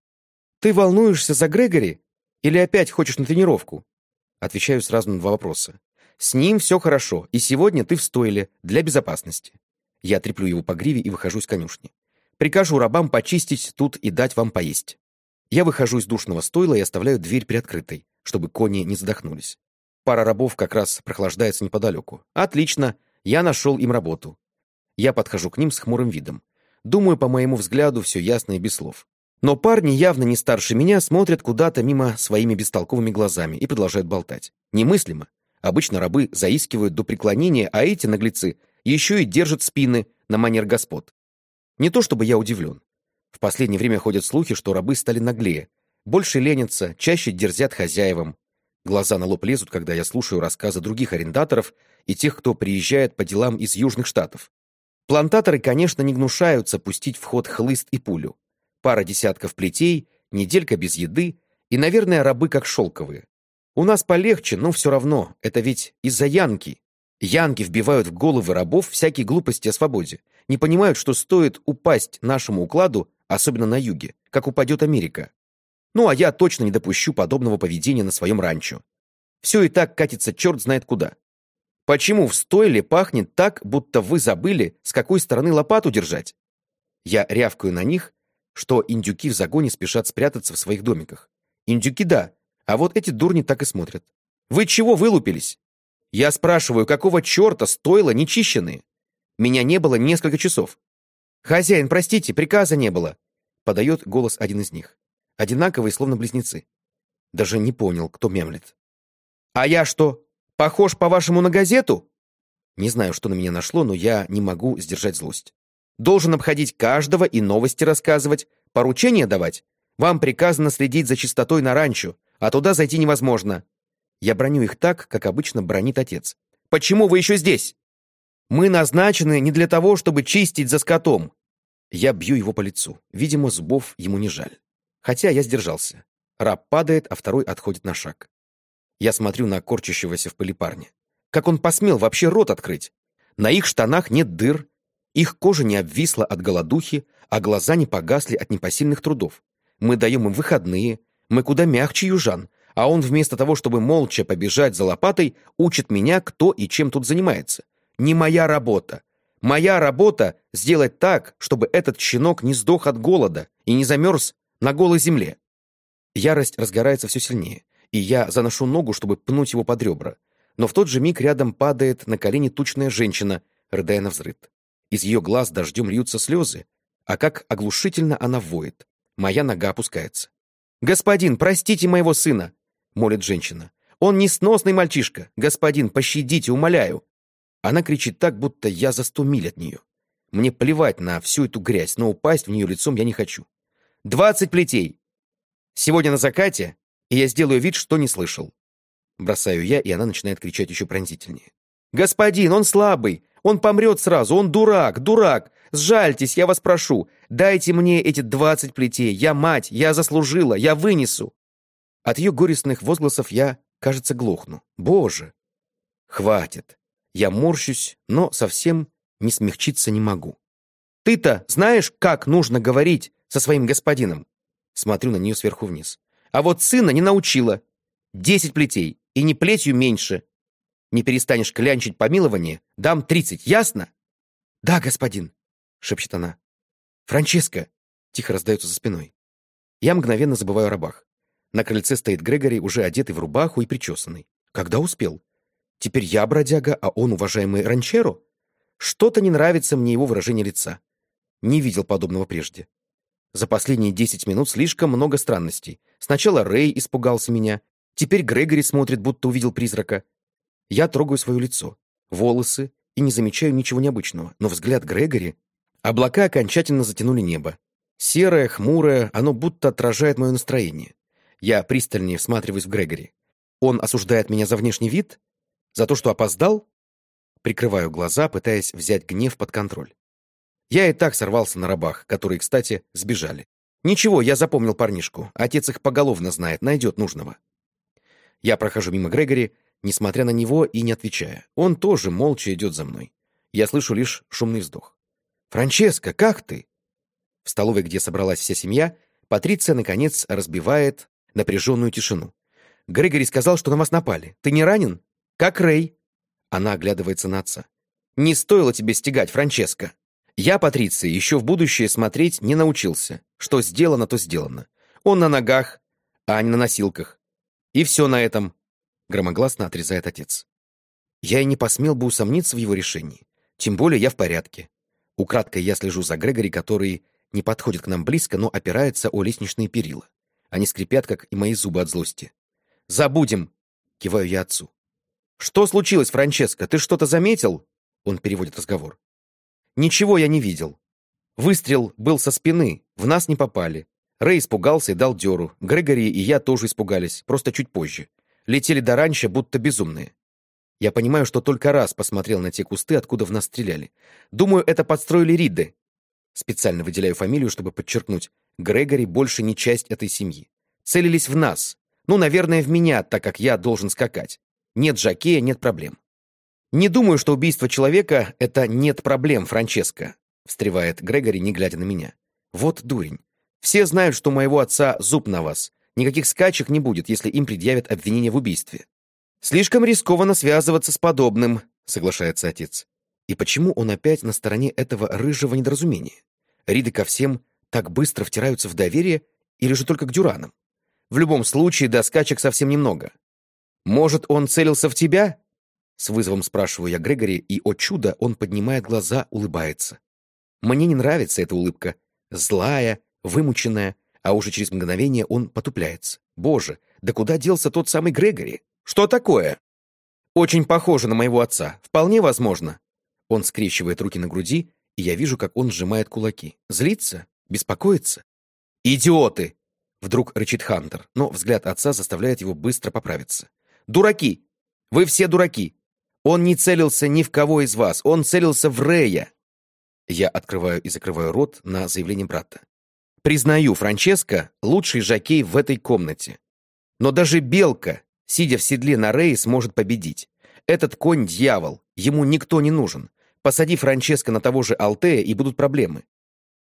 Ты волнуешься за Грегори? Или опять хочешь на тренировку?» Отвечаю сразу на два вопроса. «С ним все хорошо, и сегодня ты в стойле, для безопасности». Я треплю его по гриве и выхожу из конюшни. Прикажу рабам почистить тут и дать вам поесть. Я выхожу из душного стойла и оставляю дверь приоткрытой, чтобы кони не задохнулись. Пара рабов как раз прохлаждается неподалеку. Отлично, я нашел им работу. Я подхожу к ним с хмурым видом. Думаю, по моему взгляду, все ясно и без слов. Но парни, явно не старше меня, смотрят куда-то мимо своими бестолковыми глазами и продолжают болтать. Немыслимо. Обычно рабы заискивают до преклонения, а эти наглецы еще и держат спины на манер господ. Не то чтобы я удивлен. В последнее время ходят слухи, что рабы стали наглее, больше ленятся, чаще дерзят хозяевам, Глаза на лоб лезут, когда я слушаю рассказы других арендаторов и тех, кто приезжает по делам из Южных Штатов. Плантаторы, конечно, не гнушаются пустить в ход хлыст и пулю. Пара десятков плетей, неделька без еды и, наверное, рабы как шелковые. У нас полегче, но все равно, это ведь из-за янки. Янки вбивают в головы рабов всякие глупости о свободе. Не понимают, что стоит упасть нашему укладу, особенно на юге, как упадет Америка. Ну, а я точно не допущу подобного поведения на своем ранчо. Все и так катится черт знает куда. Почему в стойле пахнет так, будто вы забыли, с какой стороны лопату держать? Я рявкаю на них, что индюки в загоне спешат спрятаться в своих домиках. Индюки да, а вот эти дурни так и смотрят. Вы чего вылупились? Я спрашиваю, какого черта стоило нечищенные? Меня не было несколько часов. «Хозяин, простите, приказа не было», — подает голос один из них. Одинаковые, словно близнецы. Даже не понял, кто мямлет. «А я что, похож, по-вашему, на газету?» Не знаю, что на меня нашло, но я не могу сдержать злость. Должен обходить каждого и новости рассказывать, поручения давать. Вам приказано следить за чистотой на ранчо, а туда зайти невозможно. Я броню их так, как обычно бронит отец. Почему вы еще здесь? Мы назначены не для того, чтобы чистить за скотом. Я бью его по лицу. Видимо, зубов ему не жаль. Хотя я сдержался. Раб падает, а второй отходит на шаг. Я смотрю на корчащегося в пыли парня. Как он посмел вообще рот открыть? На их штанах нет дыр, их кожа не обвисла от голодухи, а глаза не погасли от непосильных трудов. Мы даем им выходные, мы куда мягче южан, а он вместо того, чтобы молча побежать за лопатой, учит меня, кто и чем тут занимается. Не моя работа. Моя работа — сделать так, чтобы этот щенок не сдох от голода и не замерз на голой земле. Ярость разгорается все сильнее, и я заношу ногу, чтобы пнуть его под ребра. Но в тот же миг рядом падает на колени тучная женщина, рыдая на взрыд. Из ее глаз дождем льются слезы, а как оглушительно она воет. Моя нога опускается. «Господин, простите моего сына!» — молит женщина. «Он несносный мальчишка! Господин, пощадите, умоляю!» Она кричит так, будто я за сто миль от нее. Мне плевать на всю эту грязь, но упасть в нее лицом я не хочу. «Двадцать плетей! Сегодня на закате, и я сделаю вид, что не слышал». Бросаю я, и она начинает кричать еще пронзительнее. «Господин, он слабый! Он помрет сразу! Он дурак! Дурак! Сжальтесь, я вас прошу! Дайте мне эти двадцать плетей! Я мать! Я заслужила! Я вынесу!» От ее горестных возгласов я, кажется, глохну. Боже! Хватит! Я морщусь, но совсем не смягчиться не могу. «Ты-то знаешь, как нужно говорить со своим господином?» Смотрю на нее сверху вниз. «А вот сына не научила. Десять плетей, и не плетью меньше. Не перестанешь клянчить помилование, дам тридцать, ясно?» «Да, господин», — шепчет она. «Франческо!» — тихо раздается за спиной. Я мгновенно забываю о рабах. На крыльце стоит Грегори, уже одетый в рубаху и причесанный. Когда успел? Теперь я бродяга, а он уважаемый ранчеро? Что-то не нравится мне его выражение лица. Не видел подобного прежде. За последние десять минут слишком много странностей. Сначала Рэй испугался меня, теперь Грегори смотрит, будто увидел призрака. Я трогаю свое лицо, волосы и не замечаю ничего необычного, но взгляд Грегори... Облака окончательно затянули небо. Серое, хмурое, оно будто отражает мое настроение. Я пристальнее всматриваюсь в Грегори. Он осуждает меня за внешний вид? За то, что опоздал? Прикрываю глаза, пытаясь взять гнев под контроль. Я и так сорвался на рабах, которые, кстати, сбежали. Ничего, я запомнил парнишку. Отец их поголовно знает, найдет нужного. Я прохожу мимо Грегори, несмотря на него и не отвечая. Он тоже молча идет за мной. Я слышу лишь шумный вздох. «Франческо, как ты?» В столовой, где собралась вся семья, Патриция, наконец, разбивает напряженную тишину. «Грегори сказал, что на вас напали. Ты не ранен?» «Как Рэй?» Она оглядывается на отца. «Не стоило тебе стегать, Франческо. Я, Патриция, еще в будущее смотреть не научился. Что сделано, то сделано. Он на ногах, а не на носилках. И все на этом», — громогласно отрезает отец. Я и не посмел бы усомниться в его решении. Тем более я в порядке. Украдкой я слежу за Грегори, который не подходит к нам близко, но опирается о лестничные перила. Они скрипят, как и мои зубы от злости. «Забудем!» — киваю я отцу. «Что случилось, Франческо? Ты что-то заметил?» Он переводит разговор. «Ничего я не видел. Выстрел был со спины, в нас не попали. Рэй испугался и дал дёру. Грегори и я тоже испугались, просто чуть позже. Летели до раньше, будто безумные. Я понимаю, что только раз посмотрел на те кусты, откуда в нас стреляли. Думаю, это подстроили Ридды. Специально выделяю фамилию, чтобы подчеркнуть. Грегори больше не часть этой семьи. Целились в нас. Ну, наверное, в меня, так как я должен скакать. Нет Жакея, нет проблем. «Не думаю, что убийство человека — это нет проблем, Франческо», — встревает Грегори, не глядя на меня. «Вот дурень. Все знают, что у моего отца зуб на вас. Никаких скачек не будет, если им предъявят обвинение в убийстве. Слишком рискованно связываться с подобным. соглашается отец. И почему он опять на стороне этого рыжего недоразумения? Риды ко всем так быстро втираются в доверие или же только к дюранам? В любом случае, до скачек совсем немного. Может, он целился в тебя? С вызовом спрашиваю я Грегори, и, о чудо, он поднимает глаза, улыбается. Мне не нравится эта улыбка. Злая, вымученная, а уже через мгновение он потупляется. Боже, да куда делся тот самый Грегори? Что такое? Очень похоже на моего отца. Вполне возможно. Он скрещивает руки на груди, и я вижу, как он сжимает кулаки. Злится? Беспокоится? «Идиоты!» Вдруг рычит Хантер, но взгляд отца заставляет его быстро поправиться. «Дураки! Вы все дураки! Он не целился ни в кого из вас, он целился в Рея!» Я открываю и закрываю рот на заявление брата. Признаю, Франческо — лучший жокей в этой комнате. Но даже Белка, сидя в седле на Рее, сможет победить. Этот конь — дьявол, ему никто не нужен. Посади Франческо на того же Алтея, и будут проблемы.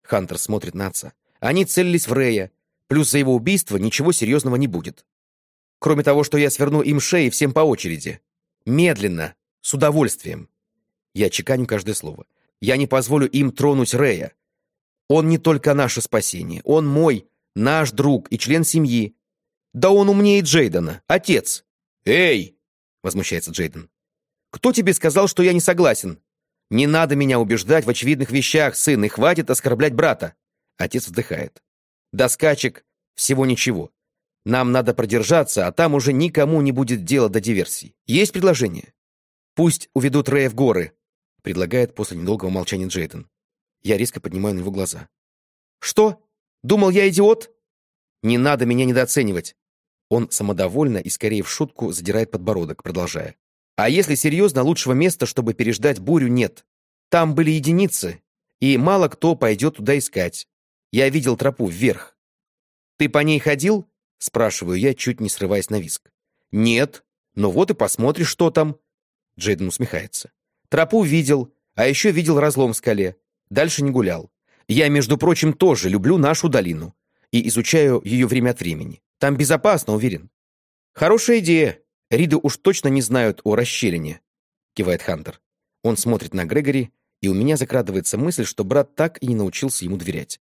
Хантер смотрит на отца. Они целились в Рея, плюс за его убийство ничего серьезного не будет. Кроме того, что я сверну им шеи всем по очереди. Медленно, с удовольствием. Я чеканю каждое слово. Я не позволю им тронуть Рея. Он не только наше спасение, он мой, наш друг и член семьи. Да он умнее Джейдена, отец. Эй! Возмущается Джейден. Кто тебе сказал, что я не согласен? Не надо меня убеждать в очевидных вещах, сын, и хватит оскорблять брата. Отец вздыхает. До скачек всего ничего. Нам надо продержаться, а там уже никому не будет дела до диверсий. Есть предложение? Пусть уведут Рэя в горы, предлагает после недолгого молчания Джейден. Я резко поднимаю на него глаза. «Что? Думал, я идиот?» «Не надо меня недооценивать!» Он самодовольно и скорее в шутку задирает подбородок, продолжая. «А если серьезно, лучшего места, чтобы переждать бурю, нет. Там были единицы, и мало кто пойдет туда искать. Я видел тропу вверх». «Ты по ней ходил?» — спрашиваю я, чуть не срываясь на виск. «Нет. Но вот и посмотришь, что там». Джейден усмехается. «Тропу видел, а еще видел разлом в скале. Дальше не гулял. Я, между прочим, тоже люблю нашу долину и изучаю ее время от времени. Там безопасно, уверен. Хорошая идея. Риды уж точно не знают о расщелине, кивает Хантер. Он смотрит на Грегори, и у меня закрадывается мысль, что брат так и не научился ему доверять.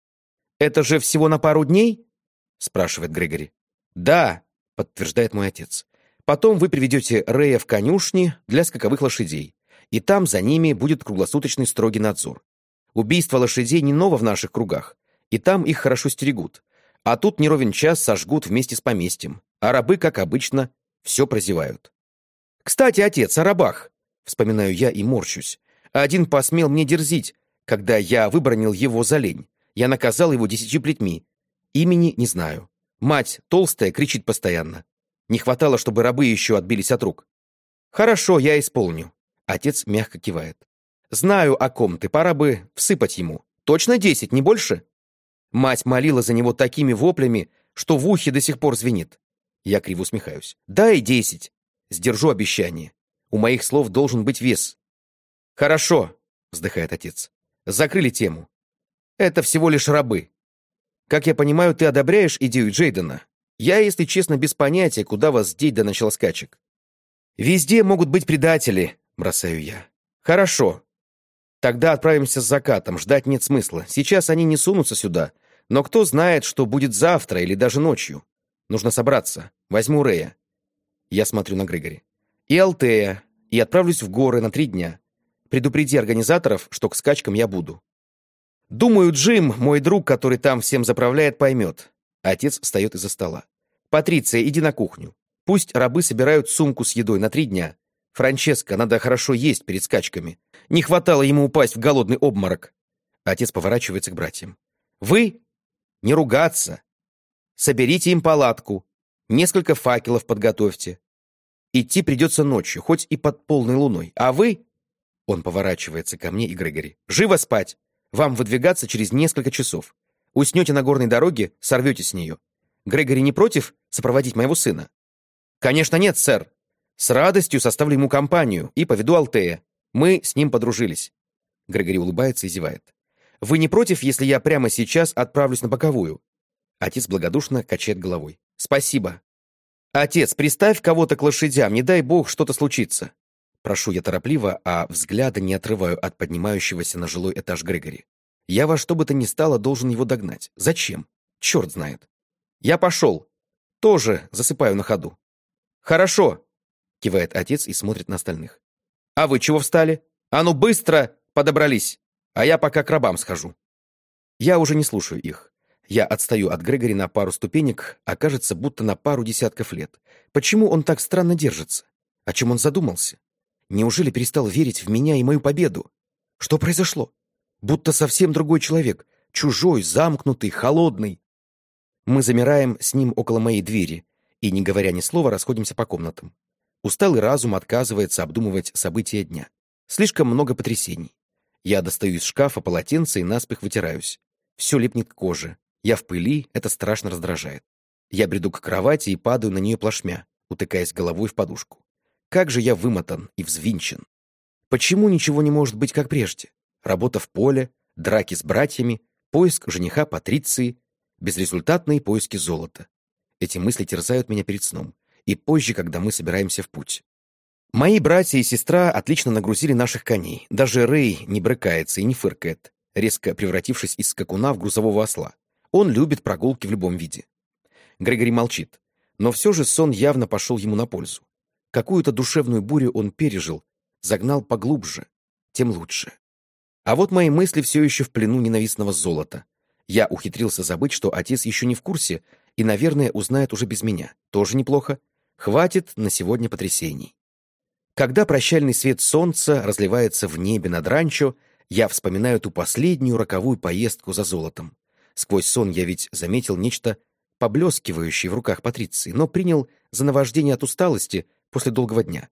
«Это же всего на пару дней?» — спрашивает Грегори. «Да», — подтверждает мой отец. «Потом вы приведете Рея в конюшни для скаковых лошадей, и там за ними будет круглосуточный строгий надзор. Убийство лошадей не ново в наших кругах, и там их хорошо стерегут. А тут не ровен час сожгут вместе с поместьем, а рабы, как обычно, все прозевают. «Кстати, отец, о рабах!» — вспоминаю я и морщусь. Один посмел мне дерзить, когда я выбронил его за лень. Я наказал его десятью плетьми. Имени не знаю. Мать, толстая, кричит постоянно. Не хватало, чтобы рабы еще отбились от рук. «Хорошо, я исполню». Отец мягко кивает. Знаю, о ком ты, пора бы всыпать ему. Точно десять, не больше?» Мать молила за него такими воплями, что в ухе до сих пор звенит. Я криво усмехаюсь. «Дай десять!» Сдержу обещание. У моих слов должен быть вес. «Хорошо», — вздыхает отец. «Закрыли тему. Это всего лишь рабы. Как я понимаю, ты одобряешь идею Джейдена? Я, если честно, без понятия, куда вас деть до начала скачек. Везде могут быть предатели, бросаю я. Хорошо, Тогда отправимся с закатом, ждать нет смысла. Сейчас они не сунутся сюда. Но кто знает, что будет завтра или даже ночью. Нужно собраться. Возьму Рея. Я смотрю на Грегори. И Алтея. И отправлюсь в горы на три дня. Предупреди организаторов, что к скачкам я буду. Думаю, Джим, мой друг, который там всем заправляет, поймет. Отец встает из-за стола. Патриция, иди на кухню. Пусть рабы собирают сумку с едой на три дня. Франческо, надо хорошо есть перед скачками. Не хватало ему упасть в голодный обморок. Отец поворачивается к братьям. Вы? Не ругаться. Соберите им палатку. Несколько факелов подготовьте. Идти придется ночью, хоть и под полной луной. А вы? Он поворачивается ко мне и Грегори. Живо спать. Вам выдвигаться через несколько часов. Уснете на горной дороге, сорвете с нее. Грегори не против сопроводить моего сына? Конечно нет, сэр. С радостью составлю ему компанию и поведу Алтея. Мы с ним подружились. Грегори улыбается и зевает. Вы не против, если я прямо сейчас отправлюсь на боковую? Отец благодушно качает головой. Спасибо. Отец, приставь кого-то к лошадям, не дай бог что-то случится. Прошу я торопливо, а взгляда не отрываю от поднимающегося на жилой этаж Грегори. Я во что бы то ни стало должен его догнать. Зачем? Черт знает. Я пошел. Тоже засыпаю на ходу. Хорошо, кивает отец и смотрит на остальных. А вы чего встали? А ну быстро подобрались, а я пока к рабам схожу. Я уже не слушаю их. Я отстаю от Грегори на пару ступенек, а кажется, будто на пару десятков лет. Почему он так странно держится? О чем он задумался? Неужели перестал верить в меня и мою победу? Что произошло? Будто совсем другой человек. Чужой, замкнутый, холодный. Мы замираем с ним около моей двери и, не говоря ни слова, расходимся по комнатам. Усталый разум отказывается обдумывать события дня. Слишком много потрясений. Я достаю из шкафа полотенце и наспех вытираюсь. Все липнет к коже. Я в пыли, это страшно раздражает. Я бреду к кровати и падаю на нее плашмя, утыкаясь головой в подушку. Как же я вымотан и взвинчен. Почему ничего не может быть как прежде? Работа в поле, драки с братьями, поиск жениха Патриции, безрезультатные поиски золота. Эти мысли терзают меня перед сном, и позже, когда мы собираемся в путь. Мои братья и сестра отлично нагрузили наших коней. Даже Рэй не брыкается и не фыркает, резко превратившись из скакуна в грузового осла. Он любит прогулки в любом виде. Грегори молчит, но все же сон явно пошел ему на пользу. Какую-то душевную бурю он пережил, загнал поглубже, тем лучше. А вот мои мысли все еще в плену ненавистного золота. Я ухитрился забыть, что отец еще не в курсе и, наверное, узнает уже без меня. Тоже неплохо. Хватит на сегодня потрясений. Когда прощальный свет солнца разливается в небе над ранчо, я вспоминаю ту последнюю роковую поездку за золотом. Сквозь сон я ведь заметил нечто поблескивающее в руках Патриции, но принял за наваждение от усталости после долгого дня.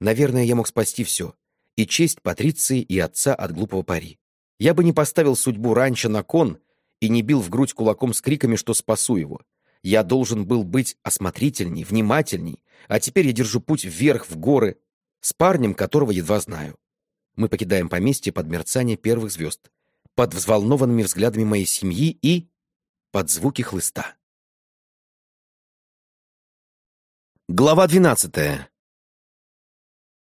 Наверное, я мог спасти все. И честь Патриции, и отца от глупого пари. Я бы не поставил судьбу раньше на кон и не бил в грудь кулаком с криками, что спасу его. Я должен был быть осмотрительней, внимательней, а теперь я держу путь вверх в горы с парнем, которого едва знаю. Мы покидаем поместье под мерцание первых звезд под взволнованными взглядами моей семьи и под звуки хлыста. Глава двенадцатая.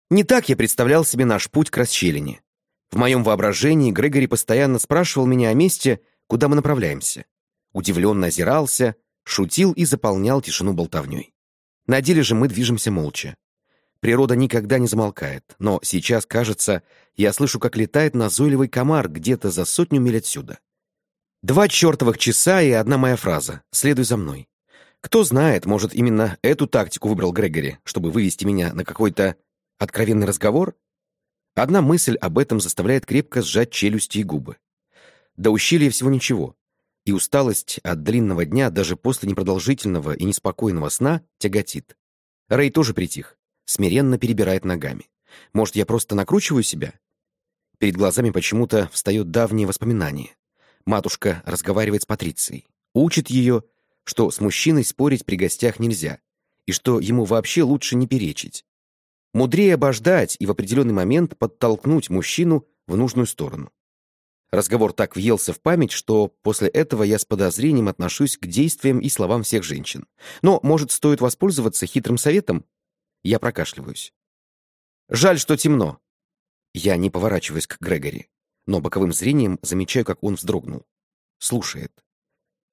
Не так я представлял себе наш путь к расщелине. В моем воображении Грегори постоянно спрашивал меня о месте, куда мы направляемся. Удивленно озирался, шутил и заполнял тишину болтовней. На деле же мы движемся молча. Природа никогда не замолкает, но сейчас, кажется, я слышу, как летает назойливый комар где-то за сотню миль отсюда. Два чертовых часа и одна моя фраза «Следуй за мной». Кто знает, может, именно эту тактику выбрал Грегори, чтобы вывести меня на какой-то откровенный разговор? Одна мысль об этом заставляет крепко сжать челюсти и губы. До ущелья всего ничего, и усталость от длинного дня даже после непродолжительного и неспокойного сна тяготит. Рэй тоже притих смиренно перебирает ногами. Может, я просто накручиваю себя? Перед глазами почему-то встает давние воспоминания. Матушка разговаривает с Патрицией, учит ее, что с мужчиной спорить при гостях нельзя, и что ему вообще лучше не перечить. Мудрее обождать и в определенный момент подтолкнуть мужчину в нужную сторону. Разговор так въелся в память, что после этого я с подозрением отношусь к действиям и словам всех женщин. Но, может, стоит воспользоваться хитрым советом я прокашливаюсь. Жаль, что темно. Я не поворачиваюсь к Грегори, но боковым зрением замечаю, как он вздрогнул. Слушает.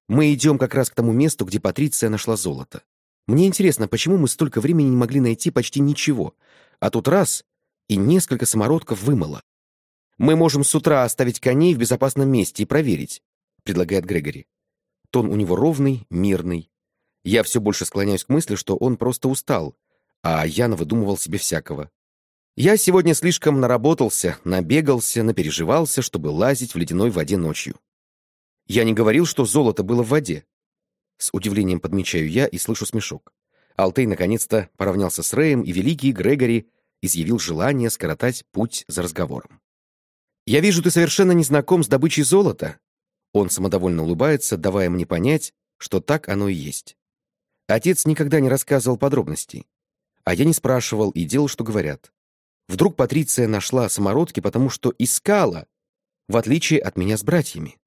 Мы идем как раз к тому месту, где Патриция нашла золото. Мне интересно, почему мы столько времени не могли найти почти ничего, а тут раз — и несколько самородков вымыло. Мы можем с утра оставить коней в безопасном месте и проверить, — предлагает Грегори. Тон у него ровный, мирный. Я все больше склоняюсь к мысли, что он просто устал, а я навыдумывал себе всякого. Я сегодня слишком наработался, набегался, напереживался, чтобы лазить в ледяной воде ночью. Я не говорил, что золото было в воде. С удивлением подмечаю я и слышу смешок. Алтей наконец-то поравнялся с Рэем, и великий Грегори изъявил желание скоротать путь за разговором. «Я вижу, ты совершенно не знаком с добычей золота». Он самодовольно улыбается, давая мне понять, что так оно и есть. Отец никогда не рассказывал подробностей. А я не спрашивал и делал, что говорят. Вдруг Патриция нашла самородки, потому что искала, в отличие от меня с братьями.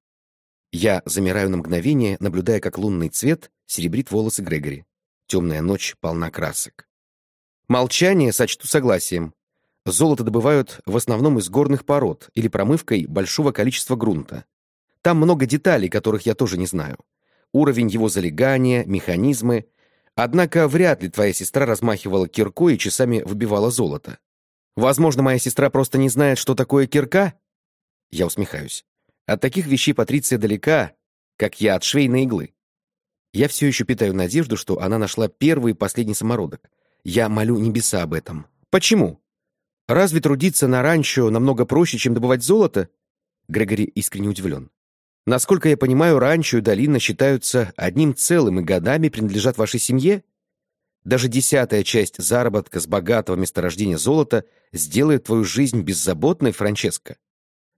Я замираю на мгновение, наблюдая, как лунный цвет серебрит волосы Грегори. Темная ночь полна красок. Молчание сочту согласием. Золото добывают в основном из горных пород или промывкой большого количества грунта. Там много деталей, которых я тоже не знаю. Уровень его залегания, механизмы. Однако вряд ли твоя сестра размахивала киркой и часами выбивала золото. Возможно, моя сестра просто не знает, что такое кирка? Я усмехаюсь. От таких вещей Патриция далека, как я от швейной иглы. Я все еще питаю надежду, что она нашла первый и последний самородок. Я молю небеса об этом. Почему? Разве трудиться на ранчо намного проще, чем добывать золото? Грегори искренне удивлен. Насколько я понимаю, ранчо и долина считаются одним целым и годами принадлежат вашей семье? Даже десятая часть заработка с богатого месторождения золота сделает твою жизнь беззаботной, Франческо.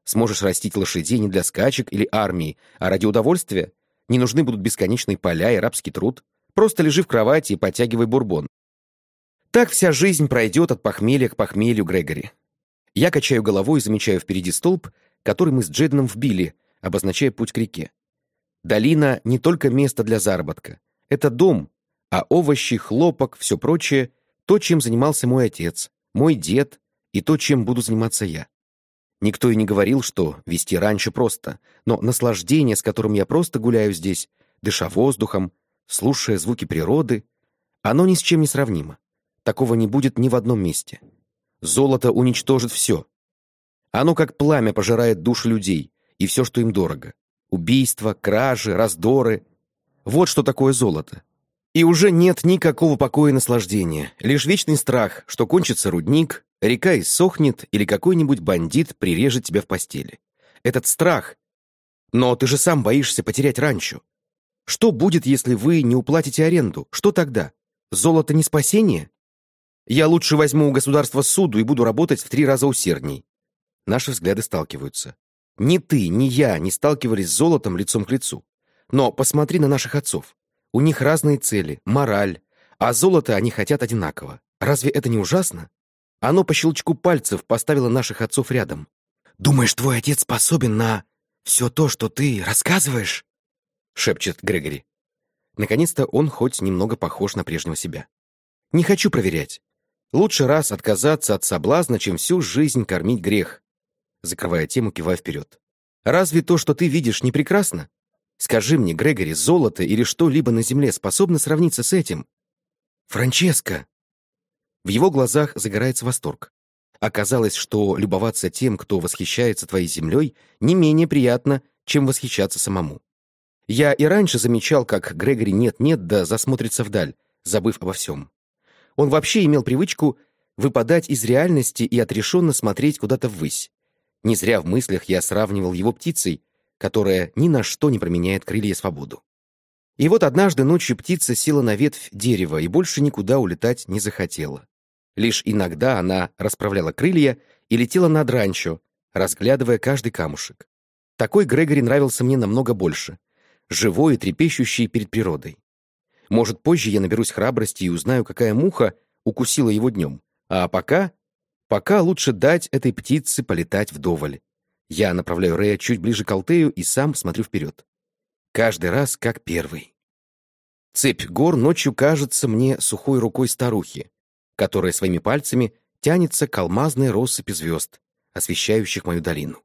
Сможешь растить лошадей не для скачек или армии, а ради удовольствия. Не нужны будут бесконечные поля и рабский труд. Просто лежи в кровати и потягивай бурбон. Так вся жизнь пройдет от похмелья к похмелью, Грегори. Я качаю головой и замечаю впереди столб, который мы с Джейденом вбили, обозначая путь к реке. Долина — не только место для заработка. Это дом, а овощи, хлопок, все прочее — то, чем занимался мой отец, мой дед и то, чем буду заниматься я. Никто и не говорил, что вести раньше просто, но наслаждение, с которым я просто гуляю здесь, дыша воздухом, слушая звуки природы, оно ни с чем не сравнимо. Такого не будет ни в одном месте. Золото уничтожит все. Оно как пламя пожирает души людей и все, что им дорого. Убийства, кражи, раздоры. Вот что такое золото. И уже нет никакого покоя и наслаждения, лишь вечный страх, что кончится рудник, Река иссохнет, или какой-нибудь бандит прирежет тебя в постели. Этот страх. Но ты же сам боишься потерять ранчо. Что будет, если вы не уплатите аренду? Что тогда? Золото не спасение? Я лучше возьму у государства суду и буду работать в три раза усердней. Наши взгляды сталкиваются. Ни ты, ни я не сталкивались с золотом лицом к лицу. Но посмотри на наших отцов. У них разные цели, мораль, а золото они хотят одинаково. Разве это не ужасно? Оно по щелчку пальцев поставило наших отцов рядом. «Думаешь, твой отец способен на все то, что ты рассказываешь?» — шепчет Грегори. Наконец-то он хоть немного похож на прежнего себя. «Не хочу проверять. Лучше раз отказаться от соблазна, чем всю жизнь кормить грех». Закрывая тему, кивая вперед. «Разве то, что ты видишь, не прекрасно? Скажи мне, Грегори, золото или что-либо на земле способно сравниться с этим?» «Франческо!» В его глазах загорается восторг. Оказалось, что любоваться тем, кто восхищается твоей землей, не менее приятно, чем восхищаться самому. Я и раньше замечал, как Грегори нет-нет, да засмотрится вдаль, забыв обо всем. Он вообще имел привычку выпадать из реальности и отрешенно смотреть куда-то ввысь. Не зря в мыслях я сравнивал его птицей, которая ни на что не променяет крылья свободу. И вот однажды ночью птица села на ветвь дерева и больше никуда улетать не захотела. Лишь иногда она расправляла крылья и летела над ранчо, разглядывая каждый камушек. Такой Грегори нравился мне намного больше, живой и трепещущий перед природой. Может, позже я наберусь храбрости и узнаю, какая муха укусила его днем. А пока... Пока лучше дать этой птице полетать вдоволь. Я направляю Рея чуть ближе к Алтею и сам смотрю вперед. Каждый раз как первый. Цепь гор ночью кажется мне сухой рукой старухи, которая своими пальцами тянется к алмазной россыпи звезд, освещающих мою долину.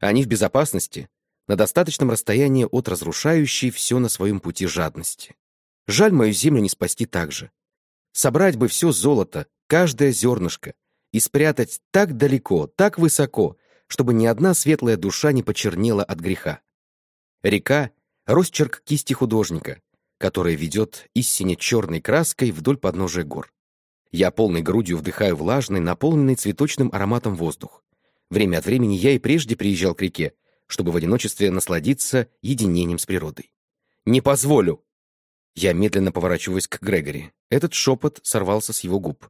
Они в безопасности, на достаточном расстоянии от разрушающей все на своем пути жадности. Жаль мою землю не спасти так же. Собрать бы все золото, каждое зернышко, и спрятать так далеко, так высоко, чтобы ни одна светлая душа не почернела от греха. Река — росчерк кисти художника, которая ведет истине черной краской вдоль подножия гор. Я полной грудью вдыхаю влажный, наполненный цветочным ароматом воздух. Время от времени я и прежде приезжал к реке, чтобы в одиночестве насладиться единением с природой. «Не позволю!» Я медленно поворачиваюсь к Грегори. Этот шепот сорвался с его губ.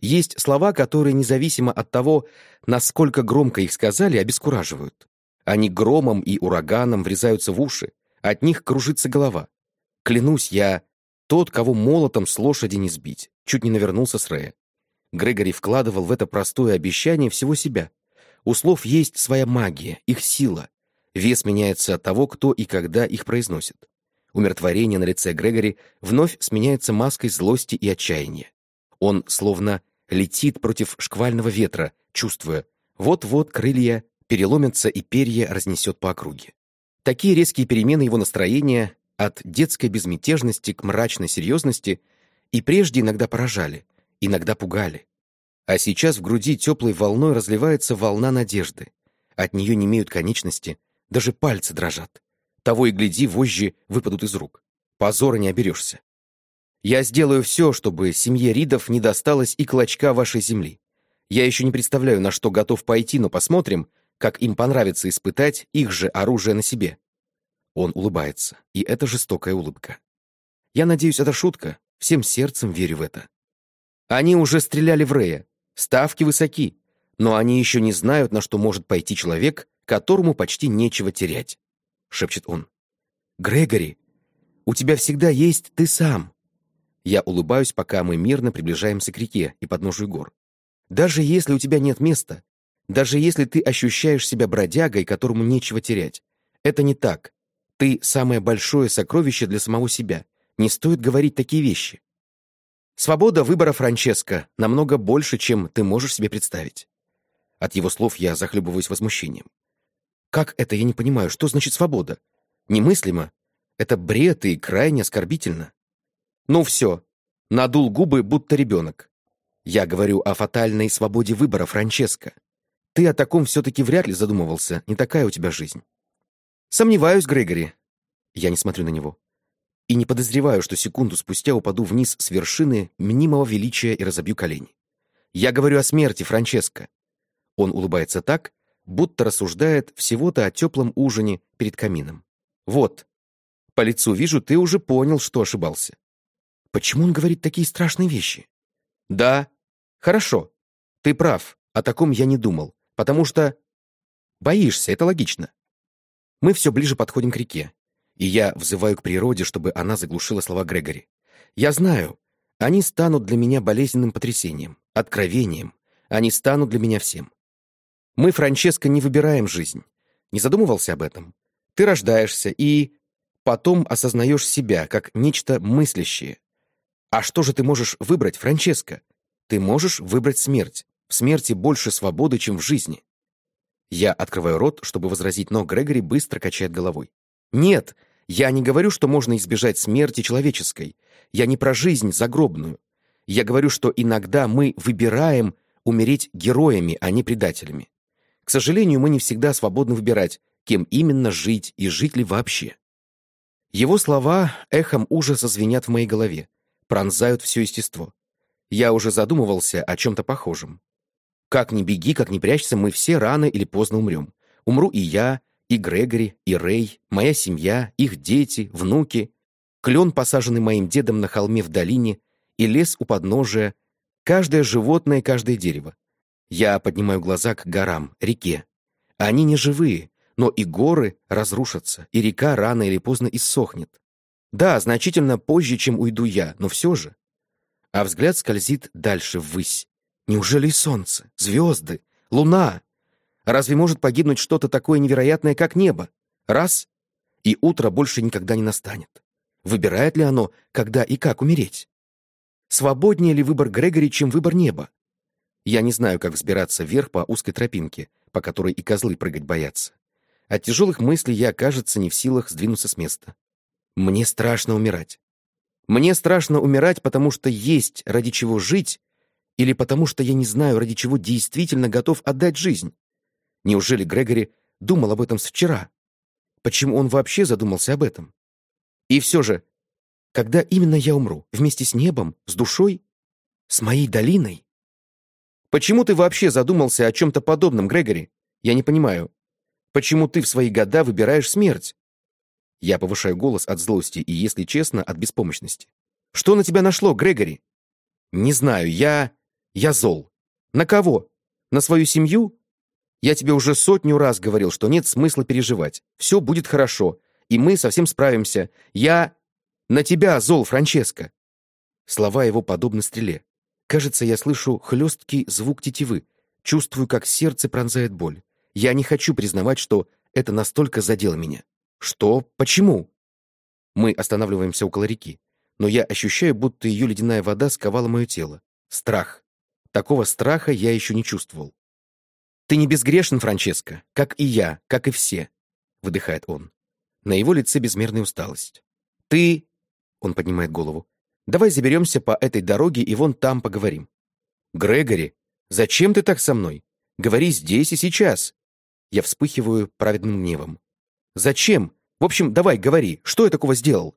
Есть слова, которые, независимо от того, насколько громко их сказали, обескураживают. Они громом и ураганом врезаются в уши, от них кружится голова. Клянусь, я тот, кого молотом с лошади не сбить чуть не навернулся с Рэя. Грегори вкладывал в это простое обещание всего себя. У слов есть своя магия, их сила. Вес меняется от того, кто и когда их произносит. Умиротворение на лице Грегори вновь сменяется маской злости и отчаяния. Он словно летит против шквального ветра, чувствуя, вот-вот крылья переломятся и перья разнесет по округе. Такие резкие перемены его настроения от детской безмятежности к мрачной серьезности и прежде иногда поражали, иногда пугали. А сейчас в груди теплой волной разливается волна надежды. От нее не имеют конечности, даже пальцы дрожат. Того и гляди, вожжи выпадут из рук. Позора не оберешься. Я сделаю все, чтобы семье Ридов не досталось и клочка вашей земли. Я еще не представляю, на что готов пойти, но посмотрим, как им понравится испытать их же оружие на себе. Он улыбается, и это жестокая улыбка. Я надеюсь, это шутка, всем сердцем верю в это. Они уже стреляли в Рея, ставки высоки, но они еще не знают, на что может пойти человек, которому почти нечего терять, — шепчет он. «Грегори, у тебя всегда есть ты сам». Я улыбаюсь, пока мы мирно приближаемся к реке и подножию гор. Даже если у тебя нет места, даже если ты ощущаешь себя бродягой, которому нечего терять, это не так. Ты — самое большое сокровище для самого себя. Не стоит говорить такие вещи. Свобода выбора Франческо намного больше, чем ты можешь себе представить. От его слов я захлебываюсь возмущением. Как это, я не понимаю, что значит свобода? Немыслимо. Это бред и крайне оскорбительно. Ну все, надул губы, будто ребенок. Я говорю о фатальной свободе выбора, Франческо. Ты о таком все-таки вряд ли задумывался, не такая у тебя жизнь. Сомневаюсь, Грегори. Я не смотрю на него. И не подозреваю, что секунду спустя упаду вниз с вершины мнимого величия и разобью колени. Я говорю о смерти, Франческо. Он улыбается так, будто рассуждает всего-то о теплом ужине перед камином. Вот, по лицу вижу, ты уже понял, что ошибался. Почему он говорит такие страшные вещи? Да, Хорошо, ты прав, о таком я не думал, потому что... Боишься, это логично. Мы все ближе подходим к реке, и я взываю к природе, чтобы она заглушила слова Грегори. Я знаю, они станут для меня болезненным потрясением, откровением, они станут для меня всем. Мы, Франческо, не выбираем жизнь. Не задумывался об этом? Ты рождаешься и потом осознаешь себя как нечто мыслящее. А что же ты можешь выбрать, Франческо? Ты можешь выбрать смерть. В смерти больше свободы, чем в жизни. Я открываю рот, чтобы возразить, но Грегори быстро качает головой. Нет, я не говорю, что можно избежать смерти человеческой. Я не про жизнь загробную. Я говорю, что иногда мы выбираем умереть героями, а не предателями. К сожалению, мы не всегда свободны выбирать, кем именно жить и жить ли вообще. Его слова эхом ужаса звенят в моей голове, пронзают все естество. Я уже задумывался о чем-то похожем. Как ни беги, как ни прячься, мы все рано или поздно умрем. Умру и я, и Грегори, и Рэй, моя семья, их дети, внуки, клен, посаженный моим дедом на холме в долине, и лес у подножия, каждое животное, каждое дерево. Я поднимаю глаза к горам, реке. Они не живые, но и горы разрушатся, и река рано или поздно иссохнет. Да, значительно позже, чем уйду я, но все же а взгляд скользит дальше ввысь. Неужели солнце, звезды, луна? Разве может погибнуть что-то такое невероятное, как небо? Раз — и утро больше никогда не настанет. Выбирает ли оно, когда и как умереть? Свободнее ли выбор Грегори, чем выбор неба? Я не знаю, как взбираться вверх по узкой тропинке, по которой и козлы прыгать боятся. От тяжелых мыслей я, кажется, не в силах сдвинуться с места. Мне страшно умирать. Мне страшно умирать, потому что есть ради чего жить, или потому что я не знаю, ради чего действительно готов отдать жизнь. Неужели Грегори думал об этом с вчера? Почему он вообще задумался об этом? И все же, когда именно я умру? Вместе с небом? С душой? С моей долиной? Почему ты вообще задумался о чем-то подобном, Грегори? Я не понимаю. Почему ты в свои года выбираешь смерть? Я повышаю голос от злости и, если честно, от беспомощности. «Что на тебя нашло, Грегори?» «Не знаю, я... я зол. На кого? На свою семью? Я тебе уже сотню раз говорил, что нет смысла переживать. Все будет хорошо, и мы совсем справимся. Я... на тебя зол, Франческо!» Слова его подобны стреле. Кажется, я слышу хлесткий звук тетивы, чувствую, как сердце пронзает боль. Я не хочу признавать, что это настолько задело меня. Что? Почему? Мы останавливаемся около реки, но я ощущаю, будто ее ледяная вода сковала мое тело. Страх. Такого страха я еще не чувствовал. «Ты не безгрешен, Франческо, как и я, как и все», — выдыхает он. На его лице безмерная усталость. «Ты...» — он поднимает голову. «Давай заберемся по этой дороге и вон там поговорим». «Грегори, зачем ты так со мной? Говори здесь и сейчас». Я вспыхиваю праведным гневом. «Зачем? В общем, давай, говори, что я такого сделал?»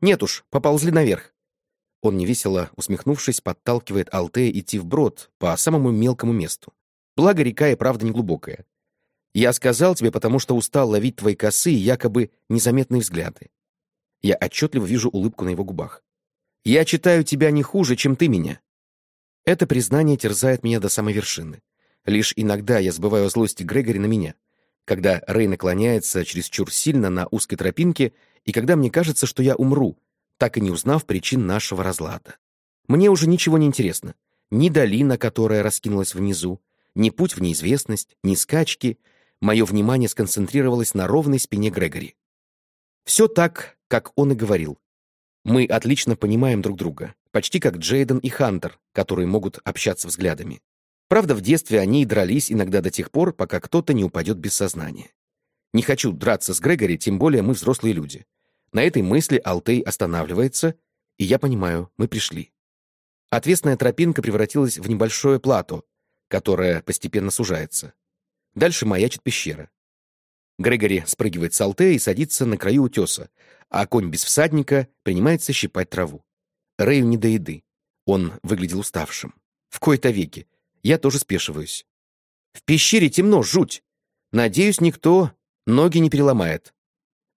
«Нет уж, поползли наверх». Он невесело, усмехнувшись, подталкивает Алтея идти вброд по самому мелкому месту. Благо, река и правда неглубокая. Я сказал тебе, потому что устал ловить твои косые, якобы незаметные взгляды. Я отчетливо вижу улыбку на его губах. Я читаю тебя не хуже, чем ты меня. Это признание терзает меня до самой вершины. Лишь иногда я сбываю злости Грегори на меня, когда Рэй наклоняется чересчур сильно на узкой тропинке и когда мне кажется, что я умру, так и не узнав причин нашего разлада. Мне уже ничего не интересно. Ни долина, которая раскинулась внизу, ни путь в неизвестность, ни скачки — Мое внимание сконцентрировалось на ровной спине Грегори. Все так, как он и говорил. Мы отлично понимаем друг друга, почти как Джейден и Хантер, которые могут общаться взглядами. Правда, в детстве они и дрались иногда до тех пор, пока кто-то не упадет без сознания. Не хочу драться с Грегори, тем более мы взрослые люди. На этой мысли Алтей останавливается, и я понимаю, мы пришли. Отвесная тропинка превратилась в небольшое плато, которое постепенно сужается. Дальше маячит пещера. Грегори спрыгивает с алте и садится на краю утеса, а конь без всадника принимается щипать траву. Рэю не до еды. Он выглядел уставшим. В кои-то веки. Я тоже спешиваюсь. В пещере темно, жуть. Надеюсь, никто ноги не переломает.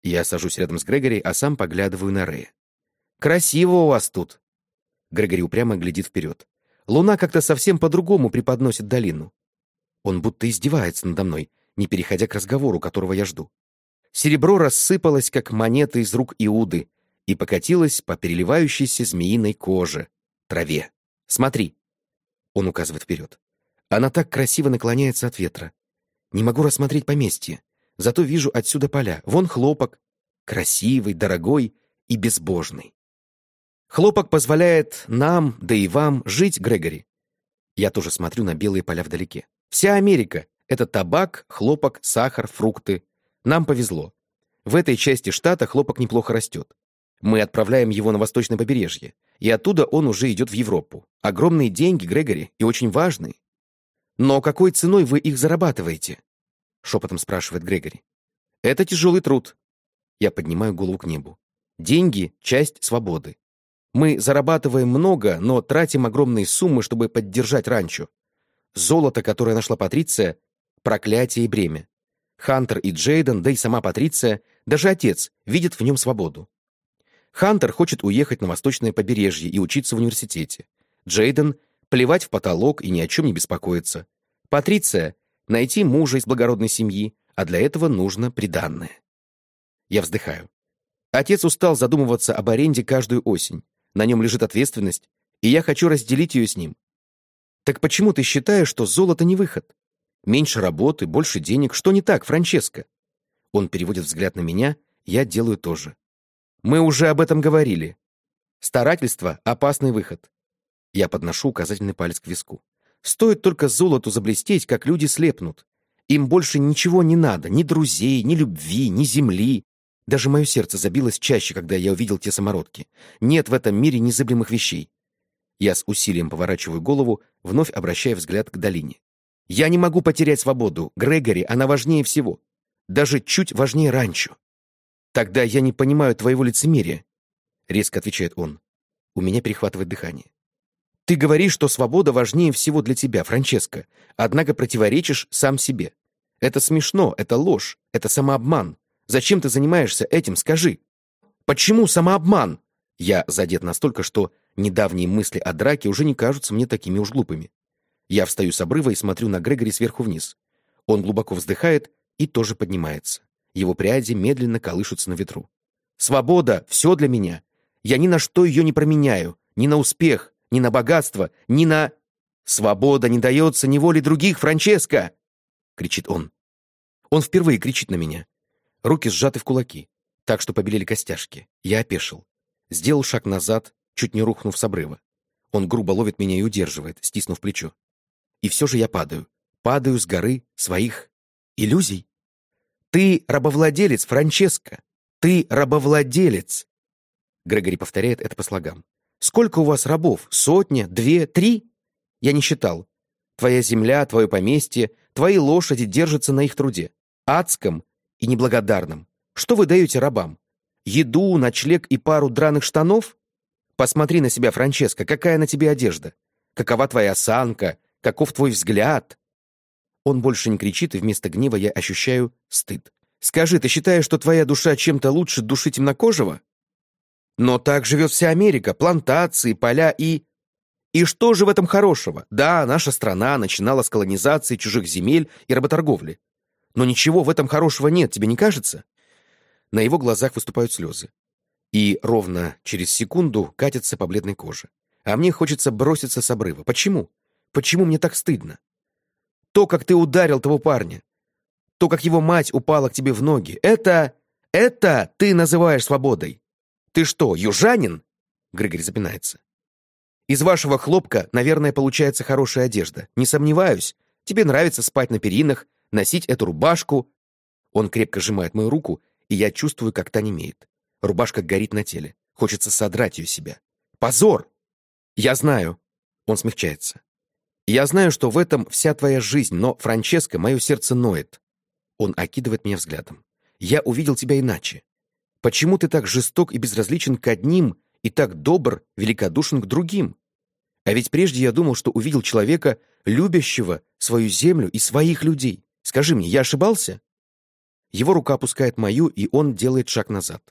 Я сажусь рядом с Грегори, а сам поглядываю на Рэя. «Красиво у вас тут!» Грегори упрямо глядит вперед. Луна как-то совсем по-другому преподносит долину. Он будто издевается надо мной, не переходя к разговору, которого я жду. Серебро рассыпалось, как монеты из рук Иуды, и покатилось по переливающейся змеиной коже, траве. «Смотри!» Он указывает вперед. Она так красиво наклоняется от ветра. Не могу рассмотреть поместье, зато вижу отсюда поля. Вон хлопок. Красивый, дорогой и безбожный. Хлопок позволяет нам, да и вам, жить, Грегори. Я тоже смотрю на белые поля вдалеке. Вся Америка — это табак, хлопок, сахар, фрукты. Нам повезло. В этой части штата хлопок неплохо растет. Мы отправляем его на восточное побережье, и оттуда он уже идет в Европу. Огромные деньги, Грегори, и очень важные. Но какой ценой вы их зарабатываете? Шепотом спрашивает Грегори. Это тяжелый труд. Я поднимаю голову к небу. Деньги — часть свободы. Мы зарабатываем много, но тратим огромные суммы, чтобы поддержать ранчо. Золото, которое нашла Патриция — проклятие и бремя. Хантер и Джейден, да и сама Патриция, даже отец, видят в нем свободу. Хантер хочет уехать на восточное побережье и учиться в университете. Джейден — плевать в потолок и ни о чем не беспокоиться. Патриция — найти мужа из благородной семьи, а для этого нужно приданное. Я вздыхаю. Отец устал задумываться об аренде каждую осень. На нем лежит ответственность, и я хочу разделить ее с ним. Так почему ты считаешь, что золото не выход? Меньше работы, больше денег. Что не так, Франческо? Он переводит взгляд на меня, я делаю то же. Мы уже об этом говорили. Старательство — опасный выход. Я подношу указательный палец к виску. Стоит только золоту заблестеть, как люди слепнут. Им больше ничего не надо, ни друзей, ни любви, ни земли. Даже мое сердце забилось чаще, когда я увидел те самородки. Нет в этом мире незыблемых вещей. Я с усилием поворачиваю голову, вновь обращая взгляд к долине. «Я не могу потерять свободу. Грегори, она важнее всего. Даже чуть важнее ранчо». «Тогда я не понимаю твоего лицемерия», — резко отвечает он. У меня перехватывает дыхание. «Ты говоришь, что свобода важнее всего для тебя, Франческо, однако противоречишь сам себе. Это смешно, это ложь, это самообман. Зачем ты занимаешься этим, скажи?» «Почему самообман?» Я задет настолько, что Недавние мысли о драке уже не кажутся мне такими уж глупыми. Я встаю с обрыва и смотрю на Грегори сверху вниз. Он глубоко вздыхает и тоже поднимается. Его пряди медленно колышутся на ветру. «Свобода — все для меня. Я ни на что ее не променяю. Ни на успех, ни на богатство, ни на...» «Свобода не дается ни воле других, Франческо!» — кричит он. Он впервые кричит на меня. Руки сжаты в кулаки, так что побелели костяшки. Я опешил. Сделал шаг назад, чуть не рухнув с обрыва. Он грубо ловит меня и удерживает, стиснув плечо. И все же я падаю. Падаю с горы своих иллюзий. Ты рабовладелец, Франческо. Ты рабовладелец. Грегори повторяет это по слогам. Сколько у вас рабов? Сотня? Две? Три? Я не считал. Твоя земля, твое поместье, твои лошади держатся на их труде. Адском и неблагодарном. Что вы даете рабам? Еду, ночлег и пару драных штанов? Посмотри на себя, Франческо, какая на тебе одежда? Какова твоя осанка? Каков твой взгляд? Он больше не кричит, и вместо гнева я ощущаю стыд. Скажи, ты считаешь, что твоя душа чем-то лучше души темнокожего? Но так живет вся Америка, плантации, поля и... И что же в этом хорошего? Да, наша страна начинала с колонизации чужих земель и работорговли. Но ничего в этом хорошего нет, тебе не кажется? На его глазах выступают слезы. И ровно через секунду катятся по бледной коже. А мне хочется броситься с обрыва. Почему? Почему мне так стыдно? То, как ты ударил того парня. То, как его мать упала к тебе в ноги. Это... Это ты называешь свободой. Ты что, южанин? Григорий запинается. Из вашего хлопка, наверное, получается хорошая одежда. Не сомневаюсь. Тебе нравится спать на перинах, носить эту рубашку. Он крепко сжимает мою руку, и я чувствую, как та немеет. Рубашка горит на теле. Хочется содрать ее себя. Позор! Я знаю. Он смягчается. Я знаю, что в этом вся твоя жизнь, но, Франческо, мое сердце ноет. Он окидывает меня взглядом. Я увидел тебя иначе. Почему ты так жесток и безразличен к одним и так добр, великодушен к другим? А ведь прежде я думал, что увидел человека, любящего свою землю и своих людей. Скажи мне, я ошибался? Его рука опускает мою, и он делает шаг назад.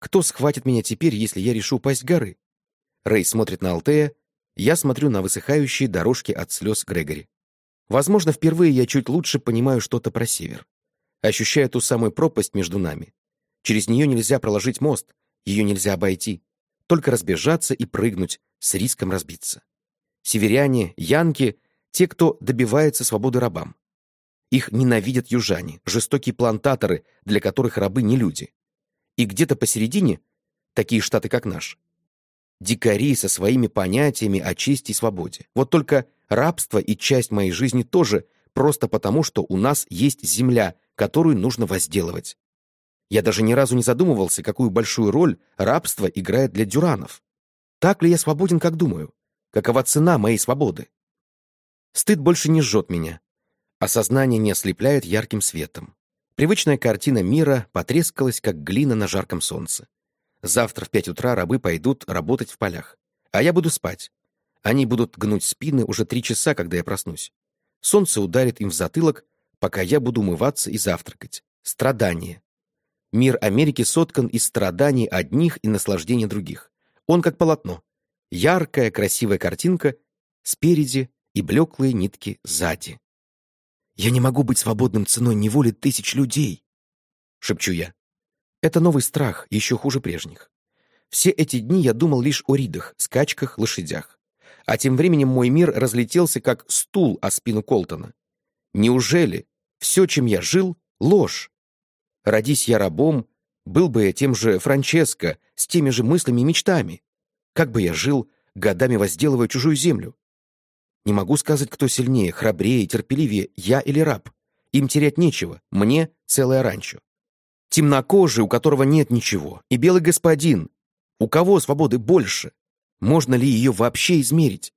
Кто схватит меня теперь, если я решу упасть с горы? Рэй смотрит на Алтея, я смотрю на высыхающие дорожки от слез Грегори. Возможно, впервые я чуть лучше понимаю что-то про север. Ощущаю ту самую пропасть между нами. Через нее нельзя проложить мост, ее нельзя обойти. Только разбежаться и прыгнуть, с риском разбиться. Северяне, янки — те, кто добивается свободы рабам. Их ненавидят южане, жестокие плантаторы, для которых рабы не люди и где-то посередине такие штаты, как наш. Дикари со своими понятиями о чести и свободе. Вот только рабство и часть моей жизни тоже просто потому, что у нас есть земля, которую нужно возделывать. Я даже ни разу не задумывался, какую большую роль рабство играет для дюранов. Так ли я свободен, как думаю? Какова цена моей свободы? Стыд больше не жжет меня. Осознание не ослепляет ярким светом. Привычная картина мира потрескалась, как глина на жарком солнце. Завтра в пять утра рабы пойдут работать в полях. А я буду спать. Они будут гнуть спины уже три часа, когда я проснусь. Солнце ударит им в затылок, пока я буду умываться и завтракать. Страдание. Мир Америки соткан из страданий одних и наслаждений других. Он как полотно. Яркая, красивая картинка спереди и блеклые нитки сзади. «Я не могу быть свободным ценой неволи тысяч людей!» — шепчу я. Это новый страх, еще хуже прежних. Все эти дни я думал лишь о ридах, скачках, лошадях. А тем временем мой мир разлетелся, как стул о спину Колтона. Неужели все, чем я жил, — ложь? Родись я рабом, был бы я тем же Франческо, с теми же мыслями и мечтами. Как бы я жил, годами возделывая чужую землю? Не могу сказать, кто сильнее, храбрее, терпеливее, я или раб. Им терять нечего, мне целое ранчо. Темнокожий, у которого нет ничего, и белый господин. У кого свободы больше? Можно ли ее вообще измерить?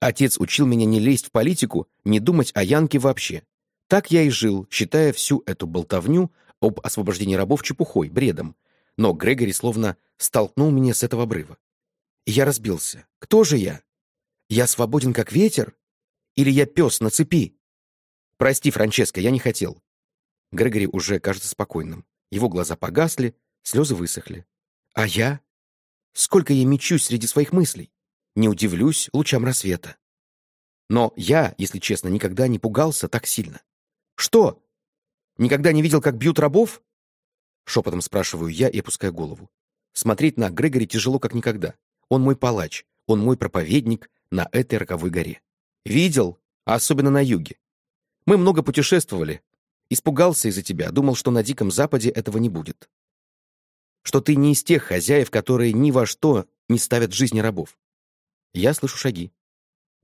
Отец учил меня не лезть в политику, не думать о Янке вообще. Так я и жил, считая всю эту болтовню об освобождении рабов чепухой, бредом. Но Грегори словно столкнул меня с этого обрыва. Я разбился. Кто же я? Я свободен, как ветер? Или я пес на цепи? Прости, Франческо, я не хотел. Грегори уже кажется спокойным. Его глаза погасли, слезы высохли. А я? Сколько я мечусь среди своих мыслей? Не удивлюсь лучам рассвета. Но я, если честно, никогда не пугался так сильно. Что? Никогда не видел, как бьют рабов? Шепотом спрашиваю я и опускаю голову. Смотреть на Грегори тяжело, как никогда. Он мой палач, он мой проповедник, на этой роковой горе. Видел, особенно на юге. Мы много путешествовали. Испугался из-за тебя, думал, что на Диком Западе этого не будет. Что ты не из тех хозяев, которые ни во что не ставят жизни рабов. Я слышу шаги.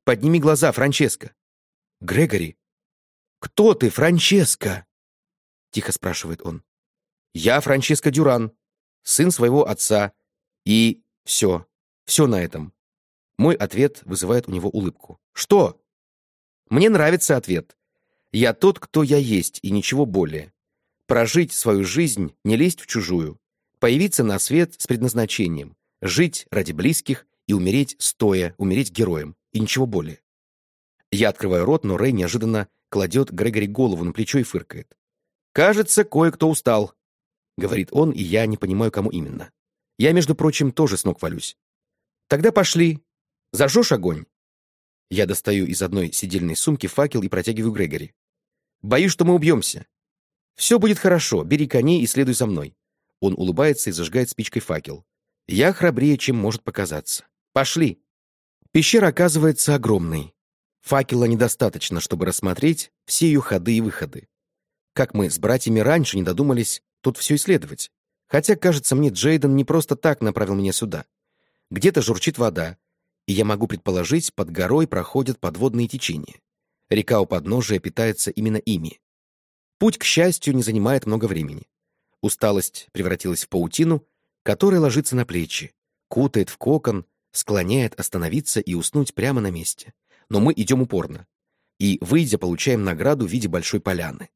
«Подними глаза, Франческо!» «Грегори!» «Кто ты, Франческо?» Тихо спрашивает он. «Я Франческо Дюран, сын своего отца. И все, все на этом». Мой ответ вызывает у него улыбку. «Что?» Мне нравится ответ. Я тот, кто я есть, и ничего более. Прожить свою жизнь, не лезть в чужую. Появиться на свет с предназначением. Жить ради близких и умереть стоя, умереть героем. И ничего более. Я открываю рот, но Рэй неожиданно кладет Грегори голову на плечо и фыркает. «Кажется, кое-кто устал», — говорит он, и я не понимаю, кому именно. Я, между прочим, тоже с ног валюсь. «Тогда пошли. Зажжешь огонь?» Я достаю из одной сидельной сумки факел и протягиваю Грегори. «Боюсь, что мы убьемся. Все будет хорошо, бери коней и следуй за мной». Он улыбается и зажигает спичкой факел. Я храбрее, чем может показаться. «Пошли!» Пещера оказывается огромной. Факела недостаточно, чтобы рассмотреть все ее ходы и выходы. Как мы с братьями раньше не додумались тут все исследовать. Хотя, кажется мне, Джейден не просто так направил меня сюда. Где-то журчит вода, и я могу предположить, под горой проходят подводные течения. Река у подножия питается именно ими. Путь, к счастью, не занимает много времени. Усталость превратилась в паутину, которая ложится на плечи, кутает в кокон, склоняет остановиться и уснуть прямо на месте но мы идем упорно. И, выйдя, получаем награду в виде большой поляны.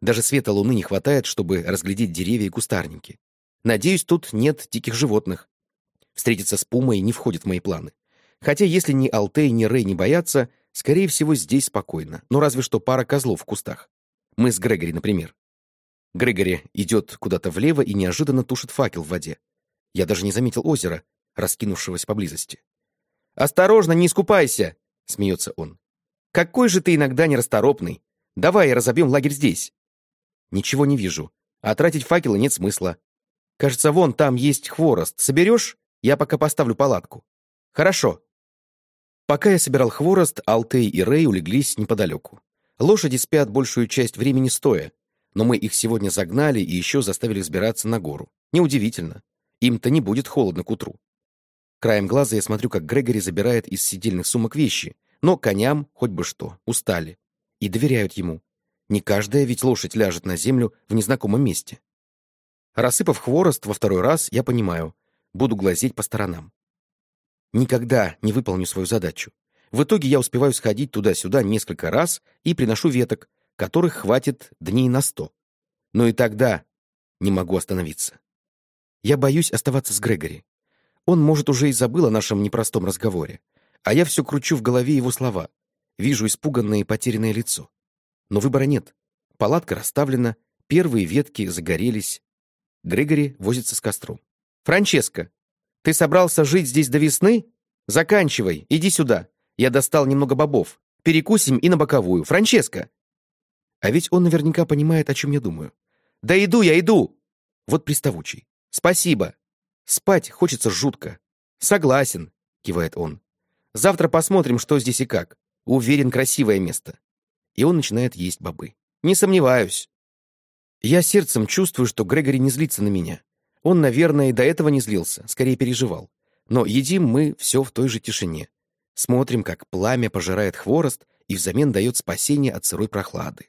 Даже света луны не хватает, чтобы разглядеть деревья и кустарники. Надеюсь, тут нет диких животных. Встретиться с пумой не входит в мои планы. Хотя если ни Алтей, ни Рэй не боятся, скорее всего, здесь спокойно. Но разве что пара козлов в кустах. Мы с Грегори, например. Грегори идет куда-то влево и неожиданно тушит факел в воде. Я даже не заметил озера, раскинувшегося поблизости. «Осторожно, не искупайся!» — смеется он. «Какой же ты иногда нерасторопный! Давай разобьем лагерь здесь!» «Ничего не вижу, а тратить факелы нет смысла. Кажется, вон там есть хворост. Соберешь? Я пока поставлю палатку». «Хорошо». Пока я собирал хворост, Алтей и Рэй улеглись неподалеку. Лошади спят большую часть времени стоя, но мы их сегодня загнали и еще заставили взбираться на гору. Неудивительно. Им-то не будет холодно к утру. Краем глаза я смотрю, как Грегори забирает из сидельных сумок вещи, но коням хоть бы что, устали. И доверяют ему. Не каждая ведь лошадь ляжет на землю в незнакомом месте. Рассыпав хворост во второй раз, я понимаю, буду глазеть по сторонам. Никогда не выполню свою задачу. В итоге я успеваю сходить туда-сюда несколько раз и приношу веток, которых хватит дней на сто. Но и тогда не могу остановиться. Я боюсь оставаться с Грегори. Он, может, уже и забыл о нашем непростом разговоре. А я все кручу в голове его слова. Вижу испуганное и потерянное лицо. Но выбора нет. Палатка расставлена, первые ветки загорелись. Грегори возится с костром. «Франческо, ты собрался жить здесь до весны? Заканчивай, иди сюда. Я достал немного бобов. Перекусим и на боковую. Франческо!» А ведь он наверняка понимает, о чем я думаю. «Да иду я, иду!» Вот приставучий. «Спасибо!» Спать хочется жутко. Согласен, кивает он. Завтра посмотрим, что здесь и как. Уверен, красивое место. И он начинает есть бобы. Не сомневаюсь. Я сердцем чувствую, что Грегори не злится на меня. Он, наверное, и до этого не злился, скорее переживал. Но едим мы все в той же тишине. Смотрим, как пламя пожирает хворост и взамен дает спасение от сырой прохлады.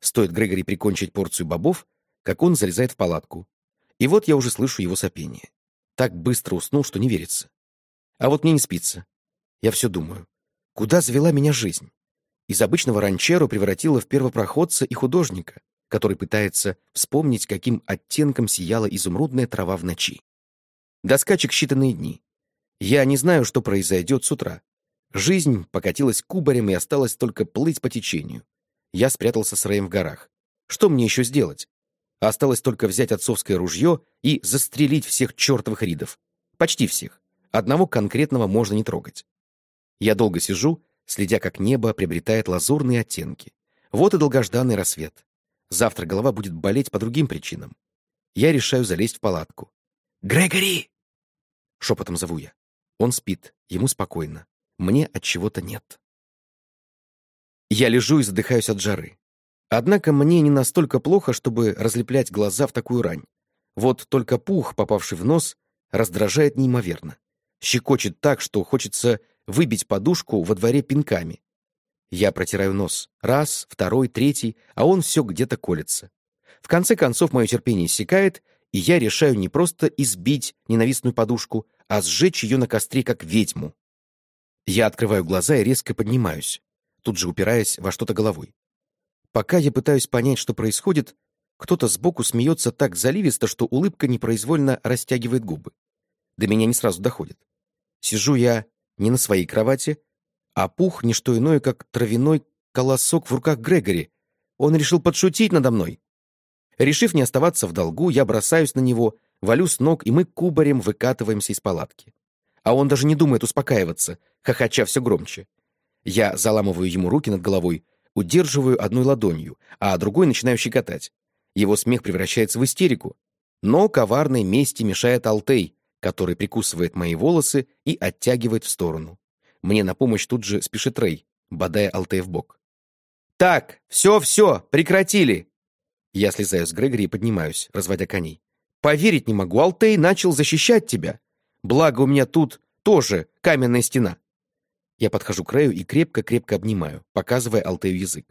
Стоит Грегори прикончить порцию бобов, как он залезает в палатку. И вот я уже слышу его сопение. Так быстро уснул, что не верится. А вот мне не спится. Я все думаю. Куда завела меня жизнь? Из обычного ранчеру превратила в первопроходца и художника, который пытается вспомнить, каким оттенком сияла изумрудная трава в ночи. До скачек считанные дни. Я не знаю, что произойдет с утра. Жизнь покатилась кубарем и осталось только плыть по течению. Я спрятался с Рэем в горах. Что мне еще сделать? Осталось только взять отцовское ружье и застрелить всех чертовых ридов. Почти всех. Одного конкретного можно не трогать. Я долго сижу, следя, как небо приобретает лазурные оттенки. Вот и долгожданный рассвет. Завтра голова будет болеть по другим причинам. Я решаю залезть в палатку. «Грегори!» Шепотом зову я. Он спит, ему спокойно. Мне от чего-то нет. Я лежу и задыхаюсь от жары. Однако мне не настолько плохо, чтобы разлеплять глаза в такую рань. Вот только пух, попавший в нос, раздражает неимоверно. Щекочет так, что хочется выбить подушку во дворе пинками. Я протираю нос. Раз, второй, третий, а он все где-то колется. В конце концов, мое терпение иссякает, и я решаю не просто избить ненавистную подушку, а сжечь ее на костре, как ведьму. Я открываю глаза и резко поднимаюсь, тут же упираясь во что-то головой. Пока я пытаюсь понять, что происходит, кто-то сбоку смеется так заливисто, что улыбка непроизвольно растягивает губы. До меня не сразу доходит. Сижу я не на своей кровати, а пух — не что иное, как травяной колосок в руках Грегори. Он решил подшутить надо мной. Решив не оставаться в долгу, я бросаюсь на него, валю с ног, и мы кубарем выкатываемся из палатки. А он даже не думает успокаиваться, хохоча все громче. Я заламываю ему руки над головой, удерживаю одной ладонью, а другой начинаю щекотать. Его смех превращается в истерику. Но коварной мести мешает Алтей, который прикусывает мои волосы и оттягивает в сторону. Мне на помощь тут же спешит Рэй, бодая Алтей в бок. «Так, все-все, прекратили!» Я слезаю с Грегори и поднимаюсь, разводя коней. «Поверить не могу, Алтей начал защищать тебя. Благо у меня тут тоже каменная стена». Я подхожу к Рэю и крепко-крепко обнимаю, показывая Алтею язык.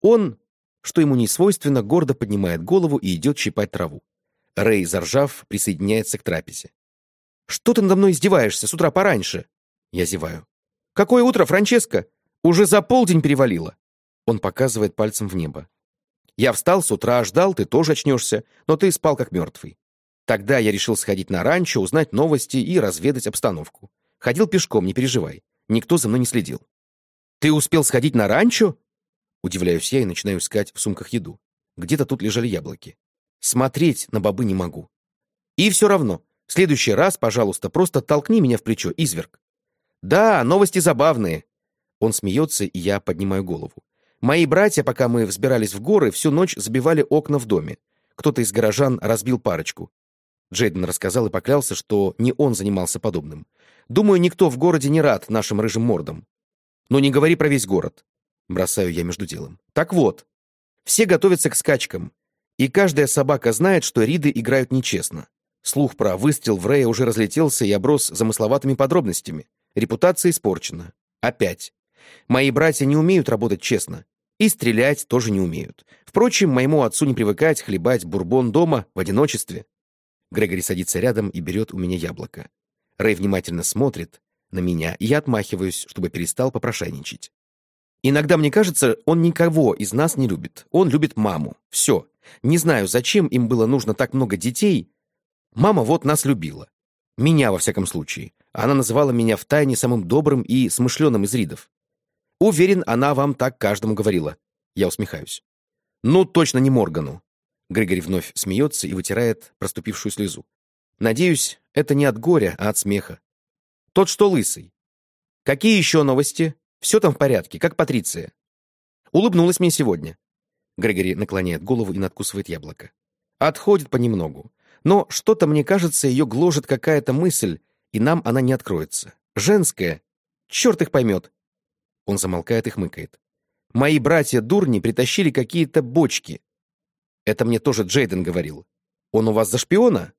Он, что ему не свойственно, гордо поднимает голову и идет щипать траву. Рэй, заржав, присоединяется к трапезе. «Что ты надо мной издеваешься с утра пораньше?» Я зеваю. «Какое утро, Франческо? Уже за полдень перевалило!» Он показывает пальцем в небо. «Я встал с утра, ждал, ты тоже очнешься, но ты спал как мертвый. Тогда я решил сходить на ранчо, узнать новости и разведать обстановку. Ходил пешком, не переживай. Никто за мной не следил. «Ты успел сходить на ранчо?» Удивляюсь я и начинаю искать в сумках еду. Где-то тут лежали яблоки. Смотреть на бобы не могу. И все равно, в следующий раз, пожалуйста, просто толкни меня в плечо, изверг. Да, новости забавные. Он смеется, и я поднимаю голову. Мои братья, пока мы взбирались в горы, всю ночь забивали окна в доме. Кто-то из горожан разбил парочку. Джейден рассказал и поклялся, что не он занимался подобным. Думаю, никто в городе не рад нашим рыжим мордам. Но не говори про весь город. Бросаю я между делом. Так вот, все готовятся к скачкам. И каждая собака знает, что риды играют нечестно. Слух про выстрел в Рэя уже разлетелся и оброс замысловатыми подробностями. Репутация испорчена. Опять. Мои братья не умеют работать честно. И стрелять тоже не умеют. Впрочем, моему отцу не привыкать хлебать бурбон дома в одиночестве. Грегори садится рядом и берет у меня яблоко. Рэй внимательно смотрит на меня, и я отмахиваюсь, чтобы перестал попрошайничать. Иногда мне кажется, он никого из нас не любит. Он любит маму. Все. Не знаю, зачем им было нужно так много детей. Мама вот нас любила. Меня, во всяком случае. Она называла меня втайне самым добрым и смышленым из ридов. Уверен, она вам так каждому говорила. Я усмехаюсь. Ну, точно не Моргану. Григорий вновь смеется и вытирает проступившую слезу. Надеюсь, это не от горя, а от смеха. Тот, что лысый. Какие еще новости? Все там в порядке, как Патриция. Улыбнулась мне сегодня. Грегори наклоняет голову и надкусывает яблоко. Отходит понемногу. Но что-то, мне кажется, ее гложет какая-то мысль, и нам она не откроется. Женская. Черт их поймет. Он замолкает и хмыкает. Мои братья-дурни притащили какие-то бочки. Это мне тоже Джейден говорил. Он у вас за шпиона?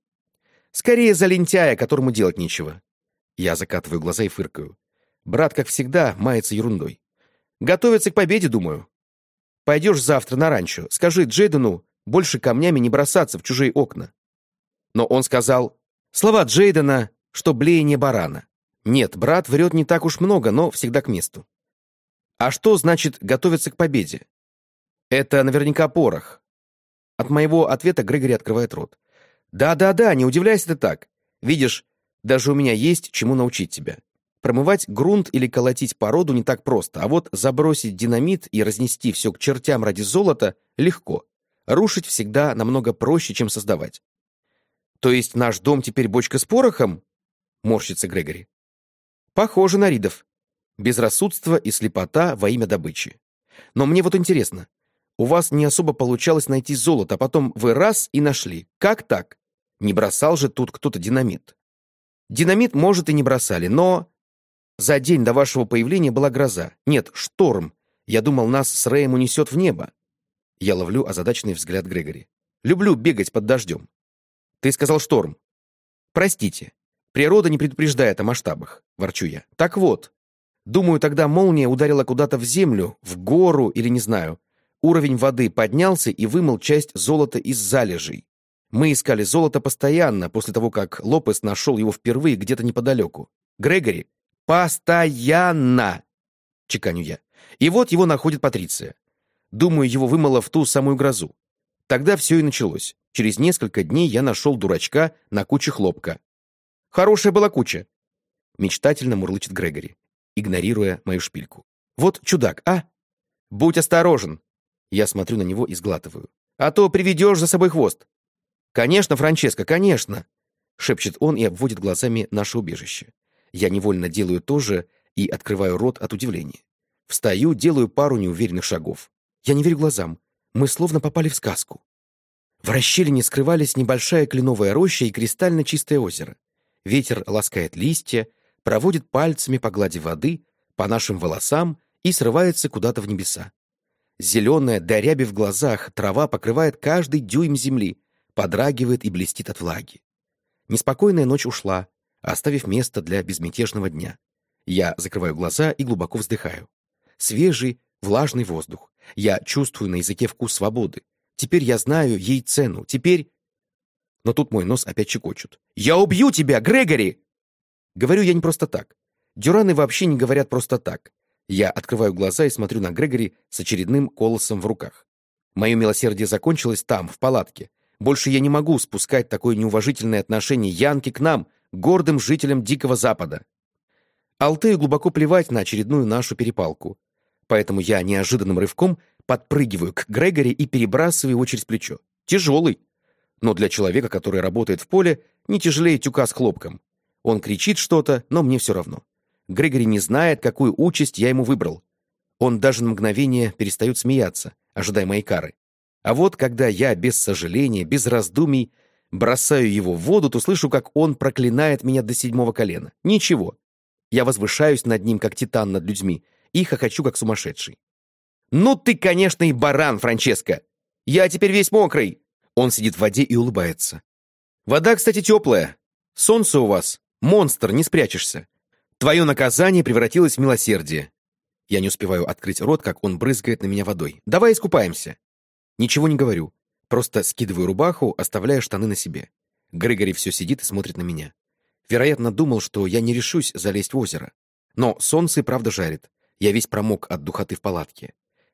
Скорее за лентяя, которому делать нечего. Я закатываю глаза и фыркаю. Брат, как всегда, мается ерундой. Готовится к победе, думаю. Пойдешь завтра на ранчо, скажи Джейдену больше камнями не бросаться в чужие окна. Но он сказал, слова Джейдена, что блеяние барана. Нет, брат врет не так уж много, но всегда к месту. А что значит готовиться к победе? Это наверняка порох. От моего ответа Грегори открывает рот. Да-да-да, не удивляйся ты так. Видишь, даже у меня есть чему научить тебя. Промывать грунт или колотить породу не так просто, а вот забросить динамит и разнести все к чертям ради золота легко. Рушить всегда намного проще, чем создавать. То есть наш дом теперь бочка с порохом? Морщится Грегори. Похоже на Ридов. Безрассудство и слепота во имя добычи. Но мне вот интересно, у вас не особо получалось найти золото, а потом вы раз и нашли. Как так? Не бросал же тут кто-то динамит. Динамит, может, и не бросали, но... За день до вашего появления была гроза. Нет, шторм. Я думал, нас с Рэем унесет в небо. Я ловлю озадаченный взгляд Грегори. Люблю бегать под дождем. Ты сказал шторм. Простите. Природа не предупреждает о масштабах, ворчу я. Так вот, Думаю, тогда молния ударила куда-то в землю, в гору или не знаю. Уровень воды поднялся и вымыл часть золота из залежей. Мы искали золото постоянно, после того, как Лопес нашел его впервые где-то неподалеку. Грегори, постоянно! Чеканю я. И вот его находит Патриция. Думаю, его вымыло в ту самую грозу. Тогда все и началось. Через несколько дней я нашел дурачка на куче хлопка. Хорошая была куча. Мечтательно мурлычет Грегори, игнорируя мою шпильку. Вот чудак, а? Будь осторожен. Я смотрю на него и сглатываю. А то приведешь за собой хвост. Конечно, Франческо, конечно. Шепчет он и обводит глазами наше убежище. Я невольно делаю то же и открываю рот от удивления. Встаю, делаю пару неуверенных шагов. Я не верю глазам. Мы словно попали в сказку. В расщелине скрывались небольшая кленовая роща и кристально чистое озеро. Ветер ласкает листья, проводит пальцами по глади воды, по нашим волосам и срывается куда-то в небеса. Зеленая, до в глазах, трава покрывает каждый дюйм земли, подрагивает и блестит от влаги. Неспокойная ночь ушла, оставив место для безмятежного дня. Я закрываю глаза и глубоко вздыхаю. Свежий, влажный воздух. Я чувствую на языке вкус свободы. Теперь я знаю ей цену. Теперь... Но тут мой нос опять чекочут. «Я убью тебя, Грегори!» Говорю я не просто так. Дюраны вообще не говорят просто так. Я открываю глаза и смотрю на Грегори с очередным колосом в руках. Мое милосердие закончилось там, в палатке. Больше я не могу спускать такое неуважительное отношение Янки к нам, гордым жителям Дикого Запада. Алтею глубоко плевать на очередную нашу перепалку. Поэтому я неожиданным рывком подпрыгиваю к Грегори и перебрасываю его через плечо. Тяжелый. Но для человека, который работает в поле, не тяжелее тюка с хлопком. Он кричит что-то, но мне все равно. Грегори не знает, какую участь я ему выбрал. Он даже на мгновение перестает смеяться, ожидая моей кары. А вот когда я без сожаления, без раздумий бросаю его в воду, то слышу, как он проклинает меня до седьмого колена. Ничего. Я возвышаюсь над ним, как титан над людьми, и хохочу, как сумасшедший. «Ну ты, конечно, и баран, Франческо! Я теперь весь мокрый!» Он сидит в воде и улыбается. «Вода, кстати, теплая. Солнце у вас. Монстр, не спрячешься. Твое наказание превратилось в милосердие». Я не успеваю открыть рот, как он брызгает на меня водой. «Давай искупаемся». Ничего не говорю. Просто скидываю рубаху, оставляя штаны на себе. Грегори все сидит и смотрит на меня. Вероятно, думал, что я не решусь залезть в озеро. Но солнце правда жарит. Я весь промок от духоты в палатке.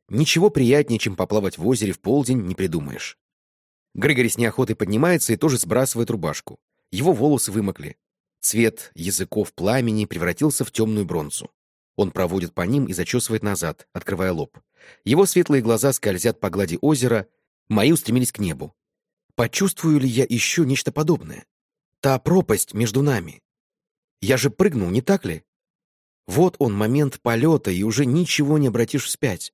Ничего приятнее, чем поплавать в озере в полдень, не придумаешь. Грегори с неохотой поднимается и тоже сбрасывает рубашку. Его волосы вымокли. Цвет языков пламени превратился в темную бронзу. Он проводит по ним и зачесывает назад, открывая лоб. Его светлые глаза скользят по глади озера, мои устремились к небу. Почувствую ли я еще нечто подобное? Та пропасть между нами. Я же прыгнул, не так ли? Вот он, момент полета, и уже ничего не обратишь вспять.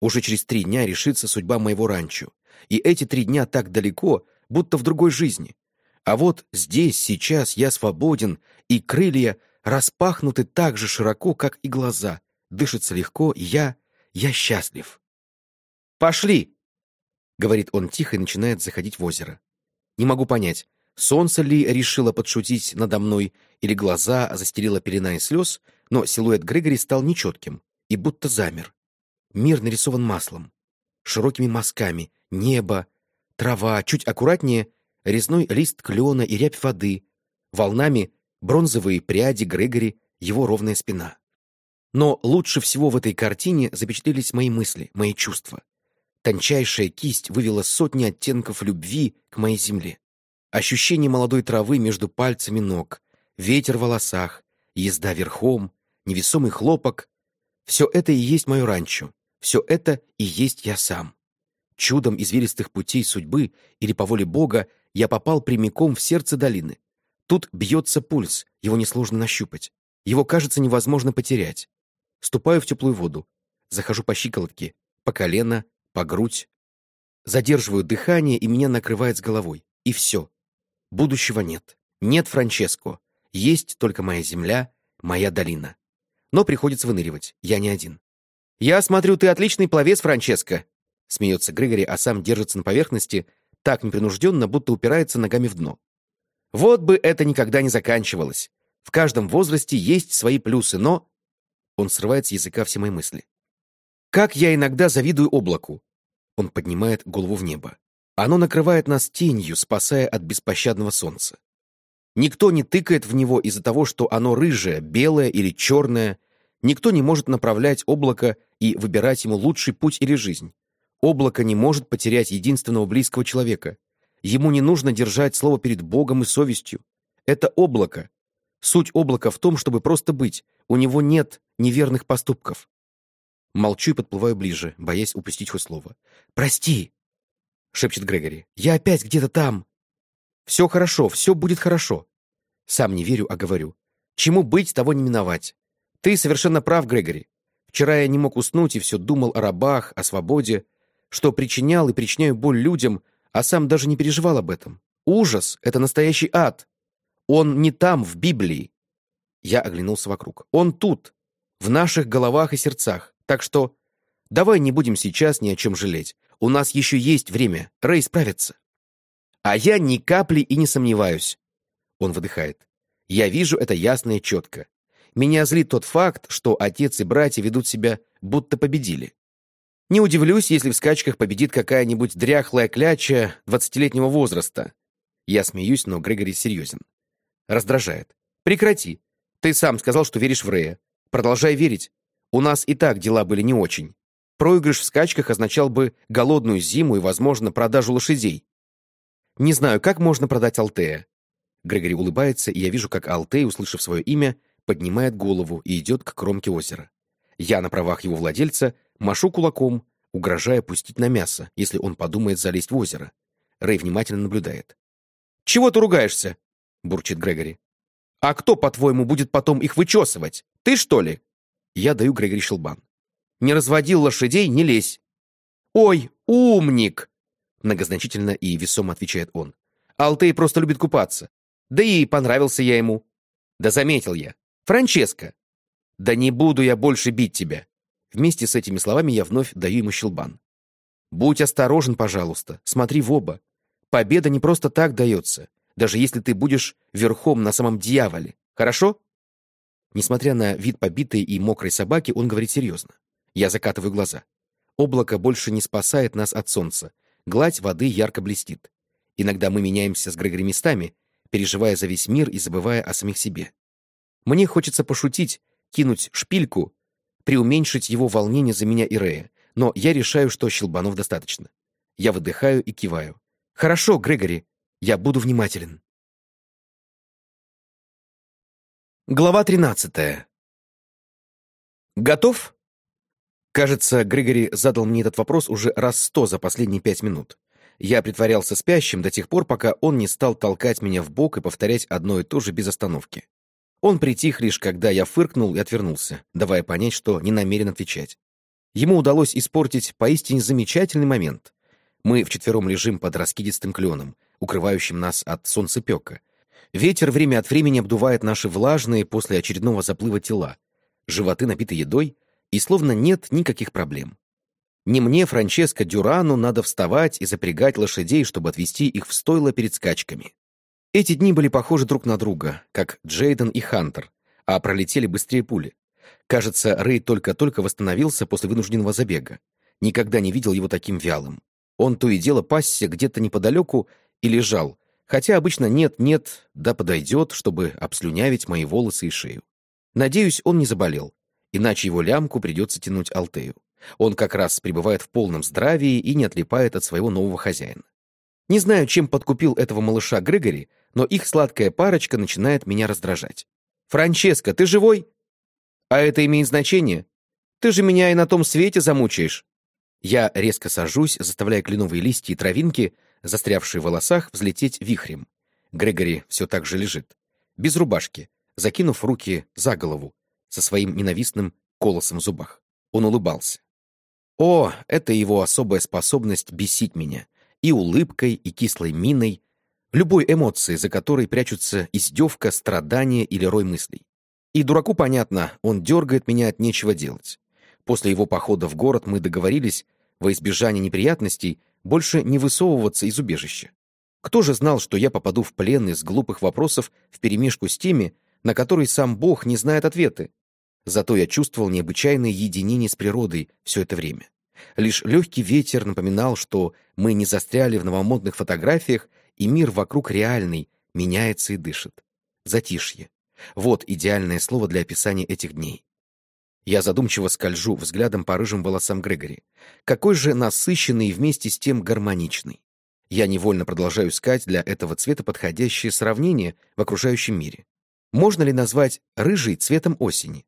Уже через три дня решится судьба моего ранчо. И эти три дня так далеко, будто в другой жизни. А вот здесь, сейчас я свободен, и крылья распахнуты так же широко, как и глаза. Дышится легко, и я... я счастлив. «Пошли!» — говорит он тихо и начинает заходить в озеро. Не могу понять, солнце ли решило подшутить надо мной, или глаза застелила пелена из слез, но силуэт Грегори стал нечетким и будто замер. Мир нарисован маслом, широкими мазками, небо, трава, чуть аккуратнее резной лист клена и рябь воды, волнами бронзовые пряди Грегори, его ровная спина. Но лучше всего в этой картине запечатлелись мои мысли, мои чувства. Тончайшая кисть вывела сотни оттенков любви к моей земле. Ощущение молодой травы между пальцами ног, ветер в волосах, езда верхом, невесомый хлопок — все это и есть мое ранчо, все это и есть я сам. Чудом извилистых путей судьбы или по воле Бога я попал прямиком в сердце долины. Тут бьется пульс, его несложно нащупать. Его, кажется, невозможно потерять. Ступаю в теплую воду. Захожу по щиколотке, по колено, по грудь. Задерживаю дыхание, и меня накрывает с головой. И все. Будущего нет. Нет Франческо. Есть только моя земля, моя долина. Но приходится выныривать. Я не один. «Я смотрю, ты отличный пловец, Франческо!» Смеется Грегори, а сам держится на поверхности, так непринужденно, будто упирается ногами в дно. Вот бы это никогда не заканчивалось. В каждом возрасте есть свои плюсы, но... Он срывает с языка все мои мысли. Как я иногда завидую облаку. Он поднимает голову в небо. Оно накрывает нас тенью, спасая от беспощадного солнца. Никто не тыкает в него из-за того, что оно рыжее, белое или черное. Никто не может направлять облако и выбирать ему лучший путь или жизнь. Облако не может потерять единственного близкого человека. Ему не нужно держать слово перед Богом и совестью. Это облако. Суть облака в том, чтобы просто быть. У него нет неверных поступков. Молчу и подплываю ближе, боясь упустить хоть слово. «Прости!» — шепчет Грегори. «Я опять где-то там!» «Все хорошо, все будет хорошо!» Сам не верю, а говорю. «Чему быть, того не миновать!» «Ты совершенно прав, Грегори. Вчера я не мог уснуть и все думал о рабах, о свободе, что причинял и причиняю боль людям, а сам даже не переживал об этом. Ужас — это настоящий ад. Он не там, в Библии. Я оглянулся вокруг. Он тут, в наших головах и сердцах. Так что давай не будем сейчас ни о чем жалеть. У нас еще есть время. Рэй справится. А я ни капли и не сомневаюсь. Он выдыхает. Я вижу это ясно и четко. Меня злит тот факт, что отец и братья ведут себя, будто победили. Не удивлюсь, если в скачках победит какая-нибудь дряхлая кляча двадцатилетнего возраста. Я смеюсь, но Грегори серьезен. Раздражает. Прекрати. Ты сам сказал, что веришь в Рея. Продолжай верить. У нас и так дела были не очень. Проигрыш в скачках означал бы голодную зиму и, возможно, продажу лошадей. Не знаю, как можно продать Алтея. Грегори улыбается, и я вижу, как Алтей, услышав свое имя, поднимает голову и идет к кромке озера. Я на правах его владельца машу кулаком, угрожая пустить на мясо, если он подумает залезть в озеро. Рэй внимательно наблюдает. «Чего ты ругаешься?» — бурчит Грегори. «А кто, по-твоему, будет потом их вычесывать? Ты, что ли?» Я даю Грегори щелбан. «Не разводил лошадей, не лезь!» «Ой, умник!» Многозначительно и весомо отвечает он. «Алтей просто любит купаться. Да и понравился я ему. Да заметил я. Франческо!» «Да не буду я больше бить тебя!» Вместе с этими словами я вновь даю ему щелбан. «Будь осторожен, пожалуйста, смотри в оба. Победа не просто так дается даже если ты будешь верхом на самом дьяволе. Хорошо?» Несмотря на вид побитой и мокрой собаки, он говорит серьезно. Я закатываю глаза. Облако больше не спасает нас от солнца. Гладь воды ярко блестит. Иногда мы меняемся с Грегори местами, переживая за весь мир и забывая о самих себе. Мне хочется пошутить, кинуть шпильку, преуменьшить его волнение за меня и Рея, но я решаю, что щелбанов достаточно. Я выдыхаю и киваю. «Хорошо, Грегори, я буду внимателен. Глава 13. Готов? Кажется, Григори задал мне этот вопрос уже раз сто за последние пять минут. Я притворялся спящим до тех пор, пока он не стал толкать меня в бок и повторять одно и то же без остановки. Он притих лишь, когда я фыркнул и отвернулся, давая понять, что не намерен отвечать. Ему удалось испортить поистине замечательный момент. Мы вчетвером лежим под раскидистым кленом, укрывающим нас от солнцепека. Ветер время от времени обдувает наши влажные после очередного заплыва тела. Животы набиты едой, и словно нет никаких проблем. Не мне, Франческо Дюрану, надо вставать и запрягать лошадей, чтобы отвезти их в стойло перед скачками. Эти дни были похожи друг на друга, как Джейден и Хантер, а пролетели быстрее пули. Кажется, Рэй только-только восстановился после вынужденного забега. Никогда не видел его таким вялым. Он то и дело пасся где-то неподалеку и лежал, хотя обычно нет-нет, да подойдет, чтобы обслюнявить мои волосы и шею. Надеюсь, он не заболел, иначе его лямку придется тянуть Алтею. Он как раз пребывает в полном здравии и не отлипает от своего нового хозяина. Не знаю, чем подкупил этого малыша Грегори, но их сладкая парочка начинает меня раздражать. «Франческо, ты живой?» «А это имеет значение? Ты же меня и на том свете замучаешь». Я резко сажусь, заставляя кленовые листья и травинки застрявший в волосах, взлететь вихрем. Грегори все так же лежит. Без рубашки, закинув руки за голову, со своим ненавистным колосом в зубах. Он улыбался. О, это его особая способность бесить меня. И улыбкой, и кислой миной, любой эмоцией, за которой прячутся издевка, страдание или рой мыслей. И дураку понятно, он дергает меня от нечего делать. После его похода в город мы договорились, во избежание неприятностей, больше не высовываться из убежища. Кто же знал, что я попаду в плен из глупых вопросов вперемешку с теми, на которые сам Бог не знает ответы? Зато я чувствовал необычайное единение с природой все это время. Лишь легкий ветер напоминал, что мы не застряли в новомодных фотографиях, и мир вокруг реальный, меняется и дышит. Затишье. Вот идеальное слово для описания этих дней. Я задумчиво скольжу взглядом по рыжим волосам Грегори. Какой же насыщенный и вместе с тем гармоничный. Я невольно продолжаю искать для этого цвета подходящее сравнение в окружающем мире. Можно ли назвать рыжий цветом осени?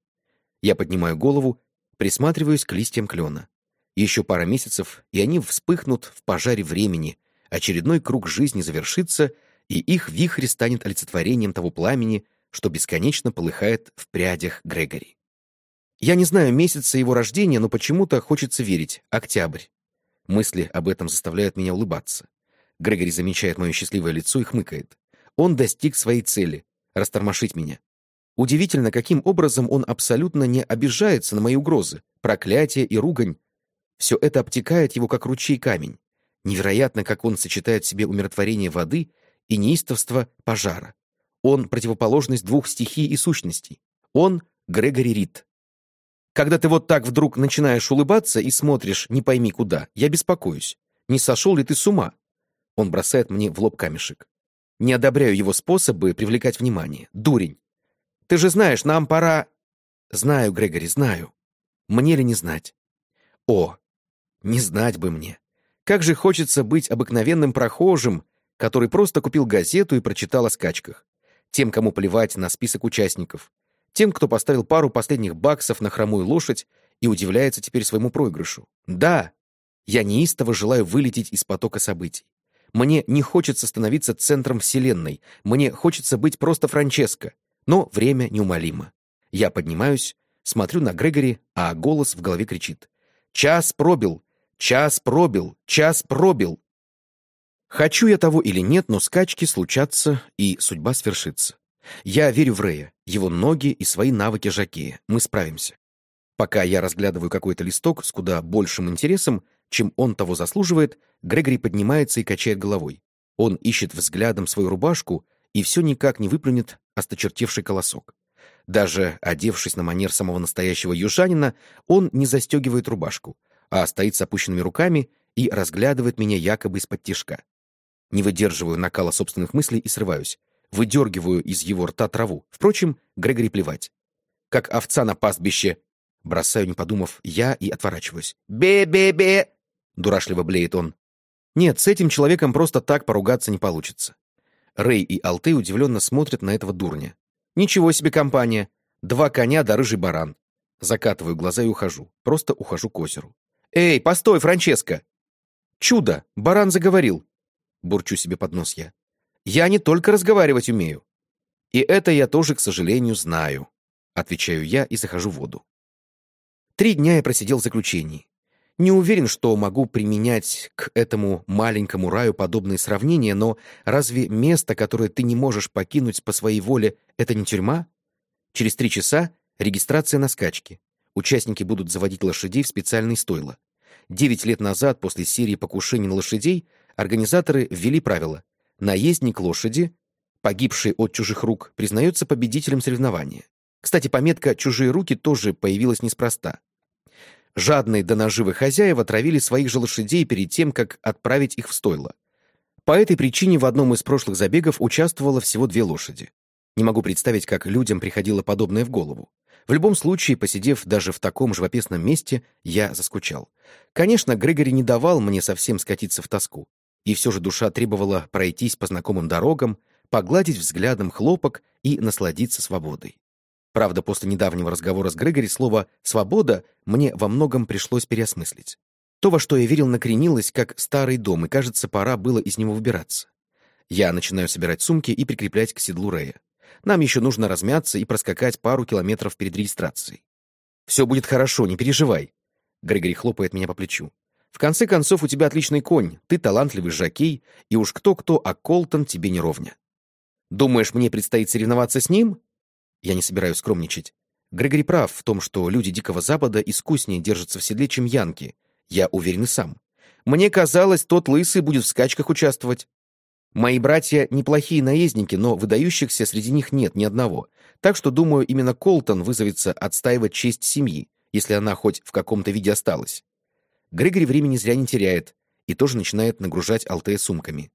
Я поднимаю голову, присматриваюсь к листьям клена. Еще пара месяцев, и они вспыхнут в пожаре времени, очередной круг жизни завершится, и их вихрь станет олицетворением того пламени, что бесконечно полыхает в прядях Грегори. Я не знаю месяца его рождения, но почему-то хочется верить — октябрь. Мысли об этом заставляют меня улыбаться. Грегори замечает мое счастливое лицо и хмыкает. Он достиг своей цели — растормошить меня. Удивительно, каким образом он абсолютно не обижается на мои угрозы, проклятия и ругань. Все это обтекает его, как ручей камень. Невероятно, как он сочетает в себе умиротворение воды и неистовство пожара. Он — противоположность двух стихий и сущностей. Он — Грегори Рид. Когда ты вот так вдруг начинаешь улыбаться и смотришь не пойми куда, я беспокоюсь. Не сошел ли ты с ума? Он бросает мне в лоб камешек. Не одобряю его способы привлекать внимание. Дурень. Ты же знаешь, нам пора... Знаю, Грегори, знаю. Мне ли не знать? О, не знать бы мне. Как же хочется быть обыкновенным прохожим, который просто купил газету и прочитал о скачках. Тем, кому плевать на список участников. Тем, кто поставил пару последних баксов на хромую лошадь и удивляется теперь своему проигрышу. Да, я неистово желаю вылететь из потока событий. Мне не хочется становиться центром вселенной. Мне хочется быть просто Франческо. Но время неумолимо. Я поднимаюсь, смотрю на Грегори, а голос в голове кричит. «Час пробил! Час пробил! Час пробил!» Хочу я того или нет, но скачки случатся, и судьба свершится. Я верю в Рея, его ноги и свои навыки жакея. Мы справимся. Пока я разглядываю какой-то листок с куда большим интересом, чем он того заслуживает, Грегори поднимается и качает головой. Он ищет взглядом свою рубашку и все никак не выплюнет осточертевший колосок. Даже одевшись на манер самого настоящего южанина, он не застегивает рубашку, а стоит с опущенными руками и разглядывает меня якобы из-под тишка. Не выдерживаю накала собственных мыслей и срываюсь. Выдергиваю из его рта траву. Впрочем, Грегори плевать. Как овца на пастбище. Бросаю, не подумав, я и отворачиваюсь. «Бе-бе-бе!» — дурашливо блеет он. Нет, с этим человеком просто так поругаться не получится. Рэй и Алтей удивленно смотрят на этого дурня. Ничего себе компания. Два коня да рыжий баран. Закатываю глаза и ухожу. Просто ухожу к озеру. «Эй, постой, Франческо!» «Чудо! Баран заговорил!» Бурчу себе под нос я. «Я не только разговаривать умею. И это я тоже, к сожалению, знаю», — отвечаю я и захожу в воду. Три дня я просидел в заключении. Не уверен, что могу применять к этому маленькому раю подобные сравнения, но разве место, которое ты не можешь покинуть по своей воле, это не тюрьма? Через три часа регистрация на скачки. Участники будут заводить лошадей в специальные стойла. Девять лет назад, после серии покушений на лошадей, организаторы ввели правило «наездник лошади, погибший от чужих рук, признается победителем соревнования». Кстати, пометка «чужие руки» тоже появилась неспроста. Жадные до наживы хозяева травили своих же лошадей перед тем, как отправить их в стойло. По этой причине в одном из прошлых забегов участвовало всего две лошади. Не могу представить, как людям приходило подобное в голову. В любом случае, посидев даже в таком живописном месте, я заскучал. Конечно, Грегори не давал мне совсем скатиться в тоску. И все же душа требовала пройтись по знакомым дорогам, погладить взглядом хлопок и насладиться свободой. Правда, после недавнего разговора с Грегори слово «свобода» мне во многом пришлось переосмыслить. То, во что я верил, накренилось, как старый дом, и, кажется, пора было из него выбираться. Я начинаю собирать сумки и прикреплять к седлу Рея. Нам еще нужно размяться и проскакать пару километров перед регистрацией. «Все будет хорошо, не переживай», — Грегори хлопает меня по плечу. «В конце концов, у тебя отличный конь, ты талантливый жокей, и уж кто-кто, а Колтон тебе не ровня. Думаешь, мне предстоит соревноваться с ним? Я не собираюсь скромничать. Грегори прав в том, что люди Дикого Запада искуснее держатся в седле, чем янки. Я уверен и сам. Мне казалось, тот лысый будет в скачках участвовать. Мои братья неплохие наездники, но выдающихся среди них нет ни одного. Так что, думаю, именно Колтон вызовется отстаивать честь семьи, если она хоть в каком-то виде осталась. Грегори времени зря не теряет и тоже начинает нагружать Алтея сумками.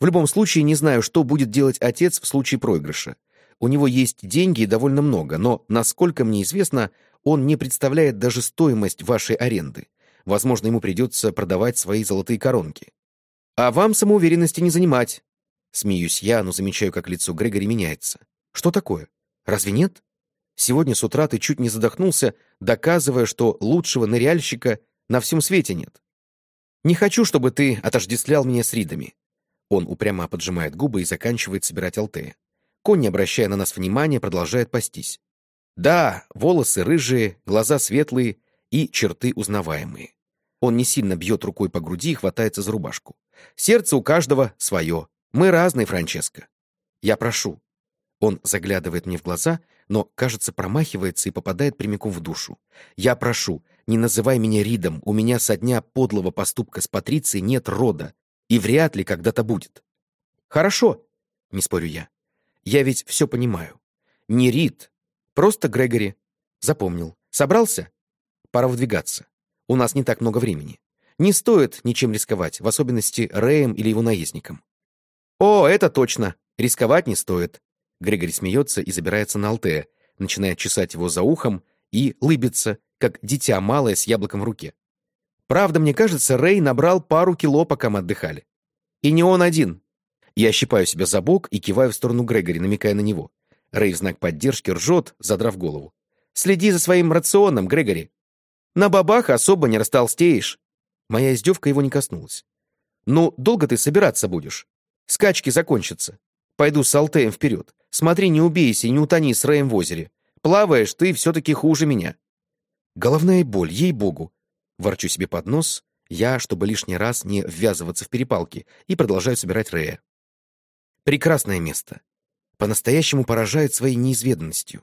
В любом случае, не знаю, что будет делать отец в случае проигрыша. У него есть деньги и довольно много, но, насколько мне известно, он не представляет даже стоимость вашей аренды. Возможно, ему придется продавать свои золотые коронки. А вам самоуверенности не занимать. Смеюсь я, но замечаю, как лицо Грегори меняется. Что такое? Разве нет? Сегодня с утра ты чуть не задохнулся, доказывая, что лучшего ныряльщика на всем свете нет. Не хочу, чтобы ты отождествлял меня с Ридами. Он упрямо поджимает губы и заканчивает собирать алтея. Конь, не обращая на нас внимания, продолжает пастись. Да, волосы рыжие, глаза светлые и черты узнаваемые. Он не сильно бьет рукой по груди и хватается за рубашку. Сердце у каждого свое. Мы разные, Франческо. Я прошу. Он заглядывает мне в глаза, но, кажется, промахивается и попадает прямиком в душу. Я прошу, не называй меня Ридом, у меня со дня подлого поступка с Патрицией нет рода, и вряд ли когда-то будет. Хорошо, не спорю я. Я ведь все понимаю. Не Рид, просто Грегори. Запомнил. Собрался? Пора выдвигаться. У нас не так много времени. Не стоит ничем рисковать, в особенности Рэем или его наездником. О, это точно. Рисковать не стоит. Грегори смеется и забирается на Алтея, начинает чесать его за ухом и лыбится, как дитя малое с яблоком в руке. Правда, мне кажется, Рэй набрал пару кило, пока мы отдыхали. И не он один. Я щипаю себя за бок и киваю в сторону Грегори, намекая на него. Рэй в знак поддержки ржет, задрав голову. «Следи за своим рационом, Грегори. На бабах особо не растолстеешь». Моя издевка его не коснулась. «Ну, долго ты собираться будешь? Скачки закончатся. Пойду с Алтеем вперед. Смотри, не убейся и не утони с Рэем в озере. Плаваешь ты все-таки хуже меня». Головная боль, ей-богу. Ворчу себе под нос, я, чтобы лишний раз не ввязываться в перепалки, и продолжаю собирать Рэя. Прекрасное место. По-настоящему поражает своей неизведанностью.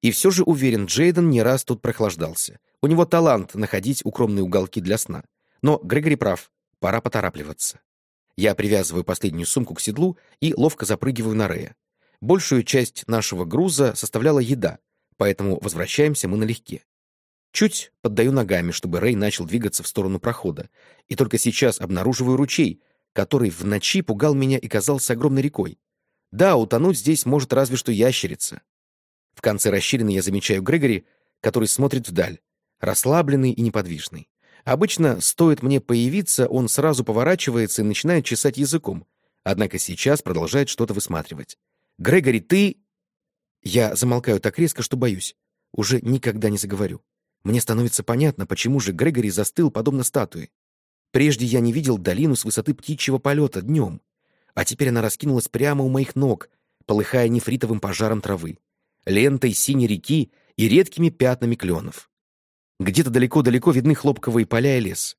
И все же уверен, Джейден не раз тут прохлаждался. У него талант находить укромные уголки для сна. Но Грегори прав, пора поторапливаться. Я привязываю последнюю сумку к седлу и ловко запрыгиваю на Рея. Большую часть нашего груза составляла еда, поэтому возвращаемся мы налегке. Чуть поддаю ногами, чтобы Рэй начал двигаться в сторону прохода, и только сейчас обнаруживаю ручей, который в ночи пугал меня и казался огромной рекой. Да, утонуть здесь может разве что ящерица. В конце расщелины я замечаю Грегори, который смотрит вдаль, расслабленный и неподвижный. Обычно, стоит мне появиться, он сразу поворачивается и начинает чесать языком, однако сейчас продолжает что-то высматривать. «Грегори, ты...» Я замолкаю так резко, что боюсь. Уже никогда не заговорю. Мне становится понятно, почему же Грегори застыл, подобно статуе. Прежде я не видел долину с высоты птичьего полета днем, а теперь она раскинулась прямо у моих ног, полыхая нефритовым пожаром травы, лентой синей реки и редкими пятнами кленов. Где-то далеко-далеко видны хлопковые поля и лес.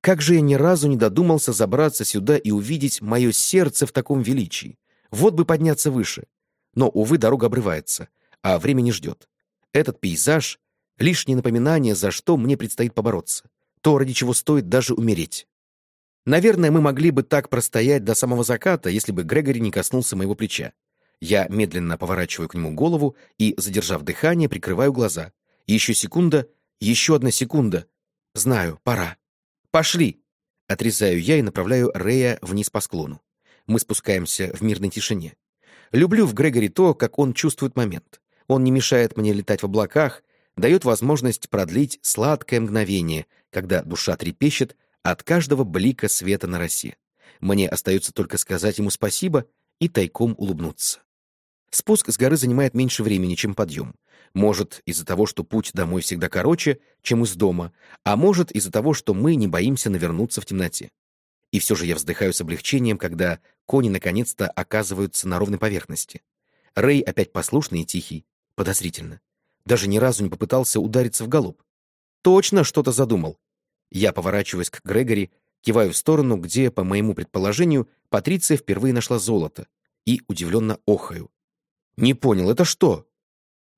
Как же я ни разу не додумался забраться сюда и увидеть мое сердце в таком величии. Вот бы подняться выше. Но, увы, дорога обрывается, а время не ждет. Этот пейзаж — лишнее напоминание, за что мне предстоит побороться. То, ради чего стоит даже умереть. Наверное, мы могли бы так простоять до самого заката, если бы Грегори не коснулся моего плеча. Я медленно поворачиваю к нему голову и, задержав дыхание, прикрываю глаза. еще секунда, еще одна секунда. Знаю, пора. Пошли! Отрезаю я и направляю Рея вниз по склону. Мы спускаемся в мирной тишине. Люблю в Грегори то, как он чувствует момент. Он не мешает мне летать в облаках, дает возможность продлить сладкое мгновение, когда душа трепещет от каждого блика света на росе. Мне остается только сказать ему спасибо и тайком улыбнуться. Спуск с горы занимает меньше времени, чем подъем. Может, из-за того, что путь домой всегда короче, чем из дома, а может, из-за того, что мы не боимся навернуться в темноте. И все же я вздыхаю с облегчением, когда кони наконец-то оказываются на ровной поверхности. Рэй опять послушный и тихий, подозрительно. Даже ни разу не попытался удариться в галоп. Точно что-то задумал. Я поворачиваюсь к Грегори, киваю в сторону, где, по моему предположению, Патриция впервые нашла золото, и удивленно охаю. «Не понял, это что?»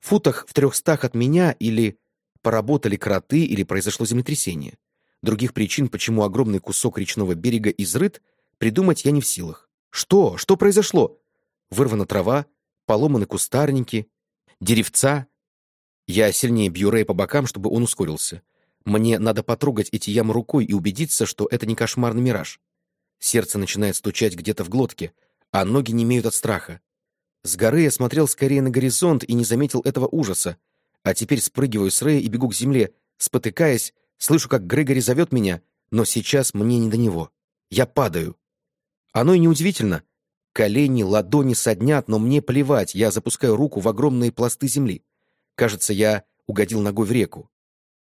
В футах в трехстах от меня или поработали кроты, или произошло землетрясение. Других причин, почему огромный кусок речного берега изрыт, придумать я не в силах. Что? Что произошло? Вырвана трава, поломаны кустарники, деревца. Я сильнее бью Рэя по бокам, чтобы он ускорился. Мне надо потрогать эти ямы рукой и убедиться, что это не кошмарный мираж. Сердце начинает стучать где-то в глотке, а ноги не имеют от страха. С горы я смотрел скорее на горизонт и не заметил этого ужаса, а теперь спрыгиваю с Рэя и бегу к земле, спотыкаясь, слышу, как Грегори зовет меня, но сейчас мне не до него. Я падаю. Оно и неудивительно. Колени, ладони соднят, но мне плевать, я запускаю руку в огромные пласты земли. Кажется, я угодил ногой в реку.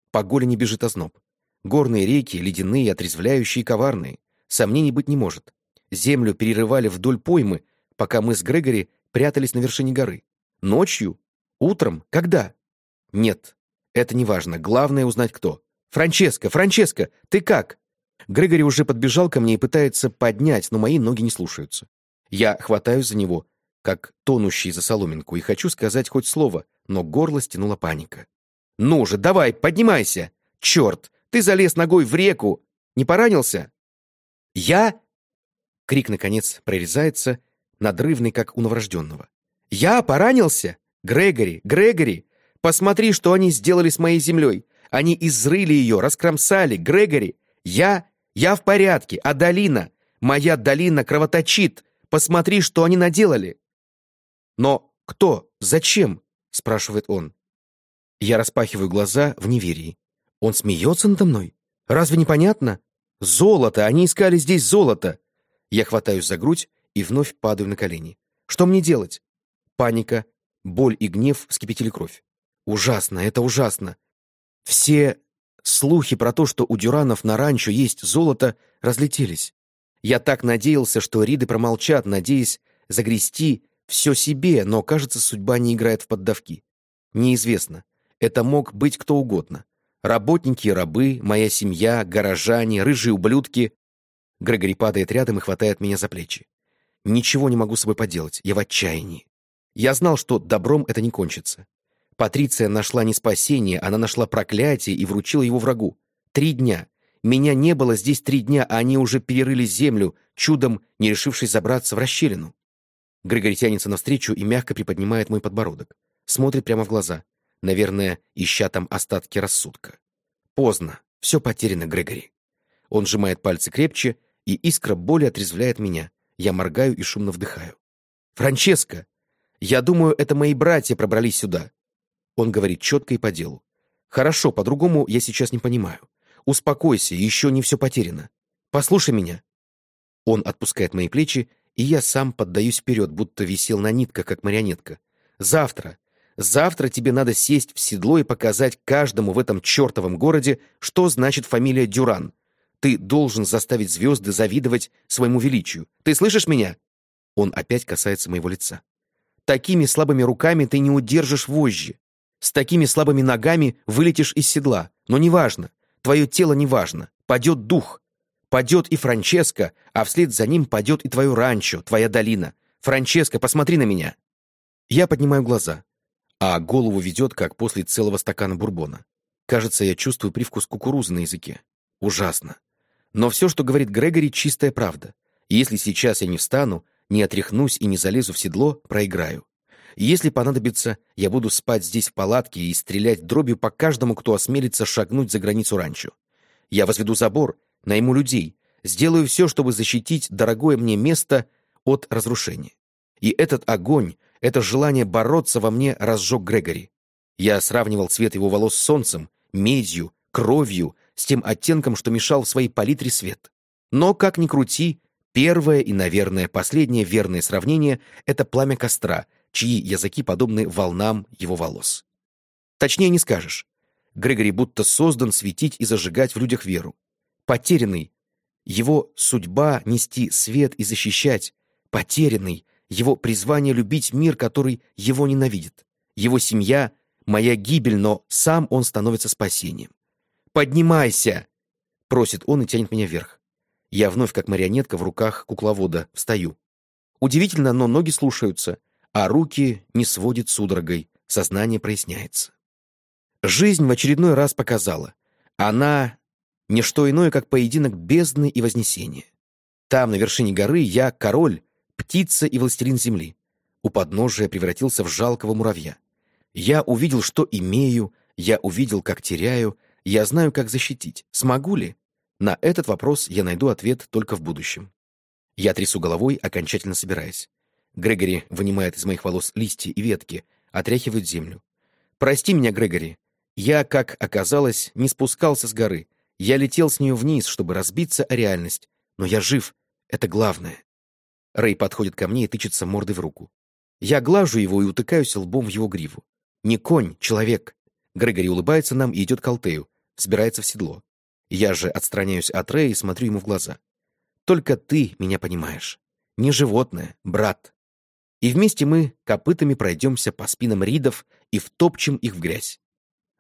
По голени бежит озноб. Горные реки, ледяные, отрезвляющие, коварные. Сомнений быть не может. Землю перерывали вдоль поймы, пока мы с Грегори прятались на вершине горы. Ночью? Утром? Когда? Нет, это не важно. Главное узнать, кто. «Франческо! Франческо! Ты как?» Грегори уже подбежал ко мне и пытается поднять, но мои ноги не слушаются. Я хватаюсь за него, как тонущий за соломинку, и хочу сказать хоть слово, но горло стянула паника. «Ну же, давай, поднимайся! Черт, ты залез ногой в реку! Не поранился?» «Я?» Крик, наконец, прорезается, надрывный, как у новорожденного. «Я поранился? Грегори, Грегори! Посмотри, что они сделали с моей землей! Они изрыли ее, раскромсали! Грегори! Я... Я в порядке, а долина... Моя долина кровоточит! Посмотри, что они наделали!» «Но кто? Зачем?» — спрашивает он. Я распахиваю глаза в неверии. Он смеется надо мной? Разве непонятно? Золото! Они искали здесь золото! Я хватаюсь за грудь и вновь падаю на колени. Что мне делать? Паника, боль и гнев вскипятили кровь. Ужасно, это ужасно. Все слухи про то, что у Дюранов на ранчо есть золото, разлетелись. Я так надеялся, что Риды промолчат, надеясь загрести все себе, но, кажется, судьба не играет в поддавки. Неизвестно. Это мог быть кто угодно. Работники рабы, моя семья, горожане, рыжие ублюдки. Грегори падает рядом и хватает меня за плечи. Ничего не могу с собой поделать, я в отчаянии. Я знал, что добром это не кончится. Патриция нашла не спасение, она нашла проклятие и вручила его врагу. Три дня. Меня не было здесь три дня, а они уже перерыли землю, чудом не решившись забраться в расщелину. Григорий тянется навстречу и мягко приподнимает мой подбородок. Смотрит прямо в глаза. Наверное, ища там остатки рассудка. Поздно. Все потеряно, Грегори. Он сжимает пальцы крепче, и искра боли отрезвляет меня. Я моргаю и шумно вдыхаю. «Франческо! Я думаю, это мои братья пробрались сюда». Он говорит четко и по делу. «Хорошо, по-другому я сейчас не понимаю. Успокойся, еще не все потеряно. Послушай меня». Он отпускает мои плечи, и я сам поддаюсь вперед, будто висел на нитках, как марионетка. «Завтра, завтра тебе надо сесть в седло и показать каждому в этом чертовом городе, что значит фамилия Дюран, ты должен заставить звезды завидовать своему величию. Ты слышишь меня?» Он опять касается моего лица. «Такими слабыми руками ты не удержишь вожжи. С такими слабыми ногами вылетишь из седла. Но неважно. Твое тело неважно. Падет дух. Падет и Франческо, а вслед за ним падет и твое ранчо, твоя долина. Франческо, посмотри на меня!» Я поднимаю глаза, а голову ведет, как после целого стакана бурбона. Кажется, я чувствую привкус кукурузы на языке. Ужасно. Но все, что говорит Грегори, чистая правда. Если сейчас я не встану, не отряхнусь и не залезу в седло, проиграю. Если понадобится, я буду спать здесь в палатке и стрелять дробью по каждому, кто осмелится шагнуть за границу ранчо. Я возведу забор, найму людей, сделаю все, чтобы защитить дорогое мне место от разрушения. И этот огонь, это желание бороться во мне разжег Грегори. Я сравнивал цвет его волос с солнцем, медью, кровью, с тем оттенком, что мешал в своей палитре свет. Но, как ни крути, первое и, наверное, последнее верное сравнение — это пламя костра, чьи языки подобны волнам его волос. Точнее не скажешь. Грегори будто создан светить и зажигать в людях веру. Потерянный. Его судьба — нести свет и защищать. Потерянный. Его призвание — любить мир, который его ненавидит. Его семья — моя гибель, но сам он становится спасением. «Поднимайся!» — просит он и тянет меня вверх. Я вновь, как марионетка в руках кукловода, встаю. Удивительно, но ноги слушаются, а руки не сводит судорогой, сознание проясняется. Жизнь в очередной раз показала. Она — не что иное, как поединок бездны и вознесения. Там, на вершине горы, я король, птица и властелин земли. У подножия превратился в жалкого муравья. Я увидел, что имею, я увидел, как теряю, я знаю, как защитить. Смогу ли? На этот вопрос я найду ответ только в будущем. Я трясу головой, окончательно собираясь. Грегори вынимает из моих волос листья и ветки, отряхивает землю. «Прости меня, Грегори. Я, как оказалось, не спускался с горы. Я летел с нее вниз, чтобы разбиться о реальность. Но я жив. Это главное». Рэй подходит ко мне и тычется мордой в руку. Я глажу его и утыкаюсь лбом в его гриву. Не конь, человек. Грегори улыбается нам и идет к Алтею, взбирается в седло. Я же отстраняюсь от Рэя и смотрю ему в глаза. Только ты меня понимаешь. Не животное, брат. И вместе мы копытами пройдемся по спинам ридов и втопчем их в грязь.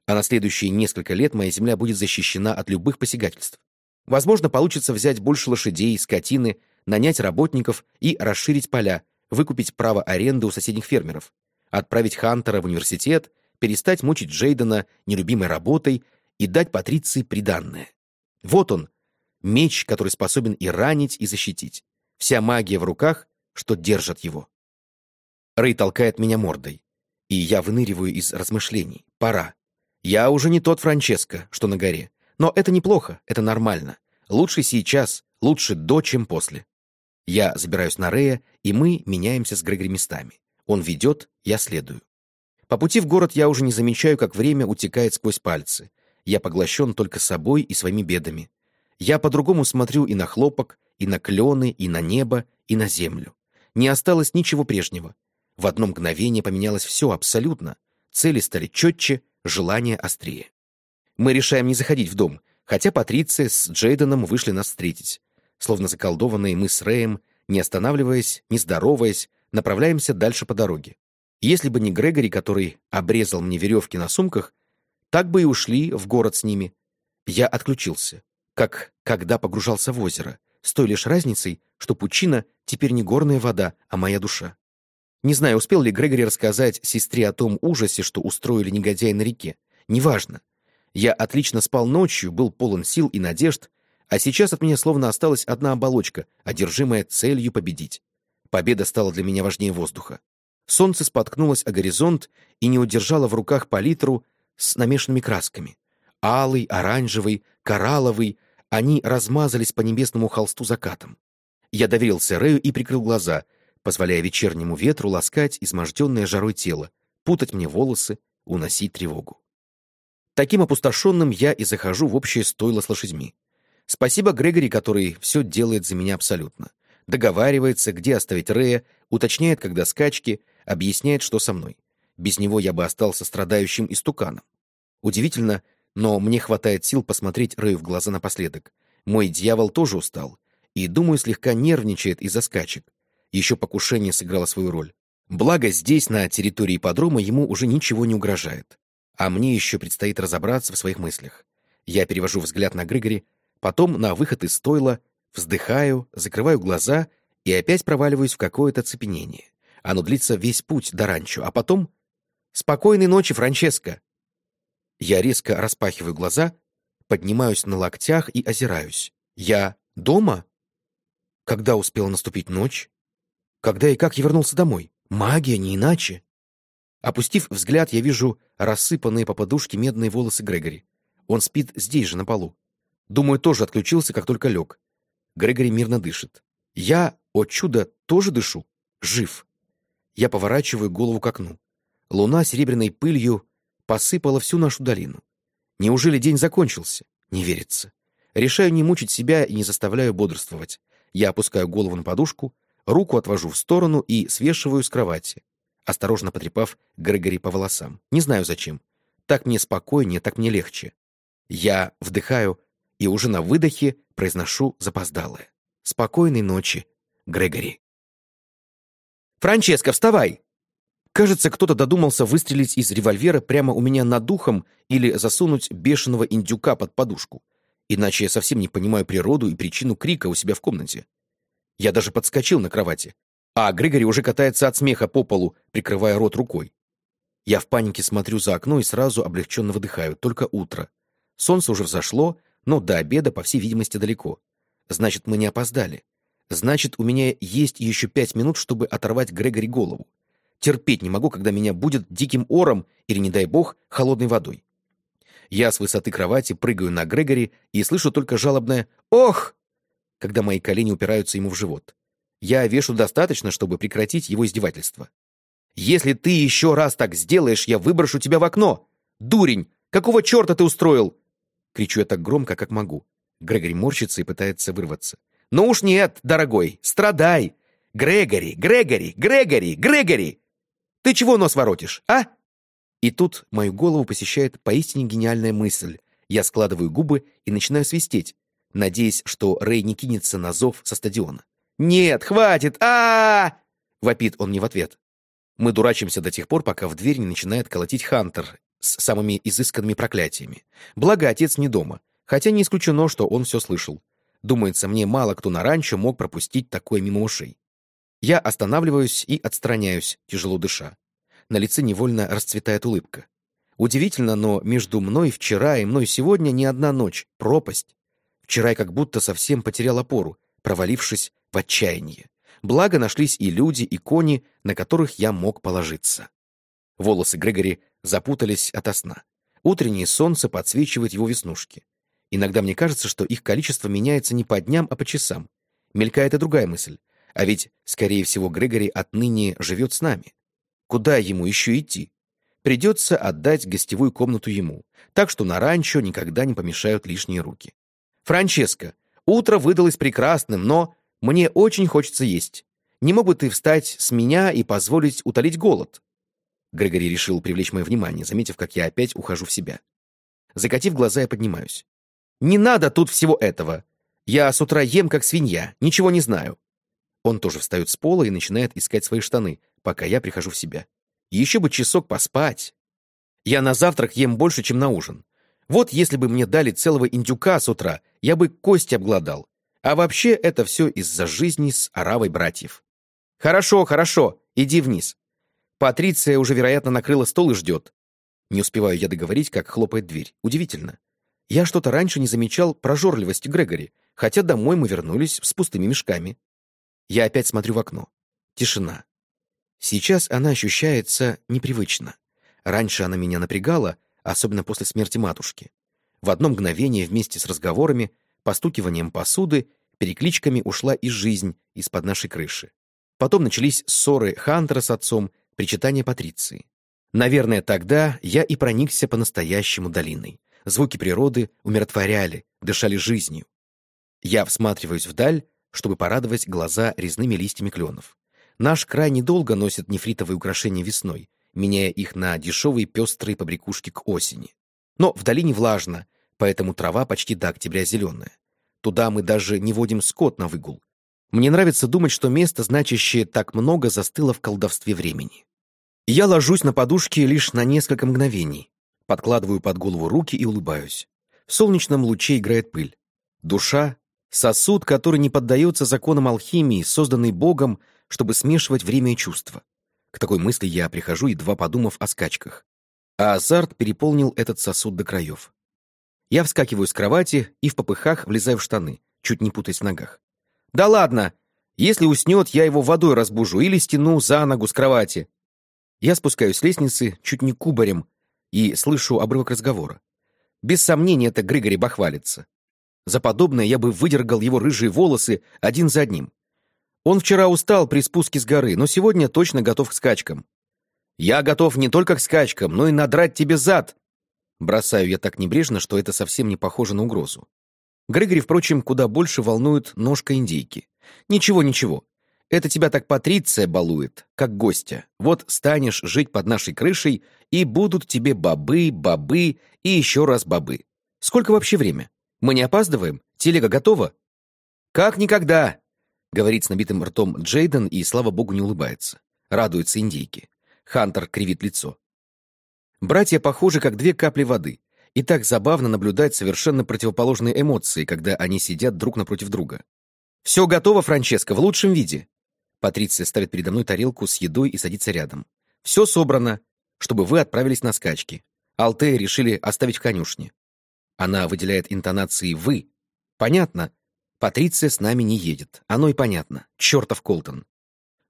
А на следующие несколько лет моя земля будет защищена от любых посягательств. Возможно, получится взять больше лошадей, скотины, нанять работников и расширить поля, выкупить право аренды у соседних фермеров, отправить Хантера в университет, перестать мучить Джейдена нелюбимой работой и дать Патриции приданное. Вот он, меч, который способен и ранить, и защитить. Вся магия в руках, что держат его. Рэй толкает меня мордой, и я выныриваю из размышлений. Пора. Я уже не тот Франческо, что на горе. Но это неплохо, это нормально. Лучше сейчас, лучше до, чем после. Я забираюсь на Рэя, и мы меняемся с Грегори местами. Он ведет, я следую. По пути в город я уже не замечаю, как время утекает сквозь пальцы. Я поглощен только собой и своими бедами. Я по-другому смотрю и на хлопок, и на клены, и на небо, и на землю. Не осталось ничего прежнего. В одно мгновение поменялось все абсолютно. Цели стали четче, желания острее. Мы решаем не заходить в дом, хотя Патриция с Джейденом вышли нас встретить. Словно заколдованные мы с Рэем, не останавливаясь, не здороваясь, направляемся дальше по дороге. Если бы не Грегори, который обрезал мне веревки на сумках, так бы и ушли в город с ними. Я отключился, как когда погружался в озеро, с той лишь разницей, что пучина теперь не горная вода, а моя душа. Не знаю, успел ли Грегори рассказать сестре о том ужасе, что устроили негодяи на реке. Неважно. Я отлично спал ночью, был полон сил и надежд, а сейчас от меня словно осталась одна оболочка, одержимая целью победить. Победа стала для меня важнее воздуха. Солнце споткнулось о горизонт и не удержало в руках палитру с намешанными красками. Алый, оранжевый, коралловый, они размазались по небесному холсту закатом. Я доверился Рэю и прикрыл глаза — позволяя вечернему ветру ласкать изможденное жарой тело, путать мне волосы, уносить тревогу. Таким опустошенным я и захожу в общее стойло с лошадьми. Спасибо Грегори, который все делает за меня абсолютно. Договаривается, где оставить Рея, уточняет, когда скачки, объясняет, что со мной. Без него я бы остался страдающим истуканом. Удивительно, но мне хватает сил посмотреть Рэю в глаза напоследок. Мой дьявол тоже устал и, думаю, слегка нервничает из-за скачек, еще покушение сыграло свою роль. Благо, здесь, на территории подрома, ему уже ничего не угрожает. А мне еще предстоит разобраться в своих мыслях. Я перевожу взгляд на Григори, потом на выход из стойла, вздыхаю, закрываю глаза и опять проваливаюсь в какое-то цепенение. Оно длится весь путь до ранчо, а потом... «Спокойной ночи, Франческо!» Я резко распахиваю глаза, поднимаюсь на локтях и озираюсь. «Я дома?» Когда успела наступить ночь? Когда и как я вернулся домой? Магия, не иначе. Опустив взгляд, я вижу рассыпанные по подушке медные волосы Грегори. Он спит здесь же, на полу. Думаю, тоже отключился, как только лег. Грегори мирно дышит. Я, о чудо, тоже дышу. Жив. Я поворачиваю голову к окну. Луна серебряной пылью посыпала всю нашу долину. Неужели день закончился? Не верится. Решаю не мучить себя и не заставляю бодрствовать. Я опускаю голову на подушку, Руку отвожу в сторону и свешиваю с кровати, осторожно потрепав Грегори по волосам. Не знаю зачем. Так мне спокойнее, так мне легче. Я вдыхаю и уже на выдохе произношу запоздалое. «Спокойной ночи, Грегори». «Франческо, вставай!» Кажется, кто-то додумался выстрелить из револьвера прямо у меня над духом или засунуть бешеного индюка под подушку. Иначе я совсем не понимаю природу и причину крика у себя в комнате. Я даже подскочил на кровати. А Григори уже катается от смеха по полу, прикрывая рот рукой. Я в панике смотрю за окно и сразу облегченно выдыхаю. Только утро. Солнце уже взошло, но до обеда, по всей видимости, далеко. Значит, мы не опоздали. Значит, у меня есть еще пять минут, чтобы оторвать Грегори голову. Терпеть не могу, когда меня будет диким ором или, не дай бог, холодной водой. Я с высоты кровати прыгаю на Грегори и слышу только жалобное «Ох!», когда мои колени упираются ему в живот. Я вешу достаточно, чтобы прекратить его издевательство. «Если ты еще раз так сделаешь, я выброшу тебя в окно! Дурень! Какого черта ты устроил?» Кричу я так громко, как могу. Грегори морщится и пытается вырваться. «Ну уж нет, дорогой, страдай! Грегори, Грегори, Грегори, Грегори! Ты чего нос воротишь, а?» И тут мою голову посещает поистине гениальная мысль. Я складываю губы и начинаю свистеть, надеясь, что Рэй не кинется на зов со стадиона. «Нет, хватит! а, -а, -а вопит он мне в ответ. Мы дурачимся до тех пор, пока в дверь не начинает колотить Хантер с самыми изысканными проклятиями. Благо, отец не дома, хотя не исключено, что он все слышал. Думается, мне мало кто на ранчо мог пропустить такое мимо ушей. Я останавливаюсь и отстраняюсь, тяжело дыша. На лице невольно расцветает улыбка. Удивительно, но между мной вчера и мной сегодня не одна ночь, пропасть. Вчера я как будто совсем потерял опору, провалившись в отчаяние. Благо нашлись и люди, и кони, на которых я мог положиться. Волосы Грегори запутались ото сна. Утреннее солнце подсвечивает его веснушки. Иногда мне кажется, что их количество меняется не по дням, а по часам. Мелькает и другая мысль. А ведь, скорее всего, Грегори отныне живет с нами. Куда ему еще идти? Придется отдать гостевую комнату ему, так что на ранчо никогда не помешают лишние руки. «Франческо, утро выдалось прекрасным, но мне очень хочется есть. Не мог бы ты встать с меня и позволить утолить голод?» Грегори решил привлечь мое внимание, заметив, как я опять ухожу в себя. Закатив глаза, я поднимаюсь. «Не надо тут всего этого! Я с утра ем, как свинья, ничего не знаю!» Он тоже встает с пола и начинает искать свои штаны, пока я прихожу в себя. Еще бы часок поспать. Я на завтрак ем больше, чем на ужин. Вот если бы мне дали целого индюка с утра, я бы кости обглодал. А вообще это все из-за жизни с оравой братьев. Хорошо, хорошо, иди вниз. Патриция уже, вероятно, накрыла стол и ждет. Не успеваю я договорить, как хлопает дверь. Удивительно. Я что-то раньше не замечал прожорливости Грегори, хотя домой мы вернулись с пустыми мешками. Я опять смотрю в окно. Тишина. Сейчас она ощущается непривычно. Раньше она меня напрягала, особенно после смерти матушки. В одно мгновение вместе с разговорами, постукиванием посуды, перекличками ушла и жизнь из-под нашей крыши. Потом начались ссоры Хантера с отцом, причитания Патриции. Наверное, тогда я и проникся по-настоящему долиной. Звуки природы умиротворяли, дышали жизнью. Я всматриваюсь вдаль, чтобы порадовать глаза резными листьями кленов. Наш край недолго носит нефритовые украшения весной, меняя их на дешевые пестрые побрякушки к осени. Но в долине влажно, поэтому трава почти до октября зеленая. Туда мы даже не водим скот на выгул. Мне нравится думать, что место, значащее так много, застыло в колдовстве времени. Я ложусь на подушке лишь на несколько мгновений, подкладываю под голову руки и улыбаюсь. В солнечном луче играет пыль. Душа — сосуд, который не поддается законам алхимии, созданный Богом, чтобы смешивать время и чувства. К такой мысли я прихожу, едва подумав о скачках. А азарт переполнил этот сосуд до краев. Я вскакиваю с кровати и в попыхах влезаю в штаны, чуть не путаясь в ногах. «Да ладно! Если уснет, я его водой разбужу или стяну за ногу с кровати». Я спускаюсь с лестницы, чуть не кубарем, и слышу обрывок разговора. Без сомнения, это Григорий бахвалится. За подобное я бы выдергал его рыжие волосы один за одним. Он вчера устал при спуске с горы, но сегодня точно готов к скачкам. Я готов не только к скачкам, но и надрать тебе зад. Бросаю я так небрежно, что это совсем не похоже на угрозу. Грегори, впрочем, куда больше волнует ножка индейки. Ничего, ничего. Это тебя так Патриция балует, как гостя. Вот станешь жить под нашей крышей, и будут тебе бобы, бобы и еще раз бобы. Сколько вообще время? Мы не опаздываем? Телега готова? Как никогда, — говорит с набитым ртом Джейден и, слава богу, не улыбается. Радуется индейке. Хантер кривит лицо. Братья похожи, как две капли воды. И так забавно наблюдать совершенно противоположные эмоции, когда они сидят друг напротив друга. «Все готово, Франческо, в лучшем виде!» Патриция ставит передо мной тарелку с едой и садится рядом. «Все собрано, чтобы вы отправились на скачки. Алтея решили оставить в конюшне». Она выделяет интонации «вы». Понятно, Патриция с нами не едет. Оно и понятно. Чертов Колтон.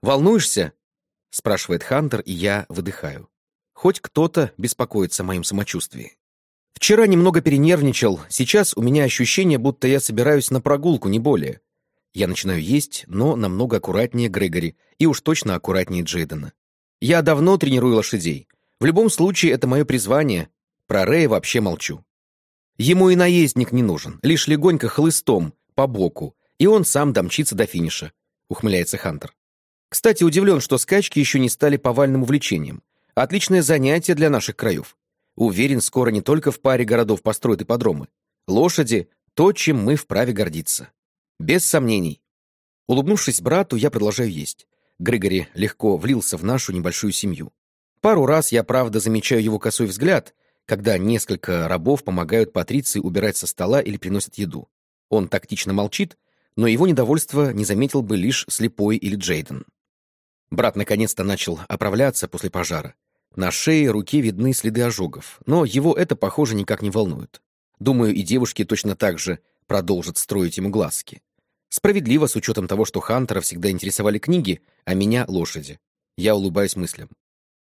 «Волнуешься?» — спрашивает Хантер, и я выдыхаю. Хоть кто-то беспокоится о моем самочувствии. Вчера немного перенервничал, сейчас у меня ощущение, будто я собираюсь на прогулку, не более. Я начинаю есть, но намного аккуратнее Грегори, и уж точно аккуратнее Джейдена. Я давно тренирую лошадей. В любом случае, это мое призвание. Про Рэя вообще молчу. Ему и наездник не нужен, лишь легонько хлыстом, по боку, и он сам домчится до финиша, ухмыляется Хантер. Кстати, удивлен, что скачки еще не стали повальным увлечением. Отличное занятие для наших краев. Уверен, скоро не только в паре городов построят ипподромы. Лошади — то, чем мы вправе гордиться. Без сомнений. Улыбнувшись брату, я продолжаю есть. Григори легко влился в нашу небольшую семью. Пару раз я, правда, замечаю его косой взгляд, когда несколько рабов помогают Патриции убирать со стола или приносят еду. Он тактично молчит, но его недовольство не заметил бы лишь слепой или Джейден. Брат наконец-то начал оправляться после пожара. На шее и руке видны следы ожогов, но его это, похоже, никак не волнует. Думаю, и девушки точно так же продолжат строить ему глазки. Справедливо с учетом того, что Хантера всегда интересовали книги, а меня — лошади. Я улыбаюсь мыслям.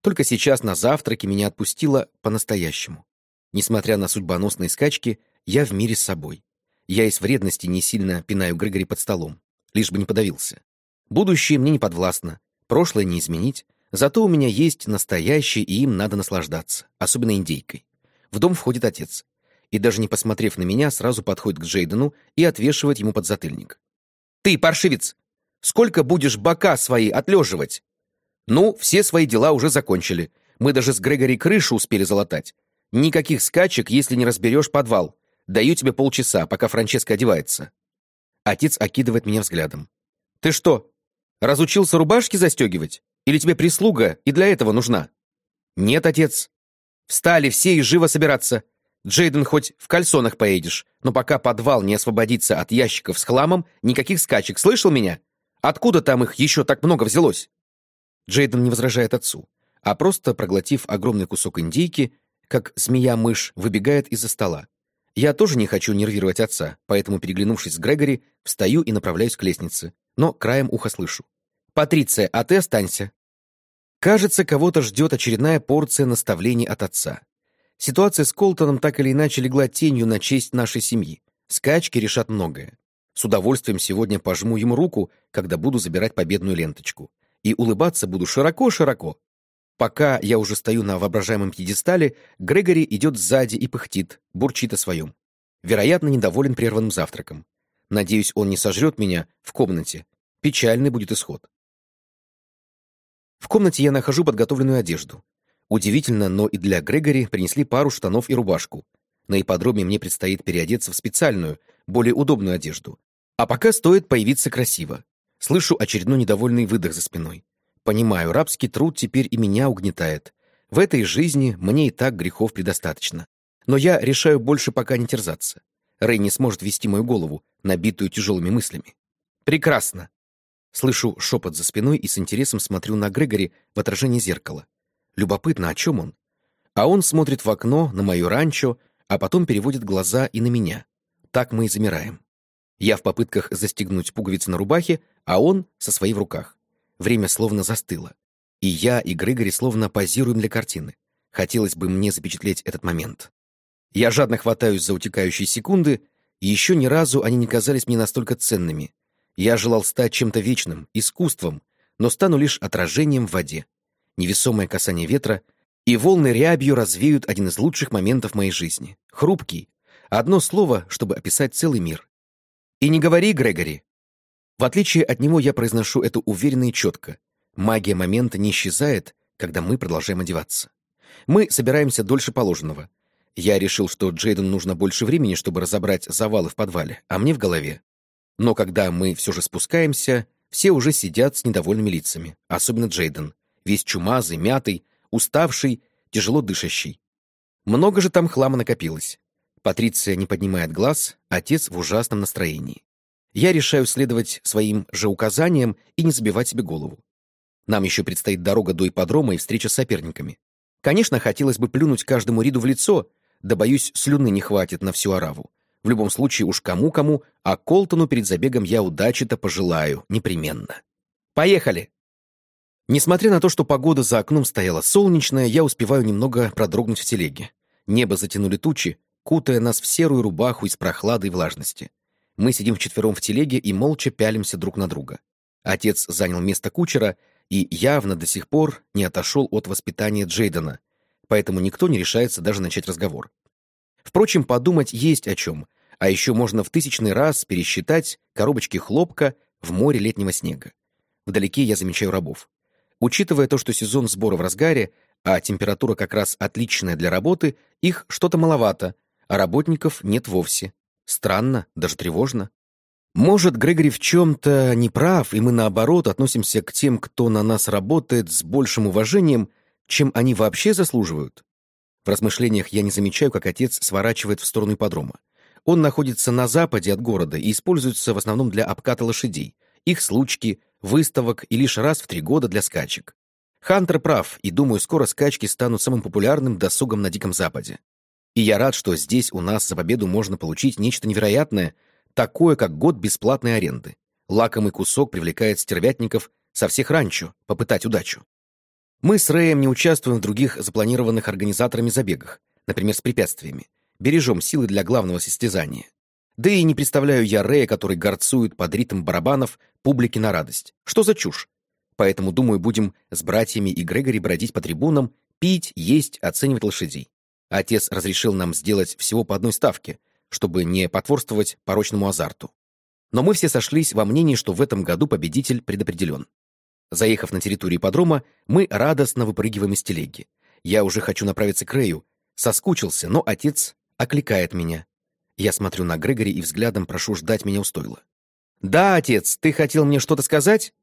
Только сейчас на завтраке меня отпустило по-настоящему. Несмотря на судьбоносные скачки, я в мире с собой. Я из вредности не сильно пинаю Грегори под столом, лишь бы не подавился. Будущее мне не подвластно, прошлое не изменить, Зато у меня есть настоящий, и им надо наслаждаться, особенно индейкой. В дом входит отец. И даже не посмотрев на меня, сразу подходит к Джейдену и отвешивает ему подзатыльник. «Ты, паршивец! Сколько будешь бока свои отлеживать?» «Ну, все свои дела уже закончили. Мы даже с Грегори крышу успели залатать. Никаких скачек, если не разберешь подвал. Даю тебе полчаса, пока Франческа одевается». Отец окидывает меня взглядом. «Ты что, разучился рубашки застегивать? Или тебе прислуга и для этого нужна?» «Нет, отец. Встали все и живо собираться. Джейден хоть в кальсонах поедешь, но пока подвал не освободится от ящиков с хламом, никаких скачек, слышал меня? Откуда там их еще так много взялось?» Джейден не возражает отцу, а просто, проглотив огромный кусок индейки, как змея-мышь, выбегает из-за стола. Я тоже не хочу нервировать отца, поэтому, переглянувшись с Грегори, встаю и направляюсь к лестнице, но краем уха слышу. «Патриция, а ты останься». Кажется, кого-то ждет очередная порция наставлений от отца. Ситуация с Колтоном так или иначе легла тенью на честь нашей семьи. Скачки решат многое. С удовольствием сегодня пожму ему руку, когда буду забирать победную ленточку. И улыбаться буду широко-широко. Пока я уже стою на воображаемом пьедестале, Грегори идет сзади и пыхтит, бурчит о своем. Вероятно, недоволен прерванным завтраком. Надеюсь, он не сожрет меня в комнате. Печальный будет исход. В комнате я нахожу подготовленную одежду. Удивительно, но и для Грегори принесли пару штанов и рубашку. На ипподроме мне предстоит переодеться в специальную, более удобную одежду. А пока стоит появиться красиво. Слышу очередной недовольный выдох за спиной. Понимаю, рабский труд теперь и меня угнетает. В этой жизни мне и так грехов предостаточно. Но я решаю больше пока не терзаться. Рэй не сможет вести мою голову, набитую тяжелыми мыслями. Прекрасно. Слышу шепот за спиной и с интересом смотрю на Грегори в отражении зеркала. Любопытно, о чем он? А он смотрит в окно на мою ранчо, а потом переводит глаза и на меня. Так мы и замираем. Я в попытках застегнуть пуговицы на рубахе, а он со своей в руках. Время словно застыло. И я, и Грегори словно позируем для картины. Хотелось бы мне запечатлеть этот момент. Я жадно хватаюсь за утекающие секунды, и еще ни разу они не казались мне настолько ценными, я желал стать чем-то вечным, искусством, но стану лишь отражением в воде. Невесомое касание ветра, и волны рябью развеют один из лучших моментов моей жизни. Хрупкий. Одно слово, чтобы описать целый мир. И не говори, Грегори. В отличие от него я произношу это уверенно и четко. Магия момента не исчезает, когда мы продолжаем одеваться. Мы собираемся дольше положенного. Я решил, что Джейдену нужно больше времени, чтобы разобрать завалы в подвале, а мне в голове. Но когда мы все же спускаемся, все уже сидят с недовольными лицами, особенно Джейден, весь чумазый, мятый, уставший, тяжело дышащий. Много же там хлама накопилось. Патриция не поднимает глаз, отец в ужасном настроении. Я решаю следовать своим же указаниям и не забивать себе голову. Нам еще предстоит дорога до ипподрома и встреча с соперниками. Конечно, хотелось бы плюнуть каждому Риду в лицо, да, боюсь, слюны не хватит на всю ораву. В любом случае уж кому-кому, а Колтону перед забегом я удачи-то пожелаю, непременно. Поехали! Несмотря на то, что погода за окном стояла солнечная, я успеваю немного продрогнуть в телеге. Небо затянули тучи, кутая нас в серую рубаху из прохлады и влажности. Мы сидим вчетвером в телеге и молча пялимся друг на друга. Отец занял место кучера и явно до сих пор не отошел от воспитания Джейдена, поэтому никто не решается даже начать разговор. Впрочем, подумать есть о чем, а еще можно в тысячный раз пересчитать коробочки хлопка в море летнего снега. Вдалеке я замечаю рабов. Учитывая то, что сезон сбора в разгаре, а температура как раз отличная для работы, их что-то маловато, а работников нет вовсе. Странно, даже тревожно. Может, Грегори в чем-то не прав, и мы, наоборот, относимся к тем, кто на нас работает, с большим уважением, чем они вообще заслуживают? В размышлениях я не замечаю, как отец сворачивает в сторону ипподрома. Он находится на западе от города и используется в основном для обката лошадей, их случки, выставок и лишь раз в три года для скачек. Хантер прав, и думаю, скоро скачки станут самым популярным досугом на Диком Западе. И я рад, что здесь у нас за победу можно получить нечто невероятное, такое, как год бесплатной аренды. Лакомый кусок привлекает стервятников со всех ранчо попытать удачу. Мы с Рэем не участвуем в других запланированных организаторами забегах, например, с препятствиями. Бережем силы для главного состязания. Да и не представляю я Рэя, который горцует под ритм барабанов публике на радость. Что за чушь? Поэтому, думаю, будем с братьями и Грегори бродить по трибунам, пить, есть, оценивать лошадей. Отец разрешил нам сделать всего по одной ставке, чтобы не потворствовать порочному азарту. Но мы все сошлись во мнении, что в этом году победитель предопределен. Заехав на территорию ипподрома, мы радостно выпрыгиваем из телеги. Я уже хочу направиться к Рэю. Соскучился, но отец окликает меня. Я смотрю на Грегори и взглядом прошу ждать меня у стойла. «Да, отец, ты хотел мне что-то сказать?»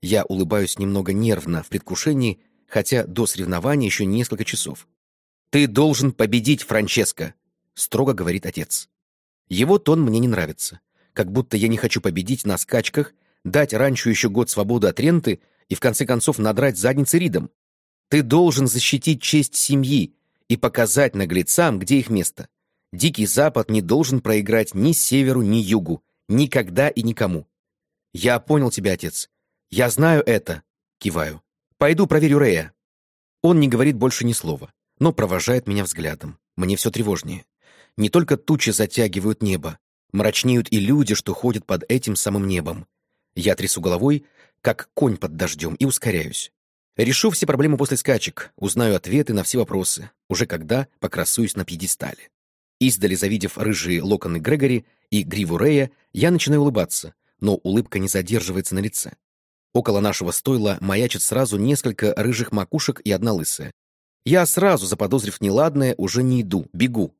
Я улыбаюсь немного нервно, в предвкушении, хотя до соревнования еще несколько часов. «Ты должен победить, Франческо!» — строго говорит отец. Его тон мне не нравится. Как будто я не хочу победить на скачках, дать раньше еще год свободы от ренты и в конце концов надрать задницы Ридом. Ты должен защитить честь семьи и показать наглецам, где их место. Дикий Запад не должен проиграть ни северу, ни югу. Никогда и никому. Я понял тебя, отец. Я знаю это. Киваю. Пойду проверю Рея. Он не говорит больше ни слова но провожает меня взглядом. Мне все тревожнее. Не только тучи затягивают небо, мрачнеют и люди, что ходят под этим самым небом. Я трясу головой, как конь под дождем, и ускоряюсь. Решу все проблемы после скачек, узнаю ответы на все вопросы, уже когда покрасуюсь на пьедестале. Издали завидев рыжие локоны Грегори и гриву Рея, я начинаю улыбаться, но улыбка не задерживается на лице. Около нашего стойла маячит сразу несколько рыжих макушек и одна лысая. Я сразу, заподозрив неладное, уже не иду, бегу.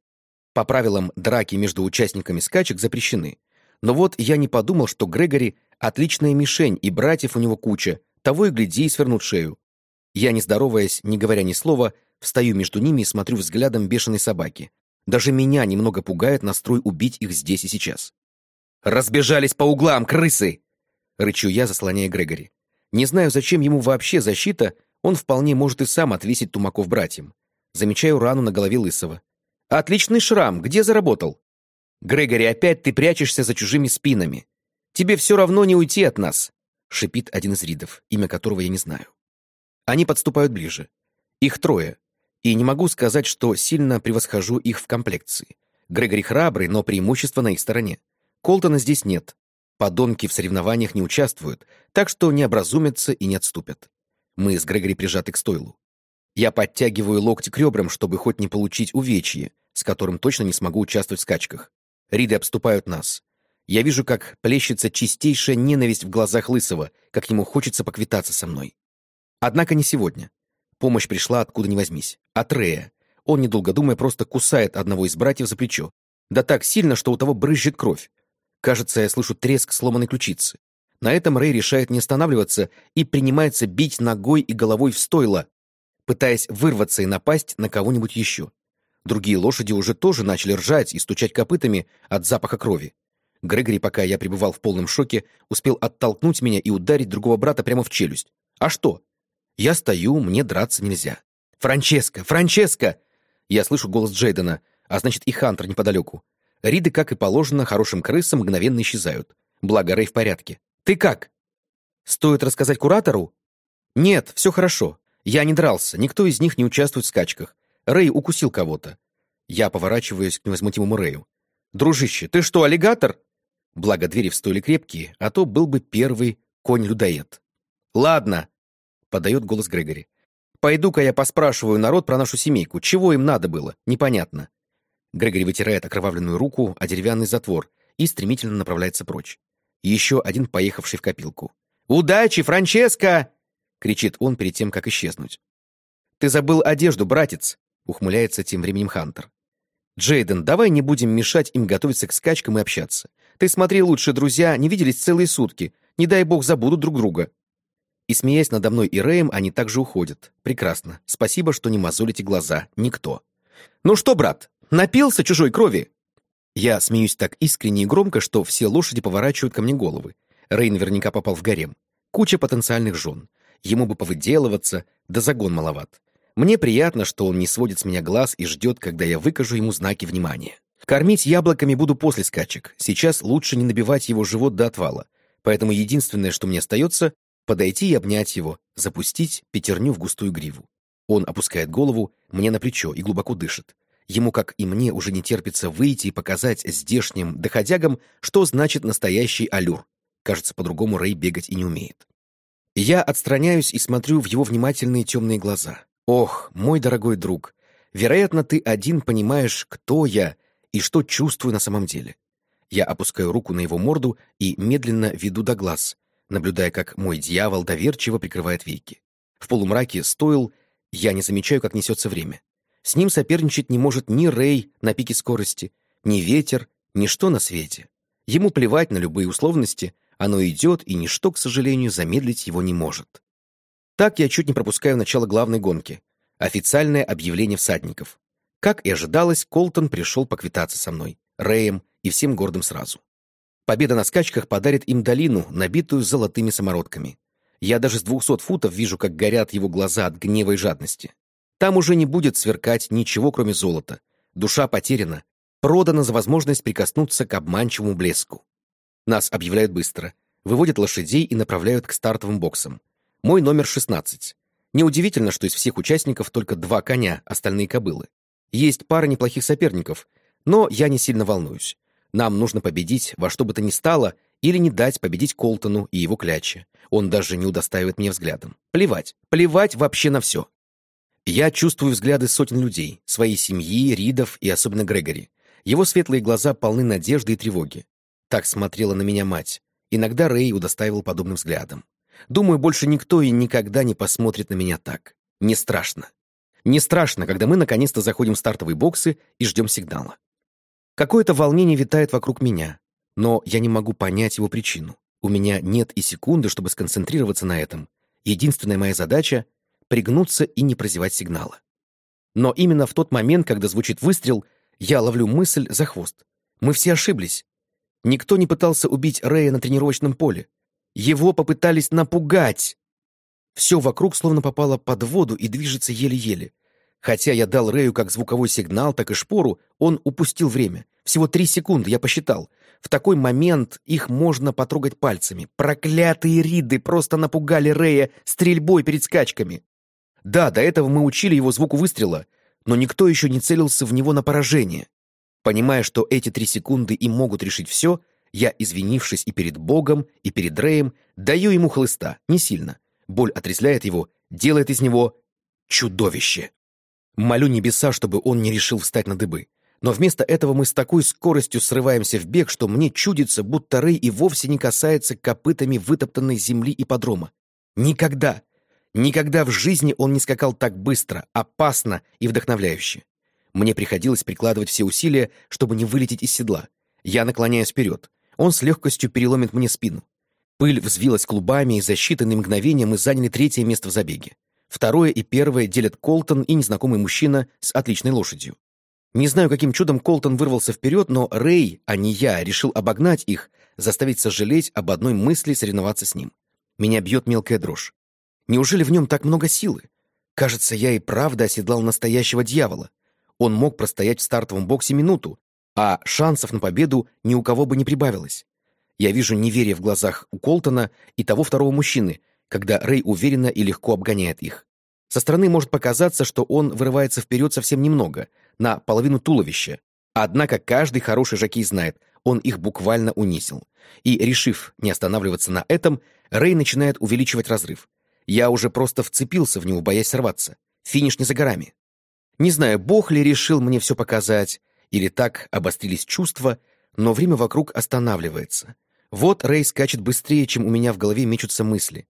По правилам, драки между участниками скачек запрещены. Но вот я не подумал, что Грегори — отличная мишень, и братьев у него куча, того и гляди и свернут шею. Я, не здороваясь, не говоря ни слова, встаю между ними и смотрю взглядом бешеной собаки. Даже меня немного пугает настрой убить их здесь и сейчас. «Разбежались по углам, крысы!» — рычу я, заслоняя Грегори. Не знаю, зачем ему вообще защита, он вполне может и сам отвесить Тумаков братьям. Замечаю рану на голове Лысого. «Отличный шрам! Где заработал?» «Грегори, опять ты прячешься за чужими спинами. Тебе все равно не уйти от нас!» — шипит один из ридов, имя которого я не знаю. Они подступают ближе. Их трое. И не могу сказать, что сильно превосхожу их в комплекции. Грегори храбрый, но преимущество на их стороне. Колтона здесь нет. Подонки в соревнованиях не участвуют, так что не образумятся и не отступят. Мы с Грегори прижаты к стойлу. Я подтягиваю локти к ребрам, чтобы хоть не получить увечье, с которым точно не смогу участвовать в скачках. Риды обступают нас. Я вижу, как плещется чистейшая ненависть в глазах Лысого, как ему хочется поквитаться со мной. Однако не сегодня. Помощь пришла откуда ни возьмись. От Рея. Он, недолго думая, просто кусает одного из братьев за плечо. Да так сильно, что у того брызжет кровь. Кажется, я слышу треск сломанной ключицы. На этом Рэй решает не останавливаться и принимается бить ногой и головой в стойло, пытаясь вырваться и напасть на кого-нибудь еще. Другие лошади уже тоже начали ржать и стучать копытами от запаха крови. Грегори, пока я пребывал в полном шоке, успел оттолкнуть меня и ударить другого брата прямо в челюсть. А что? Я стою, мне драться нельзя. «Франческо! Франческо!» Я слышу голос Джейдена, а значит и Хантер неподалеку. Риды, как и положено, хорошим крысам мгновенно исчезают. Благо, Рэй в порядке. «Ты как?» «Стоит рассказать куратору?» «Нет, все хорошо. Я не дрался, никто из них не участвует в скачках. Рэй укусил кого-то». Я поворачиваюсь к невозмутимому Рэю. «Дружище, ты что, аллигатор?» Благо, двери в стойле крепкие, а то был бы первый конь-людоед. «Ладно», — подает голос Грегори. «Пойду-ка я поспрашиваю народ про нашу семейку. Чего им надо было? Непонятно». Грегори вытирает окровавленную руку о деревянный затвор и стремительно направляется прочь. Еще один поехавший в копилку. «Удачи, Франческо!» — кричит он перед тем, как исчезнуть. «Ты забыл одежду, братец!» — ухмыляется тем временем Хантер. «Джейден, давай не будем мешать им готовиться к скачкам и общаться. Ты смотри лучше, друзья, не виделись целые сутки. Не дай бог забудут друг друга». И, смеясь надо мной и Рэем, они также уходят. Прекрасно. Спасибо, что не мозолите глаза. Никто. «Ну что, брат, напился чужой крови?» Я смеюсь так искренне и громко, что все лошади поворачивают ко мне головы. Рэй наверняка попал в гарем. Куча потенциальных жен. Ему бы повыделываться, да загон маловат. Мне приятно, что он не сводит с меня глаз и ждет, когда я выкажу ему знаки внимания. Кормить яблоками буду после скачек. Сейчас лучше не набивать его живот до отвала. Поэтому единственное, что мне остается, подойти и обнять его, запустить пятерню в густую гриву. Он опускает голову мне на плечо и глубоко дышит. Ему, как и мне, уже не терпится выйти и показать здешним доходягам, что значит настоящий аллюр. Кажется, по-другому Рэй бегать и не умеет. Я отстраняюсь и смотрю в его внимательные темные глаза. Ох, мой дорогой друг, вероятно, ты один понимаешь, кто я и что чувствую на самом деле. Я опускаю руку на его морду и медленно веду до глаз, наблюдая, как мой дьявол доверчиво прикрывает веки. В полумраке стоил, я не замечаю, как несется время. С ним соперничать не может ни Рэй на пике скорости, ни ветер, ничто на свете. Ему плевать на любые условности, оно идет, и ничто, к сожалению, замедлить его не может. Так я чуть не пропускаю начало главной гонки. Официальное объявление всадников. Как и ожидалось, Колтон пришел поквитаться со мной, Рэем и всем гордым сразу. Победа на скачках подарит им долину, набитую золотыми самородками. Я даже с двухсот футов вижу, как горят его глаза от гнева и жадности. Там уже не будет сверкать ничего, кроме золота. Душа потеряна, продана за возможность прикоснуться к обманчивому блеску. Нас объявляют быстро, выводят лошадей и направляют к стартовым боксам. Мой номер 16. Неудивительно, что из всех участников только два коня, остальные кобылы. Есть пара неплохих соперников, но я не сильно волнуюсь. Нам нужно победить во что бы то ни стало или не дать победить Колтону и его кляче. Он даже не удостаивает меня взглядом. Плевать, плевать вообще на все. Я чувствую взгляды сотен людей, своей семьи, Ридов и особенно Грегори. Его светлые глаза полны надежды и тревоги. Так смотрела на меня мать. Иногда Рэй удостаивал подобным взглядом. Думаю, больше никто и никогда не посмотрит на меня так. Не страшно. Не страшно, когда мы наконец-то заходим в стартовые боксы и ждем сигнала. Какое-то волнение витает вокруг меня, но я не могу понять его причину. У меня нет и секунды, чтобы сконцентрироваться на этом. Единственная моя задача пригнуться и не прозевать сигнала. Но именно в тот момент, когда звучит выстрел, я ловлю мысль за хвост. Мы все ошиблись. Никто не пытался убить Рэя на тренировочном поле. Его попытались напугать. Все вокруг словно попало под воду и движется еле-еле. Хотя я дал Рэю как звуковой сигнал, так и шпору, он упустил время. Всего три секунды, я посчитал. В такой момент их можно потрогать пальцами. Проклятые риды просто напугали Рэя стрельбой перед скачками. Да, до этого мы учили его звуку выстрела, но никто еще не целился в него на поражение. Понимая, что эти три секунды и могут решить все, я, извинившись и перед Богом, и перед Рэем, даю ему хлыста, не сильно. Боль отрезляет его, делает из него чудовище. Молю небеса, чтобы он не решил встать на дыбы. Но вместо этого мы с такой скоростью срываемся в бег, что мне чудится, будто Рэй и вовсе не касается копытами вытоптанной земли и подрома. Никогда, Никогда в жизни он не скакал так быстро, опасно и вдохновляюще. Мне приходилось прикладывать все усилия, чтобы не вылететь из седла. Я наклоняюсь вперед. Он с легкостью переломит мне спину. Пыль взвилась клубами, и за считанные мгновения мы заняли третье место в забеге. Второе и первое делят Колтон и незнакомый мужчина с отличной лошадью. Не знаю, каким чудом Колтон вырвался вперед, но Рэй, а не я, решил обогнать их, заставить сожалеть об одной мысли соревноваться с ним. Меня бьет мелкая дрожь. Неужели в нем так много силы? Кажется, я и правда оседлал настоящего дьявола. Он мог простоять в стартовом боксе минуту, а шансов на победу ни у кого бы не прибавилось. Я вижу неверие в глазах у Колтона и того второго мужчины, когда Рэй уверенно и легко обгоняет их. Со стороны может показаться, что он вырывается вперед совсем немного, на половину туловища. Однако каждый хороший жокей знает, он их буквально унизил. И, решив не останавливаться на этом, Рэй начинает увеличивать разрыв. Я уже просто вцепился в него, боясь сорваться. Финиш не за горами. Не знаю, Бог ли решил мне все показать, или так обострились чувства, но время вокруг останавливается. Вот Рэй скачет быстрее, чем у меня в голове мечутся мысли.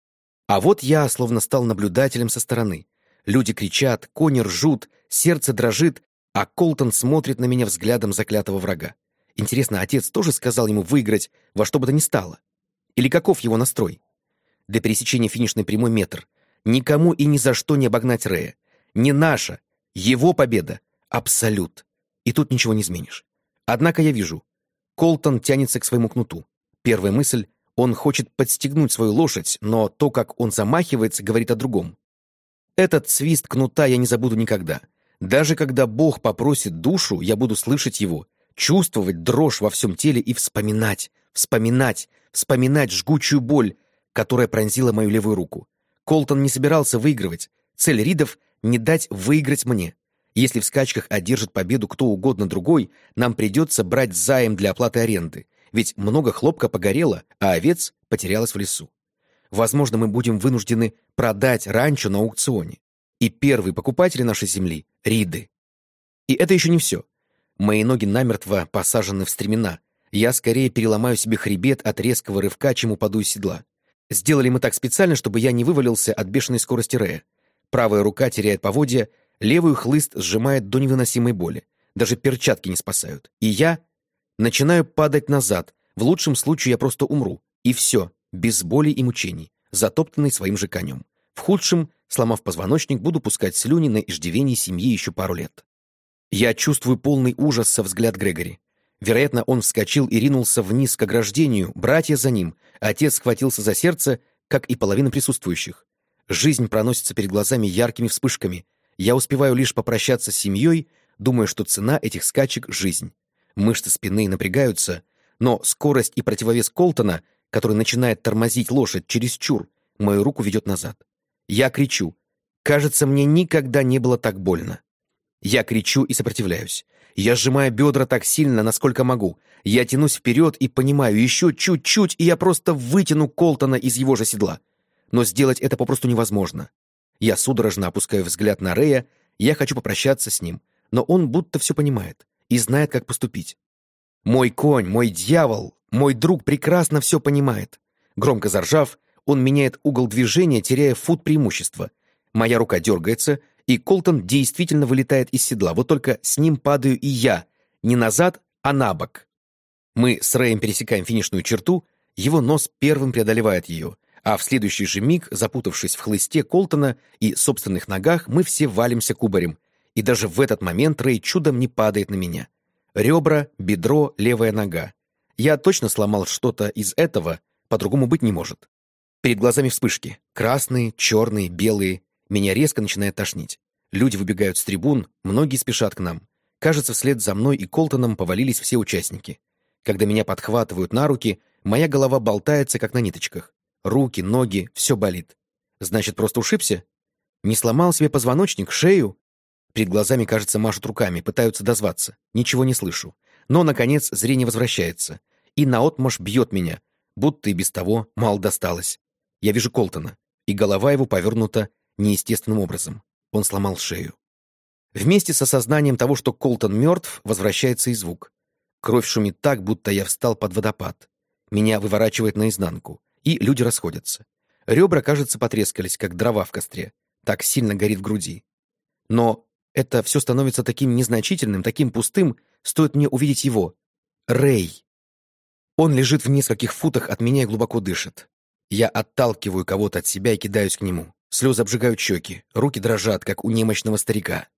А вот я словно стал наблюдателем со стороны. Люди кричат, кони ржут, сердце дрожит, а Колтон смотрит на меня взглядом заклятого врага. Интересно, отец тоже сказал ему выиграть во что бы то ни стало? Или каков его настрой? До пересечения финишной прямой метр. Никому и ни за что не обогнать Рэя. Не наша, его победа. Абсолют. И тут ничего не изменишь. Однако я вижу. Колтон тянется к своему кнуту. Первая мысль — он хочет подстегнуть свою лошадь, но то, как он замахивается, говорит о другом. Этот свист кнута я не забуду никогда. Даже когда Бог попросит душу, я буду слышать его, чувствовать дрожь во всем теле и вспоминать, вспоминать, вспоминать жгучую боль, которая пронзила мою левую руку. Колтон не собирался выигрывать. Цель Ридов — не дать выиграть мне. Если в скачках одержит победу кто угодно другой, нам придется брать займ для оплаты аренды, ведь много хлопка погорело, а овец потерялось в лесу. Возможно, мы будем вынуждены продать ранчо на аукционе. И первые покупатели нашей земли — Риды. И это еще не все. Мои ноги намертво посажены в стремена. Я скорее переломаю себе хребет от резкого рывка, чем упаду из седла. Сделали мы так специально, чтобы я не вывалился от бешеной скорости Рея. Правая рука теряет поводья, левую хлыст сжимает до невыносимой боли. Даже перчатки не спасают. И я начинаю падать назад. В лучшем случае я просто умру. И все, без боли и мучений, затоптанный своим же конем. В худшем, сломав позвоночник, буду пускать слюни на иждивении семьи еще пару лет. Я чувствую полный ужас со взгляд Грегори. Вероятно, он вскочил и ринулся вниз к ограждению, братья за ним, отец схватился за сердце, как и половина присутствующих. Жизнь проносится перед глазами яркими вспышками. Я успеваю лишь попрощаться с семьей, думая, что цена этих скачек — жизнь. Мышцы спины напрягаются, но скорость и противовес Колтона, который начинает тормозить лошадь через чур, мою руку ведет назад. Я кричу. Кажется, мне никогда не было так больно. Я кричу и сопротивляюсь. Я сжимаю бедра так сильно, насколько могу. Я тянусь вперед и понимаю, еще чуть-чуть, и я просто вытяну Колтона из его же седла. Но сделать это попросту невозможно. Я судорожно опускаю взгляд на Рея, я хочу попрощаться с ним, но он будто все понимает и знает, как поступить. Мой конь, мой дьявол, мой друг прекрасно все понимает. Громко заржав, он меняет угол движения, теряя фут преимущества. Моя рука дергается — и Колтон действительно вылетает из седла, вот только с ним падаю и я, не назад, а на бок. Мы с Рэем пересекаем финишную черту, его нос первым преодолевает ее, а в следующий же миг, запутавшись в хлысте Колтона и собственных ногах, мы все валимся кубарем, и даже в этот момент Рэй чудом не падает на меня. Ребра, бедро, левая нога. Я точно сломал что-то из этого, по-другому быть не может. Перед глазами вспышки. Красные, черные, белые. Меня резко начинает тошнить. Люди выбегают с трибун, многие спешат к нам. Кажется, вслед за мной и Колтоном повалились все участники. Когда меня подхватывают на руки, моя голова болтается, как на ниточках. Руки, ноги, все болит. Значит, просто ушибся? Не сломал себе позвоночник, шею? Перед глазами, кажется, машут руками, пытаются дозваться. Ничего не слышу. Но, наконец, зрение возвращается. И наотмашь бьет меня, будто и без того мало досталось. Я вижу Колтона, и голова его повернута неестественным образом. Он сломал шею. Вместе с осознанием того, что Колтон мертв, возвращается и звук. Кровь шумит так, будто я встал под водопад. Меня выворачивает наизнанку, и люди расходятся. Ребра, кажется, потрескались, как дрова в костре. Так сильно горит в груди. Но это все становится таким незначительным, таким пустым, стоит мне увидеть его. Рэй. Он лежит в нескольких футах от меня и глубоко дышит. Я отталкиваю кого-то от себя и кидаюсь к нему. Слезы обжигают щеки, руки дрожат, как у немощного старика.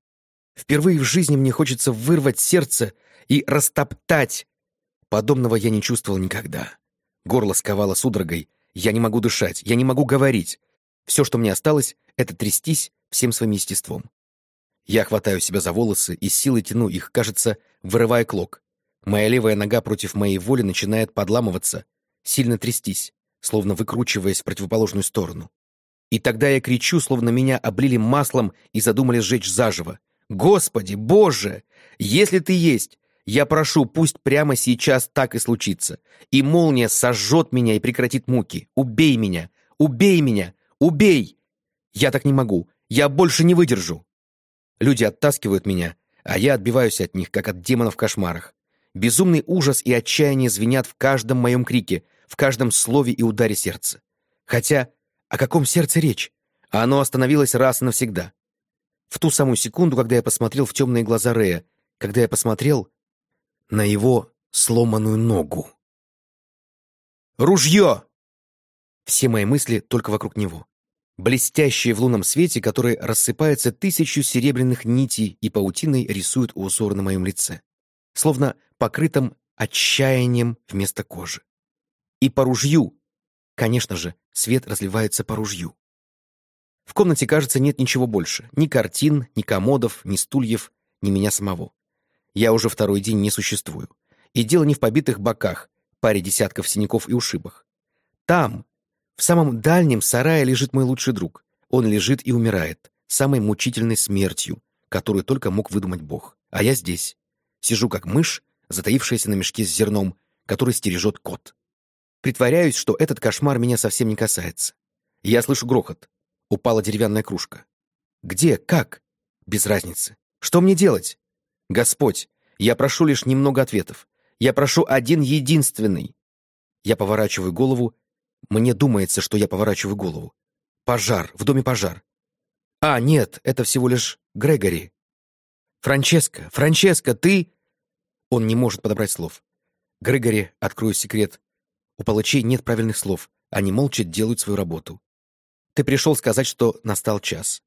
Впервые в жизни мне хочется вырвать сердце и растоптать. Подобного я не чувствовал никогда. Горло сковало судорогой. Я не могу дышать, я не могу говорить. Все, что мне осталось, это трястись всем своим естеством. Я хватаю себя за волосы и силой тяну их, кажется, вырывая клок. Моя левая нога против моей воли начинает подламываться, сильно трястись, словно выкручиваясь в противоположную сторону. И тогда я кричу, словно меня облили маслом и задумали сжечь заживо. «Господи, Боже! Если ты есть, я прошу, пусть прямо сейчас так и случится. И молния сожжет меня и прекратит муки. Убей меня! Убей меня! Убей! Я так не могу. Я больше не выдержу!» Люди оттаскивают меня, а я отбиваюсь от них, как от демонов в кошмарах. Безумный ужас и отчаяние звенят в каждом моем крике, в каждом слове и ударе сердца. Хотя, о каком сердце речь? А оно остановилось раз и навсегда. В ту самую секунду, когда я посмотрел в темные глаза Рея, когда я посмотрел на его сломанную ногу. «Ружье!» Все мои мысли только вокруг него. Блестящие в лунном свете, который рассыпается тысячу серебряных нитей и паутиной рисует узор на моем лице. Словно покрытым отчаянием вместо кожи. И по ружью. Конечно же, свет разливается по ружью. В комнате, кажется, нет ничего больше. Ни картин, ни комодов, ни стульев, ни меня самого. Я уже второй день не существую. И дело не в побитых боках, паре десятков синяков и ушибах. Там, в самом дальнем сарае лежит мой лучший друг. Он лежит и умирает, самой мучительной смертью, которую только мог выдумать Бог. А я здесь. Сижу как мышь, затаившаяся на мешке с зерном, который стережет кот. Притворяюсь, что этот кошмар меня совсем не касается. Я слышу грохот. Упала деревянная кружка. Где? Как? Без разницы. Что мне делать? Господь, я прошу лишь немного ответов. Я прошу один единственный. Я поворачиваю голову. Мне думается, что я поворачиваю голову. Пожар, в доме пожар. А, нет, это всего лишь Грегори. Франческо, Франческо, ты... Он не может подобрать слов. Грегори, открою секрет. У палачей нет правильных слов. Они молча делают свою работу. Ты пришел сказать, что настал час.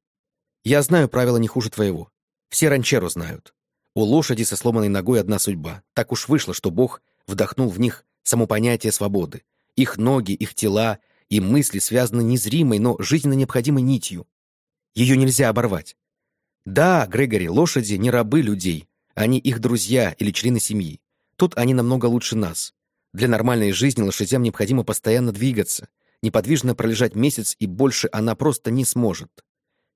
Я знаю правила не хуже твоего. Все ранчеру знают. У лошади со сломанной ногой одна судьба. Так уж вышло, что Бог вдохнул в них само понятие свободы. Их ноги, их тела и мысли связаны незримой, но жизненно необходимой нитью. Ее нельзя оборвать. Да, Грегори, лошади не рабы людей. Они их друзья или члены семьи. Тут они намного лучше нас. Для нормальной жизни лошадям необходимо постоянно двигаться. Неподвижно пролежать месяц, и больше она просто не сможет.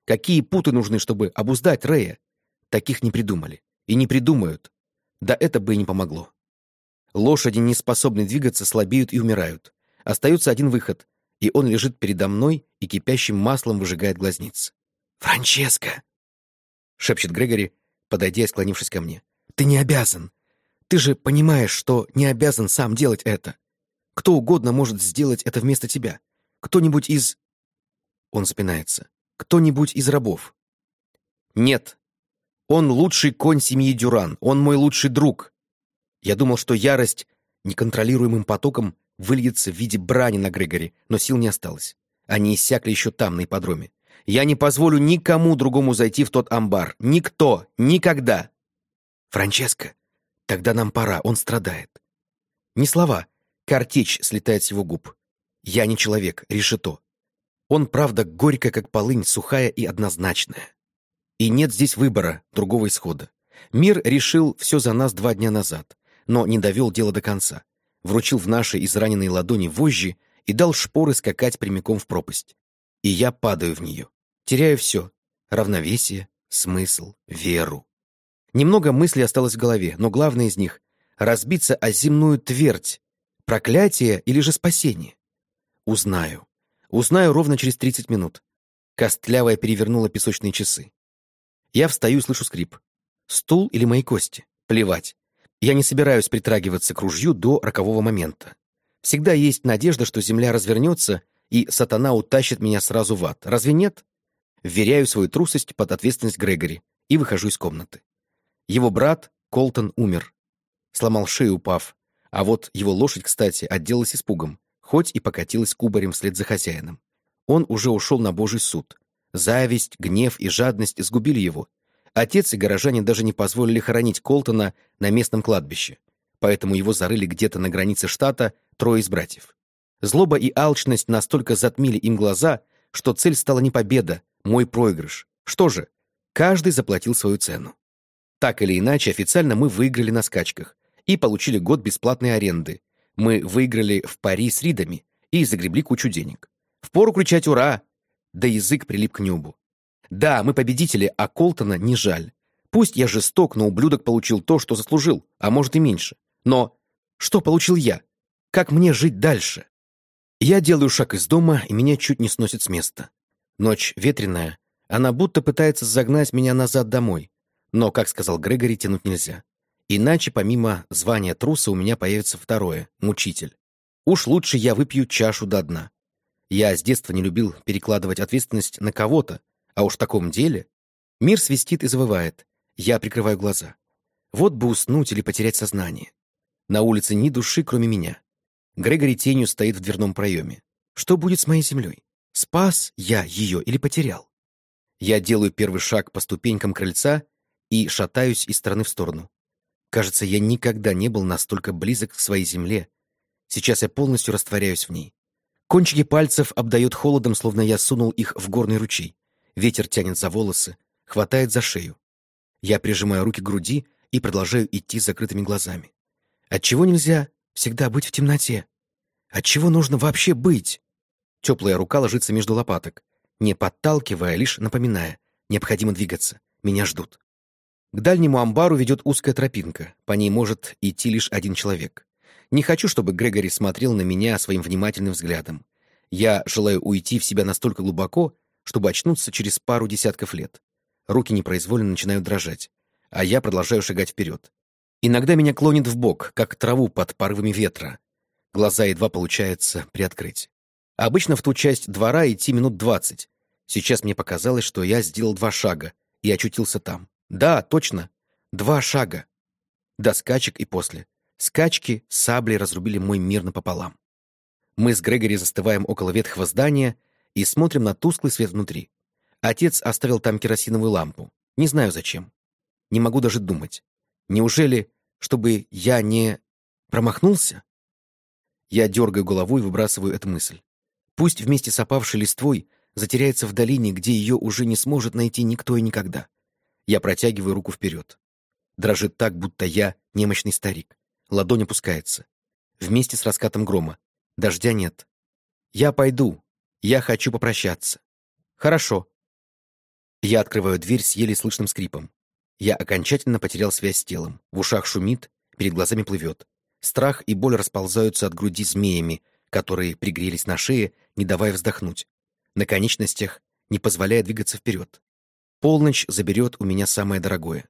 Какие путы нужны, чтобы обуздать Рея? Таких не придумали. И не придумают. Да это бы и не помогло. Лошади, не способные двигаться, слабеют и умирают. Остается один выход, и он лежит передо мной и кипящим маслом выжигает глазницы. «Франческо!» — шепчет Грегори, подойдя и склонившись ко мне. «Ты не обязан. Ты же понимаешь, что не обязан сам делать это. Кто угодно может сделать это вместо тебя. Кто-нибудь из...» Он запинается. «Кто-нибудь из рабов». «Нет, он лучший конь семьи Дюран, он мой лучший друг. Я думал, что ярость неконтролируемым потоком выльется в виде брани на Грегори, но сил не осталось. Они иссякли еще там, на ипподроме. Я не позволю никому другому зайти в тот амбар. Никто. Никогда. Франческо, тогда нам пора, он страдает. Не слова. Картечь слетает с его губ. Я не человек, решето. Он, правда, горькая, как полынь, сухая и однозначная. И нет здесь выбора, другого исхода. Мир решил все за нас два дня назад, но не довел дело до конца. Вручил в наши израненные ладони вожжи и дал шпоры скакать прямиком в пропасть. И я падаю в нее. Теряю все. Равновесие, смысл, веру. Немного мыслей осталось в голове, но главное из них — разбиться о земную твердь. Проклятие или же спасение? Узнаю. Узнаю ровно через 30 минут. Костлявая перевернула песочные часы. Я встаю и слышу скрип. Стул или мои кости? Плевать. Я не собираюсь притрагиваться к ружью до рокового момента. Всегда есть надежда, что земля развернется, и сатана утащит меня сразу в ад. Разве нет? Вверяю свою трусость под ответственность Грегори и выхожу из комнаты. Его брат, Колтон, умер. Сломал шею, упав. А вот его лошадь, кстати, отделалась испугом, хоть и покатилась кубарем вслед за хозяином. Он уже ушел на божий суд. Зависть, гнев и жадность сгубили его. Отец и горожане даже не позволили хоронить Колтона на местном кладбище, поэтому его зарыли где-то на границе штата трое из братьев. Злоба и алчность настолько затмили им глаза, что цель стала не победа, мой проигрыш. Что же, каждый заплатил свою цену. Так или иначе, официально мы выиграли на скачках, и получили год бесплатной аренды. Мы выиграли в пари с Ридами и загребли кучу денег. Впору кричать «Ура!» Да язык прилип к небу. Да, мы победители, а Колтона не жаль. Пусть я жесток, но ублюдок получил то, что заслужил, а может и меньше. Но что получил я? Как мне жить дальше? Я делаю шаг из дома, и меня чуть не сносит с места. Ночь ветреная, она будто пытается загнать меня назад домой. Но, как сказал Грегори, тянуть нельзя. Иначе, помимо звания труса, у меня появится второе — мучитель. Уж лучше я выпью чашу до дна. Я с детства не любил перекладывать ответственность на кого-то, а уж в таком деле... Мир свистит и завывает. Я прикрываю глаза. Вот бы уснуть или потерять сознание. На улице ни души, кроме меня. Грегори тенью стоит в дверном проеме. Что будет с моей землей? Спас я ее или потерял? Я делаю первый шаг по ступенькам крыльца и шатаюсь из стороны в сторону. Кажется, я никогда не был настолько близок к своей земле. Сейчас я полностью растворяюсь в ней. Кончики пальцев обдают холодом, словно я сунул их в горный ручей. Ветер тянет за волосы, хватает за шею. Я прижимаю руки к груди и продолжаю идти с закрытыми глазами. Отчего нельзя всегда быть в темноте? Отчего нужно вообще быть? Теплая рука ложится между лопаток, не подталкивая, лишь напоминая. Необходимо двигаться. Меня ждут. К дальнему амбару ведет узкая тропинка, по ней может идти лишь один человек. Не хочу, чтобы Грегори смотрел на меня своим внимательным взглядом. Я желаю уйти в себя настолько глубоко, чтобы очнуться через пару десятков лет. Руки непроизвольно начинают дрожать, а я продолжаю шагать вперед. Иногда меня клонит в бок, как траву под порывами ветра. Глаза едва получается приоткрыть. Обычно в ту часть двора идти минут двадцать. Сейчас мне показалось, что я сделал два шага и очутился там. Да, точно. Два шага. До скачек и после. Скачки саблей разрубили мой мир напополам. Мы с Грегори застываем около ветхого здания и смотрим на тусклый свет внутри. Отец оставил там керосиновую лампу. Не знаю зачем. Не могу даже думать. Неужели, чтобы я не промахнулся? Я дергаю голову и выбрасываю эту мысль. Пусть вместе с опавшей листвой затеряется в долине, где ее уже не сможет найти никто и никогда. Я протягиваю руку вперед. Дрожит так, будто я немощный старик. Ладонь опускается. Вместе с раскатом грома. Дождя нет. Я пойду. Я хочу попрощаться. Хорошо. Я открываю дверь с еле слышным скрипом. Я окончательно потерял связь с телом. В ушах шумит, перед глазами плывет. Страх и боль расползаются от груди змеями, которые пригрелись на шее, не давая вздохнуть. На конечностях, не позволяя двигаться вперед. Полночь заберет у меня самое дорогое.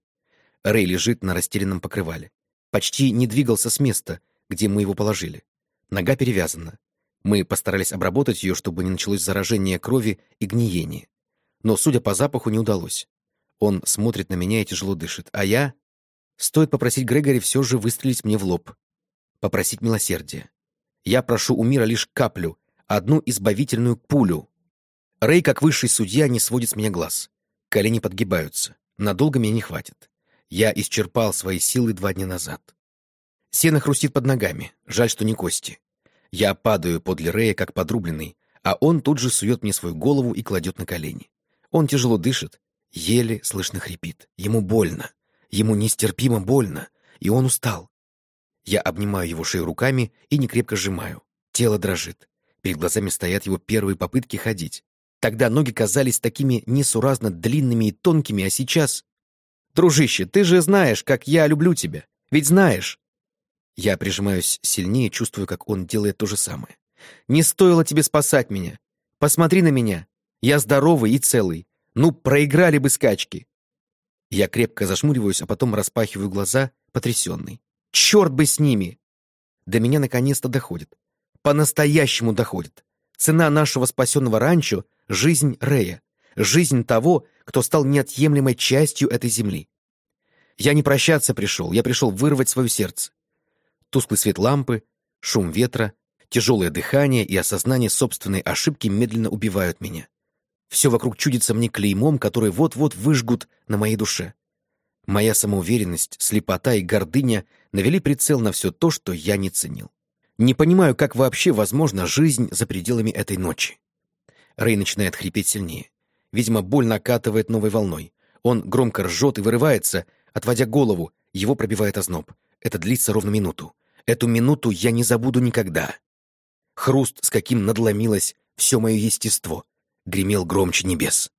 Рэй лежит на расстеленном покрывале. Почти не двигался с места, где мы его положили. Нога перевязана. Мы постарались обработать ее, чтобы не началось заражение крови и гниение. Но, судя по запаху, не удалось. Он смотрит на меня и тяжело дышит. А я... Стоит попросить Грегори все же выстрелить мне в лоб. Попросить милосердия. Я прошу у мира лишь каплю, одну избавительную пулю. Рэй, как высший судья, не сводит с меня глаз. Колени подгибаются. Надолго меня не хватит. Я исчерпал свои силы два дня назад. Сено хрустит под ногами. Жаль, что не кости. Я падаю подле Рея, как подрубленный, а он тут же сует мне свою голову и кладет на колени. Он тяжело дышит, еле слышно хрипит. Ему больно. Ему нестерпимо больно, и он устал. Я обнимаю его шею руками и некрепко сжимаю. Тело дрожит. Перед глазами стоят его первые попытки ходить. Тогда ноги казались такими несуразно длинными и тонкими, а сейчас... Дружище, ты же знаешь, как я люблю тебя. Ведь знаешь. Я прижимаюсь сильнее, чувствую, как он делает то же самое. Не стоило тебе спасать меня. Посмотри на меня. Я здоровый и целый. Ну, проиграли бы скачки. Я крепко зашмуриваюсь, а потом распахиваю глаза, потрясенный. Черт бы с ними! До меня наконец-то доходит. По-настоящему доходит. Цена нашего спасенного ранчо — жизнь Рея, жизнь того, кто стал неотъемлемой частью этой земли. Я не прощаться пришел, я пришел вырвать свое сердце. Тусклый свет лампы, шум ветра, тяжелое дыхание и осознание собственной ошибки медленно убивают меня. Все вокруг чудится мне клеймом, которое вот-вот выжгут на моей душе. Моя самоуверенность, слепота и гордыня навели прицел на все то, что я не ценил. Не понимаю, как вообще возможна жизнь за пределами этой ночи. Рэй начинает хрипеть сильнее. Видимо, боль накатывает новой волной. Он громко ржет и вырывается, отводя голову, его пробивает озноб. Это длится ровно минуту. Эту минуту я не забуду никогда. Хруст, с каким надломилось все мое естество, гремел громче небес.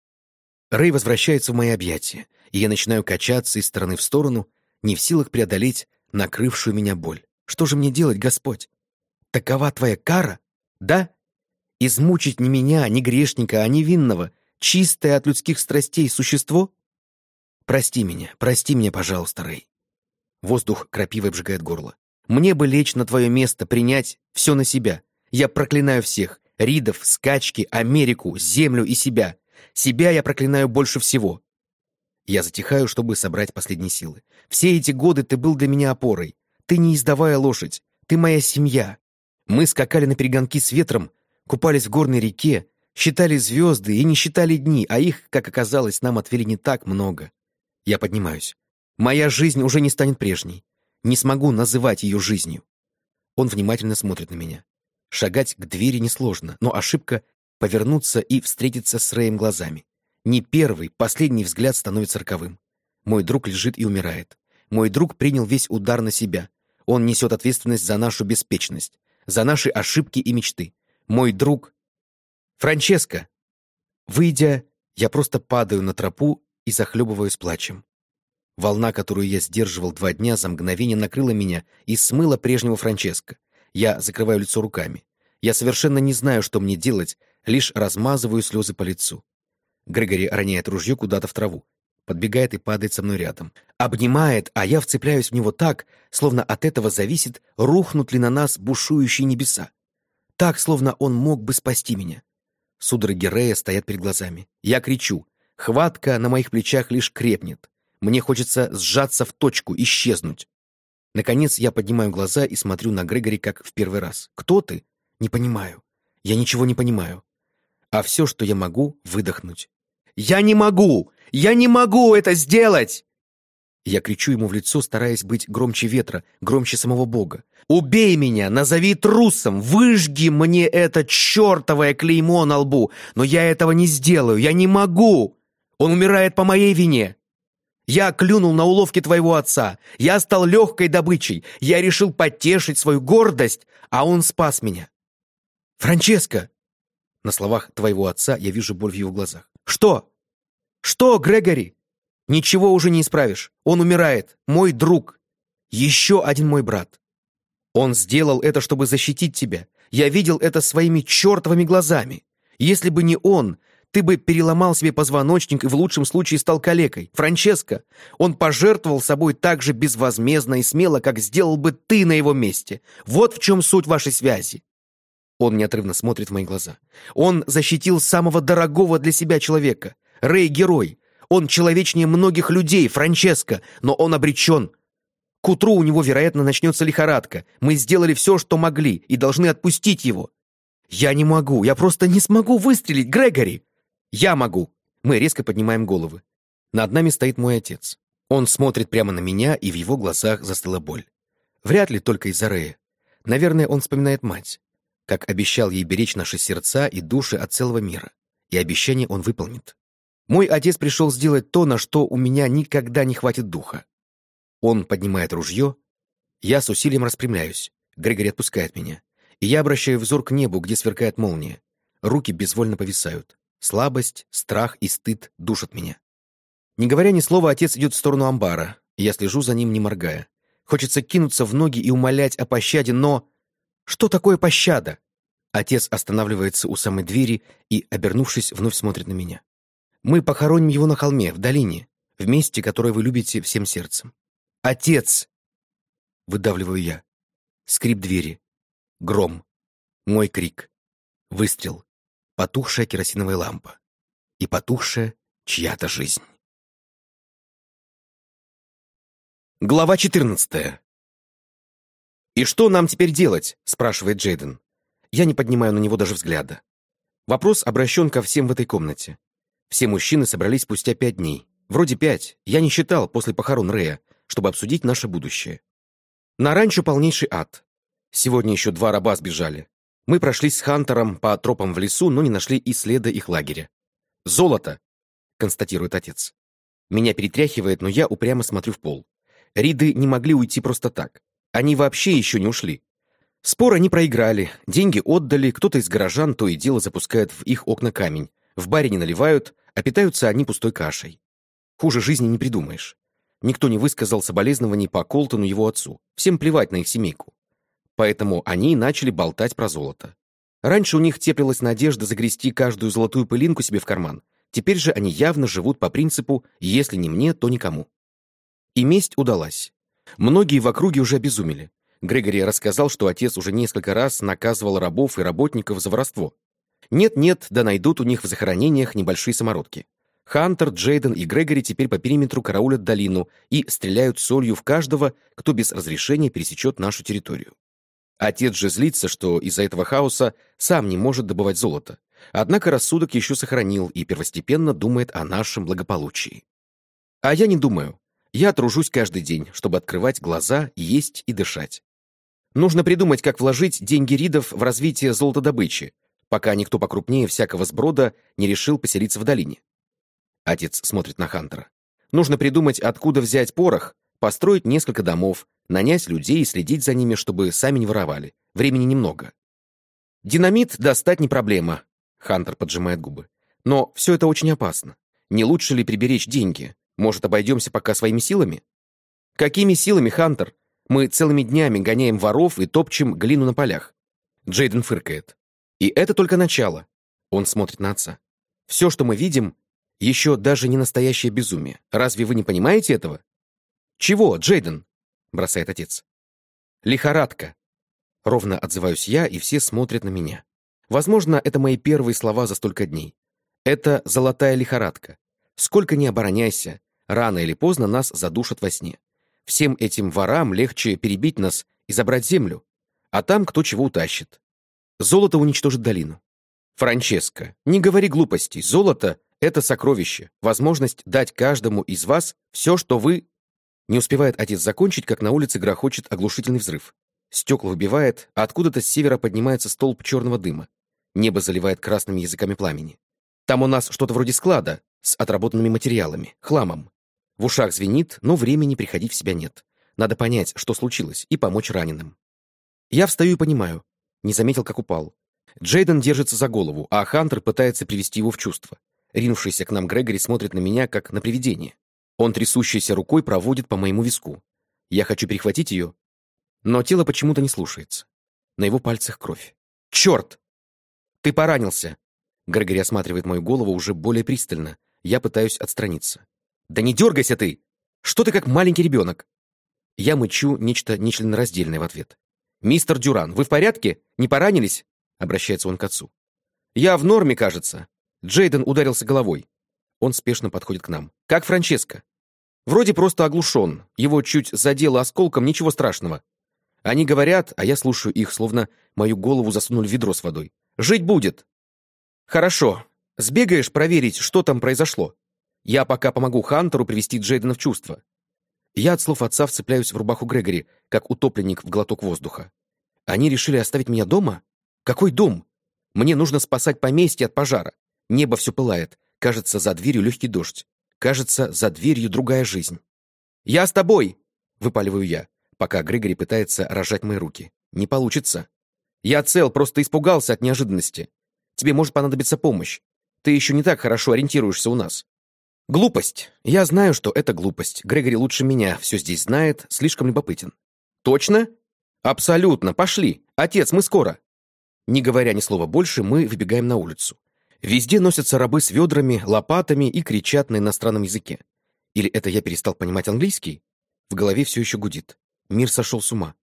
Рэй возвращается в мои объятия, и я начинаю качаться из стороны в сторону, не в силах преодолеть накрывшую меня боль. Что же мне делать, Господь? Такова твоя кара? Да? Измучить не меня, не грешника, а невинного, чистое от людских страстей существо? Прости меня, прости меня, пожалуйста, Рэй. Воздух крапивой обжигает горло. Мне бы лечь на твое место, принять все на себя. Я проклинаю всех. Ридов, скачки, Америку, землю и себя. Себя я проклинаю больше всего. Я затихаю, чтобы собрать последние силы. Все эти годы ты был для меня опорой. Ты не издавая лошадь. Ты моя семья. Мы скакали на перегонки с ветром, купались в горной реке, считали звезды и не считали дни, а их, как оказалось, нам отвели не так много. Я поднимаюсь. Моя жизнь уже не станет прежней. Не смогу называть ее жизнью. Он внимательно смотрит на меня. Шагать к двери несложно, но ошибка — повернуться и встретиться с Рэем глазами. Не первый, последний взгляд становится роковым. Мой друг лежит и умирает. Мой друг принял весь удар на себя. Он несет ответственность за нашу беспечность, за наши ошибки и мечты. Мой друг... Франческо! Выйдя, я просто падаю на тропу и захлебываюсь плачем. Волна, которую я сдерживал два дня, за мгновение накрыла меня и смыла прежнего Франческо. Я закрываю лицо руками. Я совершенно не знаю, что мне делать, лишь размазываю слезы по лицу. Грегори роняет ружье куда-то в траву. Подбегает и падает со мной рядом. Обнимает, а я вцепляюсь в него так, словно от этого зависит, рухнут ли на нас бушующие небеса. Так, словно он мог бы спасти меня. Судороги Рея стоят перед глазами. Я кричу. Хватка на моих плечах лишь крепнет. Мне хочется сжаться в точку, исчезнуть. Наконец я поднимаю глаза и смотрю на Грегори как в первый раз. «Кто ты?» «Не понимаю. Я ничего не понимаю. А все, что я могу, выдохнуть. «Я не могу! Я не могу это сделать!» Я кричу ему в лицо, стараясь быть громче ветра, громче самого Бога. «Убей меня! Назови трусом! Выжги мне это чертовое клеймо на лбу! Но я этого не сделаю! Я не могу! Он умирает по моей вине! Я клюнул на уловки твоего отца. Я стал легкой добычей. Я решил потешить свою гордость, а он спас меня. Франческо!» На словах твоего отца я вижу боль в его глазах. «Что? Что, Грегори? Ничего уже не исправишь. Он умирает. Мой друг. Еще один мой брат. Он сделал это, чтобы защитить тебя. Я видел это своими чертовыми глазами. Если бы не он, ты бы переломал себе позвоночник и в лучшем случае стал калекой. Франческо, он пожертвовал собой так же безвозмездно и смело, как сделал бы ты на его месте. Вот в чем суть вашей связи. Он неотрывно смотрит в мои глаза. Он защитил самого дорогого для себя человека. Рэй — герой. Он человечнее многих людей, Франческо, но он обречен. К утру у него, вероятно, начнется лихорадка. Мы сделали все, что могли, и должны отпустить его. Я не могу, я просто не смогу выстрелить, Грегори. «Я могу!» Мы резко поднимаем головы. Над нами стоит мой отец. Он смотрит прямо на меня, и в его глазах застыла боль. Вряд ли только из-за Рэя. Наверное, он вспоминает мать. Как обещал ей беречь наши сердца и души от целого мира. И обещание он выполнит. Мой отец пришел сделать то, на что у меня никогда не хватит духа. Он поднимает ружье. Я с усилием распрямляюсь. Григорий отпускает меня. И я обращаю взор к небу, где сверкает молния. Руки безвольно повисают. Слабость, страх и стыд душат меня. Не говоря ни слова, отец идет в сторону амбара, я слежу за ним, не моргая. Хочется кинуться в ноги и умолять о пощаде, но... Что такое пощада? Отец останавливается у самой двери и, обернувшись, вновь смотрит на меня. Мы похороним его на холме, в долине, в месте, которое вы любите всем сердцем. Отец! Выдавливаю я. Скрип двери. Гром. Мой крик. Выстрел потухшая керосиновая лампа и потухшая чья-то жизнь. Глава 14. «И что нам теперь делать?» — спрашивает Джейден. Я не поднимаю на него даже взгляда. Вопрос обращен ко всем в этой комнате. Все мужчины собрались спустя пять дней. Вроде пять, я не считал после похорон Рея, чтобы обсудить наше будущее. На ранчо полнейший ад. Сегодня еще два раба сбежали. Мы прошлись с Хантером по тропам в лесу, но не нашли и следа их лагеря. «Золото!» — констатирует отец. Меня перетряхивает, но я упрямо смотрю в пол. Риды не могли уйти просто так. Они вообще еще не ушли. Спор они проиграли, деньги отдали, кто-то из горожан то и дело запускает в их окна камень, в баре не наливают, а питаются они пустой кашей. Хуже жизни не придумаешь. Никто не высказал соболезнований по Колтону его отцу. Всем плевать на их семейку. Поэтому они начали болтать про золото. Раньше у них теплилась надежда загрести каждую золотую пылинку себе в карман. Теперь же они явно живут по принципу «если не мне, то никому». И месть удалась. Многие в округе уже обезумели. Грегори рассказал, что отец уже несколько раз наказывал рабов и работников за воровство. Нет-нет, да найдут у них в захоронениях небольшие самородки. Хантер, Джейден и Грегори теперь по периметру караулят долину и стреляют солью в каждого, кто без разрешения пересечет нашу территорию. Отец же злится, что из-за этого хаоса сам не может добывать золото. Однако рассудок еще сохранил и первостепенно думает о нашем благополучии. А я не думаю. Я тружусь каждый день, чтобы открывать глаза, есть и дышать. Нужно придумать, как вложить деньги Ридов в развитие золотодобычи, пока никто покрупнее всякого сброда не решил поселиться в долине. Отец смотрит на Хантера. Нужно придумать, откуда взять порох, построить несколько домов, нанять людей и следить за ними, чтобы сами не воровали. Времени немного. Динамит достать не проблема. Хантер поджимает губы. Но все это очень опасно. Не лучше ли приберечь деньги? Может, обойдемся пока своими силами? Какими силами, Хантер? Мы целыми днями гоняем воров и топчем глину на полях. Джейден фыркает. И это только начало. Он смотрит на отца. Все, что мы видим, еще даже не настоящее безумие. Разве вы не понимаете этого? Чего, Джейден? Бросает отец. Лихорадка. Ровно отзываюсь я, и все смотрят на меня. Возможно, это мои первые слова за столько дней. Это золотая лихорадка. Сколько ни обороняйся, рано или поздно нас задушат во сне. Всем этим ворам легче перебить нас и забрать землю, а там кто чего утащит. Золото уничтожит долину. Франческо, не говори глупостей. Золото это сокровище, возможность дать каждому из вас все, что вы... Не успевает отец закончить, как на улице грохочет оглушительный взрыв. Стекла выбивает, а откуда-то с севера поднимается столб черного дыма. Небо заливает красными языками пламени. Там у нас что-то вроде склада, с отработанными материалами, хламом. В ушах звенит, но времени приходить в себя нет. Надо понять, что случилось, и помочь раненым. Я встаю и понимаю. Не заметил, как упал. Джейден держится за голову, а Хантер пытается привести его в чувство. Ринувшийся к нам Грегори смотрит на меня, как на привидение. Он трясущейся рукой проводит по моему виску. Я хочу перехватить ее, но тело почему-то не слушается. На его пальцах кровь. «Черт! Ты поранился!» Грегори осматривает мою голову уже более пристально. Я пытаюсь отстраниться. «Да не дергайся ты! Что ты как маленький ребенок?» Я мычу нечто нечленораздельное в ответ. «Мистер Дюран, вы в порядке? Не поранились?» Обращается он к отцу. «Я в норме, кажется. Джейден ударился головой. Он спешно подходит к нам. «Как Франческо?» «Вроде просто оглушен. Его чуть задело осколком, ничего страшного. Они говорят, а я слушаю их, словно мою голову засунули в ведро с водой. Жить будет!» «Хорошо. Сбегаешь проверить, что там произошло. Я пока помогу Хантеру привести Джейдена в чувство». Я от слов отца вцепляюсь в рубаху Грегори, как утопленник в глоток воздуха. Они решили оставить меня дома? Какой дом? Мне нужно спасать поместье от пожара. Небо все пылает. Кажется, за дверью легкий дождь. Кажется, за дверью другая жизнь. «Я с тобой!» — выпаливаю я, пока Грегори пытается рожать мои руки. «Не получится. Я цел, просто испугался от неожиданности. Тебе может понадобиться помощь. Ты еще не так хорошо ориентируешься у нас». «Глупость. Я знаю, что это глупость. Грегори лучше меня все здесь знает, слишком любопытен». «Точно?» «Абсолютно. Пошли. Отец, мы скоро». Не говоря ни слова больше, мы выбегаем на улицу. Везде носятся рабы с ведрами, лопатами и кричат на иностранном языке. Или это я перестал понимать английский? В голове все еще гудит. Мир сошел с ума.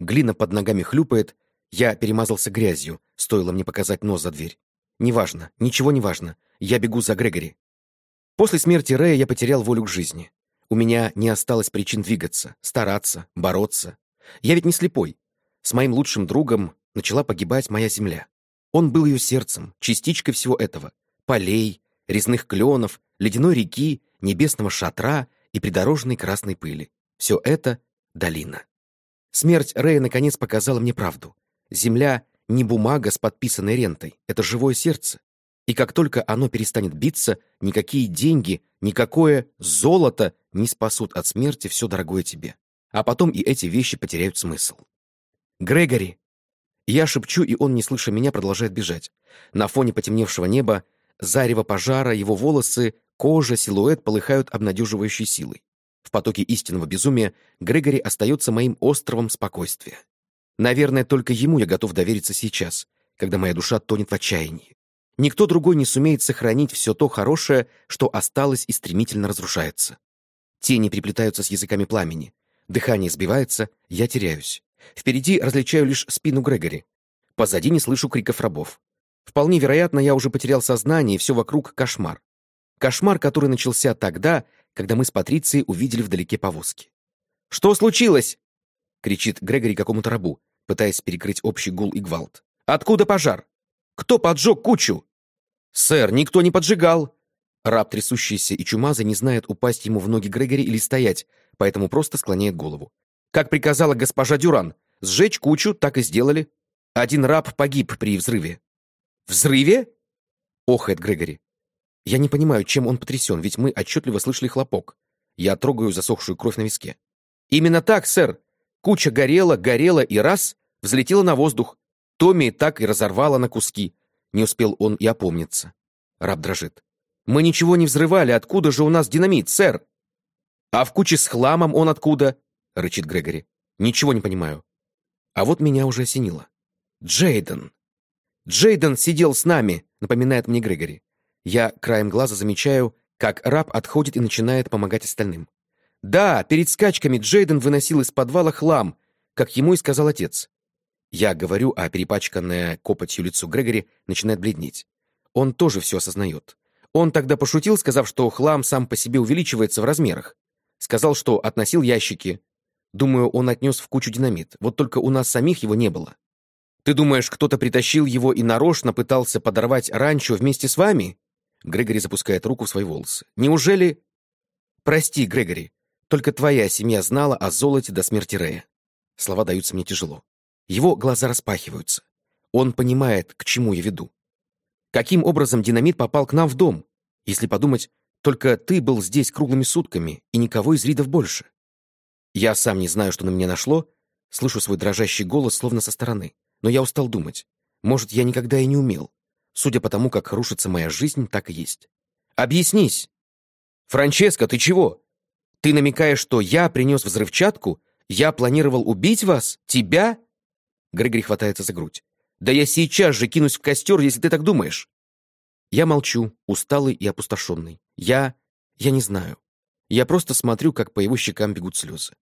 Глина под ногами хлюпает. Я перемазался грязью, стоило мне показать нос за дверь. Неважно, ничего не важно. Я бегу за Грегори. После смерти Рэя я потерял волю к жизни. У меня не осталось причин двигаться, стараться, бороться. Я ведь не слепой. С моим лучшим другом начала погибать моя земля. Он был ее сердцем, частичкой всего этого. Полей, резных кленов, ледяной реки, небесного шатра и придорожной красной пыли. Все это — долина. Смерть Рэя наконец показала мне правду. Земля — не бумага с подписанной рентой, это живое сердце. И как только оно перестанет биться, никакие деньги, никакое золото не спасут от смерти все дорогое тебе. А потом и эти вещи потеряют смысл. «Грегори!» Я шепчу, и он, не слыша меня, продолжает бежать. На фоне потемневшего неба, зарево пожара, его волосы, кожа, силуэт полыхают обнадеживающей силой. В потоке истинного безумия Грегори остается моим островом спокойствия. Наверное, только ему я готов довериться сейчас, когда моя душа тонет в отчаянии. Никто другой не сумеет сохранить все то хорошее, что осталось и стремительно разрушается. Тени приплетаются с языками пламени. Дыхание сбивается, я теряюсь. Впереди различаю лишь спину Грегори. Позади не слышу криков рабов. Вполне вероятно, я уже потерял сознание, и все вокруг кошмар. Кошмар, который начался тогда, когда мы с Патрицией увидели вдалеке повозки. «Что случилось?» — кричит Грегори какому-то рабу, пытаясь перекрыть общий гул и гвалт. «Откуда пожар? Кто поджег кучу?» «Сэр, никто не поджигал!» Раб, трясущийся и чумазый, не знает, упасть ему в ноги Грегори или стоять, поэтому просто склоняет голову. «Как приказала госпожа Дюран, сжечь кучу, так и сделали. Один раб погиб при взрыве». «Взрыве?» — охает Грегори. Я не понимаю, чем он потрясен, ведь мы отчетливо слышали хлопок. Я трогаю засохшую кровь на виске. «Именно так, сэр. Куча горела, горела и раз — взлетела на воздух. Томми так и разорвала на куски. Не успел он и опомниться. Раб дрожит. «Мы ничего не взрывали. Откуда же у нас динамит, сэр?» «А в куче с хламом он откуда?» — рычит Грегори. «Ничего не понимаю». А вот меня уже осенило. «Джейден!» «Джейден сидел с нами», — напоминает мне Грегори. Я краем глаза замечаю, как раб отходит и начинает помогать остальным. Да, перед скачками Джейден выносил из подвала хлам, как ему и сказал отец. Я говорю, а перепачканное копотью лицо Грегори начинает бледнеть. Он тоже все осознает. Он тогда пошутил, сказав, что хлам сам по себе увеличивается в размерах. Сказал, что относил ящики. Думаю, он отнес в кучу динамит. Вот только у нас самих его не было. Ты думаешь, кто-то притащил его и нарочно пытался подорвать ранчо вместе с вами? Грегори запускает руку в свои волосы. «Неужели...» «Прости, Грегори, только твоя семья знала о золоте до смерти Рея». Слова даются мне тяжело. Его глаза распахиваются. Он понимает, к чему я веду. Каким образом динамит попал к нам в дом? Если подумать, только ты был здесь круглыми сутками, и никого из ридов больше. Я сам не знаю, что на меня нашло, слышу свой дрожащий голос словно со стороны, но я устал думать. Может, я никогда и не умел. Судя по тому, как рушится моя жизнь, так и есть. Объяснись. Франческо, ты чего? Ты намекаешь, что я принес взрывчатку? Я планировал убить вас? Тебя? Грегори хватается за грудь. Да я сейчас же кинусь в костер, если ты так думаешь. Я молчу, усталый и опустошенный. Я... я не знаю. Я просто смотрю, как по его щекам бегут слезы.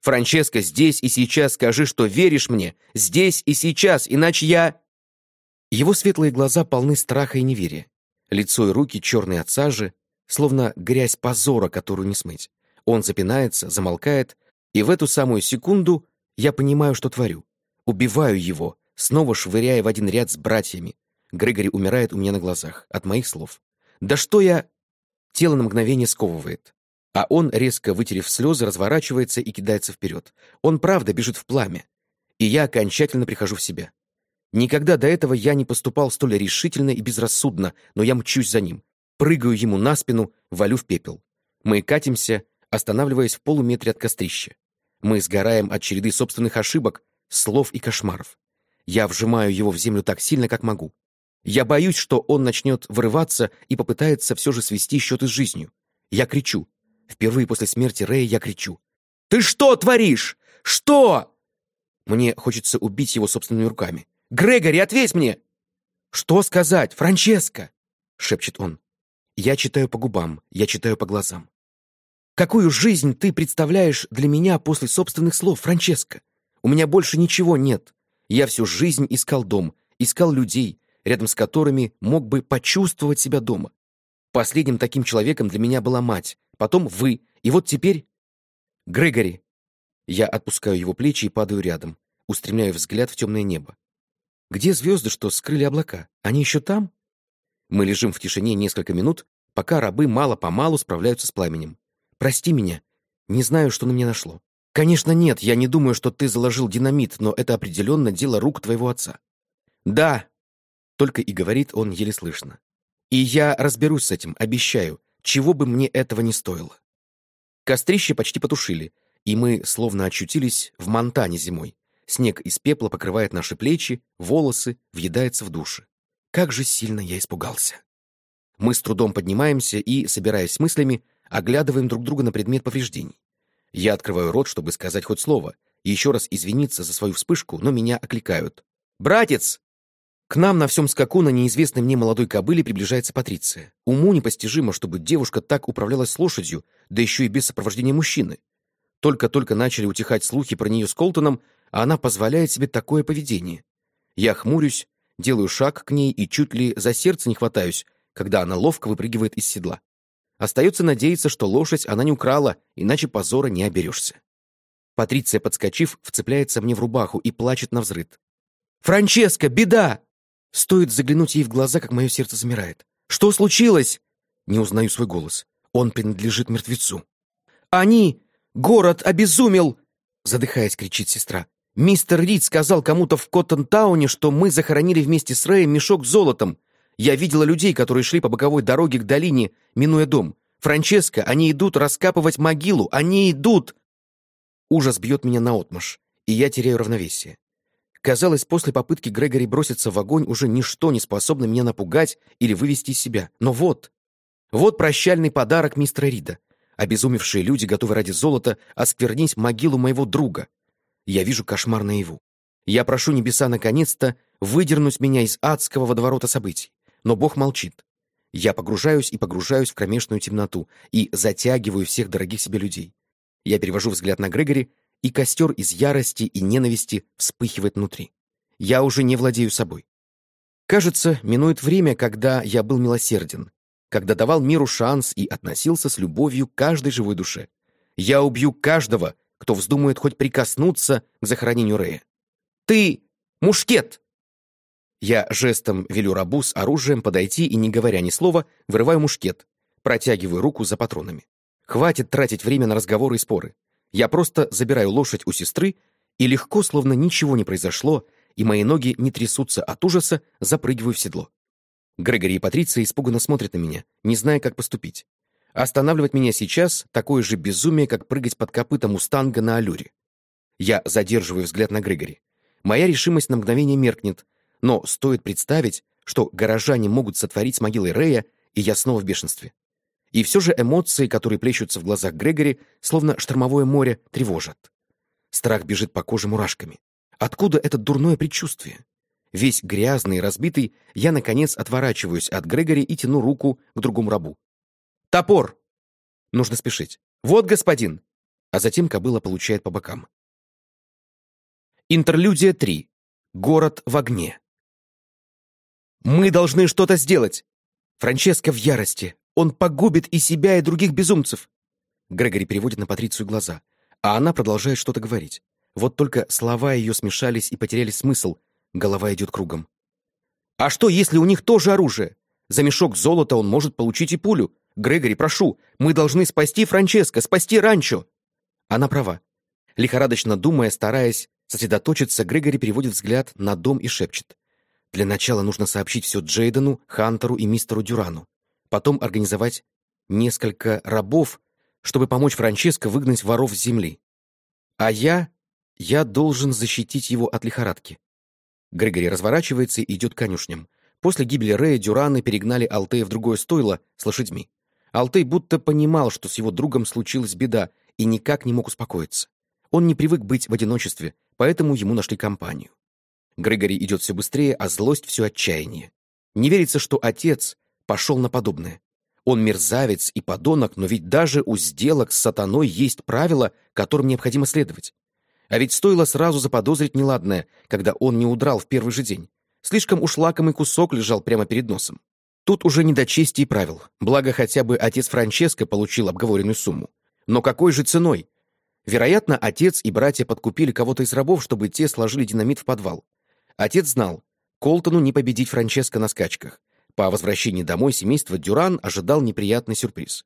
«Франческо, здесь и сейчас скажи, что веришь мне. Здесь и сейчас, иначе я...» Его светлые глаза полны страха и неверия. Лицо и руки черные от сажи, словно грязь позора, которую не смыть. Он запинается, замолкает, и в эту самую секунду я понимаю, что творю. Убиваю его, снова швыряя в один ряд с братьями. Грегори умирает у меня на глазах, от моих слов. «Да что я...» Тело на мгновение сковывает. А он, резко вытерев слезы, разворачивается и кидается вперед. Он правда бежит в пламя. И я окончательно прихожу в себя. Никогда до этого я не поступал столь решительно и безрассудно, но я мчусь за ним. Прыгаю ему на спину, валю в пепел. Мы катимся, останавливаясь в полуметре от кострища. Мы сгораем от череды собственных ошибок, слов и кошмаров. Я вжимаю его в землю так сильно, как могу. Я боюсь, что он начнет вырываться и попытается все же свести счеты с жизнью. Я кричу. Впервые после смерти Рэя я кричу. «Ты что творишь? Что?» Мне хочется убить его собственными руками. Грегори, ответь мне!» «Что сказать, Франческо?» — шепчет он. Я читаю по губам, я читаю по глазам. «Какую жизнь ты представляешь для меня после собственных слов, Франческо? У меня больше ничего нет. Я всю жизнь искал дом, искал людей, рядом с которыми мог бы почувствовать себя дома. Последним таким человеком для меня была мать, потом вы, и вот теперь... Грегори!» Я отпускаю его плечи и падаю рядом, устремляю взгляд в темное небо. Где звезды, что скрыли облака? Они еще там? Мы лежим в тишине несколько минут, пока рабы мало-помалу справляются с пламенем. Прости меня. Не знаю, что на меня нашло. Конечно, нет, я не думаю, что ты заложил динамит, но это определенно дело рук твоего отца. Да, только и говорит он еле слышно. И я разберусь с этим, обещаю, чего бы мне этого не стоило. Кострище почти потушили, и мы словно очутились в Монтане зимой. Снег из пепла покрывает наши плечи, волосы, въедается в души. Как же сильно я испугался. Мы с трудом поднимаемся и, собираясь мыслями, оглядываем друг друга на предмет повреждений. Я открываю рот, чтобы сказать хоть слово, и еще раз извиниться за свою вспышку, но меня окликают. «Братец!» К нам на всем скаку на неизвестной мне молодой кобыле приближается Патриция. Уму непостижимо, чтобы девушка так управлялась с лошадью, да еще и без сопровождения мужчины. Только-только начали утихать слухи про нее с Колтоном, а она позволяет себе такое поведение. Я хмурюсь, делаю шаг к ней и чуть ли за сердце не хватаюсь, когда она ловко выпрыгивает из седла. Остается надеяться, что лошадь она не украла, иначе позора не оберешься. Патриция, подскочив, вцепляется мне в рубаху и плачет на взрыд. «Франческо, беда!» Стоит заглянуть ей в глаза, как мое сердце замирает. «Что случилось?» Не узнаю свой голос. Он принадлежит мертвецу. «Они! Город обезумел!» Задыхаясь, кричит сестра. «Мистер Рид сказал кому-то в Коттон-тауне, что мы захоронили вместе с Рэем мешок с золотом. Я видела людей, которые шли по боковой дороге к долине, минуя дом. Франческо, они идут раскапывать могилу! Они идут!» Ужас бьет меня наотмашь, и я теряю равновесие. Казалось, после попытки Грегори броситься в огонь уже ничто не способно меня напугать или вывести из себя. Но вот... Вот прощальный подарок мистера Рида. Обезумевшие люди готовы ради золота осквернить могилу моего друга. Я вижу кошмар наяву. Я прошу небеса наконец-то выдернуть меня из адского водоворота событий. Но Бог молчит. Я погружаюсь и погружаюсь в кромешную темноту и затягиваю всех дорогих себе людей. Я перевожу взгляд на Грегори, и костер из ярости и ненависти вспыхивает внутри. Я уже не владею собой. Кажется, минует время, когда я был милосерден, когда давал миру шанс и относился с любовью к каждой живой душе. Я убью каждого, кто вздумает хоть прикоснуться к захоронению Рея. «Ты! Мушкет!» Я жестом велю рабу с оружием подойти и, не говоря ни слова, вырываю мушкет, протягиваю руку за патронами. Хватит тратить время на разговоры и споры. Я просто забираю лошадь у сестры и легко, словно ничего не произошло, и мои ноги не трясутся от ужаса, запрыгиваю в седло. Грегори и Патриция испуганно смотрят на меня, не зная, как поступить. Останавливать меня сейчас — такое же безумие, как прыгать под копытом мустанга на аллюре. Я задерживаю взгляд на Грегори. Моя решимость на мгновение меркнет, но стоит представить, что горожане могут сотворить с могилой Рея, и я снова в бешенстве. И все же эмоции, которые плещутся в глазах Грегори, словно штормовое море, тревожат. Страх бежит по коже мурашками. Откуда это дурное предчувствие? Весь грязный и разбитый, я, наконец, отворачиваюсь от Грегори и тяну руку к другому рабу. «Топор!» Нужно спешить. «Вот, господин!» А затем кобыла получает по бокам. Интерлюдия 3. Город в огне. «Мы должны что-то сделать!» Франческо в ярости. Он погубит и себя, и других безумцев!» Грегори переводит на Патрицию глаза, а она продолжает что-то говорить. Вот только слова ее смешались и потеряли смысл. Голова идет кругом. «А что, если у них тоже оружие? За мешок золота он может получить и пулю. Грегори, прошу, мы должны спасти Франческо, спасти ранчо!» Она права. Лихорадочно думая, стараясь сосредоточиться, Грегори переводит взгляд на дом и шепчет. «Для начала нужно сообщить все Джейдену, Хантеру и мистеру Дюрану потом организовать несколько рабов, чтобы помочь Франческо выгнать воров с земли. А я... я должен защитить его от лихорадки. Грегори разворачивается и идет к конюшням. После гибели Рея Дюраны перегнали Алтея в другое стойло с лошадьми. Алтей будто понимал, что с его другом случилась беда, и никак не мог успокоиться. Он не привык быть в одиночестве, поэтому ему нашли компанию. Грегори идет все быстрее, а злость все отчаяние. Не верится, что отец, пошел на подобное. Он мерзавец и подонок, но ведь даже у сделок с сатаной есть правила, которым необходимо следовать. А ведь стоило сразу заподозрить неладное, когда он не удрал в первый же день. Слишком уж лакомый кусок лежал прямо перед носом. Тут уже не до чести и правил, благо хотя бы отец Франческо получил обговоренную сумму. Но какой же ценой? Вероятно, отец и братья подкупили кого-то из рабов, чтобы те сложили динамит в подвал. Отец знал, Колтону не победить Франческо на скачках. По возвращении домой семейство Дюран ожидал неприятный сюрприз.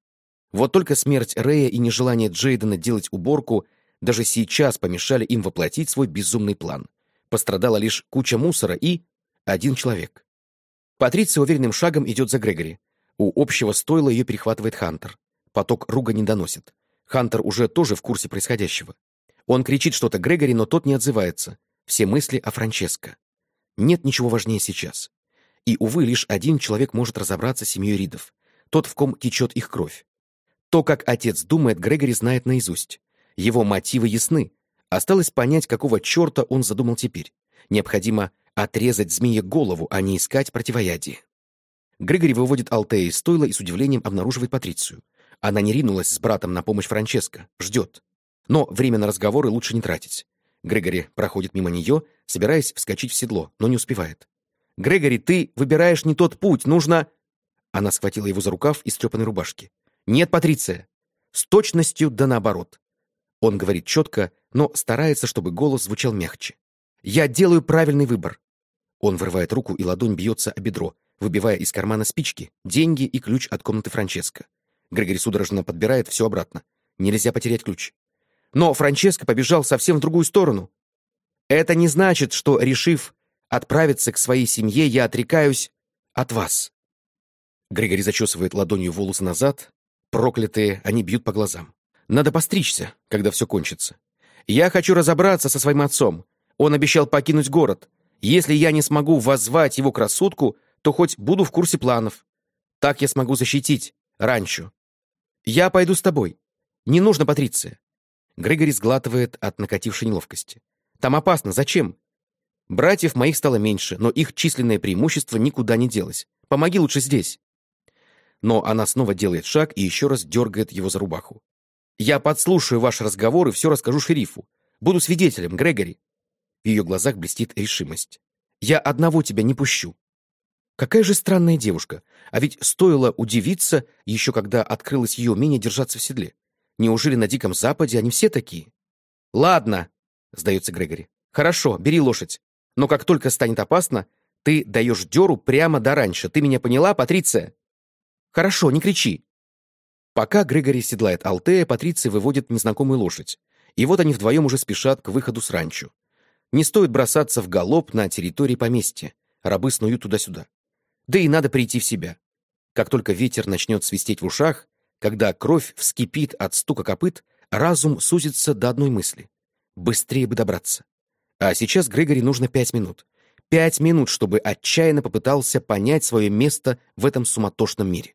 Вот только смерть Рэя и нежелание Джейдена делать уборку даже сейчас помешали им воплотить свой безумный план. Пострадала лишь куча мусора и один человек. Патриция уверенным шагом идет за Грегори. У общего стойла ее перехватывает Хантер. Поток руга не доносит. Хантер уже тоже в курсе происходящего. Он кричит что-то Грегори, но тот не отзывается. Все мысли о Франческо. Нет ничего важнее сейчас. И, увы, лишь один человек может разобраться с семьей Ридов. Тот, в ком течет их кровь. То, как отец думает, Грегори знает наизусть. Его мотивы ясны. Осталось понять, какого черта он задумал теперь. Необходимо отрезать змее голову, а не искать противоядие. Грегори выводит Алтея из стойла и с удивлением обнаруживает Патрицию. Она не ринулась с братом на помощь Франческо, ждет. Но время на разговоры лучше не тратить. Грегори проходит мимо нее, собираясь вскочить в седло, но не успевает. «Грегори, ты выбираешь не тот путь, нужно...» Она схватила его за рукав из трепанной рубашки. «Нет, Патриция!» С точностью да наоборот. Он говорит четко, но старается, чтобы голос звучал мягче. «Я делаю правильный выбор». Он вырывает руку, и ладонь бьется о бедро, выбивая из кармана спички, деньги и ключ от комнаты Франческо. Грегори судорожно подбирает все обратно. Нельзя потерять ключ. Но Франческо побежал совсем в другую сторону. Это не значит, что, решив отправиться к своей семье, я отрекаюсь от вас. Грегори зачесывает ладонью волосы назад. Проклятые, они бьют по глазам. Надо постричься, когда все кончится. Я хочу разобраться со своим отцом. Он обещал покинуть город. Если я не смогу воззвать его к рассудку, то хоть буду в курсе планов. Так я смогу защитить ранчо. Я пойду с тобой. Не нужно, Патриция. Грегори сглатывает от накатившей неловкости. Там опасно. Зачем? Братьев моих стало меньше, но их численное преимущество никуда не делось. Помоги лучше здесь. Но она снова делает шаг и еще раз дергает его за рубаху. Я подслушаю ваш разговор и все расскажу шерифу. Буду свидетелем, Грегори. В ее глазах блестит решимость. Я одного тебя не пущу. Какая же странная девушка. А ведь стоило удивиться, еще когда открылось ее умение держаться в седле. Неужели на Диком Западе они все такие? Ладно, сдается Грегори. Хорошо, бери лошадь. Но как только станет опасно, ты даешь дёру прямо до раньше. Ты меня поняла, Патриция? Хорошо, не кричи. Пока Грегори седлает Алтея, Патриция выводит незнакомую лошадь. И вот они вдвоем уже спешат к выходу с ранчо. Не стоит бросаться в галоп на территории поместья. Рабы снуют туда-сюда. Да и надо прийти в себя. Как только ветер начнет свистеть в ушах, когда кровь вскипит от стука копыт, разум сузится до одной мысли. Быстрее бы добраться. А сейчас Грегори нужно пять минут. Пять минут, чтобы отчаянно попытался понять свое место в этом суматошном мире.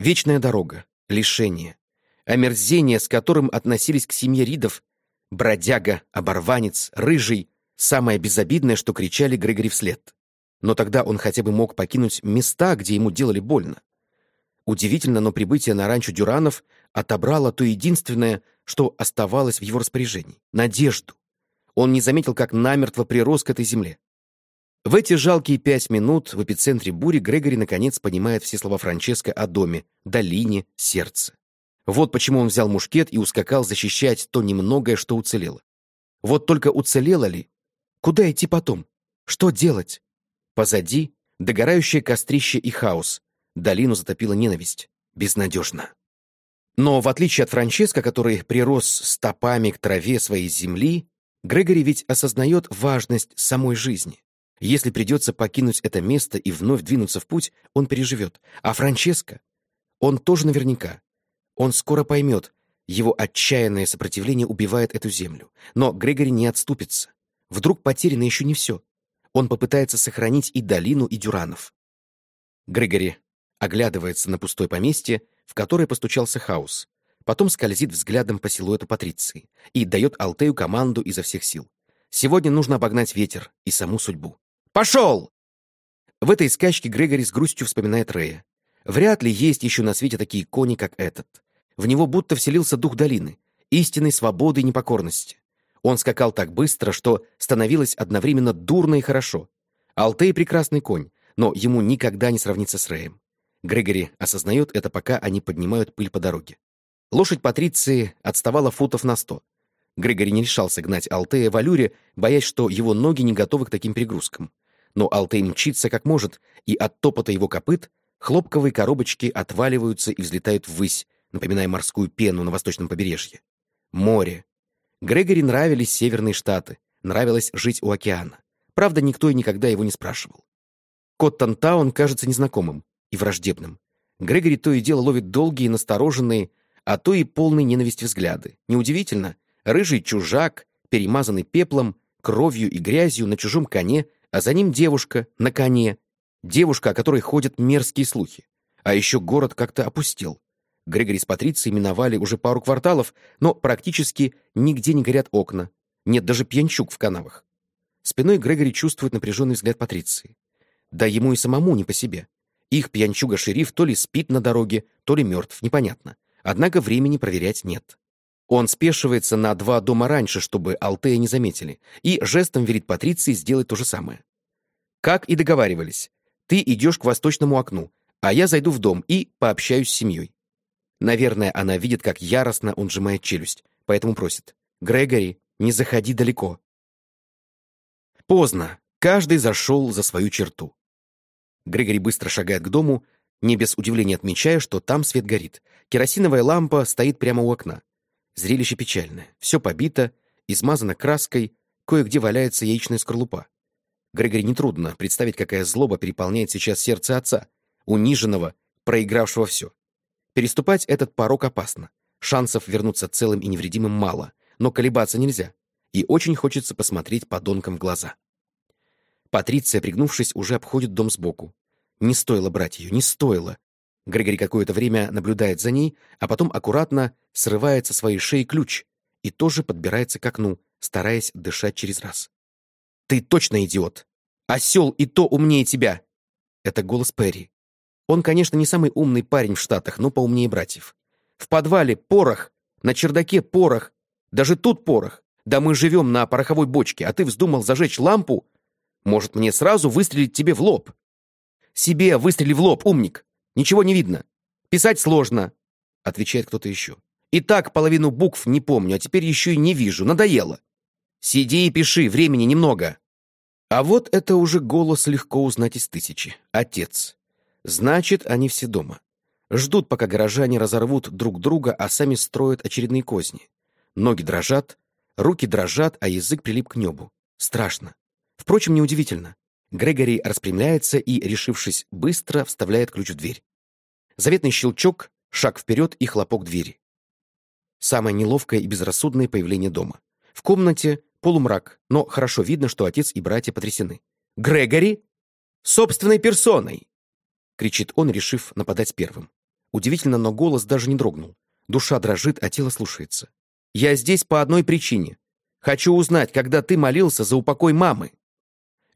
Вечная дорога, лишение, омерзение, с которым относились к семье Ридов, бродяга, оборванец, рыжий, самое безобидное, что кричали Грегори вслед. Но тогда он хотя бы мог покинуть места, где ему делали больно. Удивительно, но прибытие на ранчо Дюранов отобрало то единственное, что оставалось в его распоряжении — надежду. Он не заметил, как намертво прирос к этой земле. В эти жалкие пять минут в эпицентре бури Грегори наконец понимает все слова Франческо о доме, долине, сердце. Вот почему он взял мушкет и ускакал защищать то немногое, что уцелело. Вот только уцелело ли? Куда идти потом? Что делать? Позади — догорающее кострище и хаос. Долину затопила ненависть. Безнадежно. Но в отличие от Франческо, который прирос стопами к траве своей земли, Грегори ведь осознает важность самой жизни. Если придется покинуть это место и вновь двинуться в путь, он переживет. А Франческо? Он тоже наверняка. Он скоро поймет, его отчаянное сопротивление убивает эту землю. Но Грегори не отступится. Вдруг потеряно еще не все. Он попытается сохранить и долину, и Дюранов. Грегори оглядывается на пустое поместье, в которое постучался хаос. Потом скользит взглядом по силуэту Патриции и дает Алтею команду изо всех сил. Сегодня нужно обогнать ветер и саму судьбу. Пошел!» В этой скачке Грегори с грустью вспоминает Рея. Вряд ли есть еще на свете такие кони, как этот. В него будто вселился дух долины, истинной свободы и непокорности. Он скакал так быстро, что становилось одновременно дурно и хорошо. Алтей — прекрасный конь, но ему никогда не сравнится с Рэем. Грегори осознает это, пока они поднимают пыль по дороге. Лошадь Патриции отставала футов на сто. Грегори не решался гнать Алтея в аллюре, боясь, что его ноги не готовы к таким перегрузкам но Алтей мчится как может, и от топота его копыт хлопковые коробочки отваливаются и взлетают ввысь, напоминая морскую пену на восточном побережье. Море. Грегори нравились северные штаты, нравилось жить у океана. Правда, никто и никогда его не спрашивал. Коттон-таун кажется незнакомым и враждебным. Грегори то и дело ловит долгие, настороженные, а то и полные ненависти взгляды. Неудивительно, рыжий чужак, перемазанный пеплом, кровью и грязью на чужом коне, а за ним девушка на коне. Девушка, о которой ходят мерзкие слухи. А еще город как-то опустел. Грегори с Патрицией миновали уже пару кварталов, но практически нигде не горят окна. Нет даже пьянчук в канавах. Спиной Грегори чувствует напряженный взгляд Патриции. Да ему и самому не по себе. Их пьянчуга-шериф то ли спит на дороге, то ли мертв, непонятно. Однако времени проверять нет. Он спешивается на два дома раньше, чтобы Алтея не заметили, и жестом велит Патриции сделать то же самое. Как и договаривались, ты идешь к восточному окну, а я зайду в дом и пообщаюсь с семьей. Наверное, она видит, как яростно он сжимает челюсть, поэтому просит. «Грегори, не заходи далеко». Поздно. Каждый зашел за свою черту. Грегори быстро шагает к дому, не без удивления отмечая, что там свет горит. Керосиновая лампа стоит прямо у окна. Зрелище печальное. Все побито, измазано краской, кое-где валяется яичная скорлупа. Грегори нетрудно представить, какая злоба переполняет сейчас сердце отца, униженного, проигравшего все. Переступать этот порог опасно. Шансов вернуться целым и невредимым мало, но колебаться нельзя. И очень хочется посмотреть подонкам в глаза. Патриция, пригнувшись, уже обходит дом сбоку. Не стоило брать ее, не стоило. Грегори какое-то время наблюдает за ней, а потом аккуратно срывает со своей шеи ключ и тоже подбирается к окну, стараясь дышать через раз. «Ты точно идиот! Осел и то умнее тебя!» Это голос Перри. Он, конечно, не самый умный парень в Штатах, но поумнее братьев. В подвале порох, на чердаке порох, даже тут порох. Да мы живем на пороховой бочке, а ты вздумал зажечь лампу? Может, мне сразу выстрелить тебе в лоб? Себе выстрели в лоб, умник. Ничего не видно. Писать сложно, отвечает кто-то еще. И так половину букв не помню, а теперь еще и не вижу. Надоело. Сиди и пиши, времени немного. А вот это уже голос легко узнать из тысячи. Отец. Значит, они все дома. Ждут, пока горожане разорвут друг друга, а сами строят очередные козни. Ноги дрожат, руки дрожат, а язык прилип к небу. Страшно. Впрочем, неудивительно. Грегори распрямляется и, решившись, быстро вставляет ключ в дверь. Заветный щелчок, шаг вперед и хлопок двери. Самое неловкое и безрассудное появление дома. В комнате полумрак, но хорошо видно, что отец и братья потрясены. «Грегори? Собственной персоной!» — кричит он, решив нападать первым. Удивительно, но голос даже не дрогнул. Душа дрожит, а тело слушается. «Я здесь по одной причине. Хочу узнать, когда ты молился за упокой мамы».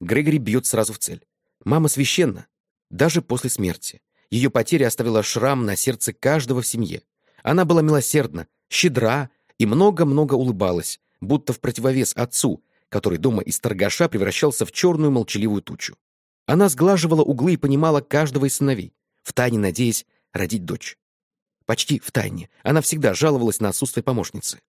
Грегори бьет сразу в цель. Мама священна, даже после смерти. Ее потеря оставила шрам на сердце каждого в семье. Она была милосердна, щедра и много-много улыбалась, будто в противовес отцу, который дома из торгаша превращался в черную молчаливую тучу. Она сглаживала углы и понимала каждого из сыновей, втайне надеясь родить дочь. Почти втайне. Она всегда жаловалась на отсутствие помощницы.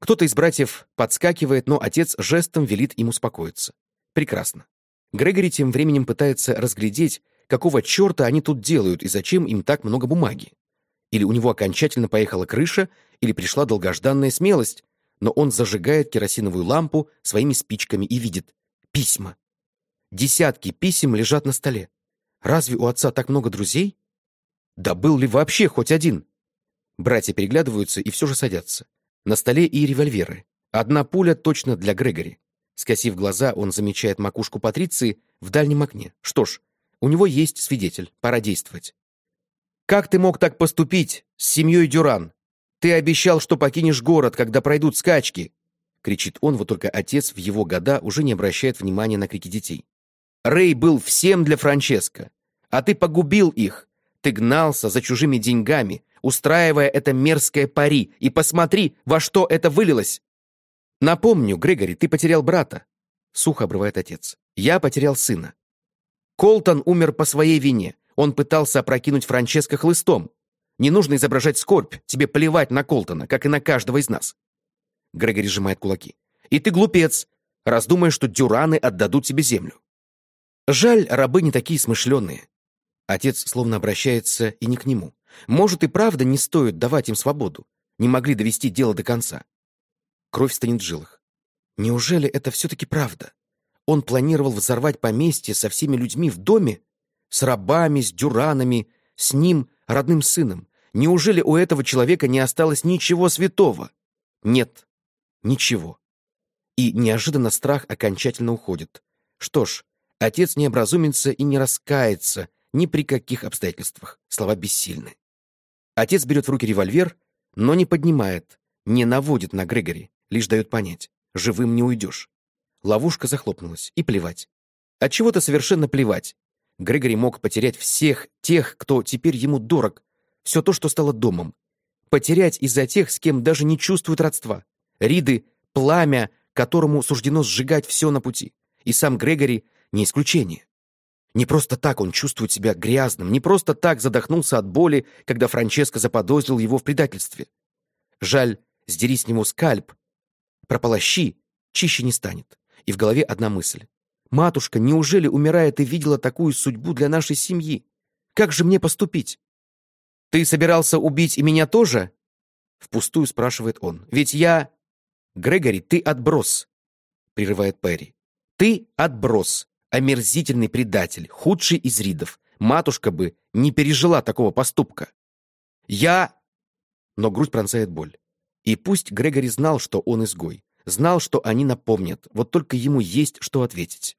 Кто-то из братьев подскакивает, но отец жестом велит им успокоиться. Прекрасно. Грегори тем временем пытается разглядеть, какого черта они тут делают и зачем им так много бумаги. Или у него окончательно поехала крыша, или пришла долгожданная смелость, но он зажигает керосиновую лампу своими спичками и видит письма. Десятки писем лежат на столе. Разве у отца так много друзей? Да был ли вообще хоть один? Братья переглядываются и все же садятся. На столе и револьверы. Одна пуля точно для Грегори. Скосив глаза, он замечает макушку Патриции в дальнем окне. Что ж, у него есть свидетель, пора действовать. «Как ты мог так поступить с семьей Дюран? Ты обещал, что покинешь город, когда пройдут скачки!» Кричит он, вот только отец в его года уже не обращает внимания на крики детей. Рэй был всем для Франческо. А ты погубил их. Ты гнался за чужими деньгами, устраивая это мерзкое пари. И посмотри, во что это вылилось. Напомню, Грегори, ты потерял брата. Сухо обрывает отец. Я потерял сына. Колтон умер по своей вине. Он пытался опрокинуть Франческо хлыстом. Не нужно изображать скорбь. Тебе плевать на Колтона, как и на каждого из нас. Грегори сжимает кулаки. И ты глупец, раз что дюраны отдадут тебе землю. Жаль, рабы не такие смышленые. Отец словно обращается и не к нему. Может, и правда не стоит давать им свободу. Не могли довести дело до конца. Кровь станет в жилах. Неужели это все-таки правда? он планировал взорвать поместье со всеми людьми в доме? С рабами, с дюранами, с ним, родным сыном. Неужели у этого человека не осталось ничего святого? Нет, ничего. И неожиданно страх окончательно уходит. Что ж, отец не образумится и не раскается ни при каких обстоятельствах. Слова бессильны. Отец берет в руки револьвер, но не поднимает, не наводит на Грегори, лишь дает понять. Живым не уйдешь. Ловушка захлопнулась, и плевать. От чего то совершенно плевать. Грегори мог потерять всех тех, кто теперь ему дорог, все то, что стало домом. Потерять из-за тех, с кем даже не чувствует родства. Риды — пламя, которому суждено сжигать все на пути. И сам Грегори — не исключение. Не просто так он чувствует себя грязным, не просто так задохнулся от боли, когда Франческо заподозрил его в предательстве. Жаль, сдери с него скальп, прополощи, чище не станет. И в голове одна мысль. «Матушка, неужели, умирая, ты видела такую судьбу для нашей семьи? Как же мне поступить?» «Ты собирался убить и меня тоже?» Впустую спрашивает он. «Ведь я...» «Грегори, ты отброс», — прерывает Перри. «Ты отброс, омерзительный предатель, худший из ридов. Матушка бы не пережила такого поступка. Я...» Но грудь пронзает боль. И пусть Грегори знал, что он изгой, знал, что они напомнят, вот только ему есть что ответить.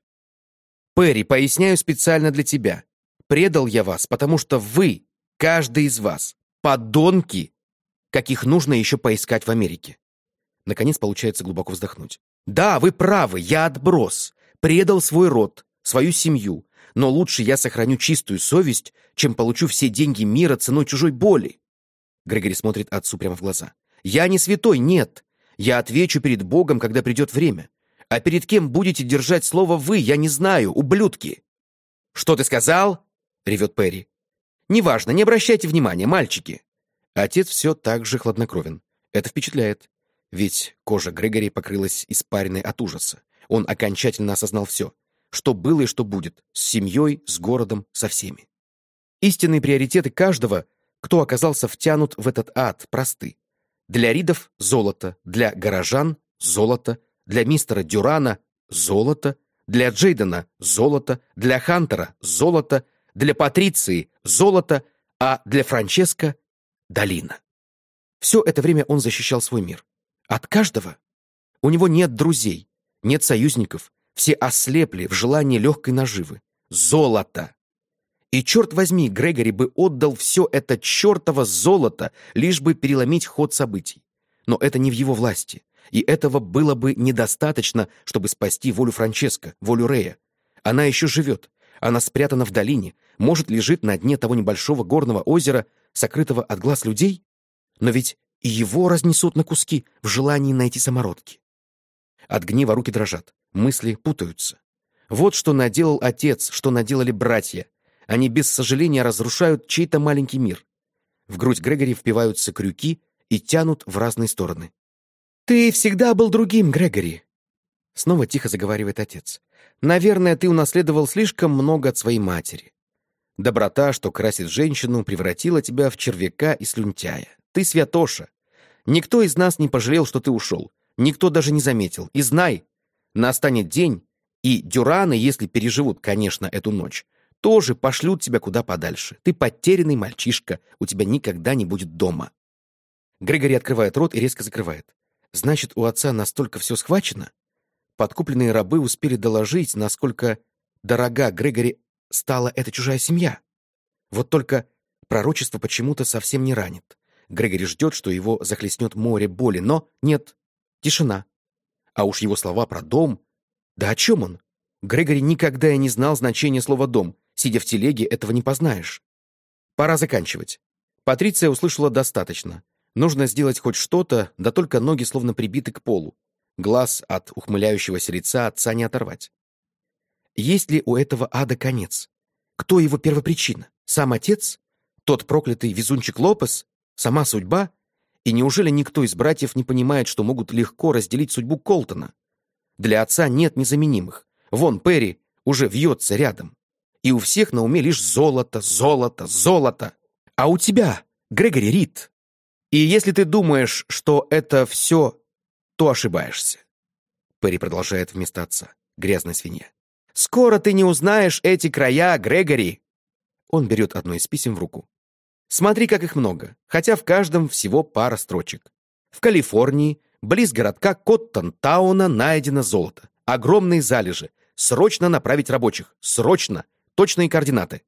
«Перри, поясняю специально для тебя. Предал я вас, потому что вы, каждый из вас, подонки, каких нужно еще поискать в Америке». Наконец получается глубоко вздохнуть. «Да, вы правы, я отброс. Предал свой род, свою семью. Но лучше я сохраню чистую совесть, чем получу все деньги мира ценой чужой боли». Грегори смотрит отцу прямо в глаза. «Я не святой, нет. Я отвечу перед Богом, когда придет время. А перед кем будете держать слово вы, я не знаю, ублюдки!» «Что ты сказал?» — ревет Перри. «Неважно, не обращайте внимания, мальчики!» Отец все так же хладнокровен. Это впечатляет. Ведь кожа Грегори покрылась испаренной от ужаса. Он окончательно осознал все. Что было и что будет. С семьей, с городом, со всеми. Истинные приоритеты каждого, кто оказался втянут в этот ад, просты. Для Ридов — золото, для горожан — золото, для мистера Дюрана — золото, для Джейдена — золото, для Хантера — золото, для Патриции — золото, а для Франческо — долина. Все это время он защищал свой мир. От каждого. У него нет друзей, нет союзников, все ослепли в желании легкой наживы. Золото! И, черт возьми, Грегори бы отдал все это чертово золото, лишь бы переломить ход событий. Но это не в его власти. И этого было бы недостаточно, чтобы спасти волю Франческо, волю Рея. Она еще живет. Она спрятана в долине, может, лежит на дне того небольшого горного озера, сокрытого от глаз людей? Но ведь и его разнесут на куски в желании найти самородки. От гнева руки дрожат, мысли путаются. Вот что наделал отец, что наделали братья, они без сожаления разрушают чей-то маленький мир. В грудь Грегори впиваются крюки и тянут в разные стороны. «Ты всегда был другим, Грегори!» Снова тихо заговаривает отец. «Наверное, ты унаследовал слишком много от своей матери. Доброта, что красит женщину, превратила тебя в червяка и слюнтяя. Ты святоша. Никто из нас не пожалел, что ты ушел. Никто даже не заметил. И знай, настанет день, и дюраны, если переживут, конечно, эту ночь, тоже пошлют тебя куда подальше. Ты потерянный мальчишка, у тебя никогда не будет дома. Грегори открывает рот и резко закрывает. Значит, у отца настолько все схвачено? Подкупленные рабы успели доложить, насколько дорога Грегори стала эта чужая семья. Вот только пророчество почему-то совсем не ранит. Грегори ждет, что его захлестнет море боли, но нет, тишина. А уж его слова про дом... Да о чем он? Грегори никогда и не знал значения слова «дом», Сидя в телеге, этого не познаешь. Пора заканчивать. Патриция услышала достаточно. Нужно сделать хоть что-то, да только ноги словно прибиты к полу. Глаз от ухмыляющегося лица отца не оторвать. Есть ли у этого ада конец? Кто его первопричина? Сам отец? Тот проклятый везунчик Лопес? Сама судьба? И неужели никто из братьев не понимает, что могут легко разделить судьбу Колтона? Для отца нет незаменимых. Вон Перри уже вьется рядом и у всех на уме лишь золото, золото, золото. А у тебя, Грегори Рид. И если ты думаешь, что это все, то ошибаешься. Перри продолжает вместо отца. грязная свинья. «Скоро ты не узнаешь эти края, Грегори!» Он берет одно из писем в руку. Смотри, как их много, хотя в каждом всего пара строчек. В Калифорнии, близ городка Коттон-тауна, найдено золото. Огромные залежи. Срочно направить рабочих. Срочно. Точные координаты.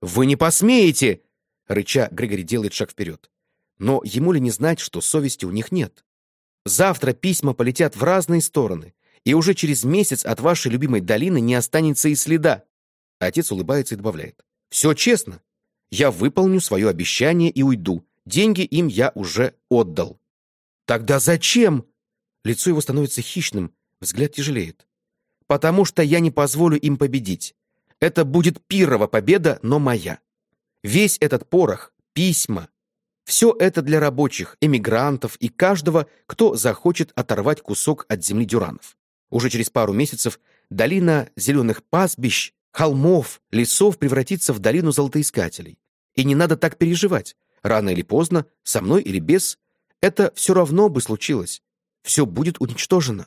«Вы не посмеете!» Рыча, Грегори делает шаг вперед. Но ему ли не знать, что совести у них нет? Завтра письма полетят в разные стороны, и уже через месяц от вашей любимой долины не останется и следа. Отец улыбается и добавляет. Все честно. Я выполню свое обещание и уйду. Деньги им я уже отдал. Тогда зачем? Лицо его становится хищным, взгляд тяжелеет. Потому что я не позволю им победить. Это будет пирова победа, но моя. Весь этот порох, письма, все это для рабочих, эмигрантов и каждого, кто захочет оторвать кусок от земли дюранов. Уже через пару месяцев долина зеленых пастбищ холмов, лесов превратится в долину золотоискателей. И не надо так переживать. Рано или поздно, со мной или без, это все равно бы случилось. Все будет уничтожено.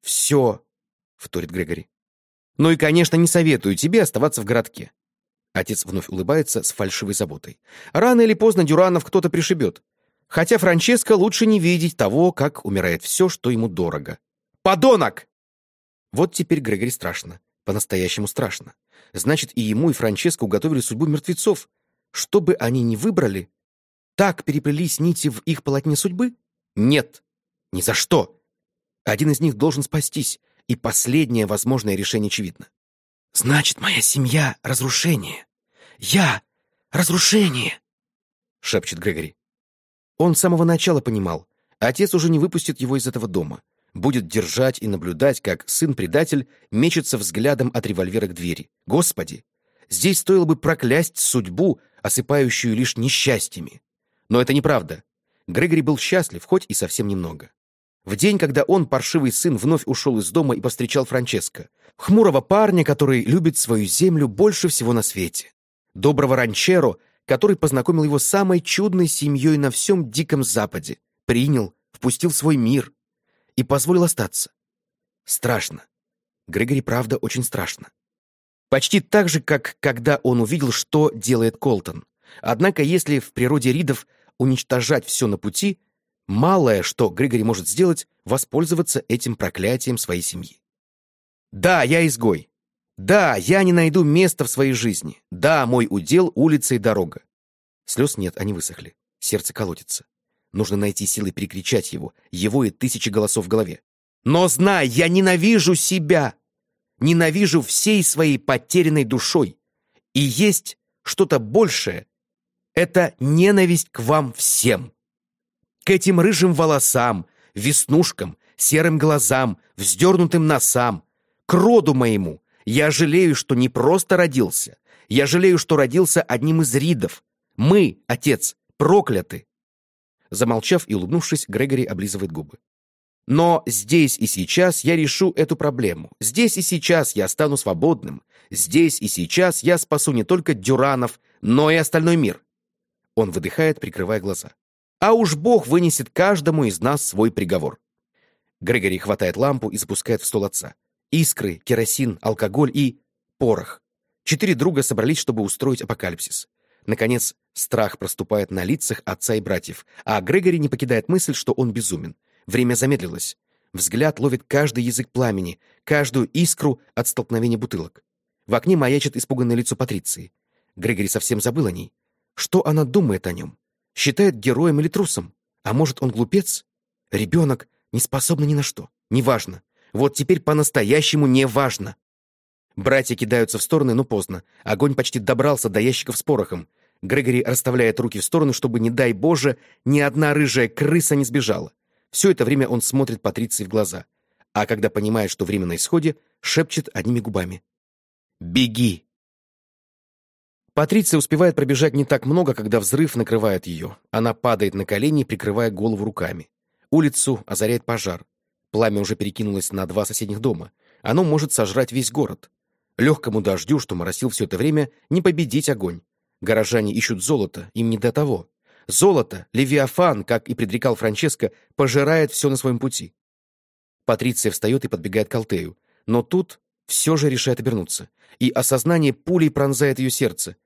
«Все», — вторит Грегори. «Ну и, конечно, не советую тебе оставаться в городке». Отец вновь улыбается с фальшивой заботой. «Рано или поздно Дюранов кто-то пришибет. Хотя Франческо лучше не видеть того, как умирает все, что ему дорого. Подонок!» Вот теперь Грегори страшно. По-настоящему страшно. Значит, и ему, и Франческо уготовили судьбу мертвецов. Что бы они ни выбрали, так переплелись нити в их полотне судьбы? Нет. Ни за что. Один из них должен спастись, и последнее возможное решение очевидно. «Значит, моя семья — разрушение. Я — разрушение!» — шепчет Грегори. Он с самого начала понимал, отец уже не выпустит его из этого дома будет держать и наблюдать, как сын-предатель мечется взглядом от револьвера к двери. Господи! Здесь стоило бы проклясть судьбу, осыпающую лишь несчастьями. Но это неправда. Грегори был счастлив, хоть и совсем немного. В день, когда он, паршивый сын, вновь ушел из дома и повстречал Франческо, хмурого парня, который любит свою землю больше всего на свете, доброго ранчеро, который познакомил его с самой чудной семьей на всем Диком Западе, принял, впустил свой мир, и позволил остаться. Страшно. Грегори, правда, очень страшно. Почти так же, как когда он увидел, что делает Колтон. Однако, если в природе Ридов уничтожать все на пути, малое, что Грегори может сделать, воспользоваться этим проклятием своей семьи. Да, я изгой. Да, я не найду места в своей жизни. Да, мой удел — улица и дорога. Слез нет, они высохли. Сердце колотится. Нужно найти силы перекричать его, его и тысячи голосов в голове. Но знай, я ненавижу себя! Ненавижу всей своей потерянной душой. И есть что-то большее. Это ненависть к вам всем. К этим рыжим волосам, веснушкам, серым глазам, вздернутым носам, к роду моему. Я жалею, что не просто родился. Я жалею, что родился одним из ридов. Мы, отец, прокляты. Замолчав и улыбнувшись, Грегори облизывает губы. Но здесь и сейчас я решу эту проблему. Здесь и сейчас я стану свободным. Здесь и сейчас я спасу не только Дюранов, но и остальной мир. Он выдыхает, прикрывая глаза. А уж Бог вынесет каждому из нас свой приговор. Грегори хватает лампу и запускает в стол отца. Искры, керосин, алкоголь и... порох. Четыре друга собрались, чтобы устроить апокалипсис. Наконец, страх проступает на лицах отца и братьев, а Грегори не покидает мысль, что он безумен. Время замедлилось. Взгляд ловит каждый язык пламени, каждую искру от столкновения бутылок. В окне маячит испуганное лицо Патриции. Грегори совсем забыл о ней. Что она думает о нем? Считает героем или трусом? А может, он глупец? Ребенок, не способный ни на что. Неважно. Вот теперь по-настоящему неважно. Братья кидаются в стороны, но поздно. Огонь почти добрался до ящиков с порохом. Грегори расставляет руки в стороны, чтобы, не дай Боже, ни одна рыжая крыса не сбежала. Все это время он смотрит Патриции в глаза. А когда понимает, что время на исходе, шепчет одними губами. «Беги!» Патриция успевает пробежать не так много, когда взрыв накрывает ее. Она падает на колени, прикрывая голову руками. Улицу озаряет пожар. Пламя уже перекинулось на два соседних дома. Оно может сожрать весь город. Легкому дождю, что моросил все это время, не победить огонь. Горожане ищут золото, им не до того. Золото, Левиафан, как и предрекал Франческо, пожирает все на своем пути. Патриция встает и подбегает к Алтею. Но тут все же решает обернуться, и осознание пулей пронзает ее сердце.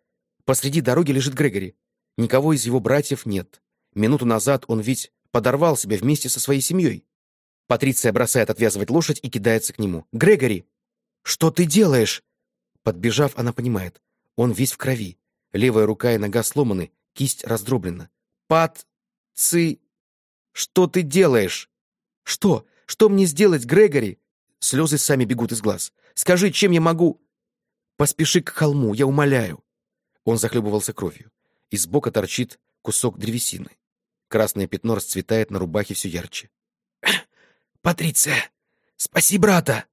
Посреди дороги лежит Грегори. Никого из его братьев нет. Минуту назад он ведь подорвал себя вместе со своей семьей. Патриция бросает отвязывать лошадь и кидается к нему. «Грегори! Что ты делаешь?» Подбежав, она понимает. Он весь в крови. Левая рука и нога сломаны, кисть раздроблена. «Пат... ци... Что ты делаешь?» «Что? Что мне сделать, Грегори?» Слезы сами бегут из глаз. «Скажи, чем я могу?» «Поспеши к холму, я умоляю». Он захлебывался кровью. Из бока торчит кусок древесины. Красное пятно расцветает на рубахе все ярче. «Патриция, спаси брата!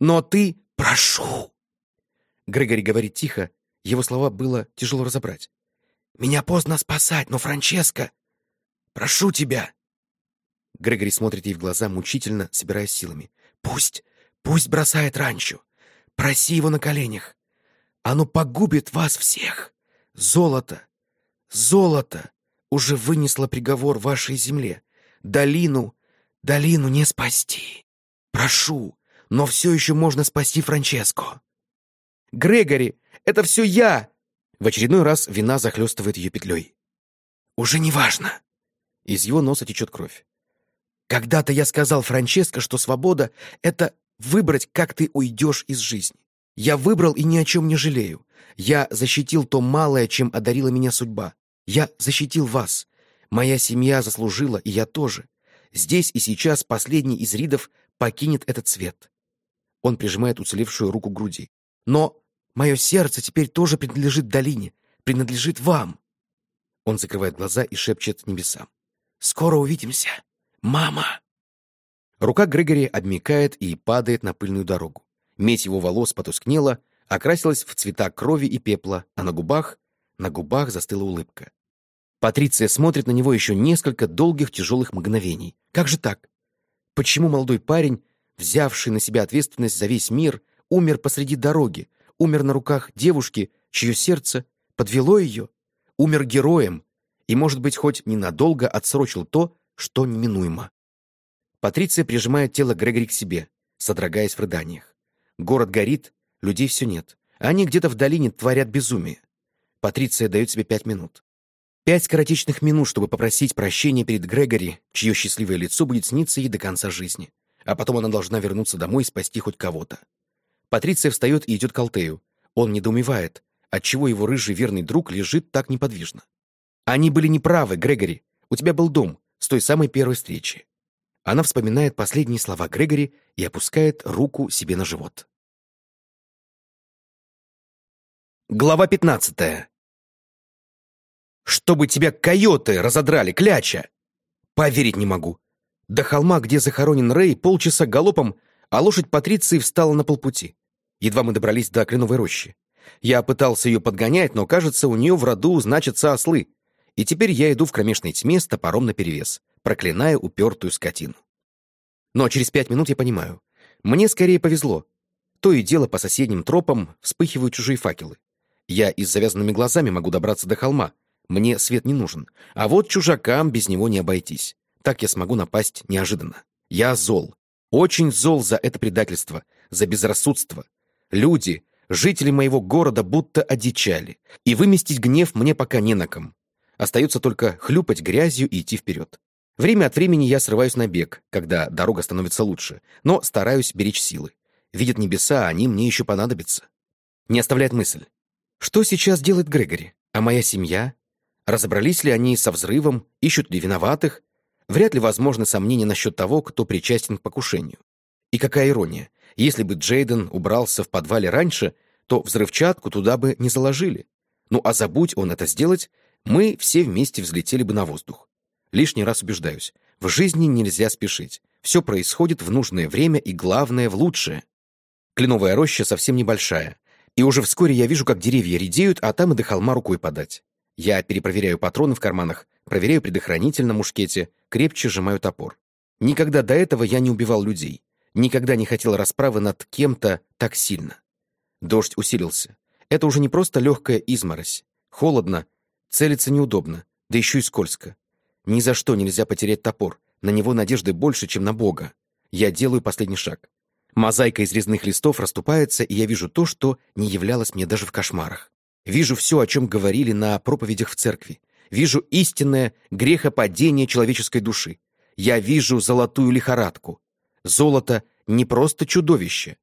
Но ты прошу!» Грегори говорит тихо, его слова было тяжело разобрать. «Меня поздно спасать, но, Франческо, прошу тебя!» Грегори смотрит ей в глаза, мучительно собираясь силами. «Пусть, пусть бросает ранчо. Проси его на коленях. Оно погубит вас всех. Золото, золото уже вынесло приговор вашей земле. Долину, долину не спасти. Прошу, но все еще можно спасти Франческо. Грегори, это все я!» В очередной раз вина захлестывает ее петлей. «Уже не важно!» Из его носа течет кровь. «Когда-то я сказал Франческо, что свобода — это выбрать, как ты уйдешь из жизни. Я выбрал и ни о чем не жалею. Я защитил то малое, чем одарила меня судьба. Я защитил вас. Моя семья заслужила, и я тоже. Здесь и сейчас последний из ридов покинет этот свет». Он прижимает уцелевшую руку к груди. «Но Мое сердце теперь тоже принадлежит долине, принадлежит вам. Он закрывает глаза и шепчет небесам. «Скоро увидимся, мама!» Рука Грегори обмикает и падает на пыльную дорогу. Медь его волос потускнела, окрасилась в цвета крови и пепла, а на губах, на губах застыла улыбка. Патриция смотрит на него еще несколько долгих тяжелых мгновений. Как же так? Почему молодой парень, взявший на себя ответственность за весь мир, умер посреди дороги, умер на руках девушки, чье сердце подвело ее, умер героем и, может быть, хоть ненадолго отсрочил то, что неминуемо. Патриция прижимает тело Грегори к себе, содрогаясь в рыданиях. Город горит, людей все нет. Они где-то в долине творят безумие. Патриция дает себе пять минут. Пять скоротечных минут, чтобы попросить прощения перед Грегори, чье счастливое лицо будет сниться ей до конца жизни. А потом она должна вернуться домой и спасти хоть кого-то. Патриция встает и идет к Алтею. Он недоумевает, отчего его рыжий верный друг лежит так неподвижно. Они были неправы, Грегори. У тебя был дом с той самой первой встречи. Она вспоминает последние слова Грегори и опускает руку себе на живот. Глава пятнадцатая. «Чтобы тебя койоты разодрали, кляча!» «Поверить не могу. До холма, где захоронен Рэй, полчаса галопом а лошадь Патриции встала на полпути. Едва мы добрались до кленовой рощи. Я пытался ее подгонять, но, кажется, у нее в роду значатся ослы. И теперь я иду в кромешной тьме с топором наперевес, проклиная упертую скотину. Но через пять минут я понимаю. Мне скорее повезло. То и дело по соседним тропам вспыхивают чужие факелы. Я и с завязанными глазами могу добраться до холма. Мне свет не нужен. А вот чужакам без него не обойтись. Так я смогу напасть неожиданно. Я зол. Очень зол за это предательство, за безрассудство. Люди, жители моего города будто одичали, и выместить гнев мне пока не на ком. Остается только хлюпать грязью и идти вперед. Время от времени я срываюсь на бег, когда дорога становится лучше, но стараюсь беречь силы. Видят небеса, они мне еще понадобятся. Не оставляет мысль. Что сейчас делает Грегори? А моя семья? Разобрались ли они со взрывом? Ищут ли виноватых? Вряд ли возможны сомнения насчет того, кто причастен к покушению. И какая ирония, если бы Джейден убрался в подвале раньше, то взрывчатку туда бы не заложили. Ну а забудь он это сделать, мы все вместе взлетели бы на воздух. Лишний раз убеждаюсь, в жизни нельзя спешить. Все происходит в нужное время и, главное, в лучшее. Кленовая роща совсем небольшая, и уже вскоре я вижу, как деревья редеют, а там и до холма рукой подать. Я перепроверяю патроны в карманах, проверяю предохранитель на мушкете, крепче сжимаю топор. Никогда до этого я не убивал людей. Никогда не хотел расправы над кем-то так сильно. Дождь усилился. Это уже не просто легкая изморозь. Холодно, целиться неудобно, да еще и скользко. Ни за что нельзя потерять топор. На него надежды больше, чем на Бога. Я делаю последний шаг. Мозаика из резных листов расступается, и я вижу то, что не являлось мне даже в кошмарах. Вижу все, о чем говорили на проповедях в церкви. Вижу истинное грехопадение человеческой души. Я вижу золотую лихорадку. Золото не просто чудовище.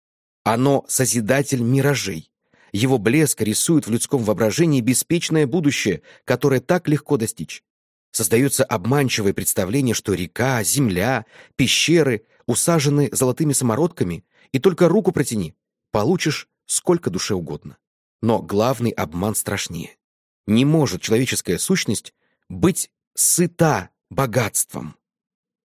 Оно созидатель миражей. Его блеск рисует в людском воображении беспечное будущее, которое так легко достичь. Создается обманчивое представление, что река, земля, пещеры усажены золотыми самородками, и только руку протяни, получишь сколько душе угодно. Но главный обман страшнее. Не может человеческая сущность быть сыта богатством.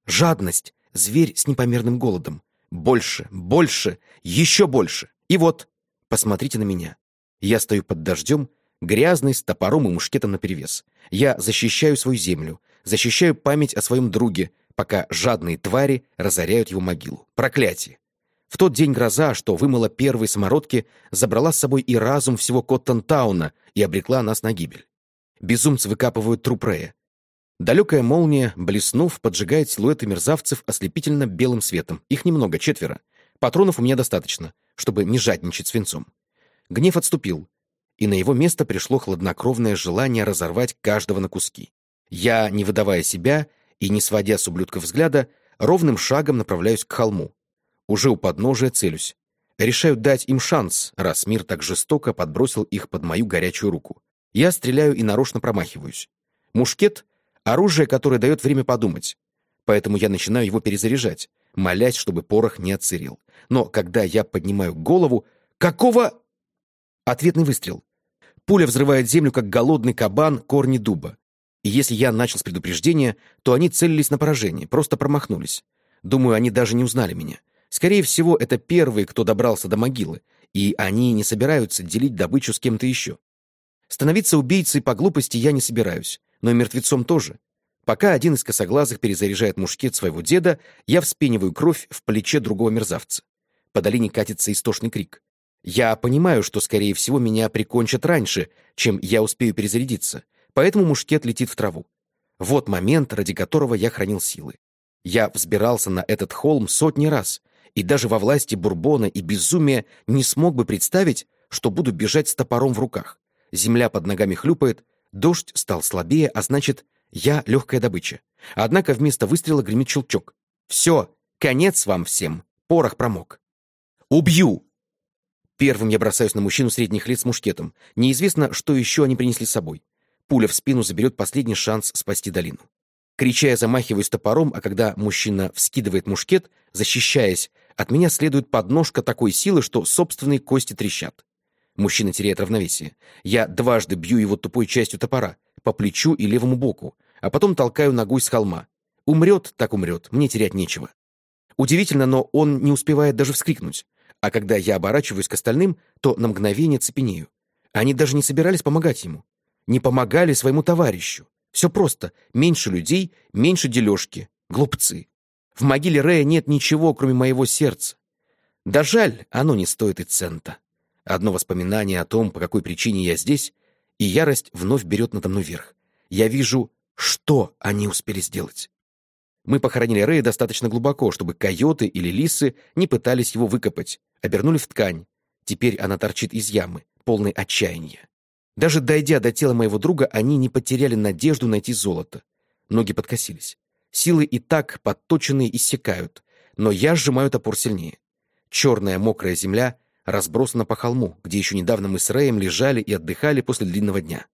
Жадность — зверь с непомерным голодом. Больше, больше, еще больше. И вот, посмотрите на меня. Я стою под дождем, грязный, с топором и мушкетом наперевес. Я защищаю свою землю, защищаю память о своем друге, пока жадные твари разоряют его могилу. Проклятие! В тот день гроза, что вымыла первые самородки, забрала с собой и разум всего Коттон-тауна и обрекла нас на гибель. Безумцы выкапывают труп Рея. Далекая молния, блеснув, поджигает силуэты мерзавцев ослепительно белым светом. Их немного, четверо. Патронов у меня достаточно, чтобы не жадничать свинцом. Гнев отступил, и на его место пришло хладнокровное желание разорвать каждого на куски. Я, не выдавая себя и не сводя с ублюдков взгляда, ровным шагом направляюсь к холму. Уже у подножия целюсь. Решаю дать им шанс, раз мир так жестоко подбросил их под мою горячую руку. Я стреляю и нарочно промахиваюсь. Мушкет — оружие, которое дает время подумать. Поэтому я начинаю его перезаряжать, молясь, чтобы порох не отсырел. Но когда я поднимаю голову... Какого... Ответный выстрел. Пуля взрывает землю, как голодный кабан корни дуба. И если я начал с предупреждения, то они целились на поражение, просто промахнулись. Думаю, они даже не узнали меня. Скорее всего, это первые, кто добрался до могилы, и они не собираются делить добычу с кем-то еще. Становиться убийцей по глупости я не собираюсь, но и мертвецом тоже. Пока один из косоглазых перезаряжает мушкет своего деда, я вспениваю кровь в плече другого мерзавца. По долине катится истошный крик. Я понимаю, что, скорее всего, меня прикончат раньше, чем я успею перезарядиться, поэтому мушкет летит в траву. Вот момент, ради которого я хранил силы. Я взбирался на этот холм сотни раз, и даже во власти бурбона и безумия не смог бы представить, что буду бежать с топором в руках. Земля под ногами хлюпает, дождь стал слабее, а значит, я легкая добыча. Однако вместо выстрела гремит щелчок. Все, конец вам всем, порох промок. Убью! Первым я бросаюсь на мужчину средних лет с мушкетом. Неизвестно, что еще они принесли с собой. Пуля в спину заберет последний шанс спасти долину. Крича, я замахиваюсь топором, а когда мужчина вскидывает мушкет, защищаясь, от меня следует подножка такой силы, что собственные кости трещат. Мужчина теряет равновесие. Я дважды бью его тупой частью топора, по плечу и левому боку, а потом толкаю ногой с холма. Умрет, так умрет, мне терять нечего. Удивительно, но он не успевает даже вскрикнуть. А когда я оборачиваюсь к остальным, то на мгновение цепенею. Они даже не собирались помогать ему. Не помогали своему товарищу. Все просто. Меньше людей, меньше дележки. Глупцы. В могиле Рэя нет ничего, кроме моего сердца. Да жаль, оно не стоит и цента. Одно воспоминание о том, по какой причине я здесь, и ярость вновь берет надо мной верх. Я вижу, что они успели сделать. Мы похоронили Рэя достаточно глубоко, чтобы койоты или лисы не пытались его выкопать, обернули в ткань. Теперь она торчит из ямы, полной отчаяния. Даже дойдя до тела моего друга, они не потеряли надежду найти золото. Ноги подкосились. Силы и так подточенные иссякают, но я сжимаю топор сильнее. Черная мокрая земля разбросана по холму, где еще недавно мы с Рэем лежали и отдыхали после длинного дня.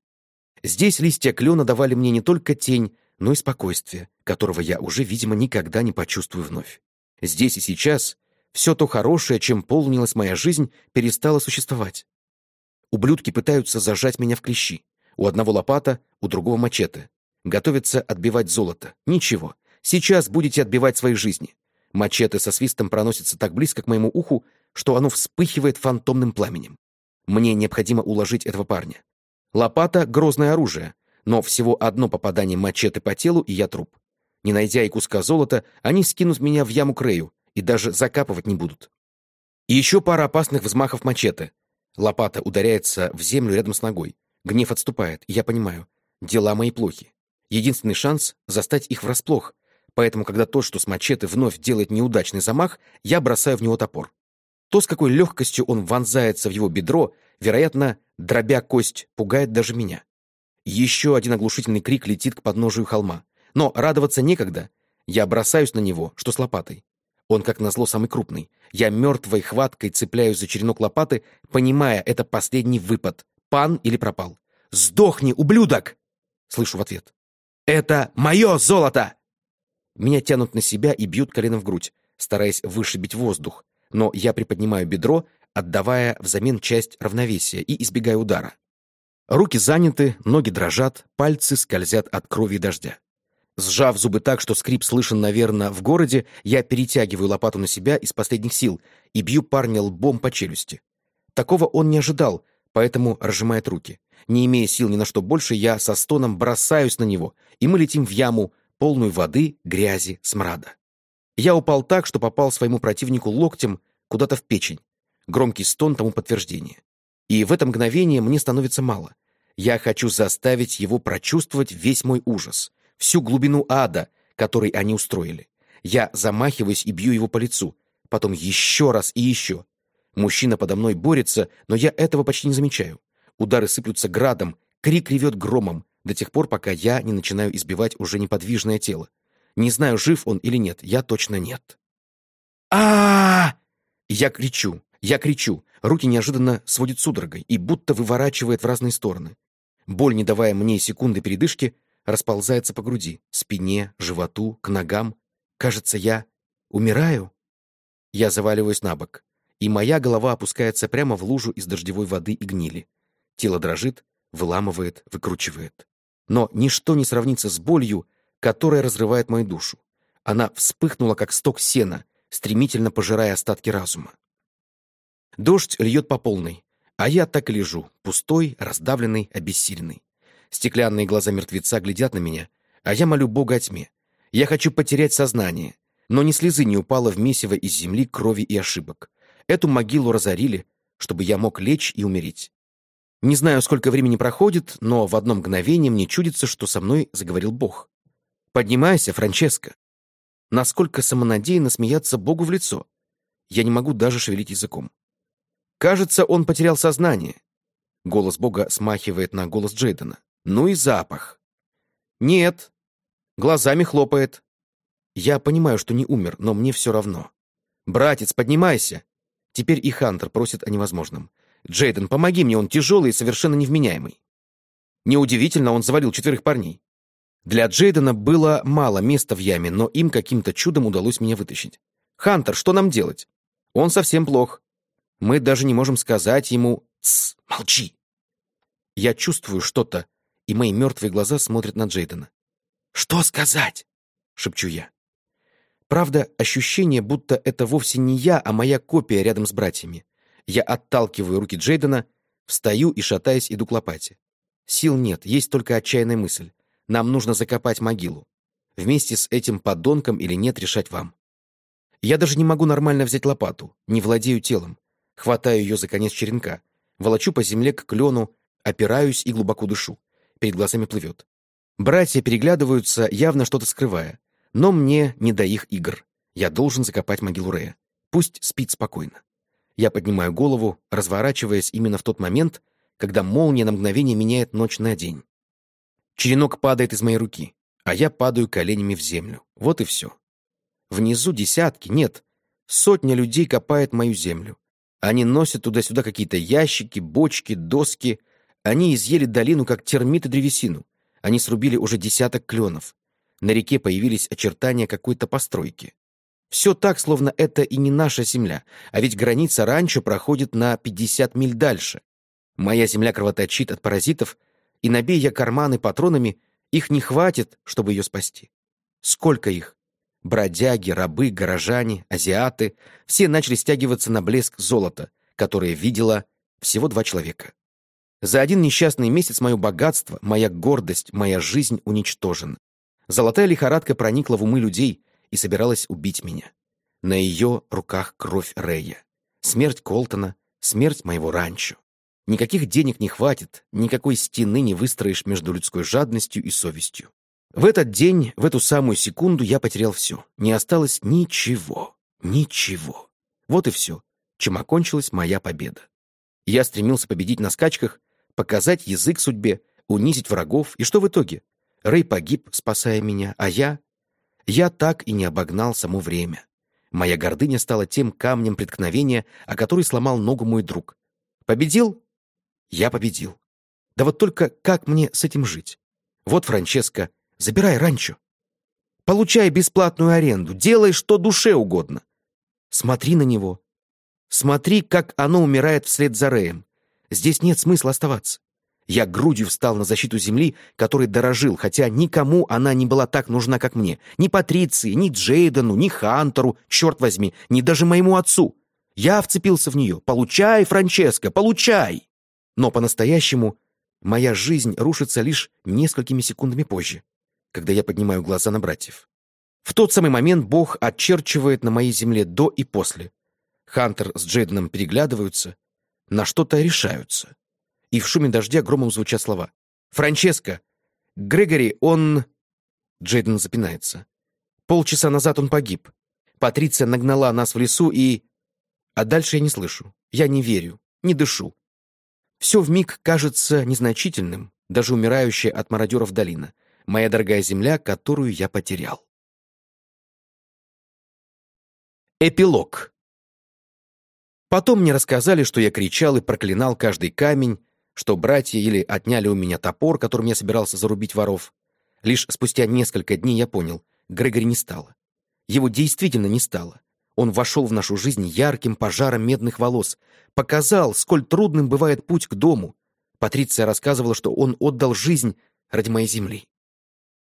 Здесь листья клена давали мне не только тень, но и спокойствие, которого я уже, видимо, никогда не почувствую вновь. Здесь и сейчас все то хорошее, чем полнилась моя жизнь, перестало существовать. Ублюдки пытаются зажать меня в клещи. У одного лопата, у другого мачете. Готовятся отбивать золото. Ничего. Сейчас будете отбивать свои жизни. Мачете со свистом проносится так близко к моему уху, что оно вспыхивает фантомным пламенем. Мне необходимо уложить этого парня. Лопата — грозное оружие, но всего одно попадание мачете по телу, и я труп. Не найдя и куска золота, они скинут меня в яму Крею и даже закапывать не будут. И еще пара опасных взмахов мачете. Лопата ударяется в землю рядом с ногой. Гнев отступает, я понимаю, дела мои плохи. Единственный шанс — застать их врасплох. Поэтому, когда тот, что с мачете, вновь делает неудачный замах, я бросаю в него топор. То, с какой легкостью он вонзается в его бедро, вероятно, дробя кость, пугает даже меня. Еще один оглушительный крик летит к подножию холма. Но радоваться некогда. Я бросаюсь на него, что с лопатой. Он, как назло, самый крупный. Я мертвой хваткой цепляюсь за черенок лопаты, понимая, это последний выпад. Пан или пропал. «Сдохни, ублюдок!» Слышу в ответ. «Это мое золото!» Меня тянут на себя и бьют коленом в грудь, стараясь вышибить воздух. Но я приподнимаю бедро, отдавая взамен часть равновесия и избегаю удара. Руки заняты, ноги дрожат, пальцы скользят от крови и дождя. Сжав зубы так, что скрип слышен, наверное, в городе, я перетягиваю лопату на себя из последних сил и бью парня лбом по челюсти. Такого он не ожидал, поэтому разжимает руки. Не имея сил ни на что больше, я со стоном бросаюсь на него, и мы летим в яму, полную воды, грязи, смрада. Я упал так, что попал своему противнику локтем куда-то в печень. Громкий стон тому подтверждение. И в это мгновение мне становится мало. Я хочу заставить его прочувствовать весь мой ужас, всю глубину ада, который они устроили. Я замахиваюсь и бью его по лицу, потом еще раз и еще. Мужчина подо мной борется, но я этого почти не замечаю. Удары сыплются градом, крик ревет громом, до тех пор, пока я не начинаю избивать уже неподвижное тело. Не знаю, жив он или нет, я точно нет. а Я кричу, я кричу, руки неожиданно сводит судорогой и будто выворачивает в разные стороны. Боль, не давая мне секунды передышки, расползается по груди, спине, животу, к ногам. Кажется, я умираю. Я заваливаюсь на бок, и моя голова опускается прямо в лужу из дождевой воды и гнили. Тело дрожит, выламывает, выкручивает. Но ничто не сравнится с болью, которая разрывает мою душу. Она вспыхнула, как сток сена, стремительно пожирая остатки разума. Дождь льет по полной, а я так и лежу, пустой, раздавленный, обессиленный. Стеклянные глаза мертвеца глядят на меня, а я молю Бога о тьме. Я хочу потерять сознание, но ни слезы не упало в месиво из земли, крови и ошибок. Эту могилу разорили, чтобы я мог лечь и умереть. Не знаю, сколько времени проходит, но в одно мгновение мне чудится, что со мной заговорил Бог. «Поднимайся, Франческо!» Насколько самонадеянно смеяться Богу в лицо. Я не могу даже шевелить языком. Кажется, он потерял сознание. Голос Бога смахивает на голос Джейдена. Ну и запах. Нет. Глазами хлопает. Я понимаю, что не умер, но мне все равно. Братец, поднимайся. Теперь и Хантер просит о невозможном. Джейден, помоги мне, он тяжелый и совершенно невменяемый. Неудивительно, он завалил четверых парней. Для Джейдена было мало места в яме, но им каким-то чудом удалось меня вытащить. «Хантер, что нам делать?» «Он совсем плох. Мы даже не можем сказать ему «Тсс, молчи!». Я чувствую что-то, и мои мертвые глаза смотрят на Джейдена. «Что сказать?» — шепчу я. Правда, ощущение, будто это вовсе не я, а моя копия рядом с братьями. Я отталкиваю руки Джейдена, встаю и, шатаясь, иду к лопате. Сил нет, есть только отчаянная мысль. Нам нужно закопать могилу. Вместе с этим подонком или нет решать вам. Я даже не могу нормально взять лопату, не владею телом. Хватаю ее за конец черенка, волочу по земле к клену, опираюсь и глубоко дышу. Перед глазами плывет. Братья переглядываются, явно что-то скрывая. Но мне не до их игр. Я должен закопать могилу Рея. Пусть спит спокойно. Я поднимаю голову, разворачиваясь именно в тот момент, когда молния на мгновение меняет ночь на день. Черенок падает из моей руки, а я падаю коленями в землю. Вот и все. Внизу десятки, нет, сотня людей копает мою землю. Они носят туда-сюда какие-то ящики, бочки, доски. Они изъели долину, как термиты древесину. Они срубили уже десяток кленов. На реке появились очертания какой-то постройки. Все так, словно это и не наша земля, а ведь граница раньше проходит на 50 миль дальше. Моя земля кровоточит от паразитов, и набей я карманы патронами, их не хватит, чтобы ее спасти. Сколько их? Бродяги, рабы, горожане, азиаты — все начали стягиваться на блеск золота, которое видела всего два человека. За один несчастный месяц мое богатство, моя гордость, моя жизнь уничтожены. Золотая лихорадка проникла в умы людей и собиралась убить меня. На ее руках кровь Рея. Смерть Колтона, смерть моего ранчо. Никаких денег не хватит, никакой стены не выстроишь между людской жадностью и совестью. В этот день, в эту самую секунду я потерял все. Не осталось ничего. Ничего. Вот и все. чем окончилась моя победа. Я стремился победить на скачках, показать язык судьбе, унизить врагов, и что в итоге? Рэй погиб, спасая меня, а я... Я так и не обогнал само время. Моя гордыня стала тем камнем преткновения, о который сломал ногу мой друг. Победил? Я победил. Да вот только как мне с этим жить? Вот, Франческо, забирай ранчо. Получай бесплатную аренду, делай, что душе угодно. Смотри на него. Смотри, как оно умирает вслед за Рэем. Здесь нет смысла оставаться. Я грудью встал на защиту земли, которой дорожил, хотя никому она не была так нужна, как мне. Ни Патриции, ни Джейдену, ни Хантеру, черт возьми, ни даже моему отцу. Я вцепился в нее. «Получай, Франческо, получай!» Но по-настоящему моя жизнь рушится лишь несколькими секундами позже, когда я поднимаю глаза на братьев. В тот самый момент Бог отчерчивает на моей земле до и после. Хантер с Джейденом переглядываются, на что-то решаются и в шуме дождя громом звучат слова. «Франческо! Грегори, он...» Джейден запинается. «Полчаса назад он погиб. Патриция нагнала нас в лесу и...» А дальше я не слышу. Я не верю, не дышу. Все вмиг кажется незначительным, даже умирающая от мародеров долина. Моя дорогая земля, которую я потерял. Эпилог. Потом мне рассказали, что я кричал и проклинал каждый камень, что братья или отняли у меня топор, которым я собирался зарубить воров. Лишь спустя несколько дней я понял, Грегори не стало. Его действительно не стало. Он вошел в нашу жизнь ярким пожаром медных волос, показал, сколь трудным бывает путь к дому. Патриция рассказывала, что он отдал жизнь ради моей земли.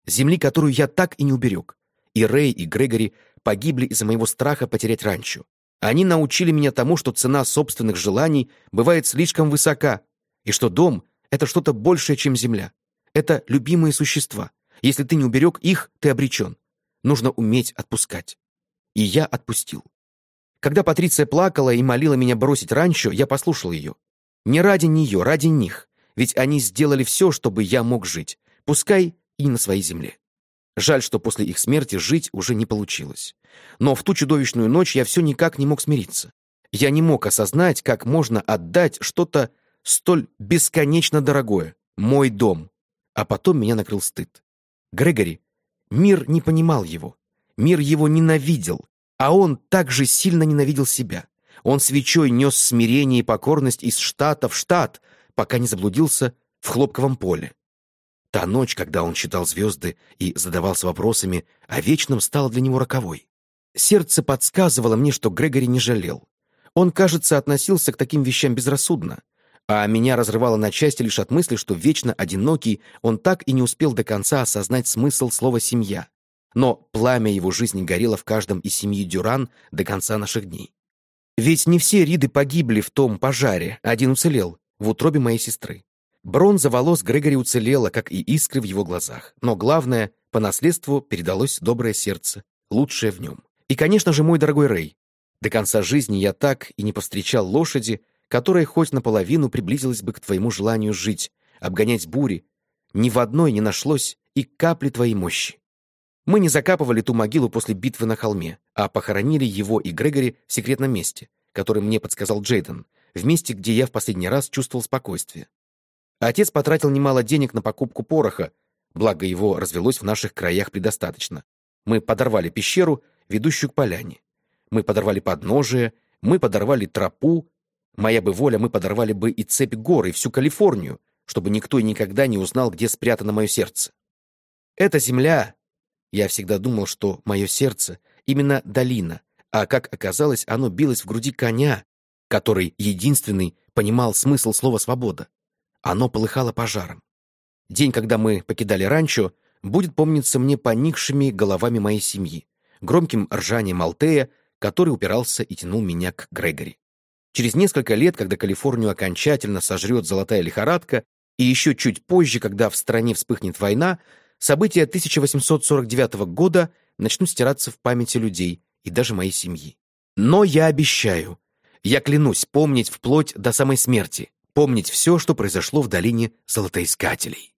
Земли, которую я так и не уберег. И Рэй, и Грегори погибли из-за моего страха потерять ранчо. Они научили меня тому, что цена собственных желаний бывает слишком высока, и что дом — это что-то большее, чем земля. Это любимые существа. Если ты не уберег их, ты обречен. Нужно уметь отпускать. И я отпустил. Когда Патриция плакала и молила меня бросить ранчо, я послушал ее. Не ради нее, ради них. Ведь они сделали все, чтобы я мог жить. Пускай и на своей земле. Жаль, что после их смерти жить уже не получилось. Но в ту чудовищную ночь я все никак не мог смириться. Я не мог осознать, как можно отдать что-то столь бесконечно дорогое, мой дом. А потом меня накрыл стыд. Грегори, мир не понимал его. Мир его ненавидел, а он также сильно ненавидел себя. Он свечой нес смирение и покорность из штата в штат, пока не заблудился в хлопковом поле. Та ночь, когда он читал звезды и задавался вопросами о вечном, стала для него роковой. Сердце подсказывало мне, что Грегори не жалел. Он, кажется, относился к таким вещам безрассудно а меня разрывало на части лишь от мысли, что вечно одинокий он так и не успел до конца осознать смысл слова «семья». Но пламя его жизни горело в каждом из семьи Дюран до конца наших дней. Ведь не все Риды погибли в том пожаре, один уцелел, в утробе моей сестры. Бронза волос Грегори уцелела, как и искры в его глазах. Но главное, по наследству передалось доброе сердце, лучшее в нем. И, конечно же, мой дорогой Рэй. До конца жизни я так и не повстречал лошади, которая хоть наполовину приблизилась бы к твоему желанию жить, обгонять бури, ни в одной не нашлось и капли твоей мощи. Мы не закапывали ту могилу после битвы на холме, а похоронили его и Грегори в секретном месте, который мне подсказал Джейден, в месте, где я в последний раз чувствовал спокойствие. Отец потратил немало денег на покупку пороха, благо его развелось в наших краях предостаточно. Мы подорвали пещеру, ведущую к поляне. Мы подорвали подножие, мы подорвали тропу, Моя бы воля, мы подорвали бы и цепь гор, и всю Калифорнию, чтобы никто и никогда не узнал, где спрятано мое сердце. Эта земля... Я всегда думал, что мое сердце — именно долина, а, как оказалось, оно билось в груди коня, который единственный понимал смысл слова «свобода». Оно полыхало пожаром. День, когда мы покидали ранчо, будет помниться мне поникшими головами моей семьи, громким ржанием Алтея, который упирался и тянул меня к Грегори. Через несколько лет, когда Калифорнию окончательно сожрет золотая лихорадка, и еще чуть позже, когда в стране вспыхнет война, события 1849 года начнут стираться в памяти людей и даже моей семьи. Но я обещаю, я клянусь помнить вплоть до самой смерти, помнить все, что произошло в долине золотоискателей.